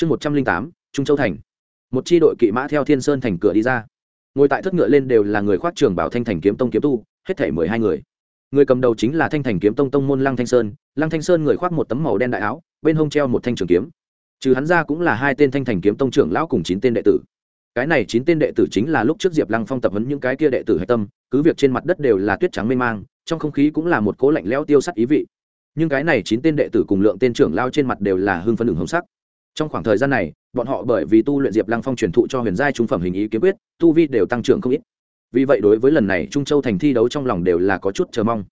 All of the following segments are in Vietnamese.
chương một trăm linh tám, trung châu thành. Một c h i đội kỵ mã theo thiên sơn thành cửa đi ra. Ngồi tại thất ngựa lên đều là người khoác trường bảo thanh thành kiếm tông kiếm tu, hết thể mười hai người. Người cầm đầu chính là thanh thành kiếm tông tông môn lăng thanh sơn. Lăng thanh sơn người khoác một tấm màu đen đại áo, bên hông treo một thanh trường kiếm. Trừ hắn ra cũng là hai tên thanh thành kiếm tông trưởng lão cùng chín tên đệ tử. Cái này chín tên đệ tử chính là lúc trước diệp lăng phong tập huấn những cái kia đệ tử hạch tâm, cứ việc trên mặt đất đều là tuyết trắng mê mang, trong không khí cũng là một cố lạnh lẽo tiêu sắt ý vị. Nhưng cái này chín tên đệ tử cùng lượng tên trưởng lao trên mặt đều là hưng phân đường hồng sắc trong khoảng thời gian này, bọn họ bởi vì tu luyện diệp lăng phong truyền thụ cho huyền giai trung phẩm hình ý kiếm quyết, tu vi đều tăng trưởng không ít. Vì vậy đối với lần này trung châu thành thi đấu trong lòng đều là có chút chờ mong.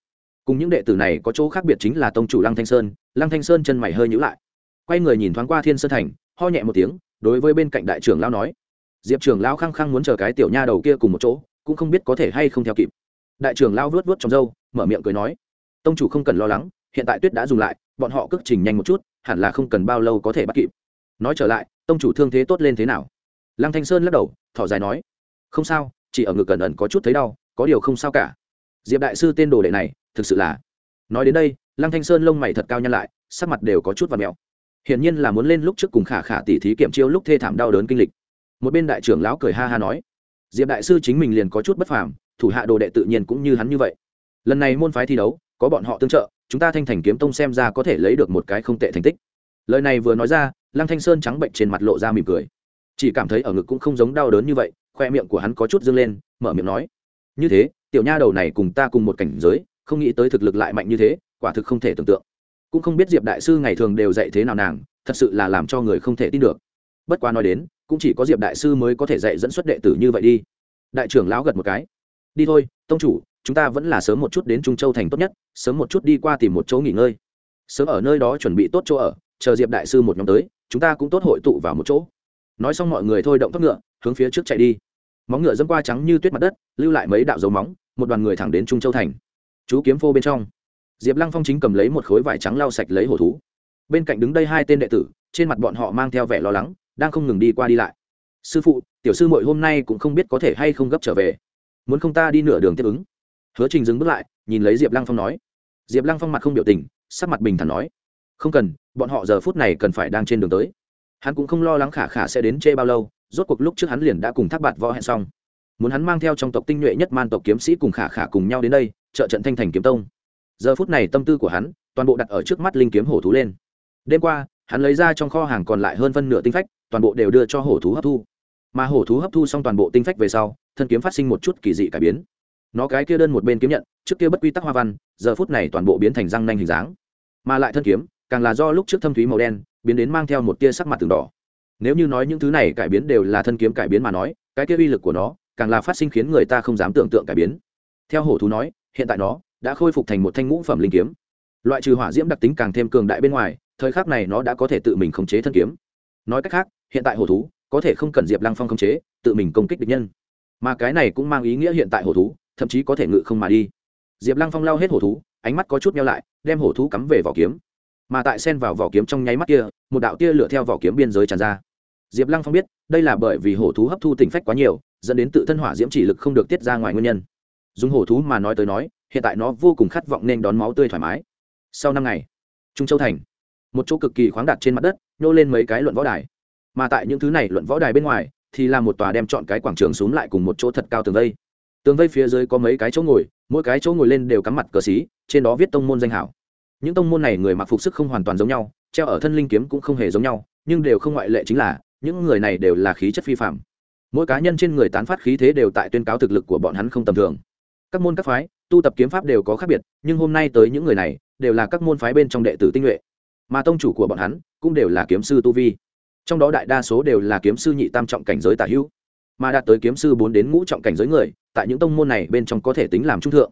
Cùng những đệ tử này có chỗ khác biệt chính là tông chủ lăng thanh sơn, lăng thanh sơn chân mày hơi nhữ lại. Quay người nhìn thoáng qua thiên sơn thành, ho nhẹ một tiếng, đối với bên cạnh đại trưởng lao nói, diệp trưởng lao khăng khăng muốn chờ cái tiểu nha đầu kia cùng một chỗ, cũng không biết có thể hay không theo kịp. Đại trưởng lao vuốt vuốt trong râu, mở miệng cười nói, tông chủ không cần lo lắng, hiện tại tuyết đã dùng lại, bọn họ cước trình nhanh một chút, hẳn là không cần bao lâu có thể bắt kịp nói trở lại, tông chủ thương thế tốt lên thế nào? Lăng thanh sơn lắc đầu, thỏ dài nói, không sao, chỉ ở ngực cẩn ẩn có chút thấy đau, có điều không sao cả. Diệp đại sư tên đồ đệ này, thực sự là, nói đến đây, lăng thanh sơn lông mày thật cao nhăn lại, sắc mặt đều có chút và mèo hiển nhiên là muốn lên lúc trước cùng khả khả tỉ thí kiểm chiêu lúc thê thảm đau đớn kinh lịch. Một bên đại trưởng lão cười ha ha nói, diệp đại sư chính mình liền có chút bất phàm, thủ hạ đồ đệ tự nhiên cũng như hắn như vậy. Lần này môn phái thi đấu, có bọn họ tương trợ, chúng ta thanh thành kiếm tông xem ra có thể lấy được một cái không tệ thành tích. Lời này vừa nói ra lăng thanh sơn trắng bệnh trên mặt lộ ra mỉm cười. Chỉ cảm thấy ở ngực cũng không giống đau đớn như vậy, khoe miệng của hắn có chút dâng lên, mở miệng nói, như thế, tiểu nha đầu này cùng ta cùng một cảnh giới, không nghĩ tới thực lực lại mạnh như thế, quả thực không thể tưởng tượng. Cũng không biết diệp đại sư ngày thường đều dạy thế nào nàng, thật sự là làm cho người không thể tin được. Bất quá nói đến, cũng chỉ có diệp đại sư mới có thể dạy dẫn xuất đệ tử như vậy đi. Đại trưởng lão gật một cái, đi thôi, tông chủ, chúng ta vẫn là sớm một chút đến trung châu thành tốt nhất, sớm một chút đi qua tìm một chỗ nghỉ ngơi. Sớm ở nơi đó chuẩn bị tốt chỗ ở, chờ diệp đại sư một nhóm tới chúng ta cũng tốt hội tụ vào một chỗ. Nói xong mọi người thôi động tốc ngựa, hướng phía trước chạy đi. Móng ngựa dẫm qua trắng như tuyết mặt đất, lưu lại mấy đạo dấu móng, một đoàn người thẳng đến trung châu thành. Chú kiếm phô bên trong, diệp lăng phong chính cầm lấy một khối vải trắng lau sạch lấy hổ thú. Bên cạnh đứng đây hai tên đệ tử, trên mặt bọn họ mang theo vẻ lo lắng, đang không ngừng đi qua đi lại. Sư phụ, tiểu sư mội hôm nay cũng không biết có thể hay không gấp trở về. Muốn không ta đi nửa đường tiếp ứng? Hứa trình dừng bước lại, nhìn lấy diệp lăng phong nói. Diệp lăng phong mặt không biểu tình, sắc mặt bình thản nói không cần, bọn họ giờ phút này cần phải đang trên đường tới. Hắn cũng không lo lắng khả khả sẽ đến chê bao lâu, rốt cuộc lúc trước hắn liền đã cùng thác bạt võ hẹn xong. Muốn hắn mang theo trong tộc tinh nhuệ nhất man tộc kiếm sĩ cùng khả khả cùng nhau đến đây, trợ trận thanh thành kiếm tông. Giờ phút này tâm tư của hắn, toàn bộ đặt ở trước mắt linh kiếm hổ thú lên. Đêm qua, hắn lấy ra trong kho hàng còn lại hơn phân nửa tinh phách, toàn bộ đều đưa cho hổ thú hấp thu. Mà hổ thú hấp thu xong toàn bộ tinh phách về sau, thân kiếm phát sinh một chút kỳ dị cải biến. Nó cái kia đơn một bên kiếm nhận, trước kia bất quy tắc hoa văn, giờ phút này toàn bộ biến thành răng nanh hình dáng. Mà lại thân kiếm càng là do lúc trước thâm thúy màu đen biến đến mang theo một tia sắc mặt từng đỏ. Nếu như nói những thứ này cải biến đều là thân kiếm cải biến mà nói, cái kia uy lực của nó càng là phát sinh khiến người ta không dám tưởng tượng cải biến. Theo hổ thú nói, hiện tại nó đã khôi phục thành một thanh ngũ phẩm linh kiếm. Loại trừ hỏa diễm đặc tính càng thêm cường đại bên ngoài, thời khắc này nó đã có thể tự mình khống chế thân kiếm. Nói cách khác, hiện tại hổ thú có thể không cần diệp lăng phong khống chế, tự mình công kích địch nhân. Mà cái này cũng mang ý nghĩa hiện tại hổ thú thậm chí có thể ngự không mà đi. Diệp lăng phong lao hết hổ thú, ánh mắt có chút nhau lại, đem hổ thú cắm về vỏ kiếm mà tại sen vào vỏ kiếm trong nháy mắt kia, một đạo tia lửa theo vỏ kiếm biên giới tràn ra. Diệp lăng phong biết, đây là bởi vì hổ thú hấp thu tỉnh phách quá nhiều, dẫn đến tự thân hỏa diễm chỉ lực không được tiết ra ngoài nguyên nhân. Dùng hổ thú mà nói tới nói, hiện tại nó vô cùng khát vọng nên đón máu tươi thoải mái. Sau năm ngày, trung châu thành, một chỗ cực kỳ khoáng đặt trên mặt đất, nhô lên mấy cái luận võ đài. Mà tại những thứ này luận võ đài bên ngoài, thì là một tòa đem chọn cái quảng trường xuống lại cùng một chỗ thật cao tường vây. Tường vây phía dưới có mấy cái chỗ ngồi, mỗi cái chỗ ngồi lên đều cắm mặt cờ xí, trên đó viết tông môn danh hảo những tông môn này người mặc phục sức không hoàn toàn giống nhau, treo ở thân linh kiếm cũng không hề giống nhau, nhưng đều không ngoại lệ chính là, những người này đều là khí chất phi phạm mỗi cá nhân trên người tán phát khí thế đều tại tuyên cáo thực lực của bọn hắn không tầm thường. Các môn các phái, tu tập kiếm pháp đều có khác biệt, nhưng hôm nay tới những người này, đều là các môn phái bên trong đệ tử tinh nhuệ. Mà tông chủ của bọn hắn, cũng đều là kiếm sư tu vi. Trong đó đại đa số đều là kiếm sư nhị tam trọng cảnh giới tả hữu. Mà đạt tới kiếm sư bốn đến ngũ trọng cảnh giới người, tại những tông môn này bên trong có thể tính làm trung thượng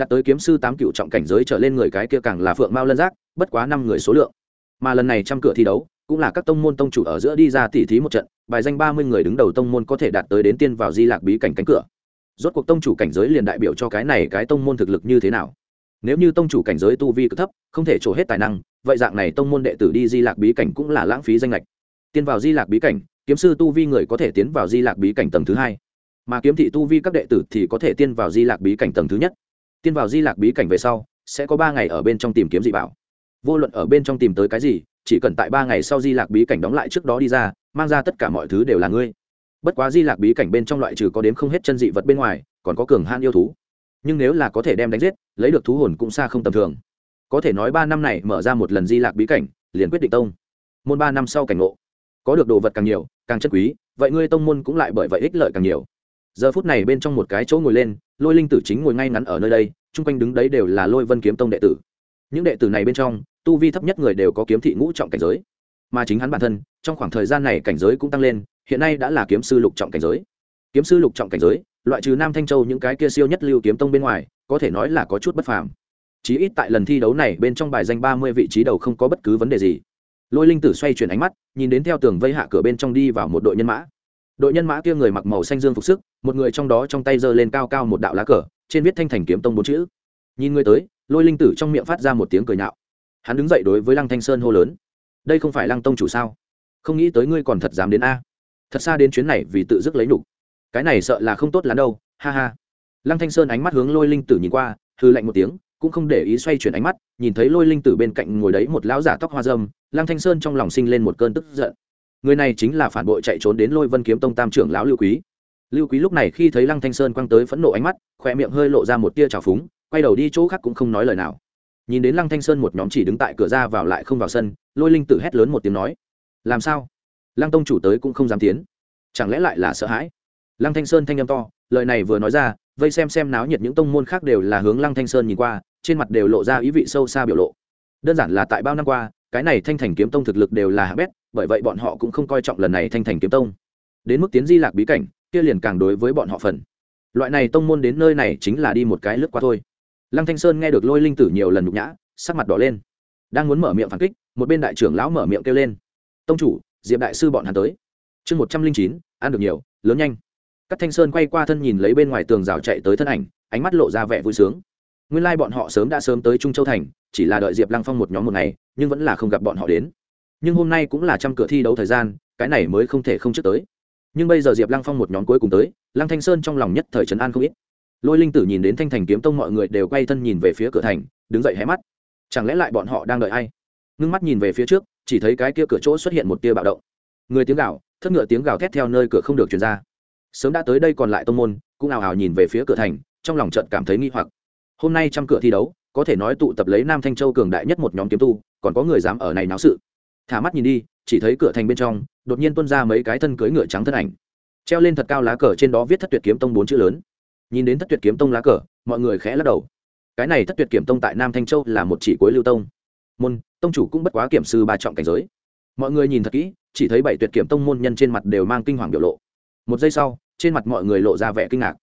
đạt tới kiếm sư tám cựu trọng cảnh giới trở lên người cái kia càng là phượng mao lân giác, bất quá năm người số lượng. Mà lần này trăm cửa thi đấu, cũng là các tông môn tông chủ ở giữa đi ra tỉ thí một trận, bài danh ba mươi người đứng đầu tông môn có thể đạt tới đến tiên vào di lạc bí cảnh cánh cửa. Rốt cuộc tông chủ cảnh giới liền đại biểu cho cái này cái tông môn thực lực như thế nào? Nếu như tông chủ cảnh giới tu vi cực thấp, không thể trổ hết tài năng, vậy dạng này tông môn đệ tử đi di lạc bí cảnh cũng là lãng phí danh lệch tiên vào di lạc bí cảnh, kiếm sư tu vi người có thể tiến vào di lạc bí cảnh tầng thứ hai, mà kiếm thị tu vi các đệ tử thì có thể tiên vào di lạc bí cảnh tầng thứ nhất tiên vào di lạc bí cảnh về sau, sẽ có ba ngày ở bên trong tìm kiếm dị bảo. Vô luận ở bên trong tìm tới cái gì, chỉ cần tại ba ngày sau di lạc bí cảnh đóng lại trước đó đi ra, mang ra tất cả mọi thứ đều là ngươi. Bất quá di lạc bí cảnh bên trong loại trừ có đếm không hết chân dị vật bên ngoài, còn có cường han yêu thú. Nhưng nếu là có thể đem đánh giết, lấy được thú hồn cũng xa không tầm thường. Có thể nói ba năm này mở ra một lần di lạc bí cảnh, liền quyết định tông. Môn ba năm sau cảnh ngộ. Có được đồ vật càng nhiều, càng chất quý, vậy ngươi tông môn cũng lại bởi vậy ích lợi càng nhiều giờ phút này bên trong một cái chỗ ngồi lên, lôi linh tử chính ngồi ngay ngắn ở nơi đây, chung quanh đứng đấy đều là lôi vân kiếm tông đệ tử. Những đệ tử này bên trong, tu vi thấp nhất người đều có kiếm thị ngũ trọng cảnh giới. Mà chính hắn bản thân, trong khoảng thời gian này cảnh giới cũng tăng lên, hiện nay đã là kiếm sư lục trọng cảnh giới. Kiếm sư lục trọng cảnh giới, loại trừ nam thanh châu những cái kia siêu nhất lưu kiếm tông bên ngoài, có thể nói là có chút bất phàm. Chí ít tại lần thi đấu này bên trong bài danh ba mươi vị trí đầu không có bất cứ vấn đề gì. Lôi linh tử xoay chuyển ánh mắt, nhìn đến theo tường vây hạ cửa bên trong đi vào một đội nhân mã đội nhân mã kia người mặc màu xanh dương phục sức, một người trong đó trong tay giơ lên cao cao một đạo lá cờ, trên viết thanh thành kiếm tông bốn chữ. Nhìn người tới, lôi linh tử trong miệng phát ra một tiếng cười nhạo. Hắn đứng dậy đối với lăng thanh sơn hô lớn. Đây không phải lăng tông chủ sao? Không nghĩ tới ngươi còn thật dám đến a. Thật xa đến chuyến này vì tự dứt lấy nhục. Cái này sợ là không tốt lắm đâu, ha ha. Lăng thanh sơn ánh mắt hướng lôi linh tử nhìn qua hư lạnh một tiếng, cũng không để ý xoay chuyển ánh mắt, nhìn thấy lôi linh tử bên cạnh ngồi đấy một lão giả tóc hoa dâm lăng thanh sơn trong lòng sinh lên một cơn tức giận người này chính là phản bội chạy trốn đến lôi vân kiếm tông tam trưởng lão lưu quý. Lưu quý lúc này khi thấy lăng thanh sơn quăng tới phẫn nộ ánh mắt khoe miệng hơi lộ ra một tia trào phúng, quay đầu đi chỗ khác cũng không nói lời nào. Nhìn đến lăng thanh sơn một nhóm chỉ đứng tại cửa ra vào lại không vào sân, lôi linh tử hét lớn một tiếng nói, làm sao? Lăng tông chủ tới cũng không dám tiến. Chẳng lẽ lại là sợ hãi? Lăng thanh sơn thanh âm to, lời này vừa nói ra, vây xem xem náo nhiệt những tông môn khác đều là hướng lăng thanh sơn nhìn qua, trên mặt đều lộ ra ý vị sâu xa biểu lộ. Đơn giản là tại bao năm qua cái này thanh thành kiếm tông thực lực đều là hạ bét, bởi vậy bọn họ cũng không coi trọng lần này thanh thành kiếm tông. Đến mức tiến di lạc bí cảnh, kia liền càng đối với bọn họ phần. Loại này tông môn đến nơi này chính là đi một cái lướt qua thôi. Lăng thanh sơn nghe được lôi linh tử nhiều lần nhục nhã, sắc mặt đỏ lên. Đang muốn mở miệng phản kích, một bên đại trưởng lão mở miệng kêu lên. Tông chủ, diệp đại sư bọn hắn tới. Chương một trăm linh chín, ăn được nhiều, lớn nhanh. Các thanh sơn quay qua thân nhìn lấy bên ngoài tường rào chạy tới thân ảnh, ánh mắt lộ ra vẻ vui sướng nguyên lai bọn họ sớm đã sớm tới trung châu thành, chỉ là đợi diệp lăng phong một nhóm một ngày, nhưng vẫn là không gặp bọn họ đến. Nhưng hôm nay cũng là trăm cửa thi đấu thời gian, cái này mới không thể không trước tới. Nhưng bây giờ diệp lăng phong một nhóm cuối cùng tới, lăng thanh sơn trong lòng nhất thời trấn an không ít. Lôi linh tử nhìn đến thanh thành kiếm tông mọi người đều quay thân nhìn về phía cửa thành, đứng dậy hé mắt. Chẳng lẽ lại bọn họ đang đợi ai? Ngưng mắt nhìn về phía trước, chỉ thấy cái kia cửa chỗ xuất hiện một tia bạo động. Người tiếng gào, thất ngựa tiếng gào thét theo nơi cửa không được chuyển ra. Sớm đã tới đây còn lại tông môn, cũng ào ào nhìn về phía cửa thành, trong lòng trận cảm thấy nghi hoặc hôm nay trăm cửa thi đấu, có thể nói tụ tập lấy nam thanh châu cường đại nhất một nhóm kiếm tu, còn có người dám ở này náo sự. Thả mắt nhìn đi, chỉ thấy cửa thành bên trong, đột nhiên tuôn ra mấy cái thân cưới ngựa trắng thân ảnh. Treo lên thật cao lá cờ trên đó viết thất tuyệt kiếm tông bốn chữ lớn. Nhìn đến thất tuyệt kiếm tông lá cờ, mọi người khẽ lắc đầu. Cái này thất tuyệt kiếm tông tại nam thanh châu là một chỉ cuối lưu tông. Môn, tông chủ cũng bất quá kiểm sư ba trọng cảnh giới. Mọi người nhìn thật kỹ, chỉ thấy bảy tuyệt kiếm tông môn nhân trên mặt đều mang kinh hoàng biểu lộ. Một giây sau, trên mặt mọi người lộ ra vẻ kinh ngạc.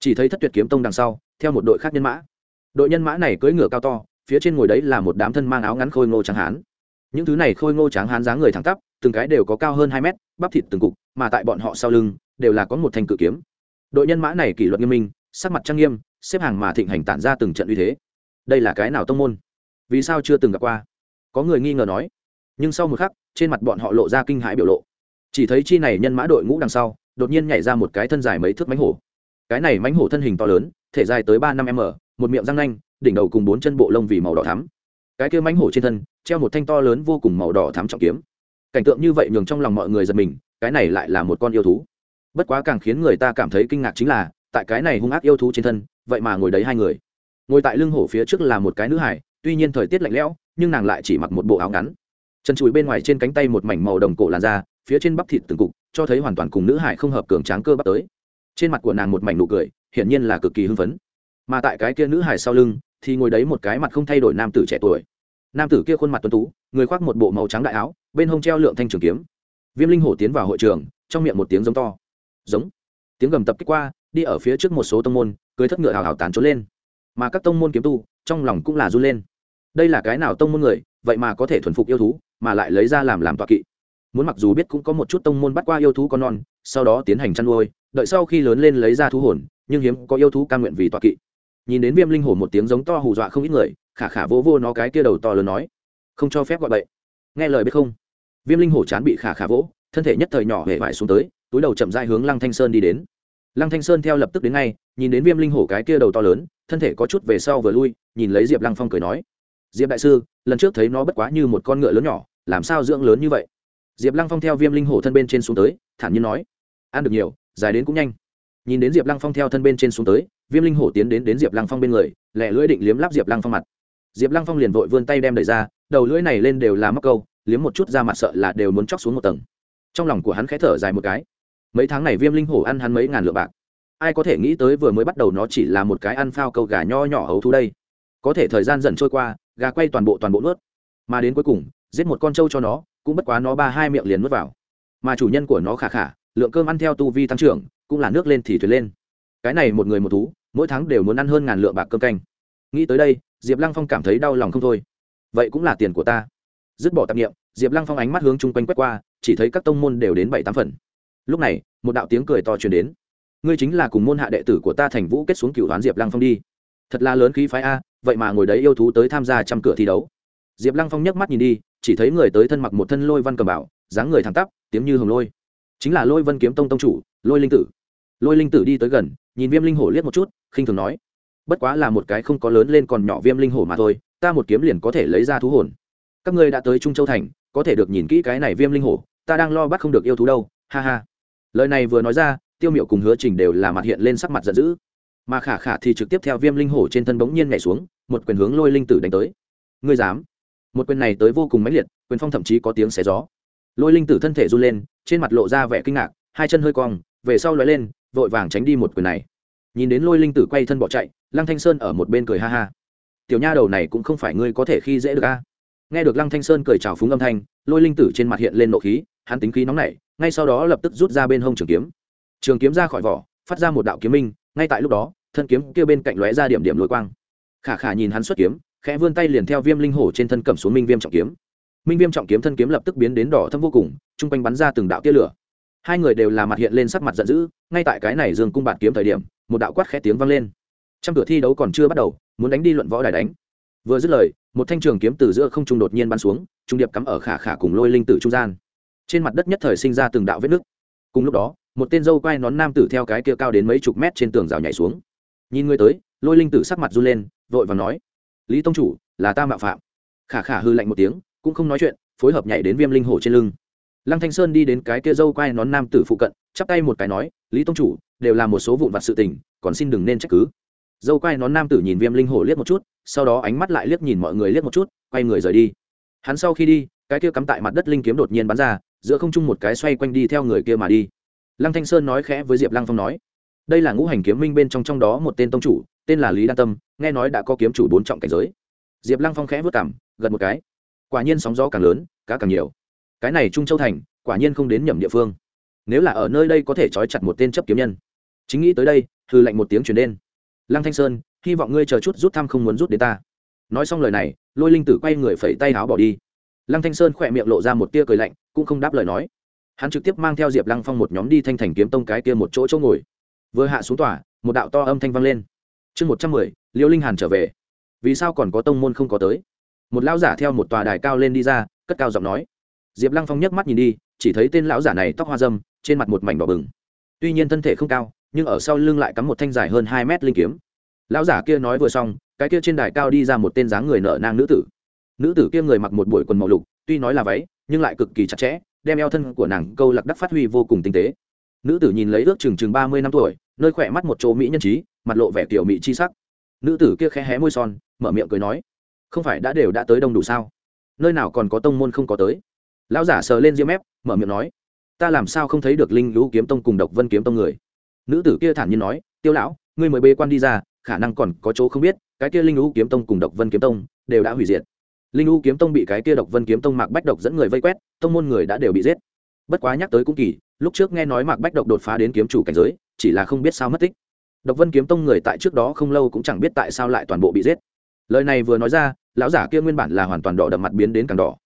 Chỉ thấy thất tuyệt kiếm tông đằng sau, theo một đội khác nhân mã đội nhân mã này cưỡi ngựa cao to, phía trên ngồi đấy là một đám thân mang áo ngắn khôi ngô trắng hán. Những thứ này khôi ngô trắng hán dáng người thẳng tắp, từng cái đều có cao hơn hai mét, bắp thịt từng cục, mà tại bọn họ sau lưng, đều là có một thanh cự kiếm. Đội nhân mã này kỷ luật nghiêm minh, sắc mặt trang nghiêm, xếp hàng mà thịnh hành tản ra từng trận uy thế. Đây là cái nào tông môn? Vì sao chưa từng gặp qua? Có người nghi ngờ nói. Nhưng sau một khắc, trên mặt bọn họ lộ ra kinh hãi biểu lộ. Chỉ thấy chi này nhân mã đội ngũ đằng sau, đột nhiên nhảy ra một cái thân dài mấy thước mánh hổ. Cái này mánh hổ thân hình to lớn, thể dài tới ba năm m một miệng răng nanh, đỉnh đầu cùng bốn chân bộ lông vì màu đỏ thắm. Cái kia mánh hổ trên thân, treo một thanh to lớn vô cùng màu đỏ thắm trọng kiếm. Cảnh tượng như vậy nhường trong lòng mọi người giật mình, cái này lại là một con yêu thú. Bất quá càng khiến người ta cảm thấy kinh ngạc chính là, tại cái này hung ác yêu thú trên thân, vậy mà ngồi đấy hai người. Ngồi tại lưng hổ phía trước là một cái nữ hải tuy nhiên thời tiết lạnh lẽo, nhưng nàng lại chỉ mặc một bộ áo ngắn. Chân chùi bên ngoài trên cánh tay một mảnh màu đồng cổ làn da, phía trên bắp thịt từng cục, cho thấy hoàn toàn cùng nữ hải không hợp cường tráng cơ bắp tới. Trên mặt của nàng một mảnh nụ cười, hiển nhiên là cực kỳ hưng phấn mà tại cái kia nữ hải sau lưng thì ngồi đấy một cái mặt không thay đổi nam tử trẻ tuổi. Nam tử kia khuôn mặt tuấn tú, người khoác một bộ màu trắng đại áo, bên hông treo lượng thanh trường kiếm. Viêm linh hổ tiến vào hội trường, trong miệng một tiếng giống to. Giống. Tiếng gầm tập kích qua, đi ở phía trước một số tông môn, cưới thất ngựa hào hào tán trốn lên. Mà các tông môn kiếm tu, trong lòng cũng là run lên. Đây là cái nào tông môn người, vậy mà có thể thuần phục yêu thú, mà lại lấy ra làm làm tọa kỵ. Muốn mặc dù biết cũng có một chút tông môn bắt qua yêu thú con non, sau đó tiến hành chăn nuôi, đợi sau khi lớn lên lấy ra thú hồn, nhưng hiếm có yêu thú ca nguyện vì tọa kỵ nhìn đến viêm linh hổ một tiếng giống to hù dọa không ít người, khả khả vô vô nó cái kia đầu to lớn nói, không cho phép gọi bậy. Nghe lời biết không? Viêm linh hổ chán bị khả khả vỗ, thân thể nhất thời nhỏ hề vải xuống tới, túi đầu chậm dai hướng lăng thanh sơn đi đến. Lăng thanh sơn theo lập tức đến ngay, nhìn đến viêm linh hổ cái kia đầu to lớn, thân thể có chút về sau vừa lui, nhìn lấy diệp lăng phong cười nói, diệp đại sư, lần trước thấy nó bất quá như một con ngựa lớn nhỏ, làm sao dưỡng lớn như vậy? Diệp lăng phong theo viêm linh hổ thân bên trên xuống tới, thản nhiên nói, ăn được nhiều, dài đến cũng nhanh. Nhìn đến diệp lăng phong theo thân bên trên xuống tới viêm linh hổ tiến đến đến diệp lăng phong bên người lẹ lưỡi định liếm lắp diệp lăng phong mặt. Diệp lăng phong liền vội vươn tay đem đẩy ra, đầu lưỡi này lên đều là mắc câu, liếm một chút ra mặt sợ là đều muốn chóc xuống một tầng. Trong lòng của hắn khẽ thở dài một cái. Mấy tháng này viêm linh hổ ăn hắn mấy ngàn lượng bạc. Ai có thể nghĩ tới vừa mới bắt đầu nó chỉ là một cái ăn phao câu gà nho nhỏ ấu thú đây. Có thể thời gian dần trôi qua, gà quay toàn bộ toàn bộ nuốt. Mà đến cuối cùng, giết một con trâu cho nó, cũng bất quá nó ba hai miệng liền nuốt vào. Mà chủ nhân của nó khả khả, lượng cơm ăn theo tu vi tăng trưởng, cũng là nước lên thì thuyền lên cái này một người một thú, mỗi tháng đều muốn ăn hơn ngàn lượng bạc cơm canh. Nghĩ tới đây, diệp lăng phong cảm thấy đau lòng không thôi. Vậy cũng là tiền của ta. Dứt bỏ tạp nghiệm diệp lăng phong ánh mắt hướng chung quanh quét qua, chỉ thấy các tông môn đều đến bảy tám phần. Lúc này, một đạo tiếng cười to truyền đến. Ngươi chính là cùng môn hạ đệ tử của ta thành vũ kết xuống cựu đoán diệp lăng phong đi. Thật là lớn khí phái a, vậy mà ngồi đấy yêu thú tới tham gia trăm cửa thi đấu. Diệp lăng phong nhấc mắt nhìn đi, chỉ thấy người tới thân mặc một thân lôi văn cầm bảo, dáng người thẳng tắp, tiếng như hồng lôi. Chính là lôi vân kiếm tông tông chủ, lôi linh tử lôi linh tử đi tới gần, nhìn viêm linh hổ liếc một chút, khinh thường nói, bất quá là một cái không có lớn lên còn nhỏ viêm linh hổ mà thôi, ta một kiếm liền có thể lấy ra thú hồn. Các ngươi đã tới trung châu thành, có thể được nhìn kỹ cái này viêm linh hổ, ta đang lo bắt không được yêu thú đâu. Ha ha. Lời này vừa nói ra, tiêu miệu cùng hứa trình đều là mặt hiện lên sắc mặt giận dữ. Mà khả khả thì trực tiếp theo viêm linh hổ trên thân bỗng nhiên nhảy xuống, một quyền hướng lôi linh tử đánh tới. Ngươi dám? Một quyền này tới vô cùng mãnh liệt, quyền phong thậm chí có tiếng xé gió. Lôi linh tử thân thể run lên, trên mặt lộ ra vẻ kinh ngạc, hai chân hơi cong, về sau lói lên vội vàng tránh đi một quyền này. Nhìn đến lôi linh tử quay thân bỏ chạy, lăng thanh sơn ở một bên cười ha ha. Tiểu nha đầu này cũng không phải ngươi có thể khi dễ được a. Nghe được lăng thanh sơn cười chào phúng âm thanh, lôi linh tử trên mặt hiện lên nộ khí, hắn tính khí nóng nảy, ngay sau đó lập tức rút ra bên hông trường kiếm. Trường kiếm ra khỏi vỏ, phát ra một đạo kiếm minh, ngay tại lúc đó, thân kiếm kia bên cạnh lóe ra điểm điểm lôi quang. Khả khả nhìn hắn xuất kiếm, khẽ vươn tay liền theo viêm linh hổ trên thân cầm xuống minh viêm trọng kiếm. Minh viêm trọng kiếm thân kiếm lập tức biến đến đỏ thâm vô cùng chung quanh bắn ra từng đạo tia lửa hai người đều là mặt hiện lên sắc mặt giận dữ, ngay tại cái này dương cung bạt kiếm thời điểm, một đạo quát khẽ tiếng vang lên. Trong cửa thi đấu còn chưa bắt đầu, muốn đánh đi luận võ đài đánh. Vừa dứt lời, một thanh trường kiếm từ giữa không trung đột nhiên bắn xuống, trung điệp cắm ở khả khả cùng lôi linh tử trung gian. Trên mặt đất nhất thời sinh ra từng đạo vết nứt. Cùng lúc đó, một tên dâu quai nón nam tử theo cái kia cao đến mấy chục mét trên tường rào nhảy xuống. Nhìn người tới, lôi linh tử sắc mặt run lên, vội và nói, lý tông chủ, là ta mạo phạm. Khả khả hư lạnh một tiếng, cũng không nói chuyện, phối hợp nhảy đến viêm linh hổ trên lưng lăng thanh sơn đi đến cái kia dâu quai nón nam tử phụ cận, chắp tay một cái nói, lý tông chủ, đều là một số vụn vặt sự tình, còn xin đừng nên trách cứ. Dâu quai nón nam tử nhìn viêm linh hổ liếc một chút, sau đó ánh mắt lại liếc nhìn mọi người liếc một chút, quay người rời đi. Hắn sau khi đi, cái kia cắm tại mặt đất linh kiếm đột nhiên bắn ra, giữa không trung một cái xoay quanh đi theo người kia mà đi. Lăng thanh sơn nói khẽ với diệp lăng phong nói, đây là ngũ hành kiếm minh bên trong trong đó một tên tông chủ, tên là lý đan tâm, nghe nói đã có kiếm chủ bốn trọng cảnh giới. Diệp lăng phong khẽ vất cảm gật một cái. Quả nhiên sóng gió càng lớn, cá càng nhiều cái này trung châu thành, quả nhiên không đến nhầm địa phương. Nếu là ở nơi đây có thể trói chặt một tên chấp kiếm nhân. Chính nghĩ tới đây hư lệnh một tiếng chuyển đến. Lăng thanh sơn, hy vọng ngươi chờ chút rút thăm không muốn rút đến ta. Nói xong lời này, lôi linh tử quay người phẩy tay áo bỏ đi. Lăng thanh sơn khỏe miệng lộ ra một tia cười lạnh, cũng không đáp lời nói. Hắn trực tiếp mang theo diệp lăng phong một nhóm đi thanh thành kiếm tông cái kia một chỗ chỗ ngồi. Vừa hạ xuống tòa, một đạo to âm thanh vang lên. Chương một trăm mười liễu linh hàn trở về. Vì sao còn có tông môn không có tới? Một lão giả theo một tòa đài cao lên đi ra, cất cao giọng nói diệp lăng phong nhấc mắt nhìn đi, chỉ thấy tên lão giả này tóc hoa dâm, trên mặt một mảnh đỏ bừng. Tuy nhiên thân thể không cao, nhưng ở sau lưng lại cắm một thanh dài hơn hai mét linh kiếm. Lão giả kia nói vừa xong, cái kia trên đài cao đi ra một tên dáng người nợ nang nữ tử. Nữ tử kia người mặc một buổi quần màu lục, tuy nói là váy, nhưng lại cực kỳ chặt chẽ, đem eo thân của nàng câu lạc đắc phát huy vô cùng tinh tế. Nữ tử nhìn lấy ước chừng chừng ba mươi năm tuổi, nơi khỏe mắt một chỗ mỹ nhân trí, mặt lộ vẻ kiểu mỹ chi sắc. Nữ tử kia khẽ hé môi son, mở miệng cười nói, không phải đã đều đã tới đông đủ sao? Nơi nào còn có tông môn không có tới? Lão giả sờ lên diêm mép, mở miệng nói, ta làm sao không thấy được linh lũ kiếm tông cùng độc vân kiếm tông người? Nữ tử kia thản nhiên nói, tiêu lão, ngươi mới bê quan đi ra, khả năng còn có chỗ không biết, cái kia linh lũ kiếm tông cùng độc vân kiếm tông đều đã hủy diệt. Linh lũ kiếm tông bị cái kia độc vân kiếm tông mạc bách độc dẫn người vây quét, tông môn người đã đều bị giết. Bất quá nhắc tới cũng kỳ, lúc trước nghe nói mạc bách độc đột phá đến kiếm chủ cảnh giới, chỉ là không biết sao mất tích. Độc vân kiếm tông người tại trước đó không lâu cũng chẳng biết tại sao lại toàn bộ bị giết. Lời này vừa nói ra, lão giả kia nguyên bản là hoàn toàn đỏ đậm mặt biến đến càng đỏ.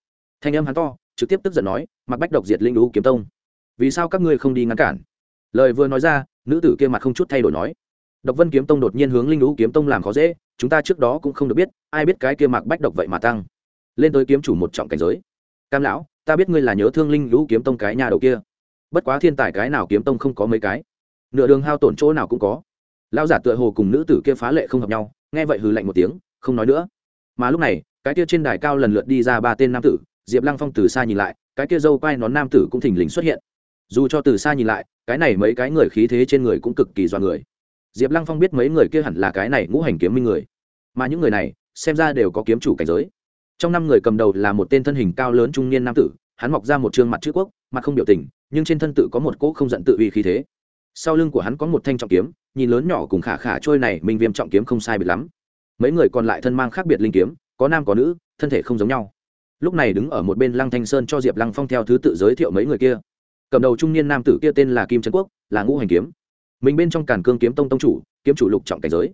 Thanh âm hắn to trực tiếp tức giận nói mặc bách độc diệt linh đũ kiếm tông, vì sao các ngươi không đi ngăn cản? Lời vừa nói ra, nữ tử kia mặt không chút thay đổi nói, độc vân kiếm tông đột nhiên hướng linh đũ kiếm tông làm khó dễ, chúng ta trước đó cũng không được biết, ai biết cái kia mặc bách độc vậy mà tăng. Lên tới kiếm chủ một trọng cảnh giới. Cam lão, ta biết ngươi là nhớ thương linh lũ kiếm tông cái nhà đầu kia. Bất quá thiên tài cái nào kiếm tông không có mấy cái. Nửa đường hao tổn chỗ nào cũng có. Lão giả tựa hồ cùng nữ tử kia phá lệ không hợp nhau, nghe vậy hừ lạnh một tiếng, không nói nữa. Mà lúc này, cái kia trên đài cao lần lượt đi ra ba tên nam tử diệp lăng phong từ xa nhìn lại, cái kia dâu quai nón nam tử cũng thình lình xuất hiện. Dù cho từ xa nhìn lại, cái này mấy cái người khí thế trên người cũng cực kỳ do người. Diệp lăng phong biết mấy người kia hẳn là cái này ngũ hành kiếm minh người. Mà những người này, xem ra đều có kiếm chủ cảnh giới. Trong năm người cầm đầu là một tên thân hình cao lớn trung niên nam tử, hắn mọc ra một t mặt chữ quốc, mặt không biểu tình, nhưng trên thân tự có một cỗ không giận tự uy khí thế. Sau lưng của hắn có một thanh trọng kiếm, nhìn lớn nhỏ cùng khả khả trôi này, minh viêm trọng kiếm không sai biệt lắm. Mấy người còn lại thân mang khác biệt linh kiếm, có nam có nữ, thân thể không giống nhau lúc này đứng ở một bên lăng thanh sơn cho diệp lăng phong theo thứ tự giới thiệu mấy người kia. Cầm đầu trung niên nam tử kia tên là kim trấn quốc, là ngũ hành kiếm. Mình bên trong càn cương kiếm tông tông chủ, kiếm chủ lục trọng cảnh giới.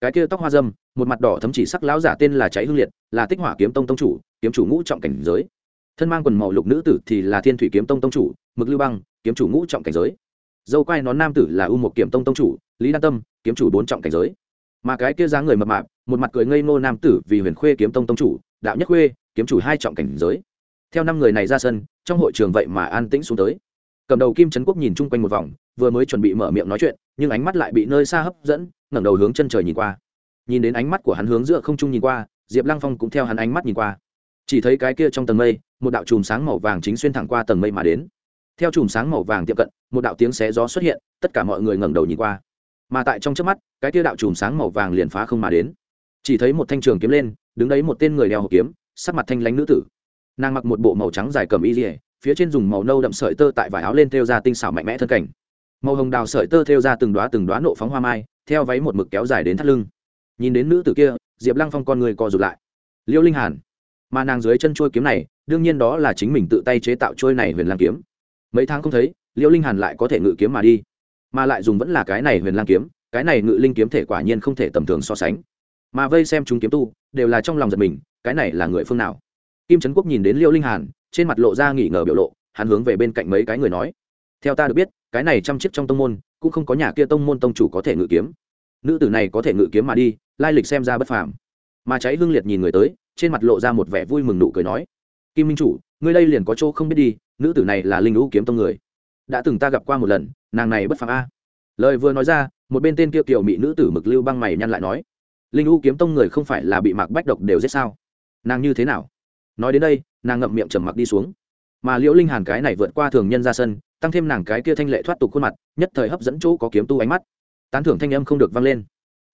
Cái kia tóc hoa dâm, một mặt đỏ thấm chỉ sắc lão giả tên là cháy hương liệt, là tích hỏa kiếm tông tông chủ, kiếm chủ ngũ trọng cảnh giới. Thân mang quần màu lục nữ tử thì là thiên thủy kiếm tông tông chủ, mực lưu băng, kiếm chủ ngũ trọng cảnh giới. Dâu quai nón nam tử là u một kiểm tông tông chủ, lý đan tâm, kiếm chủ bốn trọng cảnh giới. Mà cái kia dáng người mập mạp một mặt cười ngây ngô nam tử vì huyền khuê kiếm tông tông chủ, đạo nhất khuê, kiếm chủ hai trọng cảnh giới. Theo năm người này ra sân, trong hội trường vậy mà an tĩnh xuống tới. Cầm đầu kim trấn quốc nhìn chung quanh một vòng, vừa mới chuẩn bị mở miệng nói chuyện, nhưng ánh mắt lại bị nơi xa hấp dẫn, ngẩng đầu hướng chân trời nhìn qua. Nhìn đến ánh mắt của hắn hướng giữa không trung nhìn qua, diệp lăng phong cũng theo hắn ánh mắt nhìn qua. Chỉ thấy cái kia trong tầng mây, một đạo chùm sáng màu vàng chính xuyên thẳng qua tầng mây mà đến. Theo chùm sáng màu vàng tiệm cận, một đạo tiếng xé gió xuất hiện, tất cả mọi người ngẩng đầu nhìn qua. Mà tại trong trước mắt, cái kia đạo chùm sáng màu vàng liền phá không mà đến chỉ thấy một thanh trường kiếm lên, đứng đấy một tên người đeo hộp kiếm, sắc mặt thanh lãnh nữ tử. Nàng mặc một bộ màu trắng dài cầm y dỉa phía trên dùng màu nâu đậm sợi tơ tại vải áo lên thêu ra tinh xảo mạnh mẽ thân cảnh. Màu hồng đào sợi tơ thêu ra từng đoá từng đoá nộ phóng hoa mai, theo váy một mực kéo dài đến thắt lưng. Nhìn đến nữ tử kia, diệp lăng phong con người co rụt lại. Liêu linh hàn, mà nàng dưới chân trôi kiếm này, đương nhiên đó là chính mình tự tay chế tạo trôi này huyền lang kiếm. Mấy tháng không thấy, liêu linh hàn lại có thể ngự kiếm mà đi. Mà lại dùng vẫn là cái này huyền lang kiếm, cái này ngự linh kiếm thể quả nhiên không thể tầm thường so sánh mà vây xem chúng kiếm tu, đều là trong lòng giật mình, cái này là người phương nào? Kim trấn quốc nhìn đến liêu linh hàn, trên mặt lộ ra nghỉ ngờ biểu lộ, hắn hướng về bên cạnh mấy cái người nói, theo ta được biết, cái này chăm chiếc trong tông môn, cũng không có nhà kia tông môn tông chủ có thể ngự kiếm. Nữ tử này có thể ngự kiếm mà đi, lai lịch xem ra bất phàm. Mà cháy hương liệt nhìn người tới, trên mặt lộ ra một vẻ vui mừng nụ cười nói, kim minh chủ, ngươi đây liền có chỗ không biết đi, nữ tử này là linh lũ kiếm tông người. Đã từng ta gặp qua một lần, nàng này bất phàm a. Lời vừa nói ra, một bên tên kia kiểu mỹ nữ tử mực lưu băng mày nhăn lại nói linh U kiếm tông người không phải là bị mạc bách độc đều giết sao? Nàng như thế nào? Nói đến đây, nàng ngậm miệng trầm mặc đi xuống. Mà liễu linh hàn cái này vượt qua thường nhân ra sân, tăng thêm nàng cái kia thanh lệ thoát tục khuôn mặt, nhất thời hấp dẫn chỗ có kiếm tu ánh mắt. Tán thưởng thanh âm không được vang lên.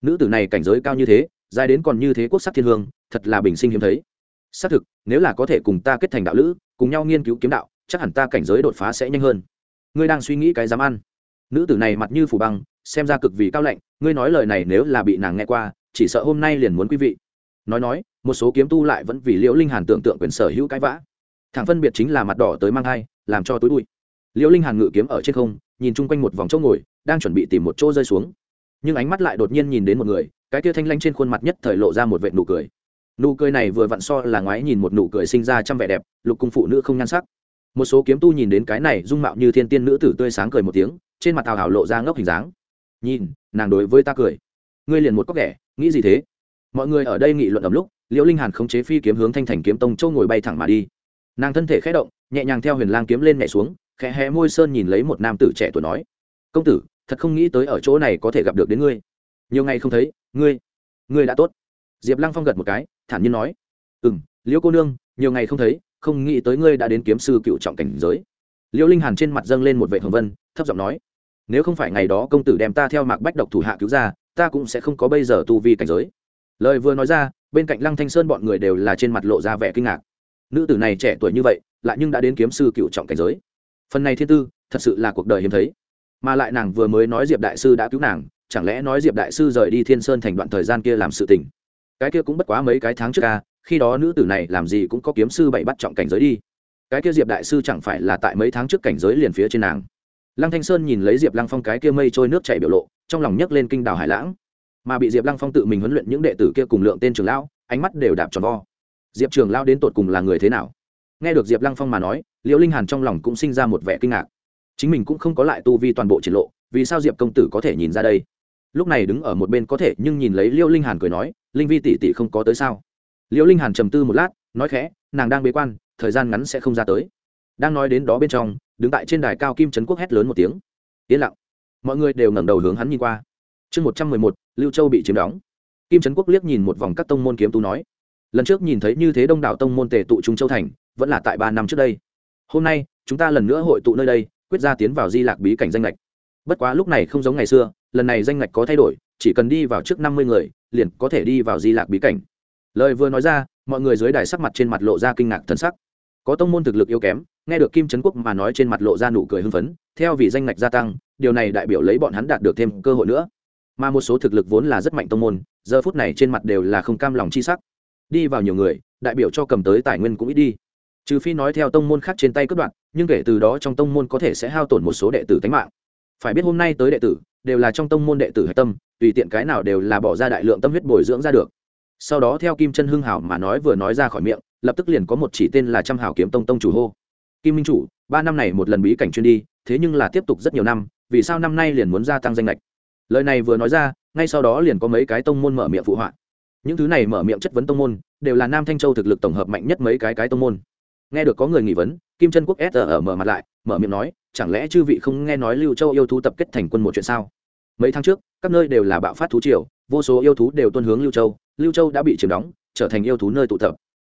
Nữ tử này cảnh giới cao như thế, dài đến còn như thế quốc sắc thiên hương, thật là bình sinh hiếm thấy. Xác thực, nếu là có thể cùng ta kết thành đạo lữ, cùng nhau nghiên cứu kiếm đạo, chắc hẳn ta cảnh giới đột phá sẽ nhanh hơn. Ngươi đang suy nghĩ cái dám ăn. Nữ tử này mặt như phủ băng, xem ra cực vì cao lạnh, ngươi nói lời này nếu là bị nàng nghe qua chỉ sợ hôm nay liền muốn quý vị. Nói nói, một số kiếm tu lại vẫn vì liễu linh hàn tưởng tượng quyền sở hữu cái vã. Thẳng phân biệt chính là mặt đỏ tới mang hai làm cho tối đuôi liễu linh hàn ngự kiếm ở trên không, nhìn chung quanh một vòng chỗ ngồi, đang chuẩn bị tìm một chỗ rơi xuống. Nhưng ánh mắt lại đột nhiên nhìn đến một người, cái kia thanh lanh trên khuôn mặt nhất thời lộ ra một vệ nụ cười. Nụ cười này vừa vặn so là ngoái nhìn một nụ cười sinh ra trăm vẻ đẹp, lục cung phụ nữ không nhan sắc. Một số kiếm tu nhìn đến cái này dung mạo như thiên tiên nữ tử tươi sáng cười một tiếng, trên mặt tào hào lộ ra ngốc hình dáng. Nhìn, nàng đối với ta cười ngươi liền một cóc ghẻ, nghĩ gì thế? Mọi người ở đây nghị luận ầm lúc, liễu linh hàn khống chế phi kiếm hướng thanh thành kiếm tông châu ngồi bay thẳng mà đi. Nàng thân thể khẽ động, nhẹ nhàng theo huyền lang kiếm lên nhảy xuống, khẽ hé môi sơn nhìn lấy một nam tử trẻ tuổi nói, công tử, thật không nghĩ tới ở chỗ này có thể gặp được đến ngươi. Nhiều ngày không thấy, ngươi ngươi đã tốt. Diệp lăng phong gật một cái, thản nhiên nói ừ m liễu cô nương, nhiều ngày không thấy, không nghĩ tới ngươi đã đến kiếm sư cựu trọng cảnh giới. Liễu linh hàn trên mặt dâng lên một vệ hồng vân, thấp giọng nói, nếu không phải ngày đó công tử đem ta theo mạc bách độc thủ hạ cứu ra ta cũng sẽ không có bây giờ tu vi cảnh giới. Lời vừa nói ra, bên cạnh lăng thanh sơn bọn người đều là trên mặt lộ ra vẻ kinh ngạc. Nữ tử này trẻ tuổi như vậy, lại nhưng đã đến kiếm sư cựu trọng cảnh giới. Phần này thiên tư, thật sự là cuộc đời hiếm thấy. Mà lại nàng vừa mới nói diệp đại sư đã cứu nàng, chẳng lẽ nói diệp đại sư rời đi thiên sơn thành đoạn thời gian kia làm sự tình? Cái kia cũng bất quá mấy cái tháng trước ca khi đó nữ tử này làm gì cũng có kiếm sư bảy bắt trọng cảnh giới đi. Cái kia diệp đại sư chẳng phải là tại mấy tháng trước cảnh giới liền phía trên nàng lăng thanh sơn nhìn lấy diệp lăng phong cái kia mây trôi nước chảy biểu lộ, trong lòng nhấc lên kinh đảo hải lãng. Mà bị diệp lăng phong tự mình huấn luyện những đệ tử kia cùng lượng tên trường lão, ánh mắt đều đạp tròn vo. Diệp trường Lão đến tột cùng là người thế nào? Nghe được diệp lăng phong mà nói, liễu linh hàn trong lòng cũng sinh ra một vẻ kinh ngạc. Chính mình cũng không có lại tu vi toàn bộ triển lộ, vì sao diệp công tử có thể nhìn ra đây? Lúc này đứng ở một bên có thể nhưng nhìn lấy liễu linh hàn cười nói, linh vi tỷ tỷ không có tới sao? Liễu linh hàn trầm tư một lát, nói khẽ, nàng đang bế quan, thời gian ngắn sẽ không ra tới. Đang nói đến đó bên trong đứng tại trên đài cao kim trấn quốc hét lớn một tiếng. Yên lặng. Mọi người đều ngẩng đầu hướng hắn nhìn qua. Chương một trăm mười một, lưu châu bị chiếm đóng. Kim trấn quốc liếc nhìn một vòng các tông môn kiếm tu nói, lần trước nhìn thấy như thế đông đảo tông môn tề tụ trung châu thành, vẫn là tại ba năm trước đây. Hôm nay, chúng ta lần nữa hội tụ nơi đây, quyết ra tiến vào di lạc bí cảnh danh lệch bất quá lúc này không giống ngày xưa, lần này danh lệch có thay đổi, chỉ cần đi vào trước năm mươi người, liền có thể đi vào di lạc bí cảnh. Lời vừa nói ra, mọi người dưới đài sắc mặt trên mặt lộ ra kinh ngạc thân sắc. Có tông môn thực lực yếu kém nghe được kim trấn quốc mà nói trên mặt lộ ra nụ cười hưng phấn, theo vì danh ngạch gia tăng, điều này đại biểu lấy bọn hắn đạt được thêm cơ hội nữa. Mà một số thực lực vốn là rất mạnh tông môn, giờ phút này trên mặt đều là không cam lòng chi sắc. Đi vào nhiều người, đại biểu cho cầm tới tài nguyên cũng ít đi. Trừ phi nói theo tông môn khác trên tay cướp đoạn nhưng kể từ đó trong tông môn có thể sẽ hao tổn một số đệ tử tánh mạng. Phải biết hôm nay tới đệ tử, đều là trong tông môn đệ tử hạch tâm, tùy tiện cái nào đều là bỏ ra đại lượng tâm huyết bồi dưỡng ra được. Sau đó theo kim chân hưng hảo mà nói vừa nói ra khỏi miệng, lập tức liền có một chỉ tên là trăm hảo kiếm tông tông chủ hô kim minh chủ, ba năm này một lần bí cảnh chuyên đi, thế nhưng là tiếp tục rất nhiều năm, vì sao năm nay liền muốn gia tăng danh lệch? Lời này vừa nói ra, ngay sau đó liền có mấy cái tông môn mở miệng phụ họa. Những thứ này mở miệng chất vấn tông môn, đều là nam thanh châu thực lực tổng hợp mạnh nhất mấy cái cái tông môn. Nghe được có người nghỉ vấn, kim Trân quốc s ở mở mặt lại, mở miệng nói, chẳng lẽ chư vị không nghe nói lưu châu yêu thú tập kết thành quân một chuyện sao? Mấy tháng trước, các nơi đều là bạo phát thú triều, vô số yêu thú đều tuân hướng lưu châu lưu châu đã bị chiếm đóng, trở thành yêu thú nơi tụ tập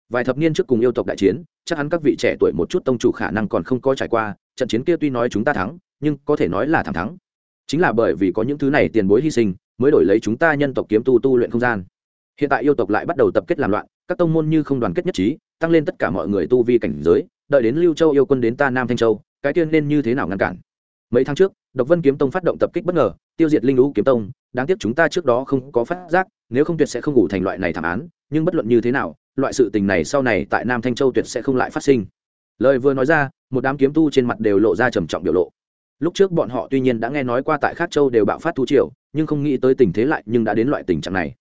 vài thập niên trước cùng yêu tộc đại chiến, chắc hẳn các vị trẻ tuổi một chút tông chủ khả năng còn không có trải qua, trận chiến kia tuy nói chúng ta thắng, nhưng có thể nói là thẳng thắng. Chính là bởi vì có những thứ này tiền bối hy sinh, mới đổi lấy chúng ta nhân tộc kiếm tu tu luyện không gian. Hiện tại yêu tộc lại bắt đầu tập kết làm loạn, các tông môn như không đoàn kết nhất trí, tăng lên tất cả mọi người tu vi cảnh giới, đợi đến lưu châu yêu quân đến ta nam thanh châu, cái tiên nên như thế nào ngăn cản? Mấy tháng trước, độc vân kiếm tông phát động tập kích bất ngờ, tiêu diệt linh lũ kiếm tông, đáng tiếc chúng ta trước đó không có phát giác, nếu không tuyệt sẽ không ngủ thành loại này thảm án, nhưng bất luận như thế nào loại sự tình này sau này tại nam thanh châu tuyệt sẽ không lại phát sinh. Lời vừa nói ra, một đám kiếm tu trên mặt đều lộ ra trầm trọng biểu lộ. Lúc trước bọn họ tuy nhiên đã nghe nói qua tại khát châu đều bạo phát thu triều, nhưng không nghĩ tới tình thế lại nhưng đã đến loại tình trạng này.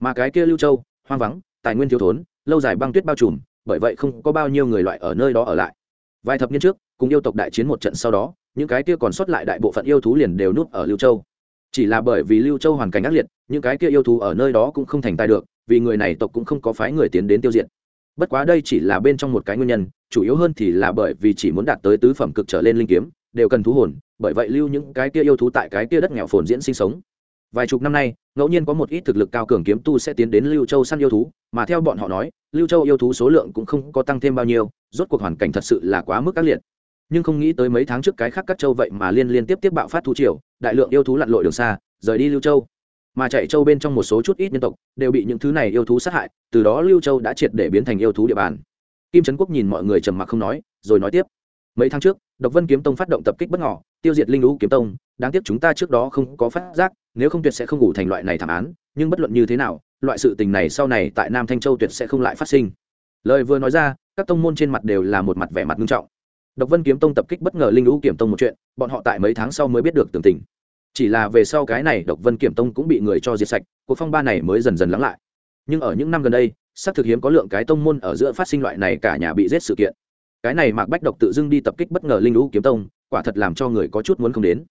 Mà cái kia lưu châu, hoang vắng, tài nguyên thiếu thốn, lâu dài băng tuyết bao trùm, bởi vậy không có bao nhiêu người loại ở nơi đó ở lại. Vài thập niên trước, cùng yêu tộc đại chiến một trận sau đó, những cái kia còn sót lại đại bộ phận yêu thú liền đều núp ở lưu châu chỉ là bởi vì lưu châu hoàn cảnh ác liệt, những cái kia yêu thú ở nơi đó cũng không thành tài được, vì người này tộc cũng không có phái người tiến đến tiêu diệt. Bất quá đây chỉ là bên trong một cái nguyên nhân, chủ yếu hơn thì là bởi vì chỉ muốn đạt tới tứ phẩm cực trở lên linh kiếm, đều cần thú hồn, bởi vậy lưu những cái kia yêu thú tại cái kia đất nghèo phồn diễn sinh sống. Vài chục năm nay, ngẫu nhiên có một ít thực lực cao cường kiếm tu sẽ tiến đến lưu châu săn yêu thú, mà theo bọn họ nói, lưu châu yêu thú số lượng cũng không có tăng thêm bao nhiêu, rốt cuộc hoàn cảnh thật sự là quá mức ác liệt nhưng không nghĩ tới mấy tháng trước cái khác các châu vậy mà liên liên tiếp tiếp bạo phát thú triều, đại lượng yêu thú lặn lội đường xa, rời đi lưu châu. Mà chạy châu bên trong một số chút ít nhân tộc, đều bị những thứ này yêu thú sát hại, từ đó lưu châu đã triệt để biến thành yêu thú địa bàn. Kim trấn quốc nhìn mọi người trầm mặc không nói, rồi nói tiếp. Mấy tháng trước, độc vân kiếm tông phát động tập kích bất ngỏ tiêu diệt linh lũ kiếm tông, đáng tiếc chúng ta trước đó không có phát giác, nếu không tuyệt sẽ không ngủ thành loại này thảm án, nhưng bất luận như thế nào, loại sự tình này sau này tại nam thanh châu tuyệt sẽ không lại phát sinh. Lời vừa nói ra, các tông môn trên mặt đều là một mặt vẻ mặt nghiêm trọng độc vân kiếm tông tập kích bất ngờ linh lũ kiểm tông một chuyện, bọn họ tại mấy tháng sau mới biết được tường tình. Chỉ là về sau cái này độc vân kiểm tông cũng bị người cho diệt sạch, cuộc phong ba này mới dần dần lắng lại. Nhưng ở những năm gần đây, xác thực hiếm có lượng cái tông môn ở giữa phát sinh loại này cả nhà bị giết sự kiện. Cái này mạc bách độc tự dưng đi tập kích bất ngờ linh lũ kiếm tông, quả thật làm cho người có chút muốn không đến.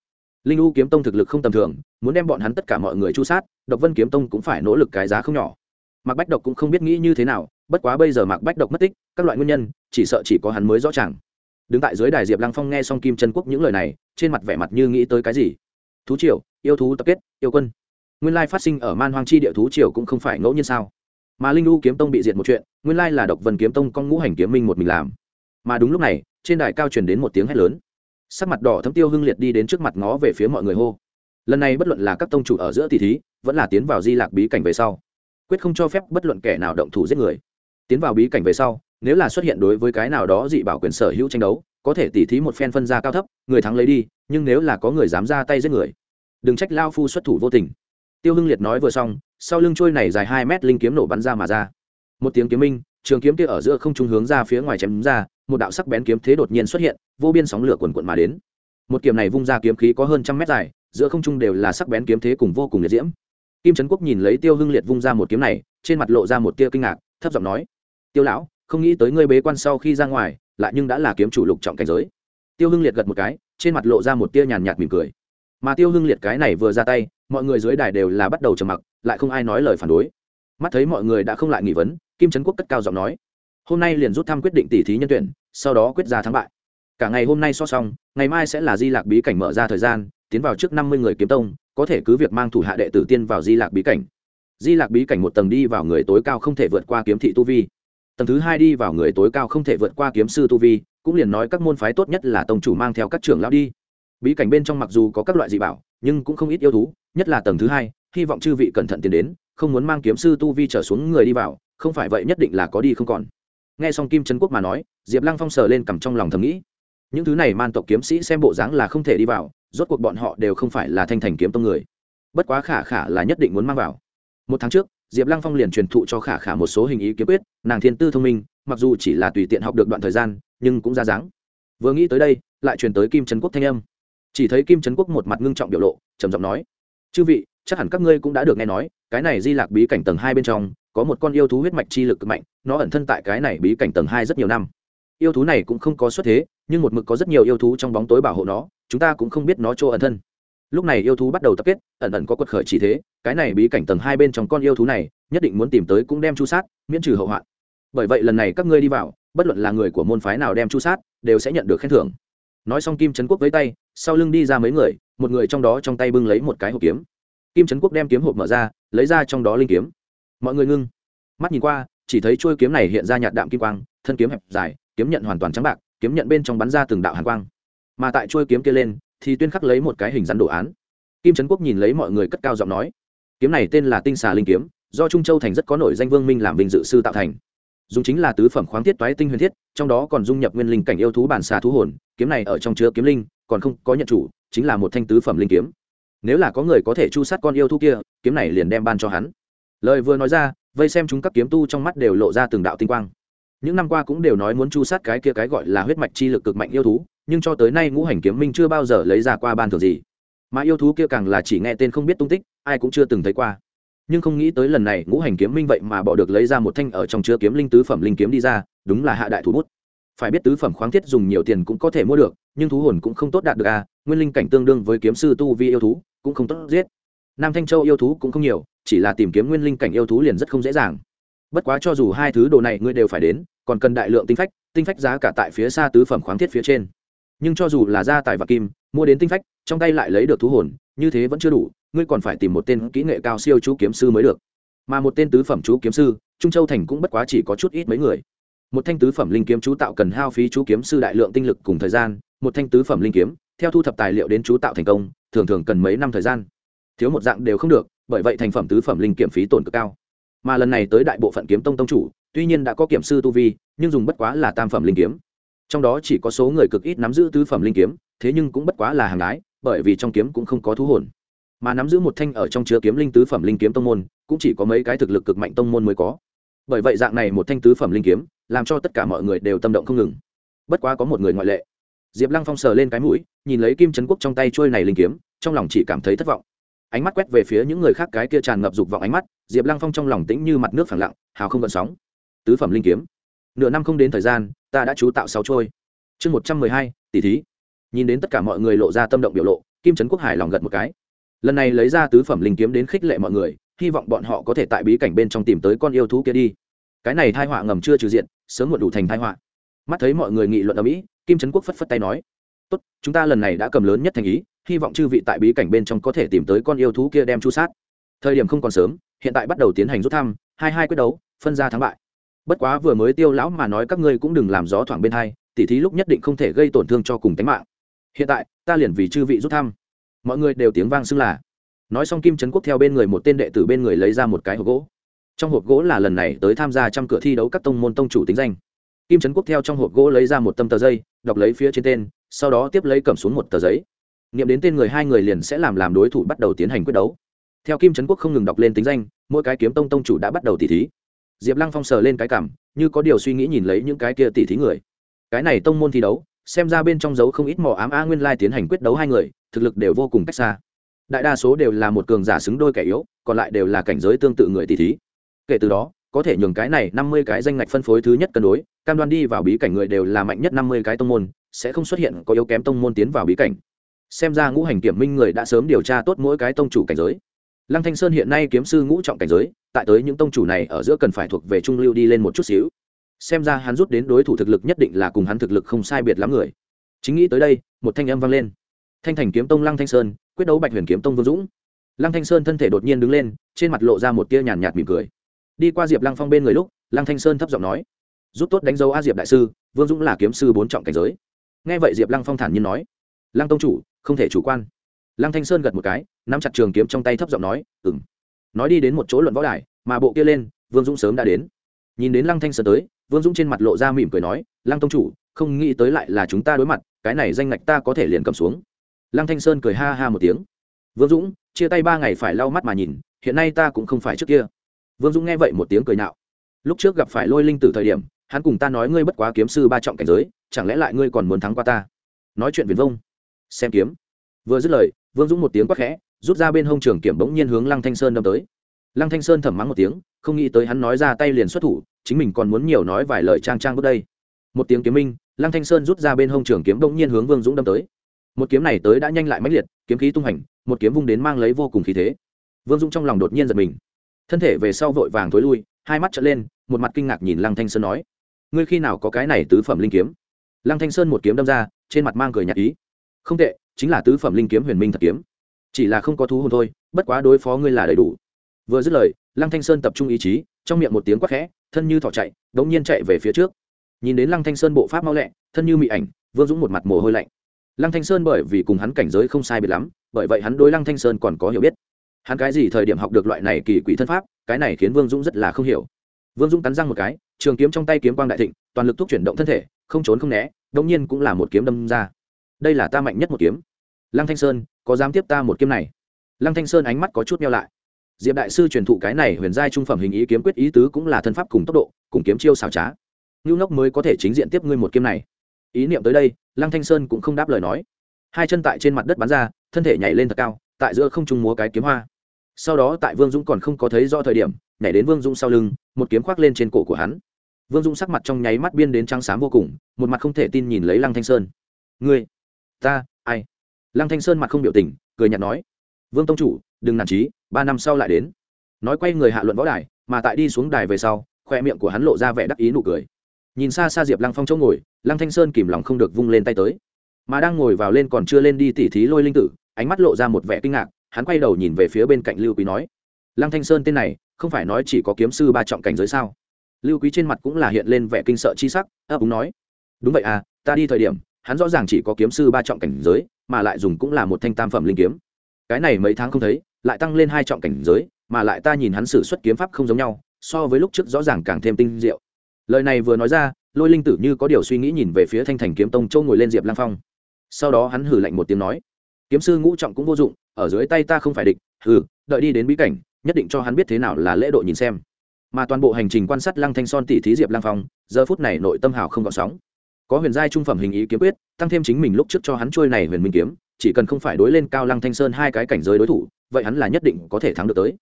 Linh lũ kiếm tông thực lực không tầm thường, muốn đem bọn hắn tất cả mọi người chu sát, độc vân kiếm tông cũng phải nỗ lực cái giá không nhỏ. Mạc bách độc cũng không biết nghĩ như thế nào, bất quá bây giờ mạc bách độc mất tích, các loại nguyên nhân, chỉ sợ chỉ có hắn mới rõ ràng đứng tại dưới đài diệp lăng phong nghe xong kim trân quốc những lời này, trên mặt vẻ mặt như nghĩ tới cái gì? Thú triều, yêu thú tập kết, yêu quân. Nguyên lai phát sinh ở man hoang chi địa thú triều cũng không phải ngẫu nhiên sao? Mà linh u kiếm tông bị diệt một chuyện, nguyên lai là độc vân kiếm tông con ngũ hành kiếm minh một mình làm. Mà đúng lúc này, trên đài cao truyền đến một tiếng hét lớn. Sắc mặt đỏ thấm tiêu hưng liệt đi đến trước mặt ngó về phía mọi người hô. Lần này bất luận là các tông chủ ở giữa tỷ thí, vẫn là tiến vào di lạc bí cảnh về sau, quyết không cho phép bất luận kẻ nào động thủ giết người. Tiến vào bí cảnh về sau nếu là xuất hiện đối với cái nào đó dị bảo quyền sở hữu tranh đấu, có thể tỉ thí một phen phân ra cao thấp, người thắng lấy đi, nhưng nếu là có người dám ra tay giết người, đừng trách lao phu xuất thủ vô tình. Tiêu hưng liệt nói vừa xong, sau lưng trôi này dài hai mét linh kiếm nổ bắn ra mà ra. Một tiếng kiếm minh, trường kiếm kia ở giữa không trung hướng ra phía ngoài chém ra, một đạo sắc bén kiếm thế đột nhiên xuất hiện, vô biên sóng lửa quần quận mà đến. Một kiếm này vung ra kiếm khí có hơn trăm mét dài, giữa không trung đều là sắc bén kiếm thế cùng vô cùng liệt diễm. Kim trấn quốc nhìn lấy tiêu hưng liệt vung ra một kiếm này, trên mặt lộ ra một tia kinh ngạc, thấp giọng nói, tiêu lão không nghĩ tới ngươi bế quan sau khi ra ngoài, lại nhưng đã là kiếm chủ lục trọng cảnh giới. Tiêu hưng liệt gật một cái, trên mặt lộ ra một tia nhàn nhạt mỉm cười. Mà tiêu hưng liệt cái này vừa ra tay, mọi người dưới đài đều là bắt đầu trầm mặc, lại không ai nói lời phản đối. Mắt thấy mọi người đã không lại nghỉ vấn, kim trấn quốc cất cao giọng nói, hôm nay liền rút thăm quyết định tỷ thí nhân tuyển, sau đó quyết ra thắng bại. Cả ngày hôm nay so xong, ngày mai sẽ là di lạc bí cảnh mở ra thời gian, tiến vào trước năm mươi người kiếm tông, có thể cứ việc mang thủ hạ đệ tử tiên vào di lạc bí cảnh. Di lạc bí cảnh một tầng đi vào người tối cao không thể vượt qua kiếm thị tu vi tầng thứ hai đi vào người tối cao không thể vượt qua kiếm sư tu vi, cũng liền nói các môn phái tốt nhất là tông chủ mang theo các trưởng lão đi. Bí cảnh bên trong mặc dù có các loại dị bảo, nhưng cũng không ít yêu thú, nhất là tầng thứ hai, hy vọng chư vị cẩn thận tiến đến, không muốn mang kiếm sư tu vi trở xuống người đi vào, không phải vậy nhất định là có đi không còn. Nghe xong kim trấn quốc mà nói, diệp lăng phong sờ lên cầm trong lòng thầm nghĩ, những thứ này man tộc kiếm sĩ xem bộ dáng là không thể đi vào, rốt cuộc bọn họ đều không phải là thanh thành kiếm tông người. Bất quá khả khả là nhất định muốn mang vào. Một tháng trước diệp lăng phong liền truyền thụ cho khả khả một số hình ý kiếm quyết, nàng thiên tư thông minh, mặc dù chỉ là tùy tiện học được đoạn thời gian, nhưng cũng ra dáng. Vừa nghĩ tới đây, lại truyền tới kim trấn quốc thanh âm. Chỉ thấy kim trấn quốc một mặt ngưng trọng biểu lộ, trầm giọng nói, chư vị, chắc hẳn các ngươi cũng đã được nghe nói, cái này di lạc bí cảnh tầng hai bên trong, có một con yêu thú huyết mạch chi lực cực mạnh, nó ẩn thân tại cái này bí cảnh tầng hai rất nhiều năm. Yêu thú này cũng không có xuất thế, nhưng một mực có rất nhiều yêu thú trong bóng tối bảo hộ nó, chúng ta cũng không biết nó chỗ ẩn thân lúc này yêu thú bắt đầu tập kết, ẩn ẩn có quật khởi chỉ thế, cái này bí cảnh tầng hai bên trong con yêu thú này, nhất định muốn tìm tới cũng đem chu sát, miễn trừ hậu hoạn. Bởi vậy lần này các ngươi đi vào, bất luận là người của môn phái nào đem chu sát, đều sẽ nhận được khen thưởng. Nói xong kim trấn quốc với tay, sau lưng đi ra mấy người, một người trong đó trong tay bưng lấy một cái hộp kiếm. Kim trấn quốc đem kiếm hộp mở ra, lấy ra trong đó linh kiếm. Mọi người ngưng. Mắt nhìn qua, chỉ thấy chuôi kiếm này hiện ra nhạt đạm kim quang, thân kiếm hẹp dài, kiếm nhận hoàn toàn trắng bạc, kiếm nhận bên trong bắn ra từng đạo hàn quang. Mà tại chuôi kiếm kia lên thì tuyên khắc lấy một cái hình rắn đồ án. Kim trấn quốc nhìn lấy mọi người cất cao giọng nói, kiếm này tên là tinh xà linh kiếm, do trung châu thành rất có nổi danh vương minh làm bình dự sư tạo thành. Dùng chính là tứ phẩm khoáng thiết toái tinh huyền thiết, trong đó còn dung nhập nguyên linh cảnh yêu thú bản xà thú hồn, kiếm này ở trong chứa kiếm linh, còn không có nhận chủ, chính là một thanh tứ phẩm linh kiếm. Nếu là có người có thể chu sát con yêu thú kia, kiếm này liền đem ban cho hắn. Lời vừa nói ra, vây xem chúng các kiếm tu trong mắt đều lộ ra từng đạo tinh quang. Những năm qua cũng đều nói muốn chu sát cái kia cái gọi là huyết mạch chi lực cực mạnh yêu thú nhưng cho tới nay ngũ hành kiếm minh chưa bao giờ lấy ra qua ban thường gì. Mà yêu thú kia càng là chỉ nghe tên không biết tung tích, ai cũng chưa từng thấy qua. Nhưng không nghĩ tới lần này ngũ hành kiếm minh vậy mà bỏ được lấy ra một thanh ở trong chứa kiếm linh tứ phẩm linh kiếm đi ra, đúng là hạ đại thủ bút. Phải biết tứ phẩm khoáng thiết dùng nhiều tiền cũng có thể mua được, nhưng thú hồn cũng không tốt đạt được à nguyên linh cảnh tương đương với kiếm sư tu vi yêu thú, cũng không tốt giết. Nam thanh châu yêu thú cũng không nhiều, chỉ là tìm kiếm nguyên linh cảnh yêu thú liền rất không dễ dàng. Bất quá cho dù hai thứ đồ này ngươi đều phải đến, còn cần đại lượng tinh phách tinh phách giá cả tại phía xa tứ phẩm khoáng thiết phía trên nhưng cho dù là gia tài và kim, mua đến tinh phách, trong tay lại lấy được thú hồn, như thế vẫn chưa đủ, ngươi còn phải tìm một tên kỹ nghệ cao siêu chú kiếm sư mới được. Mà một tên tứ phẩm chú kiếm sư, trung châu thành cũng bất quá chỉ có chút ít mấy người. Một thanh tứ phẩm linh kiếm chú tạo cần hao phí chú kiếm sư đại lượng tinh lực cùng thời gian, một thanh tứ phẩm linh kiếm, theo thu thập tài liệu đến chú tạo thành công, thường thường cần mấy năm thời gian. Thiếu một dạng đều không được, bởi vậy thành phẩm tứ phẩm linh kiểm phí tổn cực cao. Mà lần này tới đại bộ phận kiếm tông tông chủ, tuy nhiên đã có kiểm sư tu vi, nhưng dùng bất quá là tam phẩm linh kiếm trong đó chỉ có số người cực ít nắm giữ tứ phẩm linh kiếm, thế nhưng cũng bất quá là hàng ái bởi vì trong kiếm cũng không có thú hồn. Mà nắm giữ một thanh ở trong chứa kiếm linh tứ phẩm linh kiếm tông môn, cũng chỉ có mấy cái thực lực cực mạnh tông môn mới có. Bởi vậy dạng này một thanh tứ phẩm linh kiếm, làm cho tất cả mọi người đều tâm động không ngừng. Bất quá có một người ngoại lệ. Diệp lăng phong sờ lên cái mũi, nhìn lấy kim trấn quốc trong tay trôi này linh kiếm, trong lòng chỉ cảm thấy thất vọng. Ánh mắt quét về phía những người khác, cái kia tràn ngập dục vọng ánh mắt, diệp lăng phong trong lòng tĩnh như mặt nước phẳng lặng, hào không gợn sóng. Tứ phẩm linh kiếm nửa năm không đến thời gian, ta đã chú tạo sáu trôi. Chương một trăm mười hai tỷ thí. Nhìn đến tất cả mọi người lộ ra tâm động biểu lộ, kim trấn quốc hải lòng gật một cái. Lần này lấy ra tứ phẩm linh kiếm đến khích lệ mọi người, hy vọng bọn họ có thể tại bí cảnh bên trong tìm tới con yêu thú kia đi. Cái này thai họa ngầm chưa trừ diện, sớm muộn đủ thành thai họa. Mắt thấy mọi người nghị luận ở mỹ, kim trấn quốc phất phất tay nói, tốt, chúng ta lần này đã cầm lớn nhất thành ý, hy vọng chư vị tại bí cảnh bên trong có thể tìm tới con yêu thú kia đem chu sát. Thời điểm không còn sớm, hiện tại bắt đầu tiến hành rút thăm, hai hai quyết đấu, phân ra thắng bại bất quá vừa mới tiêu lão mà nói các ngươi cũng đừng làm gió thoảng bên hai, tỉ thí lúc nhất định không thể gây tổn thương cho cùng tính mạng. Hiện tại, ta liền vì chư vị rút thăm. Mọi người đều tiếng vang xưng là. Nói xong kim trấn quốc theo bên người một tên đệ tử bên người lấy ra một cái hộp gỗ. Trong hộp gỗ là lần này tới tham gia trăm cửa thi đấu các tông môn tông chủ tính danh. Kim trấn quốc theo trong hộp gỗ lấy ra một tâm tờ giấy, đọc lấy phía trên tên, sau đó tiếp lấy cầm xuống một tờ giấy. Nghiệm đến tên người hai người liền sẽ làm làm đối thủ bắt đầu tiến hành quyết đấu. Theo kim trấn quốc không ngừng đọc lên tính danh, mỗi cái kiếm tông tông chủ đã bắt đầu tỉ thí diệp lăng phong sờ lên cái cảm, như có điều suy nghĩ nhìn lấy những cái kia tỉ thí người. Cái này tông môn thi đấu, xem ra bên trong dấu không ít mỏ ám a nguyên lai tiến hành quyết đấu hai người, thực lực đều vô cùng cách xa. Đại đa số đều là một cường giả xứng đôi kẻ yếu, còn lại đều là cảnh giới tương tự người tỷ thí. Kể từ đó, có thể nhường cái này năm mươi cái danh ngạch phân phối thứ nhất cân đối, cam đoan đi vào bí cảnh người đều là mạnh nhất năm mươi cái tông môn, sẽ không xuất hiện có yếu kém tông môn tiến vào bí cảnh. Xem ra ngũ hành kiểm minh người đã sớm điều tra tốt mỗi cái tông chủ cảnh giới. Lăng thanh sơn hiện nay kiếm sư ngũ trọng cảnh giới tại tới những tông chủ này ở giữa cần phải thuộc về trung lưu đi lên một chút xíu. Xem ra hắn rút đến đối thủ thực lực nhất định là cùng hắn thực lực không sai biệt lắm người. Chính nghĩ tới đây, một thanh âm vang lên. Thanh thành kiếm tông lăng thanh sơn, quyết đấu bạch huyền kiếm tông vương dũng. Lăng thanh sơn thân thể đột nhiên đứng lên, trên mặt lộ ra một tia nhàn nhạt mỉm cười. Đi qua diệp lăng phong bên người lúc, lăng thanh sơn thấp giọng nói giúp tốt đánh dấu a diệp đại sư, vương dũng là kiếm sư bốn trọng cảnh giới. Nghe vậy diệp lăng phong thản nhiên nói, lăng tông chủ, không thể chủ quan. Lăng thanh sơn gật một cái, nắm chặt trường kiếm trong tay thấp giọng nói ừng nói đi đến một chỗ luận võ đài, mà bộ kia lên, vương dũng sớm đã đến. Nhìn đến lăng thanh sơn tới, vương dũng trên mặt lộ ra mỉm cười nói, lăng tông chủ, không nghĩ tới lại là chúng ta đối mặt, cái này danh ngạch ta có thể liền cầm xuống. Lăng thanh sơn cười ha ha một tiếng. Vương dũng, chia tay ba ngày phải lau mắt mà nhìn, hiện nay ta cũng không phải trước kia. Vương dũng nghe vậy một tiếng cười nạo. Lúc trước gặp phải lôi linh tử thời điểm, hắn cùng ta nói ngươi bất quá kiếm sư ba trọng cảnh giới, chẳng lẽ lại ngươi còn muốn thắng qua ta? Nói chuyện viền vông. Xem kiếm. Vừa dứt lời, vương dũng một tiếng quát khẽ rút ra bên hông trường kiểm bỗng nhiên hướng lăng thanh sơn đâm tới. Lăng thanh sơn thầm mắng một tiếng, không nghĩ tới hắn nói ra tay liền xuất thủ, chính mình còn muốn nhiều nói vài lời trang trang bước đây. Một tiếng kiếm minh, lăng thanh sơn rút ra bên hông trường kiếm bỗng nhiên hướng vương dũng đâm tới. Một kiếm này tới đã nhanh lại mãnh liệt, kiếm khí tung hành, một kiếm vung đến mang lấy vô cùng khí thế. Vương dũng trong lòng đột nhiên giật mình. Thân thể về sau vội vàng thối lui, hai mắt trợn lên, một mặt kinh ngạc nhìn lăng thanh sơn nói, ngươi khi nào có cái này tứ phẩm linh kiếm? Lăng thanh sơn một kiếm đâm ra, trên mặt mang cười nhạt ý. Không tệ, chính là tứ phẩm linh kiếm huyền minh thật kiếm chỉ là không có thú hồn thôi, bất quá đối phó ngươi là đầy đủ. Vừa dứt lời, lăng thanh sơn tập trung ý chí, trong miệng một tiếng quát khẽ, thân như thỏ chạy, đống nhiên chạy về phía trước. Nhìn đến lăng thanh sơn bộ pháp mau lẹ, thân như mị ảnh, vương dũng một mặt mồ hôi lạnh. Lăng thanh sơn bởi vì cùng hắn cảnh giới không sai biệt lắm, bởi vậy hắn đối lăng thanh sơn còn có hiểu biết. Hắn cái gì thời điểm học được loại này kỳ quỷ thân pháp, cái này khiến vương dũng rất là không hiểu. Vương dũng cắn răng một cái, trường kiếm trong tay kiếm quang đại thịnh, toàn lực thúc chuyển động thân thể, không trốn không né đông nhiên cũng là một kiếm đâm ra. Đây là ta mạnh nhất một kiếm. Lăng thanh sơn có dám tiếp ta một kiếm này? Lăng thanh sơn ánh mắt có chút meo lại. Diệp đại sư truyền thụ cái này huyền giai trung phẩm hình ý kiếm quyết ý tứ cũng là thân pháp cùng tốc độ, cùng kiếm chiêu xảo trá. Ngưu ngốc mới có thể chính diện tiếp ngươi một kiếm này. Ý niệm tới đây, lăng thanh sơn cũng không đáp lời nói. Hai chân tại trên mặt đất bắn ra, thân thể nhảy lên thật cao, tại giữa không trung múa cái kiếm hoa. Sau đó tại vương dũng còn không có thấy rõ thời điểm, nhảy đến vương dũng sau lưng, một kiếm khoác lên trên cổ của hắn. Vương dũng sắc mặt trong nháy mắt biên đến trắng xám vô cùng, một mặt không thể tin nhìn lấy lăng thanh sơn. Ngươi, ta, ai? Lăng thanh sơn mặt không biểu tình, cười nhạt nói, vương tông chủ, đừng nản trí, ba năm sau lại đến. Nói quay người hạ luận võ đài, mà tại đi xuống đài về sau, khoe miệng của hắn lộ ra vẻ đắc ý nụ cười. Nhìn xa xa diệp lăng phong chỗ ngồi, lăng thanh sơn kìm lòng không được vung lên tay tới. Mà đang ngồi vào lên còn chưa lên đi tỉ thí lôi linh tử, ánh mắt lộ ra một vẻ kinh ngạc, hắn quay đầu nhìn về phía bên cạnh lưu quý nói, lăng thanh sơn tên này, không phải nói chỉ có kiếm sư ba trọng cảnh giới sao? Lưu quý trên mặt cũng là hiện lên vẻ kinh sợ chi sắc, ấp úng nói, đúng vậy à ta đi thời điểm hắn rõ ràng chỉ có kiếm sư ba trọng cảnh giới, mà lại dùng cũng là một thanh tam phẩm linh kiếm. Cái này mấy tháng không thấy, lại tăng lên hai trọng cảnh giới, mà lại ta nhìn hắn xử xuất kiếm pháp không giống nhau, so với lúc trước rõ ràng càng thêm tinh diệu. Lời này vừa nói ra, lôi linh tử như có điều suy nghĩ nhìn về phía thanh thành kiếm tông châu ngồi lên diệp lang phong. Sau đó hắn hử lạnh một tiếng nói, kiếm sư ngũ trọng cũng vô dụng, ở dưới tay ta không phải địch, hừ, đợi đi đến bí cảnh, nhất định cho hắn biết thế nào là lễ độ nhìn xem. Mà toàn bộ hành trình quan sát lăng thanh son tỷ thí diệp lang phong, giờ phút này nội tâm hào không gọn sóng có huyền giai trung phẩm hình ý kiếm quyết, tăng thêm chính mình lúc trước cho hắn trôi này huyền minh kiếm, chỉ cần không phải đối lên cao lăng thanh sơn hai cái cảnh giới đối thủ, vậy hắn là nhất định có thể thắng được tới.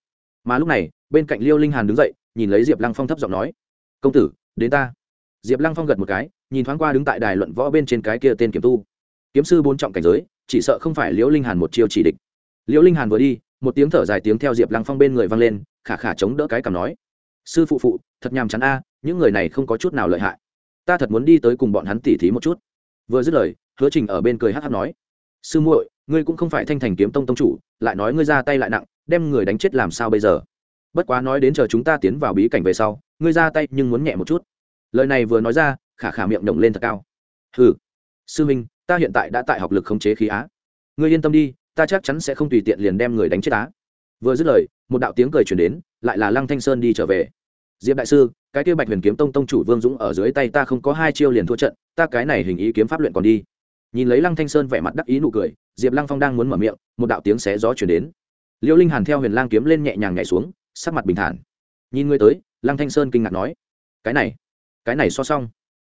Mà lúc này, bên cạnh liêu linh hàn đứng dậy, nhìn lấy diệp lăng phong thấp giọng nói, công tử, đến ta. Diệp lăng phong gật một cái, nhìn thoáng qua đứng tại đài luận võ bên trên cái kia tên kiếm tu. Kiếm sư bốn trọng cảnh giới, chỉ sợ không phải liễu linh hàn một chiêu chỉ địch. Liễu linh hàn vừa đi, một tiếng thở dài tiếng theo diệp lăng phong bên người vang lên, khả khả chống đỡ cái cằm nói, sư phụ phụ, thật nhàm chán a, những người này không có chút nào lợi hại ta thật muốn đi tới cùng bọn hắn tỉ thí một chút. Vừa dứt lời, hứa trình ở bên cười hát hát nói, sư muội, ngươi cũng không phải thanh thành kiếm tông tông chủ, lại nói ngươi ra tay lại nặng, đem người đánh chết làm sao bây giờ? Bất quá nói đến chờ chúng ta tiến vào bí cảnh về sau, ngươi ra tay nhưng muốn nhẹ một chút. Lời này vừa nói ra, khả khả miệng động lên thật cao. Ừ sư minh, ta hiện tại đã tại học lực khống chế khí á. Ngươi yên tâm đi, ta chắc chắn sẽ không tùy tiện liền đem người đánh chết á. Vừa dứt lời, một đạo tiếng cười chuyển đến, lại là lăng thanh sơn đi trở về diệp đại sư, cái kia bạch huyền kiếm tông tông chủ vương dũng ở dưới tay ta không có hai chiêu liền thua trận, ta cái này hình ý kiếm pháp luyện còn đi. Nhìn lấy lăng thanh sơn vẻ mặt đắc ý nụ cười, diệp lăng phong đang muốn mở miệng, một đạo tiếng xé gió chuyển đến. Liễu linh hàn theo huyền lang kiếm lên nhẹ nhàng nhảy xuống, sắc mặt bình thản. Nhìn ngươi tới, lăng thanh sơn kinh ngạc nói, cái này cái này so xong.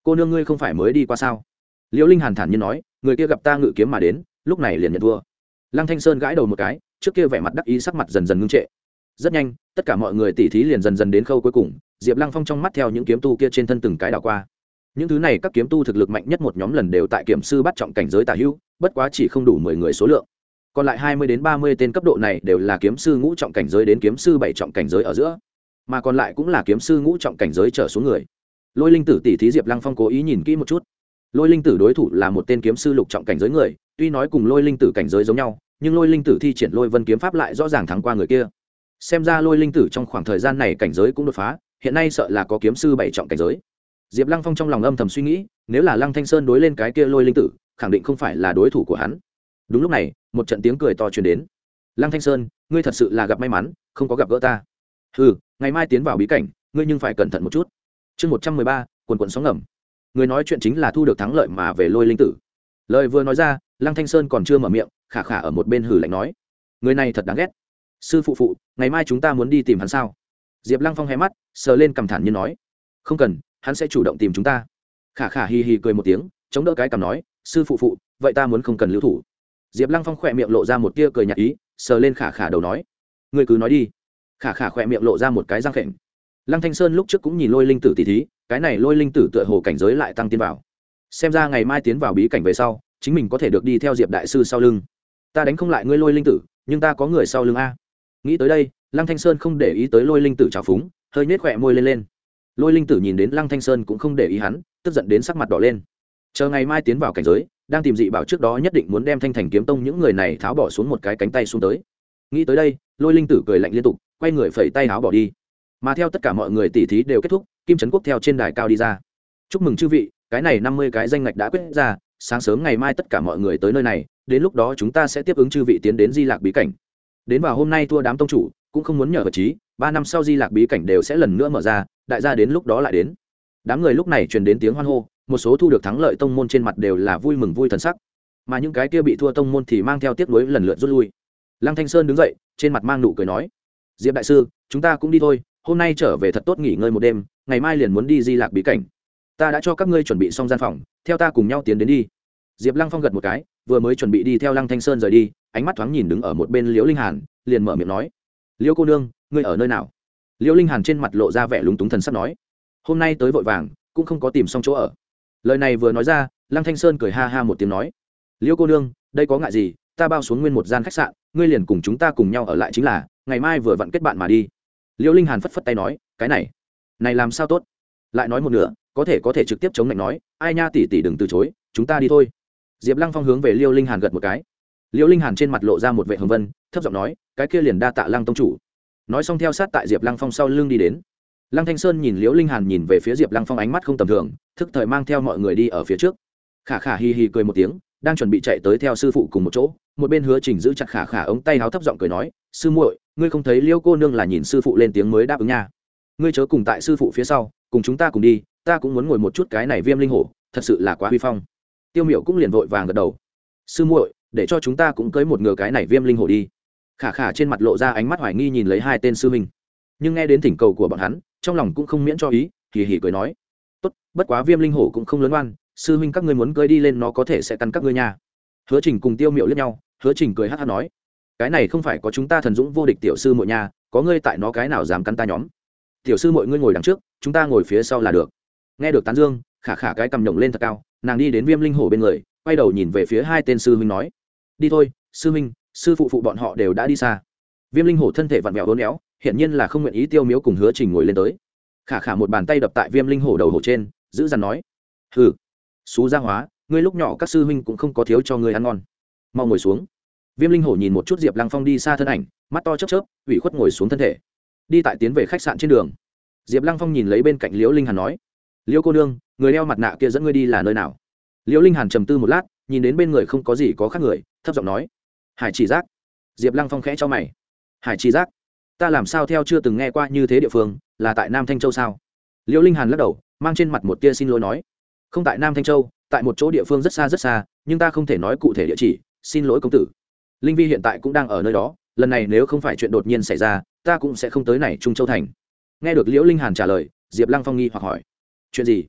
Cô nương ngươi không phải mới đi qua sao? Liễu linh hàn thản nhiên nói, người kia gặp ta ngự kiếm mà đến, lúc này liền nhận thua. Lăng thanh sơn gãi đầu một cái, trước kia vẻ mặt đắc ý sắc mặt dần dần ngưng trệ rất nhanh, tất cả mọi người tỉ thí liền dần dần đến khâu cuối cùng, diệp lăng phong trong mắt theo những kiếm tu kia trên thân từng cái đảo qua. Những thứ này các kiếm tu thực lực mạnh nhất một nhóm lần đều tại kiểm sư bắt trọng cảnh giới tả hữu, bất quá chỉ không đủ mười người số lượng. Còn lại hai mươi đến ba mươi tên cấp độ này đều là kiếm sư ngũ trọng cảnh giới đến kiếm sư bảy trọng cảnh giới ở giữa. Mà còn lại cũng là kiếm sư ngũ trọng cảnh giới trở xuống người. Lôi linh tử tỷ thí diệp lăng phong cố ý nhìn kỹ một chút. Lôi linh tử đối thủ là một tên kiếm sư lục trọng cảnh giới người, tuy nói cùng lôi linh tử cảnh giới giống nhau, nhưng lôi linh tử thi triển lôi vân kiếm pháp lại rõ ràng thắng qua người kia xem ra lôi linh tử trong khoảng thời gian này cảnh giới cũng đột phá, hiện nay sợ là có kiếm sư bảy trọng cảnh giới. Diệp lăng phong trong lòng âm thầm suy nghĩ, nếu là lăng thanh sơn đối lên cái kia lôi linh tử, khẳng định không phải là đối thủ của hắn. Đúng lúc này, một trận tiếng cười to truyền đến. Lăng thanh sơn, ngươi thật sự là gặp may mắn, không có gặp gỡ ta. Ừ ngày mai tiến vào bí cảnh, ngươi nhưng phải cẩn thận một chút. Chương một trăm mười ba, quần quần sóng ngầm. Người nói chuyện chính là thu được thắng lợi mà về lôi linh tử. Lời vừa nói ra, lăng thanh sơn còn chưa mở miệng, khả khả ở một bên hử lạnh nói. Người này thật đáng ghét sư phụ phụ, ngày mai chúng ta muốn đi tìm hắn sao? Diệp lăng phong hé mắt, sờ lên cầm thản như nói. Không cần, hắn sẽ chủ động tìm chúng ta. Khả khả hì hì cười một tiếng, chống đỡ cái cầm nói, sư phụ phụ, vậy ta muốn không cần lưu thủ. Diệp lăng phong khỏe miệng lộ ra một tia cười nhạt ý, sờ lên khả khả đầu nói. Người cứ nói đi. Khả khả khỏe miệng lộ ra một cái răng khệnh lăng thanh sơn lúc trước cũng nhìn lôi linh tử tỷ thí, cái này lôi linh tử tựa hồ cảnh giới lại tăng tiến vào. Xem ra ngày mai tiến vào bí cảnh về sau, chính mình có thể được đi theo diệp đại sư sau lưng. Ta đánh không lại ngươi lôi linh tử, nhưng ta có người sau lưng a nghĩ tới đây, lăng thanh sơn không để ý tới lôi linh tử trào phúng, hơi nhếch khỏe môi lên lên. Lôi linh tử nhìn đến lăng thanh sơn cũng không để ý hắn, tức giận đến sắc mặt đỏ lên. Chờ ngày mai tiến vào cảnh giới, đang tìm dị bảo trước đó nhất định muốn đem thanh thành kiếm tông những người này tháo bỏ xuống một cái cánh tay xuống tới. Nghĩ tới đây, lôi linh tử cười lạnh liên tục, quay người phẩy tay tháo bỏ đi. Mà theo tất cả mọi người tỉ thí đều kết thúc, kim trấn quốc theo trên đài cao đi ra. Chúc mừng chư vị, cái này năm mươi cái danh ngạch đã quyết ra, sáng sớm ngày mai tất cả mọi người tới nơi này, đến lúc đó chúng ta sẽ tiếp ứng chư vị tiến đến di lạc bí cảnh đến vào hôm nay thua đám tông chủ, cũng không muốn nhờ vật trí, ba năm sau di lạc bí cảnh đều sẽ lần nữa mở ra, đại gia đến lúc đó lại đến. Đám người lúc này truyền đến tiếng hoan hô, một số thu được thắng lợi tông môn trên mặt đều là vui mừng vui thần sắc. Mà những cái kia bị thua tông môn thì mang theo tiếc nuối lần lượt rút lui. Lăng thanh sơn đứng dậy, trên mặt mang nụ cười nói, diệp đại sư, chúng ta cũng đi thôi, hôm nay trở về thật tốt nghỉ ngơi một đêm, ngày mai liền muốn đi di lạc bí cảnh. Ta đã cho các ngươi chuẩn bị xong gian phòng, theo ta cùng nhau tiến đến đi. Diệp lăng phong gật một cái, vừa mới chuẩn bị đi theo lăng thanh sơn rời đi ánh mắt thoáng nhìn đứng ở một bên liễu linh hàn, liền mở miệng nói, liễu cô nương, ngươi ở nơi nào? Liễu linh hàn trên mặt lộ ra vẻ lúng túng thần sắp nói, hôm nay tới vội vàng, cũng không có tìm xong chỗ ở. Lời này vừa nói ra, lăng thanh sơn cười ha ha một tiếng nói, liễu cô nương, đây có ngại gì, ta bao xuống nguyên một gian khách sạn, ngươi liền cùng chúng ta cùng nhau ở lại chính là, ngày mai vừa vặn kết bạn mà đi. Liễu linh hàn phất phất tay nói, cái này này làm sao tốt? Lại nói một nửa, có thể có thể trực tiếp chống lạnh nói, ai nha, tỷ tỷ đừng từ chối, chúng ta đi thôi. Diệp lăng phong hướng về liêu linh hàn gật một cái. Liễu linh hàn trên mặt lộ ra một vệ hồng vân, thấp giọng nói, cái kia liền đa tạ lăng tông chủ. Nói xong theo sát tại diệp lăng phong sau lưng đi đến. Lăng thanh sơn nhìn liễu linh hàn nhìn về phía diệp lăng phong ánh mắt không tầm thường, thức thời mang theo mọi người đi ở phía trước. Khả khả hi hi cười một tiếng, đang chuẩn bị chạy tới theo sư phụ cùng một chỗ, một bên hứa trình giữ chặt khả khả ống tay háo thấp giọng cười nói, sư muội, ngươi không thấy Liễu cô nương là nhìn sư phụ lên tiếng mới đáp ứng nha. Ngươi chớ cùng tại sư phụ phía sau, cùng chúng ta cùng đi, ta cũng muốn ngồi một chút cái này viêm linh hổ, thật sự là quá huy phong. Tiêu miệu cũng liền vội vàng gật đầu. Sư muội để cho chúng ta cũng cưới một ngựa cái này viêm linh hổ đi. Khả khả trên mặt lộ ra ánh mắt hoài nghi nhìn lấy hai tên sư huynh. Nhưng nghe đến thỉnh cầu của bọn hắn, trong lòng cũng không miễn cho ý kỳ hỉ cười nói. Tốt, bất quá viêm linh hổ cũng không lớn oan, sư huynh các ngươi muốn cưới đi lên nó có thể sẽ cắn các ngươi nha. Hứa trình cùng tiêu miệu lẫn nhau, hứa trình cười hát hát nói. Cái này không phải có chúng ta thần dũng vô địch tiểu sư muội nha, có ngươi tại nó cái nào dám cắn ta nhóm. Tiểu sư mội ngươi ngồi đằng trước, chúng ta ngồi phía sau là được. Nghe được tán dương, khả khả cái cầm nhổng lên thật cao, nàng đi đến viêm linh hổ bên người, quay đầu nhìn về phía hai tên sư huynh nói đi thôi sư minh, sư phụ phụ bọn họ đều đã đi xa. Viêm linh hổ thân thể vặn vẹo hôn éo hiển nhiên là không nguyện ý tiêu miếu cùng hứa trình ngồi lên tới. Khả khả một bàn tay đập tại viêm linh hổ đầu hổ trên giữ dằn nói hừ xú gia hóa ngươi lúc nhỏ các sư huynh cũng không có thiếu cho ngươi ăn ngon. Mau ngồi xuống. Viêm linh hổ nhìn một chút diệp lăng phong đi xa thân ảnh mắt to chớp chớp ủy khuất ngồi xuống thân thể. Đi tại tiến về khách sạn trên đường. Diệp lăng phong nhìn lấy bên cạnh liễu linh hàn nói liễu cô nương người đeo mặt nạ kia dẫn ngươi đi là nơi nào? Liễu linh hàn trầm tư một lát nhìn đến bên người không có gì có khác người, thấp giọng nói, hải chỉ giác. Diệp lăng phong khẽ cho mày, hải chỉ giác, ta làm sao theo chưa từng nghe qua như thế địa phương, là tại nam thanh châu sao? Liễu linh hàn lắc đầu, mang trên mặt một tia xin lỗi nói, không tại nam thanh châu, tại một chỗ địa phương rất xa rất xa, nhưng ta không thể nói cụ thể địa chỉ, xin lỗi công tử. Linh vi hiện tại cũng đang ở nơi đó, lần này nếu không phải chuyện đột nhiên xảy ra, ta cũng sẽ không tới này trung châu thành. Nghe được liễu linh hàn trả lời, diệp lăng phong nghi hoặc hỏi, chuyện gì?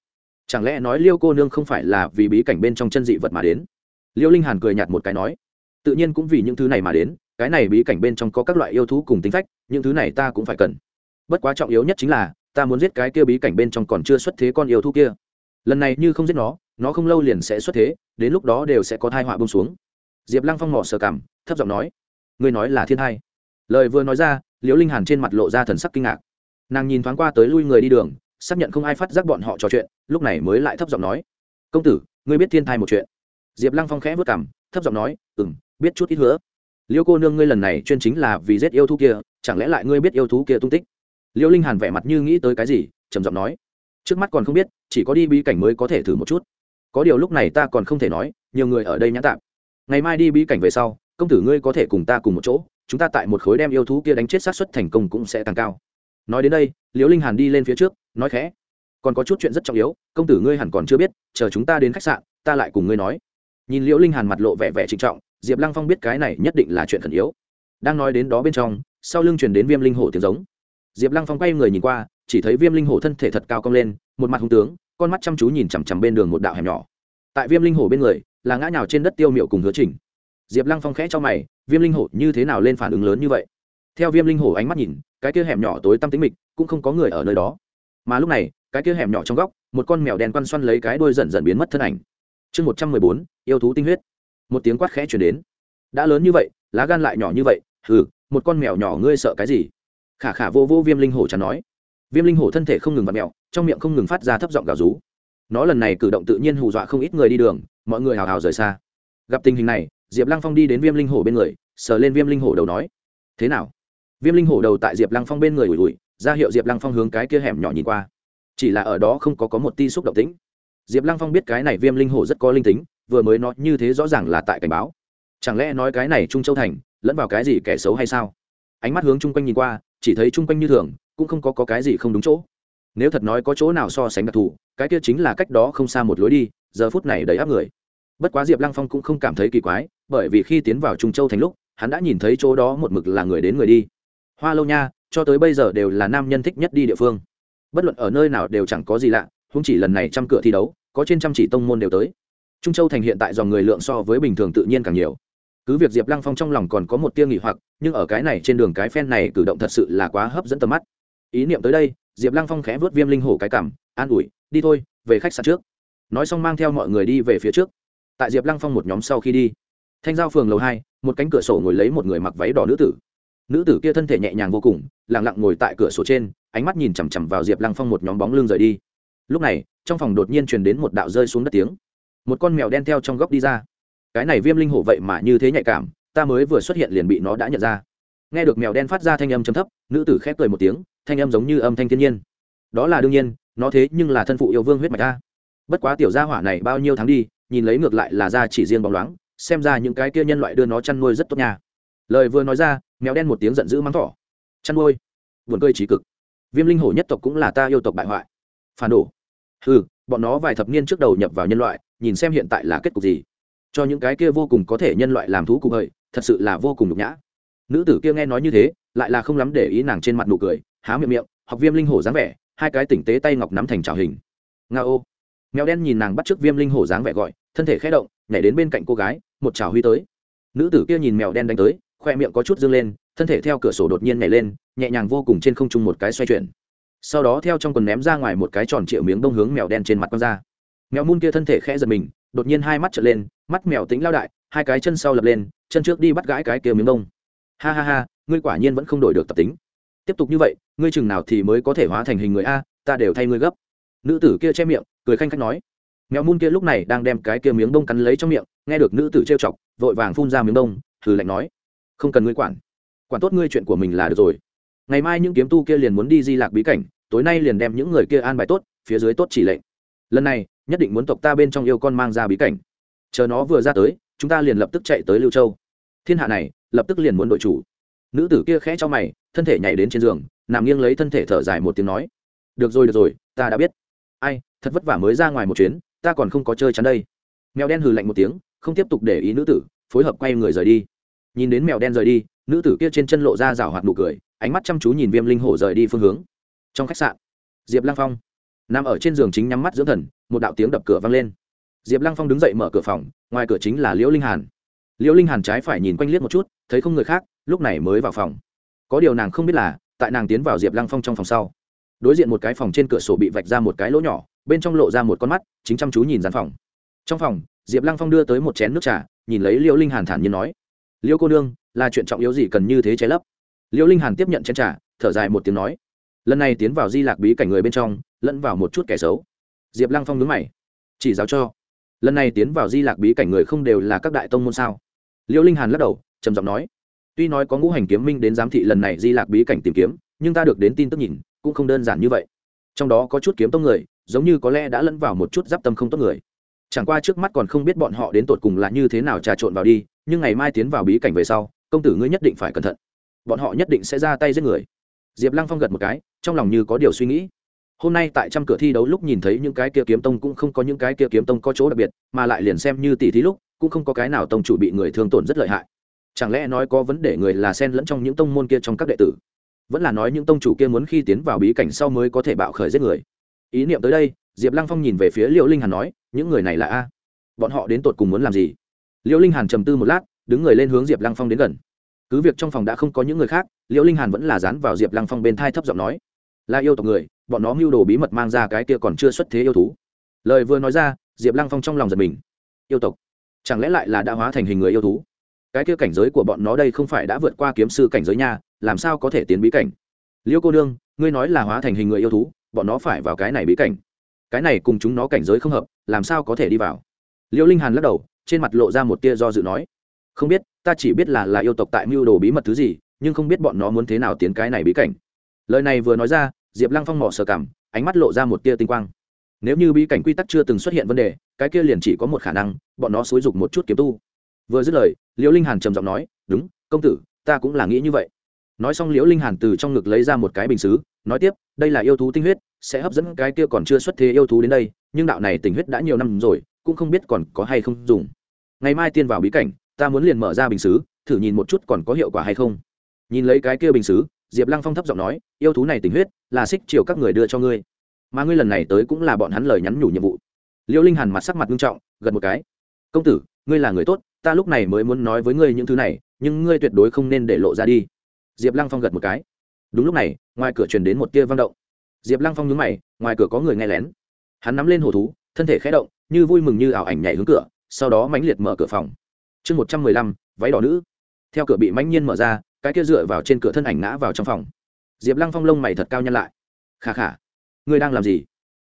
Chẳng lẽ nói liêu cô nương không phải là vì bí cảnh bên trong chân dị vật mà đến? Liêu linh hàn cười nhạt một cái nói, tự nhiên cũng vì những thứ này mà đến, cái này bí cảnh bên trong có các loại yêu thú cùng tính phách, những thứ này ta cũng phải cần. Bất quá trọng yếu nhất chính là, ta muốn giết cái kia bí cảnh bên trong còn chưa xuất thế con yêu thú kia. Lần này như không giết nó nó không lâu liền sẽ xuất thế, đến lúc đó đều sẽ có thai họa bông xuống. Diệp lăng phong mỏ sờ cảm thấp giọng nói, ngươi nói là thiên hai. Lời vừa nói ra liễu linh hàn trên mặt lộ ra thần sắc kinh ngạc. Nàng nhìn thoáng qua tới lui người đi đường xác nhận không ai phát giác bọn họ trò chuyện, lúc này mới lại thấp giọng nói, công tử, ngươi biết thiên thai một chuyện? Diệp lăng phong khẽ vất cảm thấp giọng nói ừ m biết chút ít hứa. Liêu cô nương ngươi lần này chuyên chính là vì giết yêu thú kia, chẳng lẽ lại ngươi biết yêu thú kia tung tích? Liêu linh hàn vẻ mặt như nghĩ tới cái gì, trầm giọng nói, trước mắt còn không biết, chỉ có đi bí cảnh mới có thể thử một chút. Có điều lúc này ta còn không thể nói, nhiều người ở đây nhã tạm. Ngày mai đi bí cảnh về sau, công tử ngươi có thể cùng ta cùng một chỗ, chúng ta tại một khối đem yêu thú kia đánh chết sát xuất thành công cũng sẽ tăng cao nói đến đây, liễu linh hàn đi lên phía trước, nói khẽ. Còn có chút chuyện rất trọng yếu, công tử ngươi hẳn còn chưa biết, chờ chúng ta đến khách sạn, ta lại cùng ngươi nói. Nhìn liễu linh hàn mặt lộ vẻ vẻ trịnh trọng, diệp lăng phong biết cái này nhất định là chuyện khẩn yếu. Đang nói đến đó bên trong, sau lưng truyền đến viêm linh hổ tiếng giống. Diệp lăng phong quay người nhìn qua, chỉ thấy viêm linh hổ thân thể thật cao cong lên, một mặt hung tướng, con mắt chăm chú nhìn chằm chằm bên đường một đạo hẻm nhỏ. Tại viêm linh hổ bên người, là ngã nhào trên đất tiêu miệu cùng hứa trình. Diệp lăng phong khẽ cho mày, viêm linh hổ như thế nào lên phản ứng lớn như vậy? Theo viêm linh hổ ánh mắt nhìn, cái kia hẻm nhỏ tối tăm tính mịch cũng không có người ở nơi đó. Mà lúc này, cái kia hẻm nhỏ trong góc, một con mèo đen quăn xoăn lấy cái đuôi dần dần biến mất thân ảnh. Chương một trăm mười bốn, yêu thú tinh huyết. Một tiếng quát khẽ chuyển đến. Đã lớn như vậy, lá gan lại nhỏ như vậy, hừ, một con mèo nhỏ ngươi sợ cái gì? Khả khả vô vô viêm linh hổ chẳng nói. Viêm linh hổ thân thể không ngừng vặt mèo, trong miệng không ngừng phát ra thấp giọng gào rú. Nó lần này cử động tự nhiên hù dọa không ít người đi đường, mọi người hào hào rời xa. Gặp tình hình này, diệp lăng phong đi đến viêm linh hổ bên người, sờ lên viêm linh hổ đầu nói. Thế nào? Viêm linh hổ đầu tại diệp lăng phong bên người ủi ủi ra hiệu diệp lăng phong hướng cái kia hẻm nhỏ nhìn qua. Chỉ là ở đó không có có một ti xúc động tĩnh. Diệp lăng phong biết cái này viêm linh hổ rất có linh tính vừa mới nói như thế rõ ràng là tại cảnh báo. Chẳng lẽ nói cái này trung châu thành lẫn vào cái gì kẻ xấu hay sao? Ánh mắt hướng chung quanh nhìn qua chỉ thấy chung quanh như thường cũng không có, có cái gì không đúng chỗ. Nếu thật nói có chỗ nào so sánh đặc thù cái kia chính là cách đó không xa một lối đi giờ phút này đầy áp người. Bất quá diệp lăng phong cũng không cảm thấy kỳ quái bởi vì khi tiến vào trung châu thành lúc hắn đã nhìn thấy chỗ đó một mực là người đến người đi hoa lâu nha, cho tới bây giờ đều là nam nhân thích nhất đi địa phương. Bất luận ở nơi nào đều chẳng có gì lạ không chỉ lần này trăm cửa thi đấu, có trên trăm chỉ tông môn đều tới. Trung châu thành hiện tại dòng người lượng so với bình thường tự nhiên càng nhiều. Cứ việc diệp lăng phong trong lòng còn có một tia nghỉ hoặc, nhưng ở cái này trên đường cái phen này cử động thật sự là quá hấp dẫn tầm mắt. Ý niệm tới đây, diệp lăng phong khẽ vớt viêm linh hổ cái cảm, an ủi, đi thôi, về khách sạn trước. Nói xong mang theo mọi người đi về phía trước. Tại diệp lăng phong một nhóm sau khi đi, thanh giao phường lầu hai, một cánh cửa sổ ngồi lấy một người mặc váy đỏ nữ tử nữ tử kia thân thể nhẹ nhàng vô cùng lẳng lặng ngồi tại cửa sổ trên, ánh mắt nhìn chằm chằm vào diệp lăng phong một nhóm bóng lưng rời đi. Lúc này, trong phòng đột nhiên truyền đến một đạo rơi xuống đất tiếng. Một con mèo đen theo trong góc đi ra. Cái này viêm linh hổ vậy mà như thế nhạy cảm, ta mới vừa xuất hiện liền bị nó đã nhận ra. Nghe được mèo đen phát ra thanh âm chấm thấp, nữ tử khép cười một tiếng, thanh âm giống như âm thanh thiên nhiên. Đó là đương nhiên, nó thế nhưng là thân phụ yêu vương huyết mạch ta bất quá tiểu gia hỏa này bao nhiêu tháng đi, nhìn lấy ngược lại là da chỉ riêng bóng loáng, xem ra những cái kia nhân loại đưa nó chăn nuôi rất tốt nha lời vừa nói ra, mèo đen một tiếng giận dữ mắng thỏ. Chăn nuôi. Buồn cười trí cực. Viêm linh hổ nhất tộc cũng là ta yêu tộc bại hoại. Phản đổ ừ bọn nó vài thập niên trước đầu nhập vào nhân loại, nhìn xem hiện tại là kết cục gì. Cho những cái kia vô cùng có thể nhân loại làm thú cụ hợi thật sự là vô cùng nhục nhã. Nữ tử kia nghe nói như thế, lại là không lắm để ý nàng trên mặt nụ cười, há miệng miệng, học viêm linh hổ dáng vẻ, hai cái tỉnh tế tay ngọc nắm thành trào hình. Nga ô. Mèo đen nhìn nàng bắt t viêm linh hổ dáng vẻ gọi, thân thể khé động, nhảy đến bên cạnh cô gái, một trào huy tới. Nữ tử kia nhìn mèo đen đánh tới khoe miệng có chút dâng lên, thân thể theo cửa sổ đột nhiên nhảy lên, nhẹ nhàng vô cùng trên không trung một cái xoay chuyển. Sau đó theo trong quần ném ra ngoài một cái tròn triệu miếng đông hướng mèo đen trên mặt con ra. Mèo mun kia thân thể khẽ giật mình, đột nhiên hai mắt trở lên, mắt mèo tính lao đại, hai cái chân sau lập lên, chân trước đi bắt gãi cái kia miếng đông ha ha ha, ngươi quả nhiên vẫn không đổi được tập tính. Tiếp tục như vậy, ngươi chừng nào thì mới có thể hóa thành hình người a, ta đều thay ngươi gấp. Nữ tử kia che miệng, cười khanh khách nói. Mèo mun kia lúc này đang đem cái kia miếng đông cắn lấy trong miệng, nghe được nữ tử trêu chọc, vội vàng phun ra miếng đông thử lạnh nói không cần ngươi quản. Quản tốt ngươi chuyện của mình là được rồi. Ngày mai những kiếm tu kia liền muốn đi di lạc bí cảnh, tối nay liền đem những người kia an bài tốt, phía dưới tốt chỉ lệnh. Lần này, nhất định muốn tộc ta bên trong yêu con mang ra bí cảnh. Chờ nó vừa ra tới, chúng ta liền lập tức chạy tới lưu châu. Thiên hạ này, lập tức liền muốn đội chủ. Nữ tử kia khẽ cho mày, thân thể nhảy đến trên giường, nằm nghiêng lấy thân thể thở dài một tiếng nói. Được rồi được rồi, ta đã biết. Ai, thật vất vả mới ra ngoài một chuyến, ta còn không có chơi chắn đây. Mèo đen hừ lạnh một tiếng, không tiếp tục để ý nữ tử, phối hợp quay người rời đi nhìn đến mèo đen rời đi, nữ tử kia trên chân lộ ra rảo hoạt nụ cười, ánh mắt chăm chú nhìn viêm linh hổ rời đi phương hướng. Trong khách sạn, diệp lăng phong nằm ở trên giường chính nhắm mắt dưỡng thần, một đạo tiếng đập cửa vang lên. Diệp lăng phong đứng dậy mở cửa phòng, ngoài cửa chính là liễu linh hàn. Liễu linh hàn trái phải nhìn quanh liếc một chút, thấy không người khác, lúc này mới vào phòng. Có điều nàng không biết là, tại nàng tiến vào diệp lăng phong trong phòng sau, đối diện một cái phòng trên cửa sổ bị vạch ra một cái lỗ nhỏ, bên trong lộ ra một con mắt, chính chăm chú nhìn gian phòng. Trong phòng, diệp lăng phong đưa tới một chén nước trà, nhìn lấy liễu linh hàn thản nhiên nói Liêu cô nương, là chuyện trọng yếu gì cần như thế trái lấp? Liêu linh hàn tiếp nhận chén trà, thở dài một tiếng nói. Lần này tiến vào di lạc bí cảnh người bên trong, lẫn vào một chút kẻ xấu. Diệp lăng phong nhớ mày. Chỉ giáo cho. Lần này tiến vào di lạc bí cảnh người không đều là các đại tông môn sao? Liêu linh hàn lắc đầu, trầm giọng nói. Tuy nói có ngũ hành kiếm minh đến giám thị lần này di lạc bí cảnh tìm kiếm, nhưng ta được đến tin tức nhìn, cũng không đơn giản như vậy. Trong đó có chút kiếm tông người, giống như có lẽ đã lẫn vào một chút giáp tâm không tốt người. Chẳng qua trước mắt còn không biết bọn họ đến tột cùng là như thế nào trà trộn vào đi nhưng ngày mai tiến vào bí cảnh về sau, công tử ngươi nhất định phải cẩn thận. Bọn họ nhất định sẽ ra tay giết người. Diệp lăng phong gật một cái, trong lòng như có điều suy nghĩ. Hôm nay tại trăm cửa thi đấu lúc nhìn thấy những cái kia kiếm tông cũng không có những cái kia kiếm tông có chỗ đặc biệt, mà lại liền xem như tỷ thí lúc, cũng không có cái nào tông chủ bị người thương tổn rất lợi hại. Chẳng lẽ nói có vấn đề người là sen lẫn trong những tông môn kia trong các đệ tử? Vẫn là nói những tông chủ kia muốn khi tiến vào bí cảnh sau mới có thể bạo khởi giết người. Ý niệm tới đây, diệp lăng phong nhìn về phía liệu linh hàn nói, những người này là a? Bọn họ đến tột cùng muốn làm gì? Liễu linh hàn trầm tư một lát, đứng người lên hướng diệp lăng phong đến gần. Cứ việc trong phòng đã không có những người khác, liễu linh hàn vẫn là dán vào diệp lăng phong bên thai thấp giọng nói. Là yêu tộc người, bọn nó mưu đồ bí mật mang ra cái kia còn chưa xuất thế yêu thú. Lời vừa nói ra, diệp lăng phong trong lòng giật mình. Yêu tộc? Chẳng lẽ lại là đã hóa thành hình người yêu thú? Cái kia cảnh giới của bọn nó đây không phải đã vượt qua kiếm sư cảnh giới nha, làm sao có thể tiến bí cảnh? Liễu cô đương ngươi nói là hóa thành hình người yêu thú, bọn nó phải vào cái này bí cảnh. Cái này cùng chúng nó cảnh giới không hợp, làm sao có thể đi vào? Liễu linh hàn lắc đầu trên mặt lộ ra một tia do dự nói, không biết, ta chỉ biết là là yêu tộc tại mưu đồ bí mật thứ gì, nhưng không biết bọn nó muốn thế nào tiến cái này bí cảnh. Lời này vừa nói ra, diệp lăng phong mỏ sờ cảm ánh mắt lộ ra một tia tinh quang. Nếu như bí cảnh quy tắc chưa từng xuất hiện vấn đề, cái kia liền chỉ có một khả năng, bọn nó xối dục một chút kiếm tu. Vừa dứt lời, liễu linh hàn trầm giọng nói, đúng, công tử, ta cũng là nghĩ như vậy. Nói xong liễu linh hàn từ trong ngực lấy ra một cái bình xứ, nói tiếp, đây là yêu thú tinh huyết, sẽ hấp dẫn cái kia còn chưa xuất thế yêu thú đến đây, nhưng đạo này tình huyết đã nhiều năm rồi cũng không biết còn có hay không dùng. Ngày mai tiên vào bí cảnh, ta muốn liền mở ra bình xứ, thử nhìn một chút còn có hiệu quả hay không. Nhìn lấy cái kia bình xứ, diệp lăng phong thấp giọng nói, yêu thú này tình huyết, là xích chiều các người đưa cho ngươi. Mà ngươi lần này tới cũng là bọn hắn lời nhắn nhủ nhiệm vụ. Liễu linh hàn mặt sắc mặt nghiêm trọng, gật một cái, công tử, ngươi là người tốt, ta lúc này mới muốn nói với ngươi những thứ này, nhưng ngươi tuyệt đối không nên để lộ ra đi. Diệp lăng phong gật một cái. Đúng lúc này, ngoài cửa truyền đến một tia vang động. Diệp lăng phong nhướng mày, ngoài cửa có người nghe lén. Hắn nắm lên hồ thú thân thể khẽ động, như vui mừng như ảo ảnh nhảy hướng cửa, sau đó mãnh liệt mở cửa phòng. Chương một trăm mười lăm, váy đỏ nữ. Theo cửa bị mãnh nhiên mở ra, cái kia dựa vào trên cửa thân ảnh ngã vào trong phòng. Diệp lăng phong lông mày thật cao nhăn lại. Khà khà, ngươi đang làm gì?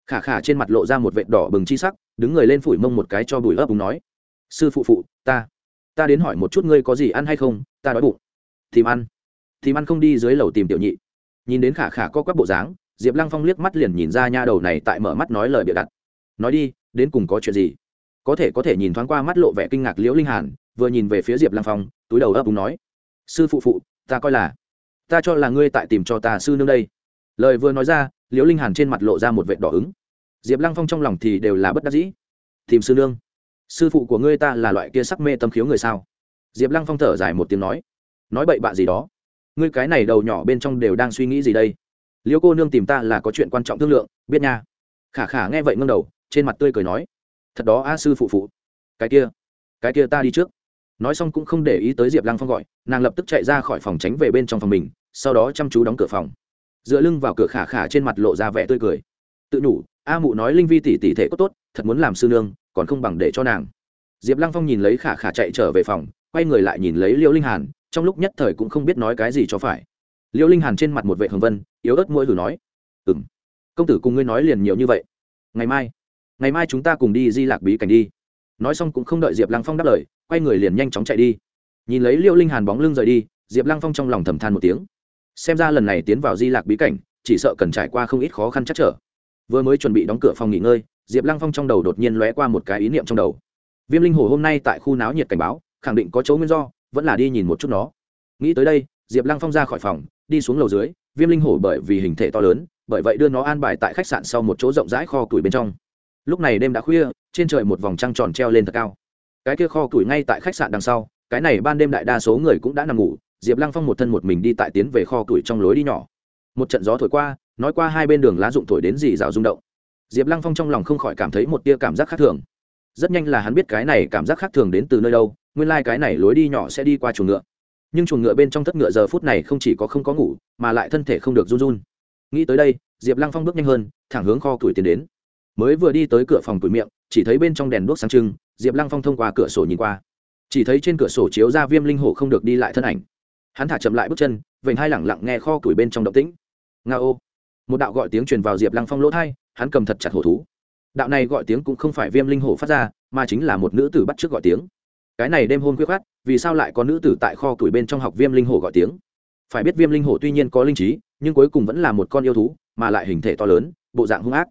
Khả khả trên mặt lộ ra một vệt đỏ bừng chi sắc, đứng người lên phủi mông một cái cho bùi ấp bùng nói. Sư phụ phụ, ta ta đến hỏi một chút ngươi có gì ăn hay không, ta đói bụng. Tìm ăn. Tìm ăn không đi dưới lầu tìm tiểu nhị. Nhìn đến khả khả co quắp bộ dáng, diệp lăng phong liếc mắt liền nhìn ra nha đầu này tại mở mắt nói lời bịa đặt nói đi, đến cùng có chuyện gì? Có thể có thể nhìn thoáng qua mắt lộ vẻ kinh ngạc liễu linh hàn, vừa nhìn về phía diệp lăng phong, túi đầu ấp úng nói, sư phụ phụ, ta coi là, ta cho là ngươi tại tìm cho ta sư nương đây. Lời vừa nói ra, liễu linh hàn trên mặt lộ ra một vệt đỏ ứng diệp lăng phong trong lòng thì đều là bất đắc dĩ. Tìm sư nương? Sư phụ của ngươi ta là loại kia sắc mê tâm khiếu người sao? Diệp lăng phong thở dài một tiếng nói nói bậy bạ gì đó? Ngươi cái này đầu nhỏ bên trong đều đang suy nghĩ gì đây? Liễu cô nương tìm ta là có chuyện quan trọng thương lượng, biết nha. Khả khả nghe vậy ngâm đầu trên mặt tươi cười nói, thật đó a sư phụ phụ. Cái kia cái kia ta đi trước. Nói xong cũng không để ý tới diệp lăng phong gọi, nàng lập tức chạy ra khỏi phòng tránh về bên trong phòng mình, sau đó chăm chú đóng cửa phòng. Dựa lưng vào cửa khả khả trên mặt lộ ra vẻ tươi cười. Tự nhủ, a mụ nói linh vi tỷ tỷ thể có tốt, thật muốn làm sư nương, còn không bằng để cho nàng. Diệp lăng phong nhìn lấy khả khả chạy trở về phòng, quay người lại nhìn lấy liễu linh hàn, trong lúc nhất thời cũng không biết nói cái gì cho phải. Liễu linh hàn trên mặt một vệ hồng vân, yếu ớt mỗi hử nói ừ m công tử cùng ngươi nói liền nhiều như vậy. Ngày mai ngày mai chúng ta cùng đi di lạc bí cảnh đi. Nói xong cũng không đợi diệp lăng phong đáp lời, quay người liền nhanh chóng chạy đi. Nhìn lấy liễu linh hàn bóng lưng rời đi, diệp lăng phong trong lòng thầm than một tiếng. Xem ra lần này tiến vào di lạc bí cảnh, chỉ sợ cần trải qua không ít khó khăn chắc trở. Vừa mới chuẩn bị đóng cửa phòng nghỉ ngơi, diệp lăng phong trong đầu đột nhiên lóe qua một cái ý niệm trong đầu. Viêm linh hồ hôm nay tại khu náo nhiệt cảnh báo, khẳng định có chỗ nguyên do, vẫn là đi nhìn một chút nó. Nghĩ tới đây, diệp lăng phong ra khỏi phòng, đi xuống lầu dưới, viêm linh hồ bởi vì hình thể to lớn, bởi vậy đưa nó an bài tại khách sạn sau một chỗ rộng rãi kho củi bên trong lúc này đêm đã khuya, trên trời một vòng trăng tròn treo lên thật cao. Cái kia kho củi ngay tại khách sạn đằng sau, cái này ban đêm đại đa số người cũng đã nằm ngủ, diệp lăng phong một thân một mình đi tại tiến về kho củi trong lối đi nhỏ. Một trận gió thổi qua, nói qua hai bên đường lá rụng thổi đến dì rào rung động. Diệp lăng phong trong lòng không khỏi cảm thấy một tia cảm giác khác thường. Rất nhanh là hắn biết cái này cảm giác khác thường đến từ nơi đâu, nguyên lai、like、cái này lối đi nhỏ sẽ đi qua chuồng ngựa. Nhưng chuồng ngựa bên trong thất ngựa giờ phút này không chỉ có không có ngủ, mà lại thân thể không được run run. Nghĩ tới đây, diệp lăng phong bước nhanh hơn, thẳng hướng kho củi tiến đến mới vừa đi tới cửa phòng củi miệng, chỉ thấy bên trong đèn đuốc sáng trưng, diệp lăng phong thông qua cửa sổ nhìn qua. Chỉ thấy trên cửa sổ chiếu ra viêm linh hổ không được đi lại thân ảnh. Hắn thả chậm lại bước chân, vểnh hai lẳng lặng nghe kho củi bên trong động tĩnh. Nga ô. Một đạo gọi tiếng truyền vào diệp lăng phong lỗ thai hắn cầm thật chặt hổ thú. Đạo này gọi tiếng cũng không phải viêm linh hổ phát ra, mà chính là một nữ tử bắt trước gọi tiếng. Cái này đêm hôn quyết khát vì sao lại có nữ tử tại kho củi bên trong học viêm linh hổ gọi tiếng? Phải biết viêm linh hổ tuy nhiên có linh trí, nhưng cuối cùng vẫn là một con yêu thú, mà lại hình thể to lớn, bộ dạng hung ác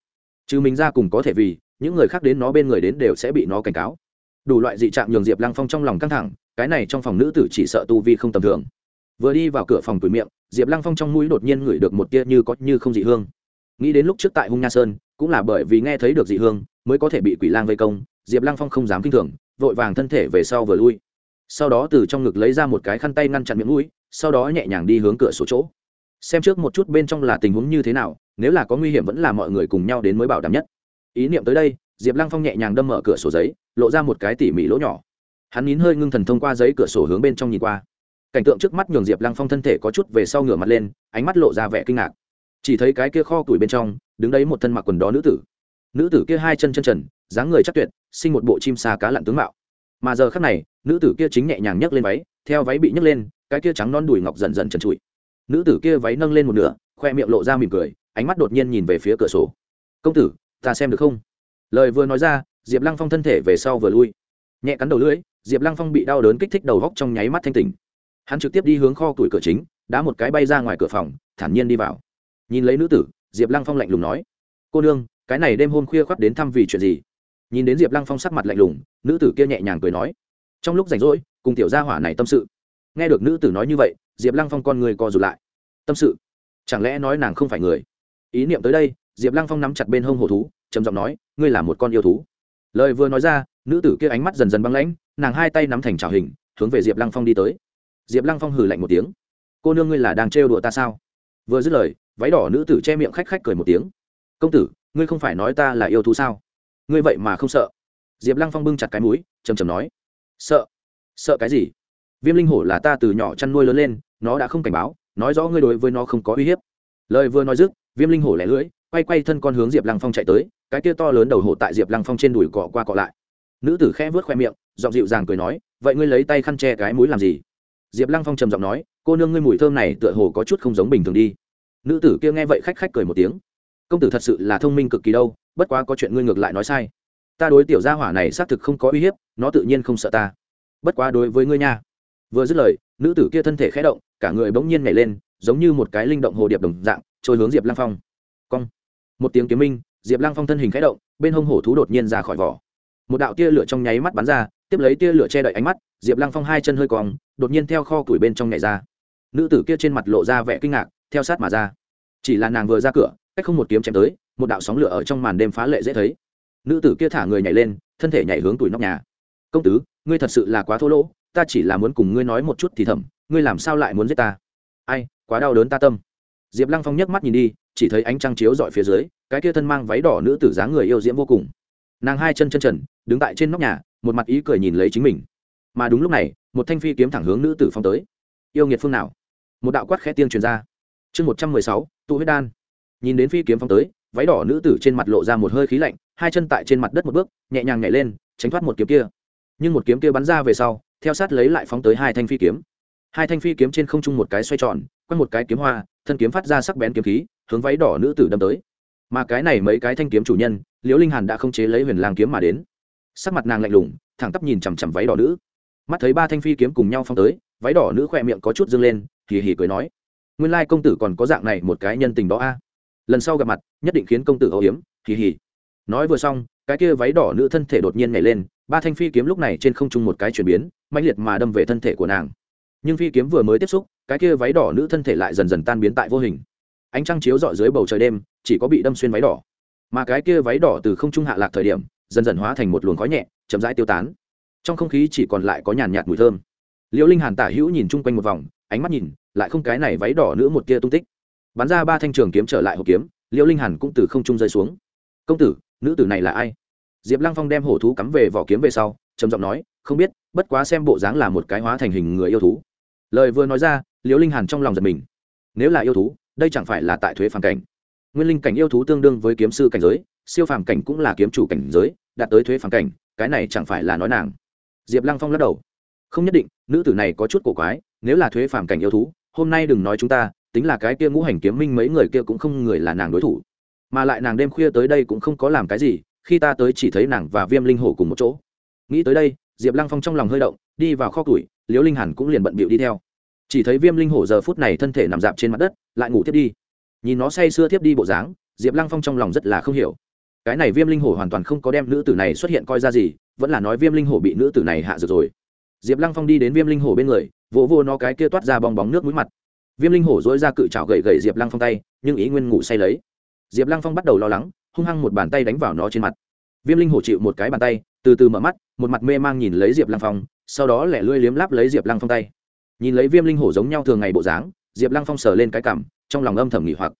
chứ mình ra cùng có thể vì, những người khác đến nó bên người đến đều sẽ bị nó cảnh cáo. Đủ loại dị trạng nhường diệp lăng phong trong lòng căng thẳng, cái này trong phòng nữ tử chỉ sợ tu vi không tầm thường. Vừa đi vào cửa phòng tuổi miệng, diệp lăng phong trong mũi đột nhiên ngửi được một tia như có như không dị hương. Nghĩ đến lúc trước tại hung nha sơn, cũng là bởi vì nghe thấy được dị hương, mới có thể bị quỷ lang vây công, diệp lăng phong không dám k i n h thường, vội vàng thân thể về sau vừa lui. Sau đó từ trong ngực lấy ra một cái khăn tay ngăn chặn miệng mũi, sau đó nhẹ nhàng đi hướng cửa sổ chỗ xem trước một chút bên trong là tình huống như thế nào, nếu là có nguy hiểm vẫn là mọi người cùng nhau đến mới bảo đảm nhất. Ý niệm tới đây, diệp lăng phong nhẹ nhàng đâm mở cửa sổ giấy, lộ ra một cái tỉ mỉ lỗ nhỏ. Hắn nín hơi ngưng thần thông qua giấy cửa sổ hướng bên trong nhìn qua. Cảnh tượng trước mắt nhường diệp lăng phong thân thể có chút về sau ngửa mặt lên, ánh mắt lộ ra vẻ kinh ngạc. Chỉ thấy cái kia kho tuổi bên trong, đứng đấy một thân mặc quần đó nữ tử. Nữ tử kia hai chân chân trần, dáng người chắc tuyệt, sinh một bộ chim xa cá lặn tướng mạo. Mà giờ khắc này, nữ tử kia chính nhẹ nhàng nhấc lên váy, theo váy bị nhấc lên, cái kia trắng non đùi ngọc dần dần trần trụi nữ tử kia váy nâng lên một nửa, khoe miệng lộ ra mỉm cười, ánh mắt đột nhiên nhìn về phía cửa sổ. Công tử, ta xem được không? Lời vừa nói ra, diệp lăng phong thân thể về sau vừa lui. Nhẹ cắn đầu lưỡi, diệp lăng phong bị đau đớn kích thích đầu góc trong nháy mắt thanh tỉnh. Hắn trực tiếp đi hướng kho tuổi cửa chính, đá một cái bay ra ngoài cửa phòng, thản nhiên đi vào. Nhìn lấy nữ tử, diệp lăng phong lạnh lùng nói, cô nương, cái này đêm hôm khuya khoắt đến thăm vì chuyện gì? Nhìn đến diệp lăng phong sắc mặt lạnh lùng, nữ tử kia nhẹ nhàng cười nói, trong lúc rảnh rỗi, cùng tiểu gia hỏa này tâm sự nghe được nữ tử nói như vậy, diệp lăng phong con người co rụt lại. Tâm sự. Chẳng lẽ nói nàng không phải người? Ý niệm tới đây, diệp lăng phong nắm chặt bên hông hồ thú, trầm giọng nói, ngươi là một con yêu thú. Lời vừa nói ra, nữ tử kia ánh mắt dần dần băng lãnh, nàng hai tay nắm thành trào hình, hướng về diệp lăng phong đi tới. Diệp lăng phong hừ lạnh một tiếng. Cô nương ngươi là đang trêu đùa ta sao? Vừa dứt lời, váy đỏ nữ tử che miệng khách khách cười một tiếng. Công tử, ngươi không phải nói ta là yêu thú sao? Ngươi vậy mà không sợ. Diệp lăng phong bưng chặt cái mũi chầm chầm nói. Sợ. Sợ cái gì? Viêm linh hổ là ta từ nhỏ chăn nuôi lớn lên, nó đã không cảnh báo, nói rõ ngươi đối với nó không có uy hiếp. Lời vừa nói dứt, viêm linh hổ lẻ lưỡi, quay quay thân con hướng diệp lăng phong chạy tới, cái kia to lớn đầu hổ tại diệp lăng phong trên đùi cọ qua cọ lại. Nữ tử khẽ vớt khoe miệng, giọng dịu dàng cười nói, vậy ngươi lấy tay khăn che cái mũi làm gì? Diệp lăng phong trầm giọng nói, cô nương ngươi mùi thơm này tựa hồ có chút không giống bình thường đi. Nữ tử kia nghe vậy khách khách cười một tiếng. Công tử thật sự là thông minh cực kỳ đâu, bất quá có chuyện ngươi ngược lại nói sai. Ta đối tiểu gia hỏa này xác thực không có uy hiếp, nó tự nhiên không sợ ta. Bất quá đối với ngươi nha vừa dứt lời, nữ tử kia thân thể khẽ động, cả người bỗng nhiên nhảy lên, giống như một cái linh động hồ điệp đồng dạng, trôi hướng diệp lang phong. Cong. Một tiếng kiếm minh, diệp lang phong thân hình khẽ động, bên hông hổ thú đột nhiên ra khỏi vỏ. Một đạo tia lửa trong nháy mắt bắn ra, tiếp lấy tia lửa che đậy ánh mắt, diệp lang phong hai chân hơi cong, đột nhiên theo kho củi bên trong nhảy ra. Nữ tử kia trên mặt lộ ra vẻ kinh ngạc, theo sát mà ra. Chỉ là nàng vừa ra cửa, cách không một kiếm chém tới, một đạo sóng lửa ở trong màn đêm phá lệ dễ thấy. Nữ tử kia thả người nhảy lên, thân thể nhảy hướng tủi nóc nhà. Công tứ, ngươi thật sự là quá thô lỗ ta chỉ là muốn cùng ngươi nói một chút thì thầm, ngươi làm sao lại muốn giết ta? Ai, quá đau đớn ta tâm. Diệp lăng phong nhấc mắt nhìn đi, chỉ thấy ánh trăng chiếu dọi phía dưới, cái kia thân mang váy đỏ nữ tử dáng người yêu diễm vô cùng. Nàng hai chân chân trần, đứng tại trên nóc nhà, một mặt ý cười nhìn lấy chính mình. Mà đúng lúc này, một thanh phi kiếm thẳng hướng nữ tử phong tới. Yêu nghiệt phương nào? Một đạo quát khẽ tiên truyền ra. Chương một trăm mười sáu, tụ huyết đan. Nhìn đến phi kiếm phong tới, váy đỏ nữ tử trên mặt lộ ra một hơi khí lạnh, hai chân tại trên mặt đất một bước, nhẹ nhàng nhảy lên, tránh thoát một kiếm kia. Nhưng một kiếm kia bắn ra về sau theo sát lấy lại phóng tới hai thanh phi kiếm. Hai thanh phi kiếm trên không trung một cái xoay tròn, quanh một cái kiếm hoa, thân kiếm phát ra sắc bén kiếm khí, hướng váy đỏ nữ tử đâm tới. Mà cái này mấy cái thanh kiếm chủ nhân, liễu linh hàn đã không chế lấy huyền lang kiếm mà đến. Sắc mặt nàng lạnh lùng, thẳng tắp nhìn chằm chằm váy đỏ nữ. Mắt thấy ba thanh phi kiếm cùng nhau phong tới, váy đỏ nữ khỏe miệng có chút dâng lên, hì hì cười nói, nguyên lai công tử còn có dạng này một cái nhân tình đó a. Lần sau gặp mặt, nhất định khiến công tử âu hiếm hì hì nói vừa xong, cái kia váy đỏ nữ thân thể đột nhiên nhảy lên, ba thanh phi kiếm lúc này trên không trung một cái chuyển biến mạnh liệt mà đâm về thân thể của nàng. Nhưng phi kiếm vừa mới tiếp xúc, cái kia váy đỏ nữ thân thể lại dần dần tan biến tại vô hình. Ánh trăng chiếu dọi dưới bầu trời đêm, chỉ có bị đâm xuyên váy đỏ. Mà cái kia váy đỏ từ không trung hạ lạc thời điểm, dần dần hóa thành một luồng khói nhẹ, chậm rãi tiêu tán. Trong không khí chỉ còn lại có nhàn nhạt mùi thơm. Liễu linh hàn tả hữu nhìn chung quanh một vòng, ánh mắt nhìn, lại không cái này váy đỏ nữ một kia tung tích. Bắn ra ba thanh trường kiếm trở lại hộp kiếm, liễu linh hàn cũng từ không trung rơi xuống. Công tử nữ tử này là ai? Diệp lăng phong đem hổ thú cắm về vỏ kiếm về sau, trầm giọng nói, không biết, bất quá xem bộ dáng là một cái hóa thành hình người yêu thú. Lời vừa nói ra, liễu linh hàn trong lòng giật mình. Nếu là yêu thú, đây chẳng phải là tại thuế phàm cảnh. Nguyên linh cảnh yêu thú tương đương với kiếm sư cảnh giới, siêu phàm cảnh cũng là kiếm chủ cảnh giới, đạt tới thuế phàm cảnh, cái này chẳng phải là nói nàng. Diệp lăng phong lắc đầu. Không nhất định, nữ tử này có chút cổ quái, nếu là thuế phàm cảnh yêu thú, hôm nay đừng nói chúng ta, tính là cái kia ngũ hành kiếm minh mấy người kia cũng không người là nàng đối thủ mà lại nàng đêm khuya tới đây cũng không có làm cái gì, khi ta tới chỉ thấy nàng và viêm linh hổ cùng một chỗ. Nghĩ tới đây, diệp lăng phong trong lòng hơi động, đi vào kho tuổi liễu linh hàn cũng liền bận bịu đi theo. Chỉ thấy viêm linh hổ giờ phút này thân thể nằm dạp trên mặt đất, lại ngủ tiếp đi. Nhìn nó say sưa tiếp đi bộ dáng, diệp lăng phong trong lòng rất là không hiểu. Cái này viêm linh hổ hoàn toàn không có đem nữ tử này xuất hiện coi ra gì, vẫn là nói viêm linh hổ bị nữ tử này hạ dược rồi. Diệp lăng phong đi đến viêm linh hổ bên người, vỗ vô nó cái kia toát ra bong bóng nước mũi mặt. Viêm linh hổ dối ra cự trào gậy gậy diệp lăng phong tay, nhưng ý nguyên ngủ say lấy diệp lăng phong bắt đầu lo lắng, hung hăng một bàn tay đánh vào nó trên mặt. Viêm linh hổ chịu một cái bàn tay, từ từ mở mắt, một mặt mê mang nhìn lấy diệp lăng phong, sau đó lẻ lươi liếm láp lấy diệp lăng phong tay. Nhìn lấy viêm linh hổ giống nhau thường ngày bộ dáng, diệp lăng phong sờ lên cái cảm trong lòng âm thầm nghỉ hoặc.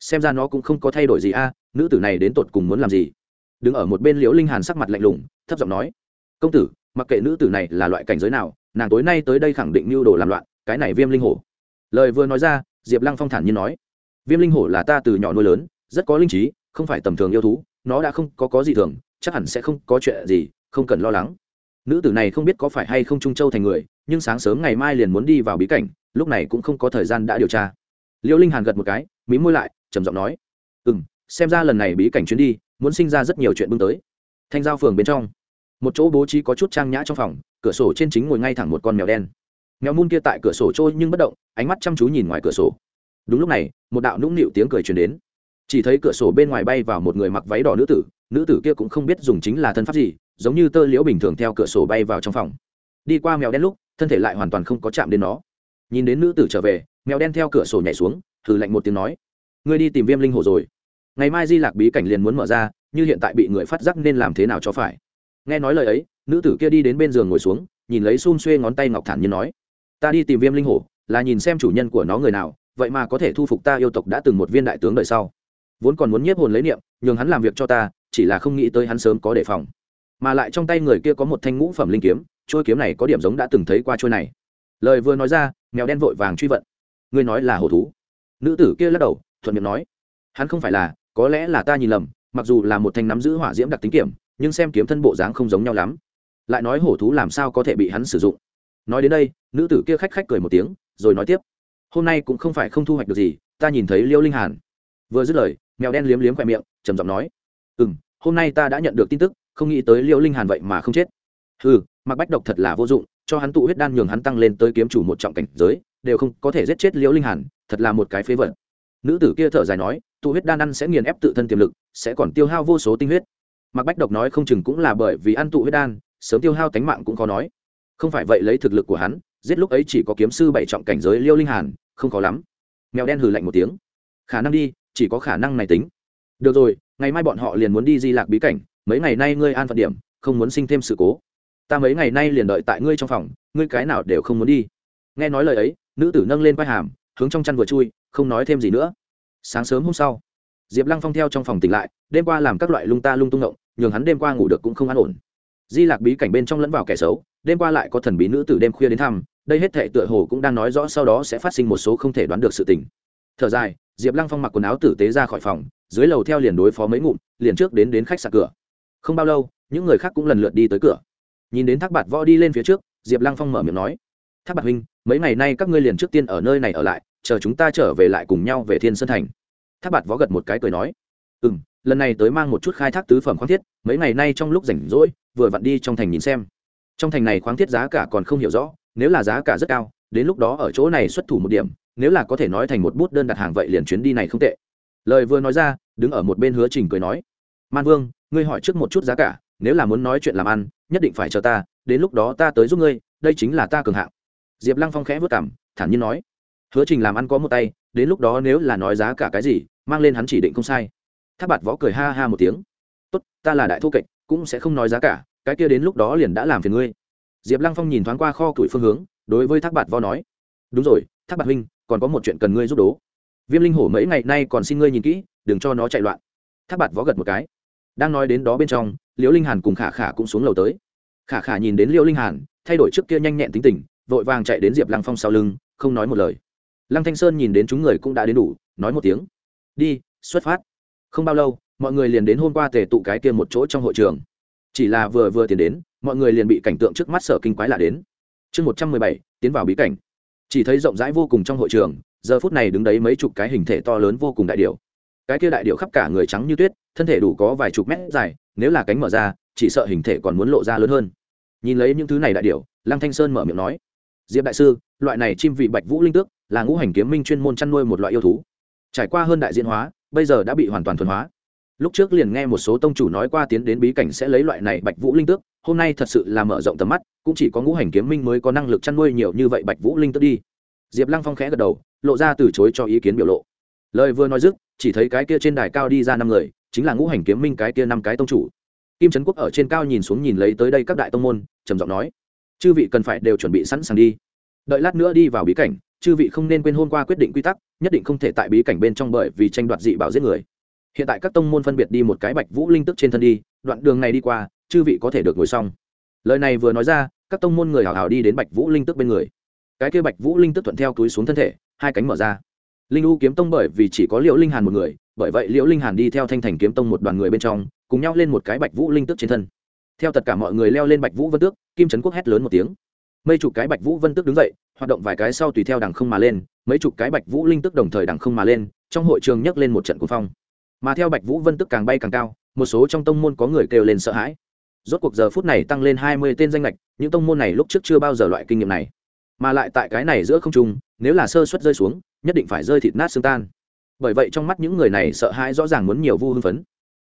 Xem ra nó cũng không có thay đổi gì a à, nữ tử này đến tột cùng muốn làm gì? Đứng ở một bên liễu linh hàn sắc mặt lạnh lùng, thấp giọng nói, công tử, mặc kệ nữ tử này là loại cảnh giới nào, nàng tối nay tới đây khẳng định mưu đồ làm loạn, cái này viêm linh hổ. Lời vừa nói ra, diệp lăng phong thản nhiên nói, viêm linh hổ là ta từ nhỏ nuôi lớn rất có linh trí, không phải tầm thường yêu thú, nó đã không có có gì thường, chắc hẳn sẽ không có chuyện gì, không cần lo lắng. Nữ tử này không biết có phải hay không trung châu thành người, nhưng sáng sớm ngày mai liền muốn đi vào bí cảnh, lúc này cũng không có thời gian đã điều tra. Liễu linh hàn gật một cái, mí môi lại, trầm giọng nói ừ m xem ra lần này bí cảnh chuyến đi, muốn sinh ra rất nhiều chuyện bưng tới. Thanh giao phường bên trong, một chỗ bố trí có chút trang nhã trong phòng, cửa sổ trên chính ngồi ngay thẳng một con mèo đen. Mèo mun kia tại cửa sổ trôi nhưng bất động, ánh mắt chăm chú nhìn ngoài cửa sổ. Đúng lúc này, một đạo nũng nịu tiếng cười truyền đến chỉ thấy cửa sổ bên ngoài bay vào một người mặc váy đỏ nữ tử nữ tử kia cũng không biết dùng chính là thân pháp gì, giống như tơ liễu bình thường theo cửa sổ bay vào trong phòng. Đi qua mèo đen lúc, thân thể lại hoàn toàn không có chạm đến nó. Nhìn đến nữ tử trở về, mèo đen theo cửa sổ nhảy xuống thử lạnh một tiếng nói, ngươi đi tìm viêm linh hồ rồi. Ngày mai di lạc bí cảnh liền muốn mở ra, như hiện tại bị người phát giác nên làm thế nào cho phải. Nghe nói lời ấy, nữ tử kia đi đến bên giường ngồi xuống, nhìn lấy xung xuê ngón tay ngọc thản như nói, ta đi tìm viêm linh hổ là nhìn xem chủ nhân của nó người nào, vậy mà có thể thu phục ta yêu tộc đã từng một viên đại tướng đời sau vốn còn muốn nhiếp hồn lấy niệm, nhường hắn làm việc cho ta, chỉ là không nghĩ tới hắn sớm có đề phòng. Mà lại trong tay người kia có một thanh ngũ phẩm linh kiếm trôi kiếm này có điểm giống đã từng thấy qua trôi này. Lời vừa nói ra, mèo đen vội vàng truy vận. Ngươi nói là hổ thú. Nữ tử kia lắc đầu, thuận miệng nói, hắn không phải là, có lẽ là ta nhìn lầm, mặc dù là một thanh nắm giữ hỏa diễm đặc tính kiểm, nhưng xem kiếm thân bộ dáng không giống nhau lắm. Lại nói hổ thú làm sao có thể bị hắn sử dụng? Nói đến đây, nữ tử kia khách khách cười một tiếng, rồi nói tiếp, hôm nay cũng không phải không thu hoạch được gì, ta nhìn thấy liêu linh hàn. Vừa dứt lời mèo đen liếm liếm khoe miệng, trầm giọng nói ừ m hôm nay ta đã nhận được tin tức, không nghĩ tới Liễu linh hàn vậy mà không chết. Ừ mặc bách độc thật là vô dụng, cho hắn tụ huyết đan nhường hắn tăng lên tới kiếm chủ một trọng cảnh giới, đều không có thể giết chết Liễu linh hàn, thật là một cái phế vật. Nữ tử kia thở dài nói, tụ huyết đan ăn sẽ nghiền ép tự thân tiềm lực, sẽ còn tiêu hao vô số tinh huyết. Mặc bách độc nói không chừng cũng là bởi vì ăn tụ huyết đan, sớm tiêu hao tánh mạng cũng khó nói. Không phải vậy lấy thực lực của hắn, giết lúc ấy chỉ có kiếm sư bảy trọng cảnh giới liêu linh hàn, không khó lắm. Mèo đen hừ lạnh một tiếng, khả năng đi chỉ có khả năng này tính. Được rồi, ngày mai bọn họ liền muốn đi di lạc bí cảnh, mấy ngày nay ngươi an phận điểm, không muốn sinh thêm sự cố. Ta mấy ngày nay liền đợi tại ngươi trong phòng, ngươi cái nào đều không muốn đi. Nghe nói lời ấy, nữ tử nâng lên vai hàm, hướng trong chăn vừa chui, không nói thêm gì nữa. Sáng sớm hôm sau, diệp lăng phong theo trong phòng tỉnh lại, đêm qua làm các loại lung ta lung tung động, nhường hắn đêm qua ngủ được cũng không an ổn. Di lạc bí cảnh bên trong lẫn vào kẻ xấu, đêm qua lại có thần bí nữ tử đêm khuya đến thăm, đây hết thệ tựa hồ cũng đang nói rõ sau đó sẽ phát sinh một số không thể đoán được sự tình thở dài, diệp lăng phong mặc quần áo tử tế ra khỏi phòng, dưới lầu theo liền đối phó mấy ngụm, liền trước đến đến khách sạn cửa. Không bao lâu, những người khác cũng lần lượt đi tới cửa. Nhìn đến thác bạt võ đi lên phía trước, diệp lăng phong mở miệng nói, thác bạt huynh, mấy ngày nay các ngươi liền trước tiên ở nơi này ở lại, chờ chúng ta trở về lại cùng nhau về thiên sơn thành. Thác bạt võ gật một cái cười nói ừ m lần này tới mang một chút khai thác tứ phẩm khoáng thiết, mấy ngày nay trong lúc rảnh rỗi, vừa vặn đi trong thành nhìn xem. Trong thành này khoáng thiết giá cả còn không hiểu rõ, nếu là giá cả rất cao, đến lúc đó ở chỗ này xuất thủ một điểm nếu là có thể nói thành một bút đơn đặt hàng vậy liền chuyến đi này không tệ. Lời vừa nói ra, đứng ở một bên hứa trình cười nói, man vương, ngươi hỏi trước một chút giá cả, nếu là muốn nói chuyện làm ăn, nhất định phải chờ ta, đến lúc đó ta tới giúp ngươi, đây chính là ta cường hạng. Diệp lăng phong khẽ vất cảm thản nhiên nói, hứa trình làm ăn có một tay, đến lúc đó nếu là nói giá cả cái gì, mang lên hắn chỉ định không sai. Tháp bạt võ cười ha ha một tiếng, tốt, ta là đại thu kệch, cũng sẽ không nói giá cả, cái kia đến lúc đó liền đã làm phiền ngươi. Diệp lăng phong nhìn thoáng qua kho củi phương hướng, đối với thác bạt võ nói, đúng rồi, thác bạt huynh còn có một chuyện cần ngươi giúp đố. Viêm linh hổ mấy ngày nay còn xin ngươi nhìn kỹ, đừng cho nó chạy loạn. Thác bạt võ gật một cái. Đang nói đến đó bên trong, liễu linh hàn cùng khả khả cũng xuống lầu tới. Khả khả nhìn đến liễu linh hàn, thay đổi trước kia nhanh nhẹn tính tình, vội vàng chạy đến diệp lăng phong sau lưng, không nói một lời. Lăng thanh sơn nhìn đến chúng người cũng đã đến đủ, nói một tiếng. Đi, xuất phát. Không bao lâu, mọi người liền đến hôm qua tề tụ cái kia một chỗ trong hội trường. Chỉ là vừa vừa tiến đến, mọi người liền bị cảnh tượng trước mắt sở kinh quái lạ đến. Chương một trăm mười bảy, tiến vào bí cảnh chỉ thấy rộng rãi vô cùng trong hội trường, giờ phút này đứng đấy mấy chục cái hình thể to lớn vô cùng đại điệu cái kia đại điệu khắp cả người trắng như tuyết, thân thể đủ có vài chục mét dài, nếu là cánh mở ra, chỉ sợ hình thể còn muốn lộ ra lớn hơn. Nhìn lấy những thứ này đại điệu lăng thanh sơn mở miệng nói, diệp đại sư, loại này chim vị bạch vũ linh tước, là ngũ hành kiếm minh chuyên môn chăn nuôi một loại yêu thú. Trải qua hơn đại diễn hóa, bây giờ đã bị hoàn toàn thuần hóa lúc trước liền nghe một số tông chủ nói qua tiến đến bí cảnh sẽ lấy loại này bạch vũ linh tước, hôm nay thật sự là mở rộng tầm mắt, cũng chỉ có ngũ hành kiếm minh mới có năng lực chăn nuôi nhiều như vậy bạch vũ linh tước đi. Diệp lăng phong khẽ gật đầu, lộ ra từ chối cho ý kiến biểu lộ. Lời vừa nói dứt, chỉ thấy cái kia trên đài cao đi ra năm người, chính là ngũ hành kiếm minh cái kia năm cái tông chủ. Kim trấn quốc ở trên cao nhìn xuống nhìn lấy tới đây các đại tông môn, trầm giọng nói, chư vị cần phải đều chuẩn bị sẵn sàng đi. Đợi lát nữa đi vào bí cảnh, chư vị không nên quên hôm qua quyết định quy tắc, nhất định không thể tại bí cảnh bên trong bởi vì tranh đoạt dị bảo giết người hiện tại các tông môn phân biệt đi một cái bạch vũ linh tức trên thân đi, đoạn đường này đi qua, chư vị có thể được ngồi xong. Lời này vừa nói ra, các tông môn người hào hào đi đến bạch vũ linh tức bên người. Cái kia bạch vũ linh tức thuận theo túi xuống thân thể, hai cánh mở ra. Linh u kiếm tông bởi vì chỉ có liễu linh hàn một người, bởi vậy liễu linh hàn đi theo thanh thành kiếm tông một đoàn người bên trong, cùng nhau lên một cái bạch vũ linh tức trên thân. Theo tất cả mọi người leo lên bạch vũ vân tước, kim trấn quốc hét lớn một tiếng. Mấy chục cái bạch vũ vân tước đứng dậy, hoạt động vài cái sau tùy theo đằng không mà lên, mấy chục cái bạch vũ linh tức đồng thời đằng không mà lên, trong hội trường nhấc lên một trận cuồng phong mà theo bạch vũ vân tức càng bay càng cao, một số trong tông môn có người kêu lên sợ hãi. Rốt cuộc giờ phút này tăng lên hai mươi tên danh lệch, những tông môn này lúc trước chưa bao giờ loại kinh nghiệm này. Mà lại tại cái này giữa không trung, nếu là sơ suất rơi xuống, nhất định phải rơi thịt nát xương tan. Bởi vậy trong mắt những người này sợ hãi rõ ràng muốn nhiều vu hưng phấn.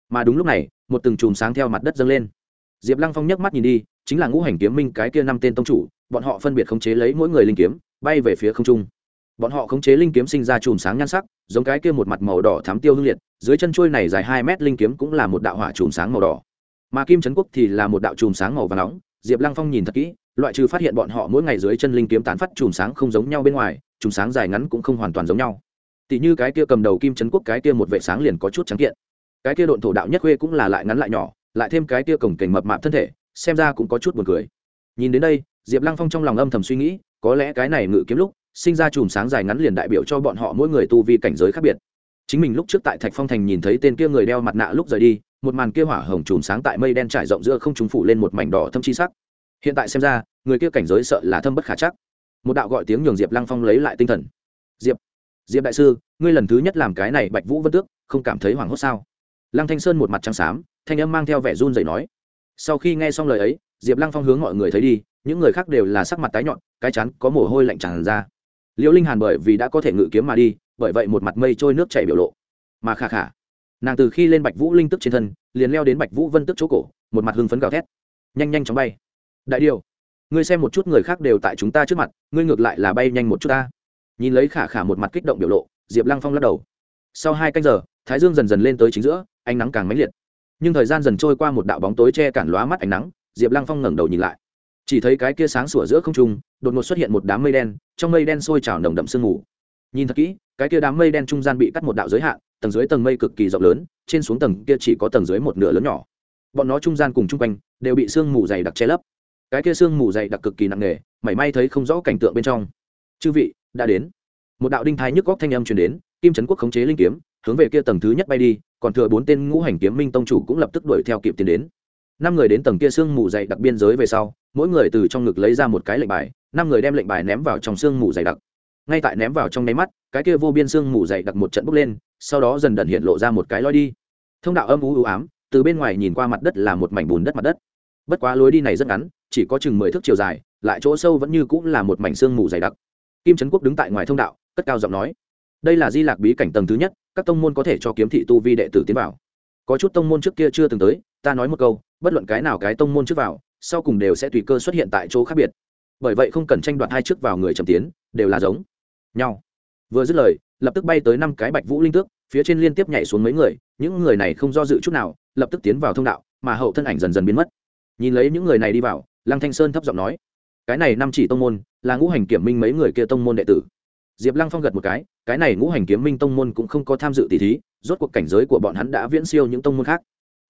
Mà đúng lúc này, một từng chùm sáng theo mặt đất dâng lên. Diệp lăng phong nhấc mắt nhìn đi, chính là ngũ hành kiếm minh cái kia năm tên tông chủ, bọn họ phân biệt khống chế lấy mỗi người linh kiếm, bay về phía không trung bọn họ khống chế linh kiếm sinh ra chùm sáng nhan sắc, giống cái kia một mặt màu đỏ thám tiêu hương liệt, dưới chân trôi này dài hai mét linh kiếm cũng là một đạo hỏa chùm sáng màu đỏ. Mà kim trấn quốc thì là một đạo chùm sáng màu và nóng, diệp lăng phong nhìn thật kỹ, loại trừ phát hiện bọn họ mỗi ngày dưới chân linh kiếm tán phát chùm sáng không giống nhau bên ngoài, chùm sáng dài ngắn cũng không hoàn toàn giống nhau. Tỷ như cái kia cầm đầu kim trấn quốc cái kia một vệ sáng liền có chút trắng kiện. Cái kia độn thổ đạo nhất khuê cũng là lại ngắn lại nhỏ, lại thêm cái kia cổng kềnh mập mạp thân thể, xem ra cũng có chút buồn cười. Nhìn đến đây, diệp lăng phong trong lòng âm thầm suy nghĩ, có lẽ cái này ngự kiếm lúc sinh ra chùm sáng dài ngắn liền đại biểu cho bọn họ mỗi người tu vi cảnh giới khác biệt. Chính mình lúc trước tại thạch phong thành nhìn thấy tên kia người đeo mặt nạ lúc rời đi, một màn kia hỏa hồng chùm sáng tại mây đen trải rộng giữa không trúng phủ lên một mảnh đỏ thâm chi sắc. Hiện tại xem ra, người kia cảnh giới sợ là thâm bất khả chắc. Một đạo gọi tiếng nhường diệp lăng phong lấy lại tinh thần. Diệp diệp đại sư, ngươi lần thứ nhất làm cái này bạch vũ vân tước, không cảm thấy hoảng hốt sao? Lăng thanh sơn một mặt trắng xám, thanh âm mang theo vẻ run rẩy nói. Sau khi nghe xong lời ấy, diệp lăng phong hướng mọi người thấy đi, những người khác đều là sắc mặt tái nhọn cái chắn có mồ hôi lạnh tràn ra liễu linh hàn bởi vì đã có thể ngự kiếm mà đi, bởi vậy một mặt mây trôi nước chảy biểu lộ. Mà khả khả nàng từ khi lên bạch vũ linh tức trên thân, liền leo đến bạch vũ vân tức chỗ cổ, một mặt hưng phấn gào thét. Nhanh nhanh chóng bay. Đại điều, ngươi xem một chút người khác đều tại chúng ta trước mặt, ngươi ngược lại là bay nhanh một chút ta. Nhìn lấy khả khả một mặt kích động biểu lộ, diệp lăng phong lắc đầu. Sau hai canh giờ, thái dương dần dần lên tới chính giữa, ánh nắng càng mãnh liệt. Nhưng thời gian dần trôi qua một đạo bóng tối che cản lóa mắt ánh nắng, diệp lăng phong ngẩng đầu nhìn lại chỉ thấy cái kia sáng sủa giữa không trung, đột ngột xuất hiện một đám mây đen, trong mây đen sôi trào nồng đậm sương mù. Nhìn thật kỹ, cái kia đám mây đen trung gian bị cắt một đạo giới hạn, tầng dưới tầng mây cực kỳ rộng lớn, trên xuống tầng kia chỉ có tầng dưới một nửa lớn nhỏ. Bọn nó trung gian cùng chung quanh đều bị sương mù dày đặc che lấp. Cái kia sương mù dày đặc cực kỳ nặng nề, mảy may thấy không rõ cảnh tượng bên trong. Chư vị, đã đến. Một đạo đinh thái nhức góc thanh âm truyền đến, kim trấn quốc khống chế linh kiếm, hướng về kia tầng thứ nhất bay đi, còn thừa bốn tên ngũ hành kiếm minh tông chủ cũng lập tức đuổi theo kịp tiến đến. Năm người đến tầng kia sương mù dày đặc biên giới về sau mỗi người từ trong ngực lấy ra một cái lệnh bài, năm người đem lệnh bài ném vào trong sương mù dày đặc. Ngay tại ném vào trong nháy mắt, cái kia vô biên sương mù dày đặc một trận bốc lên, sau đó dần dần hiện lộ ra một cái lối đi. Thông đạo âm u u ám, từ bên ngoài nhìn qua mặt đất là một mảnh bùn đất mặt đất. Bất quá lối đi này rất ngắn, chỉ có chừng mười thước chiều dài, lại chỗ sâu vẫn như cũng là một mảnh sương mù dày đặc. Kim trấn quốc đứng tại ngoài thông đạo, cất cao giọng nói, đây là di lạc bí cảnh tầng thứ nhất, các tông môn có thể cho kiếm thị tu vi đệ tử tiến vào. Có chút tông môn trước kia chưa từng tới, ta nói một câu, bất luận cái nào cái tông môn trước vào sau cùng đều sẽ tùy cơ xuất hiện tại chỗ khác biệt. Bởi vậy không cần tranh đoạt hai trước vào người chậm tiến, đều là giống nhau. Vừa dứt lời, lập tức bay tới năm cái bạch vũ linh tước, phía trên liên tiếp nhảy xuống mấy người, những người này không do dự chút nào, lập tức tiến vào thông đạo, mà hậu thân ảnh dần dần biến mất. Nhìn lấy những người này đi vào, lăng thanh sơn thấp giọng nói, cái này năm chỉ tông môn, là ngũ hành kiểm minh mấy người kia tông môn đệ tử. Diệp lăng phong gật một cái cái này ngũ hành kiếm minh tông môn cũng không có tham dự tỷ thí, rốt cuộc cảnh giới của bọn hắn đã viễn siêu những tông môn khác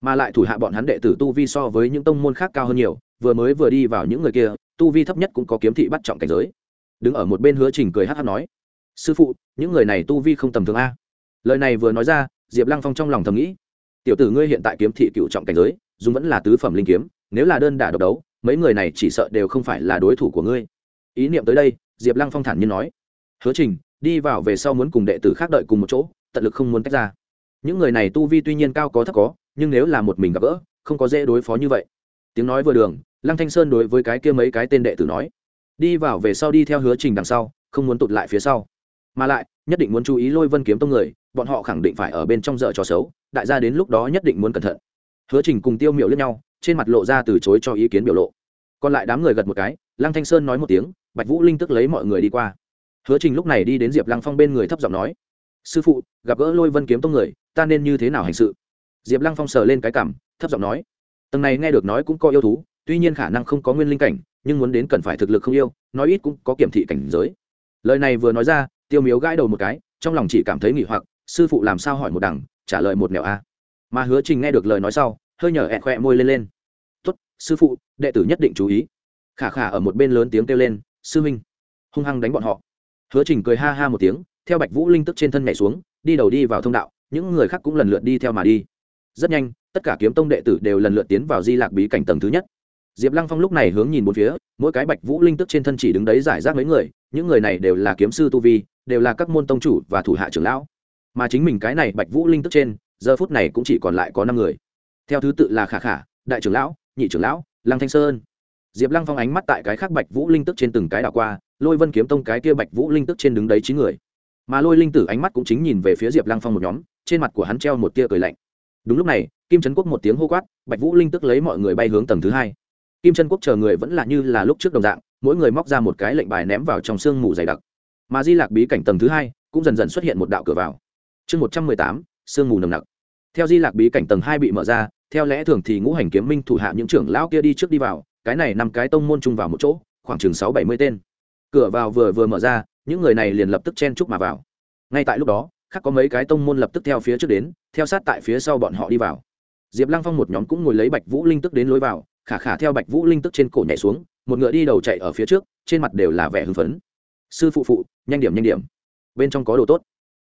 mà lại thủ hạ bọn hắn đệ tử tu vi so với những tông môn khác cao hơn nhiều, vừa mới vừa đi vào những người kia, tu vi thấp nhất cũng có kiếm thị bắt trọng cảnh giới. Đứng ở một bên hứa trình cười hát hát nói, sư phụ, những người này tu vi không tầm thường a. Lời này vừa nói ra, diệp lăng phong trong lòng thầm nghĩ, tiểu tử ngươi hiện tại kiếm thị cựu trọng cảnh giới, dùng vẫn là tứ phẩm linh kiếm, nếu là đơn đả độc đấu, mấy người này chỉ sợ đều không phải là đối thủ của ngươi. Ý niệm tới đây, diệp lăng phong thản nhiên nói, hứa trình, đi vào về sau muốn cùng đệ tử khác đợi cùng một chỗ, tận lực không muốn tách ra. Những người này tu vi tuy nhiên cao có thấp có nhưng nếu là một mình gặp gỡ, không có dễ đối phó như vậy. Tiếng nói vừa đường, lăng thanh sơn đối với cái kia mấy cái tên đệ tử nói, đi vào về sau đi theo hứa trình đằng sau, không muốn tụt lại phía sau. Mà lại, nhất định muốn chú ý lôi vân kiếm tông người, bọn họ khẳng định phải ở bên trong dở trò xấu, đại gia đến lúc đó nhất định muốn cẩn thận. Hứa trình cùng tiêu miệu lẫn nhau, trên mặt lộ ra từ chối cho ý kiến biểu lộ. Còn lại đám người gật một cái, lăng thanh sơn nói một tiếng, bạch vũ linh tức lấy mọi người đi qua. Hứa trình lúc này đi đến diệp lăng phong bên người thấp giọng nói, sư phụ, gặp gỡ lôi vân kiếm tông người, ta nên như thế nào hành sự? Diệp lăng phong sờ lên cái cảm, thấp giọng nói, tầng này nghe được nói cũng có yêu thú, tuy nhiên khả năng không có nguyên linh cảnh, nhưng muốn đến cần phải thực lực không yêu, nói ít cũng có kiểm thị cảnh giới. Lời này vừa nói ra, tiêu miếu gãi đầu một cái, trong lòng chỉ cảm thấy nghỉ hoặc, sư phụ làm sao hỏi một đằng, trả lời một nẻo a. Mà hứa trình nghe được lời nói sau, hơi nhở ẹn khoe môi lên lên. Tốt, sư phụ, đệ tử nhất định chú ý. Khả khả ở một bên lớn tiếng kêu lên, sư Minh hung hăng đánh bọn họ. Hứa trình cười ha ha một tiếng, theo bạch vũ linh tức trên thân nhảy xuống, đi đầu đi vào thông đạo, những người khác cũng lần lượt đi theo mà đi rất nhanh, tất cả kiếm tông đệ tử đều lần lượt tiến vào di lạc bí cảnh tầng thứ nhất. Diệp lăng phong lúc này hướng nhìn bốn phía, mỗi cái bạch vũ linh tức trên thân chỉ đứng đấy giải rác mấy người, những người này đều là kiếm sư tu vi, đều là các môn tông chủ và thủ hạ trưởng lão. Mà chính mình cái này bạch vũ linh tức trên, giờ phút này cũng chỉ còn lại có năm người. Theo thứ tự là khả khả, đại trưởng lão, nhị trưởng lão, lăng thanh sơn. Diệp lăng phong ánh mắt tại cái khác bạch vũ linh tức trên từng cái đảo qua, lôi vân kiếm tông cái kia bạch vũ linh tức trên đứng đấy chín người. Mà lôi linh tử ánh mắt cũng chính nhìn về phía diệp lăng phong một nhóm, trên mặt của hắn treo một tia cười lạnh đúng lúc này, kim trấn quốc một tiếng hô quát, bạch vũ linh tức lấy mọi người bay hướng tầng thứ hai. Kim trấn quốc chờ người vẫn là như là lúc trước đồng dạng, mỗi người móc ra một cái lệnh bài ném vào trong sương mù dày đặc. Mà di lạc bí cảnh tầng thứ hai, cũng dần dần xuất hiện một đạo cửa vào. Chương một trăm mười tám, sương mù nồng nặc. Theo di lạc bí cảnh tầng hai bị mở ra, theo lẽ thường thì ngũ hành kiếm minh thủ hạ những trưởng lão kia đi trước đi vào, cái này năm cái tông môn chung vào một chỗ, khoảng chừng sáu bảy mươi tên. Cửa vào vừa vừa mở ra, những người này liền lập tức chen chúc mà vào. Ngay tại lúc đó khác có mấy cái tông môn lập tức theo phía trước đến, theo sát tại phía sau bọn họ đi vào. Diệp lăng phong một nhóm cũng ngồi lấy bạch vũ linh tức đến lối vào, khả khả theo bạch vũ linh tức trên cổ nhảy xuống, một ngựa đi đầu chạy ở phía trước, trên mặt đều là vẻ hưng phấn. Sư phụ phụ, nhanh điểm nhanh điểm. Bên trong có đồ tốt.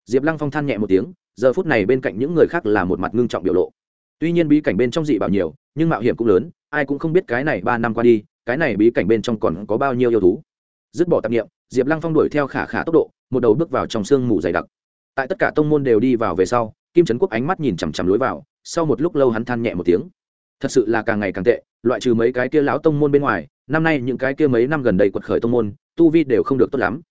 Diệp lăng phong than nhẹ một tiếng, giờ phút này bên cạnh những người khác là một mặt ngưng trọng biểu lộ. Tuy nhiên bí cảnh bên trong dị bảo nhiều, nhưng mạo hiểm cũng lớn, ai cũng không biết cái này ba năm qua đi, cái này bí cảnh bên trong còn có bao nhiêu yêu thú. Dứt bỏ tạp nghiệm diệp lăng phong đuổi theo khả khả tốc độ, một đầu bước vào trong sương mù dày đặc tại tất cả tông môn đều đi vào về sau, kim trấn quốc ánh mắt nhìn chằm chằm lối vào, sau một lúc lâu hắn than nhẹ một tiếng. Thật sự là càng ngày càng tệ, loại trừ mấy cái kia lão tông môn bên ngoài, năm nay những cái kia mấy năm gần đây quật khởi tông môn, tu vi đều không được tốt lắm.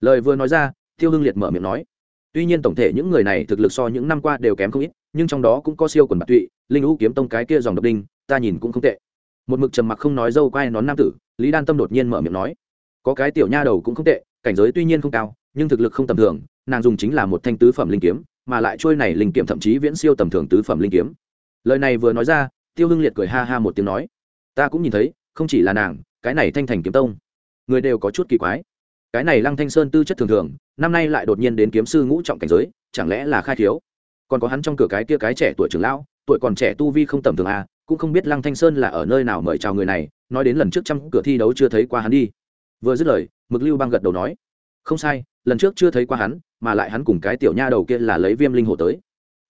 Lời vừa nói ra, tiêu hưng liệt mở miệng nói. Tuy nhiên tổng thể những người này thực lực so những năm qua đều kém không ít, nhưng trong đó cũng có siêu quần bạc tụy, linh hữu kiếm tông cái kia dòng độc đinh, ta nhìn cũng không tệ. Một mực trầm mặc không nói dâu quai nón nam tử, lý đan tâm đột nhiên mở miệng nói. Có cái tiểu nha đầu cũng không tệ, cảnh giới tuy nhiên không cao, nhưng thực lực không tầm thường nàng dùng chính là một thanh tứ phẩm linh kiếm, mà lại trôi này linh kiếm thậm chí viễn siêu tầm thường tứ phẩm linh kiếm. Lời này vừa nói ra, tiêu hưng liệt cười ha ha một tiếng nói, ta cũng nhìn thấy, không chỉ là nàng, cái này thanh thành kiếm tông, người đều có chút kỳ quái. Cái này lăng thanh sơn tư chất thường thường, năm nay lại đột nhiên đến kiếm sư ngũ trọng cảnh giới, chẳng lẽ là khai thiếu còn có hắn trong cửa cái kia cái trẻ tuổi trưởng lão, tuổi còn trẻ tu vi không tầm thường à cũng không biết lăng thanh sơn là ở nơi nào mời chào người này, nói đến lần trước trăm cửa thi đấu chưa thấy qua hắn đi. Vừa dứt lời, mực lưu băng gật đầu nói, không sai, lần trước chưa thấy qua hắn mà lại hắn cùng cái tiểu nha đầu kia là lấy viêm linh hồ tới.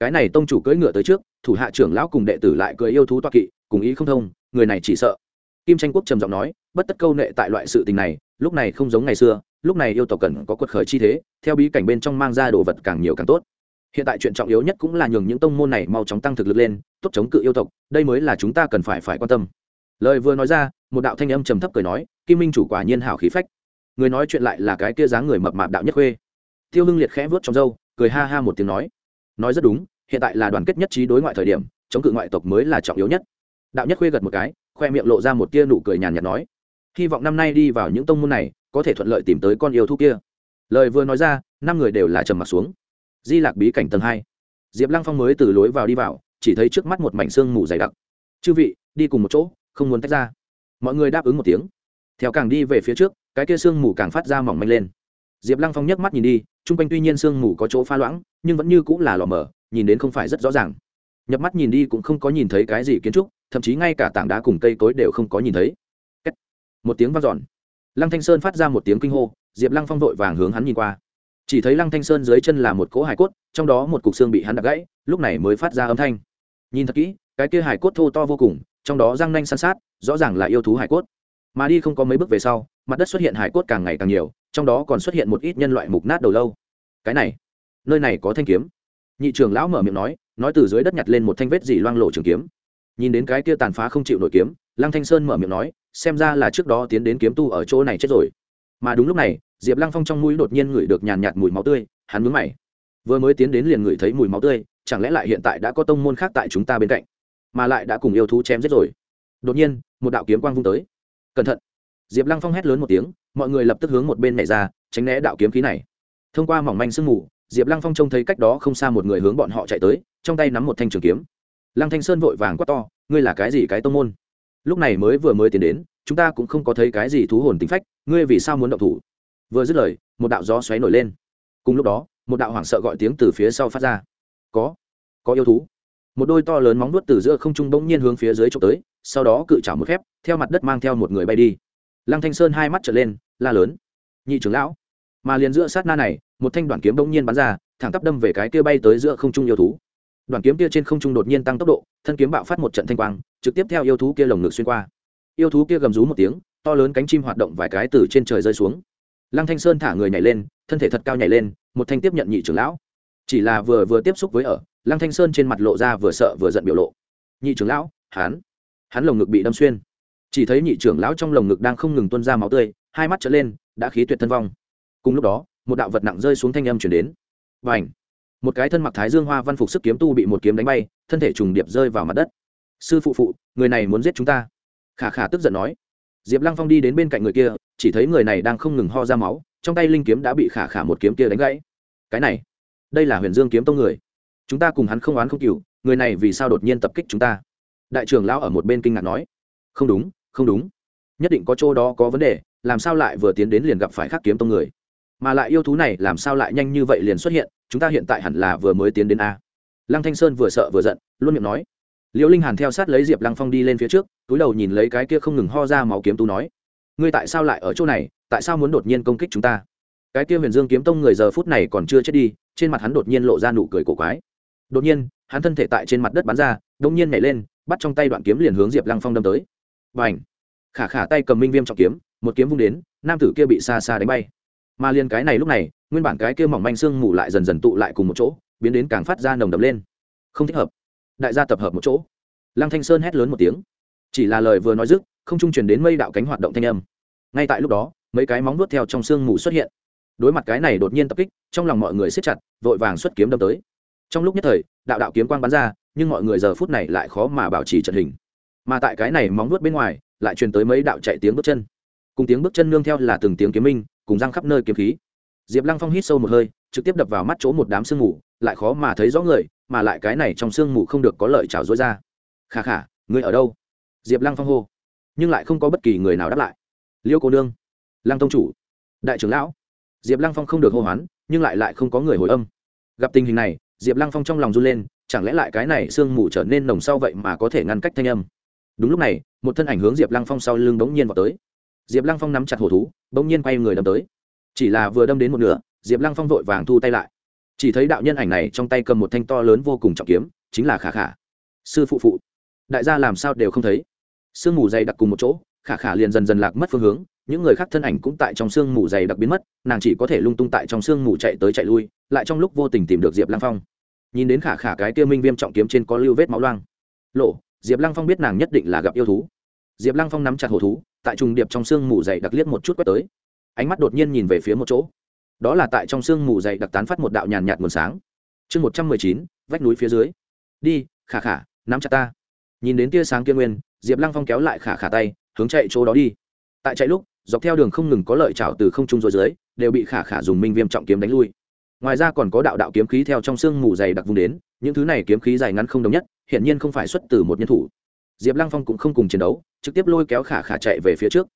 Cái này tông chủ cưỡi ngựa tới trước, thủ hạ trưởng lão cùng đệ tử lại cưỡi yêu thú toa kỵ, cùng ý không thông, người này chỉ sợ. Kim tranh quốc trầm giọng nói, bất tất câu nệ tại loại sự tình này, lúc này không giống ngày xưa, lúc này yêu tộc cần có quật khởi chi thế, theo bí cảnh bên trong mang ra đồ vật càng nhiều càng tốt. Hiện tại chuyện trọng yếu nhất cũng là nhường những tông môn này mau chóng tăng thực lực lên, tốt chống cự yêu tộc, đây mới là chúng ta cần phải phải quan tâm. Lời vừa nói ra, một đạo thanh âm trầm thấp cười nói, kim minh chủ quả nhiên hảo khí phách. Người nói chuyện lại là cái kia dáng người mập mạp đạo nhất khuê tiêu hưng liệt khẽ vớt trong râu, cười ha ha một tiếng nói. Nói rất đúng, hiện tại là đoàn kết nhất trí đối ngoại thời điểm, chống cự ngoại tộc mới là trọng yếu nhất. Đạo nhất khuê gật một cái, khoe miệng lộ ra một tia nụ cười nhàn nhạt nói. Hy vọng năm nay đi vào những tông môn này, có thể thuận lợi tìm tới con yêu thú kia. Lời vừa nói ra, năm người đều là trầm mặt xuống. Di lạc bí cảnh tầng hai. Diệp lăng phong mới từ lối vào đi vào, chỉ thấy trước mắt một mảnh xương mù dày đặc. Chư vị, đi cùng một chỗ, không muốn tách ra. Mọi người đáp ứng một tiếng. Theo càng đi về phía trước, cái kia xương mù càng phát ra mỏng manh lên. Diệp lăng phong nhấc mắt nhìn đi chung quanh tuy nhiên sương mù có chỗ pha loãng, nhưng vẫn như cũng là lò mở nhìn đến không phải rất rõ ràng. Nhập mắt nhìn đi cũng không có nhìn thấy cái gì kiến trúc, thậm chí ngay cả tảng đá cùng cây cối đều không có nhìn thấy. Một tiếng vang dọn. Lăng thanh sơn phát ra một tiếng kinh hô, diệp lăng phong vội vàng hướng hắn nhìn qua. Chỉ thấy lăng thanh sơn dưới chân là một cỗ hải cốt, trong đó một cục xương bị hắn đập gãy, lúc này mới phát ra âm thanh. Nhìn thật kỹ, cái kia hải cốt thô to vô cùng, trong đó răng nanh san sát, rõ ràng là yêu thú hải cốt. Mà đi không có mấy bước về sau, mặt đất xuất hiện hải cốt càng ngày càng nhiều trong đó còn xuất hiện một ít nhân loại mục nát đầu lâu. Cái này, nơi này có thanh kiếm. Nhị trường lão mở miệng nói nói từ dưới đất nhặt lên một thanh vết dỉ loang lộ trường kiếm. Nhìn đến cái kia tàn phá không chịu nổi kiếm, lăng thanh sơn mở miệng nói, xem ra là trước đó tiến đến kiếm tu ở chỗ này chết rồi. Mà đúng lúc này, diệp lăng phong trong mũi đột nhiên ngửi được nhàn nhạt mùi máu tươi, hắn mướn mày. Vừa mới tiến đến liền ngửi thấy mùi máu tươi, chẳng lẽ lại hiện tại đã có tông môn khác tại chúng ta bên cạnh, mà lại đã cùng yêu thú chém giết rồi. Đột nhiên, một đạo kiếm quang vung tới. Cẩn thận. Diệp lăng phong hét lớn một tiếng mọi người lập tức hướng một bên này ra, tránh né đạo kiếm khí này. Thông qua mỏng manh sương mù, diệp lăng phong trông thấy cách đó không xa một người hướng bọn họ chạy tới, trong tay nắm một thanh trường kiếm. Lăng thanh sơn vội vàng quát to, ngươi là cái gì cái tông môn? Lúc này mới vừa mới tiến đến, chúng ta cũng không có thấy cái gì thú hồn tính phách, ngươi vì sao muốn động thủ? Vừa dứt lời, một đạo gió xoáy nổi lên. Cùng lúc đó, một đạo hoảng sợ gọi tiếng từ phía sau phát ra. Có có yêu thú. Một đôi to lớn móng nuốt từ giữa không trung bỗng nhiên hướng phía dưới trộm tới, sau đó cự trả một khép, theo mặt đất mang theo một người bay đi lăng thanh sơn hai mắt trở lên, la lớn. Nhị trưởng lão, mà liền giữa sát na này, một thanh đoạn kiếm bỗng nhiên bắn ra, thẳng tắp đâm về cái kia bay tới giữa không trung yêu thú. Đoạn kiếm kia trên không trung đột nhiên tăng tốc độ, thân kiếm bạo phát một trận thanh quang, trực tiếp theo yêu thú kia lồng ngực xuyên qua. Yêu thú kia gầm rú một tiếng, to lớn cánh chim hoạt động vài cái từ trên trời rơi xuống. Lăng thanh sơn thả người nhảy lên, thân thể thật cao nhảy lên, một thanh tiếp nhận nhị trưởng lão. Chỉ là vừa vừa tiếp xúc với ở, lăng thanh sơn trên mặt lộ ra vừa sợ vừa giận biểu lộ. Nhị trưởng lão, hắn hắn lồng ngực bị đâm xuyên chỉ thấy nhị trưởng lão trong lồng ngực đang không ngừng tuôn ra máu tươi, hai mắt trở lên, đã khí tuyệt thân vong. Cùng lúc đó, một đạo vật nặng rơi xuống thanh âm chuyển đến. Và ảnh một cái thân mặc thái dương hoa văn phục sức kiếm tu bị một kiếm đánh bay, thân thể trùng điệp rơi vào mặt đất. Sư phụ phụ, người này muốn giết chúng ta. Khả khả tức giận nói. Diệp lăng phong đi đến bên cạnh người kia, chỉ thấy người này đang không ngừng ho ra máu, trong tay linh kiếm đã bị khả khả một kiếm kia đánh gãy. Cái này, đây là huyền dương kiếm tông người. Chúng ta cùng hắn không oán không cừu, người này vì sao đột nhiên tập kích chúng ta? Đại trưởng lão ở một bên kinh ngạc nói. Không đúng không đúng. Nhất định có chỗ đó có vấn đề, làm sao lại vừa tiến đến liền gặp phải khắc kiếm tông người? Mà lại yêu thú này làm sao lại nhanh như vậy liền xuất hiện, chúng ta hiện tại hẳn là vừa mới tiến đến a. Lăng thanh sơn vừa sợ vừa giận, luôn miệng nói. Liễu linh hàn theo sát lấy diệp lăng phong đi lên phía trước, túi đầu nhìn lấy cái kia không ngừng ho ra máu kiếm tu nói. Ngươi tại sao lại ở chỗ này, tại sao muốn đột nhiên công kích chúng ta? Cái kia huyền dương kiếm tông người giờ phút này còn chưa chết đi, trên mặt hắn đột nhiên lộ ra nụ cười cổ quái. Đột nhiên, hắn thân thể tại trên mặt đất bắn ra đông nhiên nhảy lên, bắt trong tay đoạn kiếm liền hướng diệp lăng phong đâm tới và ảnh. Khả khả tay cầm minh viêm trọng kiếm, một kiếm vung đến, nam tử kia bị xa xa đánh bay. Mà liền cái này lúc này, nguyên bản cái kia mỏng manh xương mù lại dần dần tụ lại cùng một chỗ, biến đến càng phát ra nồng đập lên. Không thích hợp. Đại gia tập hợp một chỗ. Lăng thanh sơn hét lớn một tiếng. Chỉ là lời vừa nói dứt, không trung truyền đến mây đạo cánh hoạt động thanh âm. Ngay tại lúc đó, mấy cái móng nuốt theo trong xương mù xuất hiện. Đối mặt cái này đột nhiên tập kích, trong lòng mọi người siết chặt, vội vàng xuất kiếm đâm tới. Trong lúc nhất thời, đạo đạo kiếm quang bắn ra, nhưng mọi người giờ phút này lại khó mà bảo trì trận hình mà tại cái này móng nuốt bên ngoài lại truyền tới mấy đạo chạy tiếng bước chân. Cùng tiếng bước chân nương theo là từng tiếng kiếm minh, cùng răng khắp nơi kiếm khí. Diệp lăng phong hít sâu một hơi, trực tiếp đập vào mắt chỗ một đám sương mù, lại khó mà thấy rõ người, mà lại cái này trong sương mù không được có lợi trào dối ra. Khà khả người ở đâu? Diệp lăng phong hô, nhưng lại không có bất kỳ người nào đáp lại. Liêu cô nương, lăng tông chủ, đại trưởng lão. Diệp lăng phong không được hô hoán, nhưng lại lại không có người hồi âm. Gặp tình hình này, diệp lăng phong trong lòng run lên, chẳng lẽ lại cái này sương mù trở nên nồng sau vậy mà có thể ngăn cách thanh âm? Đúng lúc này, một thân ảnh hướng diệp lăng phong sau lưng bỗng nhiên vào tới. Diệp lăng phong nắm chặt hổ thú, bỗng nhiên quay người đâm tới. Chỉ là vừa đâm đến một nửa, diệp lăng phong vội vàng thu tay lại. Chỉ thấy đạo nhân ảnh này trong tay cầm một thanh to lớn vô cùng trọng kiếm, chính là khả khả. Sư phụ phụ. Đại gia làm sao đều không thấy. Sương mù dày đặc cùng một chỗ, khả khả liền dần dần lạc mất phương hướng, những người khác thân ảnh cũng tại trong sương mù dày đặc biến mất, nàng chỉ có thể lung tung tại trong sương mù chạy tới chạy lui, lại trong lúc vô tình tìm được diệp lăng phong. Nhìn đến khả khả cái kia minh viêm trọng kiếm trên có lưu vết máu loang. Lộ diệp lăng phong biết nàng nhất định là gặp yêu thú. Diệp lăng phong nắm chặt hồ thú, tại trùng điệp trong sương mù dày đặc liếc một chút quét tới. Ánh mắt đột nhiên nhìn về phía một chỗ. Đó là tại trong sương mù dày đặc tán phát một đạo nhàn nhạt nguồn sáng. Chương một trăm mười chín, vách núi phía dưới. Đi, khả khả, nắm chặt ta. Nhìn đến tia sáng kia nguyên, diệp lăng phong kéo lại khả khả tay, hướng chạy chỗ đó đi. Tại chạy lúc, dọc theo đường không ngừng có lợi chảo từ không trung rồi dưới, đều bị khả khả dùng minh viêm trọng kiếm đánh lui. Ngoài ra còn có đạo đạo kiếm khí theo trong sương mù dày đặc vùng đến, những thứ này kiếm khí dài ngắn không đồng nhất hiện nhiên không phải xuất từ một nhân thủ. Diệp lăng phong cũng không cùng chiến đấu, trực tiếp lôi kéo khả khả chạy về phía trước.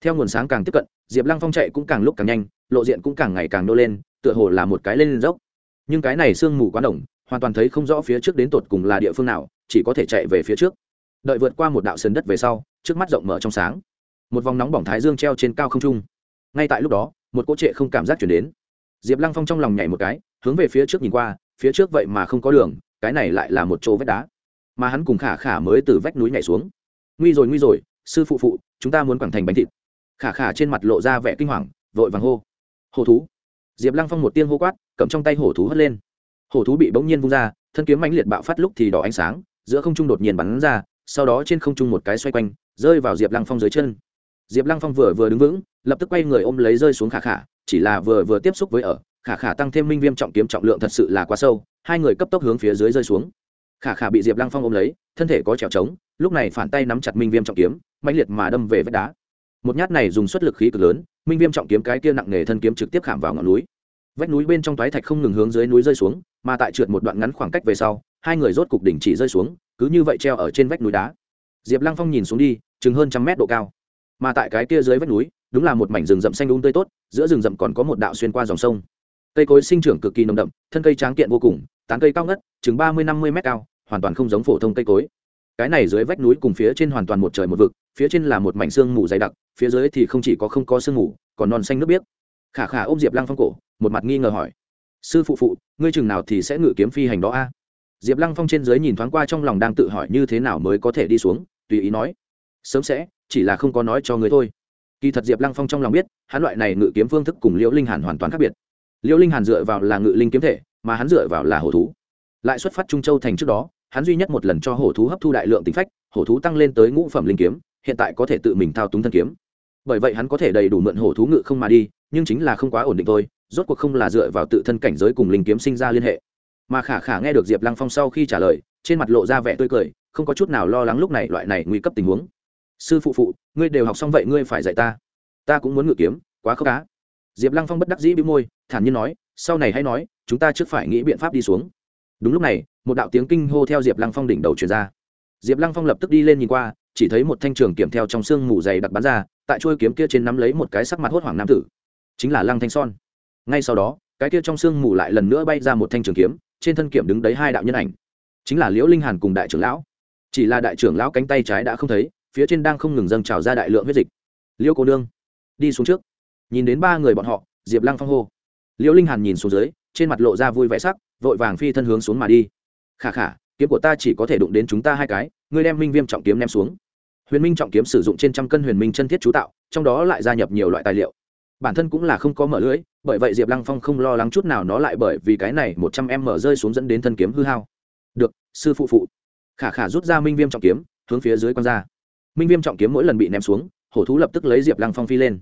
Theo nguồn sáng càng tiếp cận, diệp lăng phong chạy cũng càng lúc càng nhanh, lộ diện cũng càng ngày càng nô lên, tựa hồ là một cái lên dốc. Nhưng cái này sương mù quá đồng hoàn toàn thấy không rõ phía trước đến tột cùng là địa phương nào, chỉ có thể chạy về phía trước. Đợi vượt qua một đạo sườn đất về sau, trước mắt rộng mở trong sáng. Một vòng nóng bỏng thái dương treo trên cao không trung. Ngay tại lúc đó, một cỗ trệ không cảm giác chuyển đến. Diệp lăng phong trong lòng nhảy một cái, hướng về phía trước nhìn qua, phía trước vậy mà không có đường, cái này lại là một chỗ vách đá mà hắn cùng khả khả mới từ vách núi nhảy xuống. Nguy rồi nguy rồi, sư phụ phụ, chúng ta muốn quẳng thành bánh thịt. Khả khả trên mặt lộ ra vẻ kinh hoàng, vội vàng hô. Hổ thú. Diệp lăng phong một tiên hô quát, cầm trong tay hổ thú hất lên. Hổ thú bị bỗng nhiên vung ra, thân kiếm mãnh liệt bạo phát lúc thì đỏ ánh sáng, giữa không trung đột nhiên bắn ra, sau đó trên không trung một cái xoay quanh, rơi vào diệp lăng phong dưới chân. Diệp lăng phong vừa vừa đứng vững, lập tức quay người ôm lấy rơi xuống khả khả, chỉ là vừa vừa tiếp xúc với ở, khả khả tăng thêm minh viêm trọng kiếm trọng lượng thật sự là quá sâu, hai người cấp tốc hướng phía dưới rơi xuống khả khả bị diệp lăng phong ôm lấy thân thể có trèo trống lúc này phản tay nắm chặt minh viêm trọng kiếm mạnh liệt mà đâm về vách đá một nhát này dùng suất lực khí cực lớn minh viêm trọng kiếm cái kia nặng nề thân kiếm trực tiếp khảm vào ngọn núi vách núi bên trong toái thạch không ngừng hướng dưới núi rơi xuống mà tại trượt một đoạn ngắn khoảng cách về sau hai người rốt cục đỉnh chỉ rơi xuống cứ như vậy treo ở trên vách núi đá diệp lăng phong nhìn xuống đi chừng hơn trăm mét độ cao mà tại cái kia dưới vách núi đúng là một mảnh rừng rậm xanh đúng um tươi tốt giữa rừng rậm còn có một đạo xuyên qua dòng sông cây cối sinh trưởng cực kỳ nồng đậm thân cây tráng kiện vô cùng tán cây cao ngất, chừng ba mươi, năm mươi mét cao, hoàn toàn không giống phổ thông cây cối. Cái này dưới vách núi cùng phía trên hoàn toàn một trời một vực, phía trên là một mảnh sương mù dày đặc, phía dưới thì không chỉ có không có sương mù, còn non xanh nước biếc. Khả khả ôm diệp lăng phong cổ, một mặt nghi ngờ hỏi. Sư phụ phụ, ngươi chừng nào thì sẽ ngự kiếm phi hành đó a? Diệp lăng phong trên dưới nhìn thoáng qua trong lòng đang tự hỏi như thế nào mới có thể đi xuống, tùy ý nói. Sớm sẽ, chỉ là không có nói cho ngươi thôi. Kỳ thật diệp lăng phong trong lòng biết, hắn loại này ngự kiếm phương thức cùng liễu linh hàn hoàn toàn khác biệt. Liễu linh hàn dựa vào là ngự linh kiếm thể mà hắn dựa vào là hổ thú. Lại xuất phát trung châu thành trước đó, hắn duy nhất một lần cho hổ thú hấp thu đại lượng tính phách, hổ thú tăng lên tới ngũ phẩm linh kiếm, hiện tại có thể tự mình thao túng thân kiếm. Bởi vậy hắn có thể đầy đủ mượn hổ thú ngự không mà đi, nhưng chính là không quá ổn định thôi, rốt cuộc không là dựa vào tự thân cảnh giới cùng linh kiếm sinh ra liên hệ. Mà khả khả nghe được diệp lăng phong sau khi trả lời, trên mặt lộ ra vẻ tươi cười, không có chút nào lo lắng lúc này loại này nguy cấp tình huống. Sư phụ phụ, ngươi đều học xong vậy ngươi phải dạy ta. Ta cũng muốn ngự kiếm, quá khốc cá diệp lăng phong bất đắc dĩ bị môi, thản nhiên nói sau này hãy nói, chúng ta trước phải nghĩ biện pháp đi xuống. Đúng lúc này, một đạo tiếng kinh hô theo diệp lăng phong đỉnh đầu truyền ra. Diệp lăng phong lập tức đi lên nhìn qua, chỉ thấy một thanh trường kiểm theo trong sương mù dày đặc bắn ra, tại trôi kiếm kia trên nắm lấy một cái sắc mặt hốt hoảng nam tử. Chính là lăng thanh son. Ngay sau đó, cái kia trong sương mù lại lần nữa bay ra một thanh trường kiếm, trên thân kiểm đứng đấy hai đạo nhân ảnh. Chính là liễu linh hàn cùng đại trưởng lão. Chỉ là đại trưởng lão cánh tay trái đã không thấy, phía trên đang không ngừng dâng trào ra đại lượng huyết dịch. Liễu cô nương, đi xuống trước. Nhìn đến ba người bọn họ, diệp lăng phong hô liễu linh hàn nhìn xuống dưới, trên mặt lộ ra vui vẻ sắc, vội vàng phi thân hướng xuống mà đi. Khả khả, kiếm của ta chỉ có thể đụng đến chúng ta hai cái, ngươi đem minh viêm trọng kiếm ném xuống. Huyền minh trọng kiếm sử dụng trên trăm cân huyền minh chân thiết chú tạo, trong đó lại gia nhập nhiều loại tài liệu. Bản thân cũng là không có mở lưỡi, bởi vậy diệp lăng phong không lo lắng chút nào nó lại bởi vì cái này một trăm em mở rơi xuống dẫn đến thân kiếm hư hao. Được, sư phụ phụ. Khả khả rút ra minh viêm trọng kiếm, hướng phía dưới q ra. Minh viêm trọng kiếm mỗi lần bị ném xuống, hổ thú lập tức lấy diệp lăng phong phi lên.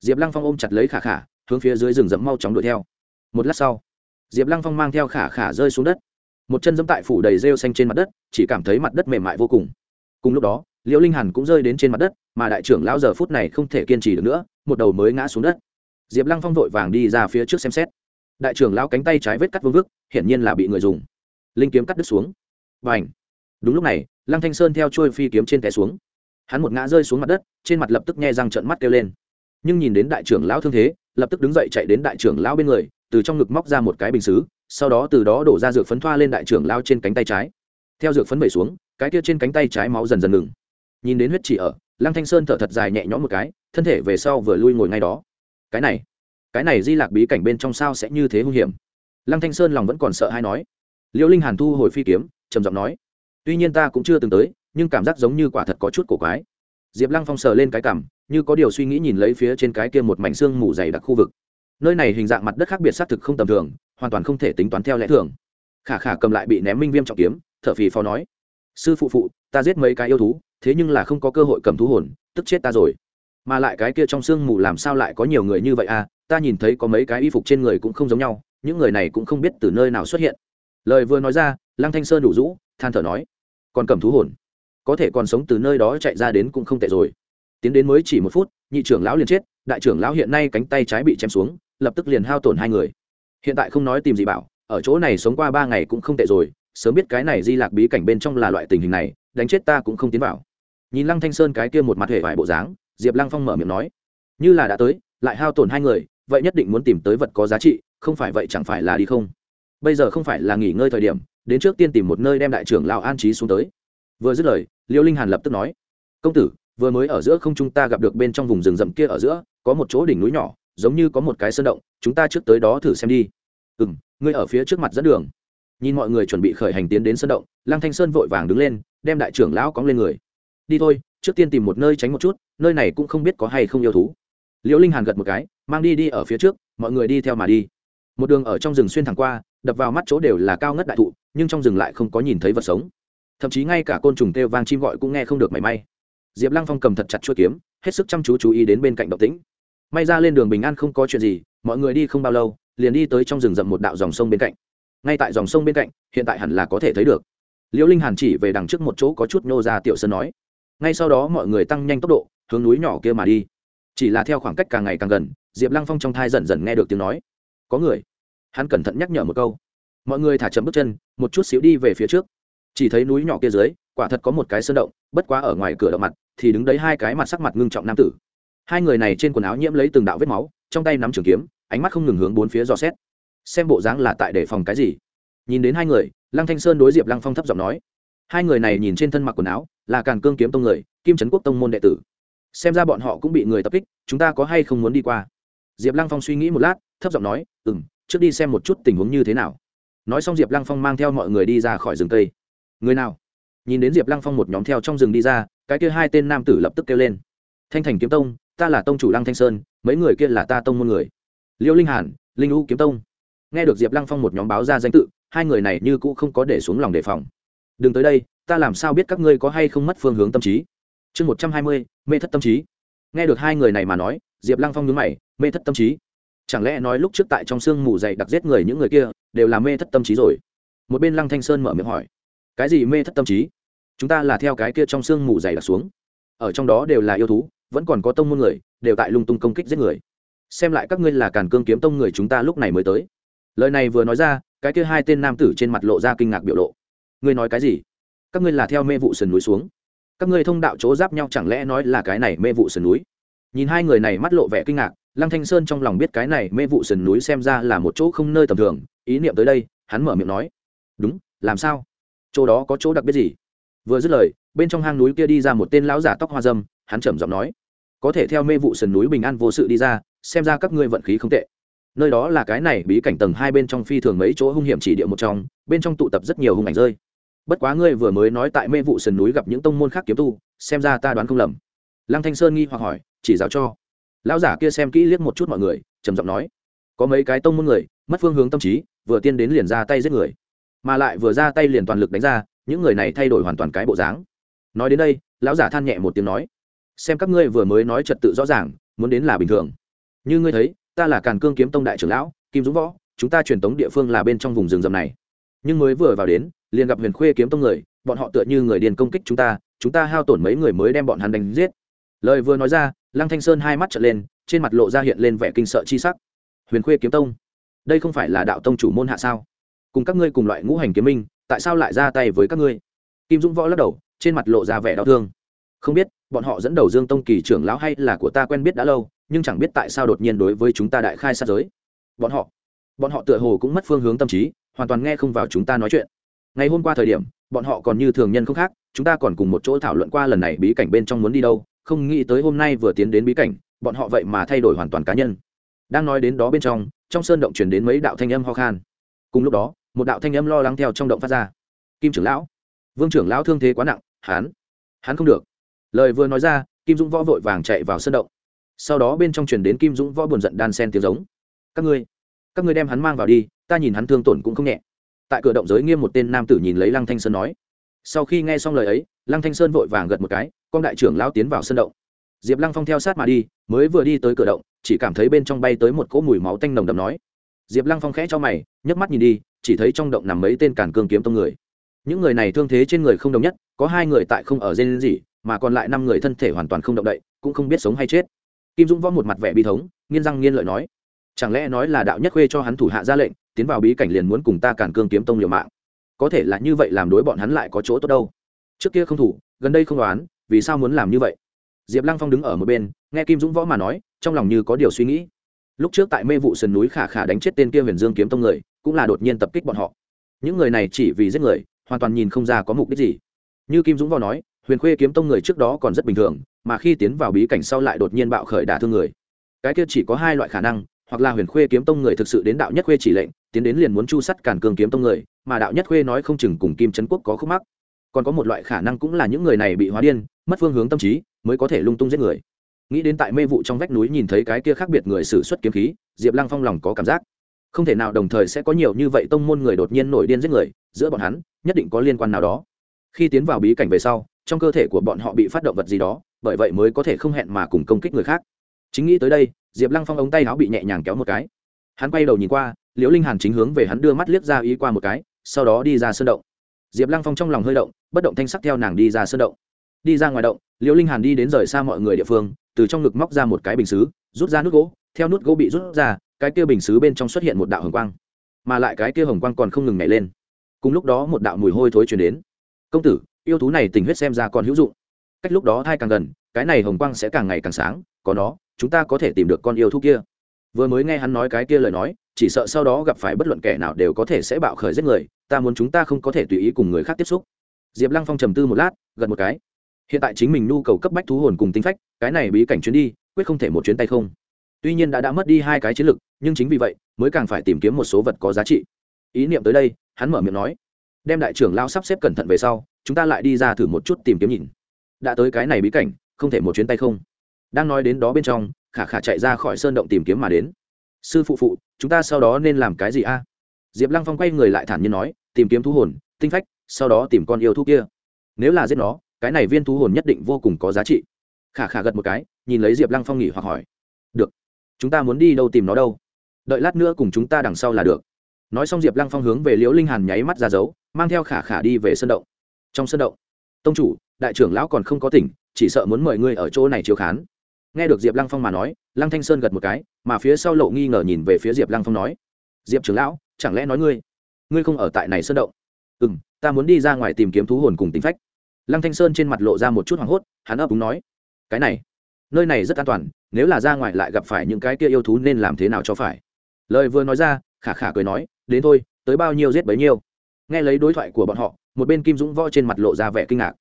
Diệp lăng phong ôm chặt lấy khả khả hướng phía dưới rừng rậm mau chóng đuổi theo. Một lát sau, diệp lăng phong mang theo khả khả rơi xuống đất. Một chân dẫm tại phủ đầy rêu xanh trên mặt đất, chỉ cảm thấy mặt đất mềm mại vô cùng. Cùng lúc đó, liễu linh hàn cũng rơi đến trên mặt đất, mà đại trưởng lão giờ phút này không thể kiên trì được nữa, một đầu mới ngã xuống đất. Diệp lăng phong vội vàng đi ra phía trước xem xét. Đại trưởng lão cánh tay trái vết cắt vương vức, hiển nhiên là bị người dùng. Linh kiếm cắt đứt xuống. Và ảnh đúng lúc này, lăng thanh sơn theo trôi phi kiếm trên té xuống. Hắn một ngã rơi xuống mặt đất, trên mặt lập tức nghe răng trợn mắt kêu lên. Nhưng nhìn đến đại trưởng lão thương thế lập tức đứng dậy chạy đến đại trưởng lão bên người, từ trong ngực móc ra một cái bình xứ, sau đó từ đó đổ ra dược phấn thoa lên đại trưởng lão trên cánh tay trái. Theo dược phấn vẩy xuống, cái kia trên cánh tay trái máu dần dần ngừng. Nhìn đến huyết chỉ ở, lăng thanh sơn thở thật dài nhẹ nhõm một cái, thân thể về sau vừa lui ngồi ngay đó. Cái này cái này di lạc bí cảnh bên trong sao sẽ như thế hung hiểm? Lăng thanh sơn lòng vẫn còn sợ hay nói. Liễu linh hàn thu hồi phi kiếm, trầm giọng nói. Tuy nhiên ta cũng chưa từng tới, nhưng cảm giác giống như quả thật có chút cổ quái. Diệp lăng phong sờ lên cái cảm như có điều suy nghĩ nhìn lấy phía trên cái kia một mảnh xương mù dày đặc khu vực. Nơi này hình dạng mặt đất khác biệt xác thực không tầm thường, hoàn toàn không thể tính toán theo lẽ thường. Khả khả cầm lại bị ném minh viêm trọng kiếm, thở phì phò nói, sư phụ phụ, ta giết mấy cái yêu thú, thế nhưng là không có cơ hội cầm thú hồn, tức chết ta rồi. Mà lại cái kia trong sương mù làm sao lại có nhiều người như vậy à? Ta nhìn thấy có mấy cái y phục trên người cũng không giống nhau, những người này cũng không biết từ nơi nào xuất hiện. Lời vừa nói ra, lăng thanh sơn đủ rũ, than thở nói, còn cầm thú hồn? Có thể còn sống từ nơi đó chạy ra đến cũng không tệ rồi tiến đến mới chỉ một phút, nhị trưởng lão liền chết, đại trưởng lão hiện nay cánh tay trái bị chém xuống, lập tức liền hao tổn hai người. Hiện tại không nói tìm gì bảo, ở chỗ này sống qua ba ngày cũng không tệ rồi, sớm biết cái này di lạc bí cảnh bên trong là loại tình hình này, đánh chết ta cũng không tiến vào. Nhìn lăng thanh sơn cái kia một mặt hệ vải bộ dáng, diệp lăng phong mở miệng nói, như là đã tới, lại hao tổn hai người, vậy nhất định muốn tìm tới vật có giá trị, không phải vậy chẳng phải là đi không? Bây giờ không phải là nghỉ ngơi thời điểm, đến trước tiên tìm một nơi đem đại trưởng lão an trí xuống tới. Vừa dứt lời, liêu linh hàn lập tức nói, công tử vừa mới ở giữa không chúng ta gặp được bên trong vùng rừng rậm kia ở giữa, có một chỗ đỉnh núi nhỏ, giống như có một cái sơn động, chúng ta trước tới đó thử xem đi. Ừ m ngươi ở phía trước mặt dẫn đường. Nhìn mọi người chuẩn bị khởi hành tiến đến sơn động, lăng thanh sơn vội vàng đứng lên, đem đại trưởng lão cóng lên người. Đi thôi, trước tiên tìm một nơi tránh một chút, nơi này cũng không biết có hay không yêu thú. Liễu linh hàn gật một cái, mang đi đi ở phía trước, mọi người đi theo mà đi. Một đường ở trong rừng xuyên thẳng qua, đập vào mắt chỗ đều là cao ngất đại thụ, nhưng trong rừng lại không có nhìn thấy vật sống. Thậm chí ngay cả côn trùng kêu vang chim gọi cũng nghe không được mảy may diệp lăng phong cầm thật chặt chuỗi kiếm, hết sức chăm chú chú ý đến bên cạnh động tĩnh. May ra lên đường bình an không có chuyện gì, mọi người đi không bao lâu, liền đi tới trong rừng rậm một đạo dòng sông bên cạnh. Ngay tại dòng sông bên cạnh, hiện tại hẳn là có thể thấy được. Liễu linh hàn chỉ về đằng trước một chỗ có chút nhô ra tiểu sơn nói. Ngay sau đó mọi người tăng nhanh tốc độ, hướng núi nhỏ kia mà đi. Chỉ là theo khoảng cách càng ngày càng gần, diệp lăng phong trong thai dần dần nghe được tiếng nói. Có người. Hắn cẩn thận nhắc nhở một câu. Mọi người thả chậm bước chân, một chút xíu đi về phía trước. Chỉ thấy núi nhỏ kia dưới, quả thật có một cái sơn động, bất quá ở ngoài cửa động mặt thì đứng đấy hai cái mặt sắc mặt ngưng trọng nam tử. Hai người này trên quần áo nhiễm lấy từng đạo vết máu, trong tay nắm trường kiếm, ánh mắt không ngừng hướng bốn phía dò xét. Xem bộ dáng là tại để phòng cái gì? Nhìn đến hai người, lăng thanh sơn đối diệp lăng phong thấp giọng nói. Hai người này nhìn trên thân mặc quần áo, là càn cương kiếm tông người, kim trấn quốc tông môn đệ tử. Xem ra bọn họ cũng bị người tập kích, chúng ta có hay không muốn đi qua? Diệp lăng phong suy nghĩ một lát, thấp giọng nói ừ m trước đi xem một chút tình huống như thế nào. Nói xong diệp lăng phong mang theo mọi người đi ra khỏi rừng cây. Người nào? Nhìn đến diệp lăng phong một nhóm theo trong rừng đi ra cái kia hai tên nam tử lập tức kêu lên. Thanh thành kiếm tông, ta là tông chủ lăng thanh sơn, mấy người kia là ta tông môn người. Liêu linh hàn, linh u kiếm tông. Nghe được diệp lăng phong một nhóm báo ra danh tự, hai người này như cũ không có để xuống lòng đề phòng. Đừng tới đây, ta làm sao biết các ngươi có hay không mất phương hướng tâm trí? Chương một trăm hai mươi, mê thất tâm trí. Nghe được hai người này mà nói, diệp lăng phong nhớ mày, mê thất tâm trí. Chẳng lẽ nói lúc trước tại trong sương mù dày đặc giết người những người kia, đều là mê thất tâm trí rồi? Một bên lăng thanh sơn mở miệng hỏi, cái gì mê thất tâm trí? Chúng ta là theo cái kia trong sương mù dày đặc xuống. Ở trong đó đều là yêu thú, vẫn còn có tông môn người, đều tại lung tung công kích giết người. Xem lại các ngươi là càn cương kiếm tông người chúng ta lúc này mới tới. Lời này vừa nói ra, cái kia hai tên nam tử trên mặt lộ ra kinh ngạc biểu lộ. Ngươi nói cái gì? Các ngươi là theo mê vụ sườn núi xuống. Các ngươi thông đạo chỗ giáp nhau chẳng lẽ nói là cái này mê vụ sườn núi? Nhìn hai người này mắt lộ vẻ kinh ngạc, lăng thanh sơn trong lòng biết cái này mê vụ sườn núi xem ra là một chỗ không nơi tầm thường, ý niệm tới đây, hắn mở miệng nói, đúng, làm sao? Chỗ đó có chỗ đặc biệt gì? Vừa dứt lời, bên trong hang núi kia đi ra một tên lão giả tóc hoa dâm, hắn trầm giọng nói, có thể theo mê vụ sườn núi bình an vô sự đi ra, xem ra các ngươi vận khí không tệ. Nơi đó là cái này bí cảnh tầng hai bên trong phi thường mấy chỗ hung hiểm chỉ địa một trong, bên trong tụ tập rất nhiều hung ảnh rơi. Bất quá ngươi vừa mới nói tại mê vụ sườn núi gặp những tông môn khác kiếm tu, xem ra ta đoán không lầm. Lăng thanh sơn nghi hoặc hỏi, chỉ giáo cho. Lão giả kia xem kỹ liếc một chút mọi người, trầm giọng nói, có mấy cái tông môn người, mất phương hướng tâm trí, vừa tiên đến liền ra tay giết người. Mà lại vừa ra tay liền toàn lực đánh ra những người này thay đổi hoàn toàn cái bộ dáng. Nói đến đây, lão giả than nhẹ một tiếng nói, xem các ngươi vừa mới nói trật tự rõ ràng, muốn đến là bình thường. Như ngươi thấy, ta là càn cương kiếm tông đại trưởng lão, kim dũng võ, chúng ta truyền tống địa phương là bên trong vùng rừng rậm này. Nhưng mới vừa vào đến, liền gặp huyền khuê kiếm tông người, bọn họ tựa như người điền công kích chúng ta chúng ta hao tổn mấy người mới đem bọn hắn đánh giết. Lời vừa nói ra, lăng thanh sơn hai mắt trở lên, trên mặt lộ ra hiện lên vẻ kinh sợ chi sắc. Huyền khuê kiếm tông, đây không phải là đạo tông chủ môn hạ sao? Cùng các ngươi cùng loại ngũ hành kiếm minh tại sao lại ra tay với các ngươi? Kim dũng võ lắc đầu, trên mặt lộ ra vẻ đau thương. Không biết, bọn họ dẫn đầu dương tông kỳ trưởng lão hay là của ta quen biết đã lâu, nhưng chẳng biết tại sao đột nhiên đối với chúng ta đại khai sát giới. Bọn họ bọn họ tựa hồ cũng mất phương hướng tâm trí, hoàn toàn nghe không vào chúng ta nói chuyện. Ngày hôm qua thời điểm, bọn họ còn như thường nhân không khác, chúng ta còn cùng một chỗ thảo luận qua lần này bí cảnh bên trong muốn đi đâu, không nghĩ tới hôm nay vừa tiến đến bí cảnh, bọn họ vậy mà thay đổi hoàn toàn cá nhân. Đang nói đến đó bên trong trong sơn động chuyển đến mấy đạo thanh âm ho khan. Cùng lúc đó một đạo thanh âm lo lắng theo trong động phát ra. Kim trưởng lão, vương trưởng lão thương thế quá nặng hán hắn không được. Lời vừa nói ra, kim dũng võ vội vàng chạy vào sân động. Sau đó bên trong truyền đến kim dũng võ buồn giận đan sen tiếng giống. Các ngươi các ngươi đem hắn mang vào đi, ta nhìn hắn thương tổn cũng không nhẹ. Tại cửa động giới nghiêm một tên nam tử nhìn lấy lăng thanh sơn nói. Sau khi nghe xong lời ấy, lăng thanh sơn vội vàng gật một cái, con đại trưởng lão tiến vào sân động. Diệp lăng phong theo sát mà đi, mới vừa đi tới cửa động, chỉ cảm thấy bên trong bay tới một cỗ mùi máu tanh nồng đậm nói. Diệp lăng phong khẽ cho mày, nhấc mắt nhìn đi chỉ thấy trong động nằm mấy tên cản cương kiếm tông người. Những người này thương thế trên người không đồng nhất, có hai người tại không ở dên gì mà còn lại năm người thân thể hoàn toàn không động đậy, cũng không biết sống hay chết. Kim dũng võ một mặt vẻ bi thống nghiên răng nghiên lợi nói, chẳng lẽ nói là đạo nhất khuê cho hắn thủ hạ ra lệnh, tiến vào bí cảnh liền muốn cùng ta cản cương kiếm tông liều mạng? Có thể là như vậy làm đối bọn hắn lại có chỗ tốt đâu. Trước kia không thủ, gần đây không đoán, vì sao muốn làm như vậy? Diệp lăng phong đứng ở một bên, nghe kim dũng võ mà nói, trong lòng như có điều suy nghĩ. Lúc trước tại mê vụ sườn núi khả khả đánh chết tên kia huyền dương kiếm tông người cũng là đột nhiên tập kích bọn họ. Những người này chỉ vì giết người, hoàn toàn nhìn không ra có mục đích gì. Như kim dũng vào nói, huyền khuê kiếm tông người trước đó còn rất bình thường, mà khi tiến vào bí cảnh sau lại đột nhiên bạo khởi đả thương người. Cái kia chỉ có hai loại khả năng, hoặc là huyền khuê kiếm tông người thực sự đến đạo nhất khuê chỉ lệnh, tiến đến liền muốn chu sắt cản cường kiếm tông người, mà đạo nhất khuê nói không chừng cùng kim trấn quốc có khúc mắc. Còn có một loại khả năng cũng là những người này bị hóa điên, mất phương hướng tâm trí, mới có thể lung tung giết người. Nghĩ đến tại mê vụ trong vách núi nhìn thấy cái kia khác biệt người xử suất kiếm khí, diệp lăng phong lòng có cảm giác không thể nào đồng thời sẽ có nhiều như vậy tông môn người đột nhiên nổi điên giết người, giữa bọn hắn, nhất định có liên quan nào đó. Khi tiến vào bí cảnh về sau, trong cơ thể của bọn họ bị phát động vật gì đó, bởi vậy mới có thể không hẹn mà cùng công kích người khác. Chính nghĩ tới đây, diệp lăng phong ống tay áo bị nhẹ nhàng kéo một cái. Hắn quay đầu nhìn qua, liễu linh hàn chính hướng về hắn đưa mắt liếc ra ý qua một cái, sau đó đi ra sơn động. Diệp lăng phong trong lòng hơi động, bất động thanh sắc theo nàng đi ra sơn động. Đi ra ngoài động, liễu linh hàn đi đến rời xa mọi người địa phương, từ trong ngực móc ra một cái bình xứ, rút ra nút gỗ, theo nút gỗ bị rút ra cái kia bình xứ bên trong xuất hiện một đạo hồng quang, mà lại cái kia hồng quang còn không ngừng nhảy lên. Cùng lúc đó một đạo mùi hôi thối chuyển đến. Công tử, yêu thú này tình huyết xem ra còn hữu dụng. Cách lúc đó thai càng gần, cái này hồng quang sẽ càng ngày càng sáng, có nó, chúng ta có thể tìm được con yêu thú kia. Vừa mới nghe hắn nói cái kia lời nói, chỉ sợ sau đó gặp phải bất luận kẻ nào đều có thể sẽ bạo khởi giết người, ta muốn chúng ta không có thể tùy ý cùng người khác tiếp xúc. Diệp lăng phong trầm tư một lát gần một cái. Hiện tại chính mình nhu cầu cấp bách thú hồn cùng tính phách, cái này bí cảnh chuyến đi, quyết không thể một chuyến tay không tuy nhiên đã đã mất đi hai cái chiến lực, nhưng chính vì vậy, mới càng phải tìm kiếm một số vật có giá trị. Ý niệm tới đây, hắn mở miệng nói, đem đại trưởng lao sắp xếp cẩn thận về sau, chúng ta lại đi ra thử một chút tìm kiếm nhìn. Đã tới cái này bí cảnh, không thể một chuyến tay không. Đang nói đến đó bên trong, khả khả chạy ra khỏi sơn động tìm kiếm mà đến. Sư phụ phụ, chúng ta sau đó nên làm cái gì a? Diệp lăng phong quay người lại thản nhiên nói, tìm kiếm thú hồn, tinh phách, sau đó tìm con yêu thú kia. Nếu là giết nó, cái này viên thú hồn nhất định vô cùng có giá trị. Khả khả gật một cái, nhìn lấy diệp lăng phong nghỉ hoặc hỏi, được chúng ta muốn đi đâu tìm nó đâu? Đợi lát nữa cùng chúng ta đằng sau là được. Nói xong diệp lăng phong hướng về liễu linh hàn nháy mắt ra dấu, mang theo khả khả đi về sân động. Trong sân động, tông chủ, đại trưởng lão còn không có tỉnh, chỉ sợ muốn mời ngươi ở chỗ này chiếu khán. Nghe được diệp lăng phong mà nói, lăng thanh sơn gật một cái, mà phía sau lộ nghi ngờ nhìn về phía diệp lăng phong nói, diệp trưởng lão, chẳng lẽ nói ngươi ngươi không ở tại này sân động? Ừ m ta muốn đi ra ngoài tìm kiếm thú hồn cùng tính phách. Lăng thanh sơn trên mặt lộ ra một chút hoảng hốt, hắn ấp úng nói, cái này, nơi này rất an toàn nếu là ra ngoài lại gặp phải những cái kia yêu thú nên làm thế nào cho phải? Lời vừa nói ra, khả khả cười nói, đến thôi, tới bao nhiêu giết bấy nhiêu. Nghe lấy đối thoại của bọn họ, một bên kim dũng võ trên mặt lộ ra vẻ kinh ngạc.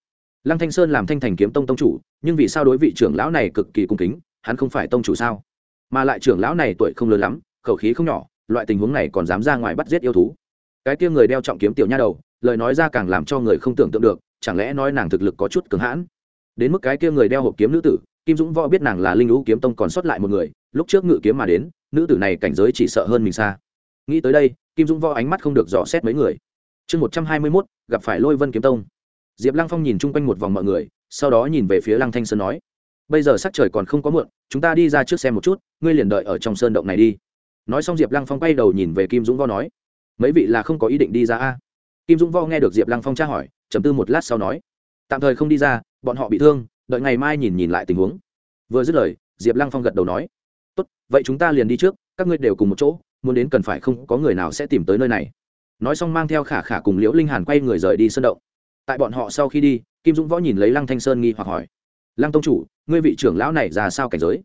Lăng thanh sơn làm thanh thành kiếm tông tông chủ, nhưng vì sao đối vị trưởng lão này cực kỳ cung kính, hắn không phải tông chủ sao? Mà lại trưởng lão này tuổi không lớn lắm, khẩu khí không nhỏ, loại tình huống này còn dám ra ngoài bắt giết yêu thú. Cái kia người đeo trọng kiếm tiểu nha đầu, lời nói ra càng làm cho người không tưởng tượng được, chẳng lẽ nói nàng thực lực có chút cứng hãn? Đến mức cái kia người đeo hộp kiếm nữ tử kim dũng võ biết nàng là linh lũ kiếm tông còn sót lại một người, lúc trước ngự kiếm mà đến, nữ tử này cảnh giới chỉ sợ hơn mình xa. Nghĩ tới đây, kim dũng võ ánh mắt không được dò xét mấy người. Chương một trăm hai mươi mốt, gặp phải lôi vân kiếm tông. Diệp lăng phong nhìn chung quanh một vòng mọi người, sau đó nhìn về phía lăng thanh sơn nói, bây giờ sắc trời còn không có muộn, chúng ta đi ra trước xem một chút, ngươi liền đợi ở trong sơn động này đi. Nói xong diệp lăng phong quay đầu nhìn về kim dũng võ nói, mấy vị là không có ý định đi ra a? Kim dũng võ nghe được diệp lăng phong tra hỏi chấm tư một lát sau nói, tạm thời không đi ra, bọn họ bị thương đợi ngày mai nhìn nhìn lại tình huống. Vừa dứt lời, diệp lăng phong gật đầu nói, tốt, vậy chúng ta liền đi trước, các ngươi đều cùng một chỗ, muốn đến cần phải không có người nào sẽ tìm tới nơi này. Nói xong mang theo khả khả cùng liễu linh hàn quay người rời đi sân động. Tại bọn họ sau khi đi, kim dũng võ nhìn lấy lăng thanh sơn nghi hoặc hỏi, lăng tông chủ, ngươi vị trưởng lão này ra sao cảnh giới?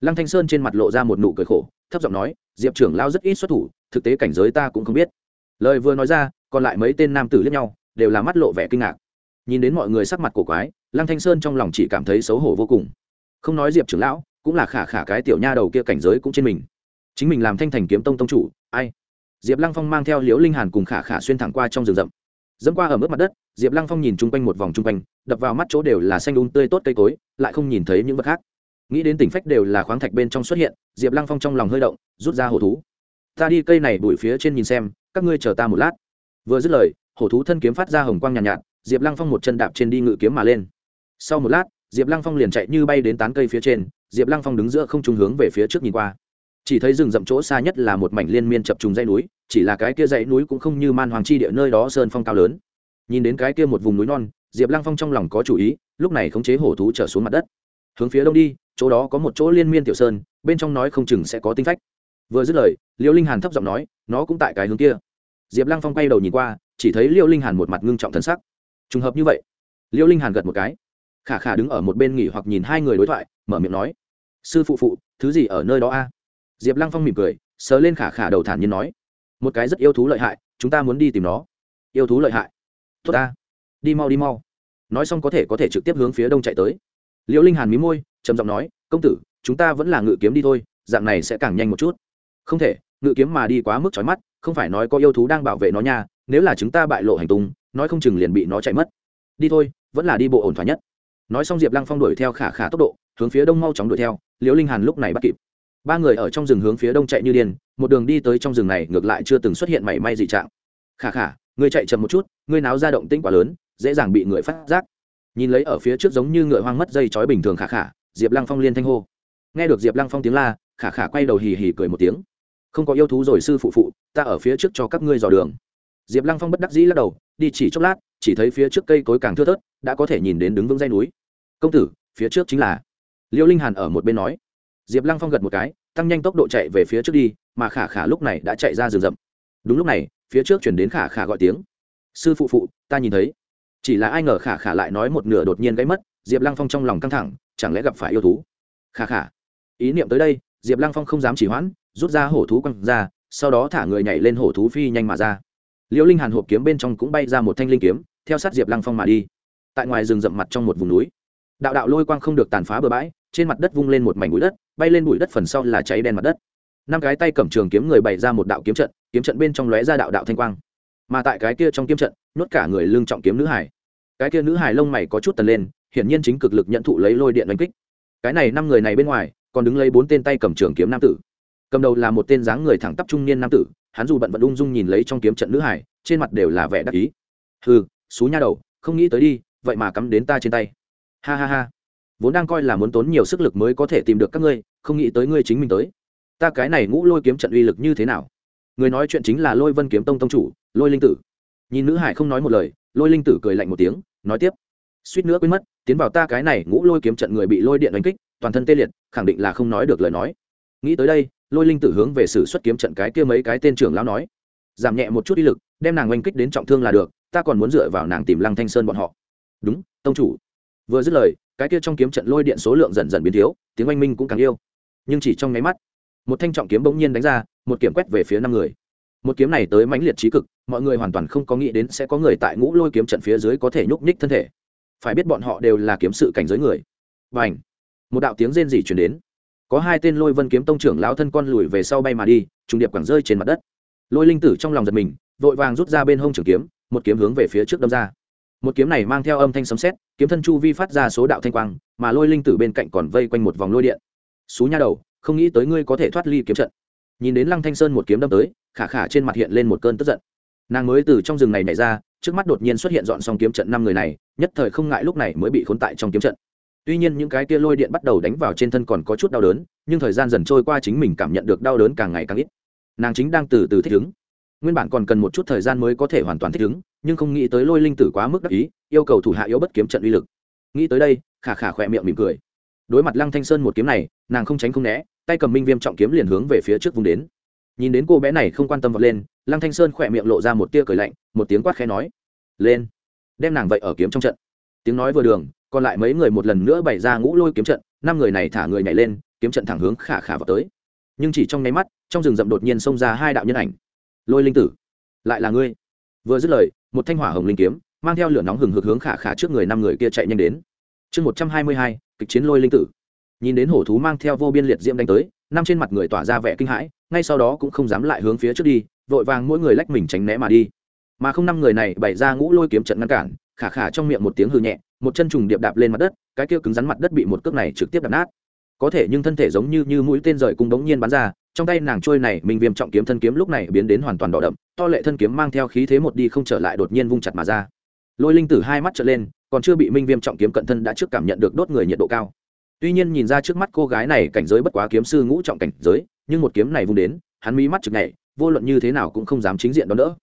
Lăng thanh sơn trên mặt lộ ra một nụ cười khổ, thấp giọng nói, diệp trưởng lão rất ít xuất thủ, thực tế cảnh giới ta cũng không biết. Lời vừa nói ra, còn lại mấy tên nam tử liếc nhau, đều là mắt lộ vẻ kinh ngạc. Nhìn đến mọi người sắc mặt cổ quái lăng thanh sơn trong lòng chỉ cảm thấy xấu hổ vô cùng. Không nói diệp trưởng lão cũng là khả khả cái tiểu nha đầu kia cảnh giới cũng trên mình. Chính mình làm thanh thành kiếm tông tông chủ ai? Diệp lăng phong mang theo liễu linh hàn cùng khả khả xuyên thẳng qua trong rừng rậm. Dẫm qua ở mức mặt đất diệp lăng phong nhìn chung quanh một vòng chung quanh đập vào mắt chỗ đều là xanh đun tươi tốt cây cối lại không nhìn thấy những vật khác. Nghĩ đến tỉnh phách đều là khoáng thạch bên trong xuất hiện diệp lăng phong trong lòng hơi động rút ra hổ thú. Ta đi cây này bụi phía trên nhìn xem các ngươi chờ ta một lát. Vừa dứt lời hổ thú thân kiếm phát ra hồng quang nhàn nhạt, nhạt diệp lăng phong một chân đạp trên đi ngự kiếm mà lên sau một lát, diệp lăng phong liền chạy như bay đến tán cây phía trên, diệp lăng phong đứng giữa không trung hướng về phía trước nhìn qua. Chỉ thấy rừng rậm chỗ xa nhất là một mảnh liên miên chập trùng dãy núi, chỉ là cái kia dãy núi cũng không như man hoàng chi địa nơi đó sơn phong cao lớn. Nhìn đến cái kia một vùng núi non, diệp lăng phong trong lòng có chủ ý, lúc này khống chế hổ thú trở xuống mặt đất. Hướng phía đông đi, chỗ đó có một chỗ liên miên tiểu sơn, bên trong nói không chừng sẽ có tinh phách. Vừa dứt lời, liêu linh hàn thấp giọng nói, nó cũng tại cái hướng kia. Diệp lăng phong quay đầu nhìn qua, chỉ thấy liêu linh hàn một mặt ngưng trọng thân sắc. Trùng hợp như vậy. Liêu linh hàn gật một cái khả khả đứng ở một bên nghỉ hoặc nhìn hai người đối thoại, mở miệng nói, sư phụ phụ, thứ gì ở nơi đó a? Diệp lăng phong mỉm cười, sờ lên khả khả đầu thản nhiên nói, một cái rất yêu thú lợi hại, chúng ta muốn đi tìm nó. Yêu thú lợi hại? Tốt ta, đi mau đi mau. Nói xong có thể có thể trực tiếp hướng phía đông chạy tới. Liễu linh hàn mí môi, trầm giọng nói, công tử, chúng ta vẫn là ngự kiếm đi thôi, dạng này sẽ càng nhanh một chút. Không thể, ngự kiếm mà đi quá mức trói mắt, không phải nói có yêu thú đang bảo vệ nó nha, nếu là chúng ta bại lộ hành tung, nói không chừng liền bị nó chạy mất. Đi thôi, vẫn là đi bộ ổn thỏa nhất nói xong diệp lăng phong đuổi theo khả khả tốc độ, hướng phía đông mau chóng đuổi theo, liễu linh hàn lúc này bắt kịp. Ba người ở trong rừng hướng phía đông chạy như điên, một đường đi tới trong rừng này ngược lại chưa từng xuất hiện mảy may dị trạng. Khả khả người chạy chậm một chút người náo ra động tĩnh quá lớn, dễ dàng bị người phát giác. Nhìn lấy ở phía trước giống như ngựa hoang mất dây chói bình thường khả khả, diệp lăng phong liên thanh hô. Nghe được diệp lăng phong tiếng la, khả khả quay đầu hì hì cười một tiếng. Không có yêu thú rồi sư phụ phụ, ta ở phía trước cho các ngươi dò đường. Diệp lăng phong bất đắc dĩ lắc đầu, đi chỉ chốc lát, chỉ thấy phía trước cây cối càng thưa thớt, đã có thể nhìn đến đứng vững dây núi công tử, phía trước chính là. Liêu linh hàn ở một bên nói. Diệp lăng phong gật một cái, tăng nhanh tốc độ chạy về phía trước đi, mà khả khả lúc này đã chạy ra rừng rậm. Đúng lúc này, phía trước chuyển đến khả khả gọi tiếng. Sư phụ phụ, ta nhìn thấy. Chỉ là ai ngờ khả khả lại nói một nửa đột nhiên gãy mất, diệp lăng phong trong lòng căng thẳng, chẳng lẽ gặp phải yêu thú? Khả khả, ý niệm tới đây. Diệp lăng phong không dám chỉ hoãn, rút ra hổ thú quăng ra, sau đó thả người nhảy lên hổ thú phi nhanh mà ra. Liễu linh hàn hộp kiếm bên trong cũng bay ra một thanh linh kiếm, theo sát diệp lăng phong mà đi. Tại ngoài rừng rậm mặt trong một vùng núi đạo đạo lôi quang không được tàn phá bừa bãi, trên mặt đất vung lên một mảnh bụi đất, bay lên bụi đất phần sau là cháy đen mặt đất. Năm cái tay cầm trường kiếm người bày ra một đạo kiếm trận kiếm trận bên trong lóe ra đạo đạo thanh quang. Mà tại cái kia trong kiếm trận, nhốt cả người lương trọng kiếm nữ hải. Cái kia nữ hải lông mày có chút tần lên, hiển nhiên chính cực lực nhận thụ lấy lôi điện đánh kích. Cái này năm người này bên ngoài, còn đứng lấy bốn tên tay cầm trường kiếm nam tử. Cầm đầu là một tên dáng người thẳng tắp trung niên nam tử, hắn dù bận vận ung dung nhìn lấy trong kiếm trận nữ hải, trên mặt đều là vẻ đắc ý. Hừ, xú nha đầu, không nghĩ tới đi, vậy mà cắm đến ta trên tay ha ha ha. Vốn đang coi là muốn tốn nhiều sức lực mới có thể tìm được các ngươi, không nghĩ tới ngươi chính mình tới. Ta cái này ngũ lôi kiếm trận uy lực như thế nào? Người nói chuyện chính là lôi vân kiếm tông tông chủ, lôi linh tử. Nhìn nữ hải không nói một lời, lôi linh tử cười lạnh một tiếng, nói tiếp. Suýt nữa quên mất, tiến vào ta cái này ngũ lôi kiếm trận người bị lôi điện đánh kích, toàn thân tê liệt, khẳng định là không nói được lời nói. Nghĩ tới đây, lôi linh tử hướng về sử xuất kiếm trận cái kia mấy cái tên trưởng lão nói. Giảm nhẹ một chút uy lực, đem nàng oanh kích đến trọng thương là được, ta còn muốn dựa vào nàng tìm lăng thanh sơn bọn họ. Đúng, tông chủ vừa dứt lời, cái kia trong kiếm trận lôi điện số lượng dần dần biến thiếu, tiếng oanh minh cũng càng yêu. Nhưng chỉ trong nháy mắt, một thanh trọng kiếm bỗng nhiên đánh ra, một kiểm quét về phía năm người. Một kiếm này tới mãnh liệt trí cực, mọi người hoàn toàn không có nghĩ đến sẽ có người tại ngũ lôi kiếm trận phía dưới có thể nhúc nhích thân thể. Phải biết bọn họ đều là kiếm sự cảnh giới người. Và ảnh một đạo tiếng rên rỉ chuyển đến. Có hai tên lôi vân kiếm tông trưởng lão thân con lùi về sau bay mà đi, trùng điệp quẳng rơi trên mặt đất. Lôi linh tử trong lòng giật mình, vội vàng rút ra bên hông trường kiếm, một kiếm hướng về phía trước đâm ra một kiếm này mang theo âm thanh sấm sét, kiếm thân chu vi phát ra số đạo thanh quang, mà lôi linh tử bên cạnh còn vây quanh một vòng lôi điện. Xú nha đầu, không nghĩ tới ngươi có thể thoát ly kiếm trận. Nhìn đến lăng thanh sơn một kiếm đâm tới, khả khả trên mặt hiện lên một cơn tức giận. Nàng mới từ trong rừng này nhảy ra, trước mắt đột nhiên xuất hiện dọn xong kiếm trận năm người này, nhất thời không ngại lúc này mới bị khốn tại trong kiếm trận. Tuy nhiên những cái kia lôi điện bắt đầu đánh vào trên thân còn có chút đau đớn, nhưng thời gian dần trôi qua chính mình cảm nhận được đau đớn càng ngày càng ít. Nàng chính đang từ từ thích ứng nguyên bản còn cần một chút thời gian mới có thể hoàn toàn thích ứng, nhưng không nghĩ tới lôi linh tử quá mức đắc ý, yêu cầu thủ hạ yếu bất kiếm trận uy lực. Nghĩ tới đây, khả khả khỏe miệng mỉm cười. Đối mặt lăng thanh sơn một kiếm này, nàng không tránh không né, tay cầm minh viêm trọng kiếm liền hướng về phía trước vùng đến. Nhìn đến cô bé này không quan tâm vọt lên, lăng thanh sơn khỏe miệng lộ ra một tia cười lạnh, một tiếng quát khẽ nói, lên, đem nàng vậy ở kiếm trong trận. Tiếng nói vừa đường, còn lại mấy người một lần nữa bày ra ngũ lôi kiếm trận, năm người này thả người nhảy lên, kiếm trận thẳng hướng khả khả vào tới. Nhưng chỉ trong nháy mắt, trong rừng rậm đột nhiên xông ra hai đạo nhân ảnh lôi linh tử. Lại là ngươi. Vừa dứt lời, một thanh hỏa hồng linh kiếm, mang theo lửa nóng hừng hực hướng khả khả trước người năm người kia chạy nhanh đến. Chương một trăm hai mươi hai, kịch chiến lôi linh tử. Nhìn đến hổ thú mang theo vô biên liệt diễm đánh tới, năm trên mặt người tỏa ra vẻ kinh hãi, ngay sau đó cũng không dám lại hướng phía trước đi, vội vàng mỗi người lách mình tránh né mà đi. Mà không năm người này bày ra ngũ lôi kiếm trận ngăn cản, khả khả trong miệng một tiếng hư nhẹ, một chân trùng điệp đạp lên mặt đất, cái kia cứng rắn mặt đất bị một cước này trực tiếp đập nát. Có thể nhưng thân thể giống như như mũi tên rời cung đống nhiên bắn ra trong tay nàng trôi này, mình viêm trọng kiếm thân kiếm lúc này biến đến hoàn toàn đỏ đậm, to lệ thân kiếm mang theo khí thế một đi không trở lại đột nhiên vung chặt mà ra. Lôi linh tử hai mắt trở lên, còn chưa bị minh viêm trọng kiếm cận thân đã trước cảm nhận được đốt người nhiệt độ cao. Tuy nhiên nhìn ra trước mắt cô gái này cảnh giới bất quá kiếm sư ngũ trọng cảnh giới, nhưng một kiếm này vung đến, hắn mí mắt chực nhảy, vô luận như thế nào cũng không dám chính diện đón đỡ.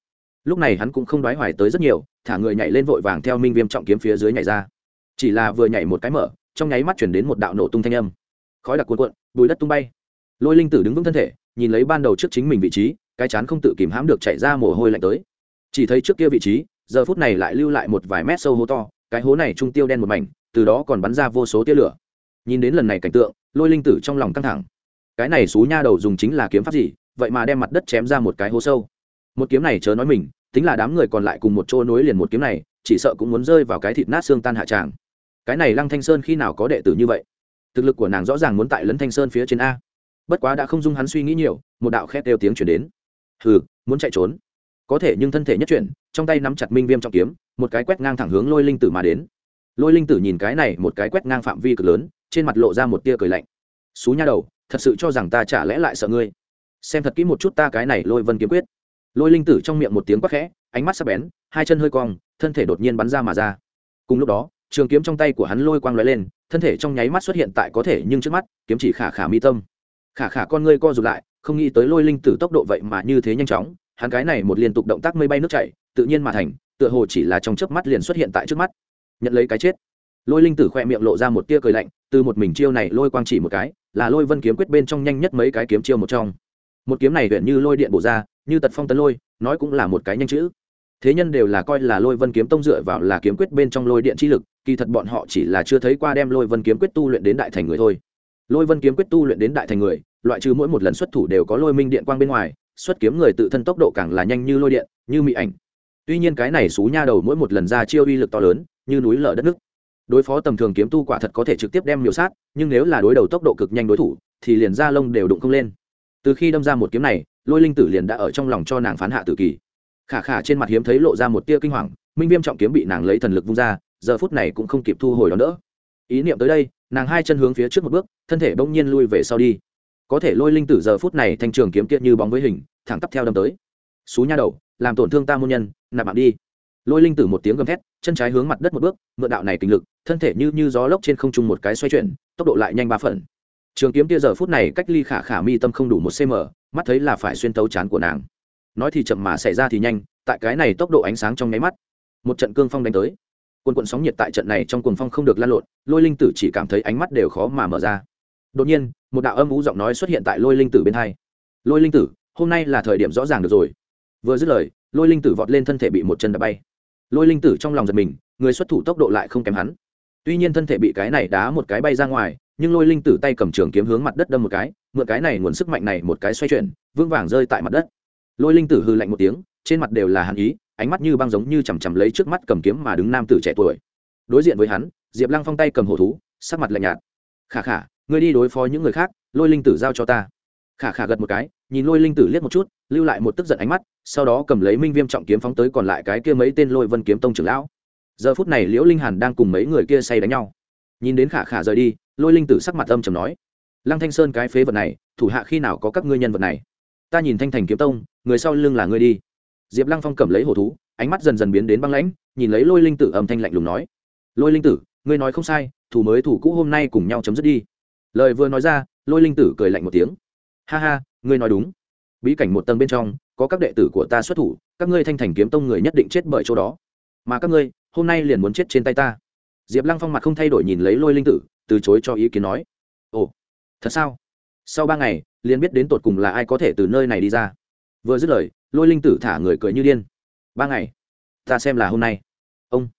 Lúc này hắn cũng không đoái hoài tới rất nhiều, thả người nhảy lên vội vàng theo minh viêm trọng kiếm phía dưới nhảy ra. Chỉ là vừa nhảy một cái mở, trong nháy mắt chuyển đến một đạo nổ tung thanh âm. Khói đặc cuộn cuộn, bùi đất tung bay lôi linh tử đứng vững thân thể, nhìn lấy ban đầu trước chính mình vị trí, cái chán không tự kìm hãm được chạy ra mồ hôi lạnh tới. Chỉ thấy trước kia vị trí, giờ phút này lại lưu lại một vài mét sâu hố to, cái hố này trung tiêu đen một mảnh, từ đó còn bắn ra vô số tia lửa. Nhìn đến lần này cảnh tượng, lôi linh tử trong lòng căng thẳng. Cái này xú nha đầu dùng chính là kiếm pháp gì, vậy mà đem mặt đất chém ra một cái hố sâu. Một kiếm này chớ nói mình, tính là đám người còn lại cùng một chỗ nối liền một kiếm này, chỉ sợ cũng muốn rơi vào cái thịt nát xương tan hạ tràng. Cái này lăng thanh sơn khi nào có đệ tử như vậy? Thực lực của nàng rõ ràng muốn tại lấn thanh sơn phía trên a bất quá đã không dung hắn suy nghĩ nhiều, một đạo khét đều tiếng chuyển đến. Hừ, muốn chạy trốn. Có thể nhưng thân thể nhất chuyển, trong tay nắm chặt minh viêm trọng kiếm, một cái quét ngang thẳng hướng lôi linh tử mà đến. Lôi linh tử nhìn cái này, một cái quét ngang phạm vi cực lớn, trên mặt lộ ra một tia cười lạnh. Xú nha đầu, thật sự cho rằng ta chả lẽ lại sợ ngươi. Xem thật kỹ một chút ta cái này lôi vân kiếm quyết. Lôi linh tử trong miệng một tiếng quắc khẽ, ánh mắt sắp bén, hai chân hơi cong, thân thể đột nhiên bắn ra mà ra. Cùng lúc đó, trường kiếm trong tay của hắn lôi quang lóe lên, thân thể trong nháy mắt xuất hiện tại có thể nhưng trước mắt, kiếm chỉ khả khả mi tâm khả khả con ngươi co rụt lại, không nghĩ tới lôi linh tử tốc độ vậy mà như thế nhanh chóng, hắn cái này một liên tục động tác mây bay nước chảy, tự nhiên mà thành, tựa hồ chỉ là trong chớp mắt liền xuất hiện tại trước mắt. Nhận lấy cái chết. Lôi linh tử khoe miệng lộ ra một tia cười lạnh, từ một mình chiêu này lôi quang chỉ một cái, là lôi vân kiếm quyết bên trong nhanh nhất mấy cái kiếm chiêu một trong. Một kiếm này huyện như lôi điện bổ ra, như tật phong tấn lôi, nói cũng là một cái nhanh chữ. Thế nhân đều là coi là lôi vân kiếm tông dựa vào là kiếm quyết bên trong lôi điện chi lực, kỳ thật bọn họ chỉ là chưa thấy qua đem lôi vân kiếm quyết tu luyện đến đại thành người thôi. Lôi vân kiếm quyết tu luyện đến đại thành người loại trừ mỗi một lần xuất thủ đều có lôi minh điện quang bên ngoài, xuất kiếm người tự thân tốc độ càng là nhanh như lôi điện, như mị ảnh. Tuy nhiên cái này xú nha đầu mỗi một lần ra chiêu uy lực to lớn, như núi lở đất nước. Đối phó tầm thường kiếm tu quả thật có thể trực tiếp đem miểu sát, nhưng nếu là đối đầu tốc độ cực nhanh đối thủ, thì liền ra lông đều đụng không lên. Từ khi đâm ra một kiếm này, lôi linh tử liền đã ở trong lòng cho nàng phán hạ tử kỳ. Khả khả trên mặt hiếm thấy lộ ra một tia kinh hoàng, minh viêm trọng kiếm bị nàng lấy thần lực vung ra, giờ phút này cũng không kịp thu hồi đón đỡ. Ý niệm tới đây, nàng hai chân hướng phía trước một bước, thân thể bỗng nhiên lui về sau đi có thể lôi linh tử giờ phút này thanh trường kiếm kiệt như bóng với hình, thẳng tắp theo đâm tới. Xú nha đầu, làm tổn thương ta môn nhân, nạp mạng đi. Lôi linh tử một tiếng gầm thét, chân trái hướng mặt đất một bước, mượn đạo này kinh lực, thân thể như như gió lốc trên không trung một cái xoay chuyển, tốc độ lại nhanh ba phần. Trường kiếm kia giờ phút này cách ly khả khả mi tâm không đủ một cm mắt thấy là phải xuyên tấu chán của nàng. Nói thì chậm mà xảy ra thì nhanh, tại cái này tốc độ ánh sáng trong nháy mắt, một trận cương phong đánh tới. Quần quận sóng nhiệt tại trận này trong cuồng phong không được lan lộn, lôi linh tử chỉ cảm thấy ánh mắt đều khó mà mở ra đột nhiên, một đạo âm ú giọng nói xuất hiện tại lôi linh tử bên hai. Lôi linh tử, hôm nay là thời điểm rõ ràng được rồi. Vừa dứt lời, lôi linh tử vọt lên thân thể bị một chân đã bay. Lôi linh tử trong lòng giật mình, người xuất thủ tốc độ lại không kém hắn. Tuy nhiên thân thể bị cái này đá một cái bay ra ngoài, nhưng lôi linh tử tay cầm trường kiếm hướng mặt đất đâm một cái, mượn cái này nguồn sức mạnh này một cái xoay chuyển, vững vàng rơi tại mặt đất. Lôi linh tử hư lạnh một tiếng, trên mặt đều là hàn ý, ánh mắt như băng giống như chằm chằm lấy trước mắt cầm kiếm mà đứng nam tử trẻ tuổi. Đối diện với hắn, diệp lăng phong tay cầm hổ thú, sắc mặt lạnh nhạt. Khả khả ngươi đi đối phó những người khác, lôi linh tử giao cho ta. Khả khả gật một cái, nhìn lôi linh tử liếc một chút, lưu lại một tức giận ánh mắt, sau đó cầm lấy minh viêm trọng kiếm phóng tới còn lại cái kia mấy tên lôi vân kiếm tông trưởng lão. Giờ phút này liễu linh hàn đang cùng mấy người kia say đánh nhau. Nhìn đến khả khả rời đi, lôi linh tử sắc mặt âm trầm nói, lăng thanh sơn cái phế vật này, thủ hạ khi nào có các ngươi nhân vật này? Ta nhìn thanh thành kiếm tông, người sau lưng là ngươi đi. Diệp lăng phong cầm lấy hổ thú, ánh mắt dần dần biến đến băng lãnh, nhìn lấy lôi linh tử âm thanh lạnh lùng nói, lôi linh tử, ngươi nói không sai, thủ mới thủ cũ hôm nay cùng nhau chấm dứt đi lời vừa nói ra, lôi linh tử cười lạnh một tiếng. Ha ha, ngươi nói đúng. Bí cảnh một tầng bên trong, có các đệ tử của ta xuất thủ, các ngươi thanh thành kiếm tông người nhất định chết bởi chỗ đó. Mà các ngươi, hôm nay liền muốn chết trên tay ta. Diệp lăng phong mặt không thay đổi nhìn lấy lôi linh tử, từ chối cho ý kiến nói. Ồ, thật sao? Sau ba ngày, liền biết đến tột cùng là ai có thể từ nơi này đi ra. Vừa dứt lời, lôi linh tử thả người cười như điên. Ba ngày, ta xem là hôm nay. Ông,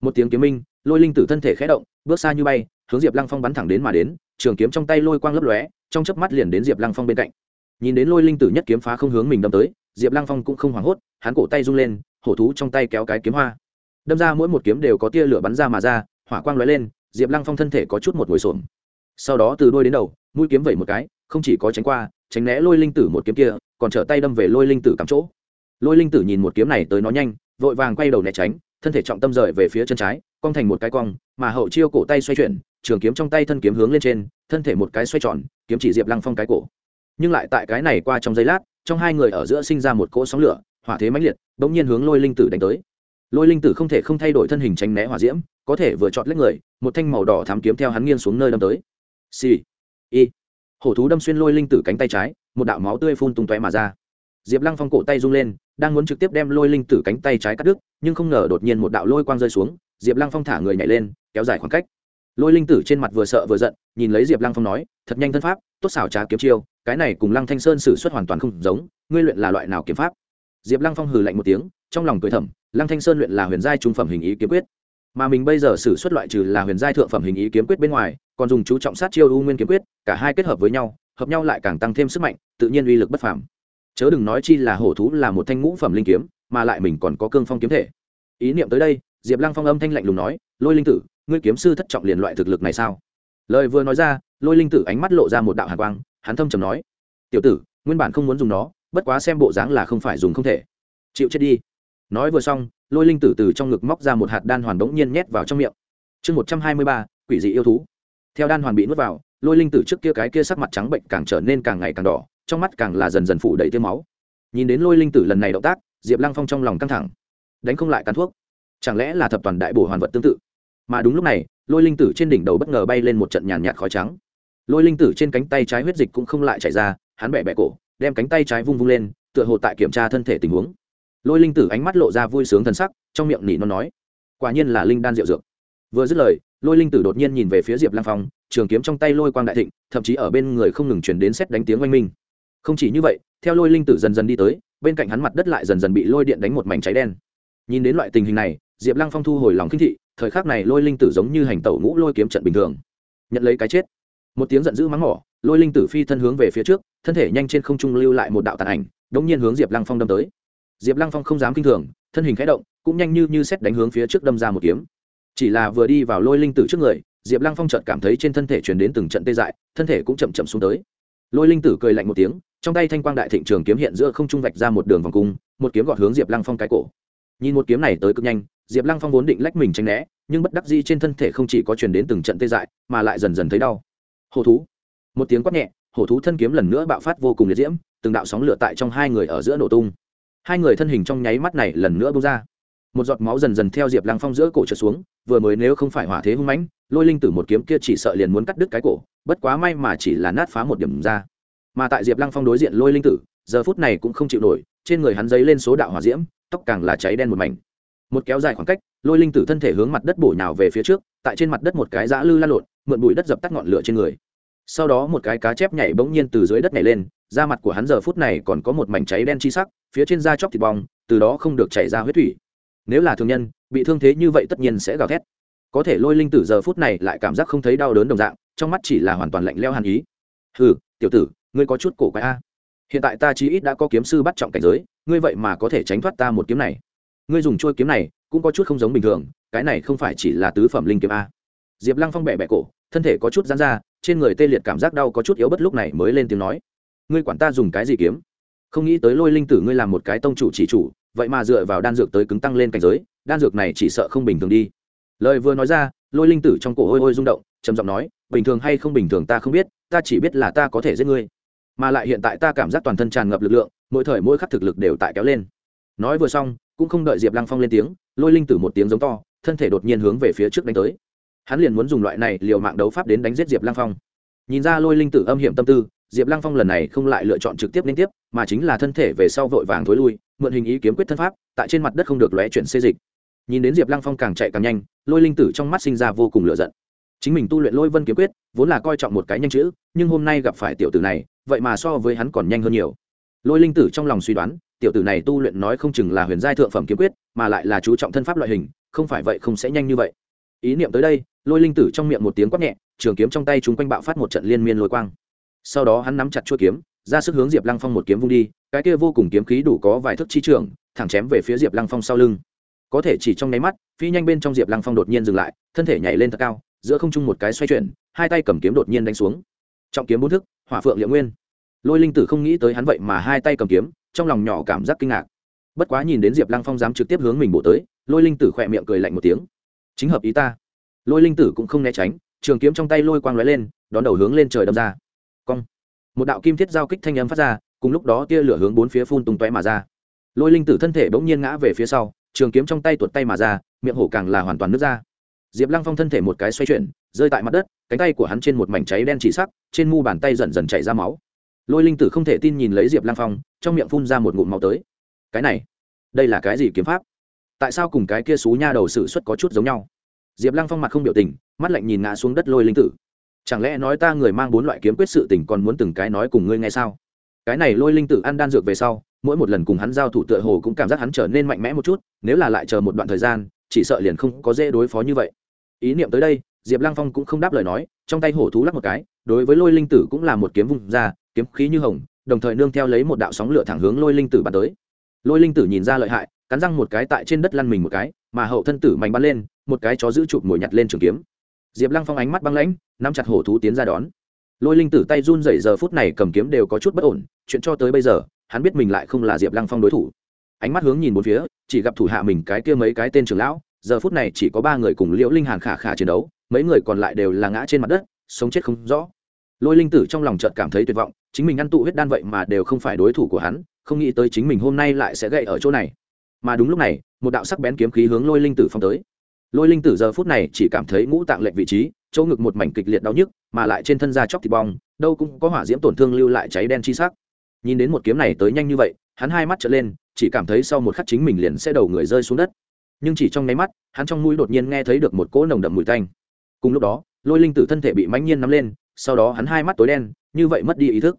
một tiếng kiếm minh, lôi linh tử thân thể khẽ động, bước xa như bay, hướng diệp lăng phong bắn thẳng đến mà đến trường kiếm trong tay lôi quang lấp lóe, trong chớp mắt liền đến diệp lăng phong bên cạnh. Nhìn đến lôi linh tử nhất kiếm phá không hướng mình đâm tới, diệp lăng phong cũng không hoảng hốt, hắn cổ tay rung lên, hổ thú trong tay kéo cái kiếm hoa. Đâm ra mỗi một kiếm đều có tia lửa bắn ra mà ra, hỏa quang lóe lên, diệp lăng phong thân thể có chút một ngồi xổm. Sau đó từ đôi đến đầu, mũi kiếm vẩy một cái, không chỉ có tránh qua, tránh né lôi linh tử một kiếm kia, còn trở tay đâm về lôi linh tử cắm chỗ. Lôi linh tử nhìn một kiếm này tới nó nhanh, vội vàng quay đầu né tránh thân thể trọng tâm rời về phía chân trái, cong thành một cái cong, mà hậu chiêu cổ tay xoay chuyển, trường kiếm trong tay thân kiếm hướng lên trên, thân thể một cái xoay tròn, kiếm chỉ diệp lăng phong cái cổ. Nhưng lại tại cái này qua trong giây lát, trong hai người ở giữa sinh ra một cỗ sóng lửa, hỏa thế mãnh liệt đ ỗ n g nhiên hướng lôi linh tử đánh tới. Lôi linh tử không thể không thay đổi thân hình tránh né hỏa diễm, có thể vừa chọn lấy người, một thanh màu đỏ thám kiếm theo hắn nghiêng xuống nơi đâm tới. Xì、sì. y. Hổ thú đâm xuyên lôi linh tử cánh tay trái, một đạo máu tươi phun tung tóe mà ra diệp lăng phong cổ tay rung lên, đang muốn trực tiếp đem lôi linh tử cánh tay trái cắt đứt, nhưng không ngờ đột nhiên một đạo lôi quang rơi xuống, diệp lăng phong thả người nhảy lên, kéo dài khoảng cách. Lôi linh tử trên mặt vừa sợ vừa giận, nhìn lấy diệp lăng phong nói, thật nhanh thân pháp, tốt xảo trá kiếm chiêu, cái này cùng lăng thanh sơn xử suất hoàn toàn không giống, ngươi luyện là loại nào kiếm pháp? Diệp lăng phong hừ lạnh một tiếng, trong lòng cười thầm, lăng thanh sơn luyện là huyền giai trung phẩm hình ý kiếm quyết. Mà mình bây giờ xử suất loại trừ là huyền giai thượng phẩm hình ý kiếm quyết bên ngoài, còn dùng chú trọng sát chiêu u nguyên kiếm quyết, cả hai kết hợp với nhau, hợp nhau lại càng tăng thêm sức mạnh, tự nhiên uy lực bất phàm chớ đừng nói chi là hổ thú là một thanh ngũ phẩm linh kiếm, mà lại mình còn có cương phong kiếm thể. Ý niệm tới đây, diệp lăng phong âm thanh lạnh lùng nói, lôi linh tử, ngươi kiếm sư thất trọng liền loại thực lực này sao? Lời vừa nói ra, lôi linh tử ánh mắt lộ ra một đạo hạ quang, hắn thâm trầm nói, tiểu tử, nguyên bản không muốn dùng nó, bất quá xem bộ dáng là không phải dùng không thể. Chịu chết đi. Nói vừa xong, lôi linh tử từ trong ngực móc ra một hạt đan hoàn bỗng nhiên nhét vào trong miệng. Chương một trăm hai mươi ba, quỷ dị yêu thú. Theo đan hoàn bị nuốt vào, lôi linh tử trước kia cái kia sắc mặt trắng bệnh càng trở nên càng ngày càng đỏ trong mắt càng là dần dần phủ đầy tiêu máu. Nhìn đến lôi linh tử lần này động tác, diệp lăng phong trong lòng căng thẳng. Đánh không lại cắn thuốc. Chẳng lẽ là thập toàn đại bổ hoàn vật tương tự? Mà đúng lúc này, lôi linh tử trên đỉnh đầu bất ngờ bay lên một trận nhàn nhạt khói trắng. Lôi linh tử trên cánh tay trái huyết dịch cũng không lại chảy ra, hắn bẹ bẹ cổ, đem cánh tay trái vung vung lên, tựa hồ tại kiểm tra thân thể tình huống. Lôi linh tử ánh mắt lộ ra vui sướng thần sắc, trong miệng nỉ nó nói, quả nhiên là linh đan rượu dược. Vừa dứt lời, lôi linh tử đột nhiên nhìn về phía diệp lăng phong, trường kiếm trong tay lôi quang đại thịnh, thậm chí ở bên người không ngừng chuyển đến xét đánh tiếng oanh minh không chỉ như vậy, theo lôi linh tử dần dần đi tới, bên cạnh hắn mặt đất lại dần dần bị lôi điện đánh một mảnh cháy đen. Nhìn đến loại tình hình này, diệp lăng phong thu hồi lòng kinh thị, thời khắc này lôi linh tử giống như hành tẩu ngũ lôi kiếm trận bình thường. Nhận lấy cái chết. Một tiếng giận dữ mắng mỏ, lôi linh tử phi thân hướng về phía trước, thân thể nhanh trên không trung lưu lại một đạo tàn ảnh, đống nhiên hướng diệp lăng phong đâm tới. Diệp lăng phong không dám kinh thường, thân hình khẽ động, cũng nhanh như như xét đánh hướng phía trước đâm ra một kiếm. Chỉ là vừa đi vào lôi linh tử trước người, diệp lăng phong chợt cảm thấy trên thân thể chuyển đến từng trận tê dại, thân thể cũng chậm chậm xuống tới. Lôi linh tử cười lạnh một tiếng trong tay thanh quang đại thịnh trường kiếm hiện giữa không trung vạch ra một đường vòng cung, một kiếm gọt hướng diệp lăng phong cái cổ. Nhìn một kiếm này tới cực nhanh, diệp lăng phong vốn định lách mình tranh né, nhưng bất đắc dĩ trên thân thể không chỉ có truyền đến từng trận tê dại, mà lại dần dần thấy đau. Hổ thú. Một tiếng quát nhẹ, hổ thú thân kiếm lần nữa bạo phát vô cùng liệt diễm, từng đạo sóng lửa tại trong hai người ở giữa nổ tung. Hai người thân hình trong nháy mắt này lần nữa bung ra. Một giọt máu dần dần theo diệp lăng phong giữa cổ trượt xuống, vừa mới nếu không phải hỏa thế hung mãnh, lôi linh tử một kiếm kia chỉ sợ liền muốn cắt đứt cái cổ, bất quá may mà chỉ là nát phá một điểm ra mà tại diệp lăng phong đối diện lôi linh tử giờ phút này cũng không chịu nổi trên người hắn dấy lên số đạo hỏa diễm tóc càng là cháy đen một mảnh một kéo dài khoảng cách lôi linh tử thân thể hướng mặt đất bổ nhào về phía trước tại trên mặt đất một cái giã lư la lộn mượn bụi đất dập tắt ngọn lửa trên người sau đó một cái cá chép nhảy bỗng nhiên từ dưới đất nhảy lên da mặt của hắn giờ phút này còn có một mảnh cháy đen chi sắc phía trên da chóc thịt bong từ đó không được chảy ra huyết thủy nếu là thường nhân bị thương thế như vậy tất nhiên sẽ gào thét có thể lôi linh tử giờ phút này lại cảm giác không thấy đau đớn đồng dạng trong mắt chỉ là hoàn toàn lạnh leo hàn ý ừ tiểu tử ngươi có chút cổ quái a. Hiện tại ta chí ít đã có kiếm sư bắt trọng cảnh giới, ngươi vậy mà có thể tránh thoát ta một kiếm này. Ngươi dùng trôi kiếm này cũng có chút không giống bình thường, cái này không phải chỉ là tứ phẩm linh kiếm a. Diệp lăng phong bẹ bẹ cổ, thân thể có chút dán ra, trên người tê liệt cảm giác đau có chút yếu bất lúc này mới lên tiếng nói. Ngươi quản ta dùng cái gì kiếm? Không nghĩ tới lôi linh tử ngươi làm một cái tông chủ chỉ chủ, vậy mà dựa vào đan dược tới cứng tăng lên cảnh giới, đan dược này chỉ sợ không bình thường đi. Lời vừa nói ra, lôi linh tử trong cổ hôi hôi rung động, trầm giọng nói, bình thường hay không bình thường ta không biết, ta chỉ biết là ta có thể giết ngươi mà lại hiện tại ta cảm giác toàn thân tràn ngập lực lượng, mỗi thời mỗi khắc thực lực đều tại kéo lên. Nói vừa xong, cũng không đợi diệp lăng phong lên tiếng, lôi linh tử một tiếng giống to, thân thể đột nhiên hướng về phía trước đánh tới. Hắn liền muốn dùng loại này liều mạng đấu pháp đến đánh giết diệp lăng phong. Nhìn ra lôi linh tử âm hiểm tâm tư, diệp lăng phong lần này không lại lựa chọn trực tiếp liên tiếp, mà chính là thân thể về sau vội vàng thối lui, mượn hình ý kiếm quyết thân pháp, tại trên mặt đất không được lóe chuyển xê dịch. Nhìn đến diệp lăng phong càng chạy càng nhanh, lôi linh tử trong mắt sinh ra vô cùng lựa giận. Chính mình tu luyện lôi vân kiếm quyết, vốn là coi trọng một cái nhanh chữ, nhưng hôm nay gặp phải tiểu tử này vậy mà so với hắn còn nhanh hơn nhiều. Lôi linh tử trong lòng suy đoán, tiểu tử này tu luyện nói không chừng là huyền giai thượng phẩm kiếm quyết, mà lại là chú trọng thân pháp loại hình, không phải vậy không sẽ nhanh như vậy. Ý niệm tới đây, lôi linh tử trong miệng một tiếng quát nhẹ, trường kiếm trong tay chúng quanh bạo phát một trận liên miên lôi quang. Sau đó hắn nắm chặt chuôi kiếm, ra sức hướng diệp lăng phong một kiếm vung đi, cái kia vô cùng kiếm khí đủ có vài thước chi trường, thẳng chém về phía diệp lăng phong sau lưng. Có thể chỉ trong nháy mắt, phi nhanh bên trong diệp lăng phong đột nhiên dừng lại, thân thể nhảy lên thật cao, giữa không trung một cái xoay chuyển, hai tay cầm kiếm đột nhiên đánh xuống. Trọng kiếm bốn thức, hỏa phượng liệu nguyên lôi linh tử không nghĩ tới hắn vậy mà hai tay cầm kiếm, trong lòng nhỏ cảm giác kinh ngạc. Bất quá nhìn đến diệp lăng phong dám trực tiếp hướng mình bổ tới, lôi linh tử khỏe miệng cười lạnh một tiếng. Chính hợp ý ta. Lôi linh tử cũng không né tránh, trường kiếm trong tay lôi quang lóe lên, đón đầu hướng lên trời đâm ra. Cong. Một đạo kim thiết giao kích thanh âm phát ra, cùng lúc đó tia lửa hướng bốn phía phun tung tóe mà ra. Lôi linh tử thân thể bỗng nhiên ngã về phía sau, trường kiếm trong tay tuột tay mà ra, miệng hổ càng là hoàn toàn nước ra. Diệp lăng phong thân thể một cái xoay chuyển, rơi tại mặt đất, cánh tay của hắn trên một mảnh cháy đen chỉ sắc, trên mu bàn tay dần dần chảy ra máu lôi linh tử không thể tin nhìn lấy diệp Lang phong trong miệng phun ra một ngụm máu tới cái này đây là cái gì kiếm pháp tại sao cùng cái kia xú nha đầu sự xuất có chút giống nhau diệp Lang phong mặt không biểu tình mắt lạnh nhìn ngã xuống đất lôi linh tử chẳng lẽ nói ta người mang bốn loại kiếm quyết sự tình còn muốn từng cái nói cùng ngươi nghe sao cái này lôi linh tử ăn đan dược về sau mỗi một lần cùng hắn giao thủ tựa hồ cũng cảm giác hắn trở nên mạnh mẽ một chút nếu là lại chờ một đoạn thời gian chỉ sợ liền không có dễ đối phó như vậy ý niệm tới đây diệp Lang phong cũng không đáp lời nói trong tay hổ thú lắc một cái đối với lôi linh tử cũng là một kiếm vùng ra kiếm khí như hồng, đồng thời nương theo lấy một đạo sóng lửa thẳng hướng lôi linh tử bắn tới. Lôi linh tử nhìn ra lợi hại, cắn răng một cái tại trên đất lăn mình một cái, mà hậu thân tử mạnh bắn lên, một cái chó giữ chụp mồi nhặt lên trường kiếm. Diệp lăng phong ánh mắt băng lãnh, nắm chặt hổ thú tiến ra đón. Lôi linh tử tay run rẩy giờ phút này cầm kiếm đều có chút bất ổn, chuyện cho tới bây giờ, hắn biết mình lại không là diệp lăng phong đối thủ. Ánh mắt hướng nhìn bốn phía, chỉ gặp thủ hạ mình cái kia mấy cái tên trưởng lão, giờ phút này chỉ có ba người cùng liễu linh hàn khả khả chiến đấu, mấy người còn lại đều là ngã trên mặt đất, sống chết không rõ. Lôi linh tử trong lòng chợt cảm thấy tuyệt vọng chính mình ăn tụ huyết đan vậy mà đều không phải đối thủ của hắn, không nghĩ tới chính mình hôm nay lại sẽ gậy ở chỗ này. Mà đúng lúc này, một đạo sắc bén kiếm khí hướng lôi linh tử phong tới. Lôi linh tử giờ phút này chỉ cảm thấy ngũ tạng lệnh vị trí, chỗ ngực một mảnh kịch liệt đau nhức, mà lại trên thân da chóc thịt bong, đâu cũng có hỏa diễm tổn thương lưu lại cháy đen chi sắc. Nhìn đến một kiếm này tới nhanh như vậy, hắn hai mắt trở lên, chỉ cảm thấy sau một khắc chính mình liền sẽ đầu người rơi xuống đất. Nhưng chỉ trong nháy mắt, hắn trong mũi đột nhiên nghe thấy được một cỗ nồng đậm mùi tanh. Cùng lúc đó, lôi linh tử thân thể bị mãnh nhiên nắm lên, sau đó hắn hai mắt tối đen như vậy mất đi ý thức.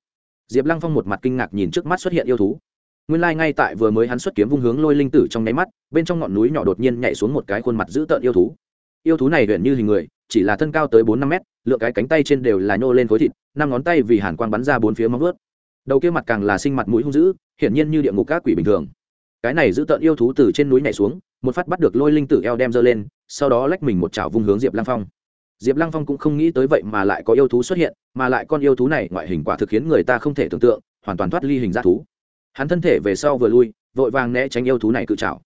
Diệp lăng phong một mặt kinh ngạc nhìn trước mắt xuất hiện yêu thú. Nguyên lai、like、ngay tại vừa mới hắn xuất kiếm vung hướng lôi linh tử trong nháy mắt, bên trong ngọn núi nhỏ đột nhiên nhảy xuống một cái khuôn mặt dữ tợn yêu thú. Yêu thú này huyện như hình người, chỉ là thân cao tới bốn năm mét lựa cái cánh tay trên đều là nhô lên khối thịt, năm ngón tay vì hàn quang bắn ra bốn phía móng ướt đầu kia mặt càng là sinh mặt mũi hung dữ, hiển nhiên như địa ngục các quỷ bình thường. Cái này giữ tợn yêu thú từ trên núi nhảy xuống, một phát bắt được lôi linh tử eo đem giơ lên, sau đó lách mình một chảo vung hướng diệp lăng phong diệp lăng phong cũng không nghĩ tới vậy mà lại có yêu thú xuất hiện, mà lại con yêu thú này ngoại hình quả thực khiến người ta không thể tưởng tượng, hoàn toàn thoát ly hình dạng thú. Hắn thân thể về sau vừa lui, vội vàng né tránh yêu thú này cự chảo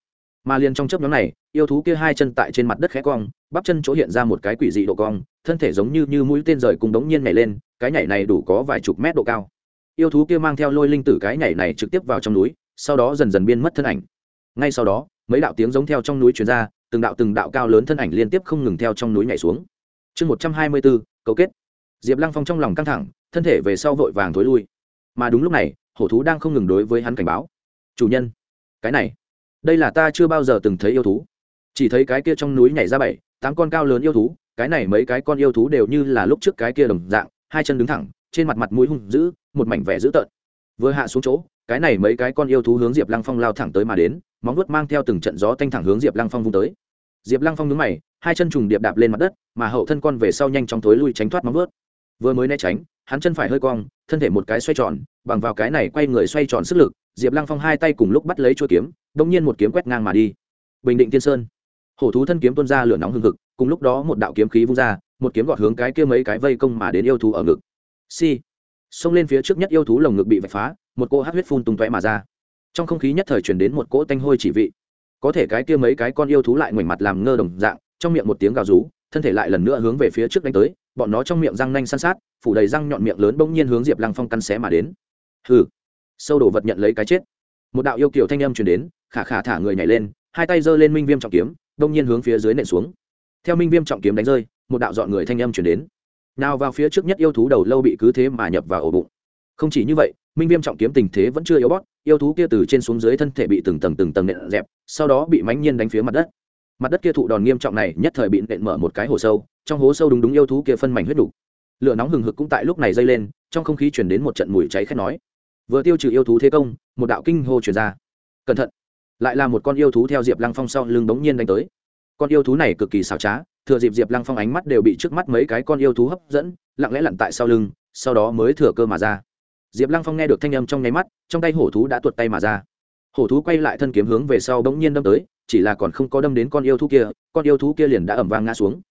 mà liền trong chớp nhóm này, yêu thú kia hai chân tại trên mặt đất khẽ cong, bắp chân chỗ hiện ra một cái quỷ dị độ cong, thân thể giống như như mũi tên rời cùng đống nhiên nhảy lên, cái nhảy này đủ có vài chục mét độ cao. Yêu thú kia mang theo lôi linh tử cái nhảy này trực tiếp vào trong núi, sau đó dần dần biên mất thân ảnh. Ngay sau đó, mấy đạo tiếng giống theo trong núi truyền ra, từng đạo từng đạo cao lớn thân ảnh liên tiếp không ngừng theo trong núi nhảy xuống chương một trăm hai mươi bốn, cấu kết. Diệp lăng phong trong lòng căng thẳng, thân thể về sau vội vàng thối lui. Mà đúng lúc này, hổ thú đang không ngừng đối với hắn cảnh báo. Chủ nhân, cái này, đây là ta chưa bao giờ từng thấy yêu thú. Chỉ thấy cái kia trong núi nhảy ra bảy, tám con cao lớn yêu thú, cái này mấy cái con yêu thú đều như là lúc trước cái kia đồng dạng, hai chân đứng thẳng, trên mặt mặt mũi hung dữ, một mảnh vẻ dữ tợn. Vừa hạ xuống chỗ, cái này mấy cái con yêu thú hướng diệp lăng phong lao thẳng tới mà đến, móng vuốt mang theo từng trận gió tanh thẳng hướng diệp lăng phong vung tới diệp lăng phong nhướng mày, hai chân trùng điệp đạp lên mặt đất, mà hậu thân con về sau nhanh chóng tối lui tránh thoát móng vuốt. Vừa mới né tránh, hắn chân phải hơi cong, thân thể một cái xoay tròn, bằng vào cái này quay người xoay tròn sức lực, diệp lăng phong hai tay cùng lúc bắt lấy chuôi kiếm đ ỗ n g nhiên một kiếm quét ngang mà đi. Bình định tiên sơn. Hổ thú thân kiếm tuôn ra lửa nóng hừng hực, cùng lúc đó một đạo kiếm khí vung ra, một kiếm gọt hướng cái kia mấy cái vây công mà đến yêu thú ở ngực. Si xông lên phía trước nhất yêu thú lồng ngực bị vạch phá, một cỗ hát huyết phun tung tóe mà ra. Trong không khí nhất thời chuyển đến một cỗ tanh hôi chỉ vị có thể cái kia mấy cái con yêu thú lại ngoảnh mặt làm ngơ đồng dạng, trong miệng một tiếng gào rú, thân thể lại lần nữa hướng về phía trước đánh tới, bọn nó trong miệng răng nanh săn sát, phủ đầy răng nhọn miệng lớn bỗng nhiên hướng diệp lăng phong căn xé mà đến. Hừ, sâu đổ vật nhận lấy cái chết. Một đạo yêu kiểu thanh âm truyền đến, khả khả thả người nhảy lên, hai tay giơ lên minh viêm trọng kiếm, bỗng nhiên hướng phía dưới nện xuống. Theo minh viêm trọng kiếm đánh rơi, một đạo dọn người thanh âm truyền đến. Nào vào phía trước nhất yêu thú đầu lâu bị cứ thế mà nhập vào ổ bụng. Không chỉ như vậy, minh viêm trọng kiếm tình thế vẫn chưa yếu bót yêu thú kia từ trên xuống dưới thân thể bị từng tầng từng tầng nện dẹp, sau đó bị mãnh nhiên đánh phía mặt đất. Mặt đất kia thụ đòn nghiêm trọng này nhất thời bị nện mở một cái hồ sâu, trong hố sâu đúng đúng yêu thú kia phân mảnh huyết đủ. lửa nóng hừng hực cũng tại lúc này dây lên, trong không khí chuyển đến một trận mùi cháy khét nói. Vừa tiêu trừ yêu thú thế công, một đạo kinh hô chuyển ra. Cẩn thận! Lại là một con yêu thú theo diệp lăng phong sau lưng bỗng nhiên đánh tới. Con yêu thú này cực kỳ xảo trá, thừa dịp diệp lăng phong ánh mắt đều bị trước mắt mấy cái con yêu thú hấp dẫn, lặng lẽ lặn tại sau lưng, sau đó mới thừa cơ mà ra. Diệp lăng phong nghe được thanh âm trong nháy mắt trong tay hổ thú đã tuột tay mà ra. Hổ thú quay lại thân kiếm hướng về sau bỗng nhiên đâm tới, chỉ là còn không có đâm đến con yêu thú kia, con yêu thú kia liền đã ẩm vang ngã xuống.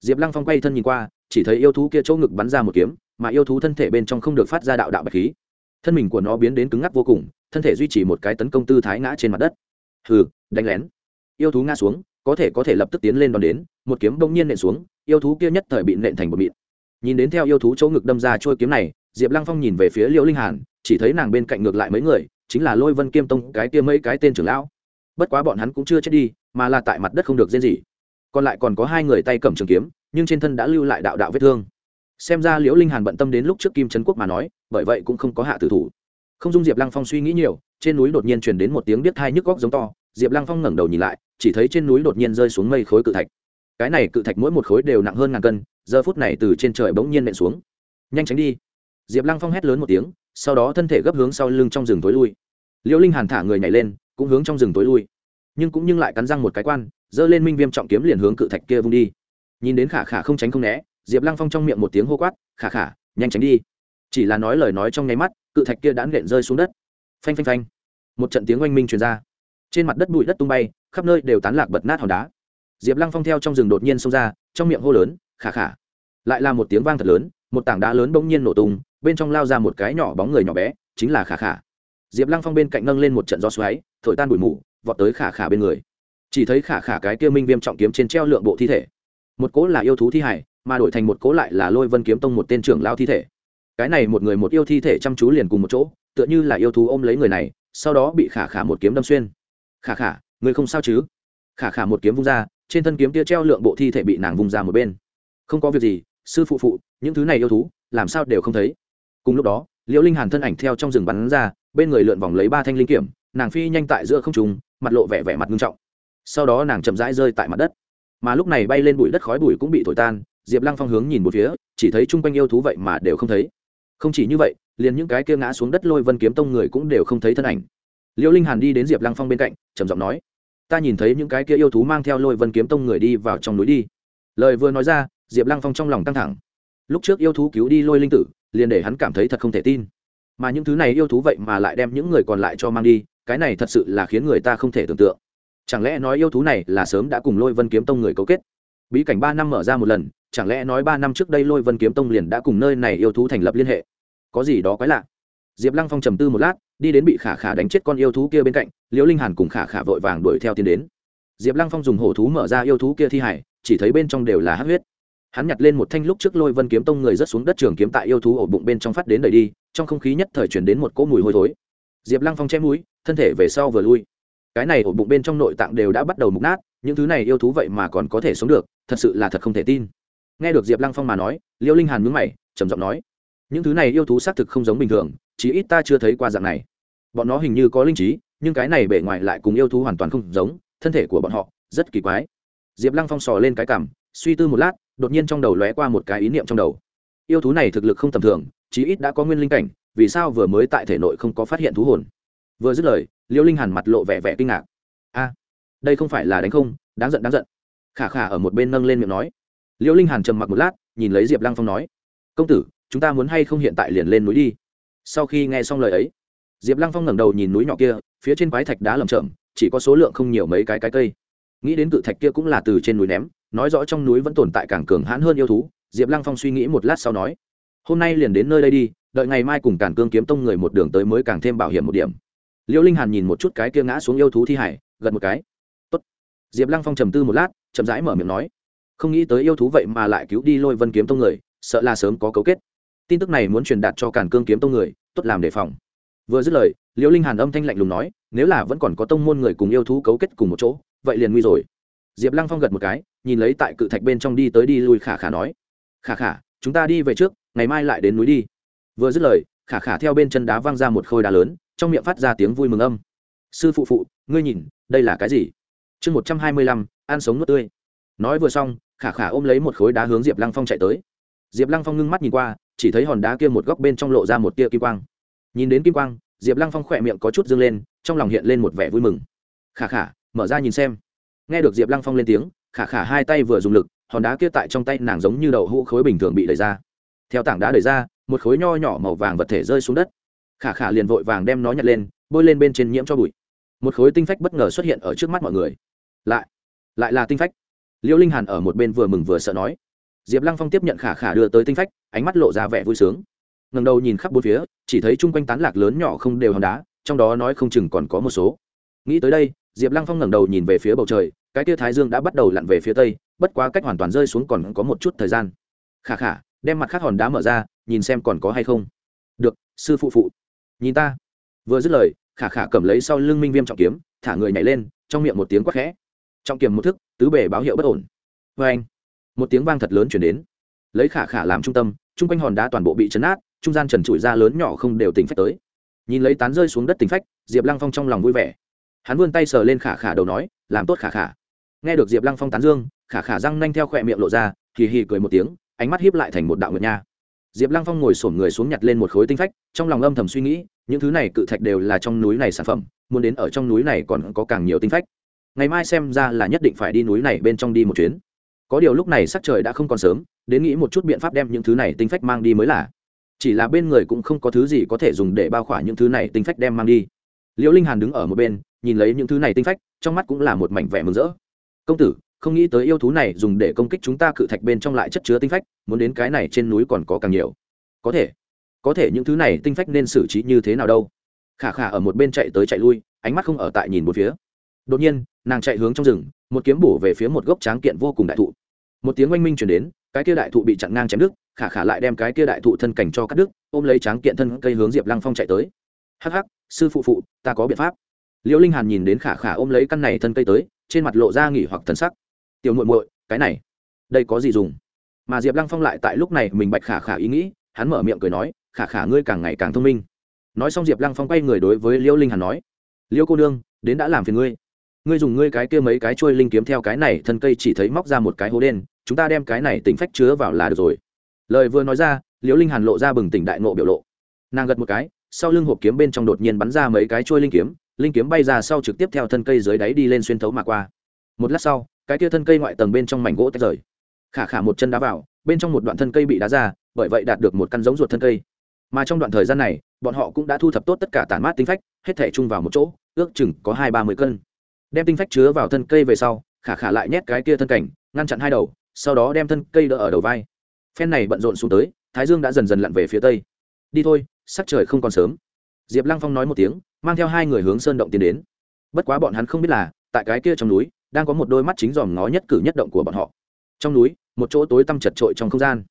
Diệp lăng phong quay thân nhìn qua, chỉ thấy yêu thú kia chỗ ngực bắn ra một kiếm, mà yêu thú thân thể bên trong không được phát ra đạo đạo bạch khí. Thân mình của nó biến đến cứng ngắc vô cùng, thân thể duy trì một cái tấn công tư thái ngã trên mặt đất. Hừ, đánh lén. Yêu thú ngã xuống, có thể có thể lập tức tiến lên đón đến, một kiếm bỗng nhiên nện xuống, yêu thú kia nhất thời bị nện thành một mịn. Nhìn đến theo yêu thú chỗ ngực đâm ra trôi kiếm này diệp lăng phong nhìn về phía liễu linh hàn, chỉ thấy nàng bên cạnh ngược lại mấy người, chính là lôi vân kiêm tông cái kia mấy cái tên trưởng lão. Bất quá bọn hắn cũng chưa chết đi, mà là tại mặt đất không được riêng gì. Còn lại còn có hai người tay cầm trường kiếm, nhưng trên thân đã lưu lại đạo đạo vết thương. Xem ra liễu linh hàn bận tâm đến lúc trước kim trấn quốc mà nói, bởi vậy cũng không có hạ tử thủ. Không dung diệp lăng phong suy nghĩ nhiều, trên núi đột nhiên truyền đến một tiếng biết thai nhức góc giống to, diệp lăng phong ngẩng đầu nhìn lại, chỉ thấy trên núi đột nhiên rơi xuống mây khối cự thạch. Cái này cự thạch mỗi một khối đều nặng hơn ngàn cân, giờ phút này từ trên trời bỗng nhiên nện xuống. Nhanh tránh đi diệp lăng phong hét lớn một tiếng, sau đó thân thể gấp hướng sau lưng trong rừng tối lui. Liễu linh hàn thả người nhảy lên, cũng hướng trong rừng tối lui. Nhưng cũng nhưng lại cắn răng một cái quan, giơ lên minh viêm trọng kiếm liền hướng cự thạch kia vung đi. Nhìn đến khả khả không tránh không né, diệp lăng phong trong miệng một tiếng hô quát, khả khả, nhanh tránh đi. Chỉ là nói lời nói trong nháy mắt, cự thạch kia đã nện rơi xuống đất. Phanh phanh phanh. Một trận tiếng oanh minh truyền ra. Trên mặt đất bụi đất tung bay, khắp nơi đều tán lạc bật nát hòn đá. Diệp lăng phong theo trong rừng đột nhiên xông ra, trong miệng hô lớn, khả khả. Lại là một tiếng vang thật lớn, một tảng đá lớn bỗng nhiên nổ tung bên trong lao ra một cái nhỏ bóng người nhỏ bé, chính là khả khả. Diệp lăng phong bên cạnh nâng lên một trận gió xoáy, thổi tan bụi mù, vọt tới khả khả bên người. Chỉ thấy khả khả cái kia minh viêm trọng kiếm trên treo lượng bộ thi thể. Một cố là yêu thú thi hải, mà đổi thành một cố lại là lôi vân kiếm tông một tên trưởng lao thi thể. Cái này một người một yêu thi thể chăm chú liền cùng một chỗ, tựa như là yêu thú ôm lấy người này, sau đó bị khả khả một kiếm đâm xuyên. Khả khả, người không sao chứ? Khả khả một kiếm vung ra, trên thân kiếm kia treo lượng bộ thi thể bị nàng vung ra một bên. Không có việc gì, sư phụ phụ, những thứ này yêu thú, làm sao đều không thấy? Cùng lúc đó, liễu linh hàn thân ảnh theo trong rừng bắn ra, bên người lượn vòng lấy ba thanh linh kiểm nàng phi nhanh tại giữa không trùng mặt lộ vẻ vẻ mặt nghiêm trọng. Sau đó nàng chậm rãi rơi tại mặt đất. Mà lúc này bay lên bụi đất khói bụi cũng bị thổi tan, diệp lăng phong hướng nhìn một phía, chỉ thấy chung quanh yêu thú vậy mà đều không thấy. Không chỉ như vậy, liền những cái kia ngã xuống đất lôi vân kiếm tông người cũng đều không thấy thân ảnh. Liễu linh hàn đi đến diệp lăng phong bên cạnh, trầm giọng nói, ta nhìn thấy những cái kia yêu thú mang theo lôi vân kiếm tông người đi vào trong núi đi. Lời vừa nói ra, diệp lăng phong trong lòng căng thẳng. Lúc trước yêu thú cứu đi lôi linh tử liền để hắn cảm thấy thật không thể tin. Mà những thứ này yêu thú vậy mà lại đem những người còn lại cho mang đi, cái này thật sự là khiến người ta không thể tưởng tượng. Chẳng lẽ nói yêu thú này là sớm đã cùng lôi vân kiếm tông người cấu kết? Bí cảnh ba năm mở ra một lần, chẳng lẽ nói ba năm trước đây lôi vân kiếm tông liền đã cùng nơi này yêu thú thành lập liên hệ? Có gì đó quái lạ. Diệp lăng phong trầm tư một lát, đi đến bị khả khả đánh chết con yêu thú kia bên cạnh, liễu linh hàn cùng khả khả vội vàng đuổi theo tiến đến. Diệp lăng phong dùng hổ thú mở ra yêu thú kia thi hải, chỉ thấy bên trong đều là hát huyết hắn nhặt lên một thanh lúc trước lôi vân kiếm tông người rất xuống đất trường kiếm tại yêu thú ổ bụng bên trong phát đến đầy đi, trong không khí nhất thời chuyển đến một cỗ mùi hôi thối. Diệp lăng phong chém mũi, thân thể về sau vừa lui. Cái này ổ bụng bên trong nội tạng đều đã bắt đầu mục nát, những thứ này yêu thú vậy mà còn có thể sống được, thật sự là thật không thể tin. Nghe được diệp lăng phong mà nói, liêu linh hàn mướn mày, trầm giọng nói, những thứ này yêu thú xác thực không giống bình thường, chí ít ta chưa thấy qua dạng này. Bọn nó hình như có linh trí, nhưng cái này bề ngoài lại cùng yêu thú hoàn toàn không giống, thân thể của bọn họ rất kỳ quái. Diệp lăng phong sò lên cái cằm, suy tư một lát đột nhiên trong đầu lóe qua một cái ý niệm trong đầu. Yêu thú này thực lực không tầm thường, chí ít đã có nguyên linh cảnh, vì sao vừa mới tại thể nội không có phát hiện thú hồn? Vừa dứt lời, liêu linh hàn mặt lộ vẻ vẻ kinh ngạc. A, đây không phải là đánh không, đáng giận đáng giận. Khả khả ở một bên nâng lên miệng nói. Liêu linh hàn trầm mặc một lát, nhìn lấy diệp lăng phong nói. Công tử, chúng ta muốn hay không hiện tại liền lên núi đi? Sau khi nghe xong lời ấy, diệp lăng phong ngẩng đầu nhìn núi nhỏ kia, phía trên quái thạch đá lầm chậm chỉ có số lượng không nhiều mấy cái cái cây. Nghĩ đến cự thạch kia cũng là từ trên núi ném nói rõ trong núi vẫn tồn tại càng cường hãn hơn yêu thú, diệp lăng phong suy nghĩ một lát sau nói, hôm nay liền đến nơi đây đi, đợi ngày mai cùng cản cương kiếm tông người một đường tới mới càng thêm bảo hiểm một điểm. Liễu linh hàn nhìn một chút cái kia ngã xuống yêu thú thi hải, gật một cái. Tốt. diệp lăng phong trầm tư một lát, chậm rãi mở miệng nói, không nghĩ tới yêu thú vậy mà lại cứu đi lôi vân kiếm tông người, sợ là sớm có cấu kết. Tin tức này muốn truyền đạt cho cản cương kiếm tông người, tốt làm đề phòng. Vừa dứt lời liễu linh hàn âm thanh lạnh lùng nói, nếu là vẫn còn có tông môn người cùng yêu thú cấu kết cùng một chỗ, vậy liền nguy rồi. Diệp lăng phong gật một cái nhìn lấy tại cự thạch bên trong đi tới đi lui khả khả nói, khả khả, chúng ta đi về trước, ngày mai lại đến núi đi. Vừa dứt lời, khả khả theo bên chân đá văng ra một khôi đá lớn, trong miệng phát ra tiếng vui mừng âm. Sư phụ phụ, ngươi nhìn, đây là cái gì? Chương một trăm hai mươi lăm, ăn sống nước tươi. Nói vừa xong, khả khả ôm lấy một khối đá hướng diệp lăng phong chạy tới. Diệp lăng phong ngưng mắt nhìn qua, chỉ thấy hòn đá kia một góc bên trong lộ ra một tia kim quang. Nhìn đến kim quang, diệp lăng phong khỏe miệng có chút dâng lên, trong lòng hiện lên một vẻ vui mừng. Khả khả, mở ra nhìn xem. Nghe được diệp lăng phong lên tiếng khả khả hai tay vừa dùng lực, hòn đá kia tại trong tay nàng giống như đậu hũ khối bình thường bị đẩy ra. Theo tảng đá đẩy ra, một khối nho nhỏ màu vàng vật thể rơi xuống đất. Khả khả liền vội vàng đem nó nhặt lên, bôi lên bên trên nhiễm cho bụi. Một khối tinh phách bất ngờ xuất hiện ở trước mắt mọi người. Lại lại là tinh phách. Liễu linh hàn ở một bên vừa mừng vừa sợ nói. Diệp lăng phong tiếp nhận khả khả đưa tới tinh phách, ánh mắt lộ ra vẻ vui sướng. Ngần đầu nhìn khắp bốn phía, chỉ thấy chung quanh tán lạc lớn nhỏ không đều hòn đá, trong đó nói không chừng còn có một số. Nghĩ tới đây, diệp lăng phong ngẩng đầu nhìn về phía bầu trời cái tia thái dương đã bắt đầu lặn về phía tây, bất quá cách hoàn toàn rơi xuống còn có một chút thời gian. Khả khả đem mặt khác hòn đá mở ra, nhìn xem còn có hay không. Được, sư phụ phụ. Nhìn ta. Vừa dứt lời khả khả cầm lấy sau lưng minh viêm trọng kiếm, thả người nhảy lên, trong miệng một tiếng quát khẽ. Trọng kiếm một thức, tứ bể báo hiệu bất ổn. Vê anh, một tiếng vang thật lớn chuyển đến. Lấy khả khả làm trung tâm, chung quanh hòn đá toàn bộ bị chấn át, trung gian trần trụi ra lớn nhỏ không đều tỉnh phách tới. Nhìn lấy tán rơi xuống đất tỉnh phách, diệp lăng phong trong lòng vui vẻ. Hắn vươn tay sờ lên khả khả đầu nói, làm tốt khả khả nghe được diệp lăng phong tán dương, khả khả răng nanh theo khỏe miệng lộ ra, hì hì cười một tiếng, ánh mắt hiếp lại thành một đạo nguyệt nha. Diệp lăng phong ngồi sổm người xuống nhặt lên một khối tinh phách, trong lòng âm thầm suy nghĩ, những thứ này cự thạch đều là trong núi này sản phẩm, muốn đến ở trong núi này còn có càng nhiều tinh phách. Ngày mai xem ra là nhất định phải đi núi này bên trong đi một chuyến. Có điều lúc này sắc trời đã không còn sớm, đến nghĩ một chút biện pháp đem những thứ này tinh phách mang đi mới là. Chỉ là bên người cũng không có thứ gì có thể dùng để bao khỏa những thứ này tinh phách đem mang đi. Liễu linh hàn đứng ở một bên, nhìn lấy những thứ này tinh phách, trong mắt cũng là một mảnh vẻ mừng rỡ công tử, không nghĩ tới yêu thú này dùng để công kích chúng ta cự thạch bên trong lại chất chứa tinh phách, muốn đến cái này trên núi còn có càng nhiều. Có thể có thể những thứ này tinh phách nên xử trí như thế nào đâu? Khả khả ở một bên chạy tới chạy lui, ánh mắt không ở tại nhìn một phía. Đột nhiên, nàng chạy hướng trong rừng, một kiếm bổ về phía một gốc tráng kiện vô cùng đại thụ. Một tiếng oanh minh chuyển đến, cái kia đại thụ bị chặn ngang chém đứt, khả khả lại đem cái kia đại thụ thân cảnh cho cắt đứt, ôm lấy tráng kiện thân cây hướng diệp lăng phong chạy tới. Hắc hắc, sư phụ phụ, ta có biện pháp. Liễu linh hàn nhìn đến khả khả ôm lấy căn này thân cây tới trên mặt lộ ra nghỉ hoặc thần sắc. Tiểu muội muội, cái này, đây có gì dùng? Mà diệp lăng phong lại tại lúc này mình bạch khả khả ý nghĩ, hắn mở miệng cười nói, khả khả ngươi càng ngày càng thông minh. Nói xong diệp lăng phong quay người đối với liễu linh hàn nói, liễu cô nương, đến đã làm phiền ngươi. Ngươi dùng ngươi cái kia mấy cái trôi linh kiếm theo cái này thân cây chỉ thấy móc ra một cái hố đen, chúng ta đem cái này tính phách chứa vào là được rồi. Lời vừa nói ra, liễu linh hàn lộ ra bừng tỉnh đại nộ biểu lộ. Nàng gật một cái, sau lưng hộp kiếm bên trong đột nhiên bắn ra mấy cái trôi linh kiếm linh kiếm bay ra sau trực tiếp theo thân cây dưới đáy đi lên xuyên thấu mà qua. Một lát sau, cái kia thân cây ngoại tầng bên trong mảnh gỗ tách rời. Khả khả một chân đá vào, bên trong một đoạn thân cây bị đá ra, bởi vậy đạt được một căn giống ruột thân cây. Mà trong đoạn thời gian này, bọn họ cũng đã thu thập tốt tất cả tản mát tinh phách, hết thể chung vào một chỗ, ước chừng có hai ba mươi cân. Đem tinh phách chứa vào thân cây về sau, khả khả lại nhét cái kia thân cảnh, ngăn chặn hai đầu, sau đó đem thân cây đỡ ở đầu vai. Phen này bận rộn xuống tới, thái dương đã dần dần lặn về phía tây. Đi thôi, sắc trời không còn sớm. Diệp lăng phong nói một tiếng mang theo hai người hướng sơn động tiến đến. Bất quá bọn hắn không biết là, tại cái kia trong núi, đang có một đôi mắt chính dòm ngó nhất cử nhất động của bọn họ. Trong núi, một chỗ tối tăm chật trội trong không gian.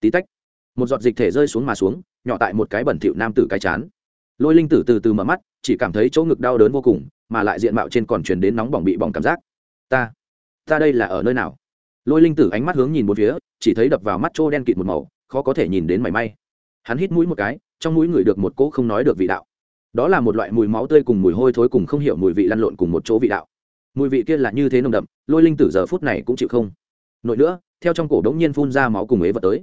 Tí tách, một giọt dịch thể rơi xuống mà xuống, nhỏ tại một cái bẩn thỉu nam tử cái chán. Lôi linh tử từ từ mở mắt, chỉ cảm thấy chỗ ngực đau đớn vô cùng, mà lại diện mạo trên còn truyền đến nóng bỏng bị bỏng cảm giác. Ta ta đây là ở nơi nào? Lôi linh tử ánh mắt hướng nhìn một phía, chỉ thấy đập vào mắt chỗ đen kịt một màu, khó có thể nhìn đến mảy may. Hắn hít mũi một cái, trong mũi ngửi được một cỗ không nói được vị đạo đó là một loại mùi máu tươi cùng mùi hôi thối cùng không hiểu mùi vị lăn lộn cùng một chỗ vị đạo. Mùi vị kia là như thế nồng đậm, lôi linh tử giờ phút này cũng chịu không. Nội nữa, theo trong cổ đống nhiên phun ra máu cùng ế vật tới.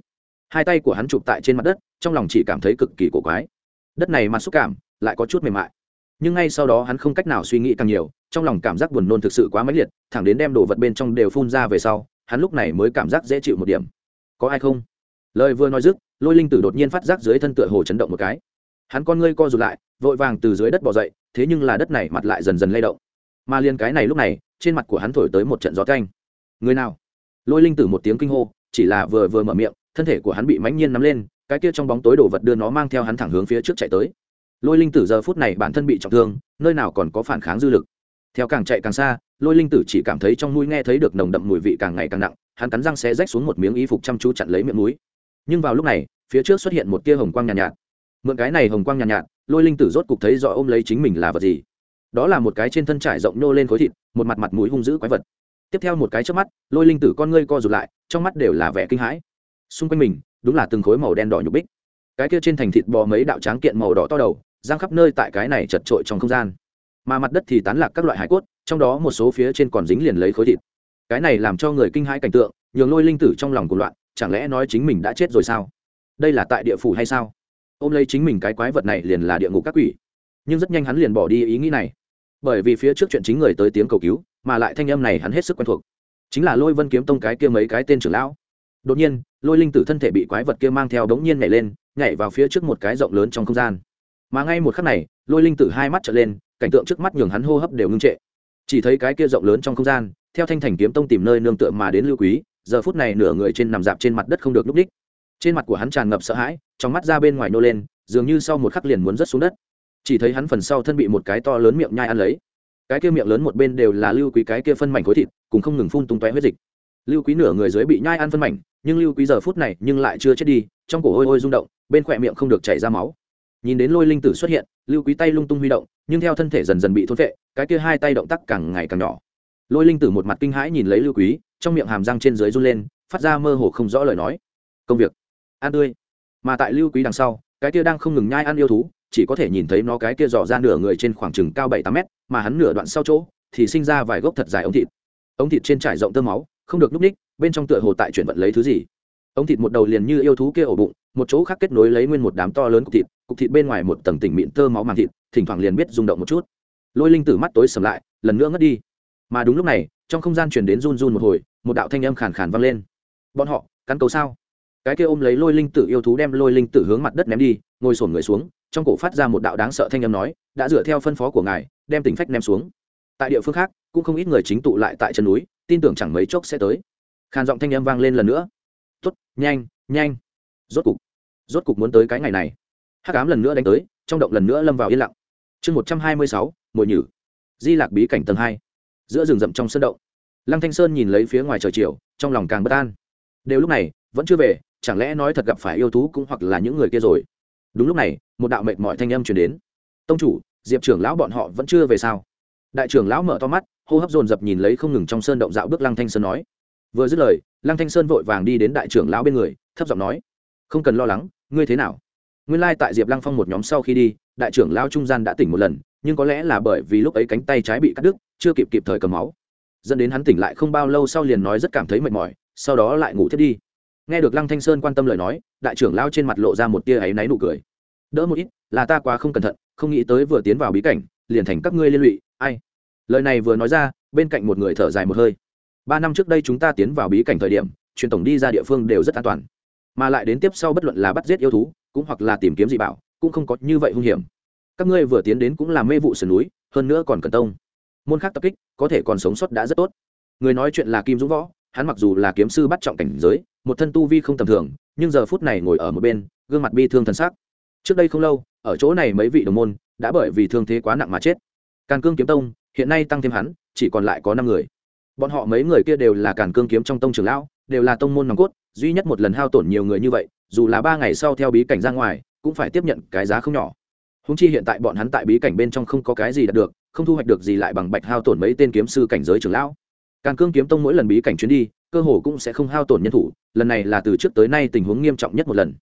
Hai tay của hắn chụp tại trên mặt đất, trong lòng chỉ cảm thấy cực kỳ cổ quái. Đất này mặt xúc cảm, lại có chút mềm mại. Nhưng ngay sau đó hắn không cách nào suy nghĩ càng nhiều, trong lòng cảm giác buồn nôn thực sự quá mãnh liệt, thẳng đến đem đồ vật bên trong đều phun ra về sau, hắn lúc này mới cảm giác dễ chịu một điểm. Có ai không? Lời vừa nói dứt, lôi linh tử đột nhiên phát giác dưới thân tựa hồ chấn động một cái hắn con ngươi co rụt lại vội vàng từ dưới đất bỏ dậy thế nhưng là đất này mặt lại dần dần lay động. Mà liền cái này lúc này trên mặt của hắn thổi tới một trận gió canh người nào? Lôi linh tử một tiếng kinh hô chỉ là vừa vừa mở miệng thân thể của hắn bị mãnh nhiên nắm lên cái kia trong bóng tối đổ vật đưa nó mang theo hắn thẳng hướng phía trước chạy tới. Lôi linh tử giờ phút này bản thân bị trọng thương nơi nào còn có phản kháng dư lực. Theo càng chạy càng xa lôi linh tử chỉ cảm thấy trong mũi nghe thấy được nồng đậm mùi vị càng ngày càng nặng hắn cắn răng xé rách xuống một miếng y phục chăm chú chặn lấy miệng mũi. Nhưng vào lúc này phía trước xuất hiện một tia hồng quang nhàn nhạt, nhạt mượn cái này hồng quang nhàn nhạt, nhạt lôi linh tử rốt cục thấy rõ ôm lấy chính mình là vật gì. Đó là một cái trên thân trải rộng nhô lên khối thịt một mặt mặt mũi hung dữ quái vật. Tiếp theo một cái trước mắt lôi linh tử con ngươi co rụt lại trong mắt đều là vẻ kinh hãi. Xung quanh mình đúng là từng khối màu đen đỏ nhục bích. Cái kia trên thành thịt bò mấy đạo tráng kiện màu đỏ to đầu giang khắp nơi tại cái này chật trội trong không gian. Mà mặt đất thì tán lạc các loại hải cốt trong đó một số phía trên còn dính liền lấy khối thịt. Cái này làm cho người kinh hãi cảnh tượng nhường lôi linh tử trong lòng của loạn chẳng lẽ nói chính mình đã chết rồi sao? Đây là tại địa phủ hay sao? Ôm lấy chính mình cái quái vật này liền là địa ngục các quỷ. Nhưng rất nhanh hắn liền bỏ đi ý nghĩ này. Bởi vì phía trước chuyện chính người tới tiếng cầu cứu, mà lại thanh âm này hắn hết sức quen thuộc. Chính là lôi vân kiếm tông cái kia mấy cái tên trưởng lão. Đột nhiên, lôi linh tử thân thể bị quái vật kia mang theo đống nhiên nhảy lên, nhảy vào phía trước một cái rộng lớn trong không gian. Mà ngay một khắc này, lôi linh tử hai mắt trở lên, cảnh tượng trước mắt nhường hắn hô hấp đều ngưng trệ. Chỉ thấy cái kia rộng lớn trong không gian, theo thanh thành kiếm tông tìm nơi nương tựa mà đến lưu quý, giờ phút này nửa người trên nằm dạp trên mặt đất không được núp đích trên mặt của hắn tràn ngập sợ hãi, trong mắt ra bên ngoài nô lên, dường như sau một khắc liền muốn rớt xuống đất. Chỉ thấy hắn phần sau thân bị một cái to lớn miệng nhai ăn lấy. Cái kia miệng lớn một bên đều là lưu quý, cái kia phân mảnh khối thịt, cùng không ngừng phun tung tóe huyết dịch. Lưu quý nửa người dưới bị nhai ăn phân mảnh, nhưng lưu quý giờ phút này nhưng lại chưa chết đi, trong cổ hôi hôi rung động, bên khỏe miệng không được chảy ra máu. Nhìn đến lôi linh tử xuất hiện, lưu quý tay lung tung huy động, nhưng theo thân thể dần dần bị thốt vệ cái kia hai tay động tác càng ngày càng nhỏ. Lôi linh tử một mặt kinh hãi nhìn lấy lưu quý, trong miệng hàm răng trên dưới run lên, phát ra mơ hồ không rõ lời nói. Công việc ăn tươi. Mà tại lưu quý đằng sau, cái kia đang không ngừng nhai ăn yêu thú, chỉ có thể nhìn thấy nó cái kia dò ra nửa người trên khoảng chừng cao bảy tám mét, mà hắn nửa đoạn sau chỗ, thì sinh ra vài gốc thật dài ống thịt. Ống thịt trên trải rộng tơ máu, không được núp ních, bên trong tựa hồ tại chuyển vận lấy thứ gì. Ống thịt một đầu liền như yêu thú kia ổ bụng, một chỗ khác kết nối lấy nguyên một đám to lớn cục thịt cục thịt bên ngoài một tầng tỉnh mịn tơ máu màng thịt, thỉnh thoảng liền biết rung động một chút. Lôi linh tử mắt tối sầm lại, lần nữa ngất đi. Mà đúng lúc này, trong không gian chuyển đến run run một hồi, một đạo thanh âm khàn khàn vang lên. Bọn họ, cắn cầu sao? Cái kia ôm lấy lôi linh tử yêu thú đem lôi linh tử hướng mặt đất ném đi, ngồi sổn người xuống, trong cổ phát ra một đạo đáng sợ thanh âm nói, đã dựa theo phân phó của ngài, đem tỉnh phách ném xuống. Tại địa phương khác, cũng không ít người chính tụ lại tại chân núi, tin tưởng chẳng mấy chốc sẽ tới. Khàn giọng thanh âm vang lên lần nữa. Tuất nhanh nhanh. Rốt cục rốt cục muốn tới cái ngày này. Hắc ám lần nữa đánh tới, trong động lần nữa lâm vào yên lặng. Chương một trăm hai mươi sáu mùi nhử. Di lạc bí cảnh tầng hai. Giữa rừng rậm trong sân động, lăng thanh sơn nhìn lấy phía ngoài trời chiều, trong lòng càng bất an. Đều lúc này, vẫn chưa về chẳng lẽ nói thật gặp phải yêu thú cũng hoặc là những người kia rồi? Đúng lúc này, một đạo mệt mỏi thanh âm truyền đến. Tông chủ, diệp trưởng lão bọn họ vẫn chưa về sao? Đại trưởng lão mở to mắt, hô hấp dồn dập nhìn lấy không ngừng trong sơn động dạo bước lăng thanh sơn nói. Vừa dứt lời, lăng thanh sơn vội vàng đi đến đại trưởng lão bên người, thấp giọng nói. Không cần lo lắng, ngươi thế nào? Nguyên lai tại diệp lăng phong một nhóm sau khi đi, đại trưởng lão trung gian đã tỉnh một lần, nhưng có lẽ là bởi vì lúc ấy cánh tay trái bị cắt đứt, chưa kịp kịp thời cầm máu. Dẫn đến hắn tỉnh lại không bao lâu sau liền nói rất cảm thấy mệt mỏi, sau đó lại ngủ thiết đi nghe được lăng thanh sơn quan tâm lời nói, đại trưởng lao trên mặt lộ ra một tia áy náy nụ cười. Đỡ một ít, là ta quá không cẩn thận, không nghĩ tới vừa tiến vào bí cảnh, liền thành các ngươi liên lụy, ai? Lời này vừa nói ra, bên cạnh một người thở dài một hơi. Ba năm trước đây chúng ta tiến vào bí cảnh thời điểm, truyền tổng đi ra địa phương đều rất an toàn. Mà lại đến tiếp sau bất luận là bắt giết yêu thú, cũng hoặc là tìm kiếm dị bảo, cũng không có như vậy hung hiểm. Các ngươi vừa tiến đến cũng là mê vụ sườn núi, hơn nữa còn cần tông. Môn khác tập kích, có thể còn sống sót đã rất tốt. Người nói chuyện là kim dũng võ hắn mặc dù là kiếm sư bắt trọng cảnh giới, một thân tu vi không tầm thường, nhưng giờ phút này ngồi ở một bên, gương mặt bi thương thần sắc. Trước đây không lâu, ở chỗ này mấy vị đồng môn đã bởi vì thương thế quá nặng mà chết. Càn cương kiếm tông, hiện nay tăng thêm hắn, chỉ còn lại có năm người. Bọn họ mấy người kia đều là càn cương kiếm trong tông trường lão, đều là tông môn nòng cốt, duy nhất một lần hao tổn nhiều người như vậy, dù là ba ngày sau theo bí cảnh ra ngoài, cũng phải tiếp nhận cái giá không nhỏ. Húng chi hiện tại bọn hắn tại bí cảnh bên trong không có cái gì đạt được, không thu hoạch được gì lại bằng bạch hao tổn mấy tên kiếm sư cảnh giới trưởng lão càn cương kiếm tông mỗi lần bí cảnh chuyến đi, cơ hồ cũng sẽ không hao tổn nhân thủ, lần này là từ trước tới nay tình huống nghiêm trọng nhất một lần.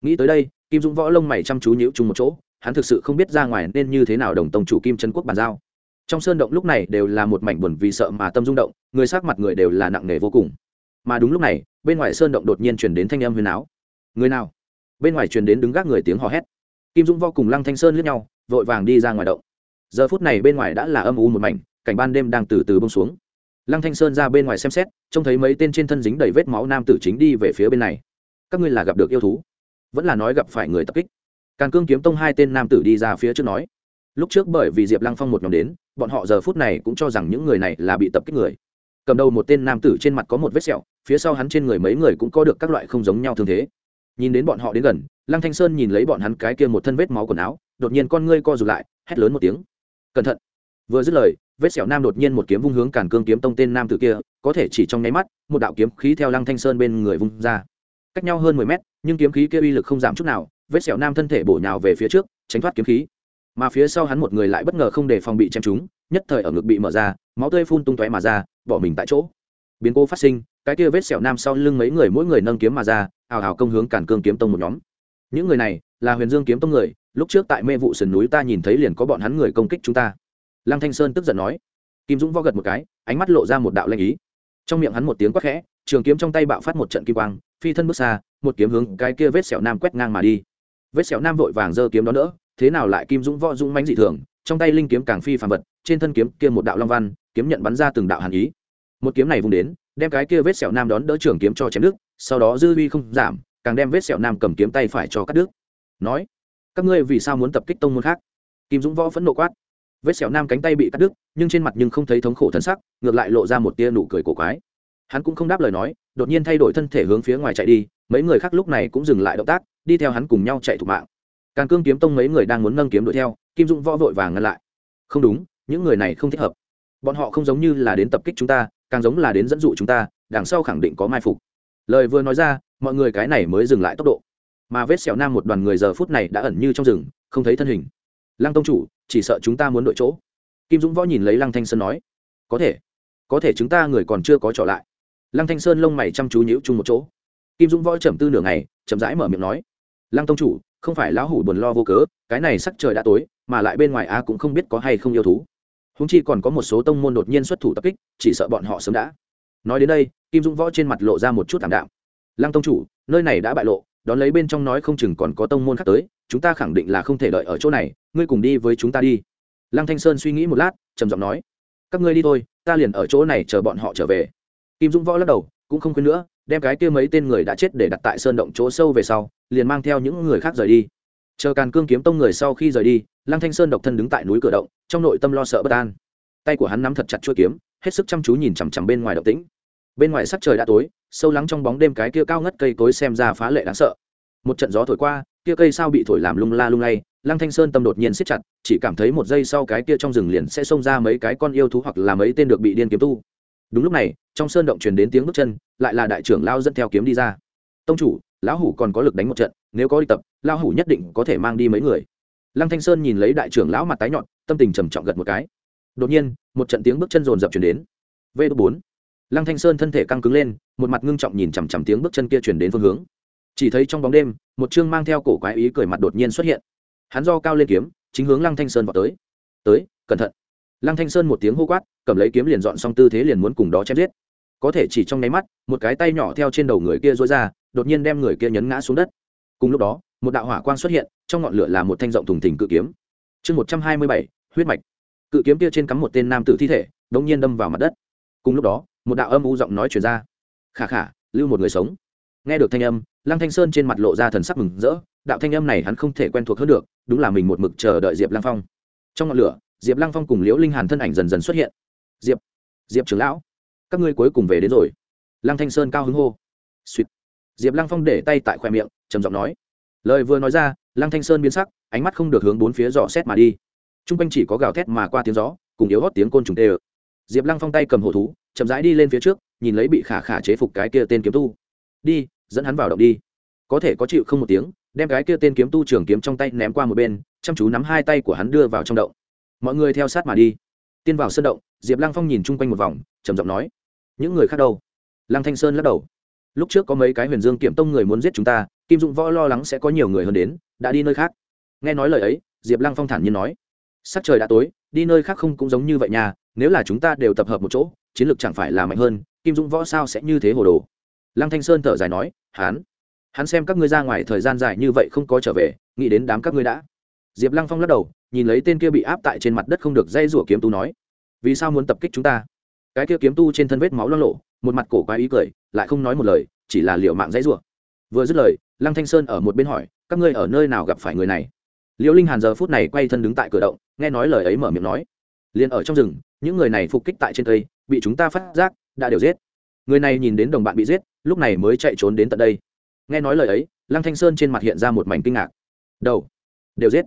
Nghĩ tới đây, kim dũng võ lông mày chăm chú nhíu chung một chỗ, hắn thực sự không biết ra ngoài nên như thế nào đồng tông chủ kim trấn quốc bàn giao. Trong sơn động lúc này đều là một mảnh buồn vì sợ mà tâm rung động, người sát mặt người đều là nặng nề vô cùng. Mà đúng lúc này, bên ngoài sơn động đột nhiên chuyển đến thanh âm huyền áo người nào? Bên ngoài truyền đến đứng gác người tiếng hò hét. Kim dũng vo cùng lăng thanh sơn lướt nhau, vội vàng đi ra ngoài động. Giờ phút này bên ngoài đã là âm u một mảnh, cảnh ban đêm đang từ từ bông xuống lăng thanh sơn ra bên ngoài xem xét, trông thấy mấy tên trên thân dính đầy vết máu nam tử chính đi về phía bên này. Các ngươi là gặp được yêu thú? Vẫn là nói gặp phải người tập kích. Càn cương kiếm tông hai tên nam tử đi ra phía trước nói. Lúc trước bởi vì diệp lăng phong một nhóm đến, bọn họ giờ phút này cũng cho rằng những người này là bị tập kích người. Cầm đầu một tên nam tử trên mặt có một vết sẹo, phía sau hắn trên người mấy người cũng có được các loại không giống nhau thương thế. Nhìn đến bọn họ đến gần, lăng thanh sơn nhìn lấy bọn hắn cái kia một thân vết máu quần áo, đột nhiên con ngươi co rụt lại, hét lớn một tiếng. Cẩn thận! Vừa dứt lời vết sẹo nam đột nhiên một kiếm vung hướng cản cương kiếm tông tên nam tử kia, có thể chỉ trong nháy mắt, một đạo kiếm khí theo lăng thanh sơn bên người vung ra. Cách nhau hơn mười mét, nhưng kiếm khí kia uy lực không giảm chút nào, vết sẹo nam thân thể bổ nhào về phía trước, tránh thoát kiếm khí. Mà phía sau hắn một người lại bất ngờ không để phòng bị chém trúng, nhất thời ở ngực bị mở ra, máu tươi phun tung tóe mà ra, bỏ mình tại chỗ. Biến cố phát sinh, cái kia vết sẹo nam sau lưng mấy người mỗi người nâng kiếm mà ra, ào ào công hướng cản cương kiếm tông một nhóm. Những người này là huyền dương kiếm tông người, lúc trước tại mê vụ sườn núi ta nhìn thấy liền có bọn hắn người công kích chúng ta lăng thanh sơn tức giận nói. Kim dũng vo gật một cái, ánh mắt lộ ra một đạo lanh ý. Trong miệng hắn một tiếng quát khẽ, trường kiếm trong tay bạo phát một trận kim quang, phi thân bước xa, một kiếm hướng cái kia vết sẹo nam quét ngang mà đi. Vết sẹo nam vội vàng giơ kiếm đó nữa thế nào lại kim dũng võ dũng mãnh dị thường, trong tay linh kiếm càng phi phàm vật, trên thân kiếm kia một đạo long văn, kiếm nhận bắn ra từng đạo hàn ý. Một kiếm này vung đến, đem cái kia vết sẹo nam đón đỡ trường kiếm cho chém đứt, sau đó dư uy không giảm, càng đem vết sẹo nam cầm kiếm tay phải cho cắt đứt. Nói, các ngươi vì sao muốn tập kích tông môn khác? Kim dũng võ phẫn nộ quát vết sẹo nam cánh tay bị cắt đứt, nhưng trên mặt nhưng không thấy thống khổ thân sắc, ngược lại lộ ra một tia nụ cười cổ quái. Hắn cũng không đáp lời nói, đột nhiên thay đổi thân thể hướng phía ngoài chạy đi, mấy người khác lúc này cũng dừng lại động tác, đi theo hắn cùng nhau chạy thủ mạng. Càng cương kiếm tông mấy người đang muốn nâng kiếm đuổi theo, kim dũng võ vội vàng ngăn lại. Không đúng, những người này không thích hợp. Bọn họ không giống như là đến tập kích chúng ta, càng giống là đến dẫn dụ chúng ta, đằng sau khẳng định có mai phục. Lời vừa nói ra, mọi người cái này mới dừng lại tốc độ. Mà vết sẹo nam một đoàn người giờ phút này đã ẩn như trong rừng, không thấy thân hình. Lăng tông chủ chỉ sợ chúng ta muốn đội chỗ. Kim dũng võ nhìn lấy lăng thanh sơn nói, có thể có thể chúng ta người còn chưa có trở lại. Lăng thanh sơn lông mày chăm chú nhíu chung một chỗ. Kim dũng võ trầm tư nửa ngày, chậm rãi mở miệng nói, lăng tông chủ, không phải lão hủ buồn lo vô cớ, cái này sắc trời đã tối, mà lại bên ngoài á cũng không biết có hay không yêu thú. Húng chi còn có một số tông môn đột nhiên xuất thủ tập kích, chỉ sợ bọn họ sớm đã. Nói đến đây, kim dũng võ trên mặt lộ ra một chút thảm đạm. Lăng tông chủ, nơi này đã bại lộ, đón lấy bên trong nói không chừng còn có tông môn khác tới chúng ta khẳng định là không thể đợi ở chỗ này, ngươi cùng đi với chúng ta đi. Lăng thanh sơn suy nghĩ một lát, trầm giọng nói, các ngươi đi thôi, ta liền ở chỗ này chờ bọn họ trở về. Kim dũng võ lắc đầu, cũng không khuyên nữa, đem cái kia mấy tên người đã chết để đặt tại sơn động chỗ sâu về sau, liền mang theo những người khác rời đi. Chờ càn cương kiếm tông người sau khi rời đi, lăng thanh sơn độc thân đứng tại núi cửa động, trong nội tâm lo sợ bất an. Tay của hắn nắm thật chặt chuôi kiếm, hết sức chăm chú nhìn chằm chằm bên ngoài động tĩnh. Bên ngoài sắc trời đã tối, sâu lắng trong bóng đêm cái kia cao ngất cây cối xem ra phá lệ đáng sợ. Một trận gió thổi qua kia cây sao bị thổi làm lung la lung lay, lăng thanh sơn tâm đột nhiên siết chặt, chỉ cảm thấy một giây sau cái kia trong rừng liền sẽ xông ra mấy cái con yêu thú hoặc là mấy tên được bị điên kiếm tu. Đúng lúc này, trong sơn động truyền đến tiếng bước chân, lại là đại trưởng lao dẫn theo kiếm đi ra. Tông chủ, lão hủ còn có lực đánh một trận, nếu có đi tập, lão hủ nhất định có thể mang đi mấy người. Lăng thanh sơn nhìn lấy đại trưởng lão mặt tái nhọn, tâm tình trầm trọng gật một cái. Đột nhiên, một trận tiếng bước chân rồn rập chuyển đến. V bốn. Lăng thanh sơn thân thể căng cứng lên, một mặt ngưng trọng nhìn chằm chằm tiếng bước chân kia chuyển đến phương hướng chỉ thấy trong bóng đêm, một chương mang theo cổ quái ý cười mặt đột nhiên xuất hiện. Hắn do cao lên kiếm, chính hướng lăng thanh sơn vào tới. Tới, cẩn thận. Lăng thanh sơn một tiếng hô quát, cầm lấy kiếm liền dọn xong tư thế liền muốn cùng đó chém giết. Có thể chỉ trong nháy mắt, một cái tay nhỏ theo trên đầu người kia rối ra, đột nhiên đem người kia nhấn ngã xuống đất. Cùng lúc đó, một đạo hỏa quang xuất hiện, trong ngọn lửa là một thanh rộng thùng thình cự kiếm. Chương một trăm hai mươi bảy, huyết mạch. Cự kiếm kia trên cắm một tên nam tử thi thể, đống nhiên đâm vào mặt đất. Cùng lúc đó, một đạo âm u giọng nói chuyển ra. Khả khả lưu một người sống nghe được thanh âm, lăng thanh sơn trên mặt lộ ra thần sắc mừng rỡ, đạo thanh âm này hắn không thể quen thuộc hơn được, đúng là mình một mực chờ đợi diệp lăng phong. Trong ngọn lửa, diệp lăng phong cùng liễu linh hàn thân ảnh dần dần xuất hiện. Diệp diệp trưởng lão, các ngươi cuối cùng về đến rồi. Lăng thanh sơn cao hứng hô. Suýt diệp lăng phong để tay tại khoe miệng, trầm giọng nói. Lời vừa nói ra, lăng thanh sơn biến sắc, ánh mắt không được hướng bốn phía dò xét mà đi. T r u n g quanh chỉ có gào thét mà qua tiếng gió, cùng yếu hót tiếng côn trùng tê ờ diệp lăng phong tay cầm hổ thú, chậm rãi đi lên phía trước, nhìn lấy bị khả khả chế phục cái kia tên kiếm tu. Đi dẫn hắn vào động đi. Có thể có chịu không một tiếng, đem cái kia tên kiếm tu trường kiếm trong tay ném qua một bên, chăm chú nắm hai tay của hắn đưa vào trong động. Mọi người theo sát mà đi. Tiên vào sân động, diệp lăng phong nhìn chung quanh một vòng, trầm giọng nói, những người khác đâu? Lăng thanh sơn lắc đầu. Lúc trước có mấy cái huyền dương kiểm tông người muốn giết chúng ta, kim dụng võ lo lắng sẽ có nhiều người hơn đến, đã đi nơi khác. Nghe nói lời ấy, diệp lăng phong thản nhiên nói, sắc trời đã tối, đi nơi khác không cũng giống như vậy nhà nếu là chúng ta đều tập hợp một chỗ, chiến lược chẳng phải là mạnh hơn, kim dũng võ sao sẽ như thế hồ đồ? Lăng thanh sơn thở dài nói hắn hắn xem các ngươi ra ngoài thời gian dài như vậy không có trở về, nghĩ đến đám các ngươi đã. Diệp lăng phong lắc đầu, nhìn lấy tên kia bị áp tại trên mặt đất không được dây rủa kiếm tu nói, vì sao muốn tập kích chúng ta? Cái kia kiếm tu trên thân vết máu lo lộ, một mặt cổ quái ý cười, lại không nói một lời, chỉ là liệu mạng dãy rủa. Vừa dứt lời, lăng thanh sơn ở một bên hỏi, các ngươi ở nơi nào gặp phải người này? Liễu linh hàn giờ phút này quay thân đứng tại cửa động, nghe nói lời ấy mở miệng nói liền ở trong rừng, những người này phục kích tại trên cây, bị chúng ta phát giác, đã đều giết người này nhìn đến đồng bạn bị giết, lúc này mới chạy trốn đến tận đây. Nghe nói lời ấy, lăng thanh sơn trên mặt hiện ra một mảnh kinh ngạc. Đầu, đều giết.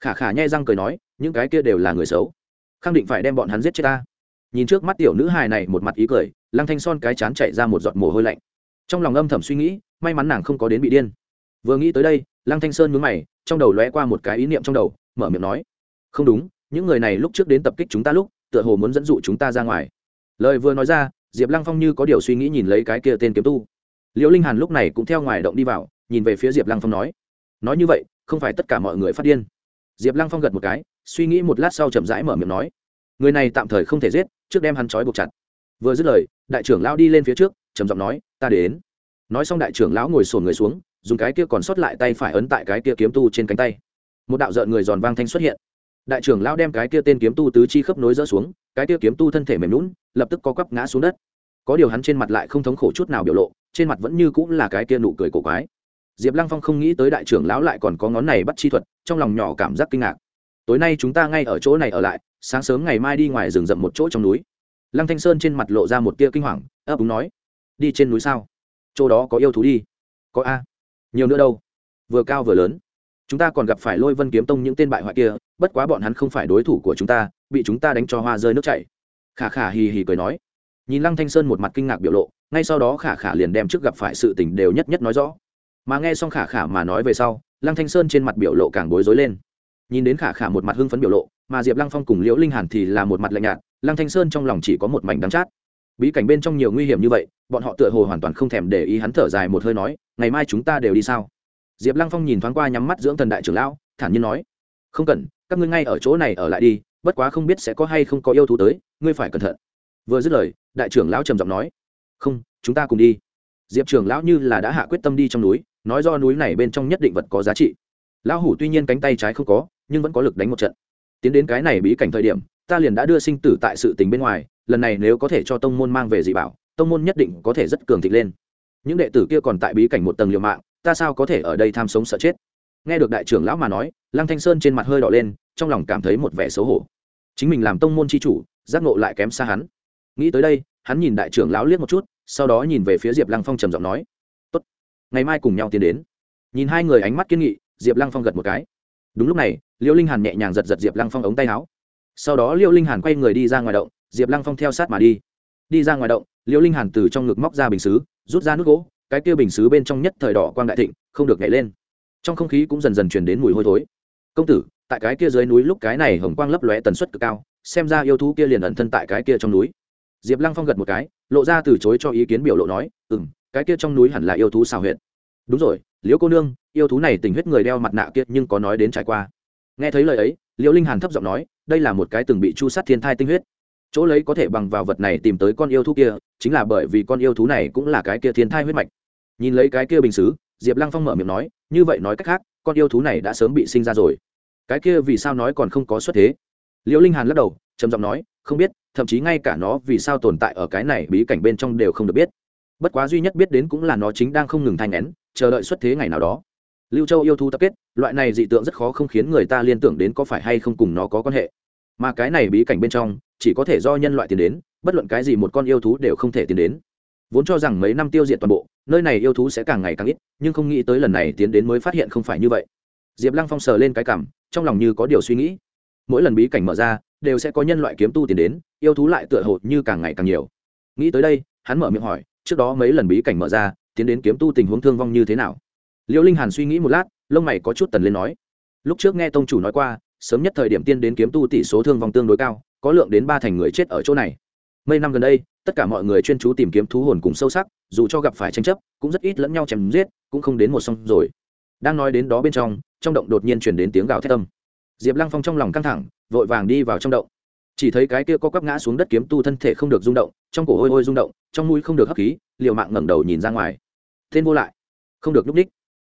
Khả khả nhai răng cười nói, những cái kia đều là người xấu. Khẳng định phải đem bọn hắn giết chết ta. Nhìn trước mắt tiểu nữ hài này một mặt ý cười, lăng thanh son cái chán chạy ra một giọt mồ hôi lạnh. Trong lòng âm thầm suy nghĩ, may mắn nàng không có đến bị điên. Vừa nghĩ tới đây, lăng thanh sơn nhướng mày, trong đầu lóe qua một cái ý niệm trong đầu, mở miệng nói, không đúng, những người này lúc trước đến tập kích chúng ta lúc, tựa hồ muốn dẫn dụ chúng ta ra ngoài. Lời vừa nói ra diệp lăng phong như có điều suy nghĩ nhìn lấy cái kia tên kiếm tu. Liễu linh hàn lúc này cũng theo ngoài động đi vào, nhìn về phía diệp lăng phong nói nói như vậy, không phải tất cả mọi người phát điên. Diệp lăng phong gật một cái, suy nghĩ một lát sau chậm rãi mở miệng nói, người này tạm thời không thể giết, trước đem hắn trói buộc chặt. Vừa dứt lời, đại trưởng lão đi lên phía trước, trầm giọng nói, ta đến. Nói xong đại trưởng lão ngồi sồn người xuống, dùng cái kia còn sót lại tay phải ấn tại cái kia kiếm tu trên cánh tay. Một đạo rợn người giòn vang thanh xuất hiện. Đại trưởng lão đem cái kia tên kiếm tu tứ chi khớp nối dỡ xuống, cái kia kiếm tu thân thể mềm lún lập tức có quắp ngã xuống đất. Có điều hắn trên mặt lại không thống khổ chút nào biểu lộ, trên mặt vẫn như cũng là cái kia nụ cười cổ quái. Diệp lăng phong không nghĩ tới đại trưởng lão lại còn có ngón này bắt chi thuật, trong lòng nhỏ cảm giác kinh ngạc. Tối nay chúng ta ngay ở chỗ này ở lại, sáng sớm ngày mai đi ngoài rừng rậm một chỗ trong núi. Lăng thanh sơn trên mặt lộ ra một tia kinh hoàng, ấp úng nói, đi trên núi sao? Chỗ đó có yêu thú đi. Có a. Nhiều nữa đâu. Vừa cao vừa lớn. Chúng ta còn gặp phải lôi vân kiếm tông những tên bại hoại kia, bất quá bọn hắn không phải đối thủ của chúng ta, bị chúng ta đánh cho hoa rơi nước chảy khả khả hì hì cười nói. Nhìn lăng thanh sơn một mặt kinh ngạc biểu lộ, ngay sau đó khả khả liền đem trước gặp phải sự tình đều nhất nhất nói rõ. Mà nghe xong khả khả mà nói về sau, lăng thanh sơn trên mặt biểu lộ càng bối rối lên. Nhìn đến khả khả một mặt hưng phấn biểu lộ, mà diệp lăng phong cùng liễu linh hàn thì là một mặt lạnh nhạt, lăng thanh sơn trong lòng chỉ có một mảnh đắng chát. Bí cảnh bên trong nhiều nguy hiểm như vậy, bọn họ tựa hồ hoàn toàn không thèm để ý hắn thở dài một hơi nói, ngày mai chúng ta đều đi sao? Diệp lăng phong nhìn thoáng qua nhắm mắt dưỡng thần đại trưởng lão, thản nhiên nói, không cần, các ngươi ngay ở chỗ này ở lại đi bất quá không biết sẽ có hay không có yêu thú tới, ngươi phải cẩn thận. Vừa dứt lời, đại trưởng lão trầm giọng nói, không, chúng ta cùng đi. Diệp trưởng lão như là đã hạ quyết tâm đi trong núi, nói do núi này bên trong nhất định vật có giá trị. Lão hủ tuy nhiên cánh tay trái không có, nhưng vẫn có lực đánh một trận. Tiến đến cái này bí cảnh thời điểm, ta liền đã đưa sinh tử tại sự tình bên ngoài, lần này nếu có thể cho tông môn mang về dị bảo, tông môn nhất định có thể rất cường thịnh lên. Những đệ tử kia còn tại bí cảnh một tầng liều mạng, ta sao có thể ở đây tham sống sợ chết? Nghe được đại trưởng lão mà nói, lăng thanh sơn trên mặt hơi đỏ lên, trong lòng cảm thấy một vẻ xấu hổ chính mình làm tông môn chi chủ, giác ngộ lại kém xa hắn. Nghĩ tới đây, hắn nhìn đại trưởng lão liếc một chút, sau đó nhìn về phía diệp lăng phong trầm giọng nói, tốt, ngày mai cùng nhau tiến đến. Nhìn hai người ánh mắt kiên nghị, diệp lăng phong gật một cái. Đúng lúc này, liêu linh hàn nhẹ nhàng giật giật diệp lăng phong ống tay áo. Sau đó liêu linh hàn quay người đi ra ngoài động, diệp lăng phong theo sát mà đi. Đi ra ngoài động, liêu linh hàn từ trong ngực móc ra bình xứ, rút ra nước gỗ, cái kia bình xứ bên trong nhất thời đỏ quang đại thịnh, không được nhảy lên. Trong không khí cũng dần dần chuyển đến mùi hôi thối. Công tử tại cái kia dưới núi lúc cái này hồng quang lấp lóe tần suất cực cao, xem ra yêu thú kia liền ẩn thân tại cái kia trong núi. Diệp lăng phong gật một cái, lộ ra từ chối cho ý kiến biểu lộ nói ừ m cái kia trong núi hẳn là yêu thú xào huyện đúng rồi, liễu cô nương, yêu thú này tình huyết người đeo mặt nạ kia nhưng có nói đến trải qua. Nghe thấy lời ấy, liễu linh hàn thấp giọng nói, đây là một cái từng bị chu sát thiên thai tinh huyết. Chỗ lấy có thể bằng vào vật này tìm tới con yêu thú kia, chính là bởi vì con yêu thú này cũng là cái kia thiên thai huyết mạch. Nhìn lấy cái kia bình xứ, diệp lăng phong mở miệng nói, như vậy nói cách khác, con yêu thú này đã sớm bị sinh ra rồi cái kia vì sao nói còn không có xuất thế? Liễu linh hàn lắc đầu, trầm giọng nói, không biết, thậm chí ngay cả nó vì sao tồn tại ở cái này bí cảnh bên trong đều không được biết. Bất quá duy nhất biết đến cũng là nó chính đang không ngừng thanh nén, chờ đợi xuất thế ngày nào đó. Lưu châu yêu thú tập kết, loại này dị tượng rất khó không khiến người ta liên tưởng đến có phải hay không cùng nó có quan hệ. Mà cái này bí cảnh bên trong, chỉ có thể do nhân loại tiến đến, bất luận cái gì một con yêu thú đều không thể tiến đến. Vốn cho rằng mấy năm tiêu diệt toàn bộ, nơi này yêu thú sẽ càng ngày càng ít, nhưng không nghĩ tới lần này tiến đến mới phát hiện không phải như vậy diệp lăng phong sờ lên cái cảm, trong lòng như có điều suy nghĩ. Mỗi lần bí cảnh mở ra, đều sẽ có nhân loại kiếm tu tiền đến, yêu thú lại tựa hồ như càng ngày càng nhiều. Nghĩ tới đây, hắn mở miệng hỏi, trước đó mấy lần bí cảnh mở ra, tiến đến kiếm tu tình huống thương vong như thế nào? Liễu linh hàn suy nghĩ một lát, lông mày có chút tần lên nói. Lúc trước nghe tông chủ nói qua, sớm nhất thời điểm tiên đến kiếm tu tỷ số thương vong tương đối cao, có lượng đến ba thành người chết ở chỗ này. Mấy năm gần đây, tất cả mọi người chuyên chú tìm kiếm thú hồn cùng sâu sắc, dù cho gặp phải tranh chấp, cũng rất ít lẫn nhau chém giết, cũng không đến một xong rồi. Đang nói đến đó bên trong trong động đột nhiên chuyển đến tiếng gào thét tâm diệp lăng phong trong lòng căng thẳng, vội vàng đi vào trong động. Chỉ thấy cái kia có quắp ngã xuống đất kiếm tu thân thể không được rung động, trong cổ hôi hôi rung động, trong mũi không được hấp khí, liều mạng ngẩng đầu nhìn ra ngoài. Tên vô lại. Không được núp ních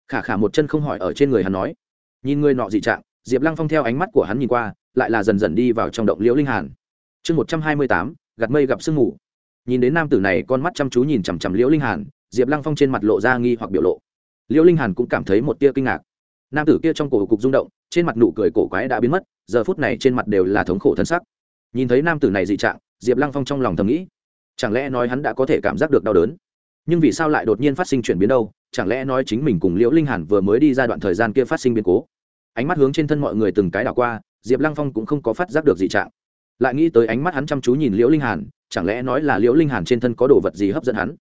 khả khả một chân không hỏi ở trên người hắn nói. Nhìn người nọ dị trạng, diệp lăng phong theo ánh mắt của hắn nhìn qua, lại là dần dần đi vào trong động liễu linh hàn. Chương một trăm hai mươi tám gặt mây gặp sương mù. Nhìn đến nam tử này con mắt chăm chú nhìn chằm chằm liễu linh hàn, diệp lăng phong trên mặt lộ ra nghi hoặc biểu lộ. Liễu linh hàn cũng cảm thấy một tia kinh ngạc nam tử kia trong cổ cục rung động, trên mặt nụ cười cổ quái đã biến mất, giờ phút này trên mặt đều là thống khổ thân sắc. Nhìn thấy nam tử này dị trạng, diệp lăng phong trong lòng thầm nghĩ, chẳng lẽ nói hắn đã có thể cảm giác được đau đớn? Nhưng vì sao lại đột nhiên phát sinh chuyển biến đâu? Chẳng lẽ nói chính mình cùng liễu linh hàn vừa mới đi ra đoạn thời gian kia phát sinh biến cố? Ánh mắt hướng trên thân mọi người từng cái đảo qua, diệp lăng phong cũng không có phát giác được dị trạng. Lại nghĩ tới ánh mắt hắn chăm chú nhìn liễu linh hàn, chẳng lẽ nói là liễu linh hàn trên thân có đồ vật gì hấp dẫn hắn?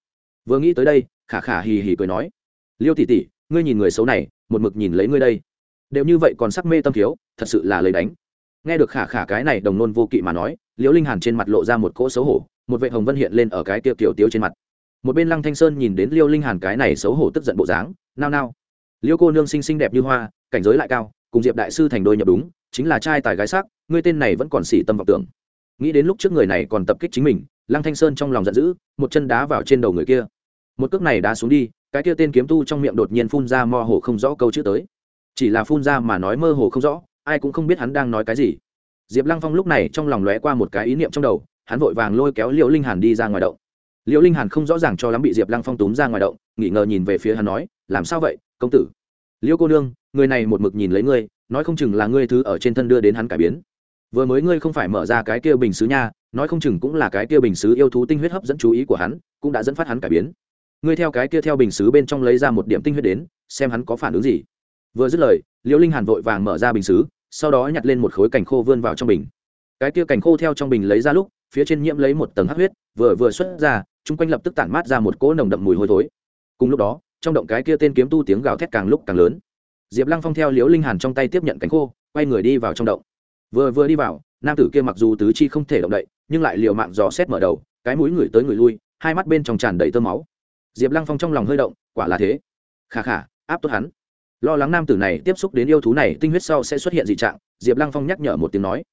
Vừa nghĩ tới đây, khả khả hì hì cười nói, liêu tỷ tỷ, ngươi nhìn người xấu này một mực nhìn lấy ngươi đây. Đều như vậy còn sắc mê tâm thiếu, thật sự là lấy đánh. Nghe được khả khả cái này đồng nôn vô kỵ mà nói, liễu linh hàn trên mặt lộ ra một cỗ xấu hổ, một vệ hồng vân hiện lên ở cái tiêu tiểu tiêu trên mặt. Một bên lăng thanh sơn nhìn đến liêu linh hàn cái này xấu hổ tức giận bộ dáng, nao nao. Liêu cô nương xinh xinh đẹp như hoa, cảnh giới lại cao, cùng diệp đại sư thành đôi nhập đúng, chính là trai tài gái sắc, ngươi tên này vẫn còn xỉ tâm vọng tưởng. Nghĩ đến lúc trước người này còn tập kích chính mình, lăng thanh sơn trong lòng giận dữ, một chân đá vào trên đầu người kia một cước này đã xuống đi, cái kia tên kiếm tu trong miệng đột nhiên phun ra mơ hồ không rõ câu chữ tới. Chỉ là phun ra mà nói mơ hồ không rõ, ai cũng không biết hắn đang nói cái gì. Diệp lăng phong lúc này trong lòng lóe qua một cái ý niệm trong đầu, hắn vội vàng lôi kéo liễu linh hàn đi ra ngoài động. Liễu linh hàn không rõ ràng cho lắm bị diệp lăng phong túm ra ngoài động nghỉ ngờ nhìn về phía hắn nói, làm sao vậy, công tử? Liễu cô nương, người này một mực nhìn lấy ngươi, nói không chừng là ngươi thứ ở trên thân đưa đến hắn cải biến. Vừa mới ngươi không phải mở ra cái kia bình xứ nha, nói không chừng cũng là cái kia bình xứ yêu thú tinh huyết hấp dẫn chú ý của hắn, cũng đã dẫn phát hắn cải biến ngươi theo cái kia theo bình xứ bên trong lấy ra một điểm tinh huyết đến, xem hắn có phản ứng gì. Vừa dứt lời, liễu linh hàn vội vàng mở ra bình xứ, sau đó nhặt lên một khối cành khô vươn vào trong bình. Cái kia cành khô theo trong bình lấy ra lúc, phía trên nhiễm lấy một tầng hắc huyết, vừa vừa xuất ra, chung quanh lập tức tản mát ra một cỗ nồng đậm mùi hôi thối. Cùng lúc đó, trong động cái kia tên kiếm tu tiếng gào thét càng lúc càng lớn. Diệp lăng phong theo liễu linh hàn trong tay tiếp nhận cánh khô, quay người đi vào trong động. Vừa vừa đi vào, nam tử kia mặc dù tứ chi không thể động đậy, nhưng lại liều mạng dò xét mở đầu, cái mũi người tới người lui, hai mắt bên trong tràn đầy tơ máu diệp lăng phong trong lòng hơi động, quả là thế. Khà khà, áp tốt hắn. Lo lắng nam tử này tiếp xúc đến yêu thú này, tinh huyết sau sẽ xuất hiện dị trạng, diệp lăng phong nhắc nhở một tiếng nói.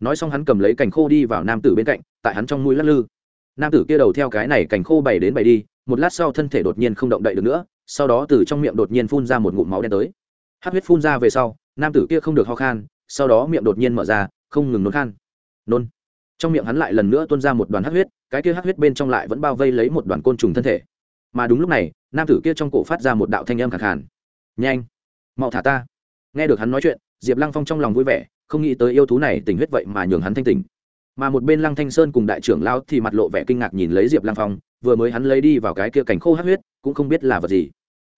Nói xong hắn cầm lấy cành khô đi vào nam tử bên cạnh, tại hắn trong mũi lắc lư. Nam tử kia đầu theo cái này cành khô bày đến bày đi, một lát sau thân thể đột nhiên không động đậy được nữa, sau đó từ trong miệng đột nhiên phun ra một ngụm máu đen tới. Hát huyết phun ra về sau, nam tử kia không được ho khan, sau đó miệng đột nhiên mở ra, không ngừng nôn khan. Nôn. Trong miệng hắn lại lần nữa tuôn ra một đoàn hát huyết, cái kia hát huyết bên trong lại vẫn bao vây lấy một đoàn côn trùng thân thể mà đúng lúc này, nam tử kia trong cổ phát ra một đạo thanh âm khẳng hẳn nhanh, mau thả ta. Nghe được hắn nói chuyện, diệp lăng phong trong lòng vui vẻ, không nghĩ tới yêu thú này tình huyết vậy mà nhường hắn thanh tình mà một bên lăng thanh sơn cùng đại trưởng lao thì mặt lộ vẻ kinh ngạc nhìn lấy diệp lăng phong, vừa mới hắn lấy đi vào cái kia cảnh khô hát huyết, cũng không biết là vật gì.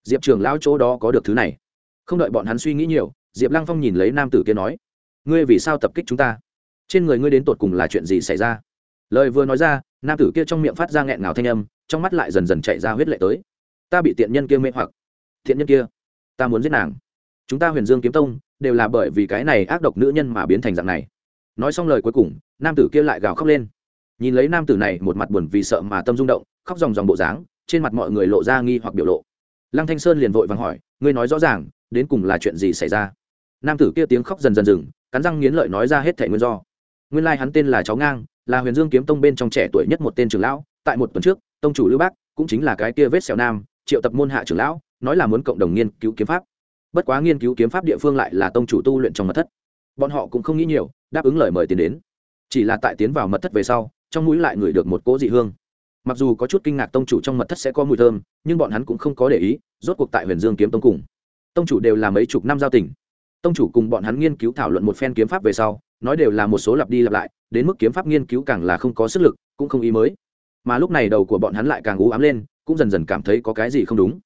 Diệp trưởng lao chỗ đó có được thứ này. Không đợi bọn hắn suy nghĩ nhiều, diệp lăng phong nhìn lấy nam tử kia nói, ngươi vì sao tập kích chúng ta? Trên người ngươi đến tột cùng là chuyện gì xảy ra? Lời vừa nói ra, nam tử kia trong miệng phát ra nghẹn ngào thanh âm trong mắt lại dần dần chạy ra huyết lệ tới. Ta bị tiện nhân kia mê hoặc. Thiện nhân kia, ta muốn giết nàng. Chúng ta huyền dương kiếm tông đều là bởi vì cái này ác độc nữ nhân mà biến thành dạng này. Nói xong lời cuối cùng, nam tử kia lại gào khóc lên. Nhìn lấy nam tử này một mặt buồn vì sợ mà tâm rung động, khóc dòng dòng bộ dáng, trên mặt mọi người lộ ra nghi hoặc biểu lộ. Lăng thanh sơn liền vội vàng hỏi, ngươi nói rõ ràng, đến cùng là chuyện gì xảy ra? Nam tử kia tiếng khóc dần dần dừng, cắn răng nghiến lợi nói ra hết thể nguyên do. Nguyên lai hắn tên là cháu ngang, là huyền dương kiếm tông bên trong trẻ tuổi nhất một tên trưởng lão, tại một tuần trước tông chủ lưu bác cũng chính là cái kia vết xẻo nam, triệu tập môn hạ trưởng lão, nói là muốn cộng đồng nghiên cứu kiếm pháp. Bất quá nghiên cứu kiếm pháp địa phương lại là tông chủ tu luyện trong mật thất. Bọn họ cũng không nghĩ nhiều, đáp ứng lời mời tiến đến. Chỉ là tại tiến vào mật thất về sau, trong mũi lại ngửi được một cỗ dị hương. Mặc dù có chút kinh ngạc tông chủ trong mật thất sẽ có mùi thơm, nhưng bọn hắn cũng không có để ý, rốt cuộc tại huyền dương kiếm tông cùng. Tông chủ đều là mấy chục năm giao tình. Tông chủ cùng bọn hắn nghiên cứu thảo luận một phen kiếm pháp về sau, nói đều là một số lặp đi lặp lại, đến mức kiếm pháp nghiên cứu càng là không có sức lực, cũng không ý mới mà lúc này đầu của bọn hắn lại càng u ám lên, cũng dần dần cảm thấy có cái gì không đúng.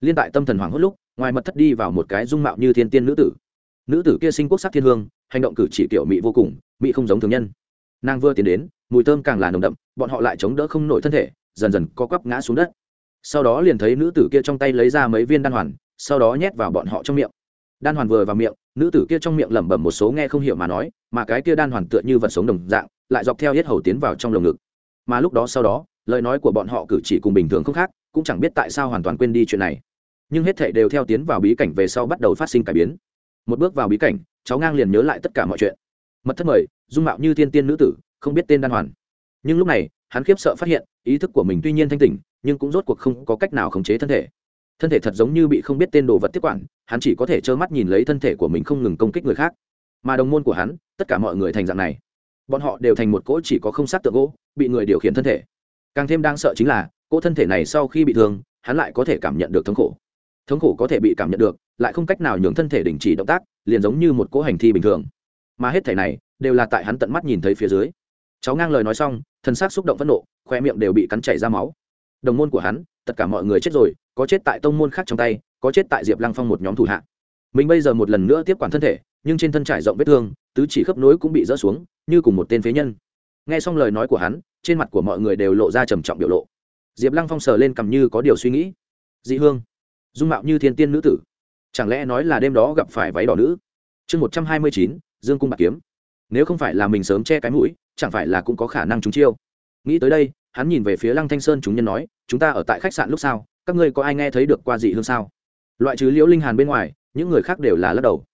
Liên tại tâm thần hoảng hốt lúc, ngoài mật thất đi vào một cái dung mạo như thiên tiên nữ tử. Nữ tử kia sinh quốc sắc thiên hương, hành động cử chỉ kiểu mỹ vô cùng mỹ không giống thường nhân. Nàng vừa tiến đến, mùi thơm càng là nồng đậm, bọn họ lại chống đỡ không nổi thân thể, dần dần co quắp ngã xuống đất. Sau đó liền thấy nữ tử kia trong tay lấy ra mấy viên đan hoàn, sau đó nhét vào bọn họ trong miệng. Đan hoàn vừa vào miệng, nữ tử kia trong miệng lẩm bẩm một số nghe không hiểu mà nói, mà cái kia đan hoàn tựa như vật sống đồng dạng, lại dọc theo hết hầu tiến vào trong lồng ngực mà lúc đó sau đó, lời nói của bọn họ cử chỉ cùng bình thường không khác, cũng chẳng biết tại sao hoàn toàn quên đi chuyện này. Nhưng hết thảy đều theo tiến vào bí cảnh về sau bắt đầu phát sinh cải biến. Một bước vào bí cảnh, cháu ngang liền nhớ lại tất cả mọi chuyện. Mật thất mời, dung mạo như thiên tiên nữ tử, không biết tên đan hoàn. Nhưng lúc này, hắn khiếp sợ phát hiện, ý thức của mình tuy nhiên thanh tỉnh, nhưng cũng rốt cuộc không có cách nào khống chế thân thể. Thân thể thật giống như bị không biết tên đồ vật tiếp quản, hắn chỉ có thể trơ mắt nhìn lấy thân thể của mình không ngừng công kích người khác. Mà đồng môn của hắn, tất cả mọi người thành dạng này bọn họ đều thành một cỗ chỉ có không sát tượng gỗ, bị người điều khiển thân thể. Càng thêm đang sợ chính là, cỗ thân thể này sau khi bị thương, hắn lại có thể cảm nhận được thống khổ. Thống khổ có thể bị cảm nhận được, lại không cách nào nhường thân thể đình chỉ động tác, liền giống như một cỗ hành thi bình thường. Mà hết thể này, đều là tại hắn tận mắt nhìn thấy phía dưới. Cháu ngang lời nói xong, thân xác xúc động phẫn nộ, khoe miệng đều bị cắn chảy ra máu. Đồng môn của hắn, tất cả mọi người chết rồi, có chết tại tông môn khác trong tay, có chết tại diệp lăng phong một nhóm thủ hạ. Mình bây giờ một lần nữa tiếp quản thân thể nhưng trên thân trải rộng vết thương, tứ chỉ khớp nối cũng bị rỡ xuống, như cùng một tên phế nhân. Nghe xong lời nói của hắn, trên mặt của mọi người đều lộ ra trầm trọng biểu lộ. Diệp lăng phong sờ lên cầm như có điều suy nghĩ. Dị hương, dung mạo như thiên tiên nữ tử, chẳng lẽ nói là đêm đó gặp phải váy đỏ nữ? Chương một trăm hai mươi chín, dương cung bạc kiếm. Nếu không phải là mình sớm che cái mũi, chẳng phải là cũng có khả năng trúng chiêu. Nghĩ tới đây, hắn nhìn về phía lăng thanh sơn chúng nhân nói, chúng ta ở tại khách sạn lúc sau các ngươi có ai nghe thấy được qua dị hương sao? Loại trừ liễu linh hàn bên ngoài, những người khác đều là lắc đầu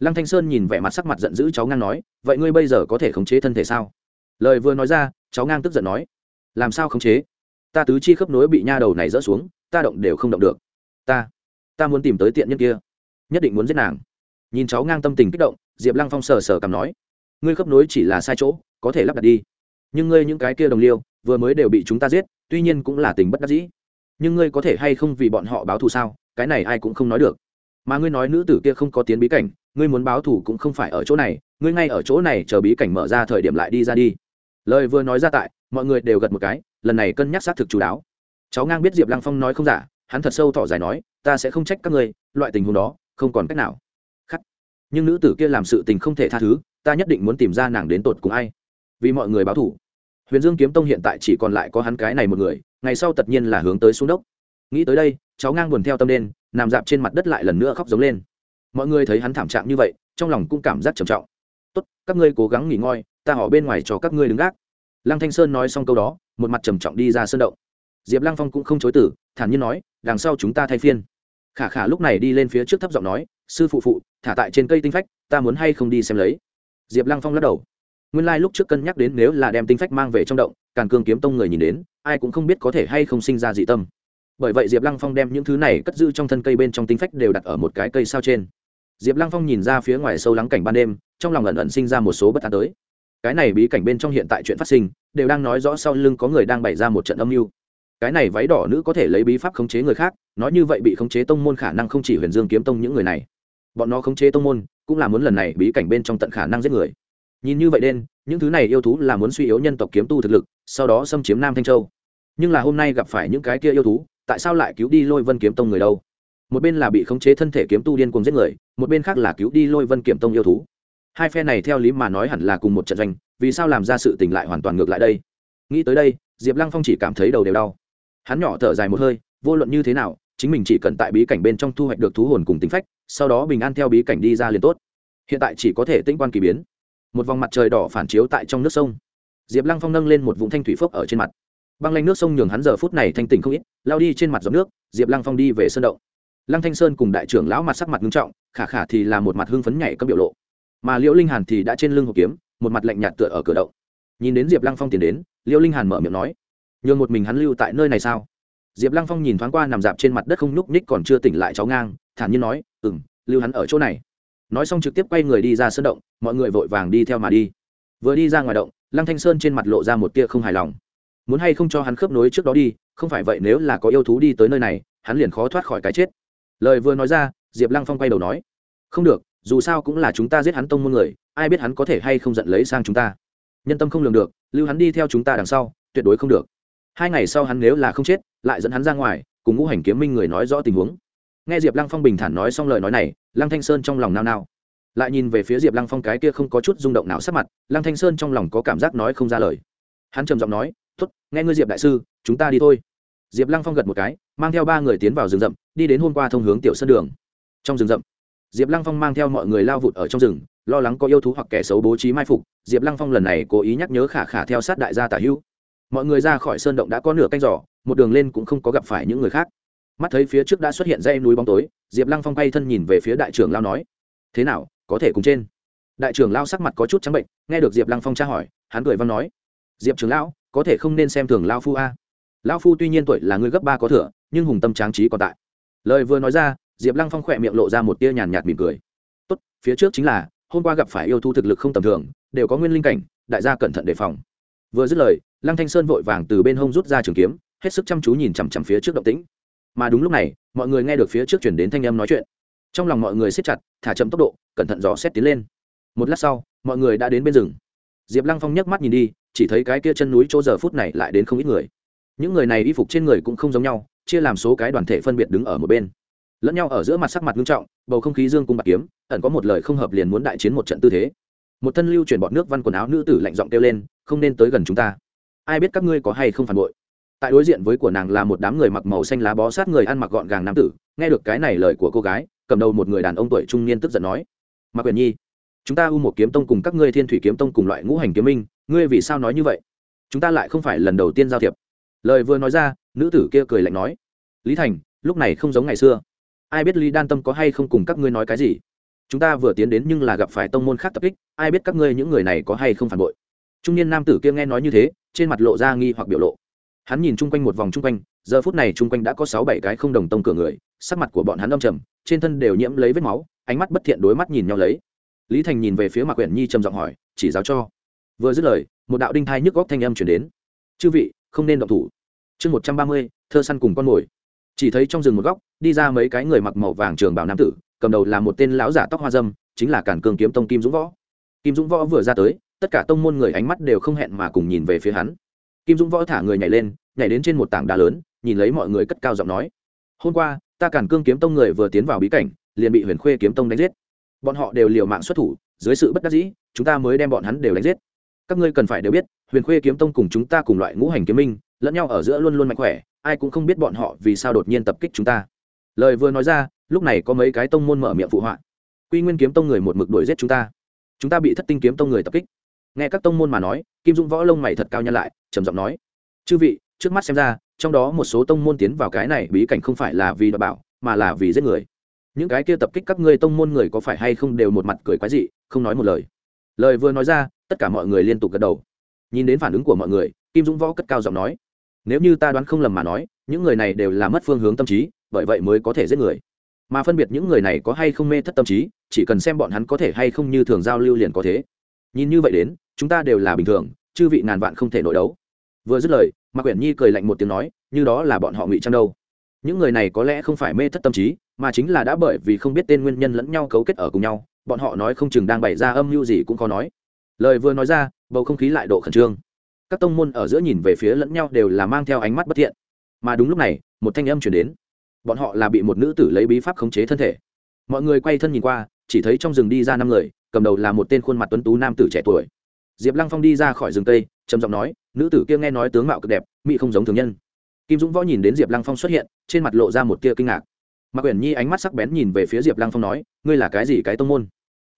lăng thanh sơn nhìn vẻ mặt sắc mặt giận dữ cháu ngang nói, vậy ngươi bây giờ có thể khống chế thân thể sao? Lời vừa nói ra, cháu ngang tức giận nói, làm sao khống chế? Ta tứ chi khớp nối bị nha đầu này rỡ xuống, ta động đều không động được. Ta ta muốn tìm tới tiện nhân kia, nhất định muốn giết nàng. Nhìn cháu ngang tâm tình kích động, diệp lăng phong sờ sờ cầm nói, ngươi khớp nối chỉ là sai chỗ, có thể lắp đặt đi. Nhưng ngươi những cái kia đồng liêu, vừa mới đều bị chúng ta giết, tuy nhiên cũng là tình bất đắc dĩ. Nhưng ngươi có thể hay không vì bọn họ báo thù sao? Cái này ai cũng không nói được. Mà ngươi nói nữ tử kia không có tiến bí cảnh ngươi muốn báo thù cũng không phải ở chỗ này, ngươi ngay ở chỗ này chờ bí cảnh mở ra thời điểm lại đi ra đi. Lời vừa nói ra tại, mọi người đều gật một cái, lần này cân nhắc xác thực chú đáo. Cháu ngang biết diệp lăng phong nói không giả, hắn thật sâu thỏ dài nói, ta sẽ không trách các ngươi, loại tình huống đó, không còn cách nào. Khắc. Nhưng nữ tử kia làm sự tình không thể tha thứ, ta nhất định muốn tìm ra nàng đến tột cùng ai. Vì mọi người báo thủ huyền dương kiếm tông hiện tại chỉ còn lại có hắn cái này một người, ngày sau tất nhiên là hướng tới xuống đốc. Nghĩ tới đây, cháu ngang buồn theo tâm đen nằm dạp trên mặt đất lại lần nữa khóc giống lên mọi người thấy hắn thảm trạng như vậy, trong lòng cũng cảm giác trầm trọng. Tốt, các ngươi cố gắng nghỉ ngơi, ta họ bên ngoài cho các ngươi đứng gác. Lăng thanh sơn nói xong câu đó, một mặt trầm trọng đi ra sơn động. Diệp lăng phong cũng không chối tử thản nhiên nói, đằng sau chúng ta thay phiên. Khả khả lúc này đi lên phía trước thấp giọng nói, sư phụ phụ, thả tại trên cây tinh phách, ta muốn hay không đi xem lấy? Diệp lăng phong lắc đầu. Nguyên lai、like、lúc trước cân nhắc đến nếu là đem tinh phách mang về trong động, càn cương kiếm tông người nhìn đến, ai cũng không biết có thể hay không sinh ra dị tâm. Bởi vậy diệp lăng phong đem những thứ này cất giữ trong thân cây bên trong tinh phách đều đặt ở một cái cây sao trên diệp lăng phong nhìn ra phía ngoài sâu lắng cảnh ban đêm, trong lòng ẩn ẩn sinh ra một số bất an tới. Cái này bí cảnh bên trong hiện tại chuyện phát sinh, đều đang nói rõ sau lưng có người đang bày ra một trận âm mưu. Cái này váy đỏ nữ có thể lấy bí pháp khống chế người khác, nói như vậy bị khống chế tông môn khả năng không chỉ huyền dương kiếm tông những người này. Bọn nó khống chế tông môn, cũng là muốn lần này bí cảnh bên trong tận khả năng giết người. Nhìn như vậy đen, những thứ này yêu thú là muốn suy yếu nhân tộc kiếm tu thực lực, sau đó xâm chiếm nam thanh châu. Nhưng là hôm nay gặp phải những cái kia yêu thú, tại sao lại cứu đi lôi vân kiếm tông người đâu? Một bên là bị khống chế thân thể kiếm tu điên cuồng giết người, một bên khác là cứu đi lôi vân kiếm tông yêu thú. Hai phe này theo lý mà nói hẳn là cùng một trận doanh, vì sao làm ra sự tình lại hoàn toàn ngược lại đây? Nghĩ tới đây, diệp lăng phong chỉ cảm thấy đầu đều đau. Hắn nhỏ thở dài một hơi, vô luận như thế nào, chính mình chỉ cần tại bí cảnh bên trong thu hoạch được thú hồn cùng tính phách, sau đó bình an theo bí cảnh đi ra liền tốt. Hiện tại chỉ có thể tĩnh quan kỳ biến. Một vòng mặt trời đỏ phản chiếu tại trong nước sông. Diệp lăng phong nâng lên một vùng thanh thủy phốc ở trên mặt. Băng lanh nước sông nhường hắn giờ phút này thanh tỉnh không ít, lao đi trên mặt giọt nước, diệp lăng phong đi về sơn động lăng thanh sơn cùng đại trưởng lão mặt sắc mặt nghiêm trọng, khả khả thì là một mặt hưng phấn nhảy cấp biểu lộ. Mà liễu linh hàn thì đã trên lưng hộp kiếm, một mặt lạnh nhạt tựa ở cửa động. Nhìn đến diệp lăng phong tiến đến, liễu linh hàn mở miệng nói, nhường một mình hắn lưu tại nơi này sao? Diệp lăng phong nhìn thoáng qua nằm dạp trên mặt đất không nhúc ních còn chưa tỉnh lại cháu ngang, thản nhiên nói ừ m lưu hắn ở chỗ này. Nói xong trực tiếp quay người đi ra sân động, mọi người vội vàng đi theo mà đi. Vừa đi ra ngoài động, lăng thanh sơn trên mặt lộ ra một tia không hài lòng. Muốn hay không cho hắn khớp nối trước đó đi, không phải vậy nếu là có yêu thú đi tới nơi này, hắn liền khó thoát khỏi cái chết lời vừa nói ra, diệp lăng phong quay đầu nói, không được, dù sao cũng là chúng ta giết hắn tông môn người, ai biết hắn có thể hay không giận lấy sang chúng ta. Nhân tâm không lường được, lưu hắn đi theo chúng ta đằng sau, tuyệt đối không được. Hai ngày sau hắn nếu là không chết, lại dẫn hắn ra ngoài, cùng ngũ hành kiếm minh người nói rõ tình huống. Nghe diệp lăng phong bình thản nói xong lời nói này, lăng thanh sơn trong lòng nao nao. Lại nhìn về phía diệp lăng phong cái kia không có chút rung động nào sắc mặt, lăng thanh sơn trong lòng có cảm giác nói không ra lời. Hắn trầm giọng nói t ố t nghe ngươi diệp đại sư, chúng ta đi thôi diệp lăng phong gật một cái, mang theo ba người tiến vào rừng rậm, đi đến hôm qua thông hướng tiểu sân đường. Trong rừng rậm, diệp lăng phong mang theo mọi người lao vụt ở trong rừng, lo lắng có yêu thú hoặc kẻ xấu bố trí mai phục. Diệp lăng phong lần này cố ý nhắc nhớ khả khả theo sát đại gia tả hữu. Mọi người ra khỏi sơn động đã có nửa canh giỏ một đường lên cũng không có gặp phải những người khác. Mắt thấy phía trước đã xuất hiện dây núi bóng tối, diệp lăng phong bay thân nhìn về phía đại trưởng lao nói, thế nào, có thể cùng trên? Đại trưởng lao sắc mặt có chút trắng bệnh, nghe được diệp lăng phong tra hỏi, hắn cười văn nói, diệp trưởng lão, có thể không nên xem thường lao phu a? Lão phu tuy nhiên tuổi là người gấp ba có thừa, nhưng hùng tâm tráng trí còn tại. Lời vừa nói ra, diệp lăng phong khỏe miệng lộ ra một tia nhàn nhạt mỉm cười. Tốt, phía trước chính là, hôm qua gặp phải yêu thu thực lực không tầm thường, đều có nguyên linh cảnh, đại gia cẩn thận đề phòng. Vừa dứt lời, lăng thanh sơn vội vàng từ bên hông rút ra trường kiếm, hết sức chăm chú nhìn chằm chằm phía trước động tĩnh. Mà đúng lúc này, mọi người nghe được phía trước chuyển đến thanh âm nói chuyện. Trong lòng mọi người siết chặt, thả chậm tốc độ, cẩn thận dò xét tiến lên. Một lát sau, mọi người đã đến bên rừng. Diệp lăng phong nhấc mắt nhìn đi, chỉ thấy cái kia chân núi chỗ giờ phút này lại đến không ít người những người này y phục trên người cũng không giống nhau, chia làm số cái đoàn thể phân biệt đứng ở một bên. Lẫn nhau ở giữa mặt sắc mặt nghiêm trọng, bầu không khí dương cung bạc kiếm, ẩn có một lời không hợp liền muốn đại chiến một trận tư thế. Một thân lưu chuyển bọn nước văn quần áo nữ tử lạnh giọng kêu lên, không nên tới gần chúng ta. Ai biết các ngươi có hay không phản bội? Tại đối diện với của nàng là một đám người mặc màu xanh lá bó sát người ăn mặc gọn gàng nam tử, nghe được cái này lời của cô gái, cầm đầu một người đàn ông tuổi trung niên tức giận nói mặc quyền nhi, chúng ta u một kiếm tông cùng các ngươi thiên thủy kiếm tông cùng loại ngũ hành kiếm minh, ngươi vì sao nói như vậy? Chúng ta lại không phải lần đầu tiên giao thiệp lời vừa nói ra, nữ tử kia cười lạnh nói, lý thành, lúc này không giống ngày xưa. Ai biết lý đan tâm có hay không cùng các ngươi nói cái gì? Chúng ta vừa tiến đến nhưng là gặp phải tông môn khác tập kích, ai biết các ngươi những người này có hay không phản bội? Trung niên nam tử kia nghe nói như thế, trên mặt lộ ra nghi hoặc biểu lộ. Hắn nhìn chung quanh một vòng chung quanh, giờ phút này chung quanh đã có sáu bảy cái không đồng tông cửa người, sắc mặt của bọn hắn âm trầm, trên thân đều nhiễm lấy vết máu, ánh mắt bất thiện đối mắt nhìn nhau lấy. Lý thành nhìn về phía mạc quyển nhi trầm giọng hỏi, chỉ giáo cho. Vừa dứt lời, một đạo đinh thai nhức góc thanh âm chuyển đến. Chư vị không nên động thủ. Chương một trăm ba mươi, thơ săn cùng con mồi. Chỉ thấy trong rừng một góc, đi ra mấy cái người mặc màu vàng trường bảo nam tử, cầm đầu là một tên lão giả tóc hoa dâm, chính là cản cương kiếm tông kim dũng võ. Kim dũng võ vừa ra tới, tất cả tông môn người ánh mắt đều không hẹn mà cùng nhìn về phía hắn. Kim dũng võ thả người nhảy lên, nhảy đến trên một tảng đá lớn, nhìn lấy mọi người cất cao giọng nói, hôm qua, ta cản cương kiếm tông người vừa tiến vào bí cảnh, liền bị huyền khuê kiếm tông đánh giết. Bọn họ đều liều mạng xuất thủ, dưới sự bất đắc dĩ, chúng ta mới đem bọn hắn đều đánh giết. Các ngươi cần phải đều biết huyền khuê kiếm tông cùng chúng ta cùng loại ngũ hành kiếm minh, lẫn nhau ở giữa luôn luôn mạnh khỏe, ai cũng không biết bọn họ vì sao đột nhiên tập kích chúng ta. Lời vừa nói ra, lúc này có mấy cái tông môn mở miệng phụ họa. Quy nguyên kiếm tông người một mực đuổi giết chúng ta. Chúng ta bị thất tinh kiếm tông người tập kích. Nghe các tông môn mà nói, kim dung võ lông mày thật cao nhân lại, trầm giọng nói. Chư vị, trước mắt xem ra, trong đó một số tông môn tiến vào cái này bí cảnh không phải là vì đảm bảo, mà là vì giết người. Những cái kia tập kích các ngươi tông môn người có phải hay không đều một mặt cười quái dị, không nói một lời. Lời vừa nói ra, tất cả mọi người liên tục gật đầu nhìn đến phản ứng của mọi người, kim dũng võ cất cao giọng nói, nếu như ta đoán không lầm mà nói, những người này đều là mất phương hướng tâm trí, bởi vậy mới có thể giết người. Mà phân biệt những người này có hay không mê thất tâm trí, chỉ cần xem bọn hắn có thể hay không như thường giao lưu liền có thế. Nhìn như vậy đến, chúng ta đều là bình thường, chư vị ngàn vạn không thể nội đấu. Vừa dứt lời, mạc quyển nhi cười lạnh một tiếng nói, như đó là bọn họ ngụy trang đâu. Những người này có lẽ không phải mê thất tâm trí, mà chính là đã bởi vì không biết tên nguyên nhân lẫn nhau cấu kết ở cùng nhau, bọn họ nói không chừng đang bày ra âm mưu gì cũng khó nói lời vừa nói ra, bầu không khí lại độ khẩn trương. Các tông môn ở giữa nhìn về phía lẫn nhau đều là mang theo ánh mắt bất thiện. Mà đúng lúc này, một thanh âm chuyển đến. Bọn họ là bị một nữ tử lấy bí pháp khống chế thân thể. Mọi người quay thân nhìn qua, chỉ thấy trong rừng đi ra năm người, cầm đầu là một tên khuôn mặt tuấn tú nam tử trẻ tuổi. Diệp lăng phong đi ra khỏi rừng tây, trầm giọng nói, nữ tử kia nghe nói tướng mạo cực đẹp, mỹ không giống thường nhân. Kim dũng võ nhìn đến diệp lăng phong xuất hiện, trên mặt lộ ra một tia kinh ngạc. Mạc quyển nhi ánh mắt sắc bén nhìn về phía diệp lăng phong nói, ngươi là cái gì cái tông môn?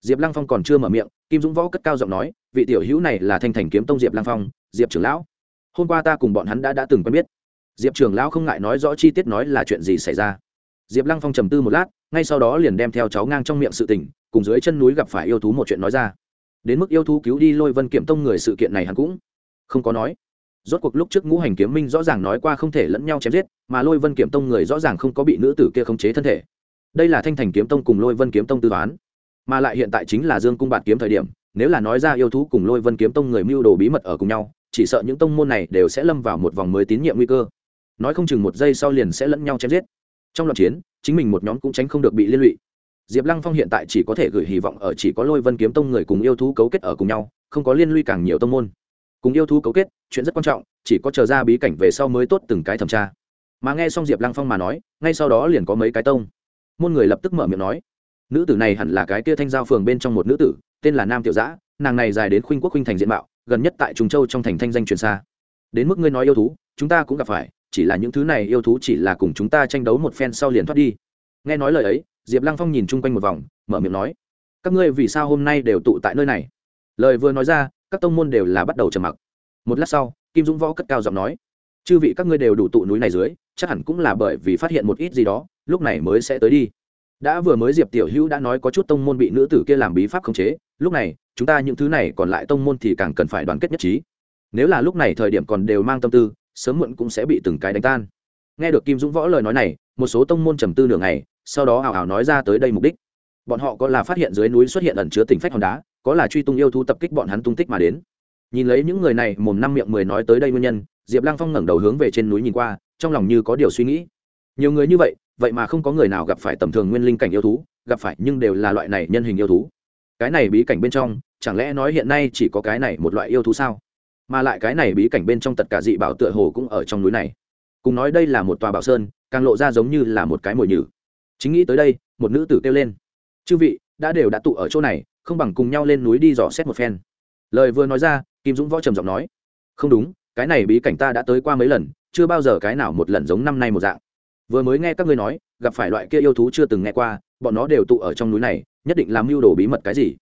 Diệp lăng phong còn chưa mở miệng, kim dũng võ cất cao giọng nói, vị tiểu hữu này là thanh thành kiếm tông diệp lăng phong, diệp trưởng lão. Hôm qua ta cùng bọn hắn đã đã từng quen biết. Diệp trưởng lão không ngại nói rõ chi tiết nói là chuyện gì xảy ra. Diệp lăng phong trầm tư một lát, ngay sau đó liền đem theo cháu ngang trong miệng sự tình, cùng dưới chân núi gặp phải yêu thú một chuyện nói ra. Đến mức yêu thú cứu đi lôi vân kiểm tông người sự kiện này hắn cũng không có nói. Rốt cuộc lúc trước ngũ hành kiếm minh rõ ràng nói qua không thể lẫn nhau chém giết, mà lôi vân kiểm tông người rõ ràng không có bị nữ tử kia khống chế thân thể. Đây là thanh thành kiếm tông cùng lôi vân kiếm tông tư toán mà lại hiện tại chính là dương cung bạt kiếm thời điểm, nếu là nói ra yêu thú cùng lôi vân kiếm tông người mưu đồ bí mật ở cùng nhau, chỉ sợ những tông môn này đều sẽ lâm vào một vòng mới tín nhiệm nguy cơ. Nói không chừng một giây sau liền sẽ lẫn nhau chém giết. Trong loạt chiến, chính mình một nhóm cũng tránh không được bị liên lụy. Diệp lăng phong hiện tại chỉ có thể gửi hy vọng ở chỉ có lôi vân kiếm tông người cùng yêu thú cấu kết ở cùng nhau, không có liên lụy càng nhiều tông môn. Cùng yêu thú cấu kết, chuyện rất quan trọng, chỉ có chờ ra bí cảnh về sau mới tốt từng cái thẩm tra. Mà nghe xong diệp lăng phong mà nói, ngay sau đó liền có mấy cái tông. Môn người lập tức mở miệng nói nữ tử này hẳn là cái kia thanh giao phường bên trong một nữ tử, tên là nam tiểu giã, nàng này dài đến khuynh quốc khuynh thành diện mạo, gần nhất tại trùng châu trong thành thanh danh truyền xa. Đến mức ngươi nói yêu thú, chúng ta cũng gặp phải, chỉ là những thứ này yêu thú chỉ là cùng chúng ta tranh đấu một phen sau liền thoát đi. Nghe nói lời ấy, diệp lăng phong nhìn chung quanh một vòng, mở miệng nói, các ngươi vì sao hôm nay đều tụ tại nơi này? Lời vừa nói ra, các tông môn đều là bắt đầu trầm mặc. Một lát sau, kim dũng võ cất cao giọng nói, chư vị các ngươi đều đủ tụ núi này dưới, chắc hẳn cũng là bởi vì phát hiện một ít gì đó, lúc này mới sẽ tới đi đã vừa mới diệp tiểu hữu đã nói có chút tông môn bị nữ tử kia làm bí pháp khống chế, lúc này, chúng ta những thứ này còn lại tông môn thì càng cần phải đoàn kết nhất trí. Nếu là lúc này thời điểm còn đều mang tâm tư, sớm muộn cũng sẽ bị từng cái đánh tan. Nghe được kim dũng võ lời nói này, một số tông môn trầm tư nửa ngày, sau đó hào hào nói ra tới đây mục đích. Bọn họ có là phát hiện dưới núi xuất hiện ẩn chứa tình phách hòn đá, có là truy tung yêu thú tập kích bọn hắn tung tích mà đến. Nhìn lấy những người này, mồm năm miệng mười nói tới đây nguyên nhân, diệp lăng phong ngẩng đầu hướng về trên núi nhìn qua, trong lòng như có điều suy nghĩ. Nhiều người như vậy vậy mà không có người nào gặp phải tầm thường nguyên linh cảnh yêu thú, gặp phải nhưng đều là loại này nhân hình yêu thú. Cái này bí cảnh bên trong, chẳng lẽ nói hiện nay chỉ có cái này một loại yêu thú sao? Mà lại cái này bí cảnh bên trong tất cả dị bảo tựa hồ cũng ở trong núi này. Cùng nói đây là một tòa bảo sơn, càng lộ ra giống như là một cái mồi nhử. Chính nghĩ tới đây, một nữ tử kêu lên. Chư vị, đã đều đã tụ ở chỗ này, không bằng cùng nhau lên núi đi dò xét một phen. Lời vừa nói ra, kim dũng võ trầm giọng nói. Không đúng, cái này bí cảnh ta đã tới qua mấy lần, chưa bao giờ cái nào một lần giống năm nay một dạng vừa mới nghe các ngươi nói, gặp phải loại kia yêu thú chưa từng nghe qua, bọn nó đều tụ ở trong núi này, nhất định làm mưu đồ bí mật cái gì?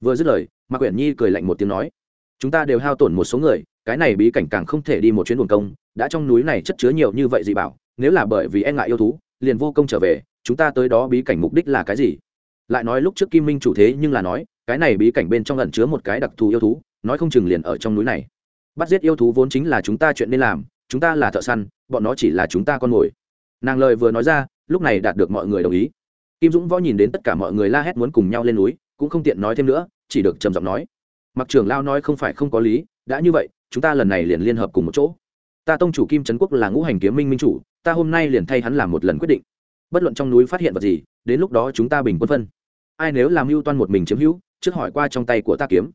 Vừa dứt lời, mạc quyển nhi cười lạnh một tiếng nói, chúng ta đều hao tổn một số người, cái này bí cảnh càng không thể đi một chuyến buồn công, đã trong núi này chất chứa nhiều như vậy dị bảo, nếu là bởi vì e ngại yêu thú, liền vô công trở về, chúng ta tới đó bí cảnh mục đích là cái gì? Lại nói lúc trước kim minh chủ thế nhưng là nói, cái này bí cảnh bên trong ẩn chứa một cái đặc thù yêu thú, nói không chừng liền ở trong núi này. Bắt giết yêu thú vốn chính là chúng ta chuyện nên làm, chúng ta là thợ săn, bọn nó chỉ là chúng ta con mồi nàng lời vừa nói ra, lúc này đạt được mọi người đồng ý. Kim dũng võ nhìn đến tất cả mọi người la hét muốn cùng nhau lên núi, cũng không tiện nói thêm nữa, chỉ được trầm giọng nói. Mặc trường lao nói không phải không có lý, đã như vậy, chúng ta lần này liền liên hợp cùng một chỗ. Ta tông chủ kim trấn quốc là ngũ hành kiếm minh minh chủ, ta hôm nay liền thay hắn làm một lần quyết định. Bất luận trong núi phát hiện vật gì, đến lúc đó chúng ta bình quân phân. Ai nếu làm mưu toan một mình chiếm hữu, trước hỏi qua trong tay của ta kiếm.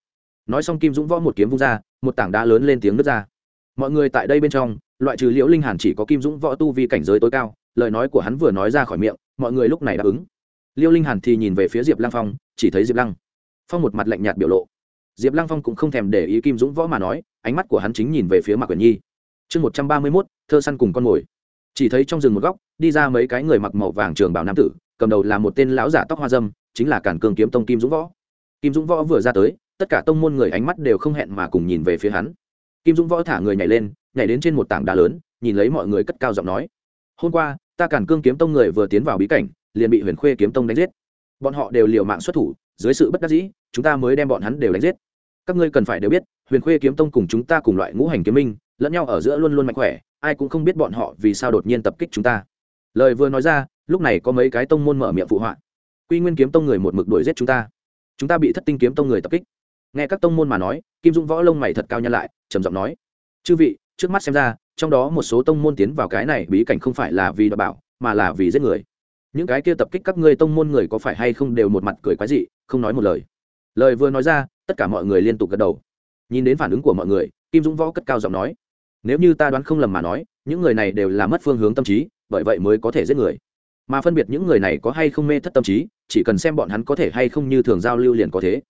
Nói xong kim dũng võ một kiếm vung ra, một tảng đá lớn lên tiếng nước ra. Mọi người tại đây bên trong loại trừ liễu linh hàn chỉ có kim dũng võ tu vi cảnh giới tối cao, lời nói của hắn vừa nói ra khỏi miệng, mọi người lúc này đáp ứng. Liêu linh hàn thì nhìn về phía diệp lăng phong, chỉ thấy diệp lăng. Phong một mặt lạnh nhạt biểu lộ. Diệp lăng phong cũng không thèm để ý kim dũng võ mà nói, ánh mắt của hắn chính nhìn về phía mạc quyển nhi. Chương một trăm ba mươi mốt, thơ săn cùng con mồi. Chỉ thấy trong rừng một góc, đi ra mấy cái người mặc màu vàng trường bảo nam tử, cầm đầu là một tên lão giả tóc hoa dâm, chính là cản cường kiếm tông kim dũng võ. Kim dũng võ vừa ra tới, tất cả tông môn người ánh mắt đều không hẹn mà cùng nhìn về phía hắn. Kim dũng võ thả người nhảy lên nhảy đến trên một tảng đá lớn, nhìn lấy mọi người cất cao giọng nói, hôm qua, ta cản cương kiếm tông người vừa tiến vào bí cảnh, liền bị huyền khuê kiếm tông đánh giết. Bọn họ đều liều mạng xuất thủ, dưới sự bất đắc dĩ, chúng ta mới đem bọn hắn đều đánh giết. Các ngươi cần phải đều biết, huyền khuê kiếm tông cùng chúng ta cùng loại ngũ hành kiếm minh, lẫn nhau ở giữa luôn luôn mạnh khỏe, ai cũng không biết bọn họ vì sao đột nhiên tập kích chúng ta. Lời vừa nói ra, lúc này có mấy cái tông môn mở miệng phụ họa. Quy nguyên kiếm tông người một mực đuổi giết chúng ta. Chúng ta bị thất tinh kiếm tông người tập kích. Nghe các tông môn mà nói, kim dũng võ lông mày thật cao nhân lại, trầm giọng nói, chư vị trước mắt xem ra, trong đó một số tông môn tiến vào cái này bí cảnh không phải là vì đảm bảo, mà là vì giết người. Những cái kia tập kích các ngươi tông môn người có phải hay không đều một mặt cười quái dị, không nói một lời. Lời vừa nói ra, tất cả mọi người liên tục gật đầu. Nhìn đến phản ứng của mọi người, kim dũng võ cất cao giọng nói, nếu như ta đoán không lầm mà nói, những người này đều là mất phương hướng tâm trí, bởi vậy mới có thể giết người. Mà phân biệt những người này có hay không mê thất tâm trí, chỉ cần xem bọn hắn có thể hay không như thường giao lưu liền có thế.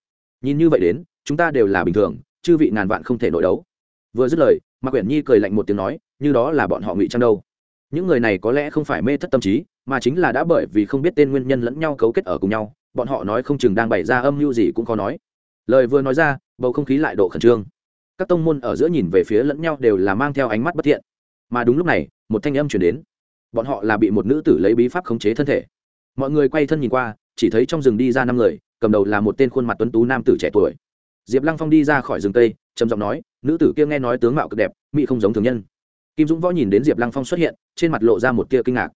Nhìn như vậy đến, chúng ta đều là bình thường, chư vị ngàn vạn không thể nội đấu vừa dứt lời, mạc quyển nhi cười lạnh một tiếng nói, như đó là bọn họ ngụy trang đâu. Những người này có lẽ không phải mê thất tâm trí, mà chính là đã bởi vì không biết tên nguyên nhân lẫn nhau cấu kết ở cùng nhau, bọn họ nói không chừng đang bày ra âm mưu gì cũng khó nói. Lời vừa nói ra, bầu không khí lại độ khẩn trương. Các tông môn ở giữa nhìn về phía lẫn nhau đều là mang theo ánh mắt bất thiện. Mà đúng lúc này, một thanh âm chuyển đến. Bọn họ là bị một nữ tử lấy bí pháp khống chế thân thể. Mọi người quay thân nhìn qua, chỉ thấy trong rừng đi ra năm người, cầm đầu là một tên khuôn mặt tuấn tú nam tử trẻ tuổi diệp lăng phong đi ra khỏi rừng tây, trầm giọng nói, nữ tử kia nghe nói tướng mạo cực đẹp, mỹ không giống thường nhân. Kim dũng võ nhìn đến diệp lăng phong xuất hiện, trên mặt lộ ra một tia kinh ngạc.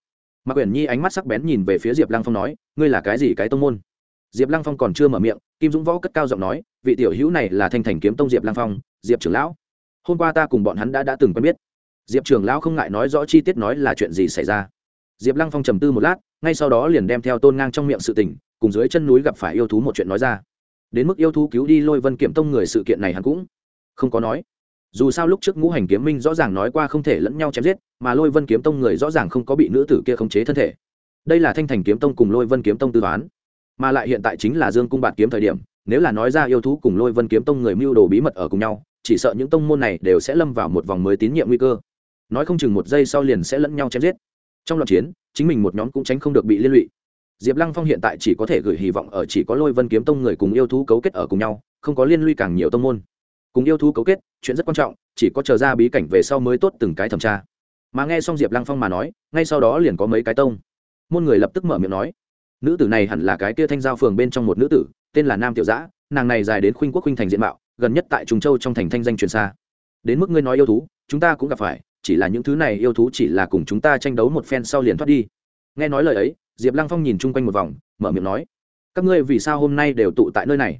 Mạc quyển nhi ánh mắt sắc bén nhìn về phía diệp lăng phong nói, ngươi là cái gì cái tông môn? Diệp lăng phong còn chưa mở miệng, kim dũng võ cất cao giọng nói, vị tiểu hữu này là thanh thành kiếm tông diệp lăng phong, diệp trưởng lão. Hôm qua ta cùng bọn hắn đã đã từng quen biết. Diệp trưởng lão không ngại nói rõ chi tiết nói là chuyện gì xảy ra. Diệp lăng phong trầm tư một lát, ngay sau đó liền đem theo tôn ngang trong miệng sự tình, cùng dưới chân núi gặp phải yêu thú một chuyện nói ra đến mức yêu thú cứu đi lôi vân kiểm tông người sự kiện này hắn cũng không có nói. Dù sao lúc trước ngũ hành kiếm minh rõ ràng nói qua không thể lẫn nhau chém giết, mà lôi vân kiếm tông người rõ ràng không có bị nữ tử kia khống chế thân thể. Đây là thanh thành kiếm tông cùng lôi vân kiếm tông tư toán. Mà lại hiện tại chính là dương cung bạn kiếm thời điểm, nếu là nói ra yêu thú cùng lôi vân kiếm tông người mưu đồ bí mật ở cùng nhau, chỉ sợ những tông môn này đều sẽ lâm vào một vòng mới tín nhiệm nguy cơ. Nói không chừng một giây sau liền sẽ lẫn nhau chém giết. Trong loạt chiến, chính mình một nhóm cũng tránh không được bị liên lụy diệp lăng phong hiện tại chỉ có thể gửi hy vọng ở chỉ có lôi vân kiếm tông người cùng yêu thú cấu kết ở cùng nhau, không có liên lụy càng nhiều tông môn. Cùng yêu thú cấu kết, chuyện rất quan trọng, chỉ có chờ ra bí cảnh về sau mới tốt từng cái thẩm tra. Mà nghe xong diệp lăng phong mà nói, ngay sau đó liền có mấy cái tông. Môn người lập tức mở miệng nói, nữ tử này hẳn là cái kia thanh giao phường bên trong một nữ tử, tên là nam tiểu giã, nàng này dài đến khuynh quốc khuynh thành diện mạo, gần nhất tại trùng châu trong thành thanh danh truyền xa. Đến mức ngươi nói yêu thú, chúng ta cũng gặp phải, chỉ là những thứ này yêu thú chỉ là cùng chúng ta tranh đấu một phen sau liền thoát đi. Nghe nói lời ấy diệp lăng phong nhìn chung quanh một vòng, mở miệng nói, các ngươi vì sao hôm nay đều tụ tại nơi này?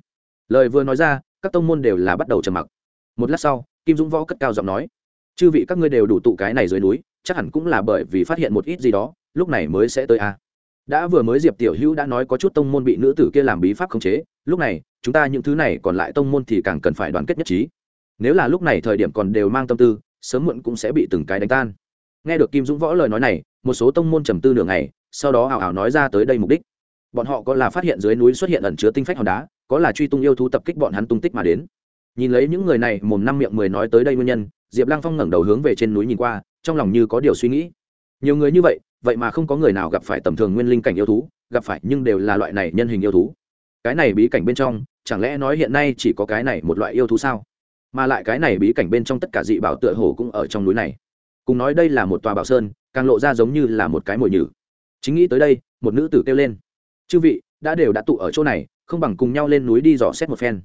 Lời vừa nói ra, các tông môn đều là bắt đầu trầm mặc. Một lát sau, kim dũng võ cất cao giọng nói, chư vị các ngươi đều đủ tụ cái này dưới núi, chắc hẳn cũng là bởi vì phát hiện một ít gì đó, lúc này mới sẽ tới a. Đã vừa mới diệp tiểu hữu đã nói có chút tông môn bị nữ tử kia làm bí pháp khống chế, lúc này, chúng ta những thứ này còn lại tông môn thì càng cần phải đoàn kết nhất trí. Nếu là lúc này thời điểm còn đều mang tâm tư, sớm muộn cũng sẽ bị từng cái đánh tan. Nghe được kim dũng võ lời nói này một số tông môn trầm tư nửa ngày, sau đó ảo ảo nói ra tới đây mục đích. Bọn họ có là phát hiện dưới núi xuất hiện ẩn chứa tinh phách hòn đá, có là truy tung yêu thú tập kích bọn hắn tung tích mà đến. Nhìn lấy những người này, mồm năm miệng mười nói tới đây nguyên nhân, diệp lăng phong ngẩng đầu hướng về trên núi nhìn qua, trong lòng như có điều suy nghĩ. Nhiều người như vậy vậy mà không có người nào gặp phải tầm thường nguyên linh cảnh yêu thú, gặp phải nhưng đều là loại này nhân hình yêu thú. Cái này bí cảnh bên trong, chẳng lẽ nói hiện nay chỉ có cái này một loại yêu thú sao? Mà lại cái này bí cảnh bên trong tất cả dị bảo tựa hồ cũng ở trong núi này. Cùng nói đây là một tòa bảo sơn càng lộ ra giống như là một cái mồi nhử. Chính nghĩ tới đây, một nữ tử kêu lên. Chư vị, đã đều đã tụ ở chỗ này, không bằng cùng nhau lên núi đi dò xét một phen.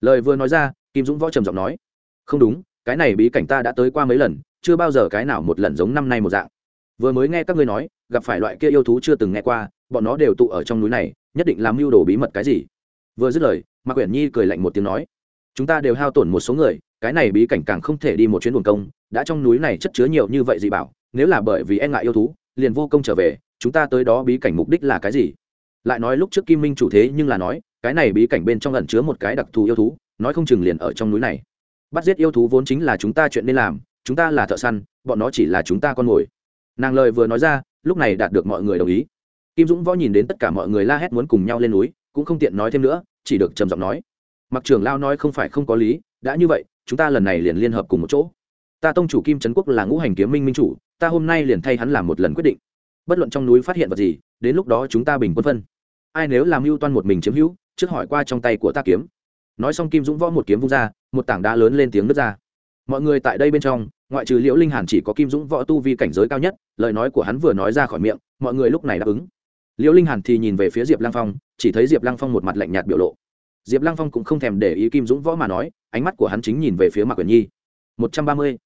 Lời vừa nói ra, kim dũng võ trầm giọng nói. Không đúng, cái này bí cảnh ta đã tới qua mấy lần, chưa bao giờ cái nào một lần giống năm nay một dạng. Vừa mới nghe các ngươi nói, gặp phải loại kia yêu thú chưa từng nghe qua, bọn nó đều tụ ở trong núi này, nhất định làm mưu đồ bí mật cái gì? Vừa dứt lời, mạc quyển nhi cười lạnh một tiếng nói. Chúng ta đều hao tổn một số người, cái này bí cảnh càng không thể đi một chuyến buồn công, đã trong núi này chất chứa nhiều như vậy dị bảo nếu là bởi vì e ngại yêu thú, liền vô công trở về, chúng ta tới đó bí cảnh mục đích là cái gì? Lại nói lúc trước kim minh chủ thế nhưng là nói, cái này bí cảnh bên trong ẩn chứa một cái đặc thù yêu thú, nói không chừng liền ở trong núi này. Bắt giết yêu thú vốn chính là chúng ta chuyện nên làm, chúng ta là thợ săn, bọn nó chỉ là chúng ta con mồi. Nàng lời vừa nói ra, lúc này đạt được mọi người đồng ý. Kim dũng võ nhìn đến tất cả mọi người la hét muốn cùng nhau lên núi, cũng không tiện nói thêm nữa, chỉ được trầm giọng nói. Mặc trưởng lao nói không phải không có lý, đã như vậy, chúng ta lần này liền liên hợp cùng một chỗ ta tông chủ kim trấn quốc là ngũ hành kiếm minh minh chủ, ta hôm nay liền thay hắn làm một lần quyết định. Bất luận trong núi phát hiện vật gì, đến lúc đó chúng ta bình quân phân. Ai nếu làm mưu toan một mình chiếm hữu, trước hỏi qua trong tay của ta kiếm. Nói xong kim dũng võ một kiếm vung ra, một tảng đá lớn lên tiếng nước ra. Mọi người tại đây bên trong, ngoại trừ liễu linh hàn chỉ có kim dũng võ tu vi cảnh giới cao nhất, lời nói của hắn vừa nói ra khỏi miệng, mọi người lúc này đáp ứng. Liễu linh hàn thì nhìn về phía diệp lăng phong, chỉ thấy diệp lăng phong một mặt lạnh nhạt biểu lộ. Diệp lăng phong cũng không thèm để ý kim dũng võ mà nói, ánh mắt của hắn chính nhìn về phía mạc quyển nhi. Một trăm ba mươi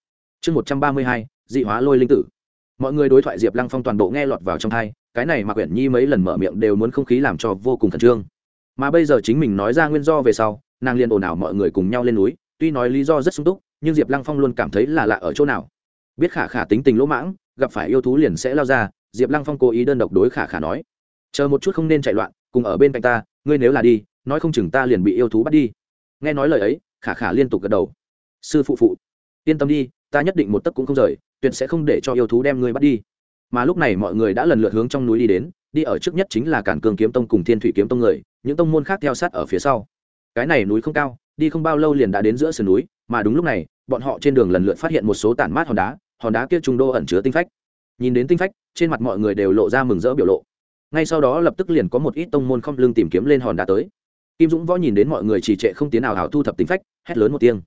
chương một trăm ba mươi hai, dị hóa lôi linh tử. Mọi người đối thoại diệp lăng phong toàn bộ nghe lọt vào trong thai cái này mạc quyển nhi mấy lần mở miệng đều muốn không khí làm cho vô cùng khẩn trương. Mà bây giờ chính mình nói ra nguyên do về sau, nàng liền ồn ào mọi người cùng nhau lên núi, tuy nói lý do rất sung túc, nhưng diệp lăng phong luôn cảm thấy là lạ ở chỗ nào. Biết khả khả tính tình lỗ mãng, gặp phải yêu thú liền sẽ lao ra, diệp lăng phong cố ý đơn độc đối khả khả nói. Chờ một chút không nên chạy loạn, cùng ở bên cạnh ta, ngươi nếu là đi, nói không chừng ta liền bị yêu thú bắt đi. Nghe nói lời ấy, khả khả liên tục gật đầu. Sư phụ phụ, yên tâm đi ta nhất định một tấc cũng không rời, tuyệt sẽ không để cho yêu thú đem ngươi bắt đi. Mà lúc này mọi người đã lần lượt hướng trong núi đi đến, đi ở trước nhất chính là cản cương kiếm tông cùng thiên thủy kiếm tông người, những tông môn khác theo sát ở phía sau. Cái này núi không cao, đi không bao lâu liền đã đến giữa sườn núi, mà đúng lúc này, bọn họ trên đường lần lượt phát hiện một số tản mát hòn đá hòn đá kia trung đô ẩn chứa tinh phách. Nhìn đến tinh phách, trên mặt mọi người đều lộ ra mừng rỡ biểu lộ. Ngay sau đó lập tức liền có một ít tông môn không lương tìm kiếm lên hòn đá tới. Kim dũng võ nhìn đến mọi người trì trệ không tiến nào hảo thu thập tinh phách, hét lớn một tiếng.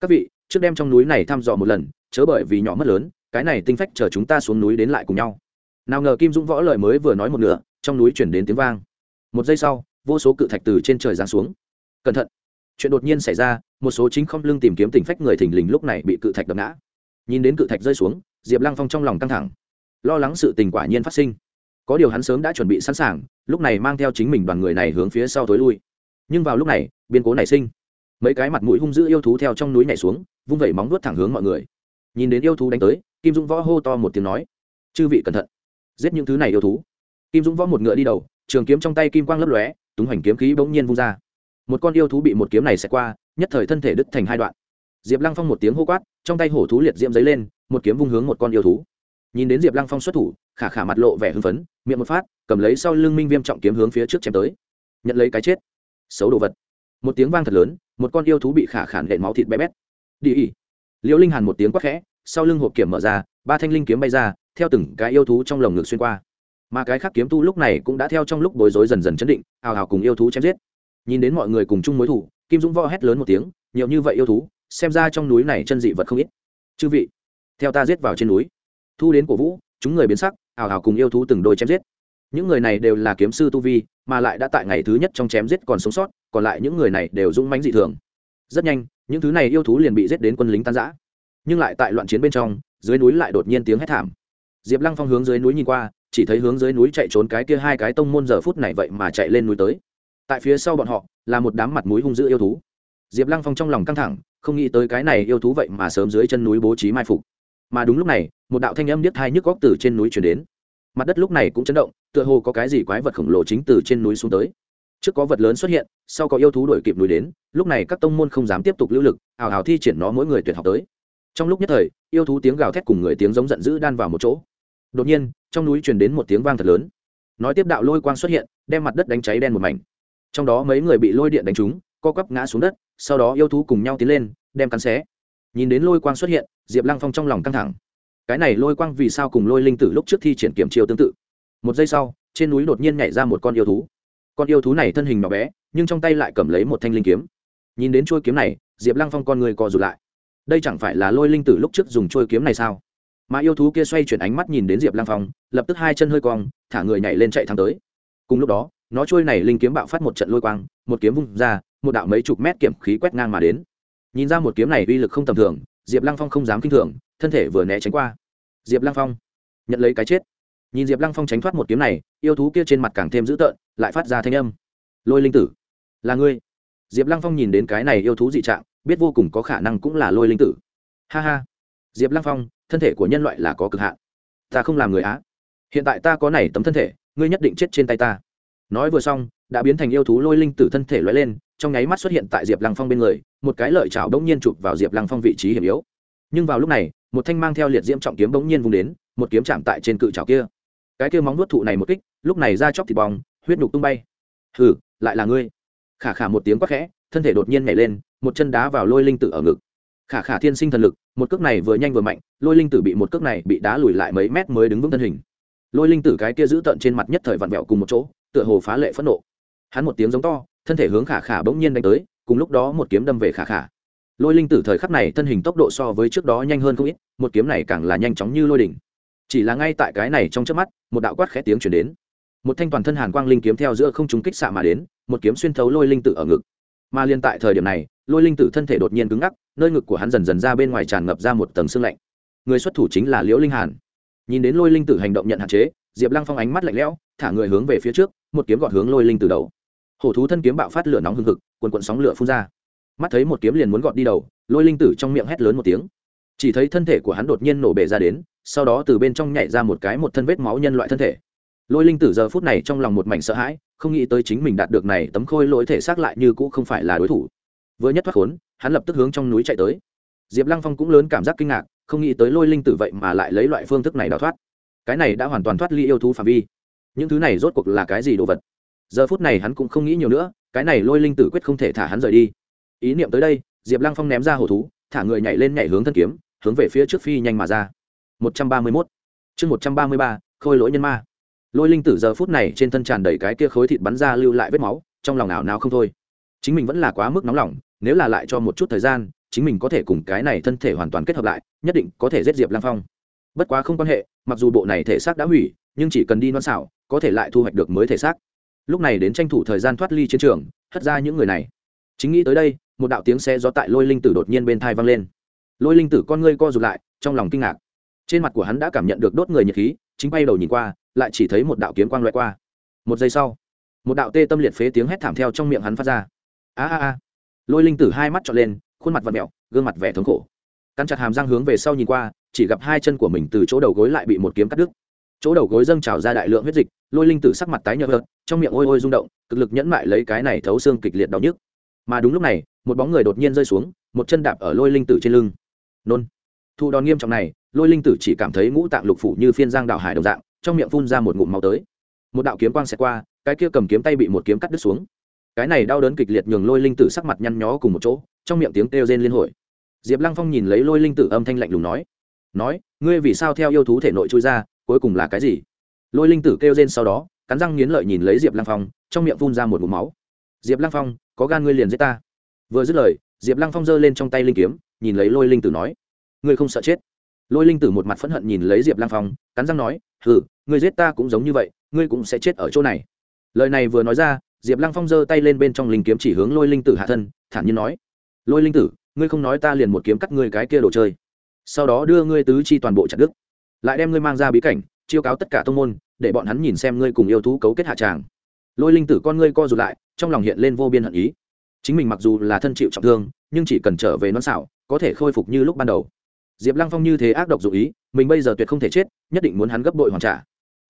Các vị trước đem trong núi này thăm dò một lần, chớ bởi vì nhỏ mất lớn, cái này tinh phách chờ chúng ta xuống núi đến lại cùng nhau. Nào ngờ kim dũng võ lời mới vừa nói một nửa, trong núi chuyển đến tiếng vang. Một giây sau, vô số cự thạch từ trên trời giáng xuống. Cẩn thận! Chuyện đột nhiên xảy ra, một số chính không lưng tìm kiếm tình phách người thình lình lúc này bị cự thạch đập ngã. Nhìn đến cự thạch rơi xuống, diệp lăng phong trong lòng căng thẳng. Lo lắng sự tình quả nhiên phát sinh. Có điều hắn sớm đã chuẩn bị sẵn sàng, lúc này mang theo chính mình đoàn người này hướng phía sau tối lui. Nhưng vào lúc này biên cố nảy sinh mấy cái mặt mũi hung dữ yêu thú theo trong núi nhảy xuống, vung vẩy móng vuốt thẳng hướng mọi người. Nhìn đến yêu thú đánh tới, kim dũng võ hô to một tiếng nói, chư vị cẩn thận, giết những thứ này yêu thú. Kim dũng võ một ngựa đi đầu, trường kiếm trong tay kim quang lấp lóe, túng hoành kiếm khí bỗng nhiên vung ra. Một con yêu thú bị một kiếm này xẹt qua, nhất thời thân thể đứt thành hai đoạn. Diệp lăng phong một tiếng hô quát, trong tay hổ thú liệt diễm giấy lên, một kiếm vung hướng một con yêu thú. Nhìn đến diệp lăng phong xuất thủ, khả khả mặt lộ vẻ hưng phấn, miệng một phát, cầm lấy sau lưng minh viêm trọng kiếm hướng phía trước chém tới. Nhận lấy cái chết. Xấu đồ vật một tiếng vang thật lớn, một con yêu thú bị khả khản nện máu thịt bé bét. Đi ỉ. Liễu linh hàn một tiếng quát khẽ, sau lưng hộp kiểm mở ra, ba thanh linh kiếm bay ra, theo từng cái yêu thú trong lồng ngực xuyên qua. Mà cái khác kiếm tu lúc này cũng đã theo trong lúc bối rối dần dần chấn định, hào hào cùng yêu thú chém giết. Nhìn đến mọi người cùng chung mối thủ, kim dũng võ hét lớn một tiếng, nhiều như vậy yêu thú, xem ra trong núi này chân dị vật không ít. Chư vị, theo ta giết vào trên núi. Thu đến cổ vũ, chúng người biến sắc, hào hào cùng yêu thú từng đôi chém giết những người này đều là kiếm sư tu vi, mà lại đã tại ngày thứ nhất trong chém giết còn sống sót, còn lại những người này đều dũng mãnh dị thường. Rất nhanh, những thứ này yêu thú liền bị giết đến quân lính tan giã nhưng lại tại loạn chiến bên trong, dưới núi lại đột nhiên tiếng hét thảm. Diệp lăng phong hướng dưới núi nhìn qua, chỉ thấy hướng dưới núi chạy trốn cái kia hai cái tông môn giờ phút này vậy mà chạy lên núi tới. Tại phía sau bọn họ, là một đám mặt mũi hung dữ yêu thú. Diệp lăng phong trong lòng căng thẳng, không nghĩ tới cái này yêu thú vậy mà sớm dưới chân núi bố trí mai phục. Mà đúng lúc này, một đạo thanh âm điếc thai nhức góc từ trên núi chuyển đến mặt đất lúc này cũng chấn động, tựa hồ có cái gì quái vật khổng lồ chính từ trên núi xuống tới. Trước có vật lớn xuất hiện, sau có yêu thú đổi kịp núi đến, lúc này các tông môn không dám tiếp tục lưu lực ảo ảo thi triển nó mỗi người tuyệt học tới. Trong lúc nhất thời, yêu thú tiếng gào thét cùng người tiếng giống giận dữ đan vào một chỗ. Đột nhiên, trong núi truyền đến một tiếng vang thật lớn. Nói tiếp đạo lôi quang xuất hiện, đem mặt đất đánh cháy đen một mảnh. Trong đó mấy người bị lôi điện đánh trúng, co quắp ngã xuống đất, sau đó yêu thú cùng nhau tiến lên, đem cắn xé. Nhìn đến lôi quang xuất hiện, diệp lăng phong trong lòng căng thẳng cái này lôi quang vì sao cùng lôi linh tử lúc trước thi triển kiểm chiêu tương tự? Một giây sau, trên núi đột nhiên nhảy ra một con yêu thú. Con yêu thú này thân hình nhỏ bé, nhưng trong tay lại cầm lấy một thanh linh kiếm. Nhìn đến chuôi kiếm này, diệp lăng phong con người co rụt lại. Đây chẳng phải là lôi linh tử lúc trước dùng chuôi kiếm này sao? Mà yêu thú kia xoay chuyển ánh mắt nhìn đến diệp lăng phong, lập tức hai chân hơi cong, thả người nhảy lên chạy thắng tới. Cùng lúc đó, nó trôi này linh kiếm bạo phát một trận lôi quang, một kiếm vung ra, một đạo mấy chục mét kiểm khí quét ngang mà đến. Nhìn ra một kiếm này uy lực không tầm thường, diệp lăng phong không dám k i n h thường, thân thể vừa né tránh qua diệp lăng phong. Nhận lấy cái chết. Nhìn diệp lăng phong tránh thoát một kiếm này, yêu thú kia trên mặt càng thêm dữ tợn, lại phát ra thanh âm. Lôi linh tử, là ngươi. Diệp lăng phong nhìn đến cái này yêu thú dị trạng, biết vô cùng có khả năng cũng là lôi linh tử. Ha ha. Diệp lăng phong, thân thể của nhân loại là có cực hạn. Ta không làm người á. Hiện tại ta có này tấm thân thể, ngươi nhất định chết trên tay ta. Nói vừa xong, đã biến thành yêu thú lôi linh tử thân thể loại lên, trong nháy mắt xuất hiện tại diệp lăng phong bên người, một cái lợi chảo đông nhiên chụp vào diệp lăng phong vị trí hiểm yếu. Nhưng vào lúc này một thanh mang theo liệt diễm trọng kiếm bỗng nhiên vùng đến, một kiếm chạm tại trên cự chảo kia. Cái kia móng nuốt thụ này một kích, lúc này ra chóc thịt bong, huyết nhục tung bay. Hừ, lại là ngươi. Khả khả một tiếng quắc khẽ, thân thể đột nhiên nhảy lên, một chân đá vào lôi linh tử ở ngực. Khả khả thiên sinh thần lực, một cước này vừa nhanh vừa mạnh, lôi linh tử bị một cước này bị đá lùi lại mấy mét mới đứng vững thân hình. Lôi linh tử cái kia giữ tận trên mặt nhất thời vặn vẹo cùng một chỗ, tựa hồ phá lệ phẫn nộ. Hắn một tiếng giống to, thân thể hướng khả khả bỗng nhiên đánh tới, cùng lúc đó một kiếm đâm về khả khả lôi linh tử thời khắc này thân hình tốc độ so với trước đó nhanh hơn không ít, một kiếm này càng là nhanh chóng như lôi đỉnh. Chỉ là ngay tại cái này trong trước mắt, một đạo quát khẽ tiếng chuyển đến. Một thanh toàn thân hàn quang linh kiếm theo giữa không chúng kích xạ mà đến, một kiếm xuyên thấu lôi linh tử ở ngực. Mà liên tại thời điểm này, lôi linh tử thân thể đột nhiên cứng ngắc, nơi ngực của hắn dần dần ra bên ngoài tràn ngập ra một tầng xương lạnh. Người xuất thủ chính là liễu linh hàn. Nhìn đến lôi linh tử hành động nhận hạn chế, diệp lăng phong ánh mắt lạnh lẽo, thả người hướng về phía trước, một kiếm gọt hướng lôi linh tử đầu. Hổ thú thân kiếm bạo phát lửa nóng hừng hực quần quận sóng lửa phun ra mắt thấy một kiếm liền muốn gọt đi đầu, lôi linh tử trong miệng hét lớn một tiếng. Chỉ thấy thân thể của hắn đột nhiên nổ bể ra đến, sau đó từ bên trong nhảy ra một cái một thân vết máu nhân loại thân thể. Lôi linh tử giờ phút này trong lòng một mảnh sợ hãi, không nghĩ tới chính mình đạt được này tấm khôi lỗi thể xác lại như cũ không phải là đối thủ. Vừa nhất thoát khốn, hắn lập tức hướng trong núi chạy tới. Diệp lăng phong cũng lớn cảm giác kinh ngạc, không nghĩ tới lôi linh tử vậy mà lại lấy loại phương thức này đào thoát. Cái này đã hoàn toàn thoát ly yêu thú phạm vi. Những thứ này rốt cuộc là cái gì đồ vật? Giờ phút này hắn cũng không nghĩ nhiều nữa, cái này lôi linh tử quyết không thể thả hắn rời đi ý niệm tới đây, diệp lăng phong ném ra hổ thú, thả người nhảy lên nhảy hướng thân kiếm, hướng về phía trước phi nhanh mà ra. Một trăm ba mươi mốt. Chương một trăm ba mươi ba, khôi lỗi nhân ma. Lôi linh tử giờ phút này trên thân tràn đầy cái kia khối thịt bắn ra lưu lại vết máu, trong lòng nào nào không thôi. Chính mình vẫn là quá mức nóng lòng, nếu là lại cho một chút thời gian, chính mình có thể cùng cái này thân thể hoàn toàn kết hợp lại, nhất định có thể giết diệp Lăng phong. Bất quá không quan hệ, mặc dù bộ này thể xác đã hủy, nhưng chỉ cần đi non xảo, có thể lại thu hoạch được mới thể xác. Lúc này đến tranh thủ thời gian thoát ly chiến trường, hất ra những người này. Chính nghĩ tới đây một đạo tiếng xe gió tại lôi linh tử đột nhiên bên thai vang lên. Lôi linh tử con ngươi co rụt lại, trong lòng kinh ngạc. Trên mặt của hắn đã cảm nhận được đốt người nhiệt khí, chính bay đầu nhìn qua, lại chỉ thấy một đạo kiếm quang loại qua. Một giây sau, một đạo tê tâm liệt phế tiếng hét thảm theo trong miệng hắn phát ra. A a a. Lôi linh tử hai mắt trọn lên, khuôn mặt vật mẹo gương mặt vẻ thống khổ. Căn chặt hàm răng hướng về sau nhìn qua, chỉ gặp hai chân của mình từ chỗ đầu gối lại bị một kiếm cắt đứt. Chỗ đầu gối dâng trào ra đại lượng huyết dịch, lôi linh tử sắc mặt tái nhợt, trong miệng ôi ôi rung động, cực lực nhẫn mại lấy cái này thấu xương kịch liệt đau nhức mà đúng lúc này, một bóng người đột nhiên rơi xuống, một chân đạp ở lôi linh tử trên lưng. Nôn. Thu đòn nghiêm trọng này, lôi linh tử chỉ cảm thấy ngũ tạng lục phủ như phiên giang đạo hải đồng dạng, trong miệng phun ra một ngụm máu tới. Một đạo kiếm quang xẹt qua, cái kia cầm kiếm tay bị một kiếm cắt đứt xuống. Cái này đau đớn kịch liệt nhường lôi linh tử sắc mặt nhăn nhó cùng một chỗ, trong miệng tiếng kêu rên liên hồi. Diệp lăng phong nhìn lấy lôi linh tử âm thanh lạnh lùng nói nói, ngươi vì sao theo yêu thú thể nội chui ra, cuối cùng là cái gì? Lôi linh tử kêu rên sau đó, cắn răng nghiến lợi nhìn lấy diệp lăng phong, trong miệng phun ra một mụm máu. Diệp lăng phong có gan ngươi liền giết ta. Vừa dứt lời, diệp lăng phong giơ lên trong tay linh kiếm, nhìn lấy lôi linh tử nói, ngươi không sợ chết? Lôi linh tử một mặt phẫn hận nhìn lấy diệp lăng phong, cắn răng nói, hừ, ngươi giết ta cũng giống như vậy, ngươi cũng sẽ chết ở chỗ này. Lời này vừa nói ra, diệp lăng phong giơ tay lên bên trong linh kiếm chỉ hướng lôi linh tử hạ thân, thản nhiên nói, lôi linh tử, ngươi không nói ta liền một kiếm cắt ngươi cái kia đồ chơi. Sau đó đưa ngươi tứ chi toàn bộ chặt đức lại đem ngươi mang ra bí cảnh, chiêu cáo tất cả thông môn, để bọn hắn nhìn xem ngươi cùng yêu thú cấu kết hạ tràng. Lôi linh tử con ngươi co rụt lại trong lòng hiện lên vô biên hận ý. Chính mình mặc dù là thân chịu trọng thương, nhưng chỉ cần trở về non xảo, có thể khôi phục như lúc ban đầu. Diệp lăng phong như thế ác độc dụ ý, mình bây giờ tuyệt không thể chết, nhất định muốn hắn gấp bội hoàn trả.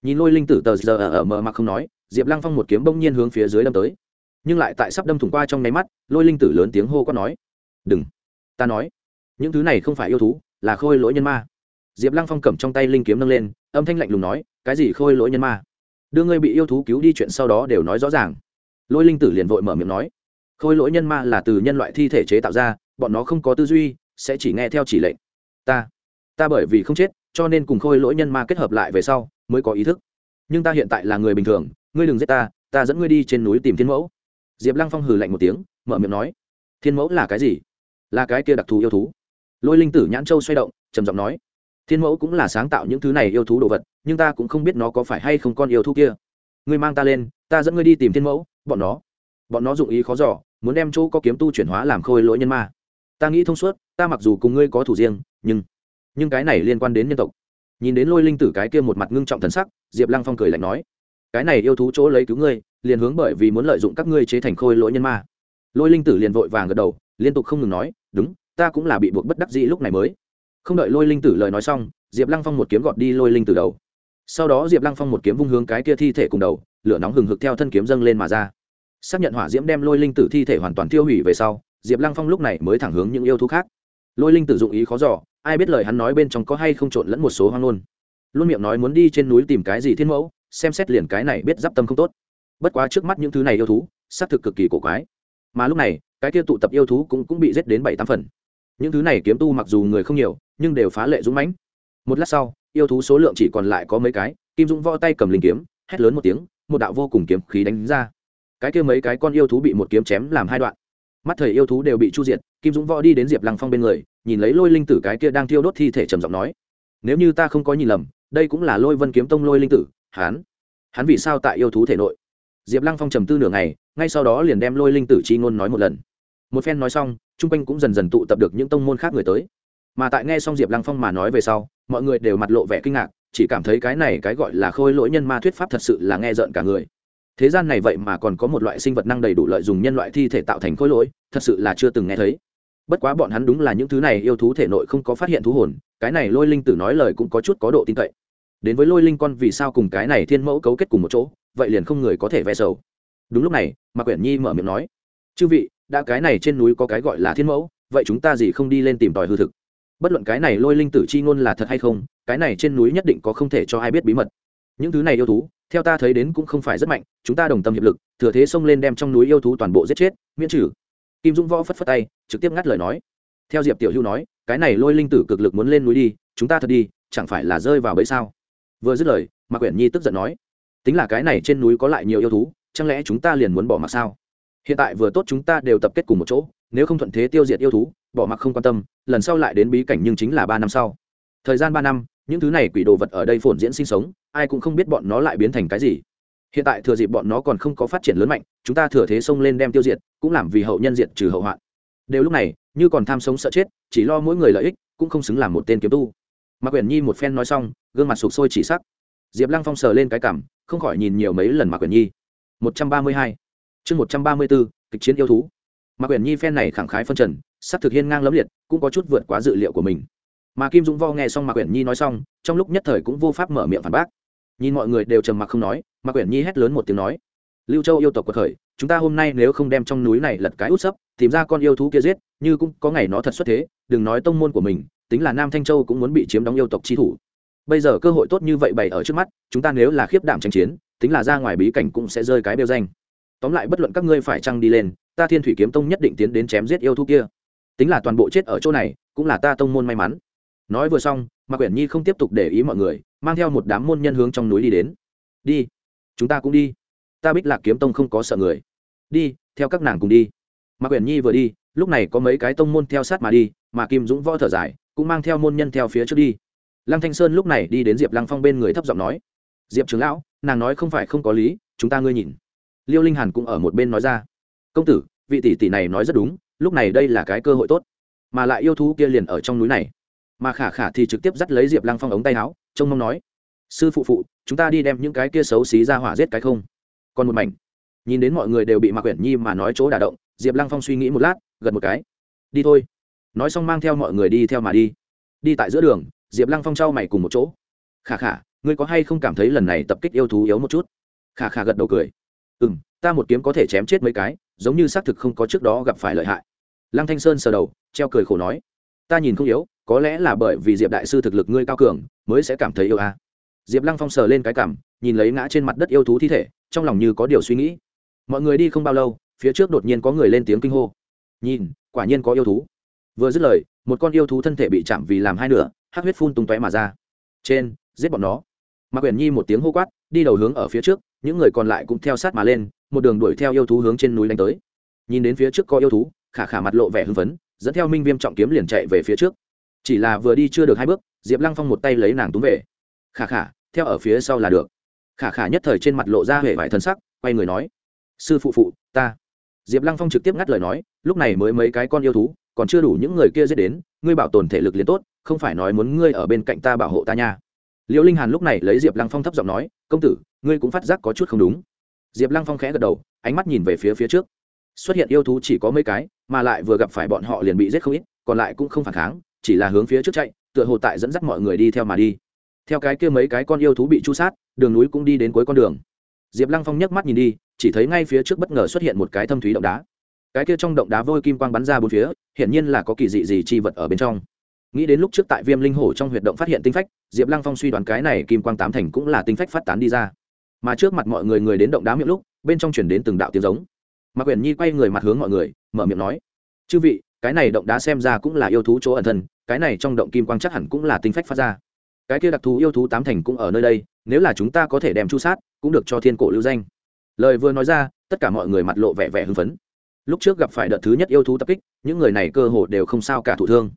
Nhìn lôi linh tử tờ giờ ở mờ mà không nói, diệp lăng phong một kiếm bỗng nhiên hướng phía dưới đâm tới. Nhưng lại tại sắp đâm thủng qua trong nháy mắt, lôi linh tử lớn tiếng hô có nói, đừng, ta nói, những thứ này không phải yêu thú, là khôi lỗi nhân ma. Diệp lăng phong cầm trong tay linh kiếm nâng lên, âm thanh lạnh lùng nói, cái gì khôi lỗi nhân ma? Đưa ngươi bị yêu thú cứu đi, chuyện sau đó đều nói rõ ràng lôi linh tử liền vội mở miệng nói, khôi lỗi nhân ma là từ nhân loại thi thể chế tạo ra, bọn nó không có tư duy, sẽ chỉ nghe theo chỉ lệnh. Ta ta bởi vì không chết, cho nên cùng khôi lỗi nhân ma kết hợp lại về sau mới có ý thức. Nhưng ta hiện tại là người bình thường, ngươi đừng giết ta ta dẫn ngươi đi trên núi tìm thiên mẫu. Diệp lăng phong hừ lạnh một tiếng, mở miệng nói, thiên mẫu là cái gì? Là cái kia đặc thù yêu thú? Lôi linh tử nhãn châu xoay động, trầm giọng nói, thiên mẫu cũng là sáng tạo những thứ này yêu thú đồ vật, nhưng ta cũng không biết nó có phải hay không con yêu thú kia ngươi mang ta lên, ta dẫn ngươi đi tìm thiên mẫu, bọn nó. Bọn nó dụng ý khó giỏ muốn đem chỗ có kiếm tu chuyển hóa làm khôi lỗi nhân ma. Ta nghĩ thông suốt, ta mặc dù cùng ngươi có thủ riêng, nhưng nhưng cái này liên quan đến nhân tộc. Nhìn đến lôi linh tử cái kia một mặt ngưng trọng thần sắc, diệp lăng phong cười lạnh nói, cái này yêu thú chỗ lấy cứu ngươi, liền hướng bởi vì muốn lợi dụng các ngươi chế thành khôi lỗi nhân ma. Lôi linh tử liền vội vàng gật đầu, liên tục không ngừng nói, đúng, ta cũng là bị buộc bất đắc dĩ lúc này mới. Không đợi lôi linh tử lời nói xong, diệp lăng phong một kiếm gọt đi lôi linh tử đầu sau đó diệp lăng phong một kiếm vung hướng cái kia thi thể cùng đầu, lửa nóng hừng hực theo thân kiếm dâng lên mà ra. Xác nhận hỏa diễm đem lôi linh tử thi thể hoàn toàn tiêu hủy về sau, diệp lăng phong lúc này mới thẳng hướng những yêu thú khác. Lôi linh tử dụng ý khó giỏ ai biết lời hắn nói bên trong có hay không trộn lẫn một số hoang luôn luôn miệng nói muốn đi trên núi tìm cái gì thiên mẫu, xem xét liền cái này biết d i p tâm không tốt. Bất quá trước mắt những thứ này yêu thú, xác thực cực kỳ cổ quái. Mà lúc này, cái kia tụ tập yêu thú cũng cũng bị giết đến bảy tám phần. Những thứ này kiếm tu mặc dù người không nhiều, nhưng đều phá lệ dũng mãnh. Một lát sau yêu thú số lượng chỉ còn lại có mấy cái, kim dũng võ tay cầm linh kiếm, hét lớn một tiếng, một đạo vô cùng kiếm khí đánh ra. Cái kia mấy cái con yêu thú bị một kiếm chém làm hai đoạn. Mắt thầy yêu thú đều bị chu diệt, kim dũng võ đi đến diệp lăng phong bên người, nhìn lấy lôi linh tử cái kia đang thiêu đốt thi thể trầm giọng nói. Nếu như ta không có nhìn lầm, đây cũng là lôi vân kiếm tông lôi linh tử hán hắn vì sao tại yêu thú thể nội? Diệp lăng phong trầm tư nửa ngày, ngay sau đó liền đem lôi linh tử chi ngôn nói một lần. Một phen nói xong, chung quanh cũng dần dần tụ tập được những tông môn khác người tới mà tại nghe xong diệp lăng phong mà nói về sau, mọi người đều mặt lộ vẻ kinh ngạc, chỉ cảm thấy cái này cái gọi là khôi lỗi nhân ma thuyết pháp thật sự là nghe rợn cả người. Thế gian này vậy mà còn có một loại sinh vật năng đầy đủ lợi dùng nhân loại thi thể tạo thành khôi lỗi, thật sự là chưa từng nghe thấy. Bất quá bọn hắn đúng là những thứ này yêu thú thể nội không có phát hiện thú hồn, cái này lôi linh tử nói lời cũng có chút có độ tin cậy. Đến với lôi linh con vì sao cùng cái này thiên mẫu cấu kết cùng một chỗ, vậy liền không người có thể ve sầu. Đúng lúc này, mạc quyển nhi mở miệng nói, chư vị, đã cái này trên núi có cái gọi là thiên mẫu, vậy chúng ta gì không đi lên tìm tòi hư thực? Bất luận cái này lôi linh tử c h i ngôn là thật hay không, cái này trên núi nhất định có không thể cho ai biết bí mật. Những thứ này yêu thú, theo ta thấy đến cũng không phải rất mạnh, chúng ta đồng tâm hiệp lực, thừa thế xông lên đem trong núi yêu thú toàn bộ giết chết, miễn trừ. Kim dũng võ phất phất tay, trực tiếp ngắt lời nói. Theo diệp tiểu hưu nói, cái này lôi linh tử cực lực muốn lên núi đi, chúng ta thật đi, chẳng phải là rơi vào bẫy sao? Vừa dứt lời mà quyển nhi tức giận nói, tính là cái này trên núi có lại nhiều yêu thú, chẳng lẽ chúng ta liền muốn bỏ mặc sao? Hiện tại vừa tốt chúng ta đều tập kết cùng một chỗ nếu không thuận thế tiêu diệt yêu thú, bỏ mặc không quan tâm, lần sau lại đến bí cảnh nhưng chính là ba năm sau. Thời gian ba năm, những thứ này quỷ đồ vật ở đây phồn diễn sinh sống, ai cũng không biết bọn nó lại biến thành cái gì. Hiện tại thừa dịp bọn nó còn không có phát triển lớn mạnh, chúng ta thừa thế xông lên đem tiêu diệt, cũng làm vì hậu nhân diệt trừ hậu hoạn. Đều lúc này, như còn tham sống sợ chết, chỉ lo mỗi người lợi ích, cũng không xứng làm một tên kiếm tu. Mạc quyển nhi một phen nói xong, gương mặt sụp sôi chỉ sắc. Diệp lăng phong sờ lên cái cảm, không khỏi nhìn nhiều mấy lần mạc quyển nhi. Một trăm ba mươi hai. Chương một trăm ba mươi bốn kịch chiến yêu thú. Mà quyển nhi phen này khẳng khái phân trần sắc thực hiên ngang lấm liệt, cũng có chút vượt quá dự liệu của mình. Mà kim dũng vo nghe xong mạc quyển nhi nói xong, trong lúc nhất thời cũng vô pháp mở miệng phản bác. Nhìn mọi người đều trầm mặc không nói mạc quyển nhi hét lớn một tiếng nói, lưu châu yêu tộc quật khởi, chúng ta hôm nay nếu không đem trong núi này lật cái út sấp, tìm ra con yêu thú kia giết, như cũng có ngày nó thật xuất thế, đừng nói tông môn của mình, tính là nam thanh châu cũng muốn bị chiếm đóng yêu tộc chi thủ. Bây giờ cơ hội tốt như vậy bày ở trước mắt, chúng ta nếu là khiếp đảm tranh chiến, tính là ra ngoài bí cảnh cũng sẽ rơi cái bêu danh. Tóm lại bất luận các ngươi phải trăng đi lên ta thiên thủy kiếm tông nhất định tiến đến chém giết yêu thú kia. Tính là toàn bộ chết ở chỗ này, cũng là ta tông môn may mắn. Nói vừa xong, mạc quyển nhi không tiếp tục để ý mọi người, mang theo một đám môn nhân hướng trong núi đi đến. Đi, chúng ta cũng đi. Ta bích lạc kiếm tông không có sợ người. Đi, theo các nàng cùng đi. Mạc quyển nhi vừa đi, lúc này có mấy cái tông môn theo sát mà đi, mà kim dũng võ thở dài, cũng mang theo môn nhân theo phía trước đi. Lăng thanh sơn lúc này đi đến diệp lăng phong bên người thấp giọng nói, diệp trưởng lão, nàng nói không phải không có lý, chúng ta ngươi nhìn. Liêu linh hàn cũng ở một bên nói ra công tử, vị tỷ tỷ này nói rất đúng, lúc này đây là cái cơ hội tốt. Mà lại yêu thú kia liền ở trong núi này. Mà khả khả thì trực tiếp dắt lấy diệp lăng phong ống tay áo, trông mong nói, sư phụ phụ, chúng ta đi đem những cái kia xấu xí ra hỏa giết cái không? Còn một mảnh, nhìn đến mọi người đều bị mạc quyển nhi mà nói chỗ đả động, diệp lăng phong suy nghĩ một lát, gật một cái, đi thôi. Nói xong mang theo mọi người đi theo mà đi. Đi tại giữa đường, diệp lăng phong trao mày cùng một chỗ, khả khả, ngươi có hay không cảm thấy lần này tập kích yêu thú yếu một chút? Khả khả gật đầu cười ừ m ta một kiếm có thể chém chết mấy cái giống như xác thực không có trước đó gặp phải lợi hại. Lăng thanh sơn sờ đầu, treo cười khổ nói, ta nhìn không yếu, có lẽ là bởi vì diệp đại sư thực lực ngươi cao cường, mới sẽ cảm thấy yêu a. À. diệp lăng phong sờ lên cái cảm, nhìn lấy ngã trên mặt đất yêu thú thi thể, trong lòng như có điều suy nghĩ. Mọi người đi không bao lâu, phía trước đột nhiên có người lên tiếng kinh hô. Nhìn, quả nhiên có yêu thú. Vừa dứt lời, một con yêu thú thân thể bị chạm vì làm hai nửa hát huyết phun tung tóe mà ra. Trên, giết bọn nó. Mạc quyển nhi một tiếng hô quát, đi đầu hướng ở phía trước những người còn lại cũng theo sát mà lên, một đường đuổi theo yêu thú hướng trên núi đánh tới. Nhìn đến phía trước có yêu thú, khả khả mặt lộ vẻ hưng phấn, dẫn theo minh viêm trọng kiếm liền chạy về phía trước. Chỉ là vừa đi chưa được hai bước, diệp lăng phong một tay lấy nàng túm về. Khả khả, theo ở phía sau là được. Khả khả nhất thời trên mặt lộ ra hệ vải thân sắc, quay người nói, sư phụ phụ, ta. Diệp lăng phong trực tiếp ngắt lời nói, lúc này mới mấy cái con yêu thú, còn chưa đủ những người kia dễ đến, ngươi bảo tồn thể lực liền tốt, không phải nói muốn ngươi ở bên cạnh ta bảo hộ ta nha liễu linh hàn lúc này lấy diệp lăng phong thấp giọng nói, công tử, ngươi cũng phát giác có chút không đúng. Diệp lăng phong khẽ gật đầu, ánh mắt nhìn về phía phía trước. Xuất hiện yêu thú chỉ có mấy cái, mà lại vừa gặp phải bọn họ liền bị giết không ít, còn lại cũng không phản kháng, chỉ là hướng phía trước chạy, tựa hồ tại dẫn dắt mọi người đi theo mà đi. Theo cái kia mấy cái con yêu thú bị chu sát, đường núi cũng đi đến cuối con đường. Diệp lăng phong nhấc mắt nhìn đi, chỉ thấy ngay phía trước bất ngờ xuất hiện một cái thâm thúy động đá. Cái kia trong động đá vôi kim quang bắn ra bốn phía, hiển nhiên là có kỳ dị gì chi vật ở bên trong nghĩ đến lúc trước tại viêm linh hổ trong huyệt động phát hiện tinh phách, diệp lăng phong suy đoán cái này kim quang tám thành cũng là tinh phách phát tán đi ra. Mà trước mặt mọi người người đến động đá miệng lúc, bên trong chuyển đến từng đạo tiếng giống. Mạc quyển nhi quay người mặt hướng mọi người, mở miệng nói, chư vị, cái này động đá xem ra cũng là yêu thú chỗ ẩn thân, cái này trong động kim quang chắc hẳn cũng là tinh phách phát ra. Cái kia đặc thù yêu thú tám thành cũng ở nơi đây, nếu là chúng ta có thể đem chu sát, cũng được cho thiên cổ lưu danh. Lời vừa nói ra, tất cả mọi người mặt lộ vẻ vẻ hưng phấn. Lúc trước gặp phải đợt thứ nhất yêu thú tập kích, những người này cơ hồ đều không sao cả thụ thương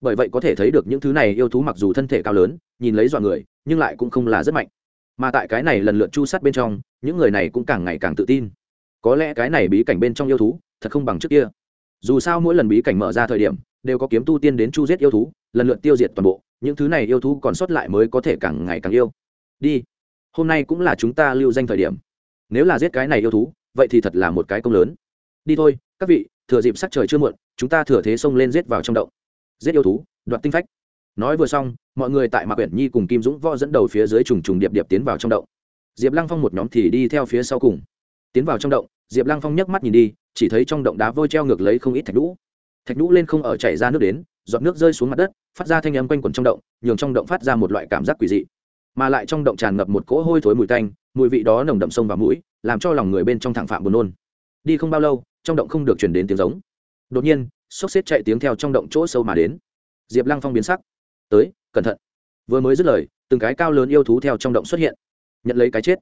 bởi vậy có thể thấy được những thứ này yêu thú mặc dù thân thể cao lớn, nhìn lấy dọa người, nhưng lại cũng không là rất mạnh. Mà tại cái này lần lượt chu sát bên trong, những người này cũng càng ngày càng tự tin. Có lẽ cái này bí cảnh bên trong yêu thú, thật không bằng trước kia. Dù sao mỗi lần bí cảnh mở ra thời điểm, đều có kiếm tu tiên đến chu giết yêu thú, lần lượt tiêu diệt toàn bộ, những thứ này yêu thú còn sót lại mới có thể càng ngày càng yêu. Đi, hôm nay cũng là chúng ta lưu danh thời điểm. Nếu là giết cái này yêu thú, vậy thì thật là một cái công lớn. Đi thôi, các vị, thừa dịp sắc trời chưa muộn, chúng ta thừa thế xông lên giết vào trong động giết yêu thú, đoạt tinh phách. Nói vừa xong, mọi người tại mạc quyển nhi cùng kim dũng võ dẫn đầu phía dưới trùng trùng điệp điệp tiến vào trong động. Diệp lăng phong một nhóm thì đi theo phía sau cùng. Tiến vào trong động, diệp lăng phong nhấc mắt nhìn đi, chỉ thấy trong động đá vôi treo ngược lấy không ít thạch lũ thạch lũ lên không ở chảy ra nước đến, giọt nước rơi xuống mặt đất, phát ra thanh âm quanh quẩn trong động, nhường trong động phát ra một loại cảm giác quỷ dị. Mà lại trong động tràn ngập một cỗ hôi thối mùi tanh, mùi vị đó nồng đậm sông vào mũi, làm cho lòng người bên trong thẳng phạm buồn nôn. Đi không bao lâu, trong động không được chuyển đến tiếng giống. Đột nhiên xốc xếp chạy tiếng theo trong động chỗ sâu mà đến. Diệp lăng phong biến sắc. Tới, cẩn thận. Vừa mới dứt lời, từng cái cao lớn yêu thú theo trong động xuất hiện. Nhận lấy cái chết.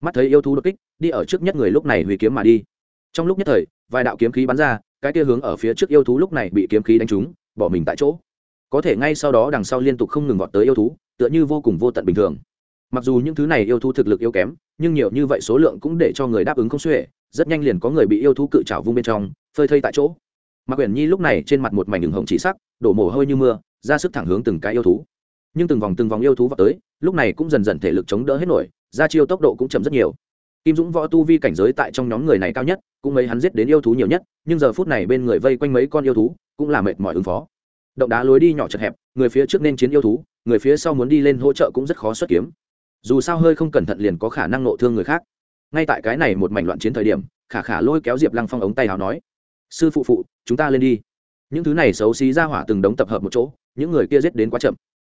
Mắt thấy yêu thú đột kích, đi ở trước nhất người lúc này hủy kiếm mà đi. Trong lúc nhất thời, vài đạo kiếm khí bắn ra, cái kia hướng ở phía trước yêu thú lúc này bị kiếm khí đánh trúng, bỏ mình tại chỗ. Có thể ngay sau đó đằng sau liên tục không ngừng vọt tới yêu thú, tựa như vô cùng vô tận bình thường. Mặc dù những thứ này yêu thú thực lực yếu kém, nhưng nhiều như vậy số lượng cũng để cho người đáp ứng không xuể, rất nhanh liền có người bị yêu thú cự trào vung bên trong, phơi thây tại chỗ mạc quyển nhi lúc này trên mặt một mảnh đường hồng chỉ sắc, đổ mồ hôi như mưa, ra sức thẳng hướng từng cái yêu thú. Nhưng từng vòng từng vòng yêu thú vào tới, lúc này cũng dần dần thể lực chống đỡ hết nổi, ra chiêu tốc độ cũng chậm rất nhiều. Kim dũng võ tu vi cảnh giới tại trong nhóm người này cao nhất, cũng mấy hắn giết đến yêu thú nhiều nhất, nhưng giờ phút này bên người vây quanh mấy con yêu thú, cũng là mệt mỏi ứng phó. Động đá lối đi nhỏ chật hẹp, người phía trước nên chiến yêu thú, người phía sau muốn đi lên hỗ trợ cũng rất khó xuất kiếm. Dù sao hơi không cẩn thận liền có khả năng nộ thương người khác. Ngay tại cái này một mảnh loạn chiến thời điểm, khả khả lôi kéo diệp lăng phong ống tay hào nói sư phụ phụ, chúng ta lên đi. Những thứ này xấu xí ra hỏa từng đống tập hợp một chỗ, những người kia giết đến quá chậm.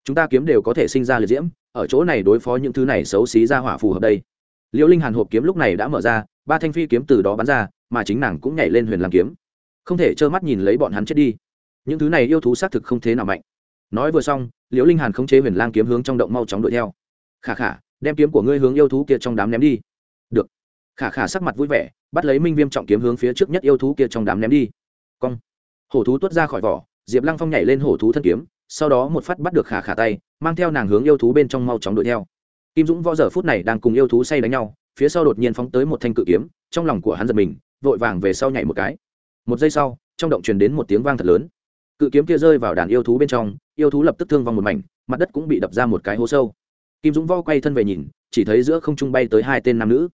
Chúng ta kiếm đều có thể sinh ra liệt diễm, ở chỗ này đối phó những thứ này xấu xí ra hỏa phù hợp đây. Liễu linh hàn hộp kiếm lúc này đã mở ra, ba thanh phi kiếm từ đó bắn ra, mà chính nàng cũng nhảy lên huyền làm kiếm. Không thể trơ mắt nhìn lấy bọn hắn chết đi. Những thứ này yêu thú xác thực không thế nào mạnh. Nói vừa xong liễu linh hàn khống chế huyền lang kiếm hướng trong động mau chóng đuổi theo. Khả khả, đem kiếm của ngươi hướng yêu thú kia trong đám ném đi. Được. Khả khả sắc mặt vui vẻ bắt lấy minh viêm trọng kiếm hướng phía trước nhất yêu thú kia trong đám ném đi. Cong. Hổ thú tuốt ra khỏi vỏ, diệp lăng phong nhảy lên hổ thú thân kiếm, sau đó một phát bắt được khả khả tay, mang theo nàng hướng yêu thú bên trong mau chóng đuổi theo. Kim dũng võ giờ phút này đang cùng yêu thú say đánh nhau, phía sau đột nhiên phóng tới một thanh cự kiếm, trong lòng của hắn giật mình, vội vàng về sau nhảy một cái. Một giây sau, trong động truyền đến một tiếng vang thật lớn. Cự kiếm kia rơi vào đàn yêu thú bên trong, yêu thú lập tức thương vong một mảnh, mặt đất cũng bị đập ra một cái hố sâu. Kim dũng võ quay thân về nhìn, chỉ thấy giữa không trung bay tới hai tên nam nữ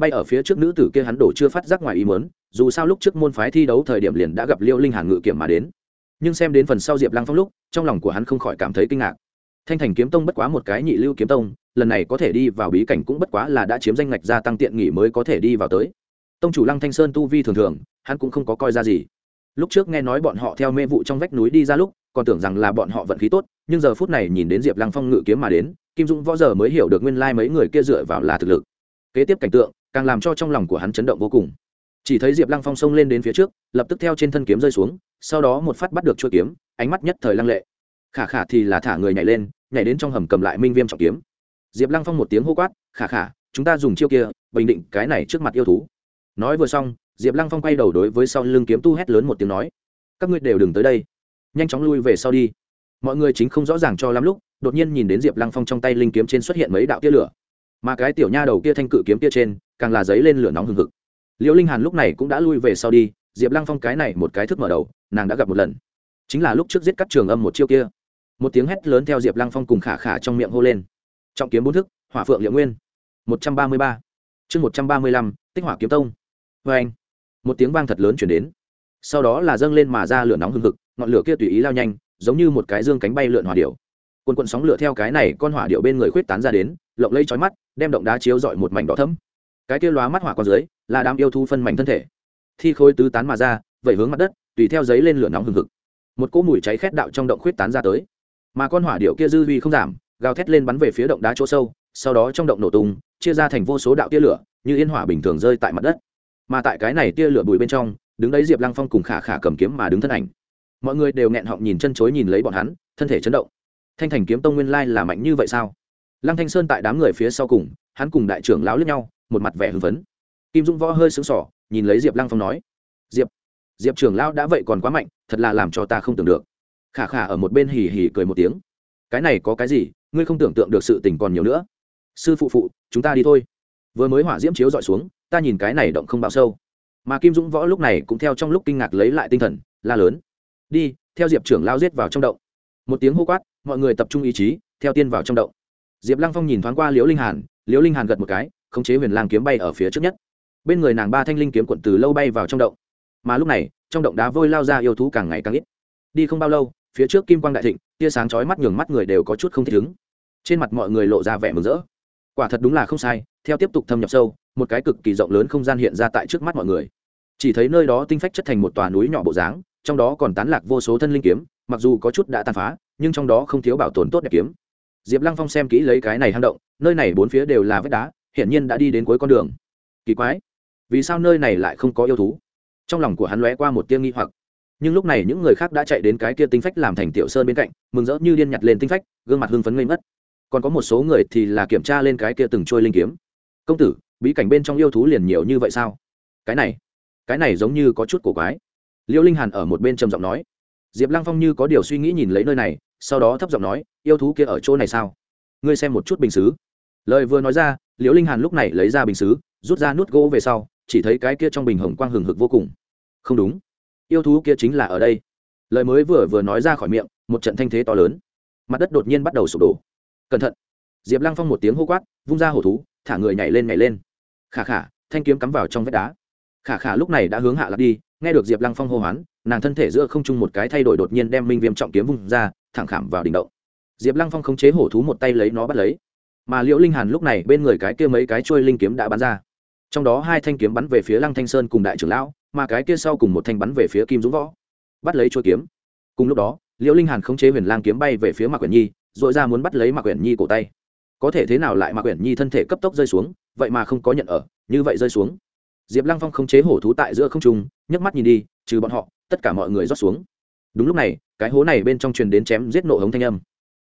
bay ở phía trước nữ tử kia hắn đổ chưa phát giác ngoài ý mớn dù sao lúc trước môn phái thi đấu thời điểm liền đã gặp liêu linh hàn ngự kiểm mà đến. Nhưng xem đến phần sau diệp lăng phong lúc, trong lòng của hắn không khỏi cảm thấy kinh ngạc. Thanh thành kiếm tông bất quá một cái nhị lưu kiếm tông, lần này có thể đi vào bí cảnh cũng bất quá là đã chiếm danh ngạch gia tăng tiện nghỉ mới có thể đi vào tới. Tông chủ lăng thanh sơn tu vi thường thường, hắn cũng không có coi ra gì. Lúc trước nghe nói bọn họ theo mê vụ trong vách núi đi ra lúc, còn tưởng rằng là bọn họ vận khí tốt, nhưng giờ phút này nhìn đến diệp lăng phong ngự kiếm mà đến, kim dũng võ giờ mới hiểu được nguyên lai mấy người kia dựa vào là thực lực. Kế tiếp cảnh tượng càng làm cho trong lòng của hắn chấn động vô cùng. Chỉ thấy diệp lăng phong xông lên đến phía trước, lập tức theo trên thân kiếm rơi xuống, sau đó một phát bắt được chuôi kiếm, ánh mắt nhất thời lăng lệ. Khả khả thì là thả người nhảy lên, nhảy đến trong hầm cầm lại minh viêm trọng kiếm. Diệp lăng phong một tiếng hô quát, khả khả, chúng ta dùng chiêu kia, bình định cái này trước mặt yêu thú. Nói vừa xong, diệp lăng phong quay đầu đối với sau lưng kiếm tu hét lớn một tiếng nói, các ngươi đều đừng tới đây, nhanh chóng lui về sau đi. Mọi người chính không rõ ràng cho lắm lúc, đột nhiên nhìn đến diệp lăng phong trong tay linh kiếm trên xuất hiện mấy đạo tia lửa. Mà cái tiểu nha đầu kia thanh cự kiếm kia trên càng là giấy lên lửa nóng hừng hực. Liễu linh hàn lúc này cũng đã lui về sau đi, diệp lăng phong cái này một cái thức mở đầu, nàng đã gặp một lần. Chính là lúc trước giết cắt trường âm một chiêu kia. Một tiếng hét lớn theo diệp lăng phong cùng khả khả trong miệng hô lên. Trọng kiếm bốn thức, hỏa phượng liệu nguyên. Một trăm ba mươi ba. Chương một trăm ba mươi lăm, tích hỏa kiếm tông. Vê anh, một tiếng vang thật lớn chuyển đến. Sau đó là dâng lên mà ra lửa nóng hừng hực, ngọn lửa kia tùy ý lao nhanh, giống như một cái dương cánh bay lượn hỏa điệu quần quần sóng lửa theo cái này con hỏa điệu bên người khuyết tán ra đến, lộng lây chói mắt, đem động đá chiếu dọi một mảnh đỏ thấm cái kia lóa mắt hỏa con dưới, là đám yêu thu phân mảnh thân thể. Thi khối tứ tán mà ra, vẩy hướng mặt đất, tùy theo giấy lên lửa nóng hừng hực. Một cỗ mùi cháy khét đạo trong động khuyết tán ra tới. Mà con hỏa điệu kia dư vi không giảm, gào thét lên bắn về phía động đá chỗ sâu, sau đó trong động nổ tung, chia ra thành vô số đạo tia lửa, như yên hỏa bình thường rơi tại mặt đất. Mà tại cái này tia lửa bụi bên trong, đứng đấy diệp lăng phong cùng khả khả cầm kiếm mà đứng thân ảnh. Mọi người đều nghẹn họng nhìn chân chối nhìn lấy bọn hắn, thân thể chấn động. Thanh thành kiếm tông nguyên lai là mạnh như vậy sao? Lăng thanh sơn tại đám người phía sau cùng, hắn cùng đại trưởng lão lướt nhau một mặt vẻ hưng phấn. Kim dũng võ hơi sững sỏ nhìn lấy diệp lăng phong nói, diệp diệp trưởng lão đã vậy còn quá mạnh, thật là làm cho ta không tưởng được. Khả khả ở một bên hì hì cười một tiếng, cái này có cái gì? Ngươi không tưởng tượng được sự tình còn nhiều nữa. Sư phụ phụ, chúng ta đi thôi. Vừa mới hỏa diễm chiếu dọi xuống, ta nhìn cái này động không bao sâu. Mà kim dũng võ lúc này cũng theo trong lúc kinh ngạc lấy lại tinh thần, la lớn, đi, theo diệp trưởng lao giết vào trong động. Một tiếng hô quát, mọi người tập trung ý chí, theo tiên vào trong động. Diệp lăng phong nhìn thoáng qua liễu linh hàn, liễu linh hàn gật một cái khống chế huyền lang kiếm bay ở phía trước nhất. Bên người nàng ba thanh linh kiếm quận từ lâu bay vào trong động. Mà lúc này, trong động đá vôi lao ra yêu thú càng ngày càng ít. Đi không bao lâu, phía trước kim quang đại thịnh, tia sáng chói mắt nhường mắt người đều có chút không thích ứng. Trên mặt mọi người lộ ra vẻ mừng rỡ. Quả thật đúng là không sai, theo tiếp tục thâm nhập sâu, một cái cực kỳ rộng lớn không gian hiện ra tại trước mắt mọi người. Chỉ thấy nơi đó tinh phách chất thành một tòa núi nhỏ bộ dáng, trong đó còn tán lạc vô số thân linh kiếm, mặc dù có chút đã tàn phá, nhưng trong đó không thiếu bảo tồn tốt đẹp kiếm. Diệp lăng phong xem kỹ lấy cái này hang động, nơi này bốn phía đều là vách đá hiển nhiên đã đi đến cuối con đường. Kỳ quái, vì sao nơi này lại không có yêu thú? Trong lòng của hắn lóe qua một tia nghi hoặc. Nhưng lúc này những người khác đã chạy đến cái kia tinh phách làm thành tiểu sơn bên cạnh, mừng rỡ như điên nhặt lên tinh phách, gương mặt hưng phấn ngây mất còn có một số người thì là kiểm tra lên cái kia từng trôi linh kiếm. Công tử, bí cảnh bên trong yêu thú liền nhiều như vậy sao? Cái này cái này giống như có chút cổ quái. Liêu linh hàn ở một bên trầm giọng nói. Diệp lăng phong như có điều suy nghĩ nhìn lấy nơi này, sau đó thấp giọng nói, yêu thú kia ở chỗ này sao? Ngươi xem một chút bình xứ. Lời vừa nói ra liễu linh hàn lúc này lấy ra bình xứ, rút ra nút gỗ về sau, chỉ thấy cái kia trong bình hồng quang hừng hực vô cùng. Không đúng. Yêu thú kia chính là ở đây. Lời mới vừa vừa nói ra khỏi miệng, một trận thanh thế to lớn. Mặt đất đột nhiên bắt đầu sụp đổ. Cẩn thận. Diệp lăng phong một tiếng hô quát, vung ra hổ thú, thả người nhảy lên nhảy lên. Khả khả, thanh kiếm cắm vào trong vách đá. Khả khả lúc này đã hướng hạ lạc đi, nghe được diệp lăng phong hô hoán, nàng thân thể giữa không trung một cái thay đổi đột nhiên đem minh viêm trọng kiếm vung ra, thẳng khảm vào đỉnh động. Diệp lăng phong khống chế hổ thú một tay lấy nó bắt lấy mà liễu linh hàn lúc này bên người cái kia mấy cái trôi linh kiếm đã bắn ra. Trong đó hai thanh kiếm bắn về phía lăng thanh sơn cùng đại trưởng lão, mà cái kia sau cùng một thanh bắn về phía kim dũng võ. Bắt lấy trôi kiếm. Cùng lúc đó, liễu linh hàn khống chế huyền lang kiếm bay về phía mạc quyển nhi dội ra muốn bắt lấy mạc quyển nhi cổ tay. Có thể thế nào lại mạc quyển nhi thân thể cấp tốc rơi xuống, vậy mà không có nhận ở, như vậy rơi xuống. Diệp lăng phong khống chế hổ thú tại giữa không trung, nhấc mắt nhìn đi, trừ bọn họ, tất cả mọi người rót xuống. Đúng lúc này, cái hố này bên trong truyền đến chém giết nộ hống thanh âm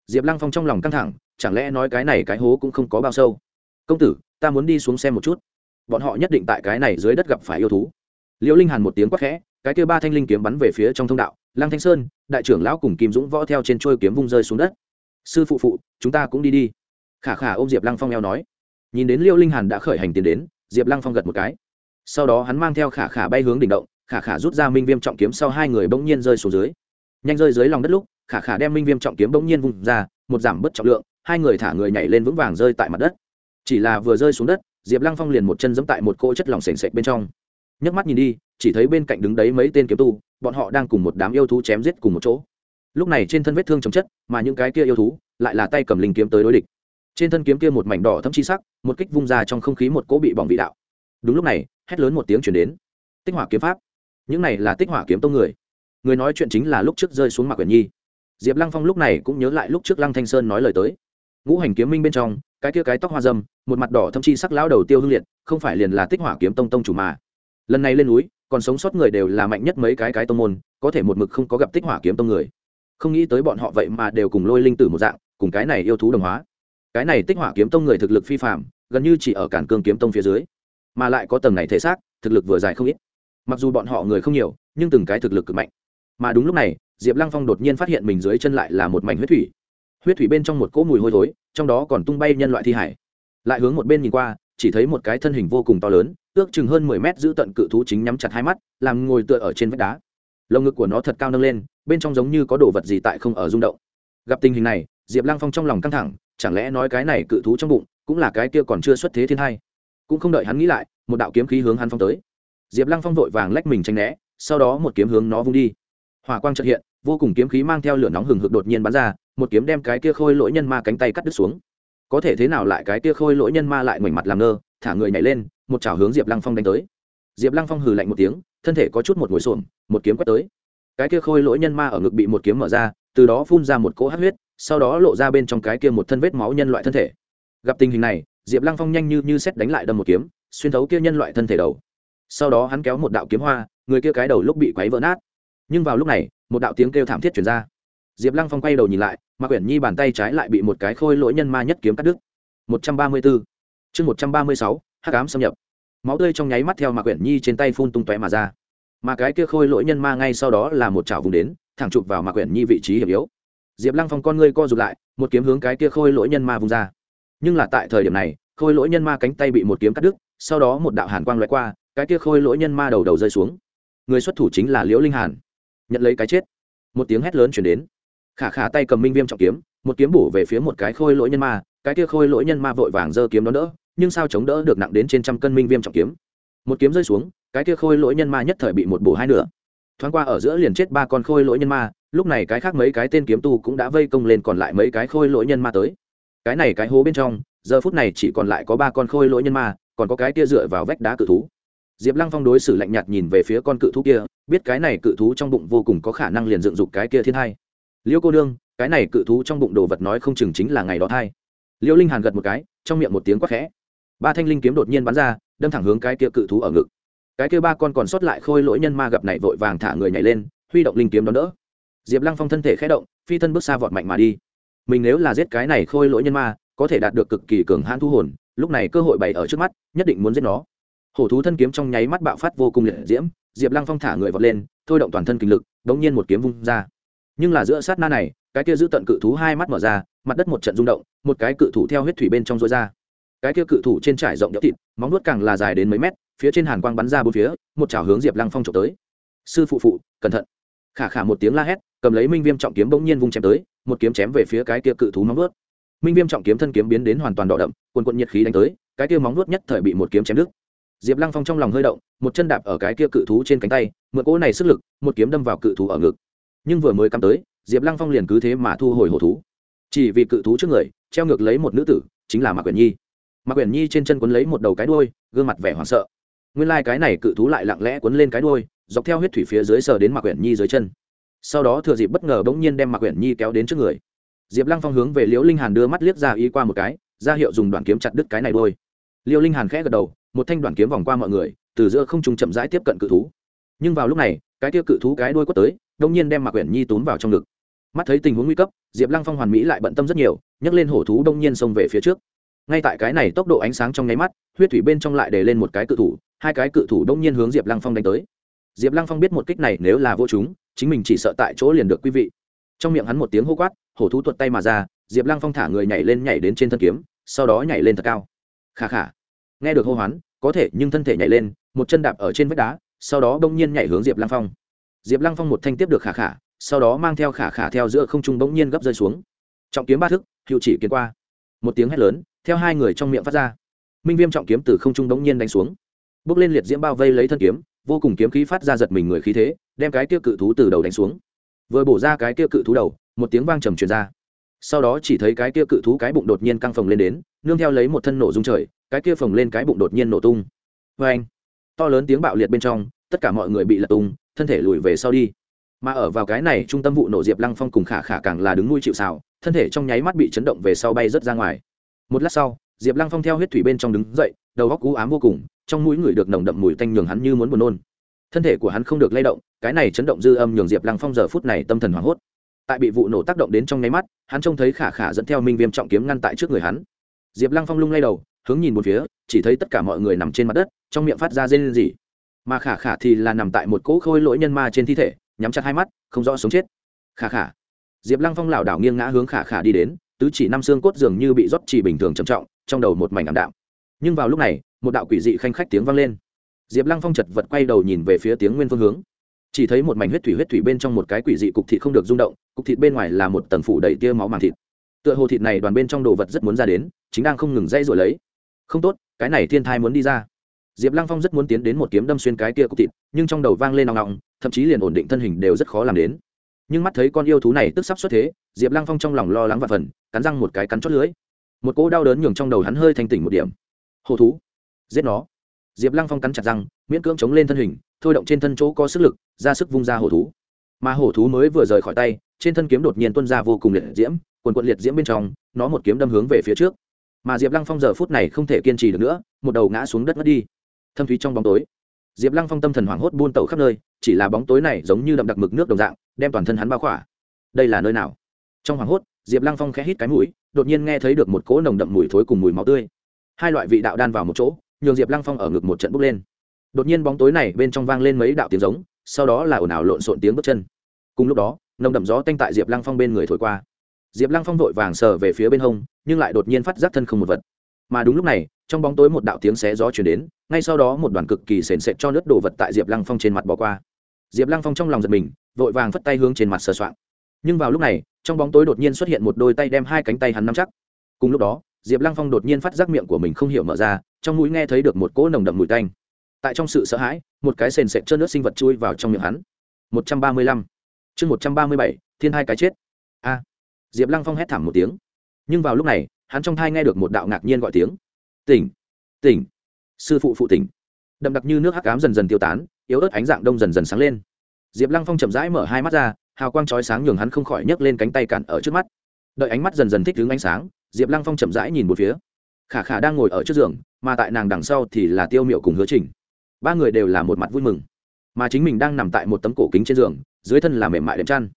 diệp lăng phong trong lòng căng thẳng, chẳng lẽ nói cái này cái hố cũng không có bao sâu? Công tử, ta muốn đi xuống xem một chút. Bọn họ nhất định tại cái này dưới đất gặp phải yêu thú. Liễu linh hàn một tiếng quắc khẽ, cái kia ba thanh linh kiếm bắn về phía trong thông đạo. Lăng thanh sơn, đại trưởng lão cùng kim dũng võ theo trên trôi kiếm vung rơi xuống đất. Sư phụ phụ, chúng ta cũng đi đi. Khả khả ôm diệp lăng phong eo nói. Nhìn đến liễu linh hàn đã khởi hành tiến đến, diệp lăng phong gật một cái. Sau đó hắn mang theo khả khả bay hướng đỉnh động, khả khả rút ra minh viêm trọng kiếm sau hai người bỗng nhiên rơi xuống dưới. Nhanh rơi dưới lòng đất lúc khả khả đem minh viêm trọng kiếm bỗng nhiên vung ra, một giảm bớt trọng lượng, hai người thả người nhảy lên vững vàng rơi tại mặt đất. Chỉ là vừa rơi xuống đất, diệp lăng phong liền một chân giẫm tại một cỗ chất lỏng s ề n s ệ c bên trong. Nhấc mắt nhìn đi, chỉ thấy bên cạnh đứng đấy mấy tên kiếm tu, bọn họ đang cùng một đám yêu thú chém giết cùng một chỗ. Lúc này trên thân vết thương chồng chất, mà những cái kia yêu thú lại là tay cầm linh kiếm tới đối địch. Trên thân kiếm kia một mảnh đỏ thâm chi sắc, một kích vung ra trong không khí một cỗ bị bỏng vị đạo. Đúng lúc này, hét lớn một tiếng chuyển đến. Tích hỏa kiếm pháp. Những này là tích hỏa kiếm tông người. Người nói chuyện chính là lúc trước rơi xuống mạc quyển nhi diệp lăng phong lúc này cũng nhớ lại lúc trước lăng thanh sơn nói lời tới. Ngũ hành kiếm minh bên trong, cái kia cái tóc hoa dâm, một mặt đỏ thâm chi sắc lão đầu tiêu hương liệt, không phải liền là tích hỏa kiếm tông tông chủ mà. Lần này lên núi, còn sống sót người đều là mạnh nhất mấy cái cái tông môn, có thể một mực không có gặp tích hỏa kiếm tông người. Không nghĩ tới bọn họ vậy mà đều cùng lôi linh tử một dạng, cùng cái này yêu thú đồng hóa. Cái này tích hỏa kiếm tông người thực lực phi phạm gần như chỉ ở cản cương kiếm tông phía dưới. Mà lại có tầng này thể xác, thực lực vừa dài không ít. Mặc dù bọn họ người không nhiều, nhưng từng cái thực lực cực mạnh. Mà đúng lúc này diệp lăng phong đột nhiên phát hiện mình dưới chân lại là một mảnh huyết thủy. Huyết thủy bên trong một cỗ mùi hôi thối, trong đó còn tung bay nhân loại thi hải. Lại hướng một bên nhìn qua, chỉ thấy một cái thân hình vô cùng to lớn, ước chừng hơn mười mét giữ tận cự thú chính nhắm chặt hai mắt, làm ngồi tựa ở trên vách đá. Lồng ngực của nó thật cao nâng lên, bên trong giống như có đồ vật gì tại không ở rung động. Gặp tình hình này, diệp lăng phong trong lòng căng thẳng, chẳng lẽ nói cái này cự thú trong bụng cũng là cái kia còn chưa xuất thế thiên hai? Cũng không đợi hắn nghĩ lại, một đạo kiếm khí hướng hắn phong tới. Diệp lăng phong vội vàng lách mình tranh né, sau đó một kiếm hướng nó vung đi hỏa quang trật hiện, vô cùng kiếm khí mang theo lửa nóng hừng hực đột nhiên bắn ra, một kiếm đem cái kia khôi lỗi nhân ma cánh tay cắt đứt xuống. Có thể thế nào lại cái kia khôi lỗi nhân ma lại ngoảnh mặt làm ngơ, thả người nhảy lên, một chảo hướng diệp lăng phong đánh tới. Diệp lăng phong hừ lạnh một tiếng, thân thể có chút một ngồi xổm, một kiếm quét tới. Cái kia khôi lỗi nhân ma ở ngực bị một kiếm mở ra, từ đó phun ra một cỗ hát huyết, sau đó lộ ra bên trong cái kia một thân vết máu nhân loại thân thể. Gặp tình hình này, diệp lăng phong nhanh như như xét đánh lại đâm một kiếm, xuyên thấu kia nhân loại thân thể đầu. Sau đó hắn kéo một đạo kiếm hoa, người kia cái đầu lúc bị quáy vỡ nát nhưng vào lúc này, một đạo tiếng kêu thảm thiết chuyển ra. Diệp lăng phong quay đầu nhìn lại, mà quyển nhi bàn tay trái lại bị một cái khôi lỗi nhân ma nhất kiếm cắt đứt. Một trăm ba mươi bốn chương một trăm ba mươi sáu h cám xâm nhập. Máu tươi trong nháy mắt theo mạc quyển nhi trên tay phun tung tóe mà ra. Mà cái kia khôi lỗi nhân ma ngay sau đó là một chảo vùng đến, thẳng chụp vào mạc quyển nhi vị trí hiểm yếu. Diệp lăng phong con ngươi co rụt lại, một kiếm hướng cái kia khôi lỗi nhân ma vùng ra. Nhưng là tại thời điểm này, khôi lỗi nhân ma cánh tay bị một kiếm cắt đứt, sau đó một đạo hàn quang loại qua, cái kia khôi lỗi nhân ma đầu đầu rơi xuống. Người xuất thủ chính là liễu linh hàn nhận lấy cái chết. Một tiếng hét lớn chuyển đến. Khả khả tay cầm minh viêm trọng kiếm, một kiếm bổ về phía một cái khôi lỗi nhân ma, cái kia khôi lỗi nhân ma vội vàng giơ kiếm đó đỡ, nhưng sao chống đỡ được nặng đến trên trăm cân minh viêm trọng kiếm. Một kiếm rơi xuống, cái kia khôi lỗi nhân ma nhất thời bị một bổ hai nửa. Thoáng qua ở giữa liền chết ba con khôi lỗi nhân ma, lúc này cái khác mấy cái tên kiếm tu cũng đã vây công lên còn lại mấy cái khôi lỗi nhân ma tới. Cái này cái hố bên trong, giờ phút này chỉ còn lại có ba con khôi lỗi nhân ma, còn có cái kia dựa vào vách đá cự thú diệp lăng phong đối xử lạnh nhạt nhìn về phía con cự thú kia, biết cái này cự thú trong bụng vô cùng có khả năng liền dựng dục cái kia thiên hai liêu cô nương, cái này cự thú trong bụng đồ vật nói không chừng chính là ngày đó thai. Liêu linh hàn gật một cái, trong miệng một tiếng quát khẽ. Ba thanh linh kiếm đột nhiên bắn ra, đâm thẳng hướng cái kia cự thú ở ngực. Cái kia ba con còn sót lại khôi lỗi nhân ma gặp này vội vàng thả người nhảy lên, huy động linh kiếm đón đỡ. Diệp lăng phong thân thể khẽ động, phi thân bước xa vọt mạnh mà đi. Mình nếu là giết cái này khôi lỗi nhân ma, có thể đạt được cực kỳ cường hãn thu hồn, lúc này cơ hội bày ở trước mắt, nhất định muốn giết nó hổ thú thân kiếm trong nháy mắt bạo phát vô cùng liệt diễm, diệp lăng phong thả người vọt lên, thôi động toàn thân kinh lực đ ỗ n g nhiên một kiếm vung ra. Nhưng là giữa sát na này, cái kia giữ tận cự thú hai mắt mở ra, mặt đất một trận rung động, một cái cự thủ theo huyết thủy bên trong rối ra. Cái kia cự thủ trên trải rộng đẽo thịt, móng nuốt càng là dài đến mấy mét, phía trên hàn quang bắn ra bốn phía, một chảo hướng diệp lăng phong trộm tới. Sư phụ phụ, cẩn thận. Khả khả một tiếng la hét, cầm lấy minh viêm trọng kiếm bỗng nhiên vung chém tới, một kiếm chém về phía cái kia cự thú móng nuốt minh viêm trọng kiếm thân kiếm biến đến hoàn toàn đỏ đậm quần quận nhiệt khí đánh tới, cái kia móng nuốt nhất thời bị một kiếm chém đứt diệp lăng phong trong lòng hơi động, một chân đạp ở cái kia cự thú trên cánh tay, mượn cỗ này sức lực, một kiếm đâm vào cự thú ở ngực. Nhưng vừa mới cắm tới, diệp lăng phong liền cứ thế mà thu hồi hổ thú. Chỉ vì cự thú trước người, treo ngược lấy một nữ tử, chính là mạc quyển nhi. Mạc quyển nhi trên chân quấn lấy một đầu cái đuôi, gương mặt vẻ hoảng sợ. Nguyên lai、like、cái này cự thú lại lặng lẽ quấn lên cái đuôi, dọc theo huyết thủy phía dưới sờ đến mạc quyển nhi dưới chân. Sau đó thừa dịp bất ngờ bỗng nhiên đem mạc quyển nhi kéo đến trước người. Diệp lăng phong hướng về liễu linh hàn đưa mắt liếc ra ý qua một cái, ra hiệu dùng đoạn kiếm chặt đứt cái này đôi liễu linh hàn khẽ gật đầu một thanh đoạn kiếm vòng qua mọi người, từ giữa không trung chậm rãi tiếp cận cự thú. Nhưng vào lúc này, cái tiêu cự thú cái đuôi quất tới, đông nhiên đem mạc quyển nhi tốn vào trong ngực. Mắt thấy tình huống nguy cấp, diệp lăng phong hoàn mỹ lại bận tâm rất nhiều, nhấc lên hổ thú đông nhiên xông về phía trước. Ngay tại cái này tốc độ ánh sáng trong nháy mắt, huyết thủy bên trong lại để lên một cái cự thủ, hai cái cự thủ đông nhiên hướng diệp lăng phong đánh tới. Diệp lăng phong biết một kích này nếu là vô chúng, chính mình chỉ sợ tại chỗ liền được quý vị. Trong miệng hắn một tiếng hô quát, hổ thú tuột tay mà ra, diệp lăng phong thả người nhảy lên nhảy đến trên thân kiếm, sau đó nhảy lên thật cao. Khà khà. Nghe được hô hoán có thể nhưng thân thể nhảy lên, một chân đạp ở trên vách đá, sau đó bỗng nhiên nhảy hướng diệp lăng phong. Diệp lăng phong một thanh tiếp được khả khả, sau đó mang theo khả khả theo giữa không trung bỗng nhiên gấp rơi xuống. Trọng kiếm ba thức hiệu chỉ kiến qua. Một tiếng hét lớn, theo hai người trong miệng phát ra. Minh viêm trọng kiếm từ không trung bỗng nhiên đánh xuống. Bước lên liệt diễm bao vây lấy thân kiếm, vô cùng kiếm khí phát ra giật mình người khí thế, đem cái tiêu cự thú từ đầu đánh xuống. Vừa bổ ra cái tiêu cự thú đầu, một tiếng vang trầm truyền ra. Sau đó chỉ thấy cái tiêu cự thú cái bụng đột nhiên căng phồng lên đến, nương theo lấy một thân nổ dung trời cái kia phồng lên cái bụng đột nhiên nổ tung. Vê anh, to lớn tiếng bạo liệt bên trong, tất cả mọi người bị lật tung, thân thể lùi về sau đi. Mà ở vào cái này, trung tâm vụ nổ diệp lăng phong cùng khả khả càng là đứng nuôi chịu xào thân thể trong nháy mắt bị chấn động về sau bay rớt ra ngoài. Một lát sau, diệp lăng phong theo huyết thủy bên trong đứng dậy, đầu góc cú ám vô cùng, trong mũi người được nồng đậm mùi tanh nhường hắn như muốn buồn nôn. Thân thể của hắn không được lay động, cái này chấn động dư âm nhường diệp lăng phong giờ phút này tâm thần hoảng hốt. Tại bị vụ nổ tác động đến trong nháy mắt, hắn trông thấy khả khả dẫn theo minh viêm trọng kiếm ngăn tại trước người hắn. Diệp lăng phong lung lay đầu hướng nhìn một phía, chỉ thấy tất cả mọi người nằm trên mặt đất, trong miệng phát ra rên rỉ. Mà khả khả thì là nằm tại một cỗ khôi lỗi nhân ma trên thi thể, nhắm chặt hai mắt, không rõ sống chết. Khả khả. Diệp lăng phong lảo đảo nghiêng ngã hướng khả khả đi đến, tứ chỉ năm xương cốt dường như bị rót chỉ bình thường trầm trọng, trong đầu một mảnh ảm đạm. Nhưng vào lúc này, một đạo quỷ dị khanh khách tiếng vang lên. Diệp lăng phong chật vật quay đầu nhìn về phía tiếng nguyên phương hướng. Chỉ thấy một mảnh huyết thủy huyết thủy bên trong một cái quỷ dị cục thịt không được rung động, cục thịt bên ngoài là một tầng phủ đầy tia máu màng thịt. Tựa hồ thịt này đoàn bên trong đồ vật rất muốn ra đến, chính đang không ngừng dây rồi lấy không tốt, cái này thiên thai muốn đi ra. Diệp lăng phong rất muốn tiến đến một kiếm đâm xuyên cái kia cục thịt, nhưng trong đầu vang lên nòng nòng thậm chí liền ổn định thân hình đều rất khó làm đến. Nhưng mắt thấy con yêu thú này tức sắp xuất thế, diệp lăng phong trong lòng lo lắng và phần, cắn răng một cái cắn chót lưới một cỗ đau đớn nhường trong đầu hắn hơi thanh tỉnh một điểm. Hồ thú, giết nó. Diệp lăng phong cắn chặt răng, miễn cưỡng chống lên thân hình, thôi động trên thân chỗ có sức lực, ra sức vung ra hổ thú. Mà hổ thú mới vừa rời khỏi tay, trên thân kiếm đột nhiên tuân ra vô cùng liệt diễm, quần quận liệt diễm bên trong, nó một kiếm đâm hướng về phía trước mà diệp lăng phong giờ phút này không thể kiên trì được nữa, một đầu ngã xuống đất mất đi. Thâm thúy trong bóng tối, diệp lăng phong tâm thần hoảng hốt buôn tẩu khắp nơi, chỉ là bóng tối này giống như đậm đặc mực nước đồng dạng, đem toàn thân hắn bao khỏa. Đây là nơi nào? Trong hoảng hốt, diệp lăng phong khẽ hít cái mũi, đột nhiên nghe thấy được một cỗ nồng đậm mùi thối cùng mùi máu tươi. Hai loại vị đạo đan vào một chỗ, nhường diệp lăng phong ở ngực một trận bốc lên. Đột nhiên bóng tối này bên trong vang lên mấy đạo tiếng giống, sau đó là ồn ào lộn xộn tiếng bước chân. Cùng lúc đó, nồng đậm gió tanh tại diệp lăng phong bên người thổi qua diệp lăng phong vội vàng sờ về phía bên hông, nhưng lại đột nhiên phát giác thân không một vật. Mà đúng lúc này, trong bóng tối một đạo tiếng xé gió chuyển đến, ngay sau đó một đoàn cực kỳ sền sệt cho nước đổ vật tại diệp lăng phong trên mặt bỏ qua. Diệp lăng phong trong lòng giật mình, vội vàng phất tay hướng trên mặt sờ soạng. Nhưng vào lúc này, trong bóng tối đột nhiên xuất hiện một đôi tay đem hai cánh tay hắn nắm chắc. Cùng lúc đó, diệp lăng phong đột nhiên phát giác miệng của mình không hiểu mở ra, trong mũi nghe thấy được một cỗ nồng đậm mùi tanh. Tại trong sự sợ hãi, một cái sền sệt trơn nước sinh vật chui vào trong miệng hắn. Một trăm ba mươi lăm. Chương một trăm ba mươi bảy, thiên hai cái chết. A diệp lăng phong hét thảm một tiếng. Nhưng vào lúc này, hắn trong thai nghe được một đạo ngạc nhiên gọi tiếng. Tỉnh tỉnh. Sư phụ phụ tỉnh. Đậm đặc như nước hắc cám dần dần tiêu tán, yếu ớt ánh dạng đông dần dần sáng lên. Diệp lăng phong chậm rãi mở hai mắt ra, hào quang trói sáng nhường hắn không khỏi nhấc lên cánh tay cản ở trước mắt. Đợi ánh mắt dần dần thích đứng ánh sáng, diệp lăng phong chậm rãi nhìn một phía. Khả khả đang ngồi ở trước giường, mà tại nàng đằng sau thì là tiêu miệu cùng hứa trình. Ba người đều là một mặt vui mừng. Mà chính mình đang nằm tại một tấm cổ kính trên giường, dưới thân là mềm mại đệm chăn.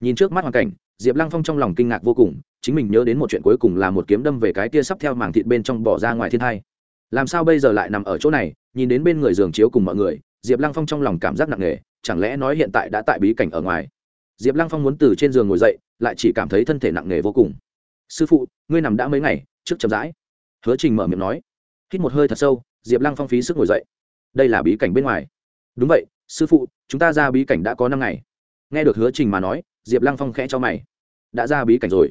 Nhìn trước mắt hoàn cảnh diệp lăng phong trong lòng kinh ngạc vô cùng, chính mình nhớ đến một chuyện cuối cùng là một kiếm đâm về cái kia sắp theo màng thịt bên trong bỏ ra ngoài thiên thai. Làm sao bây giờ lại nằm ở chỗ này, nhìn đến bên người giường chiếu cùng mọi người, diệp lăng phong trong lòng cảm giác nặng nề, chẳng lẽ nói hiện tại đã tại bí cảnh ở ngoài? Diệp lăng phong muốn từ trên giường ngồi dậy, lại chỉ cảm thấy thân thể nặng nề vô cùng. Sư phụ, ngươi nằm đã mấy ngày, trước chậm rãi. Hứa trình mở miệng nói. Hít một hơi thật sâu, diệp lăng phong phí sức ngồi dậy. Đây là bí cảnh bên ngoài. Đúng vậy, sư phụ, chúng ta ra bí cảnh đã có năm ngày. Nghe được hứa trình mà nói diệp lăng phong khẽ cho mày. Đã ra bí cảnh rồi.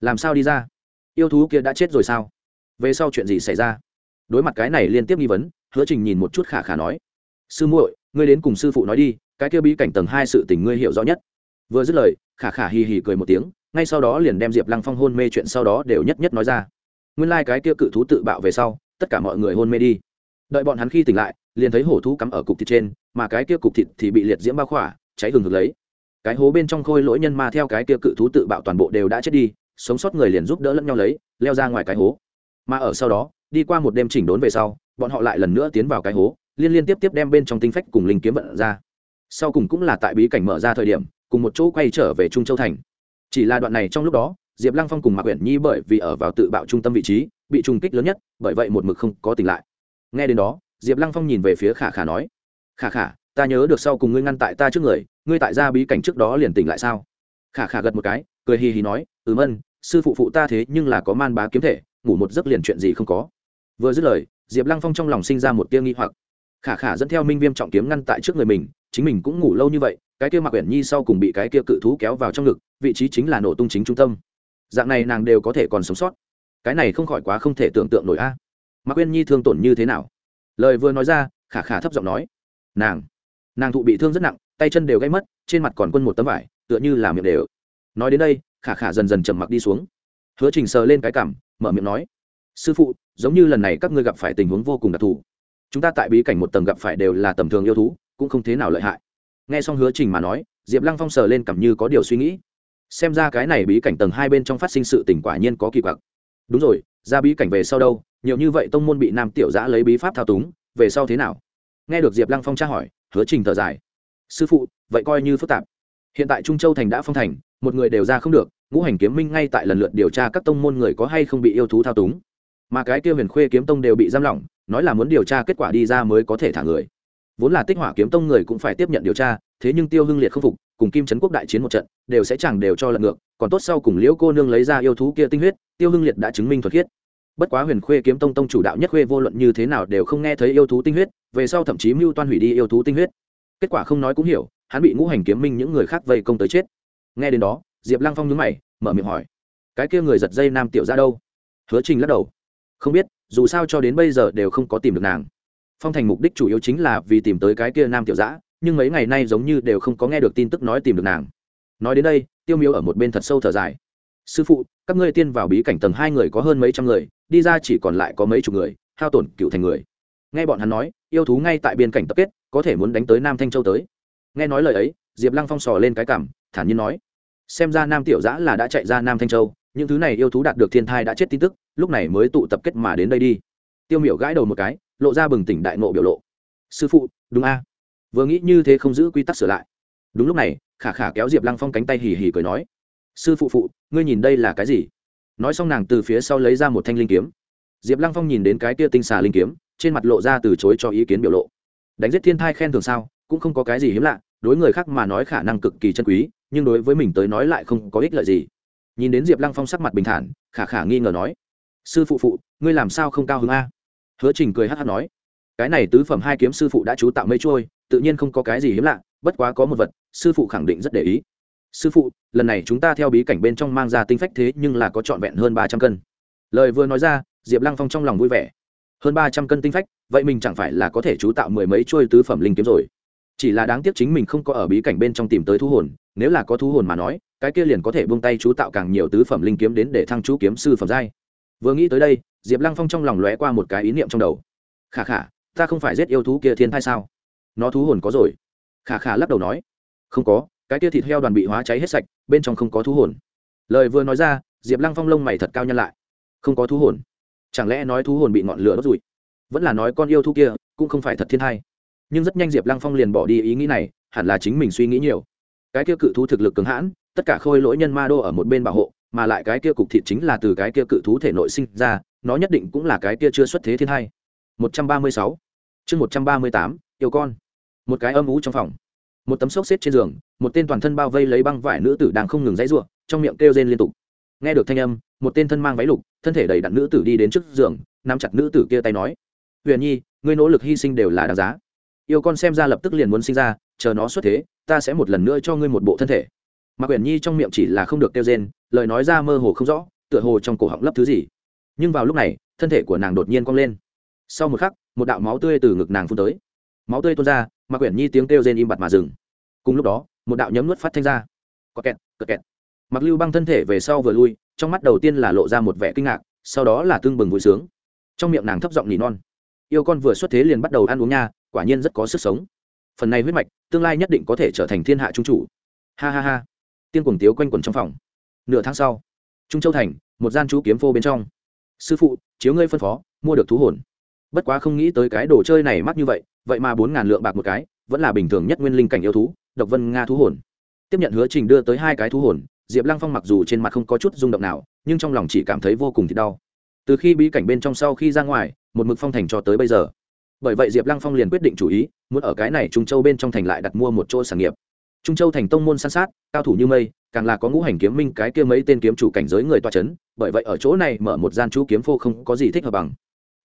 Làm sao đi ra? Yêu thú kia đã chết rồi sao? Về sau chuyện gì xảy ra? Đối mặt cái này liên tiếp nghi vấn, hứa trình nhìn một chút khả khả nói. Sư muội, ngươi đến cùng sư phụ nói đi, cái kia bí cảnh tầng hai sự tình ngươi hiểu rõ nhất. Vừa dứt lời, khả khả hì hì cười một tiếng, ngay sau đó liền đem diệp lăng phong hôn mê chuyện sau đó đều nhất nhất nói ra. Nguyên lai、like、cái kia cự thú tự bạo về sau, tất cả mọi người hôn mê đi. Đợi bọn hắn khi tỉnh lại, liền thấy hổ thú cắm ở cục thịt trên, mà cái kia cục thịt thì bị liệt diễm bao khỏa, cháy hừng hực lấy cái hố bên trong khôi lỗi nhân ma theo cái kia cự thú tự bạo toàn bộ đều đã chết đi, sống sót người liền giúp đỡ lẫn nhau lấy, leo ra ngoài cái hố. Mà ở sau đó, đi qua một đêm chỉnh đốn về sau, bọn họ lại lần nữa tiến vào cái hố, liên liên tiếp tiếp đem bên trong tinh phách cùng linh kiếm vận ra. Sau cùng cũng là tại bí cảnh mở ra thời điểm, cùng một chỗ quay trở về trung châu thành. Chỉ là đoạn này trong lúc đó, diệp lăng phong cùng mạc quyển nhi bởi vì ở vào tự bạo trung tâm vị trí, bị trùng kích lớn nhất, bởi vậy một mực không có tỉnh lại. Nghe đến đó, diệp lăng phong nhìn về phía khả khả nói, khả khả, ta nhớ được sau cùng ngươi ngăn tại ta trước người ngươi tại gia bí cảnh trước đó liền tỉnh lại sao? Khả khả gật một cái, cười hì hì nói ừ mân sư phụ phụ ta thế nhưng là có man bá kiếm thể, ngủ một giấc liền chuyện gì không có. Vừa dứt lời, diệp lăng phong trong lòng sinh ra một tia nghi hoặc. Khả khả dẫn theo minh viêm trọng kiếm ngăn tại trước người mình, chính mình cũng ngủ lâu như vậy, cái kia mặc uyển nhi sau cùng bị cái kia cự thú kéo vào trong ngực, vị trí chính là nổ tung chính trung tâm. Dạng này nàng đều có thể còn sống sót. Cái này không khỏi quá không thể tưởng tượng nổi a. À. mạc uyển nhi thương tổn như thế nào? Lời vừa nói ra, khả khả thấp giọng nói, nàng nàng thụ bị thương rất nặng tay chân đều gây mất, trên mặt còn quân một tấm vải, tựa như là miệng đều. Nói đến đây, khả khả dần dần trầm mặc đi xuống. Hứa trình sờ lên cái cảm, mở miệng nói, sư phụ, giống như lần này các ngươi gặp phải tình huống vô cùng đặc thù. Chúng ta tại bí cảnh một tầng gặp phải đều là tầm thường yêu thú, cũng không thế nào lợi hại. Nghe xong hứa trình mà nói, diệp lăng phong sờ lên cảm như có điều suy nghĩ. Xem ra cái này bí cảnh tầng hai bên trong phát sinh sự tỉnh quả nhiên có kỳ quặc. Đúng rồi, ra bí cảnh về sau đâu? Nhiều như vậy tông môn bị nam tiểu giã lấy bí pháp thao túng, về sau thế nào? Nghe được diệp lăng phong tra hỏi, hứa trình thở dài sư phụ, vậy coi như phức tạp. Hiện tại trung châu thành đã phong thành, một người đều ra không được, ngũ hành kiếm minh ngay tại lần lượt điều tra các tông môn người có hay không bị yêu thú thao túng. Mà cái kia huyền khuê kiếm tông đều bị giam lỏng, nói là muốn điều tra kết quả đi ra mới có thể thả người. Vốn là tích hỏa kiếm tông người cũng phải tiếp nhận điều tra, thế nhưng tiêu hưng liệt không phục, cùng kim trấn quốc đại chiến một trận, đều sẽ chẳng đều cho lật ngược, còn tốt sau cùng liễu cô nương lấy ra yêu thú kia tinh huyết, tiêu hưng liệt đã chứng minh thuật khiết. Bất quá huyền khuê kiếm tông tông chủ đạo nhất khuê vô luận như thế nào đều không nghe thấy yêu thú tinh huyết, về sau thậm chí mưu toan hủy đi yêu thú tinh huyết kết quả không nói cũng hiểu, hắn bị ngũ hành kiếm minh những người khác vây công tới chết. Nghe đến đó, diệp lăng phong nhớ mày, mở miệng hỏi, cái kia người giật dây nam tiểu ra đâu? Hứa trình lắc đầu, không biết, dù sao cho đến bây giờ đều không có tìm được nàng. Phong thành mục đích chủ yếu chính là vì tìm tới cái kia nam tiểu giã nhưng mấy ngày nay giống như đều không có nghe được tin tức nói tìm được nàng. Nói đến đây, tiêu miêu ở một bên thật sâu thở dài, sư phụ, các ngươi tiên vào bí cảnh tầng hai người có hơn mấy trăm người, đi ra chỉ còn lại có mấy chục người, hao tổn cựu thành người nghe bọn hắn nói, yêu thú ngay tại biên cảnh tập kết, có thể muốn đánh tới nam thanh châu tới. Nghe nói lời ấy, diệp lăng phong sò lên cái cảm, thản nhiên nói. Xem ra nam tiểu giã là đã chạy ra nam thanh châu, những thứ này yêu thú đạt được thiên thai đã chết tin tức, lúc này mới tụ tập kết mà đến đây đi. Tiêu miểu gãi đầu một cái, lộ ra bừng tỉnh đại nộ biểu lộ. Sư phụ, đúng a. Vừa nghĩ như thế không giữ quy tắc sửa lại. Đúng lúc này, khả khả kéo diệp lăng phong cánh tay hì hì cười nói. Sư phụ phụ, ngươi nhìn đây là cái gì? Nói xong nàng từ phía sau lấy ra một thanh linh kiếm. Diệp lăng phong nhìn đến cái tia tinh xà linh kiếm trên mặt lộ ra từ chối cho ý kiến biểu lộ. Đánh giết thiên thai khen thường sao, cũng không có cái gì hiếm lạ, đối người khác mà nói khả năng cực kỳ chân quý, nhưng đối với mình tới nói lại không có ích lợi gì. Nhìn đến diệp lăng phong sắc mặt bình thản, khả khả nghi ngờ nói, sư phụ phụ, ngươi làm sao không cao hứng a? Hứa trình cười hát hát nói, cái này tứ phẩm hai kiếm sư phụ đã chú tạo mây trôi, tự nhiên không có cái gì hiếm lạ, bất quá có một vật, sư phụ khẳng định rất để ý. Sư phụ, lần này chúng ta theo bí cảnh bên trong mang ra tinh phách thế nhưng là có trọn vẹn hơn ba trăm cân. Lời vừa nói ra, diệp lăng phong trong lòng vui vẻ hơn ba trăm cân tinh phách, vậy mình chẳng phải là có thể chú tạo mười mấy chuôi tứ phẩm linh kiếm rồi. Chỉ là đáng tiếc chính mình không có ở bí cảnh bên trong tìm tới thu hồn, nếu là có thu hồn mà nói, cái kia liền có thể buông tay chú tạo càng nhiều tứ phẩm linh kiếm đến để thăng chú kiếm sư phẩm giai. Vừa nghĩ tới đây, diệp lăng phong trong lòng lóe qua một cái ý niệm trong đầu. Khả khả, ta không phải giết yêu thú kia thiên thai sao? Nó thú hồn có rồi. Khả khả lắc đầu nói. Không có, cái kia thịt heo đoàn bị hóa cháy hết sạch, bên trong không có thú hồn. Lời vừa nói ra, diệp lăng phong lông mày thật cao nhân lại. Không có thú hồn chẳng lẽ nói thú hồn bị ngọn lửa đốt rụi? Vẫn là nói con yêu thú kia cũng không phải thật thiên thai. Nhưng rất nhanh diệp lăng phong liền bỏ đi ý nghĩ này, hẳn là chính mình suy nghĩ nhiều. Cái kia cự thú thực lực cứng hãn, tất cả khôi lỗi nhân ma đô ở một bên bảo hộ, mà lại cái kia cục thịt chính là từ cái kia cự thú thể nội sinh ra, nó nhất định cũng là cái kia chưa xuất thế thiên hai một trăm ba mươi sáu. Chương một trăm ba mươi tám, yêu con. Một cái âm ú trong phòng. Một tấm xốc xếp trên giường, một tên toàn thân bao vây lấy băng vải nữ tử đang không ngừng dãy ruộng trong miệng kêu rên liên tục. Nghe được thanh âm một tên thân mang váy lục, thân thể đầy đặn nữ tử đi đến trước giường, nắm chặt nữ tử kia tay nói, huyền nhi, ngươi nỗ lực hy sinh đều là đáng giá. Yêu con xem ra lập tức liền muốn sinh ra, chờ nó xuất thế, ta sẽ một lần nữa cho ngươi một bộ thân thể. Mà huyền nhi trong miệng chỉ là không được kêu rên, lời nói ra mơ hồ không rõ, tựa hồ trong cổ họng lấp thứ gì. Nhưng vào lúc này, thân thể của nàng đột nhiên cong lên. Sau một khắc, một đạo máu tươi từ ngực nàng phun tới. Máu tươi tuôn ra mà huyền nhi tiếng kêu rên im bặt mà dừng. Cùng lúc đó, một đạo nhấm nuốt phát thanh ra. Có kẹt cật kẹt. Mặc lưu băng thân thể về sau vừa lui trong mắt đầu tiên là lộ ra một vẻ kinh ngạc, sau đó là tương bừng vui sướng. Trong miệng nàng thấp giọng nỉ non. Yêu con vừa xuất thế liền bắt đầu ăn uống nha, quả nhiên rất có sức sống. Phần này huyết mạch, tương lai nhất định có thể trở thành thiên hạ trung chủ. Ha ha ha. Tiên cuồng tiếu quanh quẩn trong phòng. Nửa tháng sau, trung châu thành, một gian chú kiếm phô bên trong. Sư phụ, chiếu ngươi phân phó, mua được thú hồn. Bất quá không nghĩ tới cái đồ chơi này mắc như vậy vậy mà bốn ngàn lượng bạc một cái, vẫn là bình thường nhất nguyên linh cảnh yêu thú, độc vân nga thú hồn. Tiếp nhận hứa trình đưa tới hai cái thú hồn diệp lăng phong mặc dù trên mặt không có chút rung động nào, nhưng trong lòng chỉ cảm thấy vô cùng thì đau. Từ khi bí cảnh bên trong sau khi ra ngoài, một mực phong thành cho tới bây giờ. Bởi vậy diệp lăng phong liền quyết định chủ ý, muốn ở cái này trung châu bên trong thành lại đặt mua một chỗ sản nghiệp. Trung châu thành tông môn san sát, cao thủ như mây, càng là có ngũ hành kiếm minh cái kia mấy tên kiếm chủ cảnh giới người toa c h ấ n bởi vậy ở chỗ này mở một gian chú kiếm phô không có gì thích hợp bằng.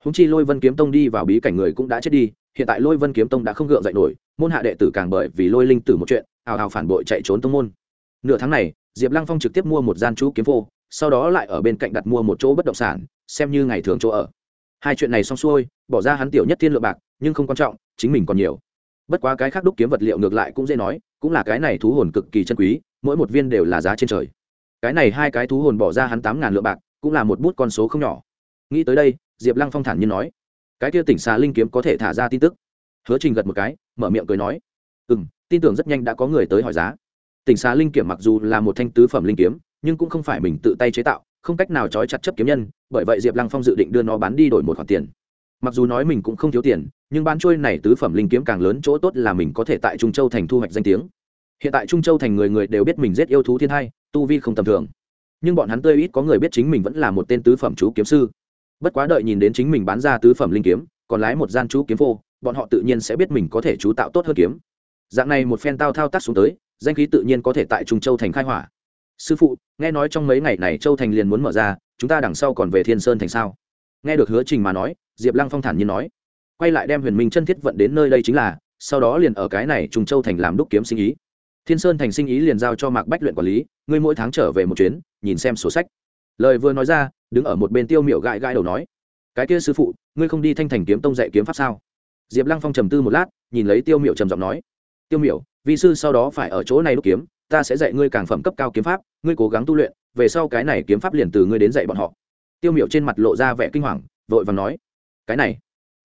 Húng chi lôi vân kiếm tông đi vào bí cảnh người cũng đã chết đi, hiện tại lôi vân kiếm tông đã không gượng dậy nổi, môn hạ đệ tử càng bởi vì lôi linh tử một chuyện, ào ào phản bội chạy trốn tông môn. Nửa tháng này diệp lăng phong trực tiếp mua một gian chú kiếm phô, sau đó lại ở bên cạnh đặt mua một chỗ bất động sản, xem như ngày thường chỗ ở. Hai chuyện này xong xuôi, bỏ ra hắn tiểu nhất thiên lượng bạc, nhưng không quan trọng, chính mình còn nhiều. Bất quá cái khác đúc kiếm vật liệu ngược lại cũng dễ nói, cũng là cái này thú hồn cực kỳ chân quý, mỗi một viên đều là giá trên trời. Cái này hai cái thú hồn bỏ ra hắn tám ngàn lượng bạc, cũng là một bút con số không nhỏ. Nghĩ tới đây, diệp lăng phong thản nhiên nói, cái kia tỉnh xà linh kiếm có thể thả ra tin tức. Hứa trình gật một cái, mở miệng cười nói ừ m tin tưởng rất nhanh đã có người tới hỏi giá tỉnh xá linh kiếm mặc dù là một thanh tứ phẩm linh kiếm, nhưng cũng không phải mình tự tay chế tạo, không cách nào trói chặt chấp kiếm nhân, bởi vậy diệp lăng phong dự định đưa nó bán đi đổi một khoản tiền. Mặc dù nói mình cũng không thiếu tiền, nhưng bán trôi này tứ phẩm linh kiếm càng lớn chỗ tốt là mình có thể tại trung châu thành thu hoạch danh tiếng. Hiện tại trung châu thành người người đều biết mình giết yêu thú thiên hai, tu vi không tầm thường. Nhưng bọn hắn tươi ít có người biết chính mình vẫn là một tên tứ phẩm chú kiếm sư. Bất quá đợi nhìn đến chính mình bán ra tứ phẩm linh kiếm, còn lái một gian chú kiếm phô, bọn họ tự nhiên sẽ biết mình có thể chú tạo tốt hơn kiếm. Dạng này một phen tao thao tác xuống tới danh khí tự nhiên có thể tại trung châu thành khai hỏa. Sư phụ, nghe nói trong mấy ngày này châu thành liền muốn mở ra, chúng ta đằng sau còn về thiên sơn thành sao? Nghe được hứa trình mà nói, diệp lăng phong thản nhiên nói. Quay lại đem huyền minh chân thiết vận đến nơi đây chính là, sau đó liền ở cái này trùng châu thành làm đúc kiếm sinh ý. Thiên sơn thành sinh ý liền giao cho mạc bách luyện quản lý, ngươi mỗi tháng trở về một chuyến, nhìn xem sổ sách. Lời vừa nói ra, đứng ở một bên tiêu miệu gãi gãi đầu nói. Cái kia sư phụ, ngươi không đi thanh thành kiếm tông dạy kiếm pháp sao? Diệp lăng phong trầm tư một lát, nhìn lấy tiêu miệu trầm giọng nói. Tiêu miệu vi sư sau đó phải ở chỗ này đúc kiếm, ta sẽ dạy ngươi càng phẩm cấp cao kiếm pháp, ngươi cố gắng tu luyện, về sau cái này kiếm pháp liền từ ngươi đến dạy bọn họ. Tiêu miệu trên mặt lộ ra vẻ kinh hoàng, vội và nói, cái này,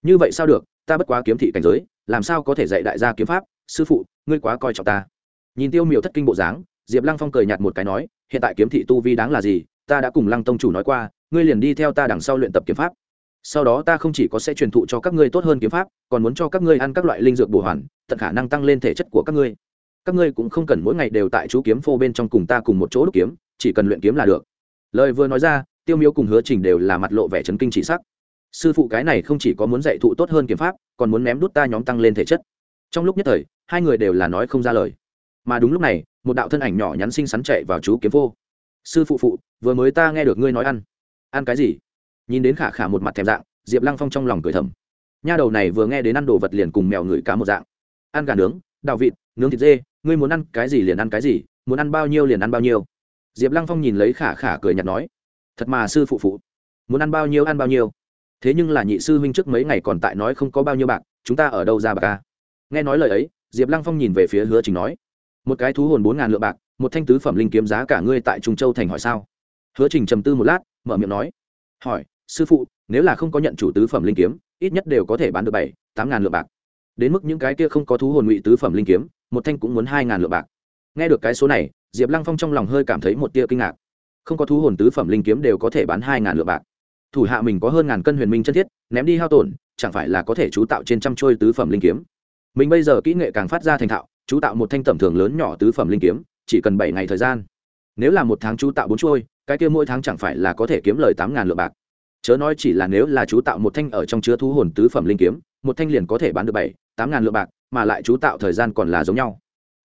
như vậy sao được? Ta bất quá kiếm thị cảnh giới, làm sao có thể dạy đại gia kiếm pháp? Sư phụ, ngươi quá coi trọng ta. Nhìn tiêu miệu thất kinh bộ dáng, diệp lăng phong cười nhạt một cái nói, hiện tại kiếm thị tu vi đáng là gì? Ta đã cùng lăng tông chủ nói qua, ngươi liền đi theo ta đằng sau luyện tập kiếm pháp sau đó ta không chỉ có sẽ truyền thụ cho các ngươi tốt hơn kiếm pháp, còn muốn cho các ngươi ăn các loại linh dược bổ hoàn, tận khả năng tăng lên thể chất của các ngươi. Các ngươi cũng không cần mỗi ngày đều tại chú kiếm phô bên trong cùng ta cùng một chỗ đúc kiếm, chỉ cần luyện kiếm là được. Lời vừa nói ra, tiêu miếu cùng hứa trình đều là mặt lộ vẻ chấn kinh chỉ sắc. Sư phụ cái này không chỉ có muốn dạy thụ tốt hơn kiếm pháp, còn muốn ném đút ta nhóm tăng lên thể chất. Trong lúc nhất thời, hai người đều là nói không ra lời. Mà đúng lúc này, một đạo thân ảnh nhỏ nhắn xinh xắn chạy vào chú kiếm phô. Sư phụ phụ, vừa mới ta nghe được ngươi nói ăn. Ăn cái gì? Nhìn đến khả khả một mặt thèm dạng, diệp lăng phong trong lòng cười thầm. Nha đầu này vừa nghe đến ăn đồ vật liền cùng mèo ngửi cá một dạng. Ăn gà nướng, đào vịt, nướng thịt dê, ngươi muốn ăn cái gì liền ăn cái gì, muốn ăn bao nhiêu liền ăn bao nhiêu. Diệp lăng phong nhìn lấy khả khả cười nhạt nói, thật mà sư phụ phụ, muốn ăn bao nhiêu ăn bao nhiêu. Thế nhưng là nhị sư huynh trước mấy ngày còn tại nói không có bao nhiêu bạc, chúng ta ở đâu ra bạc ca nghe nói lời ấy, diệp lăng phong nhìn về phía hứa trình nói, một cái thú hồn bốn ngàn lượng bạc, một thanh tứ phẩm linh kiếm giá cả ngươi tại trung châu thành hỏi sao? Hứa trình trầm tư một lát, mở miệng nói, hỏi sư phụ, nếu là không có nhận chủ tứ phẩm linh kiếm, ít nhất đều có thể bán được bảy, tám ngàn lượng bạc. Đến mức những cái kia không có thú hồn ngụy tứ phẩm linh kiếm, một thanh cũng muốn hai ngàn lượng bạc. Nghe được cái số này, diệp lăng phong trong lòng hơi cảm thấy một tia kinh ngạc. Không có thú hồn tứ phẩm linh kiếm đều có thể bán hai ngàn lượng bạc. Thủ hạ mình có hơn ngàn cân huyền minh chân thiết, ném đi hao tổn, chẳng phải là có thể chú tạo trên trăm trôi tứ phẩm linh kiếm? Mình bây giờ kỹ nghệ càng phát ra thành thạo, chú tạo một thanh tẩm thường lớn nhỏ tứ phẩm linh kiếm, chỉ cần bảy ngày thời gian. Nếu là một tháng chú tạo bốn trôi cái kia mỗi tháng chẳng phải là có thể kiếm lời tám ngàn lượng bạc chớ nói chỉ là nếu là chú tạo một thanh ở trong chứa thú hồn tứ phẩm linh kiếm, một thanh liền có thể bán được bảy, tám ngàn lượng bạc, mà lại chú tạo thời gian còn là giống nhau.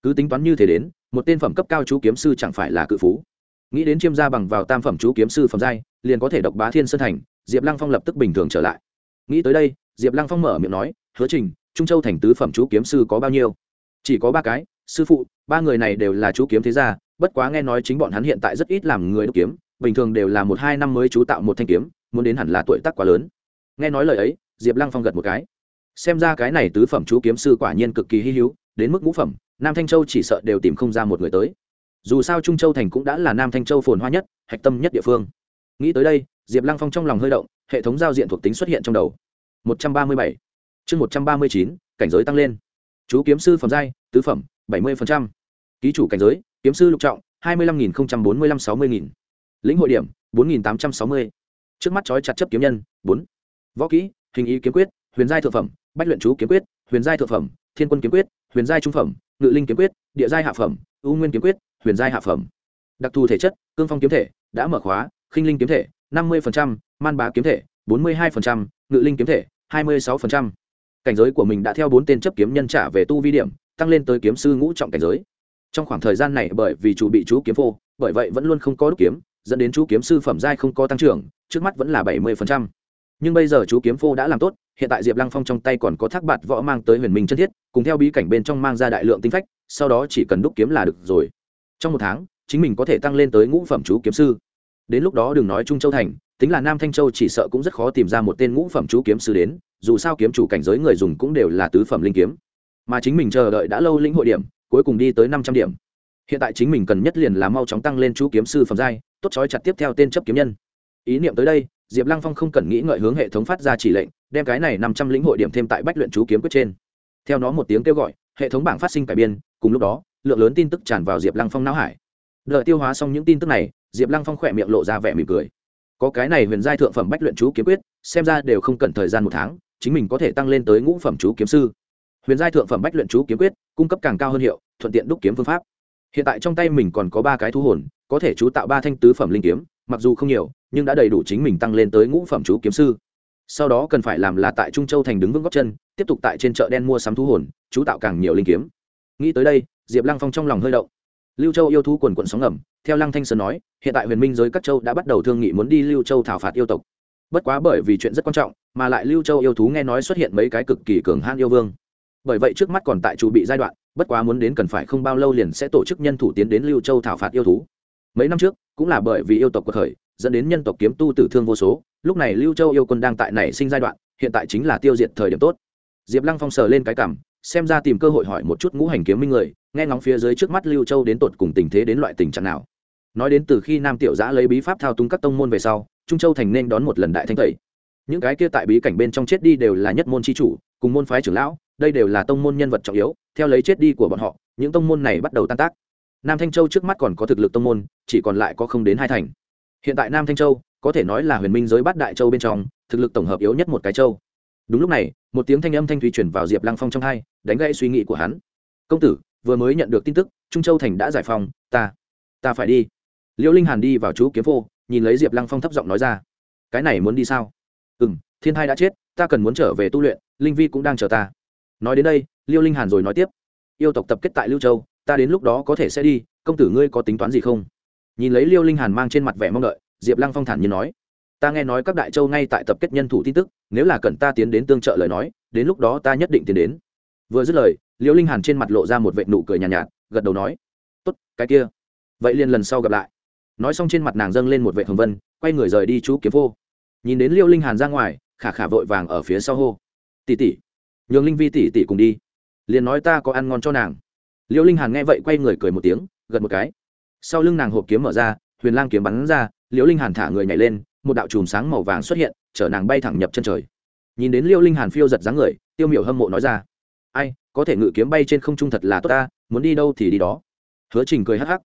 Cứ tính toán như thế đến, một tên phẩm cấp cao chú kiếm sư chẳng phải là cự phú. Nghĩ đến chiêm gia bằng vào tam phẩm chú kiếm sư phẩm giai, liền có thể độc bá thiên sơn thành, diệp lăng phong lập tức bình thường trở lại. Nghĩ tới đây, diệp lăng phong mở miệng nói, hứa trình, trung châu thành tứ phẩm chú kiếm sư có bao nhiêu? Chỉ có ba cái, sư phụ, ba người này đều là chú kiếm thế gia, bất quá nghe nói chính bọn hắn hiện tại rất ít làm người đúc kiếm, bình thường đều là một hai năm mới chú tạo một thanh kiếm muốn đến hẳn là tuổi tác quá lớn. Nghe nói lời ấy, diệp lăng phong gật một cái. Xem ra cái này tứ phẩm chú kiếm sư quả nhiên cực kỳ hy hữu, đến mức ngũ phẩm, nam thanh châu chỉ sợ đều tìm không ra một người tới. Dù sao trung châu thành cũng đã là nam thanh châu phồn hoa nhất, hạch tâm nhất địa phương. Nghĩ tới đây, diệp lăng phong trong lòng hơi động, hệ thống giao diện thuộc tính xuất hiện trong đầu. Một trăm ba mươi bảy. Chương một trăm ba mươi chín, cảnh giới tăng lên. Chú kiếm sư phẩm giai, tứ phẩm, bảy mươi ký chủ cảnh giới, kiếm sư lục trọng, hai mươi năm nghìn bốn mươi năm sáu mươi nghìn. Lĩnh hội điểm, bốn nghìn tám trăm sáu mươi trước mắt trói chặt chấp kiếm nhân, bốn. Võ kỹ, hình ý kiếm quyết, huyền giai thượng phẩm, bách luyện chú kiếm quyết, huyền giai thượng phẩm, thiên quân kiếm quyết, huyền giai trung phẩm, ngự linh kiếm quyết, địa giai hạ phẩm, ưu nguyên kiếm quyết, huyền giai hạ phẩm. Đặc thù thể chất, cương phong kiếm thể, đã mở khóa, khinh linh kiếm thể, năm mươi man bá kiếm thể, bốn mươi hai ngự linh kiếm thể, hai mươi sáu cảnh giới của mình đã theo bốn tên chấp kiếm nhân trả về tu vi điểm, tăng lên tới kiếm sư ngũ trọng cảnh giới. Trong khoảng thời gian này bởi vì chủ bị chú kiếm phô, bởi vậy vẫn luôn không có đúc kiếm dẫn đến chú kiếm sư phẩm giai không có tăng trưởng, trước mắt vẫn là bảy mươi nhưng bây giờ chú kiếm phô đã làm tốt, hiện tại diệp lăng phong trong tay còn có thác bạt võ mang tới huyền minh chân thiết, cùng theo bí cảnh bên trong mang ra đại lượng tinh phách, sau đó chỉ cần đúc kiếm là được rồi. Trong một tháng, chính mình có thể tăng lên tới ngũ phẩm chú kiếm sư. Đến lúc đó đừng nói trung châu thành, tính là nam thanh châu chỉ sợ cũng rất khó tìm ra một tên ngũ phẩm chú kiếm sư đến, dù sao kiếm chủ cảnh giới người dùng cũng đều là tứ phẩm linh kiếm. Mà chính mình chờ đợi đã lâu lĩnh hội điểm, cuối cùng đi tới năm trăm điểm. Hiện tại chính mình cần nhất liền là mau chóng tăng lên chú kiếm sư phẩm giai tốt trói chặt tiếp theo tên chấp kiếm nhân. Ý niệm tới đây, diệp lăng phong không cần nghĩ ngợi hướng hệ thống phát ra chỉ lệnh, đem cái này năm trăm lĩnh hội điểm thêm tại bách luyện chú kiếm quyết trên. Theo nó một tiếng kêu gọi, hệ thống bảng phát sinh cải biên, cùng lúc đó, lượng lớn tin tức tràn vào diệp lăng phong não hải. Đợi tiêu hóa xong những tin tức này, diệp lăng phong khỏe miệng lộ ra vẻ mỉm cười. Có cái này huyền giai thượng phẩm bách luyện chú kiếm quyết, xem ra đều không cần thời gian một tháng, chính mình có thể tăng lên tới ngũ phẩm chú kiếm sư. Huyền giai thượng phẩm bách luyện chú kiếm quyết, cung cấp càng cao hơn hiệu, thuận tiện đúc kiếm phương pháp hiện tại trong tay mình còn có ba cái thú hồn, có thể chú tạo ba thanh tứ phẩm linh kiếm, mặc dù không nhiều, nhưng đã đầy đủ chính mình tăng lên tới ngũ phẩm chú kiếm sư. Sau đó cần phải làm là tại trung châu thành đứng vững góc chân, tiếp tục tại trên chợ đen mua sắm thú hồn, chú tạo càng nhiều linh kiếm. Nghĩ tới đây, diệp lăng phong trong lòng hơi động. Lưu châu yêu thú quần quận sóng ngầm, theo lăng thanh sơn nói, hiện tại huyền minh giới các châu đã bắt đầu thương nghị muốn đi lưu châu thảo phạt yêu tộc. Bất quá bởi vì chuyện rất quan trọng, mà lại lưu châu yêu thú nghe nói xuất hiện mấy cái cực kỳ cường han yêu vương. Bởi vậy trước mắt còn tại chủ bị giai đoạn bất quá muốn đến cần phải không bao lâu liền sẽ tổ chức nhân thủ tiến đến lưu châu thảo phạt yêu thú. Mấy năm trước, cũng là bởi vì yêu tộc cuộc khởi dẫn đến nhân tộc kiếm tu tử thương vô số, lúc này lưu châu yêu quân đang tại nảy sinh giai đoạn, hiện tại chính là tiêu diệt thời điểm tốt. Diệp lăng phong sờ lên cái cảm, xem ra tìm cơ hội hỏi một chút ngũ hành kiếm minh người, nghe ngóng phía dưới trước mắt lưu châu đến tột cùng tình thế đến loại tình trạng nào. Nói đến từ khi nam tiểu giã lấy bí pháp thao túng các tông môn về sau, trung châu thành nên đón một lần đại thanh tẩy. Những cái kia tại bí cảnh bên trong chết đi đều là nhất môn c h i chủ, cùng môn phái trưởng lão đây đều là tông môn nhân vật trọng yếu, theo lấy chết đi của bọn họ, những tông môn này bắt đầu tan tác. Nam thanh châu trước mắt còn có thực lực tông môn, chỉ còn lại có không đến hai thành. Hiện tại nam thanh châu, có thể nói là huyền minh giới bát đại châu bên trong, thực lực tổng hợp yếu nhất một cái châu. Đúng lúc này, một tiếng thanh âm thanh thủy chuyển vào diệp lăng phong trong hai, đánh gãy suy nghĩ của hắn. Công tử, vừa mới nhận được tin tức, trung châu thành đã giải phong ta ta phải đi. Liễu linh hàn đi vào chú kiếm phô, nhìn lấy diệp lăng phong thấp giọng nói ra. Cái này muốn đi sao? Ừ m thiên thai đã chết, ta cần muốn trở về tu luyện, linh vi cũng đang chờ ta nói đến đây liêu linh hàn rồi nói tiếp. Yêu tộc tập kết tại lưu châu ta đến lúc đó có thể sẽ đi công tử ngươi có tính toán gì không? Nhìn lấy liêu linh hàn mang trên mặt vẻ mong đợi diệp lăng phong thản như nói. Ta nghe nói các đại châu ngay tại tập kết nhân thủ tin tức nếu là cần ta tiến đến tương trợ lời nói đến lúc đó ta nhất định tiến đến. Vừa dứt lời liêu linh hàn trên mặt lộ ra một vệ nụ cười nhàn nhạt, nhạt gật đầu nói. Tốt cái kia. Vậy liền lần sau gặp lại. Nói xong trên mặt nàng dâng lên một vệ hồng vân quay người rời đi chú kiếm vô nhìn đến liêu linh hàn ra ngoài khả khả vội vàng ở phía sau hô. Tỉ tỉ nhường linh vi tỉ tỉ cùng đi. Liền nói ta có ăn ngon cho nàng. Liêu linh hàn nghe vậy quay người cười một tiếng, gật một cái. Sau lưng nàng hộp kiếm mở ra, huyền lang kiếm bắn ra liêu linh hàn thả người nhảy lên, một đạo chùm sáng màu vàng xuất hiện, chở nàng bay thẳng nhập chân trời. Nhìn đến liêu linh hàn phiêu giật dáng người, tiêu miểu hâm mộ nói ra, ai, có thể ngự kiếm bay trên không trung thật là tốt ta, muốn đi đâu thì đi đó. Hứa trình cười hắc hắc,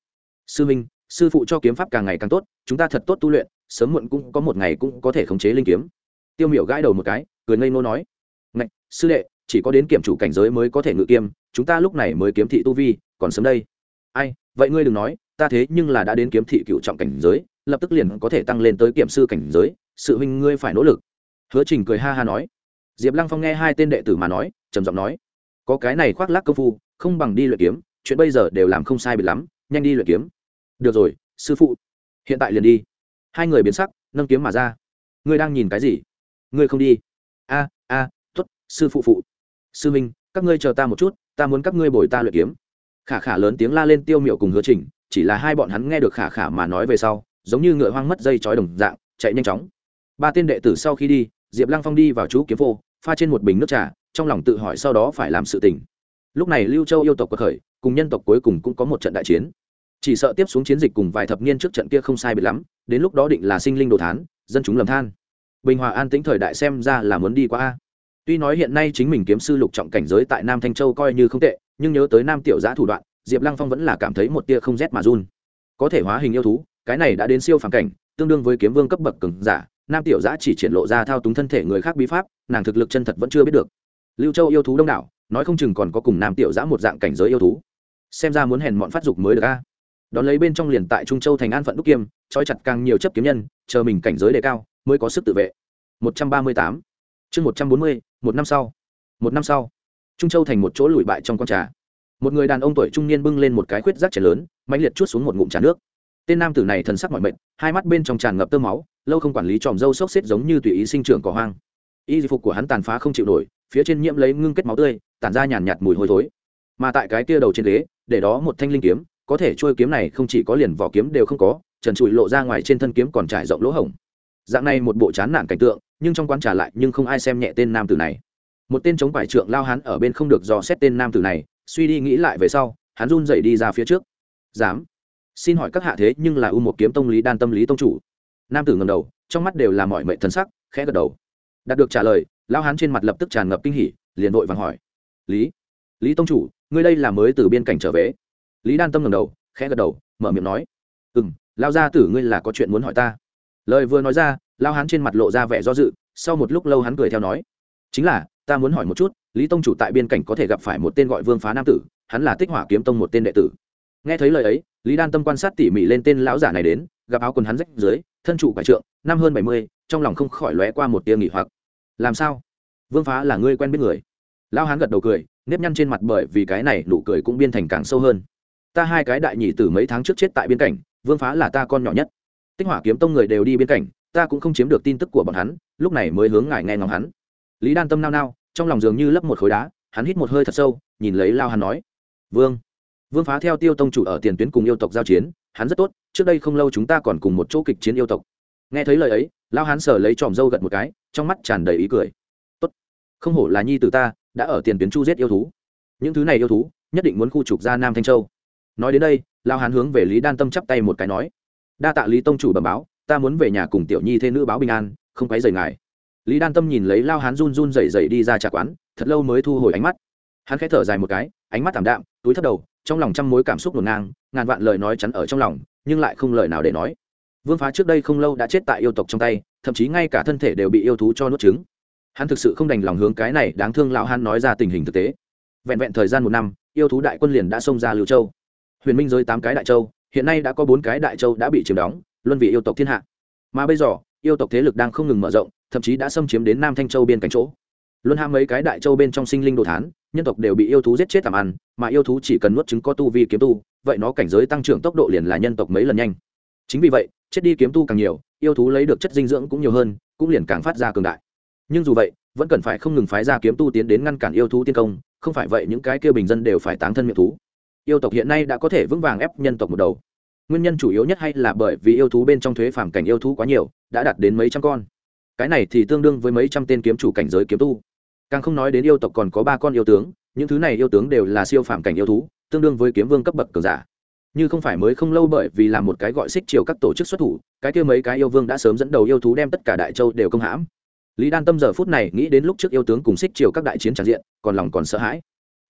sư minh, sư phụ cho kiếm pháp càng ngày càng tốt, chúng ta thật tốt tu luyện, sớm muộn cũng có một ngày cũng có thể khống chế linh kiếm. Tiêu miểu gãi đầu một cái, cười ngây ngô nói, ngạch, sư đệ chỉ có đến kiểm chủ cảnh giới mới có thể ngự kiếm, chúng ta lúc này mới kiếm thị tu vi, còn sớm đây. Ai, vậy ngươi đừng nói, ta thế nhưng là đã đến kiếm thị cựu trọng cảnh giới, lập tức liền có thể tăng lên tới kiểm sư cảnh giới, sự huynh ngươi phải nỗ lực. Hứa trình cười ha ha nói. Diệp lăng phong nghe hai tên đệ tử mà nói, trầm giọng nói, có cái này khoác lác công phu, không bằng đi luyện kiếm, chuyện bây giờ đều làm không sai biệt lắm, nhanh đi luyện kiếm. Được rồi, sư phụ. Hiện tại liền đi. Hai người biến sắc, nâng kiếm mà ra. Ngươi đang nhìn cái gì? Ngươi không đi. A a t ố t sư phụ phụ sư minh các ngươi chờ ta một chút, ta muốn các ngươi bồi ta luyện kiếm. Khả khả lớn tiếng la lên tiêu miệu cùng hứa trình chỉ là hai bọn hắn nghe được khả khả mà nói về sau, giống như ngựa hoang mất dây chói đồng dạng, chạy nhanh chóng. Ba tên đệ tử sau khi đi, diệp lăng phong đi vào chú kiếm phô, pha trên một bình nước trà, trong lòng tự hỏi sau đó phải làm sự tình. Lúc này lưu châu yêu tộc cuộc khởi, cùng nhân tộc cuối cùng cũng có một trận đại chiến. Chỉ sợ tiếp xuống chiến dịch cùng vài thập niên trước trận kia không sai biệt lắm, đến lúc đó định là sinh linh đồ thán, dân chúng lầm than. Bình hòa an tĩnh thời đại xem ra là muốn đi qua a tuy nói hiện nay chính mình kiếm sư lục trọng cảnh giới tại nam thanh châu coi như không tệ, nhưng nhớ tới nam tiểu Giả thủ đoạn, diệp lăng phong vẫn là cảm thấy một tia không rét mà run. Có thể hóa hình yêu thú, cái này đã đến siêu phàm cảnh, tương đương với kiếm vương cấp bậc cường giả, nam tiểu Giả chỉ triển lộ ra thao túng thân thể người khác bí pháp, nàng thực lực chân thật vẫn chưa biết được. Lưu châu yêu thú đông đảo, nói không chừng còn có cùng nam tiểu Giả một dạng cảnh giới yêu thú. Xem ra muốn hèn mọn phát dục mới được a. Đón lấy bên trong liền tại trung châu thành an phận đúc kiêm, trói chặt càng nhiều chấp kiếm nhân, chờ mình cảnh giới đề cao, mới có sức tự vệ. 138 chương một trăm bốn mươi, một năm sau. Một năm sau, trung châu thành một chỗ lùi bại trong con trà. Một người đàn ông tuổi trung niên bưng lên một cái khuyết rác trẻ lớn mạnh liệt chút xuống một ngụm trà nước. Tên nam tử này thần sắc mọi mệnh, hai mắt bên trong tràn ngập tơ máu, lâu không quản lý tròm râu xốc xếp giống như tùy ý sinh trưởng cỏ hoang. Y phục của hắn tàn phá không chịu nổi, phía trên nhiễm lấy ngưng kết máu tươi, tản ra nhàn nhạt mùi hôi thối. Mà tại cái kia đầu trên ghế, để đó một thanh linh kiếm, có thể trôi kiếm này không chỉ có liền vỏ kiếm đều không có, trần trụi lộ ra ngoài trên thân kiếm còn trải rộng lỗ hổng dạng này một bộ chán nản cảnh tượng, nhưng trong quán trả lại nhưng không ai xem nhẹ tên nam tử này. Một tên chống quải trượng lao hắn ở bên không được dò xét tên nam tử này, suy đi nghĩ lại về sau, hắn run dậy đi ra phía trước. Dám? Xin hỏi các hạ thế nhưng là u một kiếm tông lý đan tâm lý tông chủ? Nam tử ngầm đầu, trong mắt đều là mọi mệnh thân sắc, khẽ gật đầu. Đạt được trả lời, lao hắn trên mặt lập tức tràn ngập kinh hỉ, liền vội vàng hỏi. Lý lý tông chủ, ngươi đây là mới từ biên cảnh trở về? Lý đan tâm ngầm đầu, khẽ gật đầu, mở miệng nói. Ừ m lao ra tử ngươi là có chuyện muốn hỏi ta lời vừa nói ra, lao Hán trên mặt lộ ra vẻ do dự, sau một lúc lâu hắn cười theo nói, chính là, ta muốn hỏi một chút, lý tông chủ tại biên cảnh có thể gặp phải một tên gọi vương phá nam tử, hắn là tích hỏa kiếm tông một tên đệ tử. Nghe thấy lời ấy, lý đan tâm quan sát tỉ mỉ lên tên lão giả này đến, gặp áo quần hắn rách dưới, thân chủ quả trượng, năm hơn bảy mươi, trong lòng không khỏi lóe qua một tia nghỉ hoặc. Làm sao? Vương phá là ngươi quen biết người? Lão hán gật đầu cười, nếp nhăn trên mặt bởi vì cái này nụ cười cũng biên thành càng sâu hơn. Ta hai cái đại nhị từ mấy tháng trước chết tại biên cảnh, vương phá là ta con nhỏ nhất tích hỏa kiếm tông người đều đi bên cảnh ta cũng không chiếm được tin tức của bọn hắn, lúc này mới hướng ngài nghe ngóng hắn. Lý đan tâm nao nao, trong lòng dường như lấp một khối đá, hắn hít một hơi thật sâu, nhìn lấy lao hắn nói, vương vương phá theo tiêu tông chủ ở tiền tuyến cùng yêu tộc giao chiến, hắn rất tốt, trước đây không lâu chúng ta còn cùng một chỗ kịch chiến yêu tộc. Nghe thấy lời ấy, lao hắn sờ lấy tròm râu gật một cái, trong mắt tràn đầy ý cười. Tốt, không hổ là nhi từ ta, đã ở tiền tuyến chu giết yêu thú. Những thứ này yêu thú, nhất định muốn khu trục ra nam thanh châu. Nói đến đây, lao hán hướng về lý đan tâm chắp tay một cái nói đa tạ lý tông chủ bẩm báo, ta muốn về nhà cùng tiểu nhi thê nữ báo bình an, không quấy rời ngài. Lý đan tâm nhìn lấy lao hán run run rẩy rẩy đi ra trà quán, thật lâu mới thu hồi ánh mắt. Hắn khẽ thở dài một cái, ánh mắt thảm đạm, túi thấp đầu, trong lòng trăm mối cảm xúc ngổn ngang, ngàn vạn lời nói chắn ở trong lòng, nhưng lại không lời nào để nói. Vương phá trước đây không lâu đã chết tại yêu tộc trong tay, thậm chí ngay cả thân thể đều bị yêu thú cho nuốt trứng. Hắn thực sự không đành lòng hướng cái này đáng thương lão hắn nói ra tình hình thực tế. Vẹn vẹn thời gian một năm, yêu thú đại quân liền đã xông ra lưu châu. Huyền minh giới tám cái đại châu hiện nay đã có bốn cái đại châu đã bị chiếm đóng, luân vị yêu tộc thiên hạ. Mà bây giờ, yêu tộc thế lực đang không ngừng mở rộng, thậm chí đã xâm chiếm đến nam thanh châu biên cảnh chỗ. Luân ham mấy cái đại châu bên trong sinh linh đồ thán, nhân tộc đều bị yêu thú giết chết tạm ăn, mà yêu thú chỉ cần nuốt trứng có tu vi kiếm tu, vậy nó cảnh giới tăng trưởng tốc độ liền là nhân tộc mấy lần nhanh. Chính vì vậy, chết đi kiếm tu càng nhiều, yêu thú lấy được chất dinh dưỡng cũng nhiều hơn, cũng liền càng phát ra cường đại. Nhưng dù vậy, vẫn cần phải không ngừng phái ra kiếm tu tiến đến ngăn cản yêu thú tiên công, không phải vậy những cái kia bình dân đều phải tán thân miệng thú yêu tộc hiện nay đã có thể vững vàng ép nhân tộc một đầu. Nguyên nhân chủ yếu nhất hay là bởi vì yêu thú bên trong thuế phàm cảnh yêu thú quá nhiều, đã đạt đến mấy trăm con. Cái này thì tương đương với mấy trăm tên kiếm chủ cảnh giới kiếm tu. Càng không nói đến yêu tộc còn có ba con yêu tướng, những thứ này yêu tướng đều là siêu phàm cảnh yêu thú, tương đương với kiếm vương cấp bậc cường giả. Như không phải mới không lâu bởi vì làm một cái gọi xích chiều các tổ chức xuất thủ, cái kia mấy cái yêu vương đã sớm dẫn đầu yêu thú đem tất cả đại châu đều công hãm. Lý đan tâm giờ phút này nghĩ đến lúc trước yêu tướng cùng xích chiều các đại chiến tràn diện, còn lòng còn sợ hãi.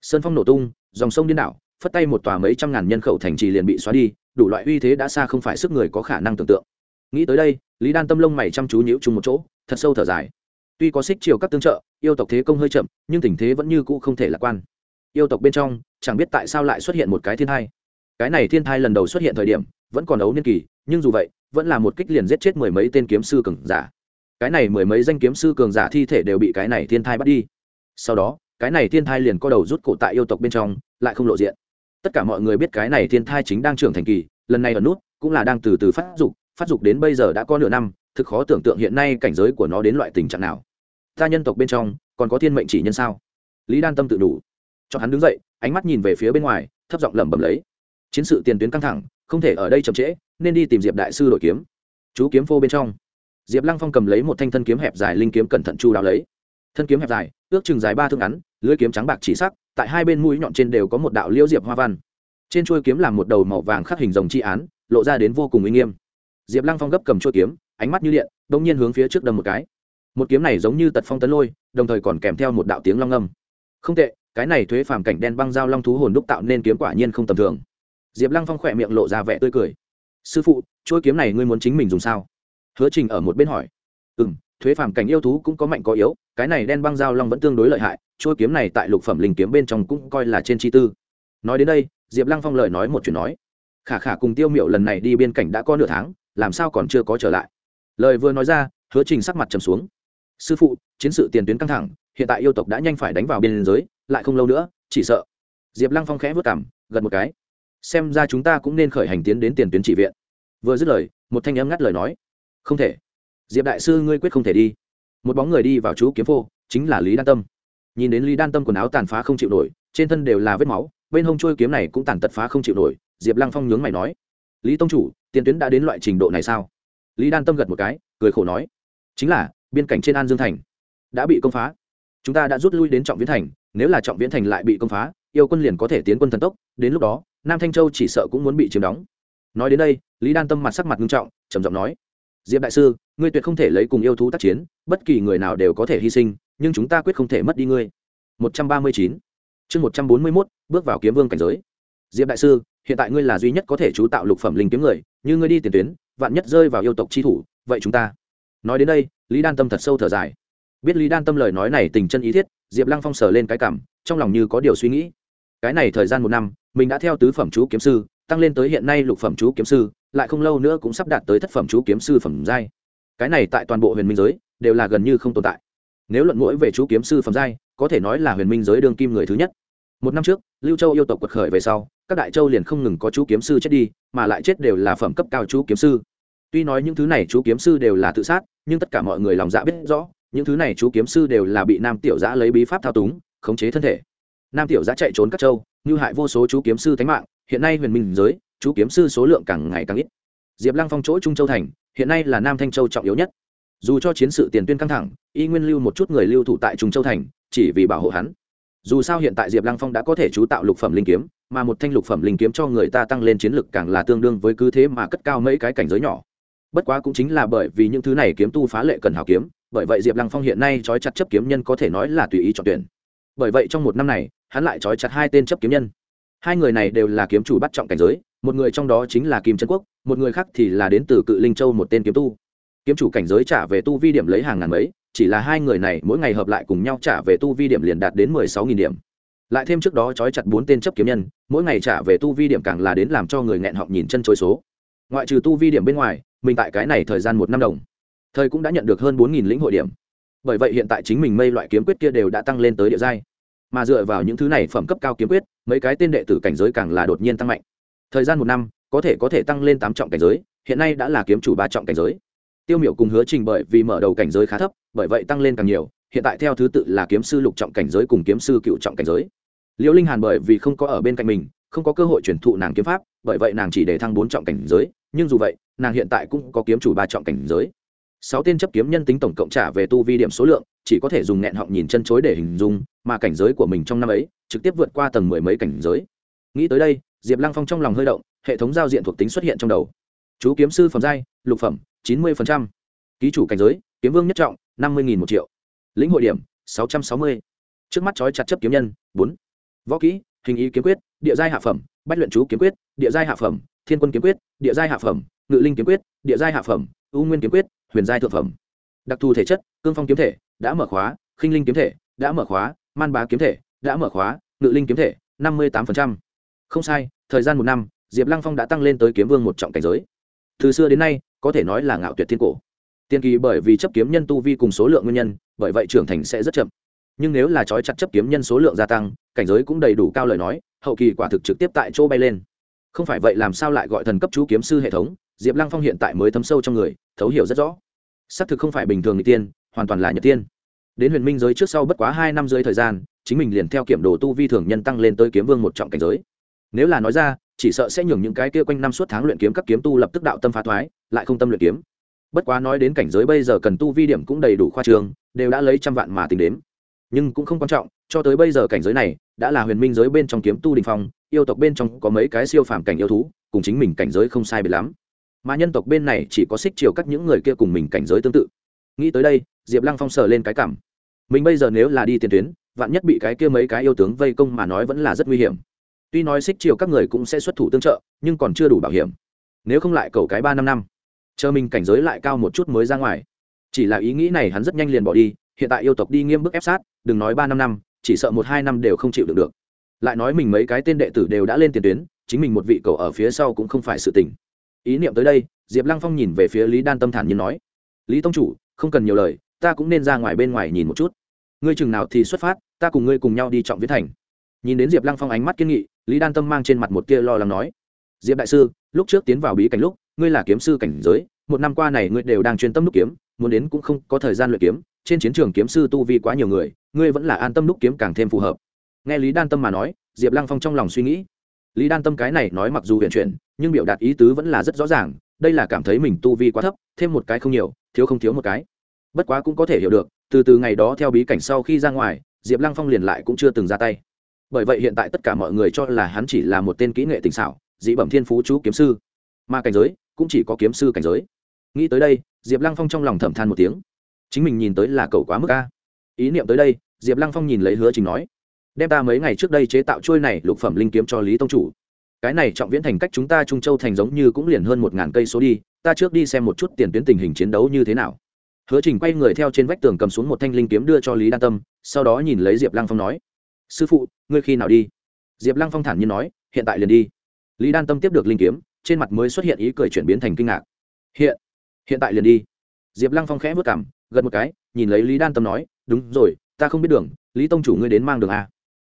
Sơn phong nổ tung, dòng sông điên đảo phất tay một tòa mấy trăm ngàn nhân khẩu thành trì liền bị xóa đi, đủ loại uy thế đã xa không phải sức người có khả năng tưởng tượng. Nghĩ tới đây, lý đan tâm lông mày chăm chú nhíu chung một chỗ, thật sâu thở dài. Tuy có xích chiều các tương trợ, yêu tộc thế công hơi chậm, nhưng tình thế vẫn như cũ không thể lạc quan. Yêu tộc bên trong, chẳng biết tại sao lại xuất hiện một cái thiên thai. Cái này thiên thai lần đầu xuất hiện thời điểm, vẫn còn ấu niên kỳ, nhưng dù vậy, vẫn là một kích liền giết chết mười mấy tên kiếm sư cường giả. Cái này mười mấy danh kiếm sư cường giả thi thể đều bị cái này thiên thai bắt đi. Sau đó, cái này thiên thai liền co đầu rút cổ tại yêu tộc bên trong, lại không lộ diện tất cả mọi người biết cái này thiên thai chính đang trưởng thành kỳ, lần này ở nút cũng là đang từ từ phát dục phát dục đến bây giờ đã có nửa năm, thực khó tưởng tượng hiện nay cảnh giới của nó đến loại tình trạng nào. Ta nhân tộc bên trong, còn có thiên mệnh chỉ nhân sao? Lý đan tâm tự đủ. Cho hắn đứng dậy, ánh mắt nhìn về phía bên ngoài, thấp giọng lẩm bẩm lấy. Chiến sự tiền tuyến căng thẳng, không thể ở đây chậm trễ, nên đi tìm diệp đại sư đổi kiếm. Chú kiếm phô bên trong. Diệp lăng phong cầm lấy một thanh thân kiếm hẹp dài linh kiếm cẩn thận chu đáo lấy. Thân kiếm hẹp dài, ước chừng dài ba thước ngắn lưới kiếm trắng bạc chỉ sắc tại hai bên mũi nhọn trên đều có một đạo liễu diệp hoa văn. Trên chuôi kiếm làm một đầu màu vàng khắc hình rồng chi án, lộ ra đến vô cùng uy nghiêm. Diệp lăng phong gấp cầm chuôi kiếm, ánh mắt như điện đ ỗ n g nhiên hướng phía trước đâm một cái. Một kiếm này giống như tật phong tấn lôi, đồng thời còn kèm theo một đạo tiếng long âm. Không tệ, cái này thuế phàm cảnh đen băng dao long thú hồn đúc tạo nên kiếm quả nhiên không tầm thường. Diệp lăng phong khỏe miệng lộ ra vẻ tươi cười. Sư phụ, chuôi kiếm này ngươi muốn chính mình dùng sao? Hứa trình ở một bên hỏi. Ừ m thuế phàm cảnh yêu thú cũng có mạnh có yếu, cái này đen băng dao long vẫn tương đối lợi hại, chuôi kiếm này tại lục phẩm linh kiếm bên trong cũng coi là trên chi tư. Nói đến đây, diệp lăng phong lời nói một chuyện nói. Khả khả cùng tiêu miệu lần này đi biên cảnh đã có nửa tháng, làm sao còn chưa có trở lại? Lời vừa nói ra, hứa trình sắc mặt trầm xuống. Sư phụ, chiến sự tiền tuyến căng thẳng, hiện tại yêu tộc đã nhanh phải đánh vào biên giới, lại không lâu nữa, chỉ sợ. Diệp lăng phong khẽ vất cảm gật một cái. Xem ra chúng ta cũng nên khởi hành tiến đến tiền tuyến trị viện. Vừa dứt lời, một thanh em ngắt lời nói. Không thể diệp đại sư ngươi quyết không thể đi. Một bóng người đi vào chú kiếm phô, chính là lý đan tâm. Nhìn đến lý đan tâm quần áo tàn phá không chịu nổi, trên thân đều là vết máu, bên hông trôi kiếm này cũng tàn tật phá không chịu nổi, diệp lăng phong nhướng mày nói, lý tông chủ, tiền tuyến đã đến loại trình độ này sao? Lý đan tâm gật một cái, cười khổ nói, chính là, biên cảnh trên an dương thành đã bị công phá. Chúng ta đã rút lui đến trọng viễn thành, nếu là trọng viễn thành lại bị công phá, yêu quân liền có thể tiến quân thần tốc, đến lúc đó, nam thanh châu chỉ sợ cũng muốn bị chiếm đóng. Nói đến đây, lý đan tâm mặt sắc mặt nghiêm trọng, trầm giọng nói diệp đại sư, ngươi tuyệt không thể lấy cùng yêu thú tác chiến, bất kỳ người nào đều có thể hy sinh, nhưng chúng ta quyết không thể mất đi ngươi. Một trăm ba mươi chín. Chương một trăm bốn mươi mốt, bước vào kiếm vương cảnh giới. Diệp đại sư, hiện tại ngươi là duy nhất có thể chú tạo lục phẩm linh kiếm người, như ngươi đi tiền tuyến, vạn nhất rơi vào yêu tộc chi thủ, vậy chúng ta. Nói đến đây, lý đan tâm thật sâu thở dài. Biết lý đan tâm lời nói này tình chân ý thiết, diệp lăng phong sờ lên cái cảm, trong lòng như có điều suy nghĩ. Cái này thời gian một năm, mình đã theo tứ phẩm chú kiếm sư, tăng lên tới hiện nay lục phẩm chú kiếm sư lại không lâu nữa cũng sắp đạt tới thất phẩm chú kiếm sư phẩm giai. Cái này tại toàn bộ huyền minh giới đều là gần như không tồn tại. Nếu luận mũi về chú kiếm sư phẩm giai, có thể nói là huyền minh giới đương kim người thứ nhất. Một năm trước, lưu châu yêu tộc quật khởi về sau, các đại châu liền không ngừng có chú kiếm sư chết đi, mà lại chết đều là phẩm cấp cao chú kiếm sư. Tuy nói những thứ này chú kiếm sư đều là tự sát, nhưng tất cả mọi người lòng dạ biết rõ, những thứ này chú kiếm sư đều là bị nam tiểu giã lấy bí pháp thao túng, khống chế thân thể. Nam tiểu giã chạy trốn các châu, như hại vô số chú kiếm sư thánh mạng, hiện nay huyền minh giới chú kiếm sư số lượng càng ngày càng ít. Diệp lăng phong chỗ trung châu thành, hiện nay là nam thanh châu trọng yếu nhất. Dù cho chiến sự tiền tuyên căng thẳng, y nguyên lưu một chút người lưu thủ tại trung châu thành, chỉ vì bảo hộ hắn. Dù sao hiện tại diệp lăng phong đã có thể chú tạo lục phẩm linh kiếm, mà một thanh lục phẩm linh kiếm cho người ta tăng lên chiến lực càng là tương đương với cứ thế mà cất cao mấy cái cảnh giới nhỏ. Bất quá cũng chính là bởi vì những thứ này kiếm tu phá lệ cần hào kiếm, bởi vậy diệp lăng phong hiện nay trói chặt chấp kiếm nhân có thể nói là tùy ý chọn tuyển. Bởi vậy trong một năm này, hắn lại trói chặt hai tên chấp kiếm nhân. Hai người này đều là kiếm chủ bắt trọng cảnh giới một người trong đó chính là kim trân quốc, một người khác thì là đến từ cự linh châu một tên kiếm tu. Kiếm chủ cảnh giới trả về tu vi điểm lấy hàng ngàn mấy, chỉ là hai người này mỗi ngày hợp lại cùng nhau trả về tu vi điểm liền đạt đến mười sáu nghìn điểm. Lại thêm trước đó trói chặt bốn tên chấp kiếm nhân, mỗi ngày trả về tu vi điểm càng là đến làm cho người nghẹn họng nhìn chân chối số. Ngoại trừ tu vi điểm bên ngoài, mình tại cái này thời gian một năm đồng, thời cũng đã nhận được hơn bốn nghìn lĩnh hội điểm. Bởi vậy hiện tại chính mình mây loại kiếm quyết kia đều đã tăng lên tới địa giai. Mà dựa vào những thứ này phẩm cấp cao kiếm quyết, mấy cái tên đệ tử cảnh giới càng là đột nhiên tăng mạnh thời gian một năm, có thể có thể tăng lên tám trọng cảnh giới, hiện nay đã là kiếm chủ ba trọng cảnh giới. Tiêu miểu cùng hứa trình bởi vì mở đầu cảnh giới khá thấp, bởi vậy tăng lên càng nhiều, hiện tại theo thứ tự là kiếm sư lục trọng cảnh giới cùng kiếm sư cựu trọng cảnh giới. Liễu linh hàn bởi vì không có ở bên cạnh mình, không có cơ hội truyền thụ nàng kiếm pháp, bởi vậy nàng chỉ để thăng bốn trọng cảnh giới, nhưng dù vậy, nàng hiện tại cũng có kiếm chủ ba trọng cảnh giới. Sáu tên chấp kiếm nhân tính tổng cộng trả về tu vi điểm số lượng, chỉ có thể dùng nghẹn họng nhìn chân chối để hình dung, mà cảnh giới của mình trong năm ấy, trực tiếp vượt qua tầng mười mấy cảnh giới. Nghĩ tới đây diệp lăng phong trong lòng hơi động, hệ thống giao diện thuộc tính xuất hiện trong đầu. Chú kiếm sư phẩm giai, lục phẩm, chín mươi ký chủ cảnh giới, kiếm vương nhất trọng, năm mươi một triệu. Lĩnh hội điểm, sáu trăm sáu mươi. Trước mắt trói chặt chấp kiếm nhân, bốn. Võ kỹ, hình ý kiếm quyết, địa giai hạ phẩm, bách luyện chú kiếm quyết, địa giai hạ phẩm, thiên quân kiếm quyết, địa giai hạ phẩm, ngự linh kiếm quyết, địa giai hạ phẩm, u nguyên kiếm quyết, huyền giai thượng phẩm. Đặc thù thể chất, cương phong kiếm thể, đã mở khóa, khinh linh kiếm thể, đã mở khóa, man bá kiếm thể, đã mở khóa, ngự linh kiếm thể, năm mươi tám không sai, thời gian một năm, diệp lăng phong đã tăng lên tới kiếm vương một trọng cảnh giới. Từ xưa đến nay, có thể nói là ngạo tuyệt thiên cổ. Tiên kỳ bởi vì chấp kiếm nhân tu vi cùng số lượng nguyên nhân, bởi vậy trưởng thành sẽ rất chậm. Nhưng nếu là trói chặt chấp kiếm nhân số lượng gia tăng, cảnh giới cũng đầy đủ cao lời nói, hậu kỳ quả thực trực tiếp tại chỗ bay lên. Không phải vậy làm sao lại gọi thần cấp chú kiếm sư hệ thống, diệp lăng phong hiện tại mới thấm sâu trong người, thấu hiểu rất rõ. Xác thực không phải bình thường người tiên, hoàn toàn là nhật tiên. Đến huyền minh giới trước sau bất quá hai năm dưới thời gian, chính mình liền theo kiểm đồ tu vi thường nhân tăng lên tới kiếm vương một trọng cảnh giới nếu là nói ra, chỉ sợ sẽ nhường những cái kia quanh năm suốt tháng luyện kiếm các kiếm tu lập tức đạo tâm phá thoái, lại không tâm luyện kiếm. Bất quá nói đến cảnh giới bây giờ cần tu vi điểm cũng đầy đủ khoa trường, đều đã lấy trăm vạn mà tính đến. Nhưng cũng không quan trọng, cho tới bây giờ cảnh giới này, đã là huyền minh giới bên trong kiếm tu đình phong, yêu tộc bên trong có mấy cái siêu phàm cảnh yêu thú, cùng chính mình cảnh giới không sai biệt lắm. Mà nhân tộc bên này chỉ có xích chiều các những người kia cùng mình cảnh giới tương tự. Nghĩ tới đây, diệp lăng phong sờ lên cái cảm. Mình bây giờ nếu là đi tiền tuyến, vạn nhất bị cái kia mấy cái yêu tướng vây công mà nói vẫn là rất nguy hiểm tuy nói xích chiều các người cũng sẽ xuất thủ tương trợ, nhưng còn chưa đủ bảo hiểm. Nếu không lại cầu cái ba năm năm, chờ mình cảnh giới lại cao một chút mới ra ngoài. Chỉ là ý nghĩ này hắn rất nhanh liền bỏ đi, hiện tại yêu tộc đi nghiêm bức ép sát, đừng nói ba năm năm, chỉ sợ một hai năm đều không chịu được được. Lại nói mình mấy cái tên đệ tử đều đã lên tiền tuyến, chính mình một vị cầu ở phía sau cũng không phải sự tình. Ý niệm tới đây, diệp lăng phong nhìn về phía lý đan tâm thản nhiên nói, lý tông chủ, không cần nhiều lời, ta cũng nên ra ngoài bên ngoài nhìn một chút. Ngươi chừng nào thì xuất phát, ta cùng ngươi cùng nhau đi trọng viễn thành. Nhìn đến diệp lăng phong ánh mắt kiên nghị lý đan tâm mang trên mặt một kia lo lắng nói, diệp đại sư, lúc trước tiến vào bí cảnh lúc, ngươi là kiếm sư cảnh giới, một năm qua này ngươi đều đang chuyên tâm đúc kiếm, muốn đến cũng không có thời gian luyện kiếm, trên chiến trường kiếm sư tu vi quá nhiều người, ngươi vẫn là an tâm đúc kiếm càng thêm phù hợp. Nghe lý đan tâm mà nói, diệp lăng phong trong lòng suy nghĩ. Lý đan tâm cái này nói mặc dù huyền chuyển, nhưng biểu đạt ý tứ vẫn là rất rõ ràng, đây là cảm thấy mình tu vi quá thấp, thêm một cái không nhiều, thiếu không thiếu một cái. Bất quá cũng có thể hiểu được, từ từ ngày đó theo bí cảnh sau khi ra ngoài, diệp lăng phong liền lại cũng chưa từng ra tay bởi vậy hiện tại tất cả mọi người cho là hắn chỉ là một tên kỹ nghệ tình xảo, dị bẩm thiên phú chú kiếm sư. Mà cảnh giới, cũng chỉ có kiếm sư cảnh giới. Nghĩ tới đây, diệp lăng phong trong lòng thẩm than một tiếng. Chính mình nhìn tới là cầu quá mức ca ý niệm tới đây, diệp lăng phong nhìn lấy hứa trình nói, đem ta mấy ngày trước đây chế tạo trôi này lục phẩm linh kiếm cho lý tông chủ. Cái này trọng viễn thành cách chúng ta trung châu thành giống như cũng liền hơn một ngàn cây số đi, ta trước đi xem một chút tiền tuyến tình hình chiến đấu như thế nào. Hứa trình quay người theo trên vách tường cầm xuống một thanh linh kiếm đưa cho lý đan tâm, sau đó nhìn lấy diệp lăng phong nói sư phụ, ngươi khi nào đi? Diệp lăng phong thản như nói, hiện tại liền đi. Lý đan tâm tiếp được linh kiếm, trên mặt mới xuất hiện ý cười chuyển biến thành kinh ngạc. Hiện hiện tại liền đi. Diệp lăng phong khẽ vất cảm gật một cái, nhìn lấy lý đan tâm nói, đúng rồi, ta không biết đường, lý tông chủ ngươi đến mang đường à?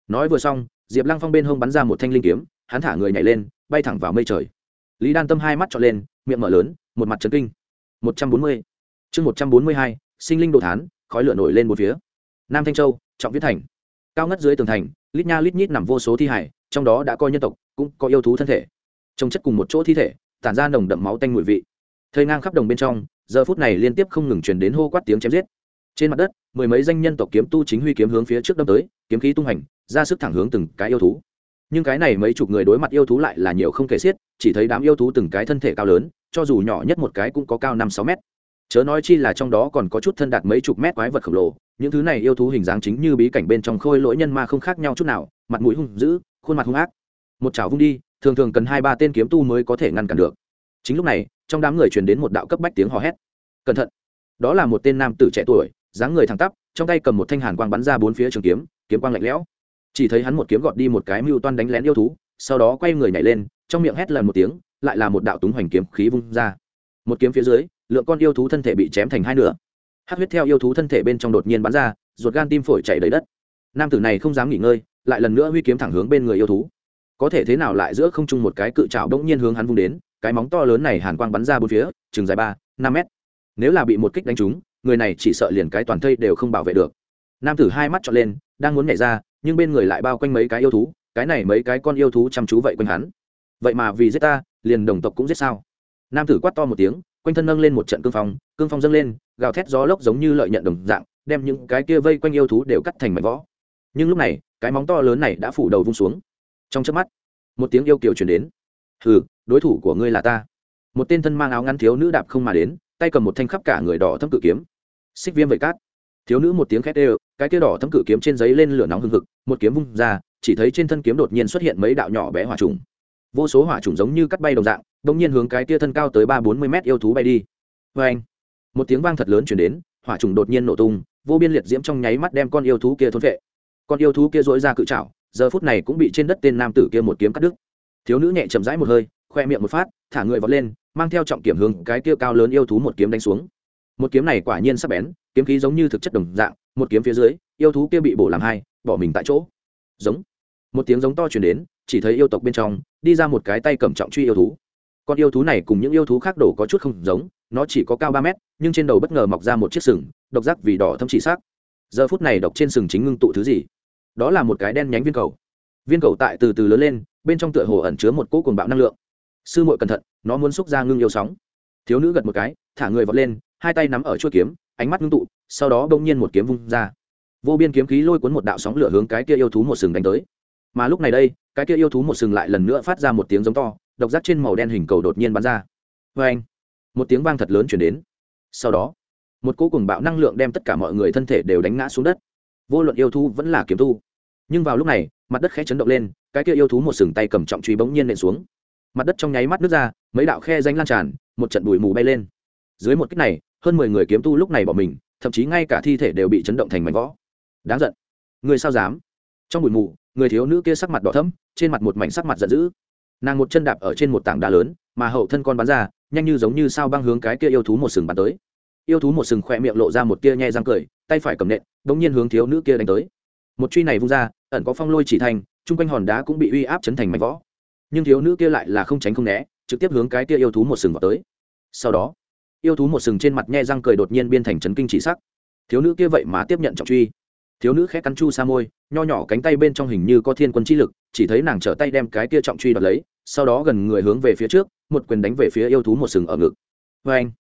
nói vừa xong, diệp lăng phong bên hông bắn ra một thanh linh kiếm, hắn thả người nhảy lên, bay thẳng vào mây trời. Lý đan tâm hai mắt trọn lên, miệng mở lớn, một mặt trấn kinh. Một trăm bốn mươi. Chương một trăm bốn mươi hai, sinh linh đồ thán, khói lửa nổi lên một phía. Nam thanh châu, trọng viết thành cao ngất dưới tường thành, lít nha lít nhít nằm vô số thi hải trong đó đã có nhân tộc, cũng có yêu thú thân thể. Trông chất cùng một chỗ thi thể, tản ra nồng đậm máu tanh mùi vị. Thời ngang khắp đồng bên trong, giờ phút này liên tiếp không ngừng truyền đến hô quát tiếng chém giết. Trên mặt đất, mười mấy danh nhân tộc kiếm tu chính huy kiếm hướng phía trước đâm tới, kiếm khí tung hành, ra sức thẳng hướng từng cái yêu thú. Nhưng cái này mấy chục người đối mặt yêu thú lại là nhiều không kể xiết, chỉ thấy đám yêu thú từng cái thân thể cao lớn, cho dù nhỏ nhất một cái cũng có cao năm sáu mét. Chớ nói chi là trong đó còn có chút thân đạt mấy chục mét quái vật khổng lồ những thứ này yêu thú hình dáng chính như bí cảnh bên trong khôi lỗi nhân ma không khác nhau chút nào, mặt mũi hung dữ, khuôn mặt hung ác. Một chảo vung đi, thường thường cần hai ba tên kiếm tu mới có thể ngăn cản được. Chính lúc này, trong đám người truyền đến một đạo cấp bách tiếng hò hét. Cẩn thận! Đó là một tên nam tử trẻ tuổi, dáng người thẳng tắp, trong tay cầm một thanh hàn quang bắn ra bốn phía trường kiếm kiếm quang lạnh lẽo. Chỉ thấy hắn một kiếm gọt đi một cái mưu toan đánh lén yêu thú, sau đó quay người nhảy lên, trong miệng hét lần một tiếng, lại là một đạo túng hoành kiếm khí vung ra. Một kiếm phía dưới, lượng con yêu thú thân thể bị chém thành hai nửa hát huyết theo yêu thú thân thể bên trong đột nhiên bắn ra, ruột gan tim phổi chảy đầy đất. Nam tử này không dám nghỉ ngơi, lại lần nữa huy kiếm thẳng hướng bên người yêu thú. Có thể thế nào lại giữa không trung một cái cự trào đông nhiên hướng hắn vung đến, cái móng to lớn này hàn quang bắn ra bốn phía, chừng dài ba, năm mét. Nếu là bị một kích đánh trúng, người này chỉ sợ liền cái toàn thây đều không bảo vệ được. Nam tử hai mắt trọn lên, đang muốn nhảy ra, nhưng bên người lại bao quanh mấy cái yêu thú, cái này mấy cái con yêu thú chăm chú vậy quanh hắn. Vậy mà vì giết ta, liền đồng tộc cũng giết sao? Nam tử quát to một tiếng, quanh thân nâng lên một trận cương phong cương phong dâng lên gào thét gió lốc giống như lợi nhận đồng dạng, đem những cái kia vây quanh yêu thú đều cắt thành mảnh võ nhưng lúc này, cái móng to lớn này đã phủ đầu vung xuống. Trong chớp mắt, một tiếng yêu kiều truyền đến. Hừ, đối thủ của ngươi là ta. Một tên thân mang áo ngắn thiếu nữ đạp không mà đến, tay cầm một thanh khắp cả người đỏ thâm cự kiếm. Xích viêm vậy cát. Thiếu nữ một tiếng khét ê cái kia đỏ thâm cự kiếm trên giấy lên lửa nóng hừng hực, một kiếm vung ra, chỉ thấy trên thân kiếm đột nhiên xuất hiện mấy đạo nhỏ bé hỏa trùng. Vô số hỏa trùng giống như cắt bay đồng dạng, đột nhiên hướng cái kia thân cao tới ba bốn mươi mét yêu thú bay đi. Vê anh một tiếng vang thật lớn chuyển đến, hỏa trùng đột nhiên nổ tung, vô biên liệt diễm trong nháy mắt đem con yêu thú kia thốn vệ. Con yêu thú kia dối ra cự trảo, giờ phút này cũng bị trên đất tên nam tử kia một kiếm cắt đứt. Thiếu nữ nhẹ chầm rãi một hơi, khoe miệng một phát, thả người vọt lên, mang theo trọng kiểm hướng cái kia cao lớn yêu thú một kiếm đánh xuống. Một kiếm này quả nhiên sắc bén, kiếm khí giống như thực chất đồng dạng, một kiếm phía dưới, yêu thú kia bị bổ làm hai, bỏ mình tại chỗ. Giống. Một tiếng giống to chuyển đến, chỉ thấy yêu tộc bên trong, đi ra một cái tay cầm trọng truy yêu thú. Con yêu thú này cùng những yêu thú khác đổ có chút không giống, nó chỉ có cao ba mét nhưng trên đầu bất ngờ mọc ra một chiếc sừng, độc giác vì đỏ thâm chỉ sắc giờ phút này độc trên sừng chính ngưng tụ thứ gì? Đó là một cái đen nhánh viên cầu. Viên cầu tại từ từ lớn lên, bên trong tựa hồ ẩn chứa một cỗ cuồng bạo năng lượng. Sư muội cẩn thận, nó muốn xúc ra ngưng yêu sóng. Thiếu nữ gật một cái, thả người vọt lên, hai tay nắm ở chuôi kiếm, ánh mắt ngưng tụ, sau đó bỗng nhiên một kiếm vung ra. Vô biên kiếm khí lôi cuốn một đạo sóng lửa hướng cái kia yêu thú một sừng đánh tới. Mà lúc này đây, cái kia yêu thú một sừng lại lần nữa phát ra một tiếng giống to, độc giác trên màu đen hình cầu đột nhiên bắn ra. Vê anh một tiếng vang thật lớn chuyển đến sau đó, một cỗ cùng bạo năng lượng đem tất cả mọi người thân thể đều đánh ngã xuống đất. Vô luận yêu thú vẫn là kiếm thu nhưng vào lúc này, mặt đất khẽ chấn động lên, cái kia yêu thú một sừng tay cầm trọng truy bỗng nhiên nện xuống. Mặt đất trong nháy mắt nước ra, mấy đạo khe danh lan tràn, một trận bụi mù bay lên. Dưới một cách này, hơn mười người kiếm tu lúc này bỏ mình, thậm chí ngay cả thi thể đều bị chấn động thành mảnh võ đáng giận. Người sao dám? Trong bụi mù, người thiếu nữ kia sắc mặt đỏ thẫm, trên mặt một mảnh sắc mặt giận dữ. Nàng một chân đạp ở trên một tảng đá lớn mà hậu thân con bắn ra, nhanh như giống như sao băng hướng cái kia yêu thú một sừng bắn tới. Yêu thú một sừng khỏe miệng lộ ra một tia nhẹ răng cười, tay phải cầm nện đ ỗ n g nhiên hướng thiếu nữ kia đánh tới. Một truy này vung ra, ẩn có phong lôi chỉ thành, chung quanh hòn đá cũng bị uy áp chấn thành mảnh võ nhưng thiếu nữ kia lại là không tránh không né, trực tiếp hướng cái kia yêu thú một sừng vào tới. Sau đó, yêu thú một sừng trên mặt nhẹ răng cười đột nhiên biên thành chấn kinh chỉ sắc. Thiếu nữ kia vậy mà tiếp nhận trọng truy thiếu nữ khẽ cắn chu sa môi, nho nhỏ cánh tay bên trong hình như có thiên quân chi lực, chỉ thấy nàng trở tay đem cái kia trọng truy đoạt lấy, sau đó gần người hướng về phía trước, một quyền đánh về phía yêu thú một sừng ở ngực. Vê anh,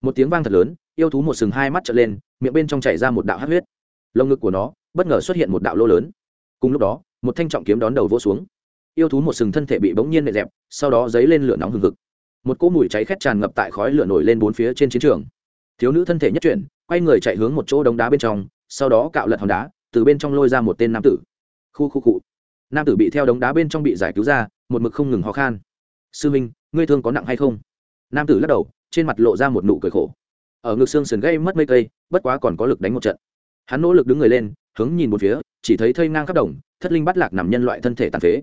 một tiếng vang thật lớn, yêu thú một sừng hai mắt trở lên, miệng bên trong chảy ra một đạo hát huyết. Lồng ngực của nó, bất ngờ xuất hiện một đạo lô lớn. Cùng lúc đó, một thanh trọng kiếm đón đầu vỗ xuống. Yêu thú một sừng thân thể bị bỗng nhiên nệ dẹp, sau đó dấy lên lửa nóng hừng hực. Một cỗ mùi cháy khét tràn ngập tại khói lửa nổi lên bốn phía trên chiến trường. Thiếu nữ thân thể nhất chuyển, quay người chạy hướng một chỗ đống đá bên trong sau đó cạo lật hòn đá, từ bên trong lôi ra một tên nam tử. Khu khu cụ nam tử bị theo đống đá bên trong bị giải cứu ra, một mực không ngừng ho khan. Sư minh, ngươi thương có nặng hay không? Nam tử lắc đầu, trên mặt lộ ra một nụ cười khổ. Ở ngực xương sườn gây mất mây cây, bất quá còn có lực đánh một trận. Hắn nỗ lực đứng người lên, hướng nhìn một phía, chỉ thấy thây ngang khắp đồng, thất linh bắt lạc nằm nhân loại thân thể tàn phế.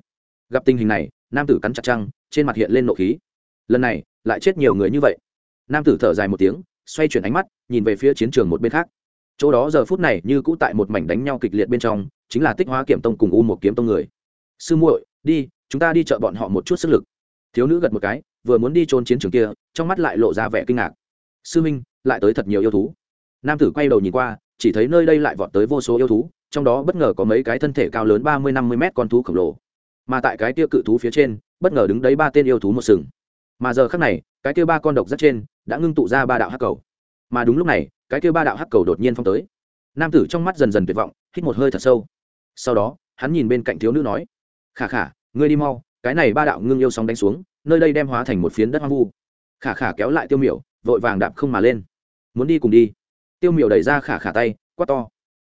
Gặp tình hình này, nam tử cắn chặt trăng, trên mặt hiện lên nộ khí. Lần này, lại chết nhiều người như vậy. Nam tử thở dài một tiếng, xoay chuyển ánh mắt, nhìn về phía chiến trường một bên khác chỗ đó giờ phút này như cũ tại một mảnh đánh nhau kịch liệt bên trong, chính là tích hóa kiểm tông cùng u một kiếm tông người. Sư muội, đi, chúng ta đi chợ bọn họ một chút sức lực. Thiếu nữ gật một cái, vừa muốn đi trốn chiến trường kia, trong mắt lại lộ ra vẻ kinh ngạc. Sư minh, lại tới thật nhiều yêu thú. Nam tử quay đầu nhìn qua, chỉ thấy nơi đây lại vọt tới vô số yêu thú, trong đó bất ngờ có mấy cái thân thể cao lớn ba mươi năm mươi mét con thú khổng lồ. Mà tại cái kia cự thú phía trên, bất ngờ đứng đấy ba tên yêu thú một sừng. Mà giờ khác này, cái kia ba con độc rất trên, đã ngưng tụ ra ba đạo hắc cầu. Mà đúng lúc này cái kia ba đạo hắc cầu đột nhiên phong tới. Nam tử trong mắt dần dần tuyệt vọng, hít một hơi thật sâu. Sau đó, hắn nhìn bên cạnh thiếu nữ nói, khả khả, ngươi đi mau, cái này ba đạo ngưng yêu sóng đánh xuống, nơi đây đem hóa thành một phiến đất hoang vu. Khả khả kéo lại tiêu miểu, vội vàng đạp không mà lên. Muốn đi cùng đi. Tiêu miểu đẩy ra khả khả tay, quát to,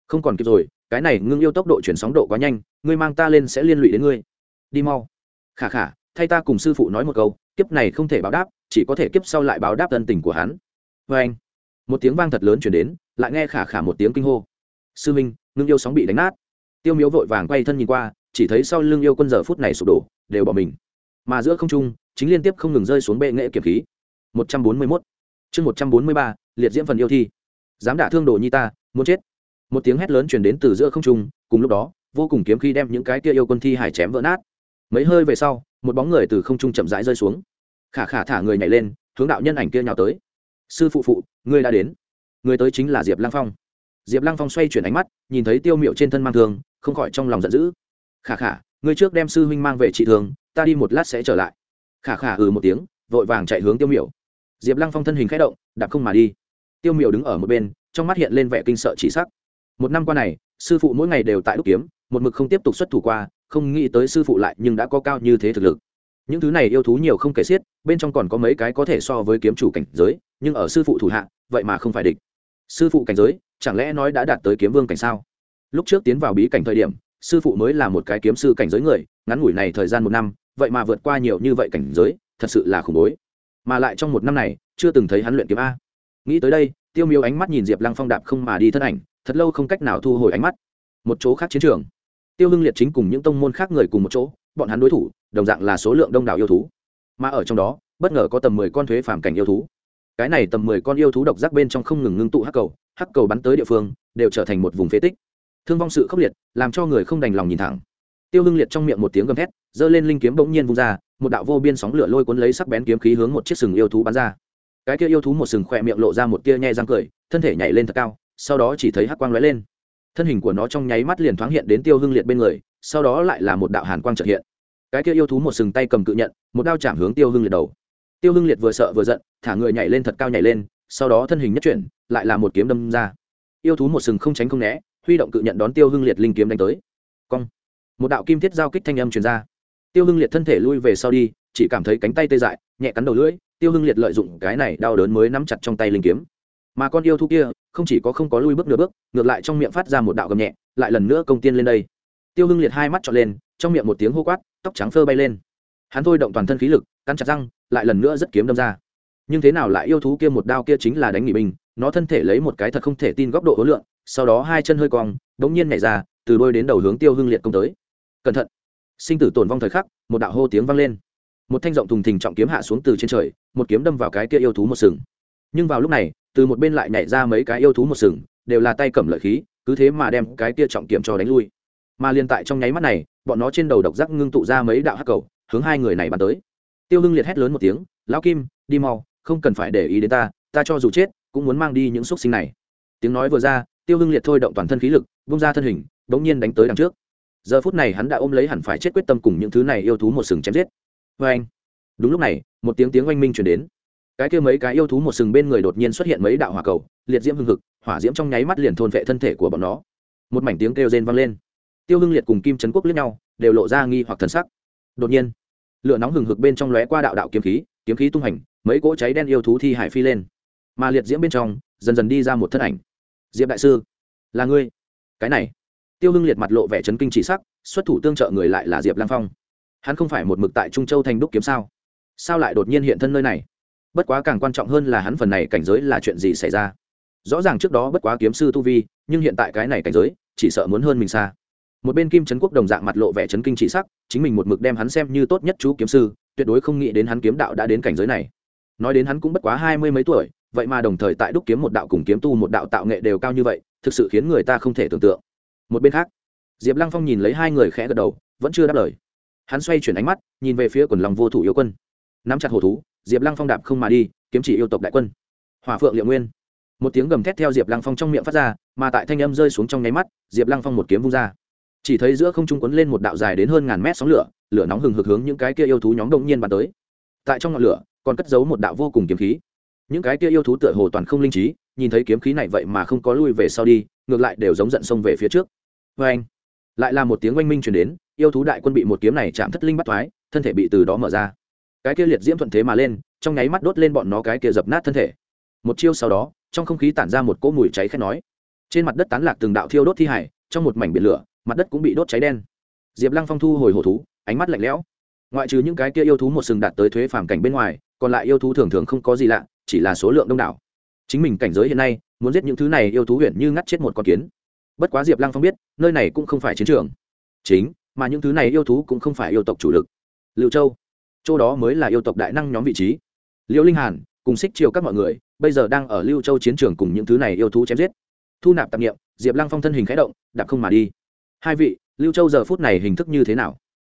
không còn kịp rồi, cái này ngưng yêu tốc độ chuyển sóng độ quá nhanh, ngươi mang ta lên sẽ liên lụy đến ngươi. Đi mau. Khả khả, thay ta cùng sư phụ nói một câu, kiếp này không thể báo đáp, chỉ có thể kiếp sau lại báo đáp tân tình của hắn. Vê anh một tiếng vang thật lớn chuyển đến, lại nghe khả khả một tiếng kinh hô. Sư minh, ngưng yêu sóng bị đánh nát. Tiêu miếu vội vàng quay thân nhìn qua, chỉ thấy sau lưng yêu quân giờ phút này sụp đổ, đều bỏ mình. Mà giữa không trung, chính liên tiếp không ngừng rơi xuống bệ nghệ kiểm khí. Một trăm bốn mươi mốt. Chương một trăm bốn mươi ba, liệt diễm phần yêu thi. Dám đả thương đồ nhi ta, muốn chết. Một tiếng hét lớn chuyển đến từ giữa không trung, cùng lúc đó, vô cùng kiếm khí đem những cái kia yêu quân thi hải chém vỡ nát. Mấy hơi về sau, một bóng người từ không trung chậm rãi rơi xuống. Khả khả thả người nhảy lên, hướng đạo nhân ảnh kia nhào tới sư phụ phụ, ngươi đã đến. Người tới chính là diệp lăng phong. Diệp lăng phong xoay chuyển ánh mắt, nhìn thấy tiêu miệu trên thân mang thương, không khỏi trong lòng giận dữ. Khả khả, ngươi trước đem sư huynh mang về trị thương, ta đi một lát sẽ trở lại. Khả khả ừ một tiếng, vội vàng chạy hướng tiêu miểu diệp lăng phong thân hình k h ẽ động, đạp không mà đi. Tiêu miểu đứng ở một bên, trong mắt hiện lên vẻ kinh sợ chỉ sắc. Một năm qua này, sư phụ mỗi ngày đều tại đúc kiếm, một mực không tiếp tục xuất thủ qua, không nghĩ tới sư phụ lại nhưng đã có cao như thế thực lực những thứ này yêu thú nhiều không kể xiết, bên trong còn có mấy cái có thể so với kiếm chủ cảnh giới, nhưng ở sư phụ thủ hạ, vậy mà không phải địch. Sư phụ cảnh giới, chẳng lẽ nói đã đạt tới kiếm vương cảnh sao? Lúc trước tiến vào bí cảnh thời điểm, sư phụ mới là một cái kiếm sư cảnh giới người, ngắn ngủi này thời gian một năm, vậy mà vượt qua nhiều như vậy cảnh giới, thật sự là khủng bố. Mà lại trong một năm này, chưa từng thấy hắn luyện kiếm a. Nghĩ tới đây, tiêu miêu ánh mắt nhìn diệp lăng phong đạp không mà đi thân ảnh, thật lâu không cách nào thu hồi ánh mắt. Một chỗ khác chiến trường. Tiêu hưng liệt chính cùng những tông môn khác người cùng một chỗ, bọn hắn đối thủ đồng dạng là số lượng đông đảo yêu thú. Mà ở trong đó, bất ngờ có tầm mười con thuế phàm cảnh yêu thú. Cái này tầm mười con yêu thú độc giác bên trong không ngừng ngưng tụ hắc cầu hắc cầu bắn tới địa phương, đều trở thành một vùng phế tích. Thương vong sự khốc liệt, làm cho người không đành lòng nhìn thẳng. Tiêu hưng liệt trong miệng một tiếng gầm thét, giơ lên linh kiếm bỗng nhiên vung ra, một đạo vô biên sóng lửa lôi cuốn lấy sắc bén kiếm khí hướng một chiếc sừng yêu thú bắn ra. Cái kia yêu thú một sừng khỏe miệng lộ ra một tia nhe răng cười, thân thể nhảy lên thật cao, sau đó chỉ thấy hắc quang lóe lên. Thân hình của nó trong nháy mắt liền thoáng hiện đến tiêu hưng liệt bên người, sau đó lại là một đạo hàn quang trợ hiện cái kia yêu thú một sừng tay cầm cự nhận, một đao chạm hướng tiêu hưng liệt đầu. Tiêu hưng liệt vừa sợ vừa giận, thả người nhảy lên thật cao nhảy lên, sau đó thân hình nhất chuyển, lại là một kiếm đâm ra. Yêu thú một sừng không tránh không né, huy động cự nhận đón tiêu hưng liệt linh kiếm đánh tới. Cong. Một đạo kim thiết giao kích thanh âm truyền ra. Tiêu hưng liệt thân thể lui về sau đi, chỉ cảm thấy cánh tay tê dại, nhẹ cắn đầu lưỡi, tiêu hưng liệt lợi dụng cái này đau đớn mới nắm chặt trong tay linh kiếm. Mà con yêu thú kia, không chỉ có không có lui bước nửa bước, ngược lại trong miệng phát ra một đạo gầm nhẹ, lại lần nữa công tiên lên đây. Tiêu hưng liệt hai mắt trọn lên, trong miệng một tiếng hô quát tóc trắng phơ bay lên. Hắn thôi động toàn thân khí lực, cắn chặt răng, lại lần nữa rất kiếm đâm ra. Nhưng thế nào lại yêu thú kia một đao kia chính là đánh nghỉ binh nó thân thể lấy một cái thật không thể tin góc độ hối lượng sau đó hai chân hơi cong, đống nhiên nhảy ra, từ đôi đến đầu hướng tiêu hưng liệt công tới. Cẩn thận! Sinh tử tồn vong thời khắc, một đạo hô tiếng vang lên. Một thanh rộng thùng thình trọng kiếm hạ xuống từ trên trời, một kiếm đâm vào cái kia yêu thú một sừng. Nhưng vào lúc này, từ một bên lại nhảy ra mấy cái yêu thú một sừng, đều là tay cầm lợi khí, cứ thế mà đem cái kia trọng kiếm cho đánh lui mà liên tại trong nháy mắt này, bọn nó trên đầu độc giác ngưng tụ ra mấy đạo hắc cầu, hướng hai người này bắn tới. Tiêu hưng liệt hét lớn một tiếng, lão kim, đi mau, không cần phải để ý đến ta ta cho dù chết, cũng muốn mang đi những xúc sinh này. Tiếng nói vừa ra, tiêu hưng liệt thôi động toàn thân khí lực, bung ra thân hình bỗng nhiên đánh tới đằng trước. Giờ phút này hắn đã ôm lấy hẳn phải chết quyết tâm cùng những thứ này yêu thú một sừng chém giết. Vê anh, đúng lúc này, một tiếng tiếng oanh minh chuyển đến. Cái kia mấy cái yêu thú một sừng bên người đột nhiên xuất hiện mấy đạo hỏa cầu, liệt diễm hưng hực, hỏa diễm trong nháy mắt liền thôn vệ thân thể của bọn nó. Một mảnh tiếng kêu rên vang lên tiêu hưng liệt cùng kim trấn quốc lướt nhau, đều lộ ra nghi hoặc thần sắc. Đột nhiên, lửa nóng hừng hực bên trong lóe qua đạo đạo kiếm khí kiếm khí tung hành, mấy cỗ cháy đen yêu thú thi hải phi lên. Mà liệt diễm bên trong, dần dần đi ra một thân ảnh. Diệp đại sư, là ngươi. Cái này. Tiêu hưng liệt mặt lộ vẻ chấn kinh chỉ sắc, xuất thủ tương trợ người lại là diệp lang phong. Hắn không phải một mực tại trung châu thành đúc kiếm sao? Sao lại đột nhiên hiện thân nơi này? Bất quá càng quan trọng hơn là hắn phần này cảnh giới là chuyện gì xảy ra? Rõ ràng trước đó bất quá kiếm sư tu vi, nhưng hiện tại cái này cảnh giới, chỉ sợ muốn hơn mình xa một bên kim trấn quốc đồng dạng mặt lộ vẻ chấn kinh chỉ sắc, chính mình một mực đem hắn xem như tốt nhất chú kiếm sư, tuyệt đối không nghĩ đến hắn kiếm đạo đã đến cảnh giới này. Nói đến hắn cũng bất quá hai mươi mấy tuổi, vậy mà đồng thời tại đúc kiếm một đạo cùng kiếm tu một đạo tạo nghệ đều cao như vậy, thực sự khiến người ta không thể tưởng tượng. Một bên khác, diệp lăng phong nhìn lấy hai người khẽ gật đầu, vẫn chưa đáp lời. Hắn xoay chuyển ánh mắt, nhìn về phía quần lòng vô thủ yêu quân. Nắm chặt hồ thú, diệp lăng phong đạp không mà đi, kiếm chỉ yêu tộc đại quân. Hỏa phượng liệu nguyên. Một tiếng gầm thét theo diệp lăng phong trong miệng phát ra, mà tại thanh âm rơi xuống trong nháy mắt, diệp lăng phong một kiếm vung ra chỉ thấy giữa không trung quấn lên một đạo dài đến hơn ngàn mét sóng lửa lửa nóng hừng hực hướng những cái kia yêu thú nhóm đông nhiên bắn tới. Tại trong ngọn lửa, còn cất giấu một đạo vô cùng kiếm khí. Những cái kia yêu thú tựa hồ toàn không linh trí, nhìn thấy kiếm khí này vậy mà không có lui về sau đi, ngược lại đều giống giận sông về phía trước. Vê anh, lại là một tiếng oanh minh truyền đến, yêu thú đại quân bị một kiếm này chạm thất linh bắt thoái, thân thể bị từ đó mở ra. Cái kia liệt diễm thuận thế mà lên, trong nháy mắt đốt lên bọn nó cái kia dập nát thân thể. Một chiêu sau đó, trong không khí tản ra một cỗ mùi cháy khét nói. Trên mặt đất tán lạc từng đạo thiêu đốt thi hải, trong một mảnh biển lửa mặt đất cũng bị đốt cháy đen. Diệp lăng phong thu hồi hổ thú, ánh mắt lạnh lẽo. Ngoại trừ những cái kia yêu thú một sừng đạt tới thuế phàm cảnh bên ngoài, còn lại yêu thú thường thường không có gì lạ, chỉ là số lượng đông đảo. Chính mình cảnh giới hiện nay, muốn giết những thứ này yêu thú huyện như ngắt chết một con kiến. Bất quá diệp lăng phong biết, nơi này cũng không phải chiến trường. Chính, mà những thứ này yêu thú cũng không phải yêu tộc chủ lực. Liệu châu châu đó mới là yêu tộc đại năng nhóm vị trí. Liễu linh hàn, cùng xích chiều các mọi người, bây giờ đang ở lưu châu chiến trường cùng những thứ này yêu thú chém giết. Thu nạp tạp nghiệm diệp lăng phong thân hình khẽ động, đạp không mà đi hai vị, lưu châu giờ phút này hình thức như thế nào?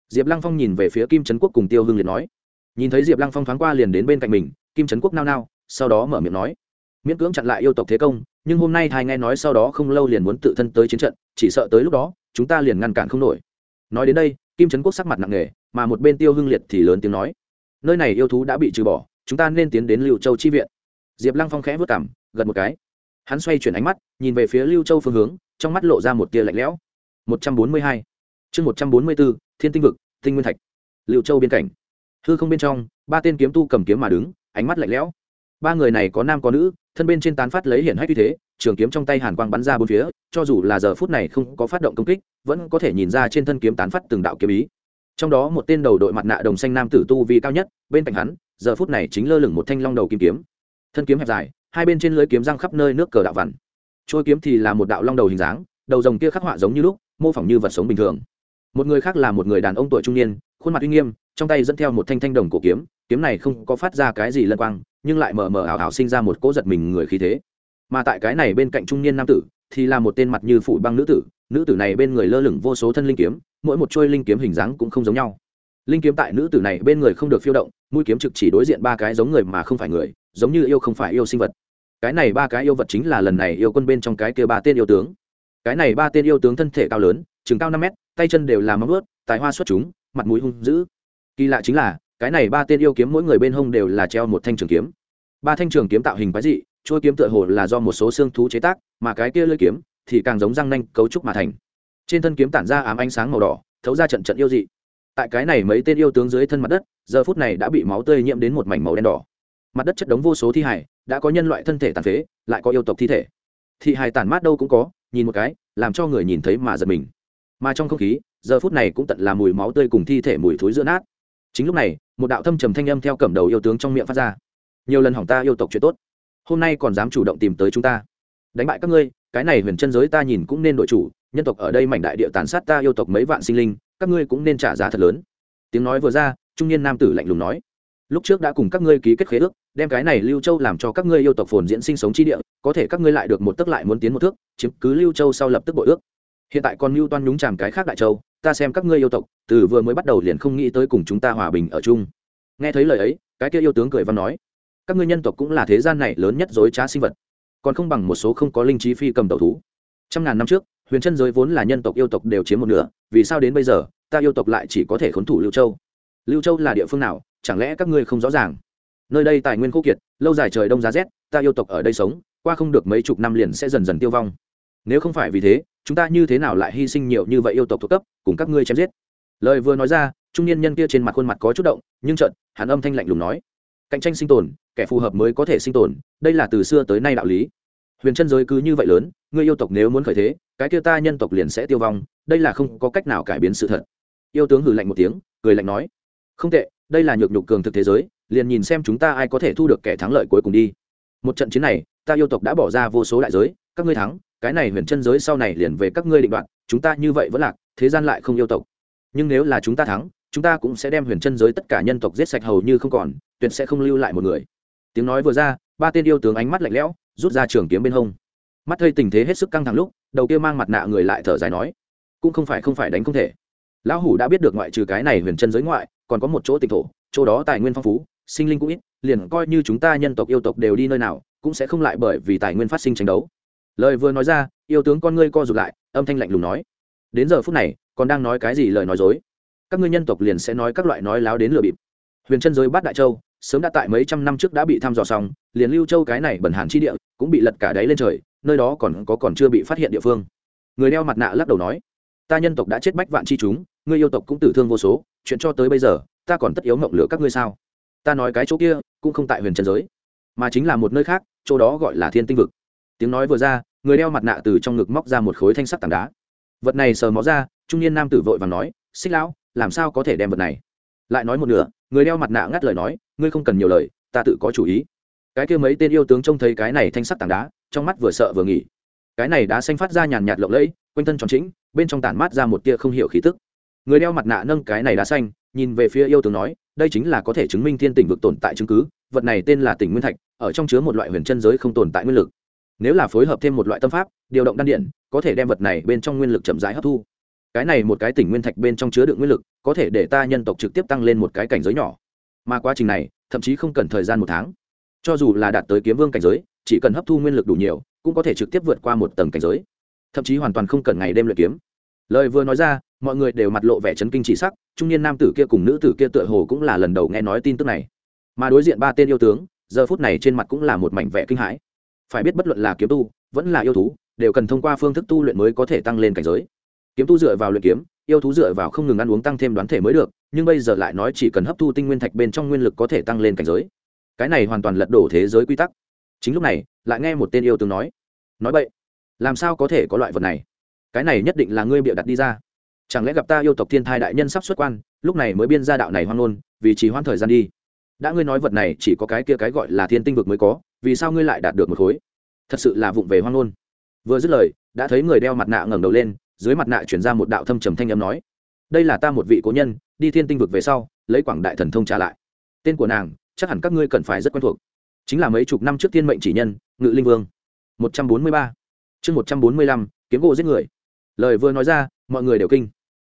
Diệp lăng phong nhìn về phía kim trấn quốc cùng tiêu hưng liệt nói. Nhìn thấy diệp lăng phong thoáng qua liền đến bên cạnh mình, kim trấn quốc nao nao, sau đó mở miệng nói. Miễn cưỡng chặn lại yêu tộc thế công, nhưng hôm nay thai nghe nói sau đó không lâu liền muốn tự thân tới chiến trận, chỉ sợ tới lúc đó, chúng ta liền ngăn cản không nổi. Nói đến đây, kim trấn quốc sắc mặt nặng nề, mà một bên tiêu hưng liệt thì lớn tiếng nói. Nơi này yêu thú đã bị trừ bỏ, chúng ta nên tiến đến lưu châu chi viện. Diệp lăng phong khẽ vất cảm gật một cái. Hắn xoay chuyển ánh mắt, nhìn về phía lưu châu phương hướng, trong mắt lộ ra một tia lạnh lẽo một trăm bốn mươi hai. Chương một trăm bốn mươi bốn, thiên tinh vực, tinh nguyên thạch. Lưu châu biên cảnh. Hư không bên trong, ba tên kiếm tu cầm kiếm mà đứng, ánh mắt lạnh lẽo. Ba người này có nam có nữ, thân bên trên tán phát lấy hiển hách uy thế, trường kiếm trong tay hàn quang bắn ra bốn phía, cho dù là giờ phút này không có phát động công kích, vẫn có thể nhìn ra trên thân kiếm tán phát từng đạo kiếm ý. Trong đó một tên đầu đội mặt nạ đồng xanh nam tử tu vi cao nhất, bên cạnh hắn, giờ phút này chính lơ lửng một thanh long đầu kim kiếm. Thân kiếm hẹp dài, hai bên trên lưới kiếm răng khắp nơi nước cờ đạo vằn. Trôi kiếm thì là một đạo long đầu hình dáng, đầu rồng kia khắc họa giống như lúc mô phỏng như vật sống bình thường. Một người khác là một người đàn ông tuổi trung niên, khuôn mặt uy nghiêm, trong tay dẫn theo một thanh thanh đồng cổ kiếm kiếm này không có phát ra cái gì lân quang, nhưng lại mờ mờ ảo ảo sinh ra một cỗ giật mình người khí thế. Mà tại cái này bên cạnh trung niên nam tử, thì là một tên mặt như phủ băng nữ tử nữ tử này bên người lơ lửng vô số thân linh kiếm, mỗi một trôi linh kiếm hình dáng cũng không giống nhau. Linh kiếm tại nữ tử này bên người không được phiêu động, mũi kiếm trực chỉ đối diện ba cái giống người mà không phải người, giống như yêu không phải yêu sinh vật. Cái này ba cái yêu vật chính là lần này yêu quân bên trong cái kia ba tên yêu tướng cái này ba tên yêu tướng thân thể cao lớn chừng cao năm mét, tay chân đều là móng ướt tài hoa xuất chúng, mặt mũi hung dữ. Kỳ lạ chính là, cái này ba tên yêu kiếm mỗi người bên hông đều là treo một thanh trường kiếm. Ba thanh trường kiếm tạo hình quái dị, chuôi kiếm tựa hồ là do một số xương thú chế tác, mà cái kia lưỡi kiếm thì càng giống răng nanh cấu trúc mà thành. Trên thân kiếm tản ra ám ánh sáng màu đỏ, thấu ra trận trận yêu dị. Tại cái này mấy tên yêu tướng dưới thân mặt đất, giờ phút này đã bị máu tươi nhiễm đến một mảnh màu đen đỏ. Mặt đất chất đống vô số thi hải đã có nhân loại thân thể tàn phế, lại có yêu tộc thi thể. Thị hài tàn mát đâu cũng có nhìn một cái, làm cho người nhìn thấy mà giật mình. Mà trong không khí, giờ phút này cũng tận là mùi máu tươi cùng thi thể mùi thối giữa nát. Chính lúc này, một đạo thâm trầm thanh âm theo cẩm đầu yêu tướng trong miệng phát ra. Nhiều lần hỏng ta yêu tộc chuyện tốt, hôm nay còn dám chủ động tìm tới chúng ta. Đánh bại các ngươi, cái này huyền chân giới ta nhìn cũng nên đội chủ, nhân tộc ở đây mảnh đại địa tàn sát ta yêu tộc mấy vạn sinh linh, các ngươi cũng nên trả giá thật lớn. Tiếng nói vừa ra, trung niên nam tử lạnh lùng nói lúc trước đã cùng các ngươi ký kết khế ước, đem cái này lưu châu làm cho các ngươi yêu tộc phồn diễn sinh sống chi địa, có thể các ngươi lại được một tức lại muốn tiến một thước, chiếm cứ lưu châu sau lập tức bội ước. Hiện tại còn mưu toan nhúng chàm cái khác đại châu, ta xem các ngươi yêu tộc, từ vừa mới bắt đầu liền không nghĩ tới cùng chúng ta hòa bình ở chung. Nghe thấy lời ấy, cái kia yêu tướng cười văn nói, các ngươi nhân tộc cũng là thế gian này lớn nhất dối trá sinh vật, còn không bằng một số không có linh trí phi cầm đầu thú. Trăm ngàn năm trước, huyền chân giới vốn là nhân tộc yêu tộc đều chiếm một nửa, vì sao đến bây giờ, ta yêu tộc lại chỉ có thể khốn thủ lưu châu? Lưu châu là địa phương nào? Chẳng lẽ các ngươi không rõ ràng? Nơi đây tài nguyên khô kiệt, lâu dài trời đông giá rét, ta yêu tộc ở đây sống, qua không được mấy chục năm liền sẽ dần dần tiêu vong. Nếu không phải vì thế, chúng ta như thế nào lại hy sinh nhiều như vậy yêu tộc thuộc cấp, cùng các ngươi chém giết? Lời vừa nói ra, trung niên nhân kia trên mặt khuôn mặt có chút động, nhưng trận hắn âm thanh lạnh lùng nói, cạnh tranh sinh tồn, kẻ phù hợp mới có thể sinh tồn, đây là từ xưa tới nay đạo lý. Huyền chân giới cứ như vậy lớn, ngươi yêu tộc nếu muốn khởi thế, cái kia ta nhân tộc liền sẽ tiêu vong, đây là không có cách nào cải biến sự thật. Yêu tướng hử lạnh một tiếng, cười lạnh nói, không tệ đây là nhược nhục cường thực thế giới, liền nhìn xem chúng ta ai có thể thu được kẻ thắng lợi cuối cùng đi. Một trận chiến này, ta yêu tộc đã bỏ ra vô số đại giới, các ngươi thắng, cái này huyền chân giới sau này liền về các ngươi định đoạn chúng ta như vậy vẫn lạc, thế gian lại không yêu tộc. Nhưng nếu là chúng ta thắng, chúng ta cũng sẽ đem huyền chân giới tất cả nhân tộc giết sạch hầu như không còn, tuyệt sẽ không lưu lại một người. Tiếng nói vừa ra, ba tên yêu tướng ánh mắt lạnh lẽo, rút ra trường kiếm bên hông. Mắt thây tình thế hết sức căng thẳng lúc, đầu kia mang mặt nạ người lại thở dài nói, cũng không phải không phải đánh không thể. Lão hủ đã biết được ngoại trừ cái này huyền chân giới ngoại còn có một chỗ tịch thổ, chỗ đó tài nguyên phong phú, sinh linh cũng ít, liền coi như chúng ta nhân tộc, yêu tộc đều đi nơi nào, cũng sẽ không lại bởi vì tài nguyên phát sinh tranh đấu. Lời vừa nói ra, yêu tướng con ngươi co rụt lại, âm thanh lạnh lùng nói, đến giờ phút này, còn đang nói cái gì lời nói dối? Các ngươi nhân tộc liền sẽ nói các loại nói láo đến lừa bịp. Huyền chân giới bát đại châu, sớm đã tại mấy trăm năm trước đã bị thăm dò xong, liền lưu châu cái này bẩn hàn chi địa, cũng bị lật cả đáy lên trời, nơi đó còn có còn chưa bị phát hiện địa phương. Người đeo mặt nạ lắc đầu nói, ta nhân tộc đã chết bách vạn chi chúng ngươi yêu tộc cũng tử thương vô số, chuyện cho tới bây giờ, ta còn tất yếu mộng lửa các ngươi sao? Ta nói cái chỗ kia, cũng không tại huyền trần giới, mà chính là một nơi khác, chỗ đó gọi là thiên tinh vực. Tiếng nói vừa ra, người đeo mặt nạ từ trong ngực móc ra một khối thanh sắt tảng đá. Vật này sờ mó ra, trung niên nam tử vội và nói, xích lão, làm sao có thể đem vật này? Lại nói một nửa, người đeo mặt nạ ngắt lời nói, ngươi không cần nhiều lời, ta tự có chủ ý. Cái kia mấy tên yêu tướng trông thấy cái này thanh sắt tảng đá, trong mắt vừa sợ vừa nghỉ cái này đã xanh phát ra nhàn nhạt lộng lẫy, quanh thân tròn chính bên trong tản mát ra một tia không hiểu khí tức người đeo mặt nạ nâng cái này đá xanh, nhìn về phía yêu tướng nói, đây chính là có thể chứng minh thiên tỉnh vực tồn tại chứng cứ, vật này tên là tỉnh nguyên thạch, ở trong chứa một loại huyền chân giới không tồn tại nguyên lực. Nếu là phối hợp thêm một loại tâm pháp, điều động đan điện, có thể đem vật này bên trong nguyên lực chậm rãi hấp thu. Cái này một cái tỉnh nguyên thạch bên trong chứa đựng nguyên lực, có thể để ta nhân tộc trực tiếp tăng lên một cái cảnh giới nhỏ. Mà quá trình này, thậm chí không cần thời gian một tháng. Cho dù là đạt tới kiếm vương cảnh giới, chỉ cần hấp thu nguyên lực đủ nhiều, cũng có thể trực tiếp vượt qua một tầng cảnh giới. Thậm chí hoàn toàn không cần ngày đêm luyện kiếm lời vừa nói ra, mọi người đều mặt lộ vẻ chấn kinh chỉ sắc, trung niên nam tử kia cùng nữ tử kia tựa hồ cũng là lần đầu nghe nói tin tức này. Mà đối diện ba tên yêu tướng, giờ phút này trên mặt cũng là một mảnh vẻ kinh hãi. Phải biết bất luận là kiếm tu, vẫn là yêu thú, đều cần thông qua phương thức tu luyện mới có thể tăng lên cảnh giới. Kiếm tu dựa vào luyện kiếm, yêu thú dựa vào không ngừng ăn uống tăng thêm đoán thể mới được, nhưng bây giờ lại nói chỉ cần hấp thu tinh nguyên thạch bên trong nguyên lực có thể tăng lên cảnh giới. Cái này hoàn toàn lật đổ thế giới quy tắc. Chính lúc này, lại nghe một tên yêu tướng nói. Nói vậy làm sao có thể có loại vật này? Cái này nhất định là ngươi bịa đặt đi ra. Chẳng lẽ gặp ta yêu tộc thiên thai đại nhân sắp xuất quan, lúc này mới biên ra đạo này hoang ngôn, vì chỉ hoãn thời gian đi. Đã ngươi nói vật này, chỉ có cái kia cái gọi là thiên tinh vực mới có, vì sao ngươi lại đạt được một khối? Thật sự là vụng về hoang ngôn. Vừa dứt lời, đã thấy người đeo mặt nạ ngẩng đầu lên, dưới mặt nạ chuyển ra một đạo thâm trầm thanh âm nói, đây là ta một vị cố nhân, đi thiên tinh vực về sau, lấy quảng đại thần thông trả lại. Tên của nàng, chắc hẳn các ngươi cần phải rất quen thuộc. Chính là mấy chục năm trước thiên mệnh chỉ nhân, ngự linh vương. Một trăm bốn mươi ba. Chương một trăm bốn mươi lăm, kiếm gỗ giết người lời vừa nói ra, mọi người đều kinh.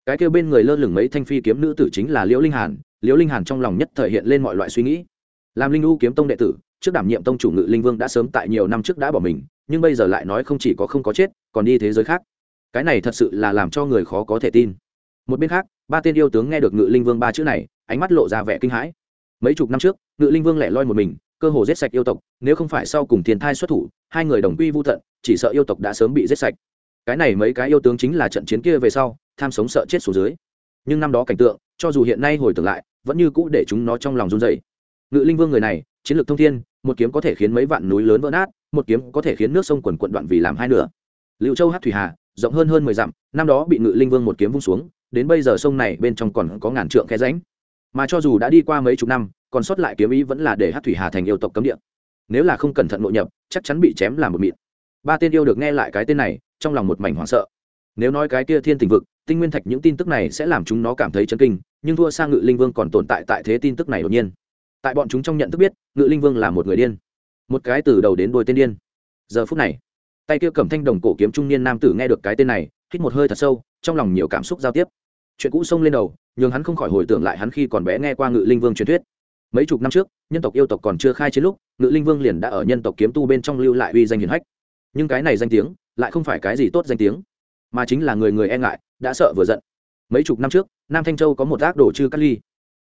Cái kêu bên người lơ lửng mấy thanh phi kiếm nữ tử chính là liễu linh hàn. Liễu linh hàn trong lòng nhất thể hiện lên mọi loại suy nghĩ. Làm linh u kiếm tông đệ tử, trước đảm nhiệm tông chủ ngự linh vương đã sớm tại nhiều năm trước đã bỏ mình, nhưng bây giờ lại nói không chỉ có không có chết, còn đi thế giới khác. Cái này thật sự là làm cho người khó có thể tin. Một bên khác, ba tên yêu tướng nghe được ngự linh vương ba chữ này, ánh mắt lộ ra vẻ kinh hãi. Mấy chục năm trước, ngự linh vương lẻ loi một mình, cơ hồ giết sạch yêu tộc, nếu không phải sau cùng thiên thai xuất thủ, hai người đồng quy vô tận, chỉ sợ yêu tộc đã sớm bị giết sạch cái này mấy cái yêu tướng chính là trận chiến kia về sau, tham sống sợ chết xuống dưới. Nhưng năm đó cảnh tượng, cho dù hiện nay hồi tưởng lại, vẫn như cũ để chúng nó trong lòng run dày ngự linh vương người này, chiến lược thông thiên, một kiếm có thể khiến mấy vạn núi lớn vỡ nát, một kiếm có thể khiến nước sông quần quận đoạn vì làm hai nửa. Liệu châu hát thủy hà, rộng hơn hơn mười dặm, năm đó bị ngự linh vương một kiếm vung xuống, đến bây giờ sông này bên trong còn có ngàn trượng khe ránh mà cho dù đã đi qua mấy chục năm, còn sót lại kiếm ý vẫn là để hát thủy hà thành yêu tộc cấm địa. Nếu là không cẩn thận nội nhập, chắc chắn bị chém làm một mịn ba tên yêu được nghe lại cái tên này, trong lòng một mảnh hoảng sợ. Nếu nói cái kia thiên tình vực, tinh nguyên thạch những tin tức này sẽ làm chúng nó cảm thấy chấn kinh, nhưng thua sang ngự linh vương còn tồn tại tại thế tin tức này đột nhiên. Tại bọn chúng trong nhận thức biết, ngự linh vương là một người điên. Một cái từ đầu đến đôi tên điên. Giờ phút này, tay kia cầm thanh đồng cổ kiếm trung niên nam tử nghe được cái tên này, hít một hơi thật sâu, trong lòng nhiều cảm xúc giao tiếp. Chuyện cũ xông lên đầu, nhường hắn không khỏi hồi tưởng lại hắn khi còn bé nghe qua ngự linh vương truyền thuyết. Mấy chục năm trước, nhân tộc yêu tộc còn chưa khai chiến lúc, ngự linh vương liền đã ở nhân tộc kiếm tu bên trong lưu lại uy danh hiển hách nhưng cái này danh tiếng lại không phải cái gì tốt danh tiếng, mà chính là người người e ngại, đã sợ vừa giận. Mấy chục năm trước, nam thanh châu có một ác đồ chư cắt ly.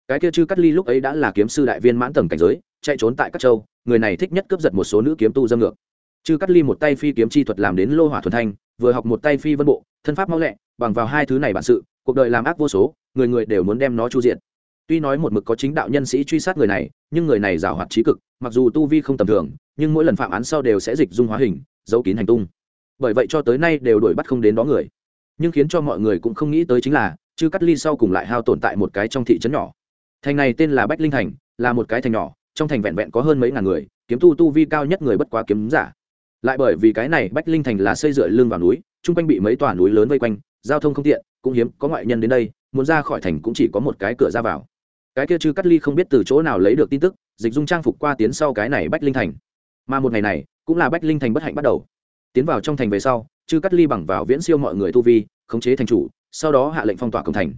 Cái kia chư cắt ly lúc ấy đã là kiếm sư đại viên mãn tầng cảnh giới, chạy trốn tại các châu, người này thích nhất cướp giật một số nữ kiếm tu dâm ngược. Chư cắt ly một tay phi kiếm chi thuật làm đến lô hỏa thuần thanh, vừa học một tay phi vân bộ, thân pháp mau lẹ, bằng vào hai thứ này bản sự, cuộc đời làm ác vô số, người người đều muốn đem nó chu diện. Tuy nói một mực có chính đạo nhân sĩ truy sát người này, nhưng người này giảo hoạt trí cực, mặc dù tu vi không tầm thường, nhưng mỗi lần phạm án sau đều sẽ dịch dung hóa hình giấu kín hành tung. Bởi vậy cho tới nay đều đuổi bắt không đến đó người. Nhưng khiến cho mọi người cũng không nghĩ tới chính là, chư cắt ly sau cùng lại hao tồn tại một cái trong thị trấn nhỏ. Thành này tên là bách linh thành, là một cái thành nhỏ, trong thành vẹn vẹn có hơn mấy ngàn người, kiếm tu tu vi cao nhất người bất quá kiếm giả. Lại bởi vì cái này bách linh thành là xây dựa lưng vào núi, chung quanh bị mấy tòa núi lớn vây quanh, giao thông không tiện, cũng hiếm, có ngoại nhân đến đây, muốn ra khỏi thành cũng chỉ có một cái cửa ra vào. Cái kia chư cắt ly không biết từ chỗ nào lấy được tin tức, dịch dung trang phục qua tiến sau cái này bách linh thành. Mà một ngày này cũng là bách linh thành bất hạnh bắt đầu. Tiến vào trong thành về sau, chư cắt ly bằng vào viễn siêu mọi người tu vi, khống chế thành chủ, sau đó hạ lệnh phong tỏa công thành.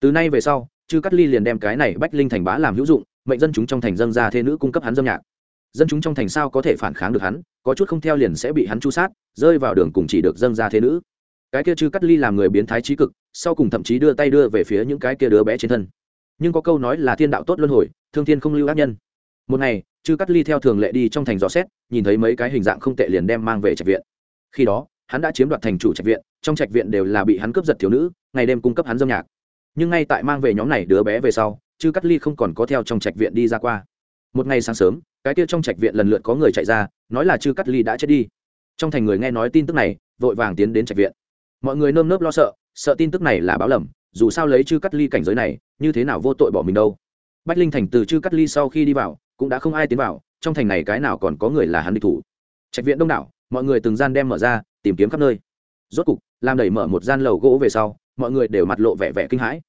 Từ nay về sau, chư cắt ly liền đem cái này bách linh thành bá làm hữu dụng, mệnh dân chúng trong thành dân ra thế nữ cung cấp hắn dâm nhạc. Dân chúng trong thành sao có thể phản kháng được hắn, có chút không theo liền sẽ bị hắn chu sát, rơi vào đường cùng chỉ được dâng ra thế nữ. Cái kia chư cắt ly làm người biến thái trí cực, sau cùng thậm chí đưa tay đưa về phía những cái kia đứa bé trên thân. Nhưng có câu nói là thiên đạo tốt luân hồi, thương thiên không lưu ác nhân. Một ngày chư cắt ly theo thường lệ đi trong thành dò xét, nhìn thấy mấy cái hình dạng không tệ liền đem mang về trạch viện. Khi đó, hắn đã chiếm đoạt thành chủ trạch viện, trong trạch viện đều là bị hắn cướp giật thiếu nữ, ngày đêm cung cấp hắn dâm nhạc. Nhưng ngay tại mang về nhóm này đứa bé về sau, chư cắt ly không còn có theo trong trạch viện đi ra qua. Một ngày sáng sớm, cái kia trong trạch viện lần lượt có người chạy ra, nói là chư cắt ly đã chết đi. Trong thành người nghe nói tin tức này, vội vàng tiến đến trạch viện. Mọi người nơm nớp lo sợ sợ tin tức này là báo lầm, dù sao lấy chư cắt ly cảnh giới này, như thế nào vô tội bỏ mình đâu. Bách linh thành từ chư cắt ly sau khi đi vào cũng đã không ai tiến vào, trong thành này cái nào còn có người là hắn địch thủ. Trạch viện đông đảo, mọi người từng gian đem mở ra, tìm kiếm khắp nơi. Rốt cục, làm đẩy mở một gian lầu gỗ về sau, mọi người đều mặt lộ vẻ vẻ kinh hãi.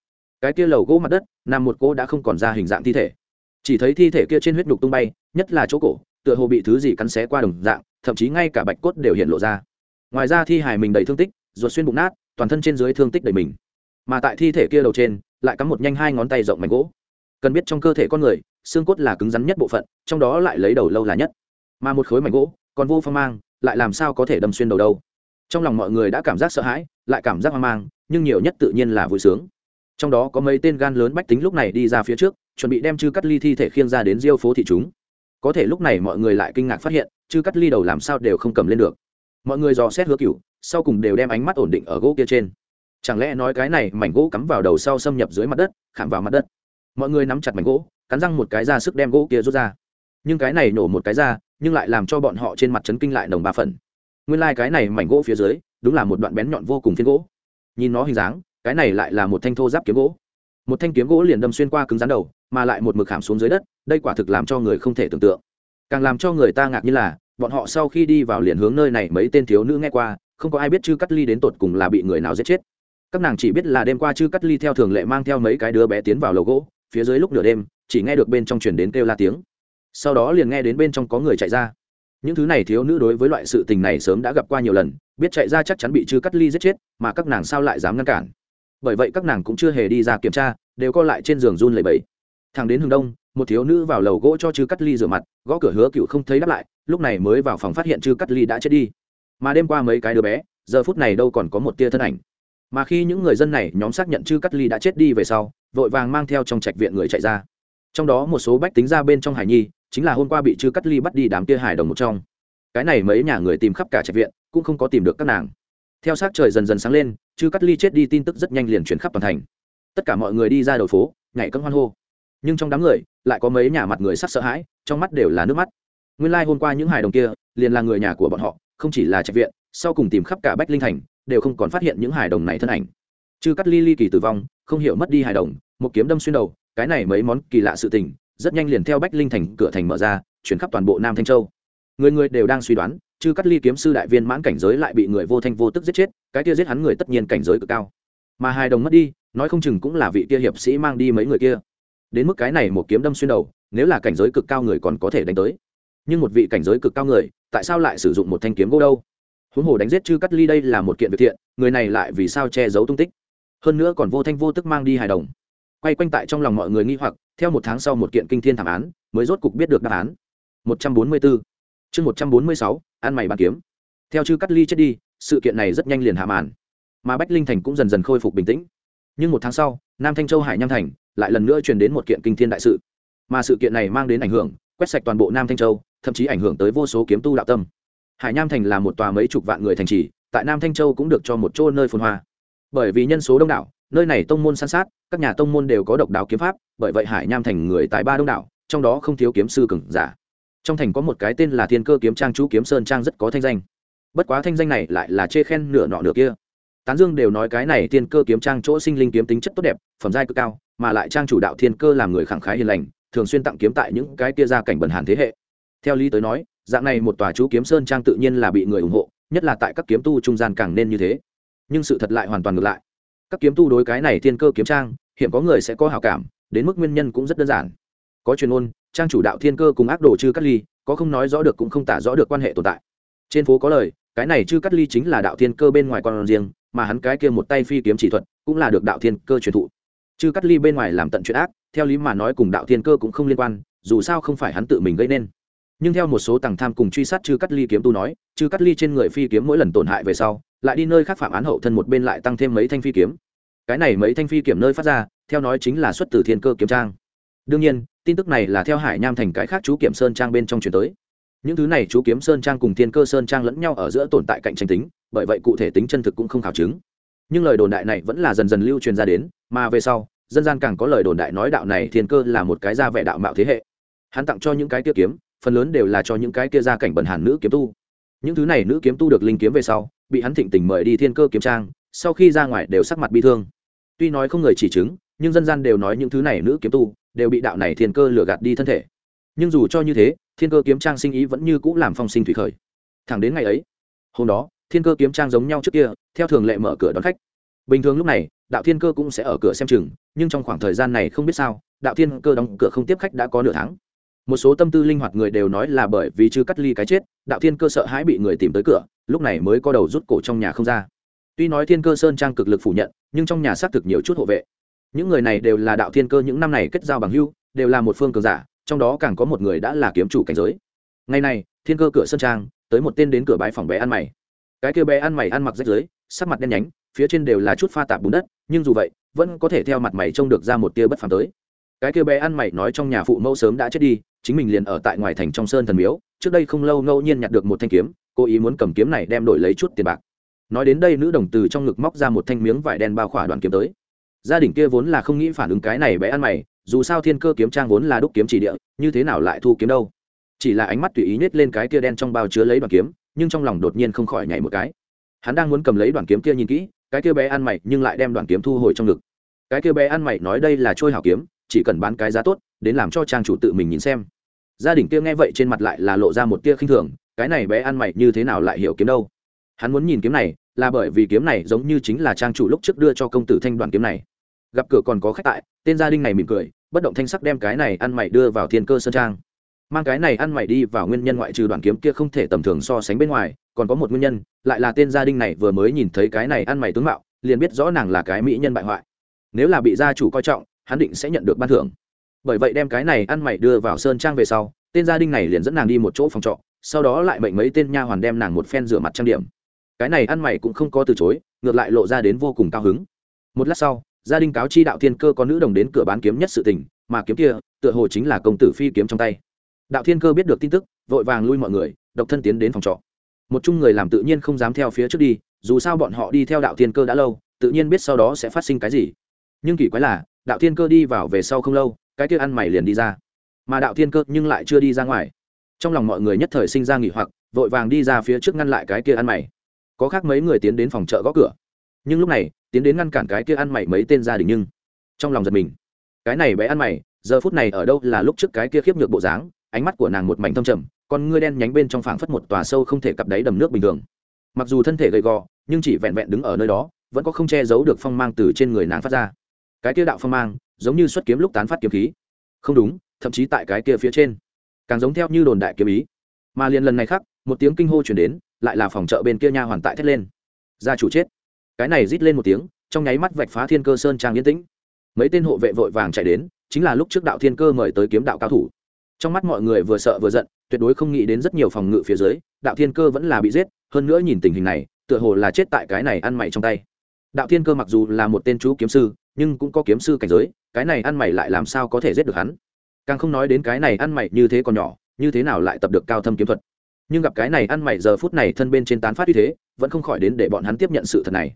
Cái kia lầu gỗ mặt đất, nằm một cỗ đã không còn ra hình dạng thi thể. Chỉ thấy thi thể kia trên huyết đục tung bay, nhất là chỗ cổ, tựa hồ bị thứ gì cắn xé qua đồng dạng, thậm chí ngay cả bạch cốt đều hiện lộ ra. Ngoài ra thi hài mình đầy thương tích, ruột xuyên bụng nát, toàn thân trên dưới thương tích đầy mình. Mà tại thi thể kia đầu trên, lại cắm một nhanh hai ngón tay rộng mảnh gỗ. Cần biết trong cơ thể con người xương cốt là cứng rắn nhất bộ phận, trong đó lại lấy đầu lâu là nhất. Mà một khối mảnh gỗ, còn vô phong mang, lại làm sao có thể đâm xuyên đầu đâu. Trong lòng mọi người đã cảm giác sợ hãi, lại cảm giác hoang mang, nhưng nhiều nhất tự nhiên là vui sướng. Trong đó có mấy tên gan lớn bách tính lúc này đi ra phía trước, chuẩn bị đem chư cắt ly thi thể khiêng ra đến diêu phố thị chúng. Có thể lúc này mọi người lại kinh ngạc phát hiện, chư cắt ly đầu làm sao đều không cầm lên được. Mọi người dò xét hứa cựu sau cùng đều đem ánh mắt ổn định ở gỗ kia trên. Chẳng lẽ nói cái này mảnh gỗ cắm vào đầu sau xâm nhập dưới mặt đất, khảm vào mặt đất? Mọi người nắm chặt mảnh gỗ cắn răng một cái ra sức đem gỗ kia rút ra. Nhưng cái này nổ một cái ra, nhưng lại làm cho bọn họ trên mặt chấn kinh lại đồng ba phần. Nguyên lai、like、cái này mảnh gỗ phía dưới, đúng là một đoạn bén nhọn vô cùng phiến gỗ. Nhìn nó hình dáng, cái này lại là một thanh thô giáp kiếm gỗ. Một thanh kiếm gỗ liền đâm xuyên qua cứng rắn đầu, mà lại một mực hàm xuống dưới đất, đây quả thực làm cho người không thể tưởng tượng. Càng làm cho người ta ngạc như là, bọn họ sau khi đi vào liền hướng nơi này mấy tên thiếu nữ nghe qua, không có ai biết chư cắt ly đến tột cùng là bị người nào giết chết. Các nàng chỉ biết là đêm qua chư cắt ly theo thường lệ mang theo mấy cái đứa bé tiến vào lầu gỗ, phía dưới lúc nửa đêm chỉ nghe được bên trong chuyển đến kêu la tiếng. Sau đó liền nghe đến bên trong có người chạy ra. Những thứ này thiếu nữ đối với loại sự tình này sớm đã gặp qua nhiều lần, biết chạy ra chắc chắn bị chư cắt ly giết chết, mà các nàng sao lại dám ngăn cản? Bởi vậy các nàng cũng chưa hề đi ra kiểm tra, đều co lại trên giường run lẩy bẩy. Thằng đến hướng đông, một thiếu nữ vào lầu gỗ cho chư cắt ly rửa mặt, gõ cửa hứa cựu không thấy đáp lại, lúc này mới vào phòng phát hiện chư cắt ly đã chết đi. Mà đêm qua mấy cái đứa bé, giờ phút này đâu còn có một tia thân ảnh. Mà khi những người dân này nhóm xác nhận chư cắt ly đã chết đi về sau, vội vàng mang theo trong trạch viện người chạy ra trong đó một số bách tính ra bên trong hải nhi, chính là hôm qua bị chư cắt ly bắt đi đám kia hải đồng một trong. Cái này mấy nhà người tìm khắp cả trạch viện, cũng không có tìm được các nàng. Theo sát trời dần dần sáng lên chư cắt ly chết đi tin tức rất nhanh liền chuyển khắp toàn thành. Tất cả mọi người đi ra đầu phố, nhảy cân hoan hô. Nhưng trong đám người, lại có mấy nhà mặt người sắc sợ hãi, trong mắt đều là nước mắt. Nguyên lai、like、hôm qua những hài đồng kia, liền là người nhà của bọn họ, không chỉ là trạch viện, sau cùng tìm khắp cả bách linh thành, đều không còn phát hiện những hài đồng này thân ảnh. Chư cắt ly ly kỳ tử vong, không hiểu mất đi hài đồng, một kiếm đâm xuyên đầu cái này mấy món kỳ lạ sự tình, rất nhanh liền theo bách linh thành cửa thành mở ra, chuyển khắp toàn bộ nam thanh châu. Người người đều đang suy đoán, chư cắt ly kiếm sư đại viên mãn cảnh giới lại bị người vô thanh vô tức giết chết, cái kia giết hắn người tất nhiên cảnh giới cực cao. Mà hài đồng mất đi, nói không chừng cũng là vị kia hiệp sĩ mang đi mấy người kia. Đến mức cái này một kiếm đâm xuyên đầu, nếu là cảnh giới cực cao người còn có thể đánh tới. Nhưng một vị cảnh giới cực cao người, tại sao lại sử dụng một thanh kiếm gỗ đâu? Huống hồ đánh giết chư cắt ly đây là một kiện việc thiện, người này lại vì sao che giấu tung tích? Hơn nữa còn vô thanh vô tức mang đi hài đồng quay quanh tại trong lòng mọi người nghi hoặc, theo một tháng sau một kiện kinh thiên thảm án, mới rốt cục biết được đáp án. 144 chương 146 ăn mày bàn kiếm. Theo chư cắt ly chết đi, sự kiện này rất nhanh liền hạ màn. Mà bách linh thành cũng dần dần khôi phục bình tĩnh. Nhưng một tháng sau, nam thanh châu hải nham thành lại lần nữa truyền đến một kiện kinh thiên đại sự. Mà sự kiện này mang đến ảnh hưởng, quét sạch toàn bộ nam thanh châu, thậm chí ảnh hưởng tới vô số kiếm tu đạo tâm. Hải nham thành là một tòa mấy chục vạn người thành trì, tại nam thanh châu cũng được cho một chỗ nơi phồn hoa. Bởi vì nhân số đông đảo nơi này tông môn san sát, các nhà tông môn đều có độc đáo kiếm pháp, bởi vậy hải nham thành người tại ba đông đảo, trong đó không thiếu kiếm sư cừng giả. Trong thành có một cái tên là thiên cơ kiếm trang, chú kiếm sơn trang rất có thanh danh. Bất quá thanh danh này lại là chê khen nửa nọ nửa kia. Tán dương đều nói cái này thiên cơ kiếm trang chỗ sinh linh kiếm tính chất tốt đẹp, phẩm giai cực cao, mà lại trang chủ đạo thiên cơ làm người khẳng khái hiền lành, thường xuyên tặng kiếm tại những cái kia gia cảnh bần hàn thế hệ. Theo lý tới nói, dạng này một tòa chú kiếm sơn trang tự nhiên là bị người ủng hộ, nhất là tại các kiếm tu trung gian càng nên như thế. Nhưng sự thật lại hoàn toàn ngược lại các kiếm tu đối cái này thiên cơ kiếm trang hiện có người sẽ có hào cảm, đến mức nguyên nhân cũng rất đơn giản. Có truyền ôn trang chủ đạo thiên cơ cùng ác đồ chư cắt ly, có không nói rõ được cũng không tả rõ được quan hệ tồn tại. Trên phố có lời, cái này chư cắt ly chính là đạo thiên cơ bên ngoài con riêng, mà hắn cái kia một tay phi kiếm chỉ thuật, cũng là được đạo thiên cơ truyền thụ. Chư cắt ly bên ngoài làm tận chuyện ác, theo lý mà nói cùng đạo thiên cơ cũng không liên quan, dù sao không phải hắn tự mình gây nên. Nhưng theo một số tàng tham cùng truy sát chư cắt ly kiếm tu nói, chư cắt ly trên người phi kiếm mỗi lần tổn hại về sau lại đi nơi khác phạm án hậu thân một bên lại tăng thêm mấy thanh phi kiếm. Cái này mấy thanh phi kiểm nơi phát ra, theo nói chính là xuất từ thiên cơ kiếm trang. Đương nhiên, tin tức này là theo hải nham thành cái khác chú kiểm sơn trang bên trong chuyển tới. Những thứ này chú kiếm sơn trang cùng thiên cơ sơn trang lẫn nhau ở giữa tồn tại cạnh tranh tính, bởi vậy cụ thể tính chân thực cũng không khảo chứng. Nhưng lời đồn đại này vẫn là dần dần lưu truyền ra đến, mà về sau, dân gian càng có lời đồn đại nói đạo này thiên cơ là một cái ra vẻ đạo mạo thế hệ. Hắn tặng cho những cái kia kiếm, phần lớn đều là cho những cái kia gia cảnh bẩn hàn nữ kiếm tu. Những thứ này nữ kiếm tu được linh kiếm về sau bị hắn thịnh tình mời đi thiên cơ kiếm trang, sau khi ra ngoài đều sắc mặt bi thương. Tuy nói không người chỉ chứng, nhưng dân gian đều nói những thứ này nữ kiếm tu đều bị đạo này thiên cơ lừa gạt đi thân thể. Nhưng dù cho như thế, thiên cơ kiếm trang sinh ý vẫn như c ũ làm phong sinh thủy khởi. Thẳng đến ngày ấy, hôm đó, thiên cơ kiếm trang giống nhau trước kia, theo thường lệ mở cửa đón khách. Bình thường lúc này, đạo thiên cơ cũng sẽ ở cửa xem chừng, nhưng trong khoảng thời gian này không biết sao, đạo thiên cơ đóng cửa không tiếp khách đã có nửa tháng một số tâm tư linh hoạt người đều nói là bởi vì chưa cắt ly cái chết, đạo thiên cơ sợ hãi bị người tìm tới cửa, lúc này mới có đầu rút cổ trong nhà không ra. Tuy nói thiên cơ sơn trang cực lực phủ nhận, nhưng trong nhà xác thực nhiều chút hộ vệ. Những người này đều là đạo thiên cơ những năm này kết giao bằng hưu đều là một phương cường giả, trong đó càng có một người đã là kiếm chủ cảnh giới. Ngày này, thiên cơ cửa sơn trang, tới một tên đến cửa bãi phòng bé ăn mày. Cái kia bé ăn mày ăn mặc rách dưới sắc mặt đen nhánh, phía trên đều là chút pha tạp bùn đất, nhưng dù vậy, vẫn có thể theo mặt mày trông được ra một tia bất phàm tới. Cái kia bé ăn mày nói trong nhà phụ mẫu sớm đã chết đi chính mình liền ở tại ngoài thành trong sơn thần miếu, trước đây không lâu ngẫu nhiên nhặt được một thanh kiếm, cố ý muốn cầm kiếm này đem đổi lấy chút tiền bạc. Nói đến đây nữ đồng từ trong ngực móc ra một thanh miếng vải đen bao khỏa đoàn kiếm tới. Gia đình kia vốn là không nghĩ phản ứng cái này bé ăn mày, dù sao thiên cơ kiếm trang vốn là đúc kiếm chỉ địa, như thế nào lại thu kiếm đâu? Chỉ là ánh mắt tùy ý nhét lên cái kia đen trong bao chứa lấy đoàn kiếm, nhưng trong lòng đột nhiên không khỏi nhảy một cái. Hắn đang muốn cầm lấy đoàn kiếm kia nhìn kỹ, cái kia bé ăn mày nhưng lại đem đoàn kiếm thu hồi trong ngực. Cái kia bé ăn mày nói đây là trôi hảo kiếm, chỉ cần bán cái giá tốt, đến làm cho trang chủ tự mình nhìn xem gia đình kia nghe vậy trên mặt lại là lộ ra một tia khinh thường, cái này bé ăn mày như thế nào lại hiểu kiếm đâu? Hắn muốn nhìn kiếm này, là bởi vì kiếm này giống như chính là trang chủ lúc trước đưa cho công tử thanh đoàn kiếm này. Gặp cửa còn có khách tại, tên gia đình này mỉm cười, bất động thanh sắc đem cái này ăn mày đưa vào thiên cơ sơn trang. Mang cái này ăn mày đi vào nguyên nhân ngoại trừ đoàn kiếm kia không thể tầm thường so sánh bên ngoài, còn có một nguyên nhân, lại là tên gia đình này vừa mới nhìn thấy cái này ăn mày tướng mạo, liền biết rõ nàng là cái mỹ nhân bại hoại. Nếu là bị gia chủ coi trọng, hắn định sẽ nhận được ban thưởng bởi vậy đem cái này ăn mày đưa vào sơn trang về sau, tên gia đình này liền dẫn nàng đi một chỗ phòng trọ, sau đó lại mệnh mấy tên nha hoàn đem nàng một phen rửa mặt trang điểm. Cái này ăn mày cũng không có từ chối, ngược lại lộ ra đến vô cùng cao hứng. Một lát sau, gia đình cáo chi đạo thiên cơ có nữ đồng đến cửa bán kiếm nhất sự tình, mà kiếm kia, tựa hồ chính là công tử phi kiếm trong tay. Đạo thiên cơ biết được tin tức, vội vàng lui mọi người, độc thân tiến đến phòng trọ. Một chung người làm tự nhiên không dám theo phía trước đi, dù sao bọn họ đi theo đạo thiên cơ đã lâu, tự nhiên biết sau đó sẽ phát sinh cái gì. Nhưng kỳ quái là, đạo thiên cơ đi vào về sau không lâu cái kia ăn mày liền đi ra. Mà đạo thiên cơ nhưng lại chưa đi ra ngoài. Trong lòng mọi người nhất thời sinh ra nghỉ hoặc, vội vàng đi ra phía trước ngăn lại cái kia ăn mày. Có khác mấy người tiến đến phòng chợ gõ cửa. Nhưng lúc này, tiến đến ngăn cản cái kia ăn mày mấy tên gia đình nhưng trong lòng giật mình. Cái này bé ăn mày, giờ phút này ở đâu là lúc trước cái kia khiếp nhược bộ dáng, ánh mắt của nàng một mảnh thâm trầm, con ngươi đen nhánh bên trong phảng phất một tòa sâu không thể cặp đáy đầm nước bình thường. Mặc dù thân thể gầy gò, nhưng chỉ vẹn vẹn đứng ở nơi đó, vẫn có không che giấu được phong mang từ trên người nàng phát ra. Cái kia đạo phong mang giống như xuất kiếm lúc tán phát kiếm khí. Không đúng, thậm chí tại cái kia phía trên. Càng giống theo như đồn đại kiếm ý. Mà liền lần này khác, một tiếng kinh hô chuyển đến, lại là phòng chợ bên kia nha hoàn tại thét lên. Gia chủ chết. Cái này rít lên một tiếng, trong nháy mắt vạch phá thiên cơ sơn trang yên tĩnh. Mấy tên hộ vệ vội vàng chạy đến, chính là lúc trước đạo thiên cơ mời tới kiếm đạo cao thủ. Trong mắt mọi người vừa sợ vừa giận, tuyệt đối không nghĩ đến rất nhiều phòng ngự phía dưới, đạo thiên cơ vẫn là bị giết, hơn nữa nhìn tình hình này, tựa hồ là chết tại cái này ăn mày trong tay. Đạo thiên cơ mặc dù là một tên chú kiếm sư, nhưng cũng có kiếm sư cảnh giới cái này ăn mày lại làm sao có thể giết được hắn? Càng không nói đến cái này ăn mày như thế còn nhỏ, như thế nào lại tập được cao thâm kiếm thuật? Nhưng gặp cái này ăn mày giờ phút này thân bên trên tán phát như thế, vẫn không khỏi đến để bọn hắn tiếp nhận sự thật này.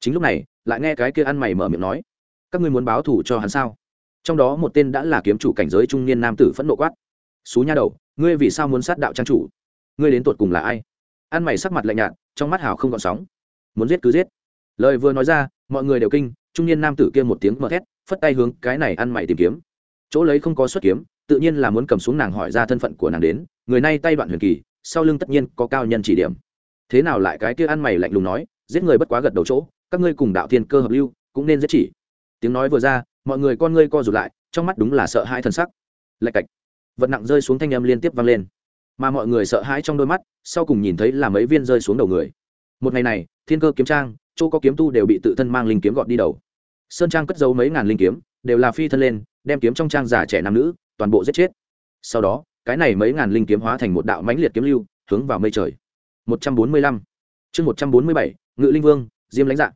Chính lúc này, lại nghe cái kia ăn mày mở miệng nói, các ngươi muốn báo thù cho hắn sao? Trong đó một tên đã là kiếm chủ cảnh giới trung niên nam tử phẫn nộ quát, xú nha đầu, ngươi vì sao muốn sát đạo trang chủ? Ngươi đến tột cùng là ai? Ăn mày sắc mặt lạnh nhạt, trong mắt hào không còn sóng, muốn giết cứ giết. Lời vừa nói ra, mọi người đều kinh, trung niên nam tử kia một tiếng mở thét phất tay hướng cái này ăn mày tìm kiếm. Chỗ lấy không có xuất kiếm, tự nhiên là muốn cầm xuống nàng hỏi ra thân phận của nàng đến, người này tay đoạn huyền kỳ, sau lưng tất nhiên có cao nhân chỉ điểm. Thế nào lại cái kia ăn mày lạnh lùng nói, giết người bất quá gật đầu chỗ, các ngươi cùng đạo thiên cơ hợp lưu, cũng nên giết chỉ. Tiếng nói vừa ra, mọi người con ngươi co rụt lại, trong mắt đúng là sợ hãi thân sắc. Lạch cạch. Vật nặng rơi xuống thanh âm liên tiếp vang lên. Mà mọi người sợ hãi trong đôi mắt, sau cùng nhìn thấy là mấy viên rơi xuống đầu người. Một ngày này, thiên cơ kiếm trang, chỗ có kiếm tu đều bị tự thân mang linh kiếm gọt đi đầu sơn trang cất giấu mấy ngàn linh kiếm, đều là phi thân lên, đem kiếm trong trang giả trẻ nam nữ, toàn bộ giết chết. Sau đó, cái này mấy ngàn linh kiếm hóa thành một đạo mãnh liệt kiếm lưu, hướng vào mây trời. Một trăm bốn mươi lăm. Chương một trăm bốn mươi bảy, ngự linh vương, diêm lãnh dạng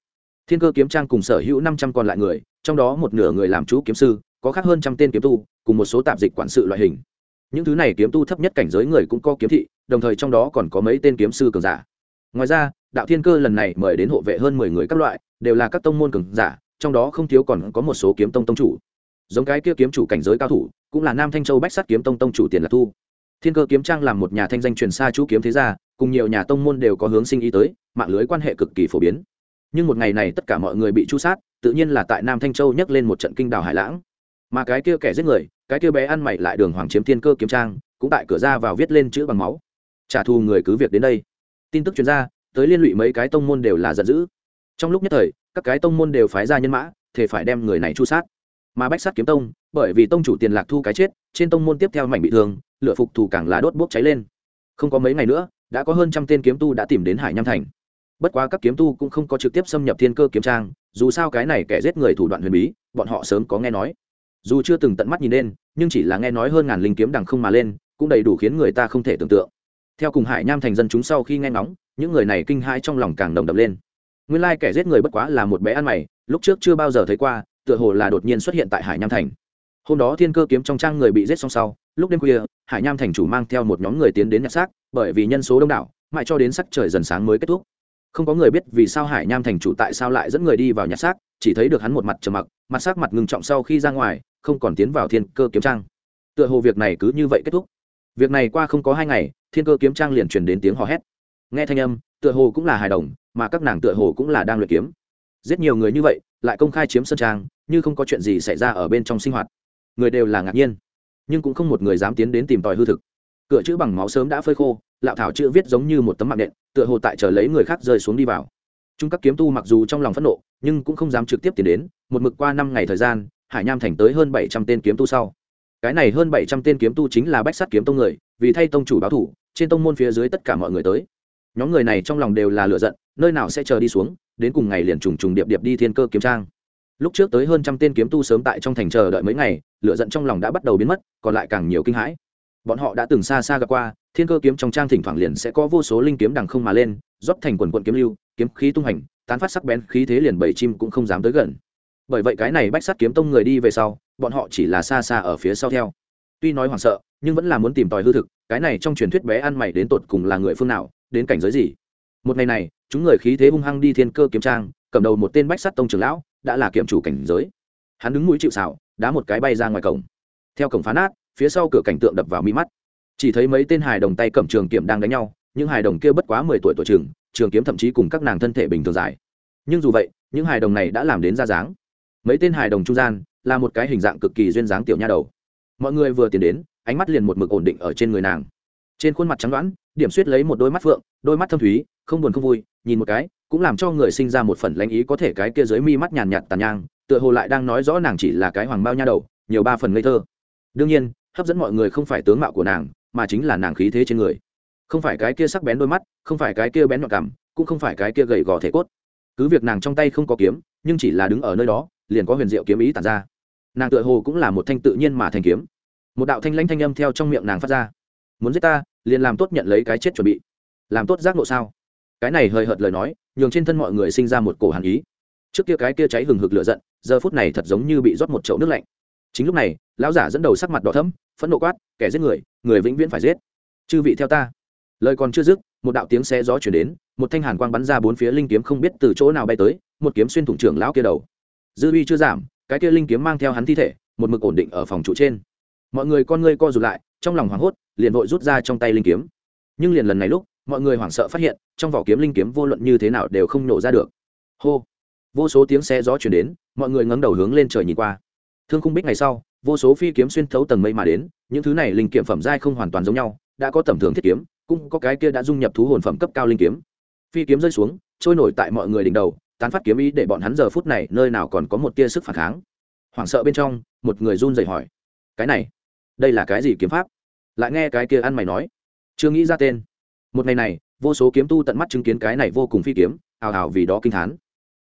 thiên cơ kiếm trang cùng sở hữu năm trăm còn lại người, trong đó một nửa người làm chú kiếm sư, có khác hơn trăm tên kiếm tu, cùng một số tạp dịch quản sự loại hình. Những thứ này kiếm tu thấp nhất cảnh giới người cũng có kiếm thị, đồng thời trong đó còn có mấy tên kiếm sư cường giả. Ngoài ra, đạo thiên cơ lần này mời đến hộ vệ hơn mười người các loại, đều là các tông môn cường giả trong đó không thiếu còn có một số kiếm tông tông chủ. Giống cái kia kiếm chủ cảnh giới cao thủ, cũng là nam thanh châu bách sát kiếm tông tông chủ tiền lạc thu. Thiên cơ kiếm trang làm một nhà thanh danh truyền xa chú kiếm thế gia, cùng nhiều nhà tông môn đều có hướng sinh ý tới, mạng lưới quan hệ cực kỳ phổ biến. Nhưng một ngày này tất cả mọi người bị chu sát, tự nhiên là tại nam thanh châu nhấc lên một trận kinh đảo hải lãng. Mà cái kia kẻ giết người, cái kia bé ăn mày lại đường hoàng chiếm thiên cơ kiếm trang, cũng tại cửa ra vào viết lên chữ bằng máu. Trả thù người cứ việc đến đây. Tin tức chuyên gia tới liên lụy mấy cái tông môn đều là giận dữ. Trong lúc nhất thời các cái tông môn đều phái ra nhân mã, thể phải đem người này chu sát. Mà bách sát kiếm tông, bởi vì tông chủ tiền lạc thu cái chết, trên tông môn tiếp theo mảnh bị thương, lửa phục thù càng là đốt bốc cháy lên. Không có mấy ngày nữa, đã có hơn trăm tên kiếm tu đã tìm đến hải nham thành. Bất quá các kiếm tu cũng không có trực tiếp xâm nhập thiên cơ kiếm trang, dù sao cái này kẻ giết người thủ đoạn huyền bí, bọn họ sớm có nghe nói. Dù chưa từng tận mắt nhìn lên, nhưng chỉ là nghe nói hơn ngàn linh kiếm đằng không mà lên, cũng đầy đủ khiến người ta không thể tưởng tượng. Theo cùng hải nham thành dân chúng sau khi nghe ngóng, những người này kinh hãi trong lòng càng đồng đập lên nguyên lai kẻ giết người bất quá là một bé ăn mày, lúc trước chưa bao giờ thấy qua, tựa hồ là đột nhiên xuất hiện tại hải nham thành. Hôm đó thiên cơ kiếm trong trang người bị giết xong sau, lúc đêm khuya, hải nham thành chủ mang theo một nhóm người tiến đến nhặt xác, bởi vì nhân số đông đảo, mãi cho đến sắc trời dần sáng mới kết thúc. Không có người biết vì sao hải nham thành chủ tại sao lại dẫn người đi vào nhặt xác, chỉ thấy được hắn một mặt trầm mặc, mặt sắc mặt ngừng trọng sau khi ra ngoài, không còn tiến vào thiên cơ kiếm trang. Tựa hồ việc này cứ như vậy kết thúc. Việc này qua không có hai ngày, thiên cơ kiếm trang liền truyền đến tiếng hò hét. Nghe thanh âm, tựa hồ cũng là hài đồng mà các nàng tựa hồ cũng là đang luyện kiếm. Giết nhiều người như vậy, lại công khai chiếm sân trang, như không có chuyện gì xảy ra ở bên trong sinh hoạt. Người đều là ngạc nhiên, nhưng cũng không một người dám tiến đến tìm tòi hư thực. Cửa chữ bằng máu sớm đã phơi khô, lạo thảo chữ viết giống như một tấm mạng nện, tựa hồ tại chờ lấy người khác rơi xuống đi vào. Trung các kiếm tu mặc dù trong lòng phẫn nộ, nhưng cũng không dám trực tiếp tiến đến, một mực qua năm ngày thời gian, hải nham thành tới hơn bảy trăm tên kiếm tu sau. Cái này hơn bảy trăm tên kiếm tu chính là bách sát kiếm tông người, vì thay tông chủ báo thủ, trên tông môn phía dưới tất cả mọi người tới nhóm người này trong lòng đều là lựa giận, nơi nào sẽ chờ đi xuống, đến cùng ngày liền trùng trùng điệp điệp đi thiên cơ kiếm trang. Lúc trước tới hơn trăm tên kiếm tu sớm tại trong thành chờ đợi mấy ngày lựa giận trong lòng đã bắt đầu biến mất, còn lại càng nhiều kinh hãi. Bọn họ đã từng xa xa gặp qua, thiên cơ kiếm trong trang thỉnh thoảng liền sẽ có vô số linh kiếm đằng không mà lên, rót thành quần quận kiếm lưu, kiếm khí tung hành, tán phát sắc bén khí thế liền bảy chim cũng không dám tới gần. Bởi vậy cái này bách sát kiếm tông người đi về sau, bọn họ chỉ là xa xa ở phía sau theo. Tuy nói hoảng sợ, nhưng vẫn là muốn tìm tòi hư thực, cái này trong truyền thuyết bé ăn mày đến tột cùng là người phương nào đến cảnh giới gì? Một ngày này, chúng người khí thế hung hăng đi thiên cơ kiếm trang, cầm đầu một tên bách sát tông trưởng lão, đã là kiểm chủ cảnh giới. Hắn đứng mũi chịu xảo đá một cái bay ra ngoài cổng. Theo cổng phá nát, phía sau cửa cảnh tượng đập vào mi mắt. Chỉ thấy mấy tên hài đồng tay cầm trường kiểm đang đánh nhau, những hài đồng kia bất quá mười tuổi tuổi trường trường kiếm thậm chí cùng các nàng thân thể bình thường dài. Nhưng dù vậy, những hài đồng này đã làm đến ra dáng. Mấy tên hài đồng trung gian, là một cái hình dạng cực kỳ duyên dáng tiểu nha đầu. Mọi người vừa tiến đến, ánh mắt liền một mực ổn định ở trên người nàng trên khuôn mặt trắng đoán, điểm suýt lấy một đôi mắt phượng, đôi mắt thâm thúy, không buồn không vui, nhìn một cái, cũng làm cho người sinh ra một phần lãnh ý có thể cái kia dưới mi mắt nhàn nhạt tàn nhang, tựa hồ lại đang nói rõ nàng chỉ là cái hoàng bao nha đầu, nhiều ba phần ngây thơ. Đương nhiên, hấp dẫn mọi người không phải tướng mạo của nàng, mà chính là nàng khí thế trên người. Không phải cái kia sắc bén đôi mắt, không phải cái kia bén nhọn cằm cũng không phải cái kia gầy gò thể cốt. Cứ việc nàng trong tay không có kiếm, nhưng chỉ là đứng ở nơi đó, liền có huyền diệu kiếm ý tàn ra. Nàng tựa hồ cũng là một thanh tự nhiên mà thành kiếm. Một đạo thanh lãnh thanh âm theo trong miệng nàng phát ra muốn giết ta, liền làm tốt nhận lấy cái chết chuẩn bị. Làm tốt giác ngộ sao? Cái này hơi hợt lời nói, nhường trên thân mọi người sinh ra một cổ hàn ý. Trước kia cái kia cháy hừng hực lửa giận, giờ phút này thật giống như bị rót một chậu nước lạnh. Chính lúc này, lão giả dẫn đầu sắc mặt đỏ thấm phẫn nộ quát, kẻ giết người người vĩnh viễn phải giết. Chư vị theo ta. Lời còn chưa dứt, một đạo tiếng xe gió chuyển đến, một thanh hàn quang bắn ra bốn phía linh kiếm không biết từ chỗ nào bay tới, một kiếm xuyên thủng trưởng lão kia đầu. Dư uy chưa giảm, cái kia linh kiếm mang theo hắn thi thể, một mực ổn định ở phòng trụ trên. Mọi người con ngươi co rụt lại trong lòng hoảng hốt, liền vội rút ra trong tay linh kiếm. Nhưng liền lần này lúc, mọi người hoảng sợ phát hiện, trong vỏ kiếm linh kiếm vô luận như thế nào đều không nổ ra được. Hô! Vô số tiếng xe gió chuyển đến, mọi người ngẩng đầu hướng lên trời nhìn qua. Thương khung bích ngày sau, vô số phi kiếm xuyên thấu tầng mây mà đến, những thứ này linh kiếm phẩm giai không hoàn toàn giống nhau, đã có tầm thường thiết kiếm, cũng có cái kia đã dung nhập thú hồn phẩm cấp cao linh kiếm. Phi kiếm rơi xuống, trôi nổi tại mọi người đỉnh đầu, tán phát kiếm ý để bọn hắn giờ phút này nơi nào còn có một tia sức phản kháng. Hoảng sợ bên trong, một người run dậy hỏi, cái này đây là cái gì kiếm pháp? Lại nghe cái kia ăn mày nói. Chưa nghĩ ra tên. Một ngày này, vô số kiếm tu tận mắt chứng kiến cái này vô cùng phi kiếm hào hào vì đó kinh thán.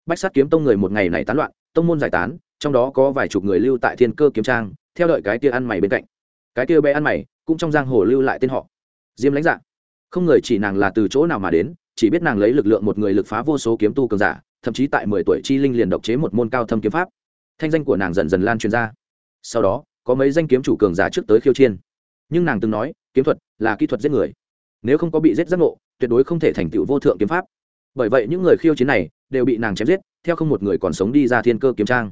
Bách sát kiếm tông người một ngày này tán loạn, tông môn giải tán, trong đó có vài chục người lưu tại thiên cơ kiếm trang, theo đợi cái kia ăn mày bên cạnh. Cái kia bé ăn mày, cũng trong giang hồ lưu lại tên họ. Diêm lãnh dạng không người chỉ nàng là từ chỗ nào mà đến, chỉ biết nàng lấy lực lượng một người lực phá vô số kiếm tu cường giả, thậm chí tại mười tuổi chi linh liền độc chế một môn cao thâm kiếm pháp. Thanh danh của nàng dần dần lan truyền ra. Sau đó có mấy danh kiếm chủ cường giả trước tới khiêu chiên nhưng nàng từng nói, kiếm thuật là kỹ thuật giết người. Nếu không có bị giết giác ngộ, tuyệt đối không thể thành tựu vô thượng kiếm pháp. Bởi vậy những người khiêu chiến này đều bị nàng chém giết, theo không một người còn sống đi ra thiên cơ kiếm trang.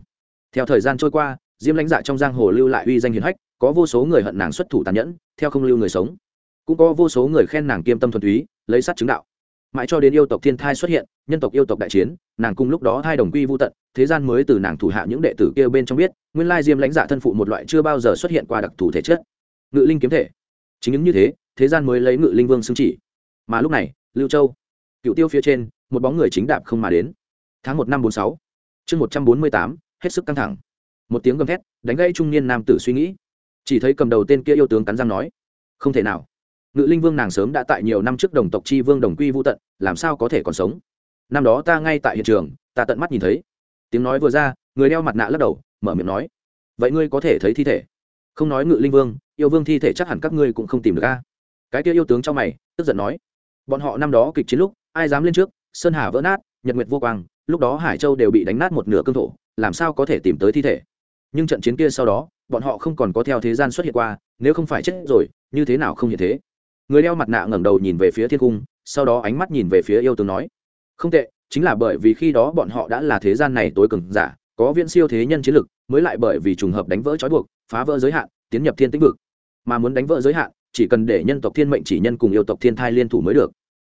Theo thời gian trôi qua, diêm lãnh dạ trong giang hồ lưu lại uy danh hiền hách, có vô số người hận nàng xuất thủ tàn nhẫn, theo không lưu người sống. Cũng có vô số người khen nàng kiêm tâm thuần túy, lấy sát chứng đạo mãi cho đến yêu tộc thiên thai xuất hiện, nhân tộc yêu tộc đại chiến, nàng cùng lúc đó hai đồng quy vô tận, thế gian mới từ nàng thủ hạ những đệ tử kia bên trong biết, nguyên lai diêm lãnh dạ thân phụ một loại chưa bao giờ xuất hiện qua đặc thù thể chất. Ngự linh kiếm thể. Chính những như thế thế gian mới lấy ngự linh vương xưng chỉ. Mà lúc này, lưu châu cựu tiêu phía trên, một bóng người chính đạp không mà đến. Tháng một năm bốn sáu, chương một trăm bốn mươi tám, hết sức căng thẳng. Một tiếng gầm thét, đánh gây trung niên nam tử suy nghĩ. Chỉ thấy cầm đầu tên kia yêu tướng cắn răng nói, không thể nào ngự linh vương nàng sớm đã tại nhiều năm trước đồng tộc chi vương đồng quy vô tận, làm sao có thể còn sống? Năm đó ta ngay tại hiện trường, ta tận mắt nhìn thấy. Tiếng nói vừa ra, người đeo mặt nạ lắc đầu, mở miệng nói, vậy ngươi có thể thấy thi thể? Không nói ngự linh vương, yêu vương thi thể chắc hẳn các ngươi cũng không tìm được a. Cái kia yêu tướng trong mày, tức giận nói, bọn họ năm đó kịch chiến lúc, ai dám lên trước? Sơn hà vỡ nát, nhật nguyệt vô quang, lúc đó hải châu đều bị đánh nát một nửa cương thổ, làm sao có thể tìm tới thi thể? Nhưng trận chiến kia sau đó, bọn họ không còn có theo thế gian xuất hiện qua, nếu không phải chết rồi, như thế nào không hiện thế? Người đeo mặt nạ ngẩng đầu nhìn về phía thiên cung, sau đó ánh mắt nhìn về phía yêu tướng nói, không tệ, chính là bởi vì khi đó bọn họ đã là thế gian này tối cường giả, có viễn siêu thế nhân chiến lực, mới lại bởi vì trùng hợp đánh vỡ trói buộc, phá vỡ giới hạn, tiến nhập thiên tĩnh vực. Mà muốn đánh vỡ giới hạn, chỉ cần để nhân tộc thiên mệnh chỉ nhân cùng yêu tộc thiên thai liên thủ mới được.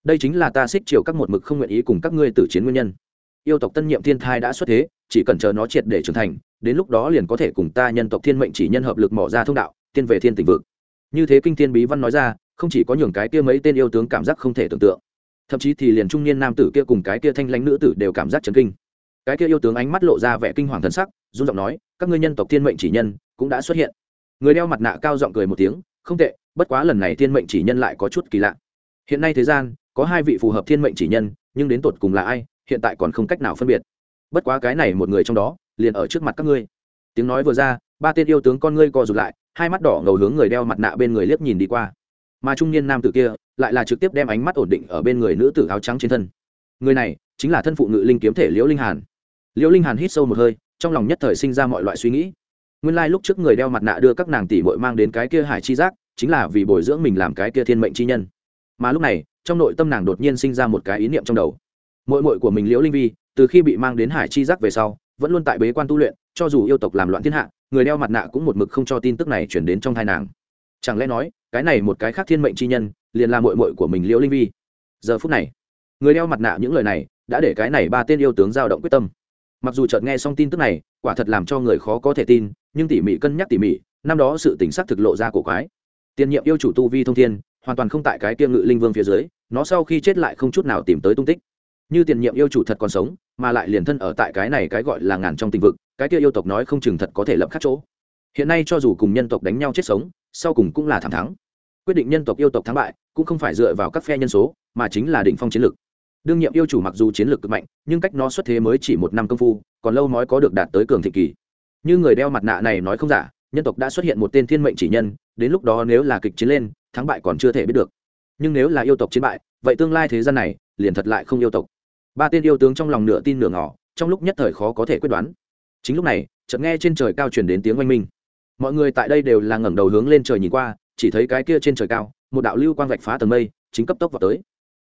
Đây chính là ta xích chiều các một mực không nguyện ý cùng các ngươi tử chiến nguyên nhân. Yêu tộc tân nhiệm thiên thai đã xuất thế, chỉ cần chờ nó triệt để trưởng thành, đến lúc đó liền có thể cùng ta nhân tộc thiên mệnh chỉ nhân hợp lực mỏ ra thông đạo, tiên về thiên tỉnh vực. Như thế kinh thiên bí văn nói ra không chỉ có nhường cái kia mấy tên yêu tướng cảm giác không thể tưởng tượng, thậm chí thì liền trung niên nam tử kia cùng cái kia thanh lãnh nữ tử đều cảm giác chấn kinh. Cái kia yêu tướng ánh mắt lộ ra vẻ kinh hoàng thân sắc, run giọng nói, các ngươi nhân tộc thiên mệnh chỉ nhân cũng đã xuất hiện. Người đeo mặt nạ cao giọng cười một tiếng, không tệ, bất quá lần này thiên mệnh chỉ nhân lại có chút kỳ lạ. Hiện nay thế gian, có hai vị phù hợp thiên mệnh chỉ nhân, nhưng đến tột cùng là ai, hiện tại còn không cách nào phân biệt. Bất quá cái này một người trong đó, liền ở trước mặt các ngươi. Tiếng nói vừa ra, ba tên yêu tướng con ngươi co rụt lại, hai mắt đỏ ngầu hướng người đeo mặt nạ bên người liếc nhìn đi qua mà trung niên nam tử kia lại là trực tiếp đem ánh mắt ổn định ở bên người nữ tử áo trắng trên thân. Người này chính là thân phụ ngự linh kiếm thể liễu linh hàn. Liễu linh hàn hít sâu một hơi, trong lòng nhất thời sinh ra mọi loại suy nghĩ. Nguyên lai、like、lúc trước người đeo mặt nạ đưa các nàng tỷ bội mang đến cái kia hải chi giác, chính là vì bồi dưỡng mình làm cái kia thiên mệnh chi nhân. Mà lúc này, trong nội tâm nàng đột nhiên sinh ra một cái ý niệm trong đầu. Mội mội của mình liễu linh vi, từ khi bị mang đến hải chi giác về sau, vẫn luôn tại bế quan tu luyện, cho dù yêu tộc làm loạn thiên hạ, người đeo mặt nạ cũng một mực không cho tin tức này chuyển đến trong thai nàng chẳng lẽ nói, cái này một cái khác thiên mệnh chi nhân, liền là mội mội của mình liễu linh vi? Giờ phút này, người đeo mặt nạ những lời này đã để cái này ba tên yêu tướng giao động quyết tâm. Mặc dù chợt nghe xong tin tức này, quả thật làm cho người khó có thể tin, nhưng tỉ mỉ cân nhắc tỉ mỉ, năm đó sự tỉnh xác thực lộ ra của quái. Tiền nhiệm yêu chủ tu vi thông thiên, hoàn toàn không tại cái tiêm ngự linh vương phía dưới, nó sau khi chết lại không chút nào tìm tới tung tích. Như tiền nhiệm yêu chủ thật còn sống, mà lại liền thân ở tại cái này cái gọi là ngàn trong tình vực, cái kia yêu tộc nói không chừng thật có thể lập khắc chỗ hiện nay cho dù cùng nhân tộc đánh nhau chết sống, sau cùng cũng là thẳng thắng. Quyết định nhân tộc yêu tộc thắng bại, cũng không phải dựa vào các phe nhân số, mà chính là định phong chiến lược. Đương nhiệm yêu chủ mặc dù chiến lược cực mạnh, nhưng cách nó xuất thế mới chỉ một năm công phu, còn lâu mới có được đạt tới cường thị kỳ. Như người đeo mặt nạ này nói không giả, nhân tộc đã xuất hiện một tên thiên mệnh chỉ nhân, đến lúc đó nếu là kịch chiến lên, thắng bại còn chưa thể biết được. Nhưng nếu là yêu tộc chiến bại, vậy tương lai thế gian này, liền thật lại không yêu tộc. Ba tên yêu tướng trong lòng nửa tin nửa ngỏ, trong lúc nhất thời khó có thể quyết đoán. Chính lúc này, chợt nghe trên trời cao truyền đến tiếng oanh minh mọi người tại đây đều là ngẩng đầu hướng lên trời nhìn qua, chỉ thấy cái kia trên trời cao, một đạo lưu quang vạch phá tầng mây, chính cấp tốc vào tới.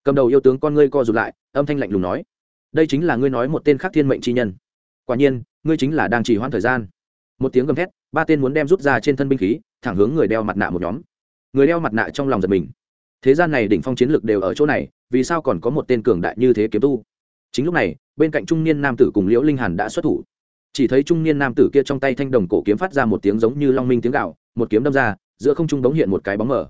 Cầm đầu yêu tướng con ngươi co rụt lại, âm thanh lạnh lùng nói, đây chính là ngươi nói một tên khác thiên mệnh chi nhân. Quả nhiên, ngươi chính là đang chỉ hoãn thời gian. Một tiếng gầm thét, ba tên muốn đem rút ra trên thân binh khí, thẳng hướng người đeo mặt nạ một nhóm. Người đeo mặt nạ trong lòng giật mình. Thế gian này đỉnh phong chiến lực đều ở chỗ này, vì sao còn có một tên cường đại như thế kiếm tu? Chính lúc này, bên cạnh trung niên nam tử cùng liễu linh hàn đã xuất thủ chỉ thấy trung niên nam tử kia trong tay thanh đồng cổ kiếm phát ra một tiếng giống như long minh tiếng gạo, một kiếm đâm ra, giữa không trung bóng hiện một cái bóng mở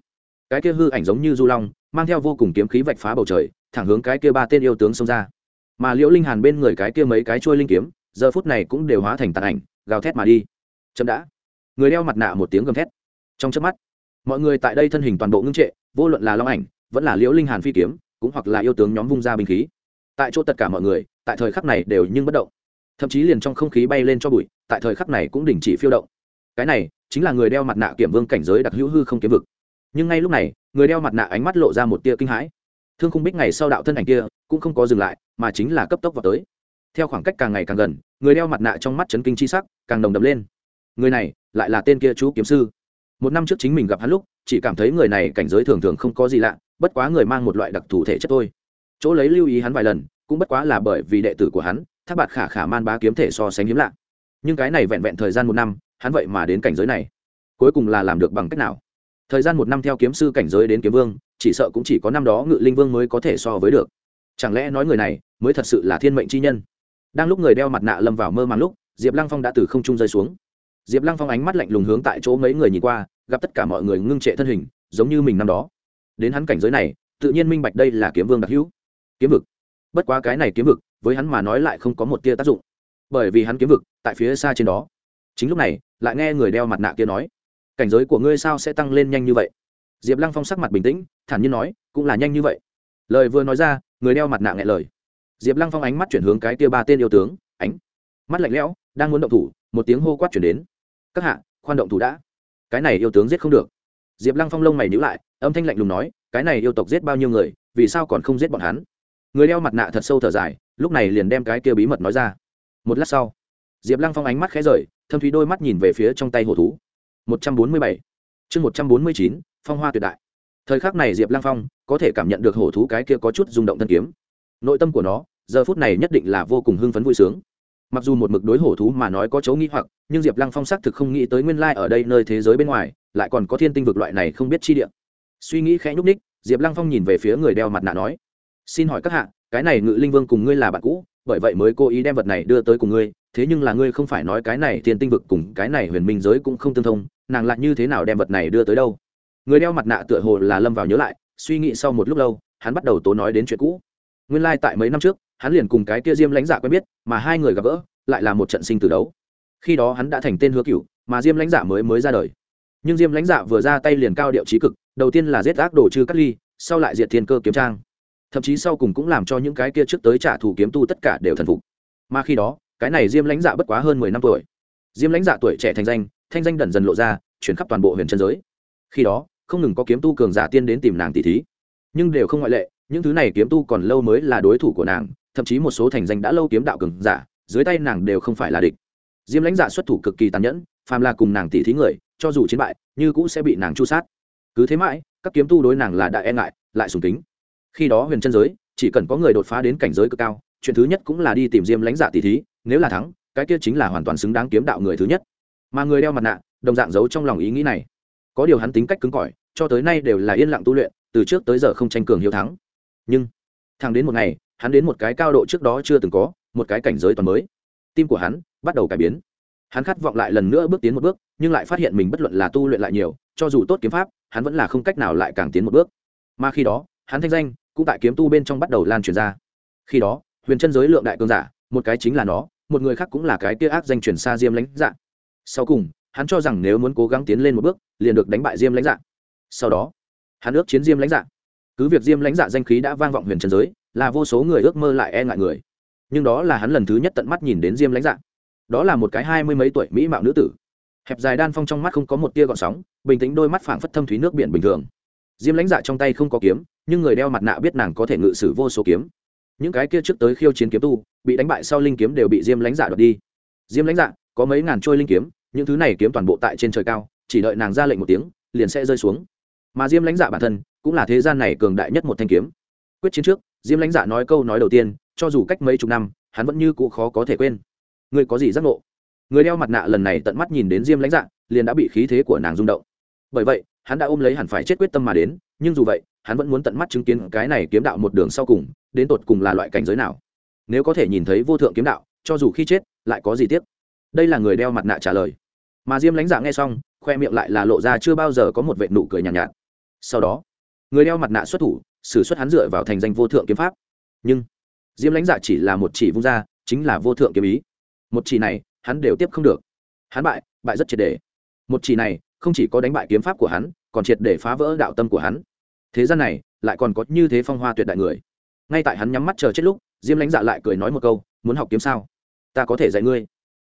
cái kia hư ảnh giống như du long, mang theo vô cùng kiếm khí vạch phá bầu trời, thẳng hướng cái kia ba tên yêu tướng xông ra. Mà liễu linh hàn bên người cái kia mấy cái trôi linh kiếm, giờ phút này cũng đều hóa thành tàn ảnh, gào thét mà đi. Chậm đã. Người đeo mặt nạ một tiếng gầm thét. Trong chớp mắt, mọi người tại đây thân hình toàn bộ ngưng trệ, vô luận là long ảnh, vẫn là liễu linh hàn phi kiếm, cũng hoặc là yêu tướng nhóm vung ra binh khí. Tại chỗ tất cả mọi người, tại thời khắc này đều nhưng bất động thậm chí liền trong không khí bay lên cho bụi, tại thời khắc này cũng đình chỉ phiêu động. Cái này chính là người đeo mặt nạ kiểm vương cảnh giới đặc hữu hư không kiếm vực. Nhưng ngay lúc này, người đeo mặt nạ ánh mắt lộ ra một tia kinh hãi. Thương không biết ngày sau đạo thân ảnh kia cũng không có dừng lại, mà chính là cấp tốc vào tới. Theo khoảng cách càng ngày càng gần, người đeo mặt nạ trong mắt chấn kinh chi sắc càng nồng đậm lên. Người này lại là tên kia chú kiếm sư. Một năm trước chính mình gặp hắn lúc, chỉ cảm thấy người này cảnh giới thường thường không có gì lạ, bất quá người mang một loại đặc thù thể chất thôi. Chỗ lấy lưu ý hắn vài lần, cũng bất quá là bởi vì đệ tử của hắn thác bạt khả khả man bá kiếm thể so sánh hiếm lạ. Nhưng cái này vẹn vẹn thời gian một năm, hắn vậy mà đến cảnh giới này. Cuối cùng là làm được bằng cách nào? Thời gian một năm theo kiếm sư cảnh giới đến kiếm vương, chỉ sợ cũng chỉ có năm đó ngự linh vương mới có thể so với được. Chẳng lẽ nói người này mới thật sự là thiên mệnh chi nhân? Đang lúc người đeo mặt nạ lâm vào mơ màng lúc, diệp lăng phong đã từ không trung rơi xuống. Diệp lăng phong ánh mắt lạnh lùng hướng tại chỗ mấy người nhìn qua, gặp tất cả mọi người ngưng trệ thân hình, giống như mình năm đó. Đến hắn cảnh giới này, tự nhiên minh bạch đây là kiếm vương đặc hữu. Kiếm vực. Bất quá cái này kiếm vực với hắn mà nói lại không có một tia tác dụng. Bởi vì hắn kiếm vực, tại phía xa trên đó. Chính lúc này, lại nghe người đeo mặt nạ kia nói, cảnh giới của ngươi sao sẽ tăng lên nhanh như vậy? Diệp lăng phong sắc mặt bình tĩnh, thản nhiên nói, cũng là nhanh như vậy. Lời vừa nói ra, người đeo mặt nạ nghe lời. Diệp lăng phong ánh mắt chuyển hướng cái tia ba tên yêu tướng, ánh mắt lạnh lẽo, đang muốn động thủ, một tiếng hô quát chuyển đến. Các hạ, khoan động thủ đã. Cái này yêu tướng giết không được. Diệp lăng phong lông mày nhữ lại, âm thanh lạnh lùng nói, cái này yêu tộc giết bao nhiêu người, vì sao còn không giết bọn hắn? Người đeo mặt nạ thật sâu thở dài lúc này liền đem cái kia bí mật nói ra. Một lát sau, diệp lăng phong ánh mắt khẽ rời, thâm thúy đôi mắt nhìn về phía trong tay hổ thú. Một trăm bốn mươi bảy. Chương một trăm bốn mươi chín, phong hoa tuyệt đại. Thời khắc này diệp lăng phong có thể cảm nhận được hổ thú cái kia có chút rung động thân kiếm. Nội tâm của nó, giờ phút này nhất định là vô cùng hưng phấn vui sướng. Mặc dù một mực đối hổ thú mà nói có chấu nghĩ hoặc, nhưng diệp lăng phong xác thực không nghĩ tới nguyên lai ở đây nơi thế giới bên ngoài, lại còn có thiên tinh vực loại này không biết chi địa. Suy nghĩ khẽ nhúc ních diệp lăng phong nhìn về phía người đeo mặt nạ nói, xin hỏi các hạ cái này ngự linh vương cùng ngươi là bạn cũ, bởi vậy mới cố ý đem vật này đưa tới cùng ngươi, thế nhưng là ngươi không phải nói cái này thiên tinh vực cùng cái này huyền minh giới cũng không tương thông, nàng lại như thế nào đem vật này đưa tới đâu? Người đeo mặt nạ tựa hồ là lâm vào nhớ lại, suy nghĩ sau một lúc lâu, hắn bắt đầu tố nói đến chuyện cũ. Nguyên lai、like、tại mấy năm trước, hắn liền cùng cái kia diêm lãnh dạ quen biết, mà hai người gặp gỡ, lại là một trận sinh từ đấu. Khi đó hắn đã thành tên hứa cựu mà diêm lãnh dạ mới mới ra đời. Nhưng diêm lãnh dạ vừa ra tay liền cao điệu trí cực, đầu tiên là giết ác đồ chư cắt ly, sau lại diệt thiên cơ kiếm trang thậm chí sau cùng cũng làm cho những cái kia trước tới trả thù kiếm tu tất cả đều thần phục. Mà khi đó, cái này diêm lãnh dạ bất quá hơn mười năm tuổi. Diêm lãnh dạ tuổi trẻ thành danh, thanh danh dần dần lộ ra, chuyển khắp toàn bộ huyền chân giới. Khi đó, không ngừng có kiếm tu cường giả tiên đến tìm nàng tỷ thí. Nhưng đều không ngoại lệ, những thứ này kiếm tu còn lâu mới là đối thủ của nàng, thậm chí một số thành danh đã lâu kiếm đạo cường giả, dưới tay nàng đều không phải là địch. Diêm lãnh dạ xuất thủ cực kỳ tàn nhẫn, phàm là cùng nàng tỷ thí người, cho dù chiến bại, như cũng sẽ bị nàng chu sát. Cứ thế mãi, các kiếm tu đối nàng là đã e ngại, lại sùng kính khi đó huyền chân giới, chỉ cần có người đột phá đến cảnh giới cực cao, chuyện thứ nhất cũng là đi tìm diêm lãnh dạ tỷ thí, nếu là thắng, cái kia chính là hoàn toàn xứng đáng kiếm đạo người thứ nhất. Mà người đeo mặt nạ, đồng dạng giấu trong lòng ý nghĩ này. Có điều hắn tính cách cứng cỏi, cho tới nay đều là yên lặng tu luyện, từ trước tới giờ không tranh cường hiếu thắng. Nhưng thằng đến một ngày, hắn đến một cái cao độ trước đó chưa từng có, một cái cảnh giới toàn mới. Tim của hắn bắt đầu cải biến. Hắn khát vọng lại lần nữa bước tiến một bước, nhưng lại phát hiện mình bất luận là tu luyện lại nhiều, cho dù tốt kiếm pháp, hắn vẫn là không cách nào lại càng tiến một bước. Mà khi đó, hắn thanh danh cũng tại kiếm tu bên trong bắt đầu lan truyền ra. Khi đó, huyền chân giới lượng đại cường giả, một cái chính là nó, một người khác cũng là cái kia ác danh truyền xa diêm lãnh dạ. Sau cùng, hắn cho rằng nếu muốn cố gắng tiến lên một bước, liền được đánh bại diêm lãnh dạ. Sau đó, hắn ước chiến diêm lãnh dạ. Cứ việc diêm lãnh dạ danh khí đã vang vọng huyền trần giới, là vô số người ước mơ lại e ngại người. Nhưng đó là hắn lần thứ nhất tận mắt nhìn đến diêm lãnh dạ. Đó là một cái hai mươi mấy tuổi mỹ mạo nữ tử. Hẹp dài đan phong trong mắt không có một tia gọn sóng, bình tĩnh đôi mắt phảng phất thâm thúy nước biển bình thường diêm lãnh dạ trong tay không có kiếm, nhưng người đeo mặt nạ biết nàng có thể ngự sử vô số kiếm. Những cái kia trước tới khiêu chiến kiếm tu, bị đánh bại sau linh kiếm đều bị diêm lãnh dạ đoạt đi. Diêm lãnh dạ có mấy ngàn trôi linh kiếm, những thứ này kiếm toàn bộ tại trên trời cao, chỉ đợi nàng ra lệnh một tiếng, liền sẽ rơi xuống. Mà diêm lãnh dạ bản thân, cũng là thế gian này cường đại nhất một thanh kiếm. Quyết chiến trước, diêm lãnh dạ nói câu nói đầu tiên, cho dù cách mấy chục năm, hắn vẫn như cũ khó có thể quên. Người có gì giác ngộ? Người đeo mặt nạ lần này tận mắt nhìn đến diêm lãnh dạ liền đã bị khí thế của nàng rung động. Bởi vậy hắn đã ôm lấy hẳn phải chết quyết tâm mà đến nhưng dù vậy hắn vẫn muốn tận mắt chứng kiến cái này kiếm đạo một đường sau cùng đến tột cùng là loại cảnh giới nào. Nếu có thể nhìn thấy vô thượng kiếm đạo cho dù khi chết lại có gì tiếc? Đây là người đeo mặt nạ trả lời. Mà diêm lãnh dạ nghe xong khoe miệng lại là lộ ra chưa bao giờ có một vệ nụ cười nhàn nhạt, nhạt. Sau đó người đeo mặt nạ xuất thủ xử xuất hắn dựa vào thành danh vô thượng kiếm pháp. Nhưng diêm lãnh dạ chỉ là một chỉ vung ra chính là vô thượng kiếm ý. Một chỉ này hắn đều tiếp không được. Hắn bại bại rất triệt đề một chỉ này không chỉ có đánh bại kiếm pháp của hắn, còn triệt để phá vỡ đạo tâm của hắn. Thế gian này, lại còn có như thế phong hoa tuyệt đại người. Ngay tại hắn nhắm mắt chờ chết lúc, diêm lãnh dạ lại cười nói một câu, muốn học kiếm sao? Ta có thể dạy ngươi.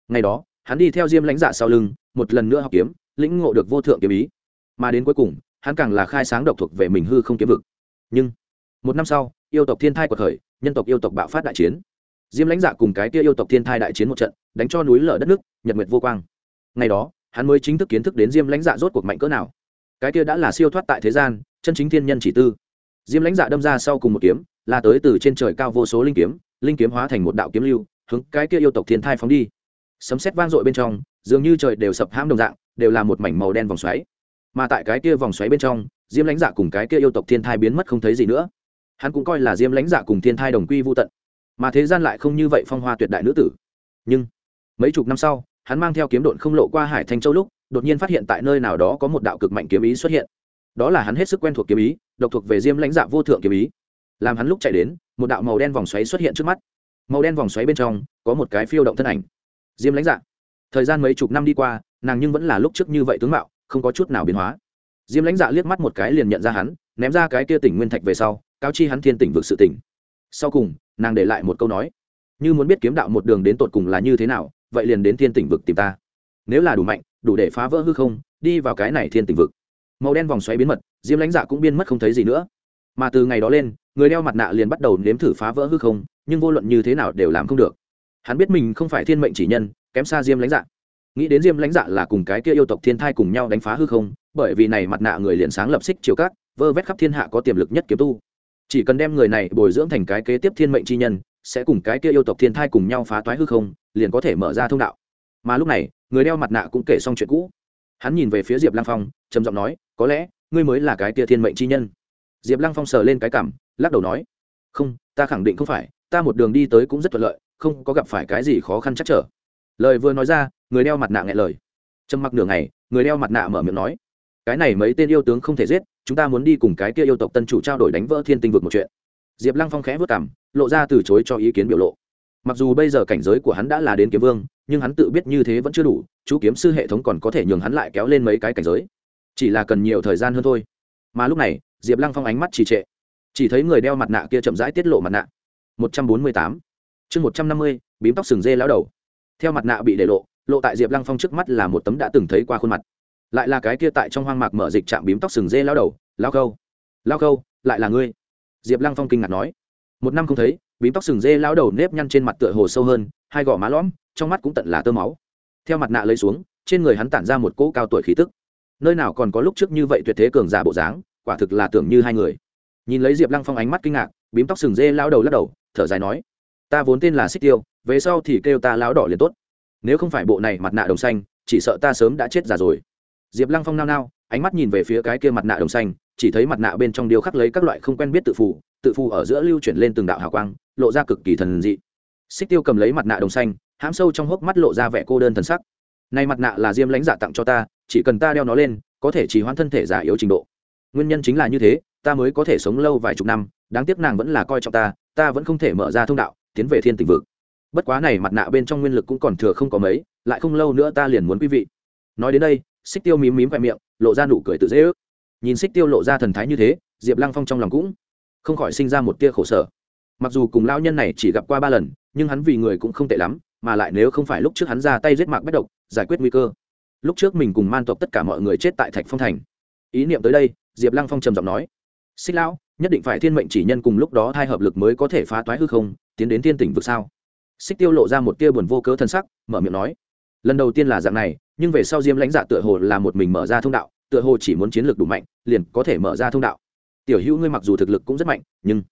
Ngày đó, hắn đi theo diêm lãnh dạ sau lưng, một lần nữa học kiếm, lĩnh ngộ được vô thượng kiếm ý. Mà đến cuối cùng, hắn càng là khai sáng độc thuộc về mình hư không kiếm vực. Nhưng, một năm sau, yêu tộc thiên thai của thời nhân tộc yêu tộc bạo phát đại chiến. Diêm lãnh dạ cùng cái kia yêu tộc thiên thai đại chiến một trận, đánh cho núi lở đất nước, nhật nguyệt vô quang. Ngày đó hắn mới chính thức kiến thức đến diêm lãnh dạ rốt cuộc mạnh cỡ nào. Cái kia đã là siêu thoát tại thế gian, chân chính thiên nhân chỉ tư. Diêm lãnh dạ đâm ra sau cùng một kiếm, là tới từ trên trời cao vô số linh kiếm linh kiếm hóa thành một đạo kiếm lưu, hướng cái kia yêu tộc thiên thai phóng đi. Sấm sét vang dội bên trong, dường như trời đều sập hãm đồng dạng, đều là một mảnh màu đen vòng xoáy. Mà tại cái kia vòng xoáy bên trong, diêm lãnh dạ cùng cái kia yêu tộc thiên thai biến mất không thấy gì nữa. Hắn cũng coi là diêm lãnh dạ cùng thiên thai đồng quy vô tận. Mà thế gian lại không như vậy phong hoa tuyệt đại nữ tử. Nhưng, mấy chục năm sau hắn mang theo kiếm độn không lộ qua hải thanh châu lúc, đột nhiên phát hiện tại nơi nào đó có một đạo cực mạnh kiếm ý xuất hiện. Đó là hắn hết sức quen thuộc kiếm ý, độc thuộc về diêm lãnh dạ vô thượng kiếm ý. Làm hắn lúc chạy đến, một đạo màu đen vòng xoáy xuất hiện trước mắt. Màu đen vòng xoáy bên trong, có một cái phiêu động thân ảnh. Diêm lãnh dạ thời gian mấy chục năm đi qua, nàng nhưng vẫn là lúc trước như vậy tướng mạo, không có chút nào biến hóa. Diêm lãnh dạ liếc mắt một cái liền nhận ra hắn, ném ra cái kia tỉnh nguyên thạch về sau, cáo chi hắn thiên tỉnh vực sự tỉnh. Sau cùng, nàng để lại một câu nói. Như muốn biết kiếm đạo một đường đến tột cùng là như thế nào vậy liền đến thiên tỉnh vực tìm ta. Nếu là đủ mạnh, đủ để phá vỡ hư không, đi vào cái này thiên tỉnh vực. Màu đen vòng xoáy biến mật diêm lãnh dạ cũng biên mất không thấy gì nữa. Mà từ ngày đó lên, người đeo mặt nạ liền bắt đầu nếm thử phá vỡ hư không, nhưng vô luận như thế nào đều làm không được. Hắn biết mình không phải thiên mệnh chỉ nhân, kém xa diêm lãnh dạ. Nghĩ đến diêm lãnh dạ là cùng cái kia yêu tộc thiên thai cùng nhau đánh phá hư không, bởi vì này mặt nạ người liền sáng lập xích chiều các, vơ vét khắp thiên hạ có tiềm lực nhất kiếm tu. Chỉ cần đem người này bồi dưỡng thành cái kế tiếp thiên mệnh chi nhân sẽ cùng cái kia yêu tộc thiên thai cùng nhau phá toái hư không, liền có thể mở ra thông đạo. Mà lúc này, người đeo mặt nạ cũng kể xong chuyện cũ. Hắn nhìn về phía diệp lang phong, trầm giọng nói, có lẽ, ngươi mới là cái kia thiên mệnh chi nhân. Diệp lăng phong sờ lên cái cảm, lắc đầu nói, không, ta khẳng định không phải, ta một đường đi tới cũng rất thuận lợi, không có gặp phải cái gì khó khăn chắc trở. Lời vừa nói ra, người đeo mặt nạ nghe lời. Trầm mặc nửa ngày, người đeo mặt nạ mở miệng nói, cái này mấy tên yêu tướng không thể giết, chúng ta muốn đi cùng cái kia yêu tộc tân chủ trao đổi đánh vỡ thiên tinh vực một chuyện diệp lăng phong khẽ vất cảm lộ ra từ chối cho ý kiến biểu lộ. Mặc dù bây giờ cảnh giới của hắn đã là đến kiếm vương, nhưng hắn tự biết như thế vẫn chưa đủ, chú kiếm sư hệ thống còn có thể nhường hắn lại kéo lên mấy cái cảnh giới. Chỉ là cần nhiều thời gian hơn thôi. Mà lúc này, diệp lăng phong ánh mắt trì trệ. Chỉ thấy người đeo mặt nạ kia chậm rãi tiết lộ mặt nạ. Một trăm bốn mươi tám. Chương một trăm năm mươi, bím tóc sừng dê lao đầu. Theo mặt nạ bị để lộ lộ tại diệp lăng phong trước mắt là một tấm đã từng thấy qua khuôn mặt. Lại là cái kia tại trong hoang mạc mở dịch trạm bím tóc sừng dê lao đầu lao khâu lao khâu, lại là ngươi diệp lăng phong kinh ngạc nói. Một năm không thấy, bím tóc sừng dê lao đầu nếp nhăn trên mặt tựa hồ sâu hơn, hai gò má lõm, trong mắt cũng tận là tơ máu. Theo mặt nạ lấy xuống, trên người hắn tản ra một cỗ cao tuổi khí tức. Nơi nào còn có lúc trước như vậy tuyệt thế cường giả bộ dáng, quả thực là tưởng như hai người. Nhìn lấy diệp lăng phong ánh mắt kinh ngạc, bím tóc sừng dê lao đầu lắc đầu, thở dài nói, ta vốn tên là xích tiêu, về sau thì kêu ta lao đỏ liền tốt. Nếu không phải bộ này mặt nạ đồng xanh, chỉ sợ ta sớm đã chết già rồi. Diệp lăng phong nao nao, ánh mắt nhìn về phía cái kia mặt nạ đồng xanh chỉ thấy mặt nạ bên trong điêu khắc lấy các loại không quen biết tự phù tự phù ở giữa lưu chuyển lên từng đạo hào quang, lộ ra cực kỳ thần dị. Xích tiêu cầm lấy mặt nạ đồng xanh, hãm sâu trong hốc mắt lộ ra vẻ cô đơn thần sắc. Này mặt nạ là diêm lãnh giả tặng cho ta, chỉ cần ta đeo nó lên, có thể chỉ hoãn thân thể giả yếu trình độ. Nguyên nhân chính là như thế, ta mới có thể sống lâu vài chục năm, đáng tiếc nàng vẫn là coi trọng ta ta vẫn không thể mở ra thông đạo, tiến về thiên tình vực. Bất quá này mặt nạ bên trong nguyên lực cũng còn thừa không có mấy, lại không lâu nữa ta liền muốn quý vị. Nói đến đây, xích tiêu mím mím khoe miệng, lộ ra nụ cười tự dễ ước nhìn xích tiêu lộ ra thần thái như thế, diệp lăng phong trong lòng cũng không khỏi sinh ra một tia khổ sở. Mặc dù cùng lão nhân này chỉ gặp qua ba lần, nhưng hắn vì người cũng không tệ lắm, mà lại nếu không phải lúc trước hắn ra tay giết mạc bất độc, giải quyết nguy cơ. Lúc trước mình cùng man tộc tất cả mọi người chết tại thạch phong thành. Ý niệm tới đây, diệp lăng phong trầm giọng nói, xích lão, nhất định phải thiên mệnh chỉ nhân cùng lúc đó hai hợp lực mới có thể phá toái hư không, tiến đến thiên tỉnh vực sao? Xích tiêu lộ ra một tia buồn vô cớ thân sắc, mở miệng nói, lần đầu tiên là dạng này, nhưng về sau diêm lãnh dạ tựa hồ là một mình mở ra thông đạo tựa hồ chỉ muốn chiến lược đủ mạnh, liền có thể mở ra thông đạo. Tiểu hữu ngươi mặc dù thực lực cũng rất mạnh, nhưng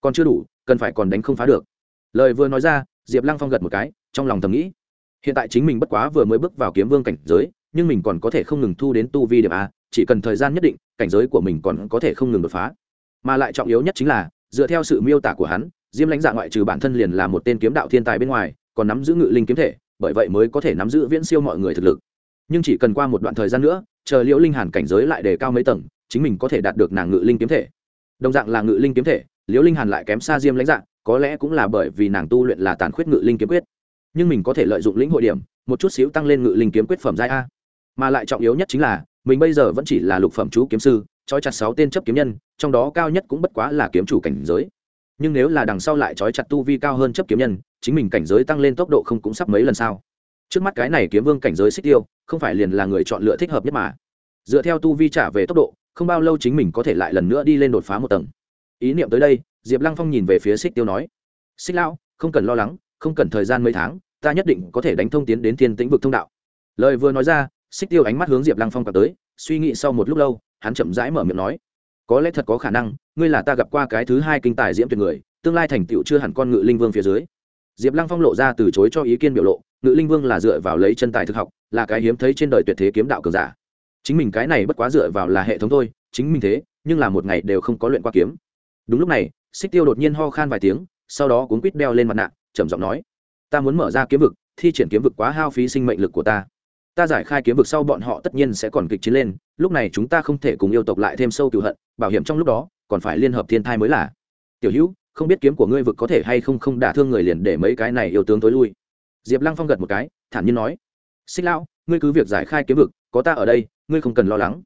còn chưa đủ, cần phải còn đánh không phá được. Lời vừa nói ra, diệp lăng phong gật một cái, trong lòng thầm nghĩ, hiện tại chính mình bất quá vừa mới bước vào kiếm vương cảnh giới, nhưng mình còn có thể không ngừng thu đến tu vi điểm a, chỉ cần thời gian nhất định, cảnh giới của mình còn có thể không ngừng đột phá. Mà lại trọng yếu nhất chính là, dựa theo sự miêu tả của hắn, diêm lãnh dạ ngoại trừ bản thân liền là một tên kiếm đạo thiên tài bên ngoài, còn nắm giữ ngự linh kiếm thể, bởi vậy mới có thể nắm giữ viễn siêu mọi người thực lực. Nhưng chỉ cần qua một đoạn thời gian nữa chờ liễu linh hàn cảnh giới lại đề cao mấy tầng, chính mình có thể đạt được nàng ngự linh kiếm thể. Đồng dạng là ngự linh kiếm thể, liễu linh hàn lại kém xa diêm lãnh dạng có lẽ cũng là bởi vì nàng tu luyện là tàn khuyết ngự linh kiếm quyết. Nhưng mình có thể lợi dụng lĩnh hội điểm, một chút xíu tăng lên ngự linh kiếm quyết phẩm giai a. Mà lại trọng yếu nhất chính là, mình bây giờ vẫn chỉ là lục phẩm chú kiếm sư, trói chặt sáu tên chấp kiếm nhân, trong đó cao nhất cũng bất quá là kiếm chủ cảnh giới. Nhưng nếu là đằng sau lại trói chặt tu vi cao hơn chấp kiếm nhân, chính mình cảnh giới tăng lên tốc độ không cũng sắp mấy lần sao? Trước mắt cái này kiếm vương cảnh giới xích tiêu không phải liền là người chọn lựa thích hợp nhất mà. Dựa theo tu vi trả về tốc độ, không bao lâu chính mình có thể lại lần nữa đi lên đột phá một tầng. Ý niệm tới đây, diệp lăng phong nhìn về phía xích tiêu nói xích lão, không cần lo lắng, không cần thời gian mấy tháng, ta nhất định có thể đánh thông tiến đến thiên tĩnh vực thông đạo. Lời vừa nói ra xích tiêu ánh mắt hướng diệp lăng phong cả tới, suy nghĩ sau một lúc lâu, hắn chậm rãi mở miệng nói, có lẽ thật có khả năng, ngươi là ta gặp qua cái thứ hai kinh tài diễm tuyệt người, tương lai thành tựu chưa hẳn con ngự linh vương phía dưới diệp lăng phong lộ ra từ chối cho ý kiến biểu lộ, ngự linh vương là dựa vào lấy chân tài thực học, là cái hiếm thấy trên đời tuyệt thế kiếm đạo cường giả. Chính mình cái này bất quá dựa vào là hệ thống thôi, chính mình thế, nhưng là một ngày đều không có luyện qua kiếm. Đúng lúc này, xích tiêu đột nhiên ho khan vài tiếng, sau đó cuốn quýt đeo lên mặt nạ, trầm giọng nói, ta muốn mở ra kiếm vực, thi triển kiếm vực quá hao phí sinh mệnh lực của ta. Ta giải khai kiếm vực sau bọn họ tất nhiên sẽ còn kịch chiến lên, lúc này chúng ta không thể cùng yêu tộc lại thêm sâu cựu hận, bảo hiểm trong lúc đó, còn phải liên hợp thiên thai mới là. Tiểu hữu không biết kiếm của ngươi vực có thể hay không không đả thương người liền để mấy cái này yêu tướng tối lui. Diệp lăng phong gật một cái, thản nhiên nói, xích lão, ngươi cứ việc giải khai kiếm vực, có ta ở đây, ngươi không cần lo lắng.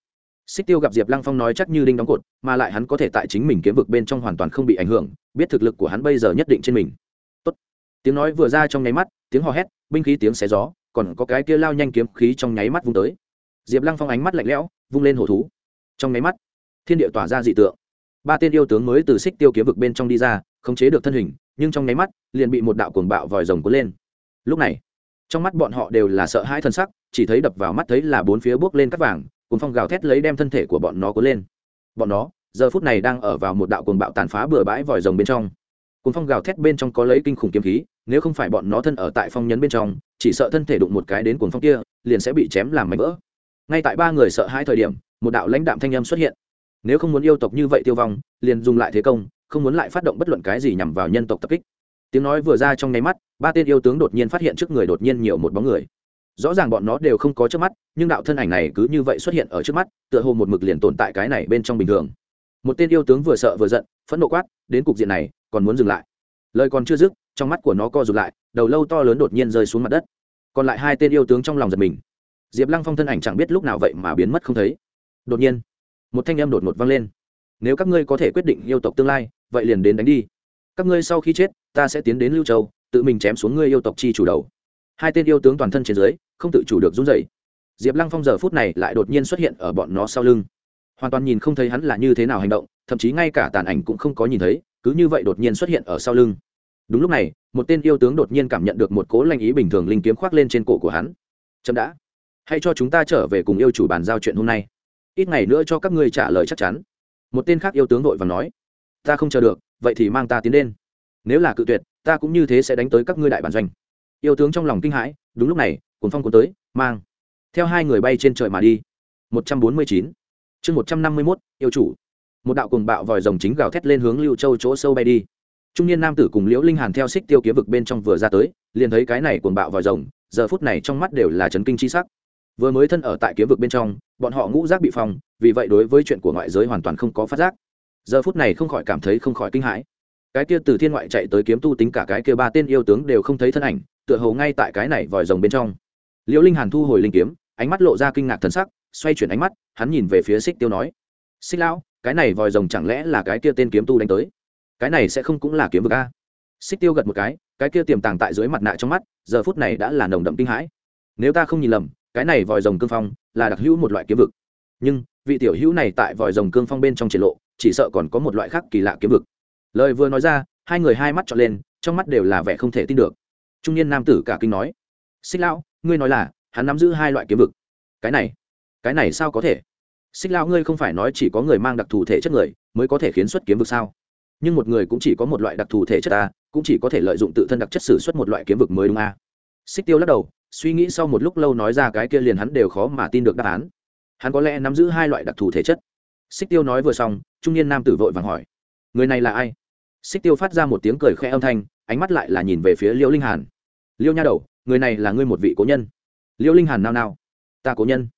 Xích tiêu gặp diệp lăng phong nói chắc như đinh đóng cột, mà lại hắn có thể tại chính mình kiếm vực bên trong hoàn toàn không bị ảnh hưởng, biết thực lực của hắn bây giờ nhất định trên mình. Tốt. tiếng nói vừa ra trong nháy mắt, tiếng hò hét, binh khí tiếng xé gió, còn có cái kia lao nhanh kiếm khí trong nháy mắt vung tới. Diệp lăng phong ánh mắt lạnh lẽo, vung lên hổ thú. Trong nháy mắt, thiên địa tỏa ra dị tượng ba tên yêu tướng mới từ xích tiêu kiếm vực bên trong đi ra, khống chế được thân hình, nhưng trong nháy mắt, liền bị một đạo cuồng bạo vòi rồng cuốn lên. Lúc này, trong mắt bọn họ đều là sợ hãi thân sắc, chỉ thấy đập vào mắt thấy là bốn phía bước lên cắt vàng cuốn phong gào thét lấy đem thân thể của bọn nó cuốn lên. Bọn nó, giờ phút này đang ở vào một đạo cuồng bạo tàn phá bừa bãi vòi rồng bên trong. Cuốn phong gào thét bên trong có lấy kinh khủng kiếm khí, nếu không phải bọn nó thân ở tại phong nhấn bên trong, chỉ sợ thân thể đụng một cái đến cuồng phong kia, liền sẽ bị chém làm mảnh vỡ. Ngay tại ba người sợ hai thời điểm, một đạo lãnh đạm thanh âm xuất hiện nếu không muốn yêu tộc như vậy tiêu vong, liền dùng lại thế công, không muốn lại phát động bất luận cái gì nhằm vào nhân tộc tập kích. Tiếng nói vừa ra trong nháy mắt, ba tên yêu tướng đột nhiên phát hiện trước người đột nhiên nhiều một bóng người. Rõ ràng bọn nó đều không có trước mắt, nhưng đạo thân ảnh này cứ như vậy xuất hiện ở trước mắt, tựa hồ một mực liền tồn tại cái này bên trong bình thường. Một tên yêu tướng vừa sợ vừa giận, phẫn nộ quát, đến cục diện này, còn muốn dừng lại? Lời còn chưa dứt, trong mắt của nó co rụt lại, đầu lâu to lớn đột nhiên rơi xuống mặt đất. Còn lại hai tên yêu tướng trong lòng giật mình. Diệp lăng phong thân ảnh chẳng biết lúc nào vậy mà biến mất không thấy. Đột nhiên một thanh âm đột ngột vang lên. Nếu các ngươi có thể quyết định yêu tộc tương lai, vậy liền đến đánh đi. Các ngươi sau khi chết, ta sẽ tiến đến lưu châu, tự mình chém xuống ngươi yêu tộc chi chủ đầu. Hai tên yêu tướng toàn thân trên dưới, không tự chủ được run dậy diệp lăng phong giờ phút này lại đột nhiên xuất hiện ở bọn nó sau lưng. Hoàn toàn nhìn không thấy hắn là như thế nào hành động, thậm chí ngay cả tàn ảnh cũng không có nhìn thấy, cứ như vậy đột nhiên xuất hiện ở sau lưng. Đúng lúc này, một tên yêu tướng đột nhiên cảm nhận được một cố lanh ý bình thường linh kiếm khoác lên trên cổ của hắn. Chậm đã, hãy cho chúng ta trở về cùng yêu chủ bàn giao chuyện hôm nay ít ngày nữa cho các ngươi trả lời chắc chắn. Một tên khác yêu tướng vội và nói, ta không chờ được, vậy thì mang ta tiến lên. Nếu là cự tuyệt, ta cũng như thế sẽ đánh tới các ngươi đại bản doanh. Yêu tướng trong lòng kinh hãi, đúng lúc này cuốn phong cuốn tới, mang theo hai người bay trên trời mà đi. Một trăm bốn mươi chín. Chương một trăm năm mươi mốt, yêu chủ. Một đạo cùng bạo vòi rồng chính gào thét lên hướng lưu châu chỗ sâu bay đi. Trung niên nam tử cùng liễu linh hàn theo xích tiêu kiếm vực bên trong vừa ra tới, liền thấy cái này cuồng bạo vòi rồng, giờ phút này trong mắt đều là chấn kinh chi sắc vừa mới thân ở tại kiếm vực bên trong, bọn họ ngũ giác bị phòng vì vậy đối với chuyện của ngoại giới hoàn toàn không có phát giác. Giờ phút này không khỏi cảm thấy không khỏi kinh hãi. Cái kia từ thiên ngoại chạy tới kiếm tu tính cả cái kia ba tên yêu tướng đều không thấy thân ảnh, tựa hồ ngay tại cái này vòi rồng bên trong. Liễu linh hàn thu hồi linh kiếm, ánh mắt lộ ra kinh ngạc thần sắc, xoay chuyển ánh mắt, hắn nhìn về phía xích tiêu nói xích lão, cái này vòi rồng chẳng lẽ là cái kia tên kiếm tu đánh tới? Cái này sẽ không cũng là kiếm vực a? Xích tiêu gật một cái cái kia tiềm tàng tại dưới mặt nạ trong mắt, giờ phút này đã là nồng đậm kinh hãi. Nếu ta không nhìn lầm cái này vòi rồng cương phong là đặc hữu một loại kiếm vực. Nhưng, vị tiểu hữu này tại vòi rồng cương phong bên trong triển lộ, chỉ sợ còn có một loại khác kỳ lạ kiếm vực. Lời vừa nói ra, hai người hai mắt trọn lên, trong mắt đều là vẻ không thể tin được. Trung niên nam tử cả kinh nói, xích lão, ngươi nói là, hắn nắm giữ hai loại kiếm vực. Cái này cái này sao có thể? Xích lão, ngươi không phải nói chỉ có người mang đặc thù thể chất người mới có thể khiến xuất kiếm vực sao? Nhưng một người cũng chỉ có một loại đặc thù thể chất ta cũng chỉ có thể lợi dụng tự thân đặc chất sử xuất một loại kiếm vực mới đúng a xích tiêu lắc đầu suy nghĩ sau một lúc lâu nói ra cái kia liền hắn đều khó mà tin được đáp án. Hắn có lẽ nắm giữ hai loại đặc thù thể chất. Xích tiêu nói vừa xong, trung niên nam tử vội vàng hỏi, người này là ai? Xích tiêu phát ra một tiếng cười khẽ âm thanh, ánh mắt lại là nhìn về phía liễu linh hàn. Liêu nha đầu, người này là ngươi một vị cố nhân. Liễu linh hàn nao nao ta cố nhân.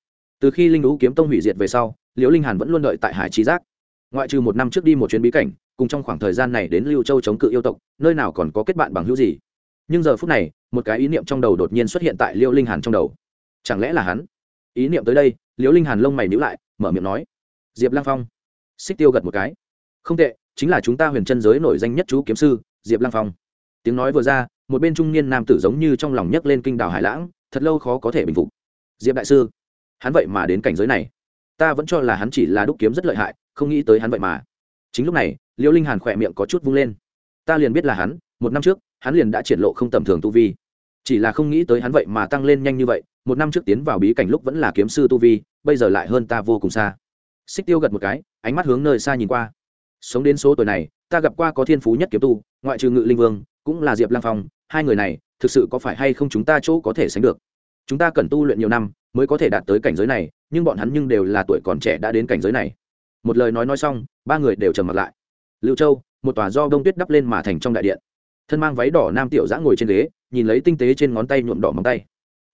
Từ khi linh lũ kiếm tông hủy diệt về sau liễu linh hàn vẫn luôn đợi tại hải trí giác. Ngoại trừ một năm trước đi một chuyến bí cảnh, cùng trong khoảng thời gian này đến lưu châu chống cự yêu tộc, nơi nào còn có kết bạn bằng hữu gì? Nhưng giờ phút này, một cái ý niệm trong đầu đột nhiên xuất hiện tại liễu linh hàn trong đầu. Chẳng lẽ là hắn? Ý niệm tới đây, liễu linh hàn lông mày nhíu lại, mở miệng nói, diệp lang phong. Xích tiêu gật một cái. Không tệ, chính là chúng ta huyền chân giới nổi danh nhất chú kiếm sư, diệp lang phong. Tiếng nói vừa ra, một bên trung niên nam tử giống như trong lòng nhấc lên kinh đảo hải lãng, thật lâu khó có thể bình phục. Diệp đại sư, hắn vậy mà đến cảnh giới này. Ta vẫn cho là hắn chỉ là đúc kiếm rất lợi hại, không nghĩ tới hắn vậy mà. Chính lúc này, liễu linh hàn khỏe miệng có chút vung lên. Ta liền biết là hắn một năm trước, hắn liền đã triển lộ không tầm thường tu vi. Chỉ là không nghĩ tới hắn vậy mà tăng lên nhanh như vậy, một năm trước tiến vào bí cảnh lúc vẫn là kiếm sư tu vi, bây giờ lại hơn ta vô cùng xa. Xích tiêu gật một cái, ánh mắt hướng nơi xa nhìn qua. Sống đến số tuổi này, ta gặp qua có thiên phú nhất kiếm tu, ngoại trừ ngự linh vương, cũng là diệp lang phong, hai người này, thực sự có phải hay không chúng ta chỗ có thể sánh được? Chúng ta cần tu luyện nhiều năm, mới có thể đạt tới cảnh giới này, nhưng bọn hắn nhưng đều là tuổi còn trẻ đã đến cảnh giới này. Một lời nói nói xong, ba người đều trầm mặt lại. Lưu châu, một tòa do đông tuyết đắp lên mà thành trong đại điện thân mang váy đỏ nam tiểu giã ngồi trên ghế, nhìn lấy tinh tế trên ngón tay nhuộm đỏ móng tay.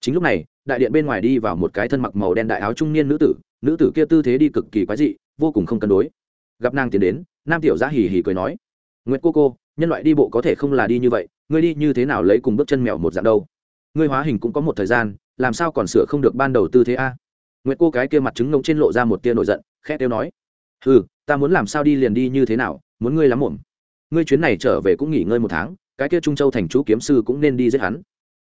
Chính lúc này, đại điện bên ngoài đi vào một cái thân mặc màu đen đại áo trung niên nữ tử nữ tử kia tư thế đi cực kỳ quái dị, vô cùng không cân đối. Gặp nàng tiến đến, nam tiểu giã hì hì cười nói, nguyệt cô cô, nhân loại đi bộ có thể không là đi như vậy, ngươi đi như thế nào lấy cùng bước chân mèo một dạng đâu? Ngươi hóa hình cũng có một thời gian, làm sao còn sửa không được ban đầu tư thế a? Nguyệt cô cái kia mặt trứng ngông trên lộ ra một tia nổi giận, khẽ tiêu nói ừ ta muốn làm sao đi liền đi như thế nào, muốn ngươi lắm muộn. Ngươi chuyến này trở về cũng nghỉ ngơi một tháng cái kia trung châu thành chú kiếm sư cũng nên đi giết hắn.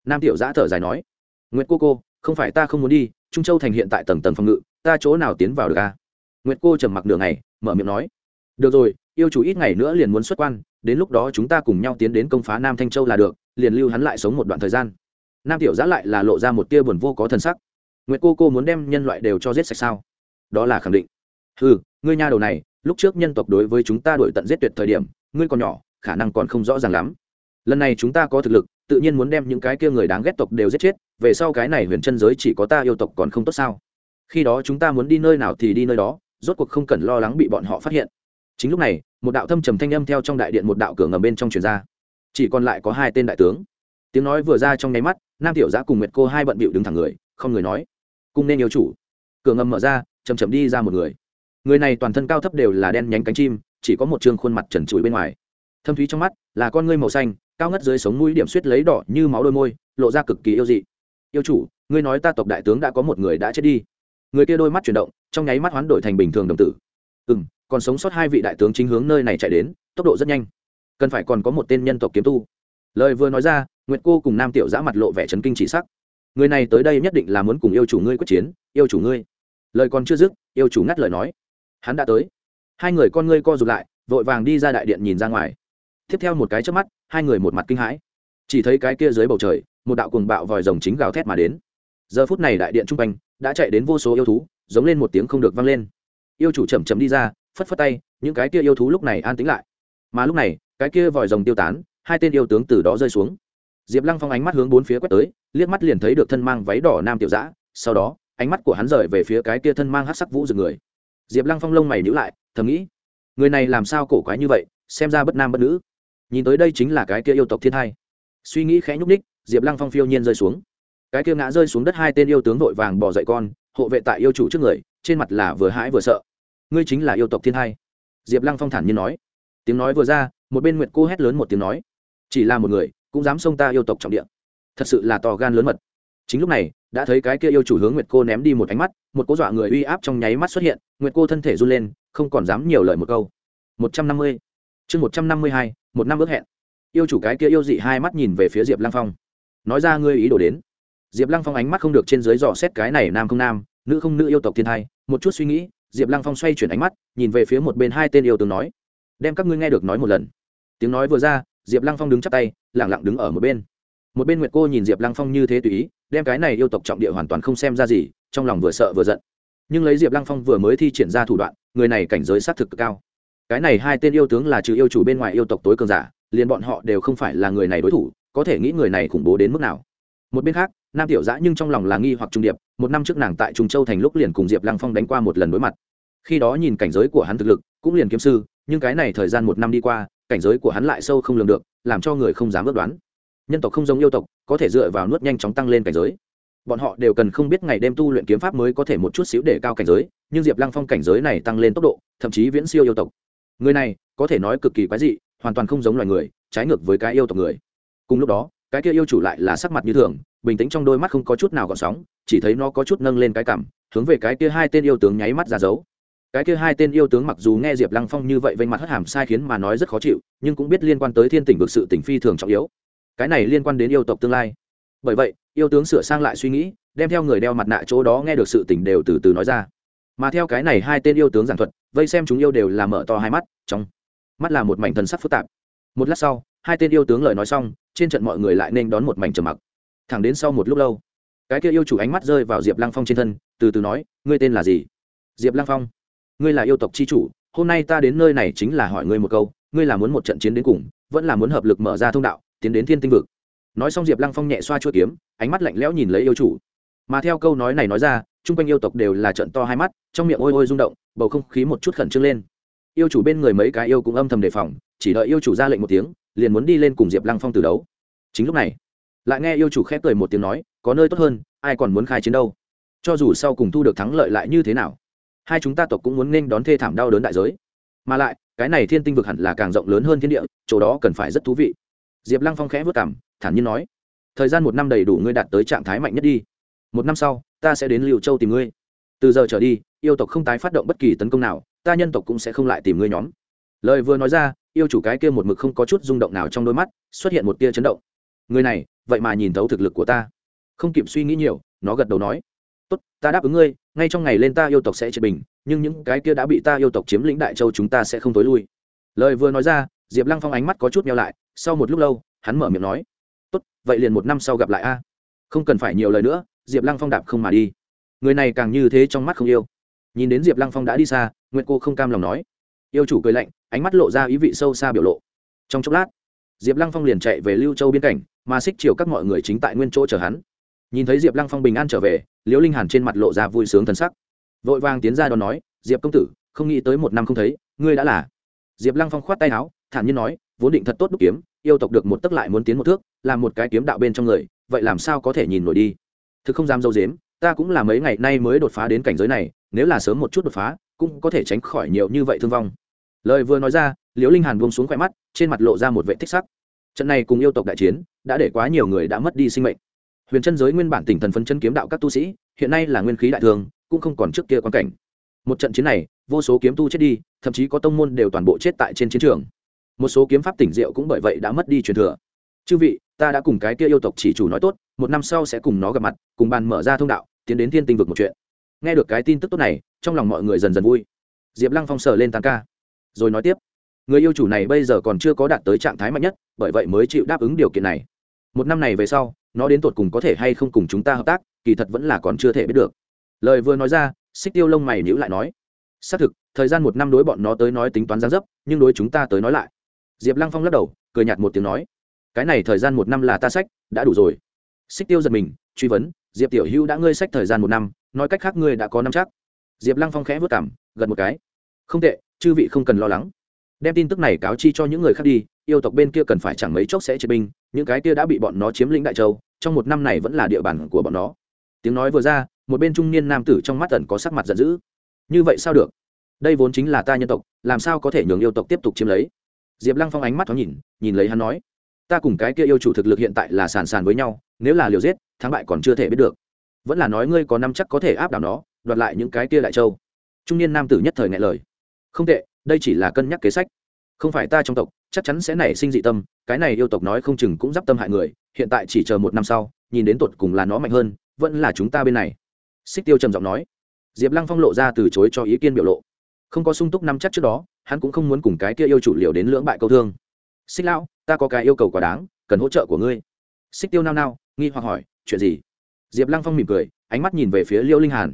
Nam tiểu giã thở dài nói, nguyệt cô cô, không phải ta không muốn đi, trung châu thành hiện tại tầng tầng phòng ngự, ta chỗ nào tiến vào được a nguyệt cô trầm mặc nửa ngày, mở miệng nói, được rồi, yêu chủ ít ngày nữa liền muốn xuất quan, đến lúc đó chúng ta cùng nhau tiến đến công phá nam thanh châu là được, liền lưu hắn lại sống một đoạn thời gian. Nam tiểu giã lại là lộ ra một tia buồn vô có thần sắc. Nguyệt cô cô muốn đem nhân loại đều cho giết sạch sao? Đó là khẳng định. Ừ ngươi nha đầu này, lúc trước nhân tộc đối với chúng ta đổi tận giết tuyệt thời điểm, ngươi còn nhỏ, khả năng còn không rõ ràng lắm lần này chúng ta có thực lực, tự nhiên muốn đem những cái kia người đáng ghét tộc đều giết chết, về sau cái này huyền chân giới chỉ có ta yêu tộc còn không tốt sao? Khi đó chúng ta muốn đi nơi nào thì đi nơi đó, rốt cuộc không cần lo lắng bị bọn họ phát hiện. Chính lúc này, một đạo thâm trầm thanh âm theo trong đại điện một đạo cửa ngầm bên trong truyền ra. Chỉ còn lại có hai tên đại tướng. Tiếng nói vừa ra trong nháy mắt, nam tiểu giã cùng nguyệt cô hai bận bịu đứng thẳng người, không người nói. Cùng nên yêu chủ. Cửa ngầm mở ra chầm chầm đi ra một người. Người này toàn thân cao thấp đều là đen nhánh cánh chim, chỉ có một chương khuôn mặt trần trụi bên ngoài. Thâm thúy trong mắt là con ngươi màu xanh cao ngất dưới sống mũi điểm suýt lấy đỏ như máu đôi môi, lộ ra cực kỳ yêu dị. Yêu chủ, ngươi nói ta tộc đại tướng đã có một người đã chết đi. Người kia đôi mắt chuyển động, trong nháy mắt hoán đổi thành bình thường đồng tử. Ừ m còn sống sót hai vị đại tướng chính hướng nơi này chạy đến, tốc độ rất nhanh. Cần phải còn có một tên nhân tộc kiếm tu. Lời vừa nói ra, nguyệt cô cùng nam tiểu giã mặt lộ vẻ trấn kinh chỉ sắc. Người này tới đây nhất định là muốn cùng yêu chủ ngươi quyết chiến, yêu chủ ngươi. Lời còn chưa dứt, yêu chủ ngắt lời nói. Hắn đã tới. Hai người con ngươi co rụt lại, vội vàng đi ra đại điện nhìn ra ngoài tiếp theo một cái trước mắt, hai người một mặt kinh hãi. Chỉ thấy cái kia dưới bầu trời, một đạo cuồng bạo vòi rồng chính gào thét mà đến. Giờ phút này đại điện trung quanh đã chạy đến vô số yêu thú, giống lên một tiếng không được vang lên. Yêu chủ chậm chậm đi ra, phất phất tay, những cái kia yêu thú lúc này an tĩnh lại. Mà lúc này, cái kia vòi rồng tiêu tán, hai tên yêu tướng từ đó rơi xuống. Diệp lăng phong ánh mắt hướng bốn phía quét tới, liếc mắt liền thấy được thân mang váy đỏ nam tiểu giã sau đó, ánh mắt của hắn rời về phía cái kia thân mang hát sắc vũ rừng người. Diệp lăng phong lông mày nhữ lại, thầm nghĩ, người này làm sao cổ quái như vậy, xem ra bất nam bất nữ nhìn tới đây chính là cái kia yêu tộc thiên hai suy nghĩ khẽ nhúc ních diệp lăng phong phiêu nhiên rơi xuống. Cái kia ngã rơi xuống đất hai tên yêu tướng vội vàng bỏ dậy con, hộ vệ tại yêu chủ trước người, trên mặt là vừa hãi vừa sợ. Ngươi chính là yêu tộc thiên hai diệp lăng phong thản nhiên nói. Tiếng nói vừa ra, một bên nguyệt cô hét lớn một tiếng nói. Chỉ là một người, cũng dám xông ta yêu tộc trọng địa. Thật sự là to gan lớn mật. Chính lúc này, đã thấy cái kia yêu chủ hướng nguyệt cô ném đi một ánh mắt, một cô dọa người uy áp trong nháy mắt xuất hiện, nguyệt cô thân thể run lên, không còn dám nhiều lời một câu. Một trăm năm mươi. Chương một trăm năm mươi hai một năm ước hẹn. Yêu chủ cái kia yêu dị hai mắt nhìn về phía diệp lăng phong. Nói ra ngươi ý đồ đến. Diệp lăng phong ánh mắt không được trên dưới dò xét cái này nam không nam, nữ không nữ yêu tộc thiên hai một chút suy nghĩ, diệp lăng phong xoay chuyển ánh mắt, nhìn về phía một bên hai tên yêu tướng nói, đem các ngươi nghe được nói một lần. Tiếng nói vừa ra, diệp lăng phong đứng chắp tay lẳng lặng đứng ở một bên. Một bên nguyệt cô nhìn diệp lăng phong như thế tùy ý, đem cái này yêu tộc trọng địa hoàn toàn không xem ra gì, trong lòng vừa sợ vừa giận. Nhưng lấy diệp lăng phong vừa mới thi triển ra thủ đoạn, người này cảnh giới xác thực cực cao cái này hai tên yêu tướng là trừ yêu chủ bên ngoài yêu tộc tối cường giả, liền bọn họ đều không phải là người này đối thủ, có thể nghĩ người này khủng bố đến mức nào. Một bên khác, nam tiểu giã nhưng trong lòng là nghi hoặc trung điệp, một năm trước nàng tại trung châu thành lúc liền cùng diệp lăng phong đánh qua một lần đối mặt. Khi đó nhìn cảnh giới của hắn thực lực, cũng liền kiếm sư, nhưng cái này thời gian một năm đi qua, cảnh giới của hắn lại sâu không lường được, làm cho người không dám ước đoán. Nhân tộc không giống yêu tộc, có thể dựa vào nuốt nhanh chóng tăng lên cảnh giới. Bọn họ đều cần không biết ngày đêm tu luyện kiếm pháp mới có thể một chút xíu để cao cảnh giới, nhưng diệp lăng phong cảnh giới này tăng lên tốc độ, thậm chí viễn siêu yêu tộc người này có thể nói cực kỳ quái dị, hoàn toàn không giống loài người, trái ngược với cái yêu tộc người. Cùng lúc đó, cái kia yêu chủ lại là sắc mặt như thường, bình tĩnh trong đôi mắt không có chút nào gọn sóng, chỉ thấy nó có chút nâng lên cái cảm hướng về cái kia hai tên yêu tướng nháy mắt ra dấu. Cái kia hai tên yêu tướng mặc dù nghe diệp lăng phong như vậy vênh mặt hất hàm sai khiến mà nói rất khó chịu, nhưng cũng biết liên quan tới thiên tỉnh vực sự tỉnh phi thường trọng yếu. Cái này liên quan đến yêu tộc tương lai. Bởi vậy, yêu tướng sửa sang lại suy nghĩ, đem theo người đeo mặt nạ chỗ đó nghe được sự tỉnh đều từ từ nói ra. Mà theo cái này hai tên yêu tướng giảng thuật vây xem chúng yêu đều là mở to hai mắt, trong mắt là một mảnh thần sắc phức tạp. Một lát sau, hai tên yêu tướng lời nói xong, trên trận mọi người lại nên đón một mảnh trầm mặc. Thẳng đến sau một lúc lâu, cái kia yêu chủ ánh mắt rơi vào diệp lăng phong trên thân, từ từ nói, ngươi tên là gì? Diệp lăng phong, ngươi là yêu tộc c h i chủ, hôm nay ta đến nơi này chính là hỏi ngươi một câu, ngươi là muốn một trận chiến đến cùng, vẫn là muốn hợp lực mở ra thông đạo, tiến đến thiên tinh vực. Nói xong diệp lăng phong nhẹ xoa chua kiếm, ánh mắt lạnh lẽo nhìn lấy yêu chủ. Mà theo câu nói này nói ra chung quanh yêu tộc đều là trận to hai mắt, trong miệng ôi ôi rung động, bầu không khí một chút khẩn trương lên. Yêu chủ bên người mấy cái yêu cũng âm thầm đề phòng, chỉ đợi yêu chủ ra lệnh một tiếng, liền muốn đi lên cùng diệp lăng phong từ đấu. Chính lúc này, lại nghe yêu chủ khép cười một tiếng nói, có nơi tốt hơn, ai còn muốn khai chiến đâu? Cho dù sau cùng thu được thắng lợi lại như thế nào? Hai chúng ta tộc cũng muốn nên đón thê thảm đau đớn đại giới. Mà lại, cái này thiên tinh vực hẳn là càng rộng lớn hơn thiên địa, chỗ đó cần phải rất thú vị. Diệp lăng phong khẽ vất cảm thản nhiên nói, thời gian một năm đầy đủ ngươi đạt tới trạng thái mạnh nhất đi một năm sau, ta sẽ đến liệu châu tìm ngươi. Từ giờ trở đi, yêu tộc không tái phát động bất kỳ tấn công nào, ta nhân tộc cũng sẽ không lại tìm ngươi nhóm. Lời vừa nói ra, yêu chủ cái kia một mực không có chút rung động nào trong đôi mắt, xuất hiện một tia chấn động. Người này, vậy mà nhìn thấu thực lực của ta. Không kịp suy nghĩ nhiều, nó gật đầu nói, tốt, ta đáp ứng ngươi, ngay trong ngày lên ta yêu tộc sẽ triệt bình, nhưng những cái kia đã bị ta yêu tộc chiếm lĩnh đại châu chúng ta sẽ không tối lui. Lời vừa nói ra, diệp lăng phong ánh mắt có chút nhau lại, sau một lúc lâu, hắn mở miệng nói, tốt, vậy liền một năm sau gặp lại a. Không cần phải nhiều lời nữa diệp lăng phong đạp không mà đi. Người này càng như thế trong mắt không yêu. Nhìn đến diệp lăng phong đã đi xa nguyện cô không cam lòng nói. Yêu chủ cười lạnh, ánh mắt lộ ra ý vị sâu xa biểu lộ. Trong chốc lát, diệp lăng phong liền chạy về lưu châu biên cảnh, mà xích chiều các mọi người chính tại nguyên chỗ chờ hắn. Nhìn thấy diệp lăng phong bình an trở về, liễu linh hàn trên mặt lộ ra vui sướng thân sắc. Vội vàng tiến ra đón nói, diệp công tử, không nghĩ tới một năm không thấy, ngươi đã là. Diệp lăng phong khoát tay áo, thản nhiên nói, vốn định thật tốt đúc kiếm, yêu tộc được một tấc lại muốn tiến một thước, làm một cái kiếm đạo bên trong người, vậy làm sao có thể nhìn nổi đi? Thực không dám dâu dếm, ta cũng là mấy ngày nay mới đột phá đến cảnh giới này, nếu là sớm một chút đột phá, cũng có thể tránh khỏi nhiều như vậy thương vong. Lời vừa nói ra, liễu linh hàn buông xuống khỏe mắt, trên mặt lộ ra một vệ thích sắc. Trận này cùng yêu tộc đại chiến, đã để quá nhiều người đã mất đi sinh mệnh. Huyền chân giới nguyên bản tỉnh thần phấn chân kiếm đạo các tu sĩ, hiện nay là nguyên khí đại thường, cũng không còn trước kia quan cảnh. Một trận chiến này, vô số kiếm tu chết đi, thậm chí có tông môn đều toàn bộ chết tại trên chiến trường. Một số kiếm pháp tỉnh diệu cũng bởi vậy đã mất đi truyền thừa chư vị, ta đã cùng cái kia yêu tộc chỉ chủ nói tốt, một năm sau sẽ cùng nó gặp mặt, cùng bàn mở ra thông đạo, tiến đến thiên tinh vực một chuyện. Nghe được cái tin tức tốt này, trong lòng mọi người dần dần vui. Diệp lăng phong sờ lên tàn ca. Rồi nói tiếp, người yêu chủ này bây giờ còn chưa có đạt tới trạng thái mạnh nhất, bởi vậy mới chịu đáp ứng điều kiện này. Một năm này về sau, nó đến tột cùng có thể hay không cùng chúng ta hợp tác, kỳ thật vẫn là còn chưa thể biết được. Lời vừa nói ra, xích tiêu lông mày nhữ lại nói, xác thực, thời gian một năm đối bọn nó tới nói tính toán gián dấp, nhưng đối chúng ta tới nói lại. Diệp lăng phong lắc đầu, cười nhạt một tiếng nói cái này thời gian một năm là ta sách, đã đủ rồi. Xích tiêu giật mình, truy vấn, diệp tiểu hữu đã ngươi sách thời gian một năm, nói cách khác ngươi đã có năm chắc. Diệp lăng phong khẽ vất cảm gật một cái. Không tệ, chư vị không cần lo lắng. Đem tin tức này cáo chi cho những người khác đi, yêu tộc bên kia cần phải chẳng mấy chốc sẽ chế binh, những cái kia đã bị bọn nó chiếm lĩnh đại châu, trong một năm này vẫn là địa bàn của bọn nó. Tiếng nói vừa ra, một bên trung niên nam tử trong mắt tần có sắc mặt giận dữ. Như vậy sao được? Đây vốn chính là ta nhân tộc, làm sao có thể nhường yêu tộc tiếp tục chiếm lấy? Diệp lăng phong ánh mắt thoáng nhìn nhìn lấy hắn nói ta cùng cái kia yêu chủ thực lực hiện tại là sàn sàn với nhau, nếu là liều giết, thắng bại còn chưa thể biết được. Vẫn là nói ngươi có năm chắc có thể áp đảo nó, đoạt lại những cái kia đại châu. Trung niên nam tử nhất thời ngại lời. Không tệ, đây chỉ là cân nhắc kế sách. Không phải ta trong tộc, chắc chắn sẽ nảy sinh dị tâm, cái này yêu tộc nói không chừng cũng d i p tâm hại người, hiện tại chỉ chờ một năm sau, nhìn đến tột cùng là nó mạnh hơn, vẫn là chúng ta bên này. Xích tiêu trầm giọng nói. Diệp lăng phong lộ ra từ chối cho ý kiến biểu lộ. Không có sung túc năm chắc trước đó, hắn cũng không muốn cùng cái kia yêu chủ liệu đến lưỡng bại câu thương xích lão, ta có cái yêu cầu quá đáng, cần hỗ trợ của ngươi. Xích tiêu nao nao, nghi hoặc hỏi, chuyện gì? Diệp lăng phong mỉm cười, ánh mắt nhìn về phía liêu linh hàn.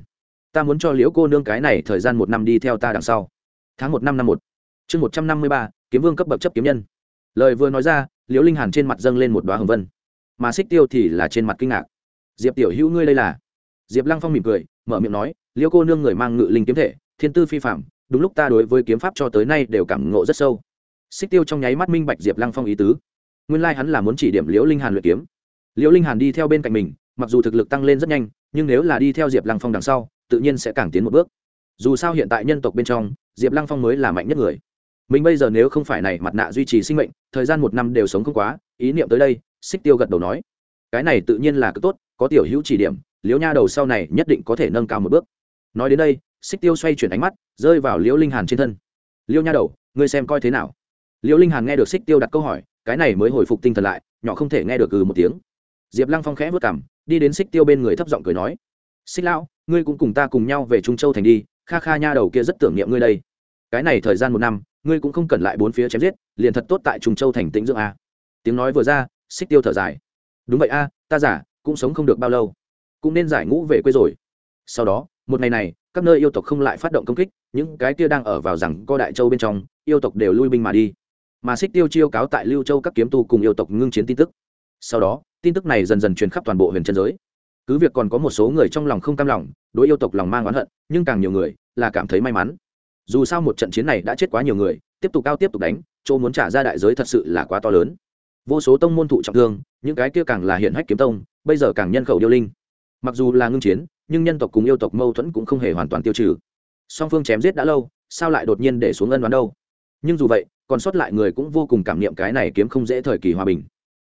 Ta muốn cho liễu cô nương cái này thời gian một năm đi theo ta đằng sau. Tháng một năm năm một. Chương một trăm năm mươi ba, kiếm vương cấp bậc chấp kiếm nhân. Lời vừa nói ra, liễu linh hàn trên mặt dâng lên một đoá hồng vân. Mà xích tiêu thì là trên mặt kinh ngạc. Diệp tiểu hữu ngươi đây là? Diệp lăng phong mỉm cười, mở miệng nói, liễu cô nương người mang ngự linh kiếm thể, thiên tư phi phạm đúng lúc ta đối với kiếm pháp cho tới nay đều cảm ngộ rất sâu xích tiêu trong nháy mắt minh bạch diệp lăng phong ý tứ. Nguyên lai、like、hắn là muốn chỉ điểm liễu linh hàn luyện kiếm. Liễu linh hàn đi theo bên cạnh mình, mặc dù thực lực tăng lên rất nhanh, nhưng nếu là đi theo diệp lăng phong đằng sau, tự nhiên sẽ càng tiến một bước. Dù sao hiện tại nhân tộc bên trong, diệp lăng phong mới là mạnh nhất người. Mình bây giờ nếu không phải này mặt nạ duy trì sinh mệnh, thời gian một năm đều sống không quá, ý niệm tới đây, xích tiêu gật đầu nói, cái này tự nhiên là cực tốt, có tiểu hữu chỉ điểm, liễu nha đầu sau này nhất định có thể nâng cao một bước. Nói đến đây, xích tiêu xoay chuyển ánh mắt, rơi vào liễu linh hàn trên thân. Liễu nha đầu, ngươi xem coi thế nào? Liễu linh hàn nghe được xích tiêu đặt câu hỏi, cái này mới hồi phục tinh thần lại, nhỏ không thể nghe được ừ một tiếng. Diệp lăng phong khẽ vất cảm đi đến xích tiêu bên người thấp giọng cười nói xích lão, ngươi cũng cùng ta cùng nhau về trung châu thành đi, kha kha nha đầu kia rất tưởng niệm ngươi đây. Cái này thời gian một năm, ngươi cũng không cần lại bốn phía chém giết, liền thật tốt tại trung châu thành tĩnh dưỡng a. Tiếng nói vừa ra xích tiêu thở dài, đúng vậy a, ta giả cũng sống không được bao lâu, cũng nên giải ngũ về quê rồi. Sau đó, một ngày này, các nơi yêu tộc không lại phát động công kích, những cái kia đang ở vào rằng co đại châu bên trong, yêu tộc đều lui binh mà đi mà xích tiêu chiêu cáo tại lưu châu các kiếm tu cùng yêu tộc ngưng chiến tin tức. Sau đó, tin tức này dần dần truyền khắp toàn bộ huyền Trân giới. Cứ việc còn có một số người trong lòng không cam lòng, đối yêu tộc lòng mang oán hận, nhưng càng nhiều người là cảm thấy may mắn. Dù sao một trận chiến này đã chết quá nhiều người, tiếp tục cao tiếp tục đánh, chỗ muốn trả ra đại giới thật sự là quá to lớn. Vô số tông môn thụ trọng thương, những cái kia càng là hiện hách kiếm tông, bây giờ càng nhân khẩu điêu linh. Mặc dù là ngưng chiến, nhưng nhân tộc cùng yêu tộc mâu thuẫn cũng không hề hoàn toàn tiêu trừ. Song phương chém giết đã lâu, sao lại đột nhiên để xuống ân đoán đâu? Nhưng dù vậy còn sót lại người cũng vô cùng cảm niệm cái này kiếm không dễ thời kỳ hòa bình.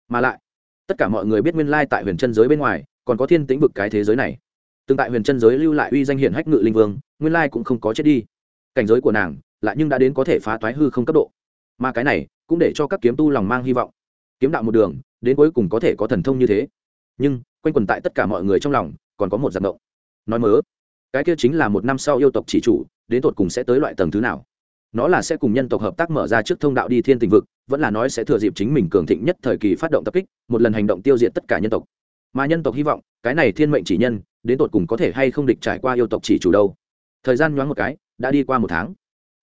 Mà lại, tất cả mọi người biết nguyên lai tại huyền chân giới bên ngoài, còn có thiên tĩnh vực cái thế giới này. Từng tại huyền chân giới lưu lại uy danh hiển hách ngự linh vương, nguyên lai cũng không có chết đi. Cảnh giới của nàng lại nhưng đã đến có thể phá toái hư không cấp độ. Mà cái này cũng để cho các kiếm tu lòng mang hy vọng. Kiếm đạo một đường, đến cuối cùng có thể có thần thông như thế. Nhưng, quanh quần tại tất cả mọi người trong lòng, còn có một giặc động nói mớ, cái kia chính là một năm sau yêu tộc chỉ chủ, đến tột cùng sẽ tới loại tầng thứ nào? Nó là sẽ cùng nhân tộc hợp tác mở ra trước thông đạo đi thiên tình vực, vẫn là nói sẽ thừa dịp chính mình cường thịnh nhất thời kỳ phát động tập kích, một lần hành động tiêu diệt tất cả nhân tộc. Mà nhân tộc hy vọng, cái này thiên mệnh chỉ nhân, đến tột cùng có thể hay không địch trải qua yêu tộc chỉ chủ đâu. Thời gian nhoáng một cái, đã đi qua một tháng.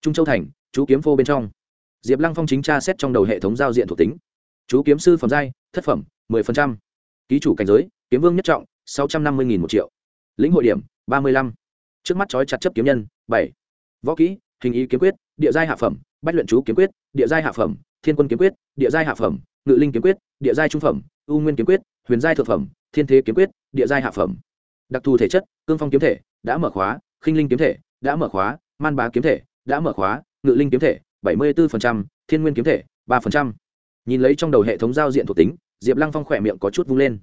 Trung châu thành, chú kiếm phô bên trong. Diệp lăng phong chính tra xét trong đầu hệ thống giao diện thuộc tính. Chú kiếm sư phẩm giai, thất phẩm, mười phần trăm. Ký chủ cảnh giới, kiếm vương nhất trọng, sáu trăm năm mươi nghìn một triệu. Lĩnh hội điểm, ba mươi lăm. Trước mắt trói chặt chấp kiếm nhân, bảy. Võ kỹ, hình ý kiếm quyết địa giai hạ phẩm bách luyện chú kiếm quyết địa giai hạ phẩm thiên quân kiếm quyết địa giai hạ phẩm ngự linh kiếm quyết địa giai trung phẩm u nguyên kiếm quyết huyền giai thượng phẩm thiên thế kiếm quyết địa giai hạ phẩm. Đặc thù thể chất cương phong kiếm thể đã mở khóa khinh linh kiếm thể đã mở khóa man bá kiếm thể đã mở khóa ngự linh kiếm thể bảy mươi 74%, thiên nguyên kiếm thể ba nhìn lấy trong đầu hệ thống giao diện thuộc tính diệp lăng phong khỏe miệng có chút vung lên.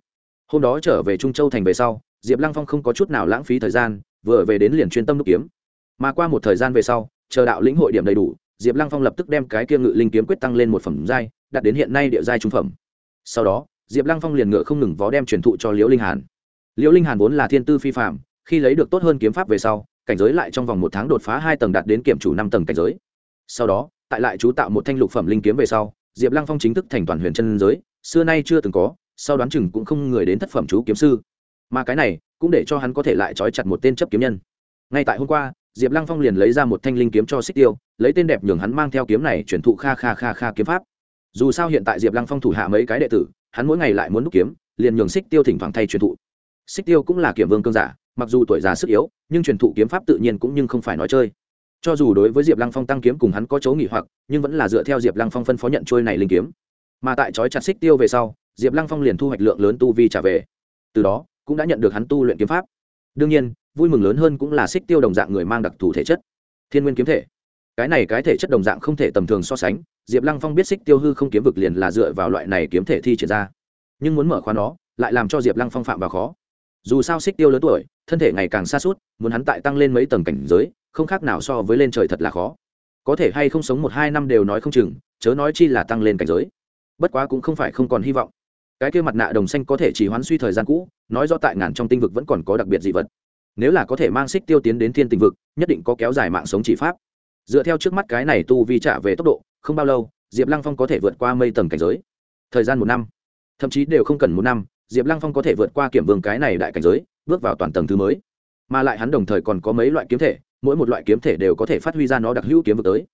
Hôm đó trở về trung châu thành về sau diệp lăng phong không có chút nào lãng phí thời gian vừa về đến liền chuyên tâm đúc kiếm. Mà qua một thời gian về sau chờ đạo lĩnh hội điểm đầy đủ, diệp lăng phong lập tức đem cái kia ngự linh kiếm quyết tăng lên một phẩm giai, đạt đến hiện nay địa giai trung phẩm. Sau đó, diệp lăng phong liền ngựa không ngừng vó đem truyền thụ cho liễu linh hàn. Liễu linh hàn vốn là thiên tư phi phạm khi lấy được tốt hơn kiếm pháp về sau, cảnh giới lại trong vòng một tháng đột phá hai tầng đạt đến kiểm chủ năm tầng cảnh giới. Sau đó, tại lại chú tạo một thanh lục phẩm linh kiếm về sau, diệp lăng phong chính thức thành toàn huyền chân giới, xưa nay chưa từng có, sau đoán chừng cũng không người đến thất phẩm chú kiếm sư. Mà cái này, cũng để cho hắn có thể lại trói chặt một tên chấp kiếm nhân. Ngay tại hôm qua diệp lăng phong liền lấy ra một thanh linh kiếm cho xích tiêu, lấy tên đẹp nhường hắn mang theo kiếm này chuyển thụ kha kha kha kha kiếm pháp. Dù sao hiện tại diệp lăng phong thủ hạ mấy cái đệ tử, hắn mỗi ngày lại muốn đúc kiếm, liền nhường xích tiêu thỉnh thoảng thay truyền thụ. Xích tiêu cũng là kiểm vương cương giả, mặc dù tuổi già sức yếu, nhưng truyền thụ kiếm pháp tự nhiên cũng nhưng không phải nói chơi. Cho dù đối với diệp lăng phong tăng kiếm cùng hắn có chỗ nghỉ hoặc, nhưng vẫn là dựa theo diệp lăng phong phân phó nhận trôi này linh kiếm. Mà tại trói chặt xích tiêu về sau, diệp lăng phong liền thu hoạch lượng lớn tu vi trả về. Từ đó, cũng đã nhận được hắn tu luyện kiếm pháp. Đương nhiên vui mừng lớn hơn cũng là xích tiêu đồng dạng người mang đặc thù thể chất. Thiên nguyên kiếm thể. Cái này cái thể chất đồng dạng không thể tầm thường so sánh, diệp lăng phong biết xích tiêu hư không kiếm vực liền là dựa vào loại này kiếm thể thi triển ra. Nhưng muốn mở khóa nó, lại làm cho diệp lăng phong phạm vào khó. Dù sao xích tiêu lớn tuổi, thân thể ngày càng xa suốt muốn hắn tại tăng lên mấy tầng cảnh giới, không khác nào so với lên trời thật là khó. Có thể hay không sống một hai năm đều nói không chừng, chớ nói chi là tăng lên cảnh giới. Bất quá cũng không phải không còn hy vọng. Cái kia mặt nạ đồng xanh có thể chỉ hoán suy thời gian cũ, nói do tại ngàn trong tinh vực vẫn còn có đặc biệt dị vật nếu là có thể mang xích tiêu tiến đến thiên tình vực, nhất định có kéo dài mạng sống chỉ pháp. Dựa theo trước mắt cái này tu vi trả về tốc độ, không bao lâu, diệp lăng phong có thể vượt qua mây tầng cảnh giới. Thời gian một năm. Thậm chí đều không cần một năm, diệp lăng phong có thể vượt qua kiểm vương cái này đại cảnh giới, bước vào toàn tầng thứ mới. Mà lại hắn đồng thời còn có mấy loại kiếm thể, mỗi một loại kiếm thể đều có thể phát huy ra nó đặc hữu kiếm vực tới.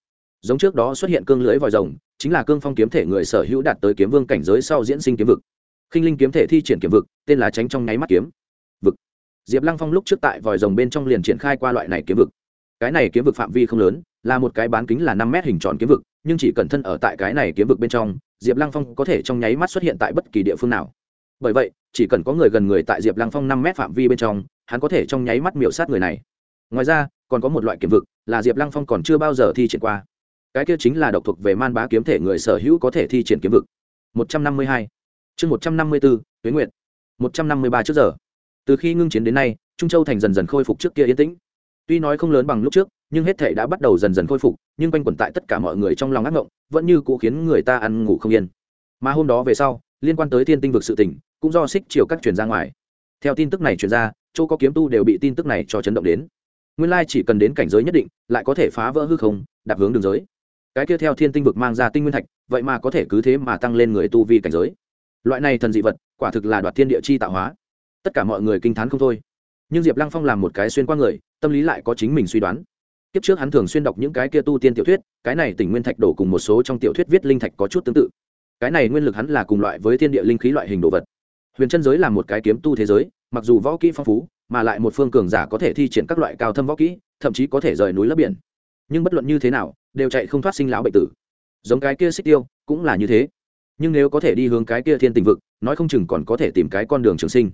Giống trước đó xuất hiện cương lưới vòi rồng, chính là cương phong kiếm thể người sở hữu đạt tới kiếm vương cảnh giới sau diễn sinh kiếm vực. Khinh linh kiếm thể thi triển kiếm vực, tên là tránh trong nháy mắt kiếm diệp lăng phong lúc trước tại vòi rồng bên trong liền triển khai qua loại này kiếm vực. Cái này kiếm vực phạm vi không lớn, là một cái bán kính là năm mét hình tròn kiếm vực, nhưng chỉ cần thân ở tại cái này kiếm vực bên trong, diệp lăng phong có thể trong nháy mắt xuất hiện tại bất kỳ địa phương nào. Bởi vậy, chỉ cần có người gần người tại diệp lăng phong năm mét phạm vi bên trong, hắn có thể trong nháy mắt miểu sát người này. Ngoài ra, còn có một loại kiếm vực là diệp lăng phong còn chưa bao giờ thi triển qua. Cái kia chính là độc thuộc về man bá kiếm thể người sở hữu có thể thi triển kiếm vực. Một trăm năm mươi hai. Chương một trăm năm mươi bốn tuyến nguyện một trăm năm mươi ba trước giờ từ khi ngưng chiến đến nay, trung châu thành dần dần khôi phục trước kia yên tĩnh. Tuy nói không lớn bằng lúc trước, nhưng hết thể đã bắt đầu dần dần khôi phục, nhưng quanh quẩn tại tất cả mọi người trong lòng ác ngộng, vẫn như cũ khiến người ta ăn ngủ không yên. Mà hôm đó về sau, liên quan tới thiên tinh vực sự tỉnh cũng do xích chiều các truyền ra ngoài. Theo tin tức này truyền ra châu có kiếm tu đều bị tin tức này cho chấn động đến. Nguyên lai chỉ cần đến cảnh giới nhất định, lại có thể phá vỡ hư không, đạp hướng đường giới. Cái kia theo thiên tinh vực mang ra tinh nguyên thạch, vậy mà có thể cứ thế mà tăng lên người tu vi cảnh giới. Loại này thần dị vật, quả thực là đoạt thiên địa chi tạo hóa tất cả mọi người kinh t h á n không thôi. Nhưng diệp lăng phong làm một cái xuyên qua người, tâm lý lại có chính mình suy đoán. Kiếp trước hắn thường xuyên đọc những cái kia tu tiên tiểu thuyết, cái này tỉnh nguyên thạch đổ cùng một số trong tiểu thuyết viết linh thạch có chút tương tự. Cái này nguyên lực hắn là cùng loại với thiên địa linh khí loại hình đồ vật. Huyền chân giới là một cái kiếm tu thế giới, mặc dù võ kỹ phong phú, mà lại một phương cường giả có thể thi triển các loại cao thâm võ kỹ, thậm chí có thể rời núi lấp biển. Nhưng bất luận như thế nào, đều chạy không thoát sinh lão bệnh tử. Giống cái kia xích tiêu, cũng là như thế. Nhưng nếu có thể đi hướng cái kia thiên tình vực, nói không chừng còn có thể tìm cái con đường trường sinh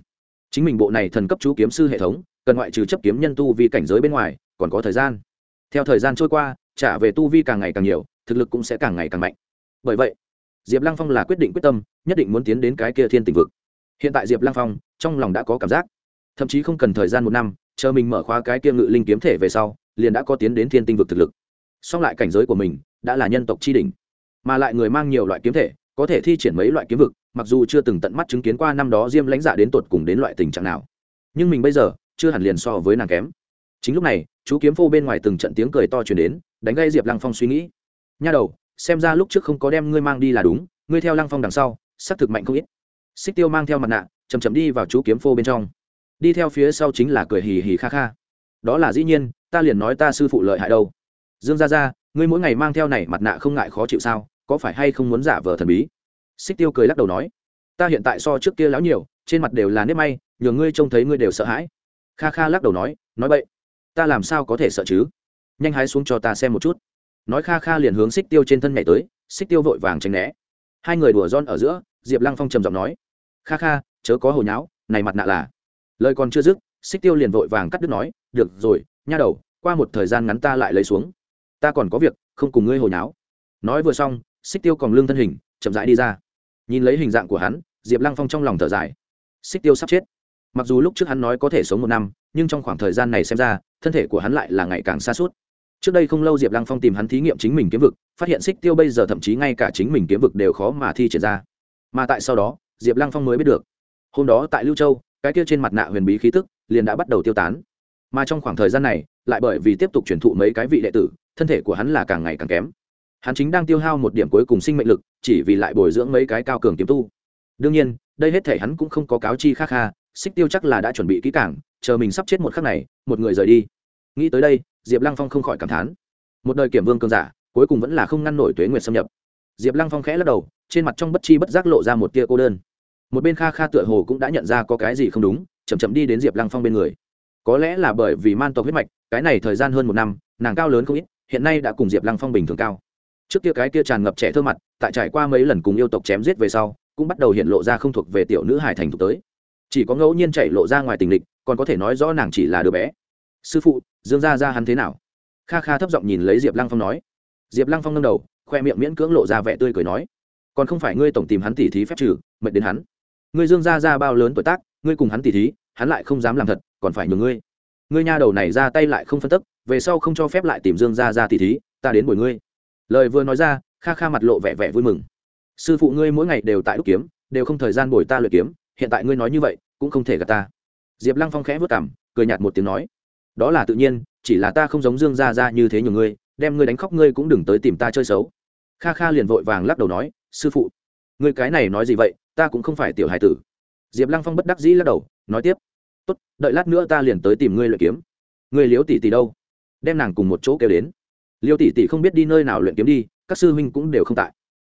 chính mình bộ này thần cấp chú kiếm sư hệ thống, cần ngoại trừ chấp kiếm nhân tu vi cảnh giới bên ngoài, còn có thời gian. Theo thời gian trôi qua, trả về tu vi càng ngày càng nhiều, thực lực cũng sẽ càng ngày càng mạnh. Bởi vậy, diệp lăng phong là quyết định quyết tâm, nhất định muốn tiến đến cái kia thiên tình vực. Hiện tại diệp lăng phong, trong lòng đã có cảm giác. Thậm chí không cần thời gian một năm, chờ mình mở khóa cái kia ngự linh kiếm thể về sau, liền đã có tiến đến thiên tinh vực thực lực. Song lại cảnh giới của mình, đã là nhân tộc tri h mà lại người mang nhiều loại kiếm thể, có thể thi triển mấy loại kiếm vực mặc dù chưa từng tận mắt chứng kiến qua năm đó diêm lãnh dạ đến tột cùng đến loại tình trạng nào, nhưng mình bây giờ chưa hẳn liền so với nàng kém. Chính lúc này, chú kiếm phô bên ngoài từng trận tiếng cười to chuyển đến, đánh gây diệp lăng phong suy nghĩ. Nha đầu, xem ra lúc trước không có đem ngươi mang đi là đúng, ngươi theo lăng phong đằng sau, xác thực mạnh không ít. Xích tiêu mang theo mặt nạ chầm chầm đi vào chú kiếm phô bên trong. Đi theo phía sau chính là cười hì hì kha kha. Đó là dĩ nhiên, ta liền nói ta sư phụ lợi hại đâu. Dương ra ra ngươi mỗi ngày mang theo này mặt nạ không ngại khó chịu sao, có phải hay không muốn giả vờ thần bí? Xích tiêu cười lắc đầu nói, ta hiện tại so trước kia lão nhiều, trên mặt đều là nếp may nhường ngươi trông thấy ngươi đều sợ hãi. Kha kha lắc đầu nói nói vậy ta làm sao có thể sợ chứ? Nhanh hái xuống cho ta xem một chút. Nói kha kha liền hướng xích tiêu trên thân nhảy tới, xích tiêu vội vàng tránh né. Hai người đùa giòn ở giữa, diệp lăng phong trầm giọng nói, kha kha, chớ có hồi nháo, này mặt nạ là. Lời còn chưa dứt, xích tiêu liền vội vàng cắt đứt nói, được rồi, nha đầu, qua một thời gian ngắn ta lại lấy xuống. Ta còn có việc, không cùng ngươi hồi nháo. Nói vừa xong, xích tiêu còn lương thân hình, chậm rãi đi ra nhìn lấy hình dạng của hắn, diệp lăng phong trong lòng thở dài. Xích tiêu sắp chết. Mặc dù lúc trước hắn nói có thể sống một năm, nhưng trong khoảng thời gian này xem ra, thân thể của hắn lại là ngày càng xa suốt trước đây không lâu diệp lăng phong tìm hắn thí nghiệm chính mình kiếm vực, phát hiện xích tiêu bây giờ thậm chí ngay cả chính mình kiếm vực đều khó mà thi triển ra. Mà tại sau đó, diệp lăng phong mới biết được, hôm đó tại lưu châu, cái kia trên mặt nạ huyền bí khí tức liền đã bắt đầu tiêu tán. Mà trong khoảng thời gian này, lại bởi vì tiếp tục truyền thụ mấy cái vị đệ tử, thân thể của hắn là càng ngày càng kém. Hắn chính đang tiêu hao một điểm cuối cùng sinh mệnh lực chỉ vì lại bồi dưỡng mấy cái cao cường kiếm tu. Đương nhiên, đây hết thể hắn cũng không có cáo chi khác kha, xích tiêu chắc là đã chuẩn bị kỹ cảng chờ mình sắp chết một khắc này, một người rời đi. Nghĩ tới đây, diệp lăng phong không khỏi cảm thán. Một đời kiểm vương cường giả, cuối cùng vẫn là không ngăn nổi tuế nguyệt xâm nhập. Diệp lăng phong khẽ lắc đầu, trên mặt trong bất chi bất giác lộ ra một tia cô đơn. Một bên kha kha tựa hồ cũng đã nhận ra có cái gì không đúng, chậm chậm đi đến diệp lăng phong bên người. Có lẽ là bởi vì man tộc huyết mạch, cái này thời gian hơn một năm, nàng cao lớn không ít, hiện nay đã cùng diệp lăng phong bình thường cao. Trước kia cái kia tràn ngập trẻ thơ mặt tại trải qua mấy lần cùng yêu tộc chém giết về sau, cũng bắt đầu hiện lộ ra không thuộc về tiểu nữ hải thành thục tới. Chỉ có ngẫu nhiên chạy lộ ra ngoài tình địch còn có thể nói rõ nàng chỉ là đứa bé. Sư phụ, dương gia ra hắn thế nào? Kha kha thấp giọng nhìn lấy diệp lăng phong nói. Diệp lăng phong nâng đầu, khoe miệng miễn cưỡng lộ ra vẻ tươi cười nói. Còn không phải ngươi tổng tìm hắn tỉ thí phép trừ mệt đến hắn. Ngươi dương gia ra bao lớn tuổi tác, ngươi cùng hắn tỉ thí, hắn lại không dám làm thật, còn phải nhường ngươi. Ngươi nha đầu này ra tay lại không phân tức, về sau không cho phép lại tìm dương gia ra tỉ thí, ta đến bồi ngươi. Lời vừa nói ra kha kha mặt lộ vẻ vẻ vui mừng. Sư phụ ngươi mỗi ngày đều tại đúc kiếm, đều không thời gian bồi ta luyện kiếm, hiện tại ngươi nói như vậy, cũng không thể gạt ta. Diệp lăng phong khẽ vất cảm cười nhạt một tiếng nói, đó là tự nhiên, chỉ là ta không giống dương gia ra như thế nhiều ngươi, đem ngươi đánh khóc ngươi cũng đừng tới tìm ta chơi xấu. Kha kha liền vội vàng lắc đầu nói, sư phụ, ngươi cái này nói gì vậy, ta cũng không phải tiểu hải tử. Diệp lăng phong bất đắc dĩ lắc đầu, nói tiếp, tốt, đợi lát nữa ta liền tới tìm ngươi luyện kiếm. Ngươi liếu tỷ tỷ đâu? Đem nàng cùng một chỗ kêu đến. Liêu tỷ tỷ không biết đi nơi nào luyện kiếm đi các sư huynh cũng đều không tại.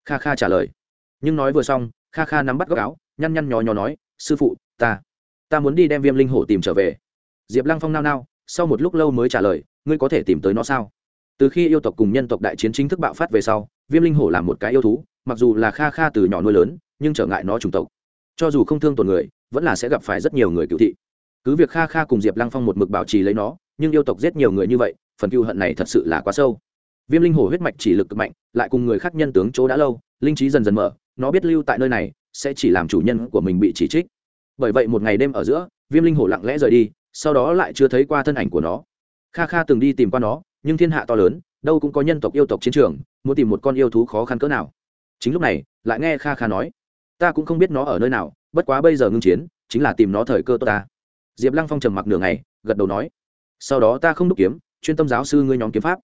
Kha kha trả lời. Nhưng nói vừa xong, kha kha nắm bắt góc áo, nhăn nhăn nhò nhò nói, sư phụ, ta ta muốn đi đem viêm linh hổ tìm trở về. Diệp lăng phong nao nao, sau một lúc lâu mới trả lời, ngươi có thể tìm tới nó sao? Từ khi yêu tộc cùng nhân tộc đại chiến chính thức bạo phát về sau, viêm linh hổ là một cái yêu thú, mặc dù là kha kha từ nhỏ nuôi lớn, nhưng trở ngại nó chủng tộc. Cho dù không thương tổn người, vẫn là sẽ gặp phải rất nhiều người cựu thị. Cứ việc kha kha cùng diệp lăng phong một mực bảo trì lấy nó, nhưng yêu tộc giết nhiều người như vậy, phần cựu hận này thật sự là quá sâu viêm linh hổ huyết mạch chỉ lực cực mạnh, lại cùng người khác nhân tướng chỗ đã lâu, linh trí dần dần mở, nó biết lưu tại nơi này, sẽ chỉ làm chủ nhân của mình bị chỉ trích. Bởi vậy một ngày đêm ở giữa, viêm linh hổ lặng lẽ rời đi, sau đó lại chưa thấy qua thân ảnh của nó. Kha kha từng đi tìm qua nó, nhưng thiên hạ to lớn, đâu cũng có nhân tộc yêu tộc chiến trường, muốn tìm một con yêu thú khó khăn cỡ nào. Chính lúc này, lại nghe kha kha nói, ta cũng không biết nó ở nơi nào, bất quá bây giờ ngưng chiến, chính là tìm nó thời cơ tốt ta. Diệp lăng phong trầm mặc nửa ngày, gật đầu nói, sau đó ta không đúc kiếm, chuyên tâm giáo sư ngươi nhóm kiếm pháp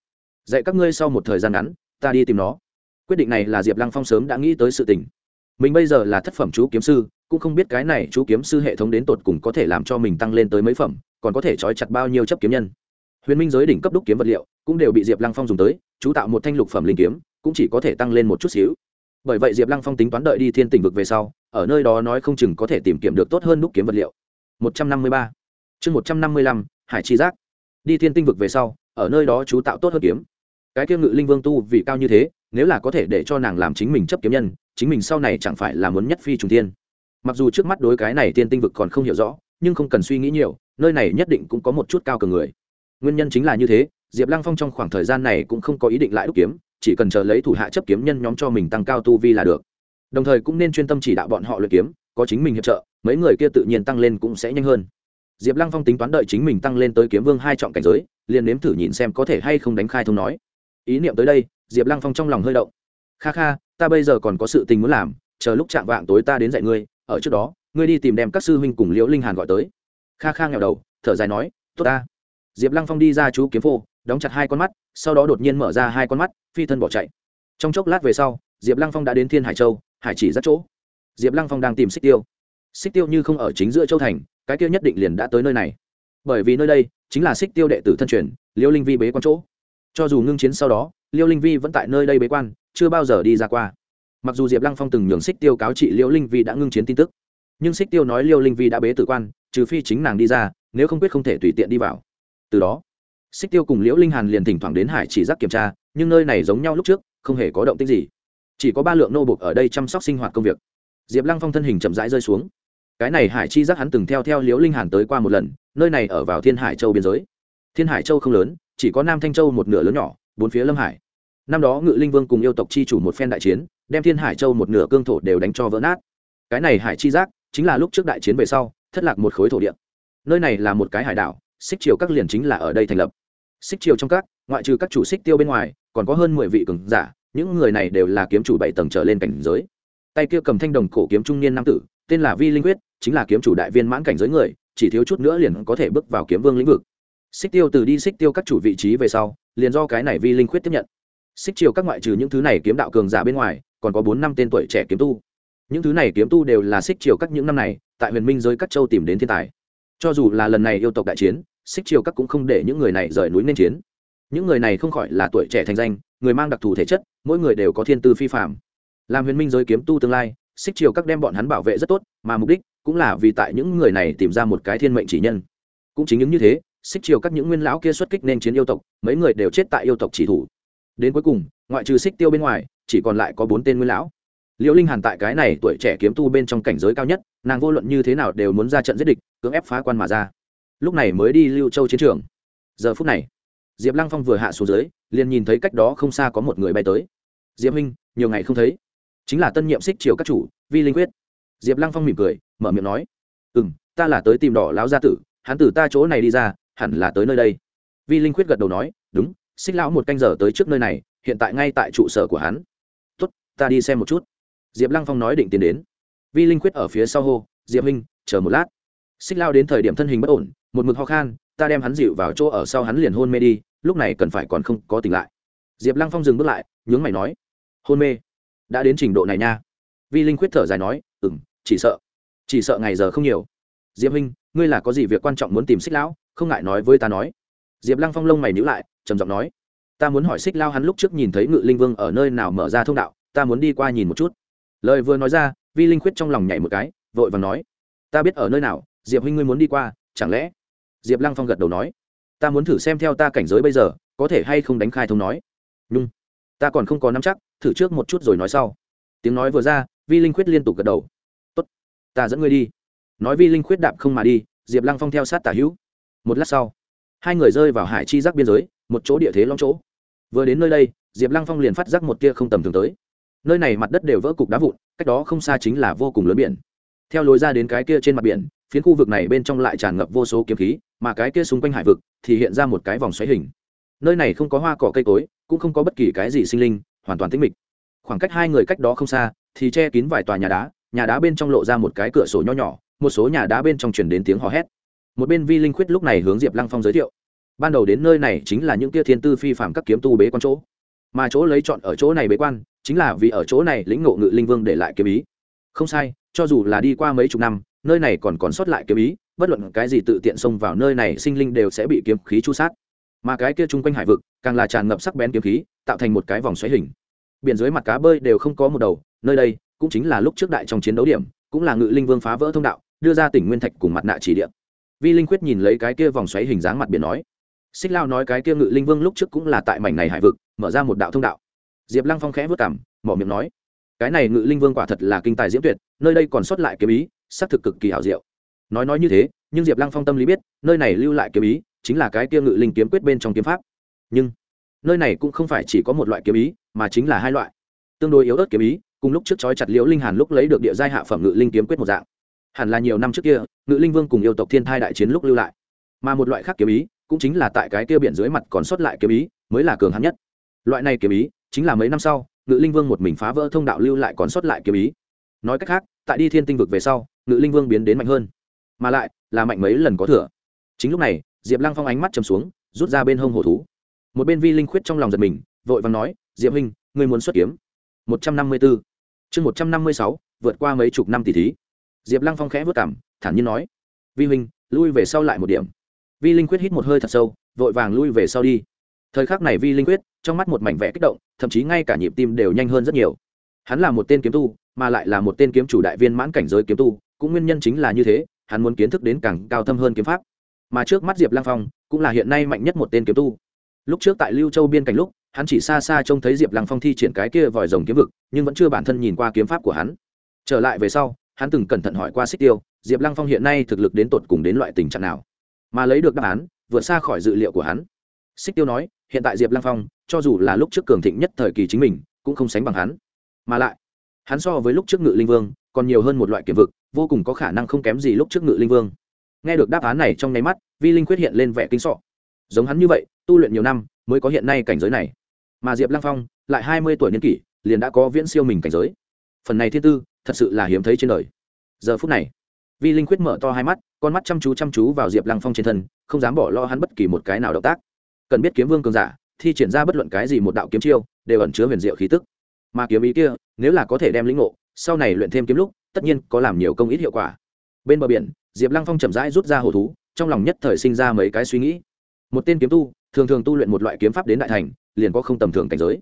dạy các ngươi sau một thời gian ngắn, ta đi tìm nó. Quyết định này là diệp lăng phong sớm đã nghĩ tới sự tình. Mình bây giờ là thất phẩm chú kiếm sư, cũng không biết cái này chú kiếm sư hệ thống đến tột cùng có thể làm cho mình tăng lên tới mấy phẩm, còn có thể trói chặt bao nhiêu chấp kiếm nhân. Huyền minh giới đỉnh cấp đúc kiếm vật liệu cũng đều bị diệp lăng phong dùng tới, chú tạo một thanh lục phẩm linh kiếm, cũng chỉ có thể tăng lên một chút xíu. Bởi vậy diệp lăng phong tính toán đợi đi thiên tỉnh vực về sau, ở nơi đó nói không chừng có thể tìm kiếm được tốt hơn đúc kiếm vật liệu. Một trăm năm mươi ba. Chương một trăm năm mươi lăm, hải chi giác. Đi thiên tinh vực về sau, ở nơi đó chú tạo tốt hơn kiếm cái tiêu ngự linh vương tu vì cao như thế, nếu là có thể để cho nàng làm chính mình chấp kiếm nhân, chính mình sau này chẳng phải là muốn nhất phi trùng tiên. mặc dù trước mắt đối cái này tiên tinh vực còn không hiểu rõ, nhưng không cần suy nghĩ nhiều, nơi này nhất định cũng có một chút cao cường người. Nguyên nhân chính là như thế, diệp lăng phong trong khoảng thời gian này cũng không có ý định lại đúc kiếm, chỉ cần chờ lấy thủ hạ chấp kiếm nhân nhóm cho mình tăng cao tu vi là được. Đồng thời cũng nên chuyên tâm chỉ đạo bọn họ luyện kiếm, có chính mình hiệp trợ, mấy người kia tự nhiên tăng lên cũng sẽ nhanh hơn. Diệp lăng phong tính toán đợi chính mình tăng lên tới kiếm vương hai trọng cảnh giới, liền nếm thử nhìn xem có thể hay không đánh khai thông nói ý niệm tới đây, diệp lăng phong trong lòng hơi động. Kha kha, ta bây giờ còn có sự tình muốn làm, chờ lúc chạm vạng tối ta đến dạy ngươi, ở trước đó, ngươi đi tìm đem các sư huynh cùng liễu linh hàn gọi tới. Kha kha nghèo đầu, thở dài nói, tốt ta. Diệp lăng phong đi ra chú kiếm phô, đóng chặt hai con mắt, sau đó đột nhiên mở ra hai con mắt, phi thân bỏ chạy. Trong chốc lát về sau, diệp lăng phong đã đến thiên hải châu, hải chỉ rất chỗ. Diệp lăng phong đang tìm xích tiêu. Xích tiêu như không ở chính giữa châu thành, cái tiêu nhất định liền đã tới nơi này. Bởi vì nơi đây chính là xích tiêu đệ tử thân truyền liêu linh vi bế quan chỗ cho dù ngưng chiến sau đó, liêu linh vi vẫn tại nơi đây bế quan, chưa bao giờ đi ra qua. Mặc dù diệp lăng phong từng nhường xích tiêu cáo trị liêu linh vi đã ngưng chiến tin tức, nhưng xích tiêu nói liêu linh vi đã bế tử quan, trừ phi chính nàng đi ra, nếu không quyết không thể tùy tiện đi vào. Từ đó xích tiêu cùng liễu linh hàn liền thỉnh thoảng đến hải chỉ giác kiểm tra, nhưng nơi này giống nhau lúc trước, không hề có động tích gì. Chỉ có ba lượng nô bục ở đây chăm sóc sinh hoạt công việc. Diệp lăng phong thân hình chậm rãi rơi xuống. Cái này hải chi giác hắn từng theo theo liễu linh hàn tới qua một lần, nơi này ở vào thiên hải châu biên giới. Thiên hải châu không lớn chỉ có nam thanh châu một nửa lớn nhỏ, bốn phía lâm hải. Năm đó ngự linh vương cùng yêu tộc chi chủ một phen đại chiến, đem thiên hải châu một nửa cương thổ đều đánh cho vỡ nát. Cái này hải chi giác, chính là lúc trước đại chiến về sau, thất lạc một khối thổ địa. Nơi này là một cái hải đảo, xích triều các liền chính là ở đây thành lập. Xích triều trong các, ngoại trừ các chủ xích tiêu bên ngoài, còn có hơn mười vị cường giả, những người này đều là kiếm chủ bảy tầng trở lên cảnh giới. Tay kia cầm thanh đồng cổ kiếm trung niên nam tử, tên là vi linh quyết, chính là kiếm chủ đại viên mãn cảnh giới người, chỉ thiếu chút nữa liền có thể bước vào kiếm vương lĩnh vực xích tiêu từ đi xích tiêu các chủ vị trí về sau, liền do cái này vi linh quyết tiếp nhận. Xích chiều các ngoại trừ những thứ này kiếm đạo cường giả bên ngoài, còn có bốn năm tên tuổi trẻ kiếm tu. Những thứ này kiếm tu đều là xích chiều các những năm này, tại huyền minh giới các châu tìm đến thiên tài. Cho dù là lần này yêu tộc đại chiến, xích chiều các cũng không để những người này rời núi nên chiến. Những người này không khỏi là tuổi trẻ thành danh, người mang đặc thù thể chất, mỗi người đều có thiên tư phi phạm làm huyền minh giới kiếm tu tương lai, xích chiều các đem bọn hắn bảo vệ rất tốt, mà mục đích cũng là vì tại những người này tìm ra một cái thiên mệnh chỉ nhân. Cũng chính những như thế xích triều các những nguyên lão kia xuất kích nên chiến yêu tộc, mấy người đều chết tại yêu tộc chỉ thủ. Đến cuối cùng, ngoại trừ xích tiêu bên ngoài, chỉ còn lại có bốn tên nguyên lão. Liễu linh hàn tại cái này tuổi trẻ kiếm tu bên trong cảnh giới cao nhất, nàng vô luận như thế nào đều muốn ra trận giết địch, cưỡng ép phá quan mà ra. Lúc này mới đi lưu châu chiến trường. Giờ phút này, diệp lăng phong vừa hạ xuống dưới, liền nhìn thấy cách đó không xa có một người bay tới. Diệp minh nhiều ngày không thấy. Chính là tân nhiệm xích triều các chủ, vi linh quyết. Diệp lăng phong mỉm cười, mở miệng nói. Ừ m ta là tới tìm đỏ lão gia tử, hắn từ ta chỗ này đi ra hẳn là tới nơi đây. Vi linh quyết gật đầu nói, đúng, xích lão một canh giờ tới trước nơi này, hiện tại ngay tại trụ sở của hắn. Tốt, ta đi xem một chút. Diệp lăng phong nói định tiến đến. Vi linh quyết ở phía sau hô, diệp minh chờ một lát. Xích lao đến thời điểm thân hình bất ổn, một mực ho khan, ta đem hắn dịu vào chỗ ở sau hắn liền hôn mê đi, lúc này cần phải còn không có tỉnh lại. Diệp lăng phong dừng bước lại, nhướng mày nói, hôn mê? Đã đến trình độ này nha. Vi linh quyết thở dài nói ừ m chỉ sợ chỉ sợ ngày giờ không nhiều. Diệp huynh ngươi là có gì việc quan trọng muốn tìm xích lão, không ngại nói với ta nói. Diệp lăng phong lông mày nhữ lại, trầm giọng nói, ta muốn hỏi xích lao hắn lúc trước nhìn thấy ngự linh vương ở nơi nào mở ra thông đạo, ta muốn đi qua nhìn một chút. Lời vừa nói ra, vi linh khuyết trong lòng nhảy một cái, vội và nói, ta biết ở nơi nào, diệp huynh ngươi muốn đi qua, chẳng lẽ? Diệp lăng phong gật đầu nói, ta muốn thử xem theo ta cảnh giới bây giờ, có thể hay không đánh khai thông nói. Nhưng ta còn không có nắm chắc, thử trước một chút rồi nói sau. Tiếng nói vừa ra, vi linh khuyết liên tục gật đầu. Tốt, ta dẫn ngươi đi nói vi linh khuyết đạp không mà đi, diệp lăng phong theo sát tả hữu. Một lát sau, hai người rơi vào hải chi giác biên giới, một chỗ địa thế long chỗ. Vừa đến nơi đây, diệp lăng phong liền phát giác một tia không tầm thường tới. Nơi này mặt đất đều vỡ cục đá vụn, cách đó không xa chính là vô cùng lớn biển. Theo lối ra đến cái kia trên mặt biển, phiến khu vực này bên trong lại tràn ngập vô số kiếm khí, mà cái kia xung quanh hải vực thì hiện ra một cái vòng xoáy hình. Nơi này không có hoa cỏ cây cối, cũng không có bất kỳ cái gì sinh linh, hoàn toàn tĩnh mịch. Khoảng cách hai người cách đó không xa thì che kín vài tòa nhà đá nhà đá bên trong lộ ra một cái cửa sổ nho nhỏ một số nhà đá bên trong truyền đến tiếng hò hét. Một bên vi linh khuyết lúc này hướng diệp lăng phong giới thiệu. Ban đầu đến nơi này chính là những kia thiên tư phi phạm các kiếm tu bế quan chỗ. Mà chỗ lấy chọn ở chỗ này bế quan, chính là vì ở chỗ này lĩnh ngộ ngự linh vương để lại kiếm ý. Không sai, cho dù là đi qua mấy chục năm, nơi này còn còn sót lại kiếm ý, bất luận cái gì tự tiện xông vào nơi này, sinh linh đều sẽ bị kiếm khí chu sát. Mà cái kia chung quanh hải vực, càng là tràn ngập sắc bén kiếm khí, tạo thành một cái vòng xoáy hình. Biển dưới mặt cá bơi đều không có một đầu, nơi đây cũng chính là lúc trước đại trong chiến đấu điểm, cũng là ngự linh vương phá vỡ thông đạo đưa ra tỉnh nguyên thạch cùng mặt nạ chỉ điểm vi linh quyết nhìn lấy cái kia vòng xoáy hình dáng mặt biển nói, xích lao nói cái kia ngự linh vương lúc trước cũng là tại mảnh này hải vực, mở ra một đạo thông đạo. Diệp lăng phong khẽ vất cảm mỏ miệng nói, cái này ngự linh vương quả thật là kinh tài diễm tuyệt, nơi đây còn sót lại kiếm ý, xác thực cực kỳ hảo diệu. Nói nói như thế, nhưng diệp lăng phong tâm lý biết, nơi này lưu lại kiếm ý, chính là cái kia ngự linh kiếm quyết bên trong kiếm pháp. Nhưng, nơi này cũng không phải chỉ có một loại kiếm ý, mà chính là hai loại. Tương đối yếu ớt kiếm ý, cùng lúc trước chói chặt liễu linh hàn lúc lấy được địa giai hạ phẩm ngự linh kiếm quyết một dạng hẳn là nhiều năm trước kia, ngự linh vương cùng yêu tộc thiên thai đại chiến lúc lưu lại. Mà một loại khác kiếm ý, cũng chính là tại cái kia biển dưới mặt còn sót lại kiếm ý, mới là cường hắn nhất. Loại này kiếm ý, chính là mấy năm sau, ngự linh vương một mình phá vỡ thông đạo lưu lại còn sót lại kiếm ý. Nói cách khác, tại đi thiên tinh vực về sau, ngự linh vương biến đến mạnh hơn. Mà lại, là mạnh mấy lần có thừa. Chính lúc này, diệp lăng phong ánh mắt chầm xuống, rút ra bên hông hổ thú. Một bên vi linh khuyết trong lòng giật mình, vội vàng nói, diệp huynh, ngươi muốn xuất kiếm. Một trăm năm mươi bốn chương một trăm năm mươi sáu, vượt qua mấy chục năm tỷ thí diệp lăng phong khẽ vất cảm thản nhiên nói, vi huynh, lui về sau lại một điểm. Vi linh quyết hít một hơi thật sâu, vội vàng lui về sau đi. Thời khắc này vi linh quyết, trong mắt một mảnh vẽ kích động, thậm chí ngay cả nhịp tim đều nhanh hơn rất nhiều. Hắn là một tên kiếm tu, mà lại là một tên kiếm chủ đại viên mãn cảnh giới kiếm tu, cũng nguyên nhân chính là như thế, hắn muốn kiến thức đến càng cao thâm hơn kiếm pháp. Mà trước mắt diệp lang phong, cũng là hiện nay mạnh nhất một tên kiếm tu. Lúc trước tại lưu châu biên cảnh lúc, hắn chỉ xa xa trông thấy diệp lăng phong thi triển cái kia vòi rồng kiếm vực, nhưng vẫn chưa bản thân nhìn qua kiếm pháp của hắn. Trở lại về sau hắn từng cẩn thận hỏi qua xích tiêu, diệp lăng phong hiện nay thực lực đến tột cùng đến loại tình trạng nào? Mà lấy được đáp án, vượt xa khỏi dự liệu của hắn. Xích tiêu nói, hiện tại diệp lăng phong, cho dù là lúc trước cường thịnh nhất thời kỳ chính mình, cũng không sánh bằng hắn. Mà lại, hắn so với lúc trước ngự linh vương, còn nhiều hơn một loại kiểm vực, vô cùng có khả năng không kém gì lúc trước ngự linh vương. Nghe được đáp án này trong nháy mắt, vi linh quyết hiện lên vẻ kinh sọ. Giống hắn như vậy, tu luyện nhiều năm, mới có hiện nay cảnh giới này. Mà diệp lăng phong, lại hai mươi tuổi niên kỷ, liền đã có viễn siêu mình cảnh giới. Phần này thiên tư thật sự là hiếm thấy trên đời. Giờ phút này, vi linh quyết mở to hai mắt, con mắt chăm chú chăm chú vào diệp lăng phong trên thân, không dám bỏ lo hắn bất kỳ một cái nào động tác. Cần biết kiếm vương cường giả, thi triển ra bất luận cái gì một đạo kiếm chiêu, đều ẩn chứa huyền diệu khí tức. Mà kiếm ý kia, nếu là có thể đem lĩnh ngộ, sau này luyện thêm kiếm lúc, tất nhiên có làm nhiều công ít hiệu quả. Bên bờ biển, diệp lăng phong chậm rãi rút ra hồ thú, trong lòng nhất thời sinh ra mấy cái suy nghĩ. Một tên kiếm tu, thường thường tu luyện một loại kiếm pháp đến đại thành, liền có không tầm thường cảnh giới.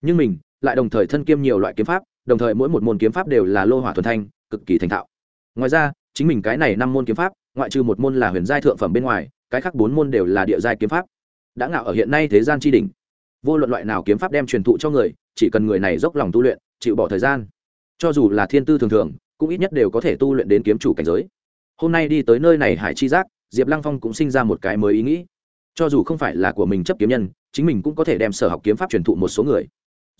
Nhưng mình, lại đồng thời thân kiêm nhiều loại kiếm pháp đồng thời mỗi một môn kiếm pháp đều là lô hỏa thuần thanh cực kỳ thành thạo. Ngoài ra chính mình cái này năm môn kiếm pháp ngoại trừ một môn là huyền giai thượng phẩm bên ngoài cái khác bốn môn đều là địa giai kiếm pháp. Đã ngạo ở hiện nay thế gian tri đỉnh, vô luận loại nào kiếm pháp đem truyền thụ cho người chỉ cần người này dốc lòng tu luyện chịu bỏ thời gian. Cho dù là thiên tư thường thường cũng ít nhất đều có thể tu luyện đến kiếm chủ cảnh giới. Hôm nay đi tới nơi này hải chi giác diệp lăng phong cũng sinh ra một cái mới ý nghĩ. Cho dù không phải là của mình chấp kiếm nhân chính mình cũng có thể đem sở học kiếm pháp truyền thụ một số người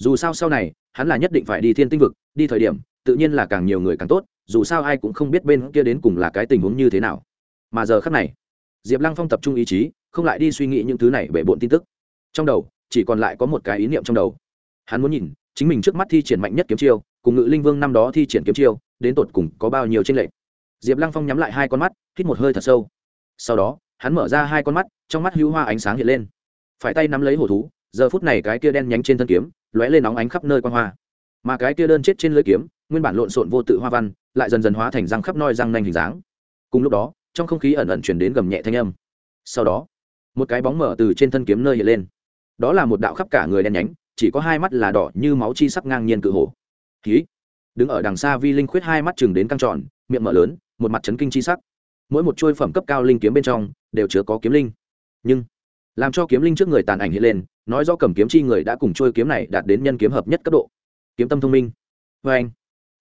dù sao sau này, hắn là nhất định phải đi thiên tinh vực, đi thời điểm, tự nhiên là càng nhiều người càng tốt, dù sao ai cũng không biết bên kia đến cùng là cái tình huống như thế nào. Mà giờ khắc này, diệp lăng phong tập trung ý chí, không lại đi suy nghĩ những thứ này bể bộn tin tức. Trong đầu, chỉ còn lại có một cái ý niệm trong đầu. Hắn muốn nhìn, chính mình trước mắt thi triển mạnh nhất kiếm chiêu, cùng ngự linh vương năm đó thi triển kiếm chiêu, đến tột cùng có bao nhiêu tranh lệch. Diệp lăng phong nhắm lại hai con mắt, hít một hơi thật sâu. Sau đó, hắn mở ra hai con mắt, trong mắt hữu hoa ánh sáng hiện lên. Phải tay nắm lấy hổ thú, giờ phút này cái kia đen nhánh trên thân kiếm lóe lên nóng ánh khắp nơi quan hoa. Mà cái kia đơn chết trên lưỡi kiếm, nguyên bản lộn xộn vô tự hoa văn, lại dần dần hóa thành răng khắp noi răng nanh hình dáng. Cùng lúc đó, trong không khí ẩn ẩn chuyển đến gầm nhẹ thanh âm. Sau đó, một cái bóng mở từ trên thân kiếm nơi hiện lên. Đó là một đạo khắp cả người đen nhánh, chỉ có hai mắt là đỏ như máu chi sắc ngang nhiên cự hổ. Ký. Đứng ở đằng xa vi linh khuyết hai mắt chừng đến căng tròn, miệng mở lớn, một mặt chấn kinh chi sắc. Mỗi một chuôi phẩm cấp cao linh kiếm bên trong, đều chứa có kiếm linh. Nhưng, làm cho kiếm linh trước người tàn ảnh hiện lên nói do cầm kiếm chi người đã cùng trôi kiếm này đạt đến nhân kiếm hợp nhất cấp độ. Kiếm tâm thông minh. Vê anh,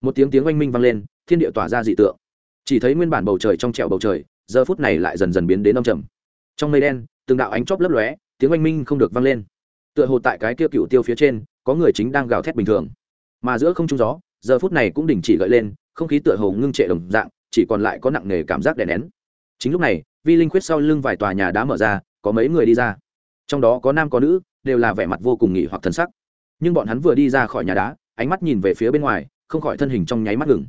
một tiếng tiếng oanh minh vang lên, thiên địa tỏa ra dị tượng. Chỉ thấy nguyên bản bầu trời trong trẹo bầu trời, giờ phút này lại dần dần biến đến đông trầm. Trong mây đen, từng đạo ánh chóp lấp lóe, tiếng oanh minh không được vang lên. Tựa hồ tại cái kia cựu tiêu phía trên, có người chính đang gào thét bình thường. Mà giữa không trung gió, giờ phút này cũng đình chỉ gợi lên, không khí tựa hồ ngưng trệ đồng dạng, chỉ còn lại có nặng nề cảm giác đè nén. Chính lúc này, vi linh khuyết sau lưng vài tòa nhà đã mở ra, có mấy người đi ra. Trong đó có nam có nữ đều là vẻ mặt vô cùng nghỉ hoặc thần sắc. Nhưng bọn hắn vừa đi ra khỏi nhà đá, ánh mắt nhìn về phía bên ngoài, không khỏi thân hình trong nháy mắt ngừng.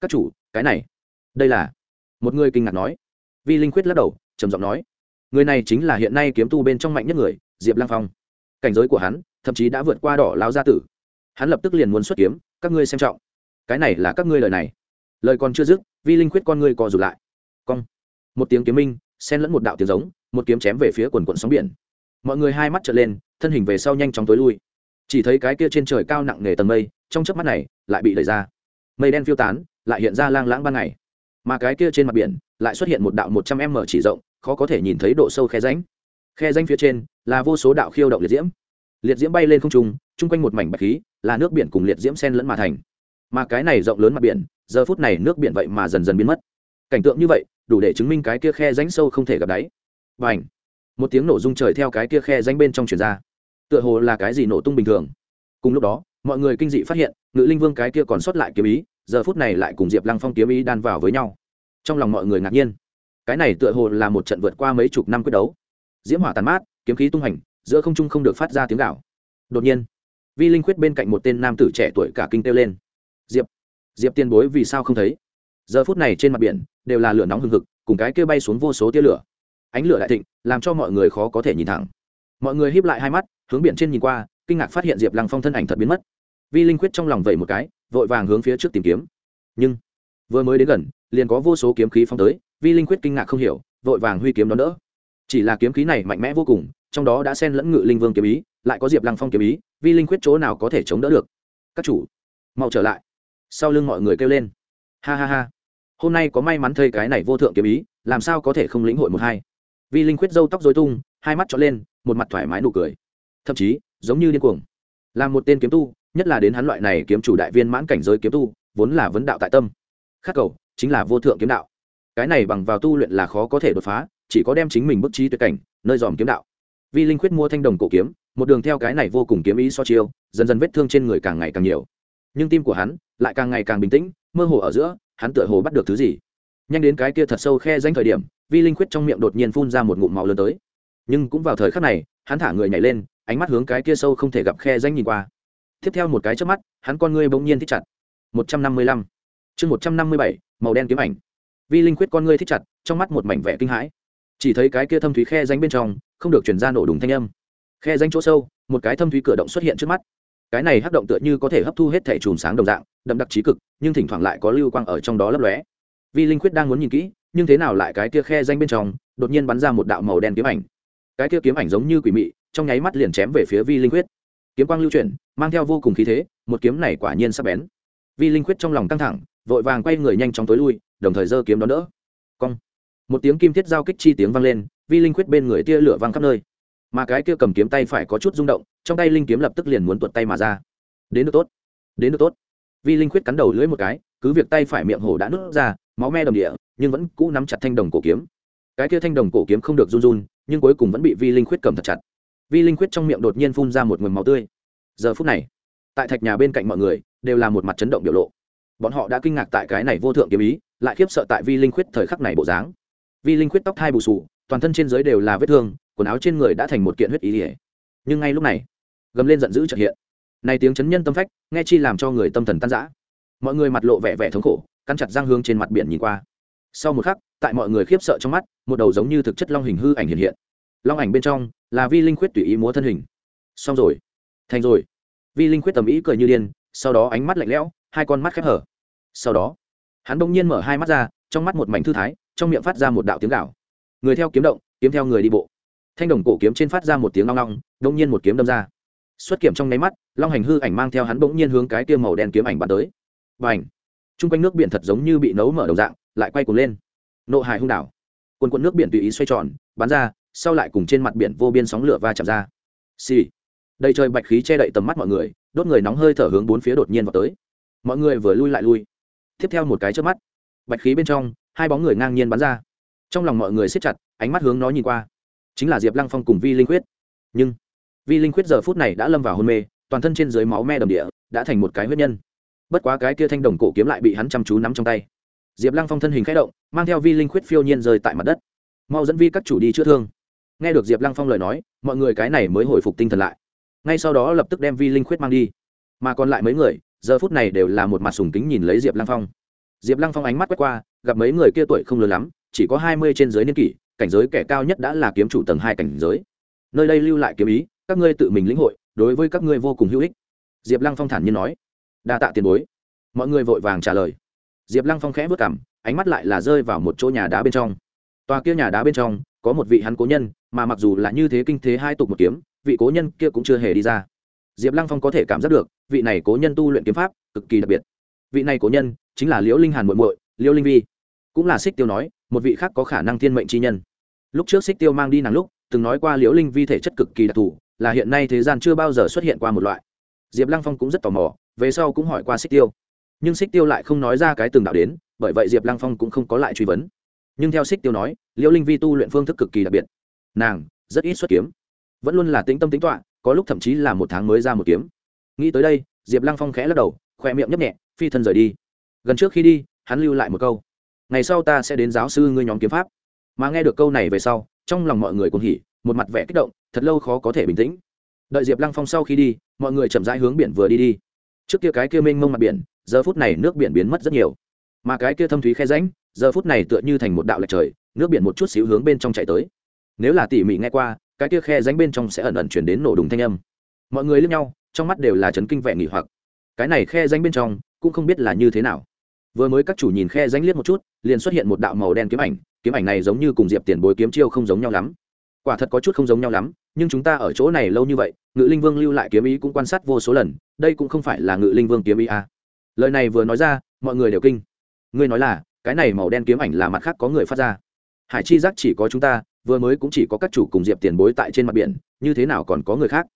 Các chủ, cái này. Đây là, một người kinh ngạc nói. Vi linh khuyết lắc đầu, trầm giọng nói. Người này chính là hiện nay kiếm tu bên trong mạnh nhất người, diệp lang phong. Cảnh giới của hắn, thậm chí đã vượt qua đỏ lao gia tử. Hắn lập tức liền muốn xuất kiếm, các ngươi xem trọng. Cái này là các ngươi lời này. Lời còn chưa dứt, vi linh khuyết con ngươi co rụt lại. Cong. Một tiếng kiếm minh, xen lẫn một đạo tiếng giống, một kiếm chém về phía quần quận sóng biển. Mọi người hai mắt trở lên thân hình về sau nhanh chóng tối lui. Chỉ thấy cái kia trên trời cao nặng nề tầng mây, trong chớp mắt này, lại bị đẩy ra. Mây đen phiêu tán, lại hiện ra lang lãng ban ngày. Mà cái kia trên mặt biển, lại xuất hiện một đạo một trăm m chỉ rộng, khó có thể nhìn thấy độ sâu khe ránh khe ránh phía trên, là vô số đạo khiêu động liệt diễm. Liệt diễm bay lên không trung, chung quanh một mảnh bạch khí, là nước biển cùng liệt diễm sen lẫn mà thành. Mà cái này rộng lớn mặt biển, giờ phút này nước biển vậy mà dần dần biến mất. Cảnh tượng như vậy, đủ để chứng minh cái kia khe ránh sâu không thể gặp đáy. Và ảnh một tiếng nổ rung trời theo cái kia khe ránh bên trong truyền ra tựa hồ là cái gì nổ tung bình thường. Cùng lúc đó, mọi người kinh dị phát hiện, ngự linh vương cái kia còn sót lại kiếm ý, giờ phút này lại cùng diệp lăng phong kiếm ý đan vào với nhau. Trong lòng mọi người ngạc nhiên. Cái này tựa hồ là một trận vượt qua mấy chục năm quyết đấu. Diễm hỏa tàn mát, kiếm khí tung hành, giữa không trung không được phát ra tiếng gạo đột nhiên, vi linh khuyết bên cạnh một tên nam tử trẻ tuổi cả kinh kêu lên. Diệp diệp tiên bối, vì sao không thấy? Giờ phút này trên mặt biển, đều là lửa nóng hừng hực, cùng cái kia bay xuống vô số tia lửa. Ánh lửa đại thịnh, làm cho mọi người khó có thể nhìn thẳng. Mọi người híp lại hai mắt hướng biển trên nhìn qua, kinh ngạc phát hiện diệp lăng phong thân ảnh thật biến mất. Vi linh Quyết trong lòng vẩy một cái, vội vàng hướng phía trước tìm kiếm. Nhưng, vừa mới đến gần, liền có vô số kiếm khí phong tới, vi linh Quyết kinh ngạc không hiểu, vội vàng huy kiếm đón đỡ. Chỉ là kiếm khí này mạnh mẽ vô cùng, trong đó đã xen lẫn ngự linh vương kiếm ý, lại có diệp lăng phong kiếm ý, vi linh Quyết chỗ nào có thể chống đỡ được? Các chủ, mau trở lại. Sau lưng mọi người kêu lên. Ha ha ha. Hôm nay có may mắn thây cái này vô thượng kiếm ý, làm sao có thể không lĩnh hội một hai? Vi linh Quyết dâu tóc dối tung, hai mắt trọn lên, một mặt thoải mái nụ cười thậm chí, giống như điên cuồng. Là một tên kiếm tu, nhất là đến hắn loại này kiếm chủ đại viên mãn cảnh giới kiếm tu, vốn là vấn đạo tại tâm. Khắc cầu, chính là vô thượng kiếm đạo. Cái này bằng vào tu luyện là khó có thể đột phá, chỉ có đem chính mình bức trí tuyệt cảnh, nơi dòm kiếm đạo. Vi linh khuyết mua thanh đồng cổ kiếm, một đường theo cái này vô cùng kiếm ý so chiêu, dần dần vết thương trên người càng ngày càng nhiều. Nhưng tim của hắn lại càng ngày càng bình tĩnh, mơ hồ ở giữa, hắn tựa hồ bắt được thứ gì. Nhanh đến cái kia thật sâu khe danh thời điểm, vi linh khuyết trong miệng đột nhiên phun ra một ngụm màu lớn tới. Nhưng cũng vào thời khắc này, hắn thả người nhảy lên ánh mắt hướng cái kia sâu không thể gặp khe danh nhìn qua. Tiếp theo một cái trước mắt, hắn con ngươi bỗng nhiên thích chặt. Một trăm năm mươi lăm. Chương một trăm năm mươi bảy, màu đen kiếm ảnh. Vi linh khuyết con ngươi thích chặt, trong mắt một mảnh vẻ kinh hãi. Chỉ thấy cái kia thâm thúy khe danh bên trong, không được chuyển ra nổ đùng thanh âm. Khe danh chỗ sâu, một cái thâm thúy cửa động xuất hiện trước mắt. Cái này hắc động tựa như có thể hấp thu hết thẻ chùm sáng đồng dạng, đậm đặc trí cực, nhưng thỉnh thoảng lại có lưu quang ở trong đó lấp lóe. Vi linh khuyết đang muốn nhìn kỹ, nhưng thế nào lại cái kia khe danh bên trong, đột nhiên bắn ra một đạo màu đen kiếm ảnh. Cái kia kiếm ảnh giống như quỷ mị trong nháy mắt liền chém về phía vi linh quyết kiếm quang lưu chuyển, mang theo vô cùng khí thế, một kiếm này quả nhiên sắp bén. Vi linh quyết trong lòng căng thẳng, vội vàng quay người nhanh chóng tối lui, đồng thời giơ kiếm đón đỡ. Cong. Một tiếng kim thiết giao kích chi tiếng vang lên, vi linh quyết bên người tia lửa vang khắp nơi. Mà cái kia cầm kiếm tay phải có chút rung động, trong tay linh kiếm lập tức liền muốn tuột tay mà ra. Đến được tốt. Đến được tốt. Vi linh quyết cắn đầu lưỡi một cái, cứ việc tay phải miệng hổ đã nứt ra, máu me đồng địa, nhưng vẫn cũ nắm chặt thanh đồng cổ kiếm. Cái kia thanh đồng cổ kiếm không được run run, nhưng cuối cùng vẫn bị vi linh quyết cầm thật chặt vi linh khuyết trong miệng đột nhiên phun ra một nguồn máu tươi. Giờ phút này, tại thạch nhà bên cạnh mọi người đều là một mặt chấn động biểu lộ. Bọn họ đã kinh ngạc tại cái này vô thượng kiếm ý, lại khiếp sợ tại vi linh khuyết thời khắc này bộ dáng. Vi linh khuyết tóc hai bù sù, toàn thân trên dưới đều là vết thương, quần áo trên người đã thành một kiện huyết ý ỉa nhưng ngay lúc này, gầm lên giận dữ trợ hiện. Này tiếng chấn nhân tâm phách, nghe chi làm cho người tâm thần tan rã. Mọi người mặt lộ vẻ vẻ thống khổ, cắn chặt răng hương trên mặt biển nhìn qua. Sau một khắc, tại mọi người khiếp sợ trong mắt, một đầu giống như thực chất long hình hư ảnh hiện hiện long ảnh bên trong là vi linh khuyết tùy ý múa thân hình. Xong rồi. Thành rồi. Vi linh khuyết tầm ý cười như điên, sau đó ánh mắt lạnh lẽo, hai con mắt khép hở. Sau đó, hắn bỗng nhiên mở hai mắt ra, trong mắt một mảnh thư thái, trong miệng phát ra một đạo tiếng gạo người theo kiếm động, kiếm theo người đi bộ. Thanh đồng cổ kiếm trên phát ra một tiếng long long đông nhiên một kiếm đâm ra. Xuất kiểm trong nháy mắt, long hành hư ảnh mang theo hắn bỗng nhiên hướng cái kia màu đen kiếm ảnh bắn tới. Và ảnh t r u n g quanh nước biển thật giống như bị nấu mở đầu dạng, lại quay cuồng lên. Nộ hải hung đảo. Quần quần nước biển tùy ý xoay tròn, bắn ra sau lại cùng trên mặt biển vô biên sóng lửa va chạm ra. Xì、sì. đầy trời bạch khí che đậy tầm mắt mọi người, đốt người nóng hơi thở hướng bốn phía đột nhiên vào tới. Mọi người vừa lui lại lui. Tiếp theo một cái trước mắt, bạch khí bên trong, hai bóng người ngang nhiên bắn ra. Trong lòng mọi người siết chặt, ánh mắt hướng nó nhìn qua. Chính là diệp lăng phong cùng vi linh quyết nhưng, vi linh quyết giờ phút này đã lâm vào hôn mê, toàn thân trên dưới máu me đầm địa, đã thành một cái huyết nhân. Bất quá cái kia thanh đồng cổ kiếm lại bị hắn chăm chú nắm trong tay. Diệp lăng phong thân hình k h ẽ động, mang theo vi linh quyết phiêu nhiên rơi tại mặt đất. Mau dẫn vi các chủ đi chữa thương nghe được diệp lăng phong lời nói, mọi người cái này mới hồi phục tinh thần lại. Ngay sau đó lập tức đem vi linh Khuyết mang đi. Mà còn lại mấy người, giờ phút này đều là một mặt sùng kính nhìn lấy diệp lăng phong. Diệp lăng phong ánh mắt quét qua, gặp mấy người kia tuổi không lớn lắm, chỉ có hai mươi trên giới niên kỷ, cảnh giới kẻ cao nhất đã là kiếm chủ tầng hai cảnh giới. Nơi đây lưu lại kiếm ý, các ngươi tự mình lĩnh hội, đối với các ngươi vô cùng hữu ích. Diệp lăng phong thản nhiên nói. Đa tạ tiền bối. Mọi người vội vàng trả lời. Diệp lăng phong khẽ vất cảm ánh mắt lại là rơi vào một chỗ nhà đá bên trong. Tòa kia nhà đá bên trong, có một vị hắn cố nhân mà mặc dù là như thế kinh thế hai tục một kiếm, vị cố nhân kia cũng chưa hề đi ra. Diệp lăng phong có thể cảm giác được, vị này cố nhân tu luyện kiếm pháp cực kỳ đặc biệt. Vị này cố nhân chính là liễu linh hàn muội muội, liễu linh vi. Cũng là xích tiêu nói, một vị khác có khả năng thiên mệnh chi nhân. Lúc trước xích tiêu mang đi nàng lúc, từng nói qua liễu linh vi thể chất cực kỳ đặc thù, là hiện nay thế gian chưa bao giờ xuất hiện qua một loại. Diệp lăng phong cũng rất tò mò, về sau cũng hỏi qua xích tiêu. Nhưng xích tiêu lại không nói ra cái từng đạo đến, bởi vậy diệp lăng phong cũng không có lại truy vấn. Nhưng theo xích tiêu nói, liễu linh vi tu luyện phương thức cực kỳ đặc biệt nàng, rất ít xuất kiếm. Vẫn luôn là tĩnh tâm tính toạ có lúc thậm chí là một tháng mới ra một kiếm. Nghĩ tới đây, diệp lăng phong khẽ lắc đầu, khoe miệng nhấp nhẹ, phi thân rời đi. Gần trước khi đi, hắn lưu lại một câu, ngày sau ta sẽ đến giáo sư ngươi nhóm kiếm pháp. Mà nghe được câu này về sau, trong lòng mọi người cũng hỉ, một mặt vẻ kích động, thật lâu khó có thể bình tĩnh. Đợi diệp lăng phong sau khi đi, mọi người chậm rãi hướng biển vừa đi đi. Trước kia cái kia mênh mông mặt biển, giờ phút này nước biển biến mất rất nhiều. Mà cái kia thâm thúy khe ránh giờ phút này tựa như thành một đạo lệch trời, nước biển một chút xíu hướng bên trong chạy tới nếu là tỉ mỉ nghe qua, cái kia khe ránh bên trong sẽ ẩn ẩn chuyển đến nổ đùng thanh âm. Mọi người lướt nhau, trong mắt đều là chấn kinh vẻ nghỉ hoặc. Cái này khe ránh bên trong, cũng không biết là như thế nào. Vừa mới các chủ nhìn khe ránh liếc một chút, liền xuất hiện một đạo màu đen kiếm ảnh. Kiếm ảnh này giống như cùng diệp tiền bối kiếm chiêu không giống nhau lắm. Quả thật có chút không giống nhau lắm, nhưng chúng ta ở chỗ này lâu như vậy, ngự linh vương lưu lại kiếm ý cũng quan sát vô số lần, đây cũng không phải là ngự linh vương kiếm ý à. lời này vừa nói ra, mọi người đều kinh. Ngươi nói là, cái này màu đen kiếm ảnh là mặt khác có người phát ra. Hải chi giác chỉ có chúng ta vừa mới cũng chỉ có các chủ cùng diệp tiền bối tại trên mặt biển, như thế nào còn có người khác?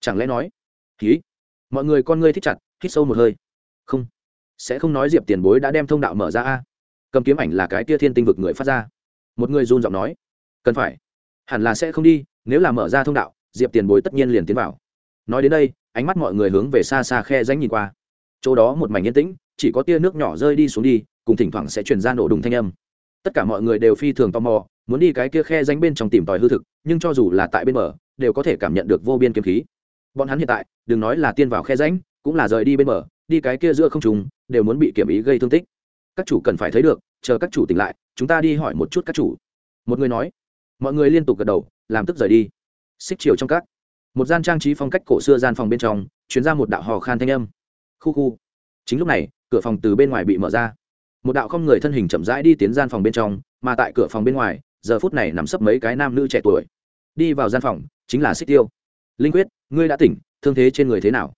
Chẳng lẽ nói ký mọi người con ngươi thích chặt, hít sâu một hơi. Không, sẽ không nói diệp tiền bối đã đem thông đạo mở ra a. Cầm kiếm ảnh là cái tia thiên tinh vực người phát ra. Một người run giọng nói, cần phải. Hẳn là sẽ không đi, nếu là mở ra thông đạo, diệp tiền bối tất nhiên liền tiến vào. Nói đến đây, ánh mắt mọi người hướng về xa xa khe danh nhìn qua. Chỗ đó một mảnh yên tĩnh, chỉ có tia nước nhỏ rơi đi xuống đi, cùng thỉnh thoảng sẽ chuyển ra nổ đùng thanh âm tất cả mọi người đều phi thường tò mò, muốn đi cái kia khe danh bên trong tìm tòi hư thực, nhưng cho dù là tại bên bờ, đều có thể cảm nhận được vô biên kiếm khí. Bọn hắn hiện tại, đừng nói là tiên vào khe ránh cũng là rời đi bên bờ, đi cái kia giữa không trùng đều muốn bị kiểm ý gây thương tích. Các chủ cần phải thấy được, chờ các chủ tỉnh lại, chúng ta đi hỏi một chút các chủ. Một người nói. Mọi người liên tục gật đầu, làm tức rời đi. Xích chiều trong các. Một gian trang trí phong cách cổ xưa gian phòng bên trong chuyến ra một đạo hò khan thanh âm. Khu khu. Chính lúc này, cửa phòng từ bên ngoài bị mở ra một đạo không người thân hình chậm rãi đi tiến gian phòng bên trong, mà tại cửa phòng bên ngoài, giờ phút này nằm sấp mấy cái nam nữ trẻ tuổi. Đi vào gian phòng, chính là xích tiêu. Linh quyết, ngươi đã tỉnh, thương thế trên người thế nào?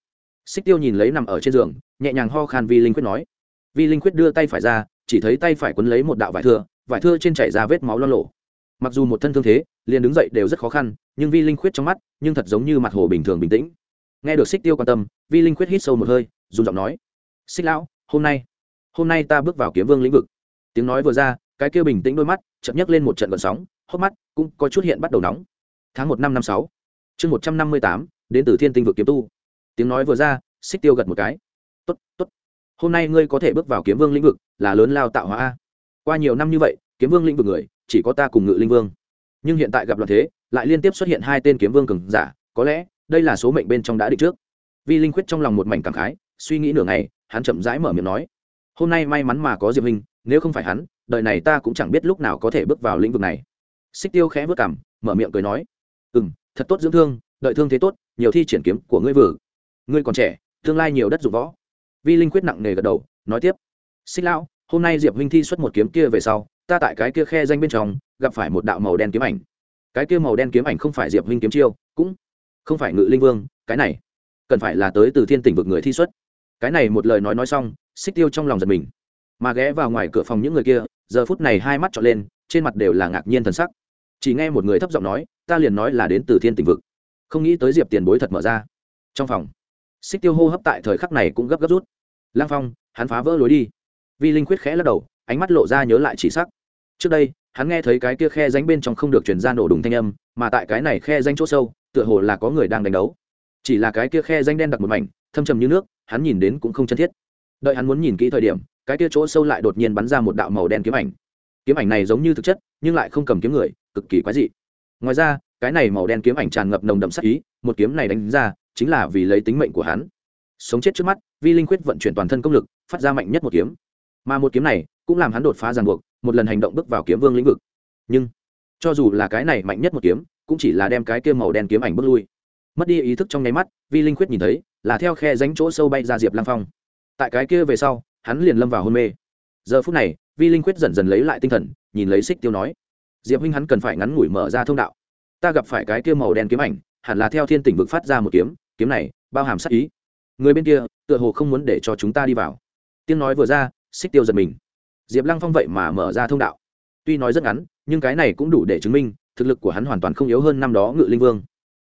Xích tiêu nhìn lấy nằm ở trên giường, nhẹ nhàng ho khan vi linh quyết nói. Vi linh quyết đưa tay phải ra, chỉ thấy tay phải quấn lấy một đạo vải thưa vải thưa trên chảy ra vết máu lo lộ mặc dù một thân thương thế, liền đứng dậy đều rất khó khăn, nhưng vi linh Quyết trong mắt, nhưng thật giống như mặt hồ bình thường bình tĩnh. Nghe được xích tiêu quan tâm, vi linh Quyết hít sâu một hơi, dùng giọng nói. Xích lão, hôm nay hôm nay ta bước vào kiếm vương lĩnh vực. Tiếng nói vừa ra, cái kia bình tĩnh đôi mắt chậm nhấc lên một trận gợn sóng, hốc mắt cũng có chút hiện bắt đầu nóng. Tháng một năm năm sáu, chương một trăm năm mươi tám, đến từ thiên tinh vực kiếm tu. Tiếng nói vừa ra, xích tiêu gật một cái. Tốt tốt. Hôm nay ngươi có thể bước vào kiếm vương lĩnh vực là lớn lao tạo hóa a. Qua nhiều năm như vậy, kiếm vương lĩnh vực người chỉ có ta cùng ngự linh vương. Nhưng hiện tại gặp loạn thế, lại liên tiếp xuất hiện hai tên kiếm vương cường giả, có lẽ đây là số mệnh bên trong đã định trước. Vi linh khuyết trong lòng một mảnh cảm khái, suy nghĩ nửa ngày, hắn chậm rãi mở miệng nói hôm nay may mắn mà có diệp Minh, nếu không phải hắn đời này ta cũng chẳng biết lúc nào có thể bước vào lĩnh vực này. Xích tiêu khẽ vớt cảm mở miệng cười nói ừ m thật tốt dưỡng thương đợi thương thế tốt nhiều thi triển kiếm của ngươi vừa. Ngươi còn trẻ tương lai nhiều đất dụng võ. Vi linh quyết nặng nề gật đầu nói tiếp xích lão hôm nay diệp huynh thi xuất một kiếm kia về sau ta tại cái kia khe danh bên trong gặp phải một đạo màu đen kiếm ảnh. Cái kia màu đen kiếm ảnh không phải diệp huynh kiếm chiêu cũng không phải ngự linh vương cái này cần phải là tới từ thiên tỉnh vực người thi xuất. Cái này một lời nói nói xong xích tiêu trong lòng giật mình. Mà ghé vào ngoài cửa phòng những người kia, giờ phút này hai mắt trọn lên, trên mặt đều là ngạc nhiên thần sắc. Chỉ nghe một người thấp giọng nói, ta liền nói là đến từ thiên tỉnh vực. Không nghĩ tới diệp tiền bối thật mở ra. Trong phòng, xích tiêu hô hấp tại thời khắc này cũng gấp gấp rút. Lang phong, hắn phá vỡ lối đi. Vi linh khuyết khẽ lắc đầu, ánh mắt lộ ra nhớ lại chỉ sắc. Trước đây, hắn nghe thấy cái kia khe danh bên trong không được chuyển ra nổ đùng thanh âm, mà tại cái này khe danh chỗ sâu, tựa hồ là có người đang đánh đấu. Chỉ là cái kia khe danh đen đặc một mảnh, thâm trầm như nước, hắn nhìn đến cũng không chân thiết đợi hắn muốn nhìn kỹ thời điểm, cái kia chỗ sâu lại đột nhiên bắn ra một đạo màu đen kiếm ảnh. Kiếm ảnh này giống như thực chất, nhưng lại không cầm kiếm người, cực kỳ quái dị. Ngoài ra, cái này màu đen kiếm ảnh tràn ngập nồng đậm sắc ý, một kiếm này đánh ra, chính là vì lấy tính mệnh của hắn. Sống chết trước mắt, vi linh quyết vận chuyển toàn thân công lực, phát ra mạnh nhất một kiếm. Mà một kiếm này, cũng làm hắn đột phá ràng buộc, một lần hành động bước vào kiếm vương lĩnh vực. Nhưng, cho dù là cái này mạnh nhất một kiếm, cũng chỉ là đem cái kia màu đen kiếm ảnh bước lui. Mất đi ý thức trong nháy mắt, vi linh quyết nhìn thấy, là theo khe ránh chỗ sâu bay ra diệp lang phong tại cái kia về sau, hắn liền lâm vào hôn mê. Giờ phút này, vi linh quyết dần dần lấy lại tinh thần, nhìn lấy xích tiêu nói, diệp huynh hắn cần phải ngắn ngủi mở ra thông đạo. Ta gặp phải cái kia màu đen kiếm ảnh, hẳn là theo thiên tỉnh vực phát ra một kiếm kiếm này bao hàm sắc ý. Người bên kia, tựa hồ không muốn để cho chúng ta đi vào. Tiếng nói vừa ra xích tiêu giật mình. Diệp lăng phong vậy mà mở ra thông đạo. Tuy nói rất ngắn, nhưng cái này cũng đủ để chứng minh, thực lực của hắn hoàn toàn không yếu hơn năm đó ngự linh vương.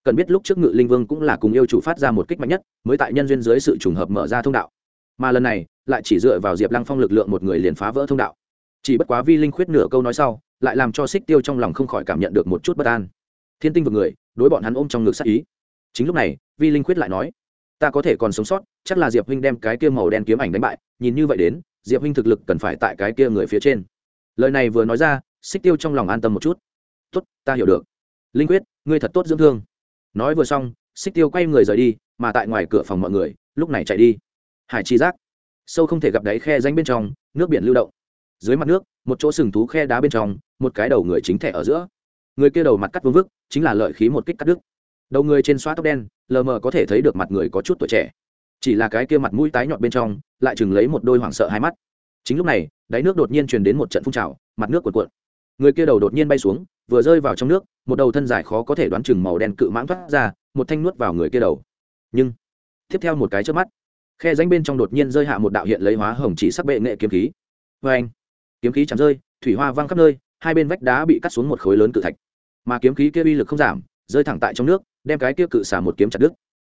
Cần biết lúc trước ngự linh vương cũng là cùng yêu chủ phát ra một kích mạnh nhất, mới tại nhân duyên dưới sự trùng hợp mở ra thông đạo mà lần này lại chỉ dựa vào diệp lăng phong lực lượng một người liền phá vỡ thông đạo chỉ bất quá vi linh khuyết nửa câu nói sau lại làm cho xích tiêu trong lòng không khỏi cảm nhận được một chút bất an thiên tinh vực người đối bọn hắn ôm trong ngực sắc ý chính lúc này vi linh khuyết lại nói ta có thể còn sống sót chắc là diệp huynh đem cái kia màu đen kiếm ảnh đánh bại nhìn như vậy đến diệp huynh thực lực cần phải tại cái kia người phía trên lời này vừa nói ra xích tiêu trong lòng an tâm một chút tốt, ta hiểu được. linh quyết ngươi thật tốt dưỡng thương. nói vừa xong, xích tiêu quay người rời đi, mà tại ngoài cửa phòng mọi người, lúc này chạy đi hải chi giác. Sâu không thể gặp đáy khe danh bên trong, nước biển lưu động. Dưới mặt nước, một chỗ sừng thú khe đá bên trong, một cái đầu người chính thẻ ở giữa. Người kia đầu mặt cắt vương vức, chính là lợi khí một kích cắt đứt. Đầu người trên xóa tóc đen, lờ mờ có thể thấy được mặt người có chút tuổi trẻ. Chỉ là cái kia mặt mũi tái nhọn bên trong, lại chừng lấy một đôi hoảng sợ hai mắt. Chính lúc này, đáy nước đột nhiên truyền đến một trận phun trào, mặt nước cuộn cuộn. Người kia đầu đột nhiên bay xuống, vừa rơi vào trong nước, một đầu thân dài khó có thể đoán chừng màu đen cự mãng thoát ra, một thanh nuốt vào người kia đầu. Nhưng, tiếp theo một cái trước mắt khe danh bên trong đột nhiên rơi hạ một đạo hiện lấy hóa hồng chỉ sắc bệ nghệ kiếm khí. Vê anh, kiếm khí chạm rơi, thủy hoa văng khắp nơi, hai bên vách đá bị cắt xuống một khối lớn cự thạch. Mà kiếm khí kia uy lực không giảm, rơi thẳng tại trong nước, đem cái kia cự xả một kiếm chặt đứt.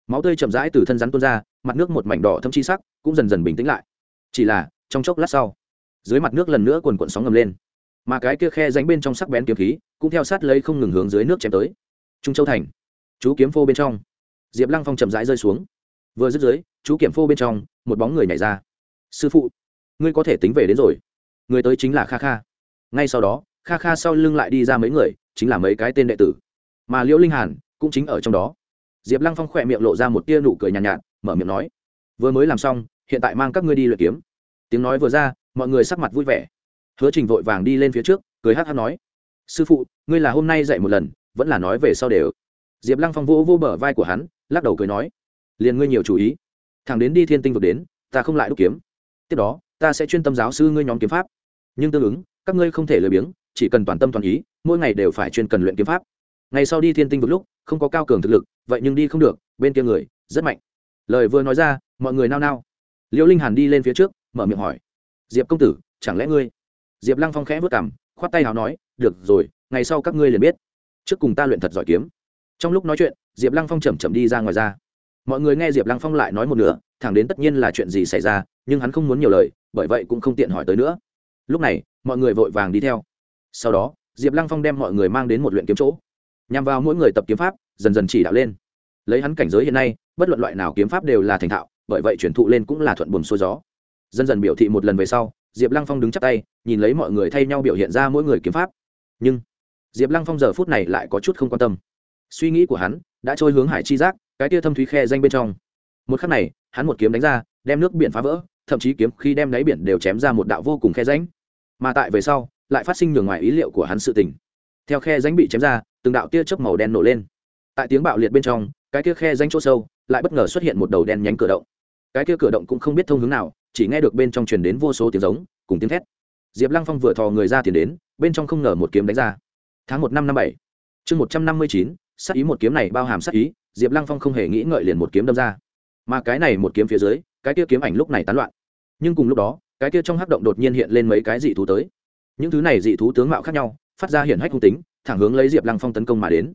Máu tươi chậm rãi từ thân rắn tuôn ra, mặt nước một mảnh đỏ thâm chi sắc cũng dần dần bình tĩnh lại. Chỉ là, trong chốc lát sau, dưới mặt nước lần nữa quần cuộn sóng ngầm lên. Mà cái kia khe ránh bên trong sắc bén kiếm khí cũng theo sát lấy không ngừng hướng dưới nước chém tới. Trung châu thành, chú kiếm phô bên trong. Diệp lăng phong chậm rãi rơi xuống vừa dứt dưới chú kiểm phô bên trong một bóng người nhảy ra. Sư phụ ngươi có thể tính về đến rồi. Người tới chính là kha kha. Ngay sau đó kha kha sau lưng lại đi ra mấy người chính là mấy cái tên đệ tử. Mà liễu linh hàn cũng chính ở trong đó. Diệp lăng phong khỏe miệng lộ ra một tia nụ cười nhàn nhạt, nhạt mở miệng nói vừa mới làm xong hiện tại mang các ngươi đi luyện kiếm. Tiếng nói vừa ra mọi người sắc mặt vui vẻ. Hứa trình vội vàng đi lên phía trước cười hát hát nói sư phụ ngươi là hôm nay dạy một lần vẫn là nói về sau đều. Diệp lăng phong vô vô bờ vai của hắn lắc đầu cười nói liền ngươi nhiều chú ý. Thằng đến đi thiên tinh vực đến, ta không lại đúc kiếm. Tiếp đó, ta sẽ chuyên tâm giáo sư ngươi nhóm kiếm pháp. Nhưng tương ứng, các ngươi không thể lười biếng, chỉ cần toàn tâm toàn ý, mỗi ngày đều phải chuyên cần luyện kiếm pháp. Ngày sau đi thiên tinh vực lúc, không có cao cường thực lực, vậy nhưng đi không được, bên kia người, rất mạnh. Lời vừa nói ra, mọi người nao nao. Liễu linh hàn đi lên phía trước, mở miệng hỏi. Diệp công tử, chẳng lẽ ngươi? Diệp lăng phong khẽ vất cảm khoát tay h à o nói, được rồi, ngày sau các ngươi liền biết. Trước cùng ta luyện thật giỏi kiếm. Trong lúc nói chuyện, diệp lăng phong chầm chậm đi ra ngoài ra mọi người nghe diệp lăng phong lại nói một nửa, thẳng đến tất nhiên là chuyện gì xảy ra, nhưng hắn không muốn nhiều lời, bởi vậy cũng không tiện hỏi tới nữa. Lúc này, mọi người vội vàng đi theo. Sau đó, diệp lăng phong đem mọi người mang đến một luyện kiếm chỗ. Nhằm vào mỗi người tập kiếm pháp, dần dần chỉ đạo lên. Lấy hắn cảnh giới hiện nay, bất luận loại nào kiếm pháp đều là thành thạo, bởi vậy chuyển thụ lên cũng là thuận buồm xuôi gió. Dần dần biểu thị một lần về sau, diệp lăng phong đứng chắc tay, nhìn lấy mọi người thay nhau biểu hiện ra mỗi người kiếm pháp. Nhưng, diệp lăng phong giờ phút này lại có chút không quan tâm. Suy nghĩ của hắn đã trôi hướng hải chi giác cái tia thâm thúy khe danh bên trong. Một khắc này, hắn một kiếm đánh ra, đem nước biển phá vỡ, thậm chí kiếm khi đem đáy biển đều chém ra một đạo vô cùng khe ránh mà tại về sau, lại phát sinh nhường ngoài ý liệu của hắn sự tình. Theo khe ránh bị chém ra, từng đạo tia chớp màu đen nổ lên. Tại tiếng bạo liệt bên trong, cái kia khe ránh chỗ sâu, lại bất ngờ xuất hiện một đầu đen nhánh cửa động. Cái kia cửa động cũng không biết thông hướng nào, chỉ nghe được bên trong truyền đến vô số tiếng giống, cùng tiếng thét. Diệp lăng phong vừa thò người ra tiền đến, bên trong không ngờ một kiếm đánh ra. Tháng một năm năm bảy, chương một trăm năm mươi chín sắc ý một kiếm này bao hàm sắc ý diệp lăng phong không hề nghĩ ngợi liền một kiếm đâm ra. Mà cái này một kiếm phía dưới, cái kia kiếm ảnh lúc này tán loạn. Nhưng cùng lúc đó, cái kia trong hắc động đột nhiên hiện lên mấy cái dị thú tới. Những thứ này dị thú tướng mạo khác nhau, phát ra hiển hách hung tính, thẳng hướng lấy diệp lăng phong tấn công mà đến.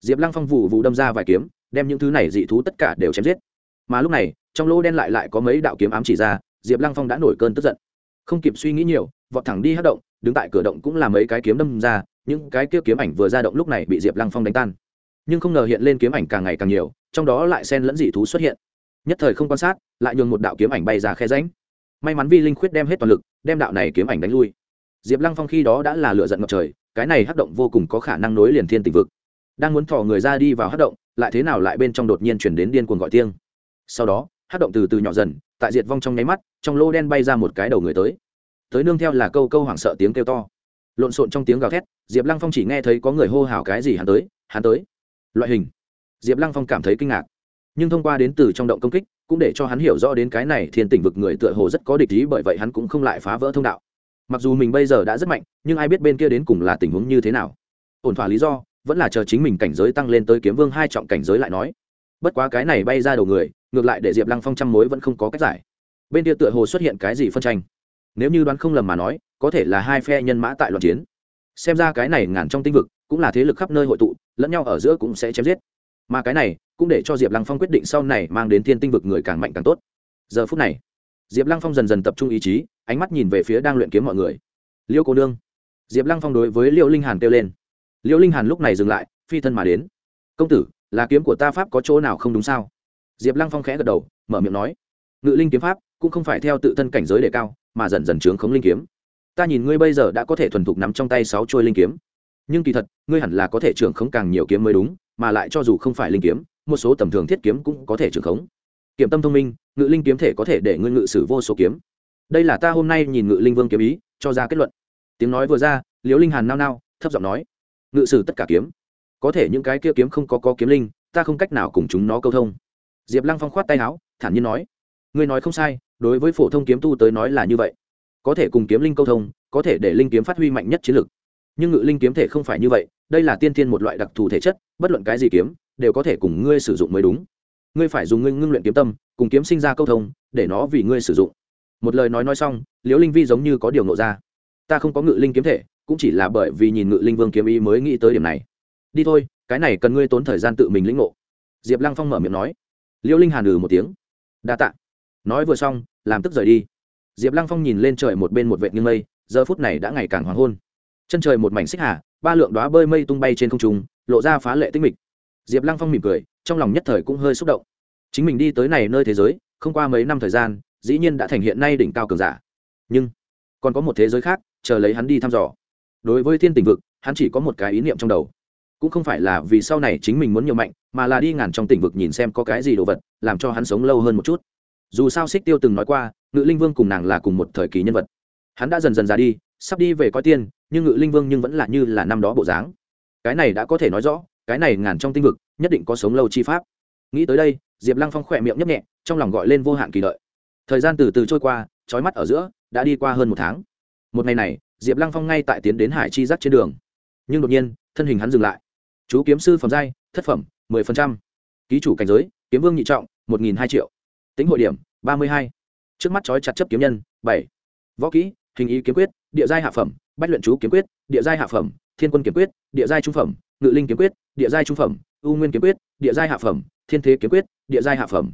Diệp lăng phong vụ vụ đâm ra vài kiếm, đem những thứ này dị thú tất cả đều chém giết. Mà lúc này, trong lỗ đen lại lại có mấy đạo kiếm ám chỉ ra, diệp lăng phong đã nổi cơn tức giận. Không kịp suy nghĩ nhiều, vọt thẳng đi hắc động, đứng tại cửa động cũng là mấy cái kiếm đâm ra, những cái kia kiếm ảnh vừa ra động lúc này bị diệp lăng phong đánh tan nhưng không ngờ hiện lên kiếm ảnh càng ngày càng nhiều, trong đó lại xen lẫn dị thú xuất hiện. Nhất thời không quan sát, lại nhường một đạo kiếm ảnh bay ra khe ránh may mắn vi linh khuyết đem hết toàn lực, đem đạo này kiếm ảnh đánh lui. Diệp lăng phong khi đó đã là lựa giận ngập trời, cái này hắc động vô cùng có khả năng nối liền thiên tịch vực. Đang muốn thò người ra đi vào hắc động, lại thế nào lại bên trong đột nhiên chuyển đến điên cuồng gọi tiếng. Sau đó, hắc động từ từ nhỏ dần, tại diệt vong trong nháy mắt, trong lô đen bay ra một cái đầu người tới. Tới nương theo là câu câu hoảng sợ tiếng kêu to. Lộn xộn trong tiếng gào thét, diệp lăng phong chỉ nghe thấy có người hô hào cái gì hắn tới hắn tới loại hình. Diệp lăng phong cảm thấy kinh ngạc. Nhưng thông qua đến từ trong động công kích, cũng để cho hắn hiểu rõ đến cái này thiên tỉnh vực người tựa hồ rất có địch ý bởi vậy hắn cũng không lại phá vỡ thông đạo. Mặc dù mình bây giờ đã rất mạnh, nhưng ai biết bên kia đến cùng là tình huống như thế nào. Ổn thỏa lý do, vẫn là chờ chính mình cảnh giới tăng lên tới kiếm vương hai trọng cảnh giới lại nói. Bất quá cái này bay ra đầu người, ngược lại để diệp lăng phong trăm mối vẫn không có cách giải. Bên kia tựa hồ xuất hiện cái gì phân tranh? Nếu như đoán không lầm mà nói, có thể là hai phe nhân mã tại loạn chiến. Xem ra cái này ngàn trong tinh vực cũng là thế lực khắp nơi hội tụ lẫn nhau ở giữa cũng sẽ chém giết. Mà cái này cũng để cho diệp lăng phong quyết định sau này mang đến thiên tinh vực người càng mạnh càng tốt. Giờ phút này, diệp lăng phong dần dần tập trung ý chí, ánh mắt nhìn về phía đang luyện kiếm mọi người. Liêu cô nương. Diệp lăng phong đối với liêu linh hàn kêu lên. Liêu linh hàn lúc này dừng lại, phi thân mà đến. Công tử, là kiếm của ta pháp có chỗ nào không đúng sao? Diệp lăng phong khẽ gật đầu, mở miệng nói. Ngự linh kiếm pháp cũng không phải theo tự thân cảnh giới đề cao, mà dần dần trướng khống linh kiếm. Ta nhìn ngươi bây giờ đã có thể thuần thục nắm trong tay sáu trôi linh kiếm nhưng kỳ thật, ngươi hẳn là có thể trưởng khống càng nhiều kiếm mới đúng, mà lại cho dù không phải linh kiếm, một số tầm thường thiết kiếm cũng có thể trưởng khống. Kiểm tâm thông minh, ngự linh kiếm thể có thể để ngươi ngự sử vô số kiếm. Đây là ta hôm nay nhìn ngự linh vương kiếm ý, cho ra kết luận. Tiếng nói vừa ra, liễu linh hàn nao nao, thấp giọng nói, ngự sử tất cả kiếm, có thể những cái kia kiếm không có có kiếm linh, ta không cách nào cùng chúng nó câu thông. Diệp lăng phong khoát tay áo, thản nhiên nói, ngươi nói không sai, đối với phổ thông kiếm tu tới nói là như vậy. Có thể cùng kiếm linh câu thông, có thể để linh kiếm phát huy mạnh nhất chiến lực nhưng ngự linh kiếm thể không phải như vậy, đây là tiên thiên một loại đặc thù thể chất, bất luận cái gì kiếm, đều có thể cùng ngươi sử dụng mới đúng. Ngươi phải dùng ngươi ngưng luyện kiếm tâm, cùng kiếm sinh ra câu thông, để nó vì ngươi sử dụng. Một lời nói nói xong, liễu linh vi giống như có điều nộ ra. Ta không có ngự linh kiếm thể, cũng chỉ là bởi vì nhìn ngự linh vương kiếm ý mới nghĩ tới điểm này. Đi thôi, cái này cần ngươi tốn thời gian tự mình lĩnh ngộ. Diệp lăng phong mở miệng nói. Liễu linh hàn ừ một tiếng. Đa t ạ nói vừa xong, làm tức rời đi. Diệp lăng phong nhìn lên trời một bên một vệ nghiêng mây, giờ phút này đã ngày càng hoàng hôn chân trời một mảnh xích hà, ba lượng đoá bơi mây tung bay trên không trung, lộ ra phá lệ tinh mịch. Diệp lăng phong mỉm cười, trong lòng nhất thời cũng hơi xúc động. Chính mình đi tới này nơi thế giới, không qua mấy năm thời gian, dĩ nhiên đã thành hiện nay đỉnh cao cường giả. Nhưng, còn có một thế giới khác, chờ lấy hắn đi thăm dò. Đối với thiên tình vực, hắn chỉ có một cái ý niệm trong đầu. Cũng không phải là vì sau này chính mình muốn nhiều mạnh, mà là đi ngàn trong tỉnh vực nhìn xem có cái gì đồ vật, làm cho hắn sống lâu hơn một chút. Dù sao xích tiêu từng nói qua, ngự linh vương cùng nàng là cùng một thời kỳ nhân vật. Hắn đã dần dần ra đi sắp đi về coi tiên, nhưng ngự linh vương nhưng vẫn là như là năm đó bộ dáng. Cái này đã có thể nói rõ, cái này ngàn trong tinh vực, nhất định có sống lâu chi pháp. Nghĩ tới đây, diệp lăng phong khỏe miệng nhấp nhẹ, trong lòng gọi lên vô hạn kỳ đợi. Thời gian từ từ trôi qua, trói mắt ở giữa, đã đi qua hơn một tháng. Một ngày này, diệp lăng phong ngay tại tiến đến hải chi giác trên đường. Nhưng đột nhiên, thân hình hắn dừng lại. Chú kiếm sư phẩm giai, thất phẩm, mười phần trăm. Ký chủ cảnh giới, kiếm vương nhị trọng, một nghìn hai triệu. Tính hội điểm, ba mươi hai. Trước mắt trói chặt chấp kiếm nhân, bảy. Võ kỹ hình ý kiếm quyết, địa giai hạ phẩm, bách luyện chú kiếm quyết, địa giai hạ phẩm, thiên quân kiếm quyết, địa giai trung phẩm, ngự linh kiếm quyết, địa giai trung phẩm, u nguyên kiếm quyết, địa giai hạ phẩm, thiên thế kiếm quyết, địa giai hạ phẩm.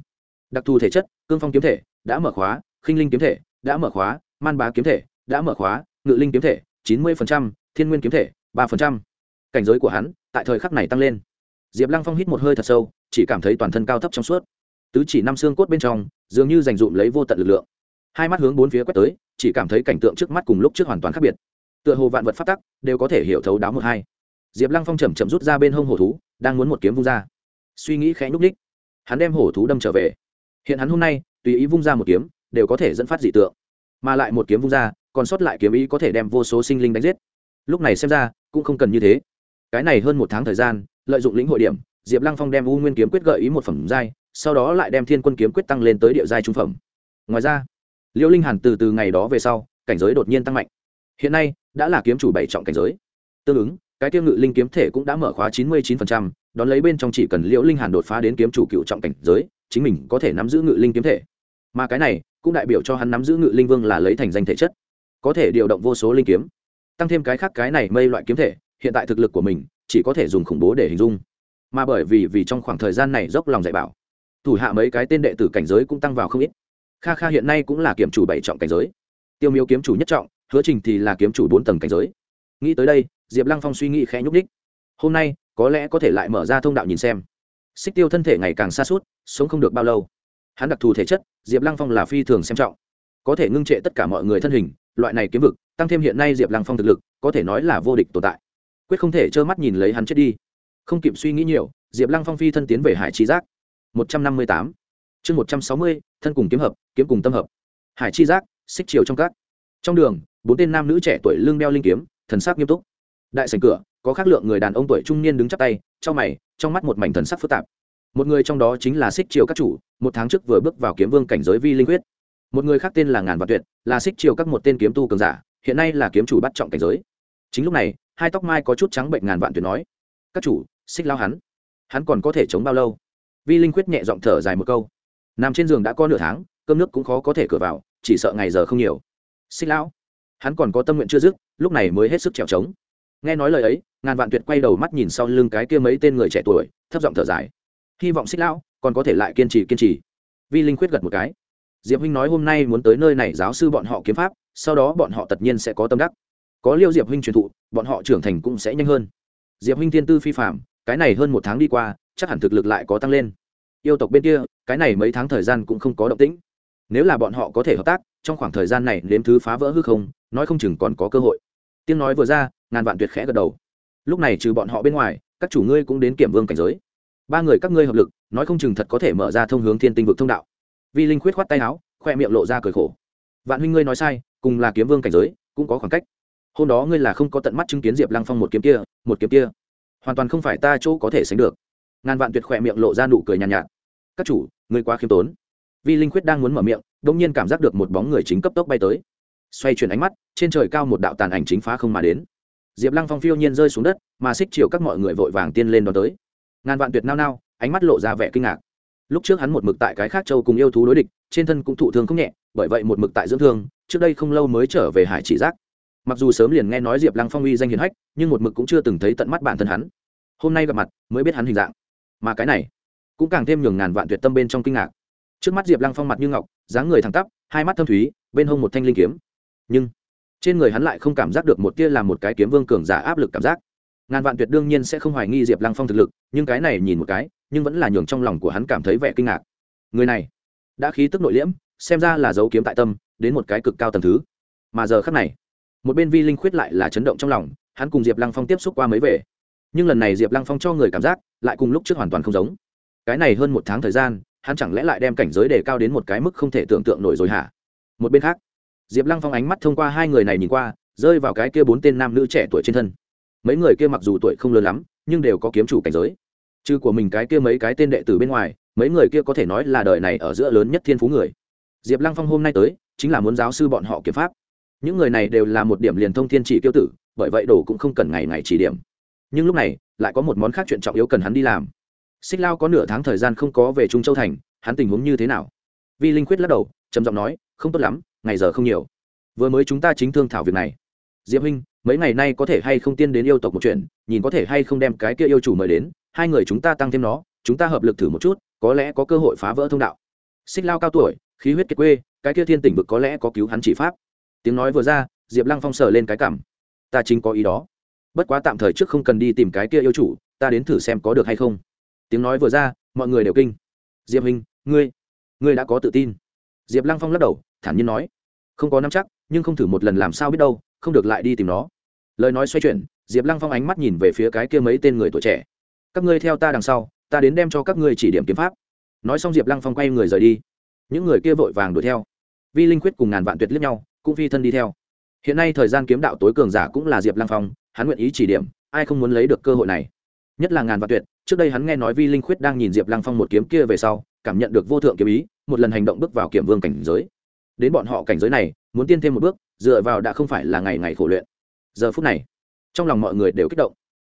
Đặc thù thể chất, cương phong kiếm thể, đã mở khóa, khinh linh kiếm thể, đã mở khóa, man bá kiếm thể, đã mở khóa, ngự linh kiếm thể, chín mươi thiên nguyên kiếm thể, ba cảnh giới của hắn, tại thời khắc này tăng lên. Diệp lăng phong hít một hơi thật sâu, chỉ cảm thấy toàn thân cao thấp trong suốt. Tứ chỉ năm xương cốt bên trong, dường như dành dụm lấy vô tận lực lượng hai mắt hướng bốn phía quét tới, chỉ cảm thấy cảnh tượng trước mắt cùng lúc trước hoàn toàn khác biệt. Tựa hồ vạn vật phát tắc, đều có thể hiểu thấu đáo một hai. Diệp lăng phong chầm chậm rút ra bên hông hổ thú, đang muốn một kiếm vung ra. Suy nghĩ khẽ nhúc ních hắn đem hổ thú đâm trở về. Hiện hắn hôm nay, tùy ý vung ra một kiếm, đều có thể dẫn phát dị tượng. Mà lại một kiếm vung ra, còn sót lại kiếm ý có thể đem vô số sinh linh đánh giết. Lúc này xem ra, cũng không cần như thế. Cái này hơn một tháng thời gian, lợi dụng lĩnh hội điểm, diệp lăng phong đem u nguyên kiếm quyết gợi ý một phẩm giai, sau đó lại đem thiên quân kiếm quyết tăng lên tới địa giai trung phẩm. Ngoài ra liễu linh hàn từ từ ngày đó về sau, cảnh giới đột nhiên tăng mạnh. Hiện nay, đã là kiếm chủ bảy trọng cảnh giới. Tương ứng, cái tiêu ngự linh kiếm thể cũng đã mở khóa chín mươi chín đón lấy bên trong chỉ cần liễu linh hàn đột phá đến kiếm chủ cựu trọng cảnh giới, chính mình có thể nắm giữ ngự linh kiếm thể. Mà cái này, cũng đại biểu cho hắn nắm giữ ngự linh vương là lấy thành danh thể chất. Có thể điều động vô số linh kiếm, tăng thêm cái khác cái này mây loại kiếm thể, hiện tại thực lực của mình, chỉ có thể dùng khủng bố để hình dung. Mà bởi vì vì trong khoảng thời gian này dốc lòng dạy bảo, thủ hạ mấy cái tên đệ tử cảnh giới cũng tăng vào không ít kha kha hiện nay cũng là kiểm chủ bảy trọng cảnh giới. Tiêu miếu kiếm chủ nhất trọng, hứa trình thì là kiếm chủ bốn tầng cảnh giới. Nghĩ tới đây, diệp lăng phong suy nghĩ khẽ nhúc đích hôm nay, có lẽ có thể lại mở ra thông đạo nhìn xem. Xích tiêu thân thể ngày càng xa suốt sống không được bao lâu. Hắn đặc thù thể chất, diệp lăng phong là phi thường xem trọng. Có thể ngưng trệ tất cả mọi người thân hình, loại này kiếm vực, tăng thêm hiện nay diệp lăng phong thực lực, có thể nói là vô địch tồn tại. Quyết không thể trơ mắt nhìn lấy hắn chết đi. Không kịp suy nghĩ nhiều, diệp lăng phong phi thân tiến về hải trí giác. Một trăm năm mươi tám chương một trăm sáu mươi, thân cùng kiếm hợp, kiếm cùng tâm hợp. Hải chi giác, xích chiều trong các. Trong đường, bốn tên nam nữ trẻ tuổi lưng đeo linh kiếm, thần sắc nghiêm túc. Đại sành cửa, có khác lượng người đàn ông tuổi trung niên đứng chắp tay, trong mày, trong mắt một mảnh thần sắc phức tạp. Một người trong đó chính là xích triều các chủ, một tháng trước vừa bước vào kiếm vương cảnh giới vi linh huyết một người khác tên là ngàn vạn tuyệt, là xích triều các một tên kiếm tu cường giả, hiện nay là kiếm chủ bắt trọng cảnh giới. Chính lúc này, hai tóc mai có chút trắng bệnh ngàn vạn tuyệt nói, các chủ, xích lao hắn hắn còn có thể chống bao lâu? Vi linh quyết nhẹ giọng thở dài một câu nằm trên giường đã có nửa tháng, cơm nước cũng khó có thể cửa vào, chỉ sợ ngày giờ không nhiều. Xích lão, hắn còn có tâm nguyện chưa dứt, lúc này mới hết sức trèo trống. Nghe nói lời ấy, ngàn vạn tuyệt quay đầu mắt nhìn sau lưng cái kia mấy tên người trẻ tuổi, thấp giọng thở dài. Hy vọng xích lão còn có thể lại kiên trì kiên trì. Vi linh quyết gật một cái. Diệp huynh nói hôm nay muốn tới nơi này giáo sư bọn họ kiếm pháp, sau đó bọn họ tất nhiên sẽ có tâm đắc. Có liêu diệp huynh truyền thụ, bọn họ trưởng thành cũng sẽ nhanh hơn. Diệp huynh thiên tư phi phạm cái này hơn một tháng đi qua, chắc hẳn thực lực lại có tăng lên yêu tộc bên kia cái này mấy tháng thời gian cũng không có động tĩnh. Nếu là bọn họ có thể hợp tác trong khoảng thời gian này nếm thứ phá vỡ hư không nói không chừng còn có cơ hội. Tiếng nói vừa ra ngàn vạn tuyệt khẽ gật đầu. Lúc này trừ bọn họ bên ngoài các chủ ngươi cũng đến kiểm vương cảnh giới. Ba người các ngươi hợp lực nói không chừng thật có thể mở ra thông hướng thiên tinh vực thông đạo. Vi linh khuyết khoát tay áo khoe miệng lộ ra cười khổ. Vạn huynh ngươi nói sai cùng là kiếm vương cảnh giới cũng có khoảng cách. Hôm đó ngươi là không có tận mắt chứng kiến diệp lăng phong một kiếm kia một kiếm kia. Hoàn toàn không phải ta chỗ có thể sánh được. Ngàn vạn tuyệt khoe miệng lộ ra nụ cười nhàn nhạt, nhạt các chủ người quá khiêm tốn. Vi linh khuyết đang muốn mở miệng đông nhiên cảm giác được một bóng người chính cấp tốc bay tới. Xoay chuyển ánh mắt, trên trời cao một đạo tàn ảnh chính phá không mà đến. Diệp lăng phong phiêu nhiên rơi xuống đất, mà xích chiều các mọi người vội vàng tiên lên đón tới. Ngàn vạn tuyệt nao nao, ánh mắt lộ ra vẻ kinh ngạc. Lúc trước hắn một mực tại cái khác châu cùng yêu thú đối địch, trên thân cũng thụ thương không nhẹ, bởi vậy một mực tại dưỡng thương, trước đây không lâu mới trở về hải chỉ giác. Mặc dù sớm liền nghe nói diệp lăng phong uy danh hiền hách, nhưng một mực cũng chưa từng thấy tận mắt bản thân hắn. Hôm nay gặp mặt, mới biết hắn hình dạng. Mà cái này cũng càng thêm nhường ngàn vạn tuyệt tâm bên trong kinh ngạc. Trước mắt diệp lăng phong mặt như ngọc, dáng người thẳng tắp, hai mắt thâm thúy, bên hông một thanh linh kiếm. Nhưng, trên người hắn lại không cảm giác được một tia làm một cái kiếm vương cường giả áp lực cảm giác. Ngàn vạn tuyệt đương nhiên sẽ không hoài nghi diệp lăng phong thực lực, nhưng cái này nhìn một cái, nhưng vẫn là nhường trong lòng của hắn cảm thấy vẻ kinh ngạc. Người này, đã khí tức nội liễm, xem ra là dấu kiếm tại tâm, đến một cái cực cao tầm thứ. Mà giờ khắc này, một bên vi linh khuyết lại là chấn động trong lòng, hắn cùng diệp lăng phong tiếp xúc qua mấy về nhưng lần này diệp lăng phong cho người cảm giác, lại cùng lúc trước hoàn toàn không giống cái này hơn một tháng thời gian, hắn chẳng lẽ lại đem cảnh giới đề cao đến một cái mức không thể tưởng tượng nổi rồi hả? Một bên khác, diệp lăng phong ánh mắt thông qua hai người này nhìn qua, rơi vào cái kia bốn tên nam nữ trẻ tuổi trên thân. Mấy người kia mặc dù tuổi không lớn lắm, nhưng đều có kiếm chủ cảnh giới. Chứ của mình cái kia mấy cái tên đệ tử bên ngoài, mấy người kia có thể nói là đời này ở giữa lớn nhất thiên phú người. Diệp lăng phong hôm nay tới, chính là muốn giáo sư bọn họ kiếm pháp. Những người này đều là một điểm liền thông thiên chỉ tiêu tử, bởi vậy đồ cũng không cần ngày ngày chỉ điểm. Nhưng lúc này, lại có một món khác chuyện trọng yếu cần hắn đi làm xích lao có nửa tháng thời gian không có về trung châu thành, hắn tình huống như thế nào? Vi linh quyết lắc đầu, trầm giọng nói, không tốt lắm, ngày giờ không nhiều. Vừa mới chúng ta chính thương thảo việc này. Diệp huynh mấy ngày nay có thể hay không tiên đến yêu tộc một chuyện, nhìn có thể hay không đem cái kia yêu chủ mời đến, hai người chúng ta tăng thêm nó, chúng ta hợp lực thử một chút, có lẽ có cơ hội phá vỡ thông đạo. Xích lao cao tuổi, khí huyết kiệt quê, cái kia thiên tỉnh vực có lẽ có cứu hắn chỉ pháp. Tiếng nói vừa ra, diệp lăng phong sờ lên cái cảm. Ta chính có ý đó. Bất quá tạm thời trước không cần đi tìm cái kia yêu chủ, ta đến thử xem có được hay không tiếng nói vừa ra, mọi người đều kinh. Diệp hình, ngươi ngươi đã có tự tin. Diệp lăng phong lắc đầu, thản nhiên nói. Không có nắm chắc, nhưng không thử một lần làm sao biết đâu, không được lại đi tìm nó. Lời nói xoay chuyển, diệp lăng phong ánh mắt nhìn về phía cái kia mấy tên người tuổi trẻ. Các ngươi theo ta đằng sau, ta đến đem cho các ngươi chỉ điểm kiếm pháp. Nói xong diệp lăng phong quay người rời đi. Những người kia vội vàng đuổi theo. Vi linh quyết cùng ngàn vạn tuyệt liếc nhau, cũng phi thân đi theo. Hiện nay thời gian kiếm đạo tối cường giả cũng là diệp lăng phong, hắn nguyện ý chỉ điểm, ai không muốn lấy được cơ hội này? Nhất là ngàn vạn tuyệt trước đây hắn nghe nói vi linh khuyết đang nhìn diệp lăng phong một kiếm kia về sau, cảm nhận được vô thượng kiếm ý, một lần hành động bước vào kiểm vương cảnh giới. Đến bọn họ cảnh giới này, muốn tiên thêm một bước, dựa vào đã không phải là ngày ngày khổ luyện. Giờ phút này, trong lòng mọi người đều kích động.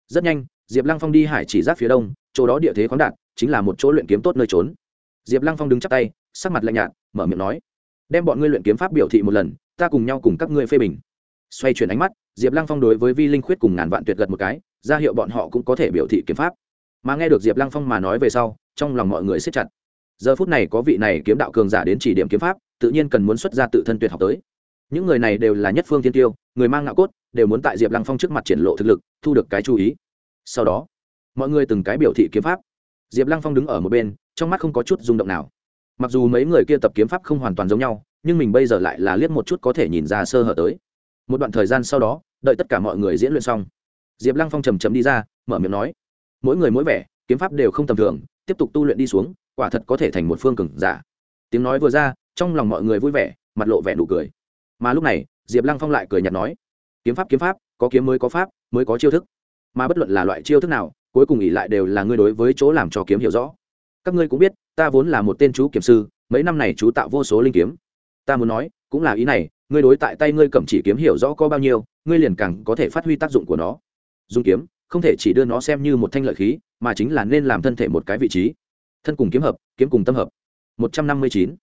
Rất nhanh, diệp lăng phong đi hải chỉ giáp phía đông, chỗ đó địa thế khoáng đạt, chính là một chỗ luyện kiếm tốt nơi trốn. Diệp lăng phong đứng chắp tay, sắc mặt lạnh nhạt, mở miệng nói, đem bọn ngươi luyện kiếm pháp biểu thị một lần, ta cùng nhau cùng các ngươi phê bình. Xoay chuyển ánh mắt, diệp lăng phong đối với vi linh khuyết cùng ngàn vạn tuyệt gật một cái, ra hiệu bọn họ cũng có thể biểu thị kiếm pháp mà nghe được diệp lăng phong mà nói về sau, trong lòng mọi người siết chặt. Giờ phút này có vị này kiếm đạo cường giả đến chỉ điểm kiếm pháp, tự nhiên cần muốn xuất ra tự thân tuyệt học tới. Những người này đều là nhất phương thiên tiêu, người mang ngạo cốt, đều muốn tại diệp lăng phong trước mặt triển lộ thực lực, thu được cái chú ý. Sau đó, mọi người từng cái biểu thị kiếm pháp. Diệp lăng phong đứng ở một bên, trong mắt không có chút rung động nào. Mặc dù mấy người kia tập kiếm pháp không hoàn toàn giống nhau, nhưng mình bây giờ lại là liếc một chút có thể nhìn ra sơ hở tới. Một đoạn thời gian sau đó, đợi tất cả mọi người diễn luyện xong, diệp lăng phong trầm trầm đi ra, mở miệng nói mỗi người mỗi vẻ, kiếm pháp đều không tầm thường, tiếp tục tu luyện đi xuống, quả thật có thể thành một phương cường giả. Tiếng nói vừa ra, trong lòng mọi người vui vẻ, mặt lộ vẻ nụ cười. Mà lúc này, diệp lăng phong lại cười nhạt nói, kiếm pháp kiếm pháp, có kiếm mới có pháp, mới có chiêu thức. Mà bất luận là loại chiêu thức nào, cuối cùng ỉ lại đều là ngươi đối với chỗ làm cho kiếm hiểu rõ. Các ngươi cũng biết, ta vốn là một tên chú kiểm sư, mấy năm này chú tạo vô số linh kiếm. Ta muốn nói, cũng là ý này, ngươi đối tại tay ngươi cầm chỉ kiếm hiểu rõ có bao nhiêu, ngươi liền càng có thể phát huy tác dụng của nó. Dùng kiếm không thể chỉ đưa nó xem như một thanh lợi khí, mà chính là nên làm thân thể một cái vị trí. Thân cùng kiếm hợp, kiếm cùng tâm hợp. Một trăm năm mươi chín.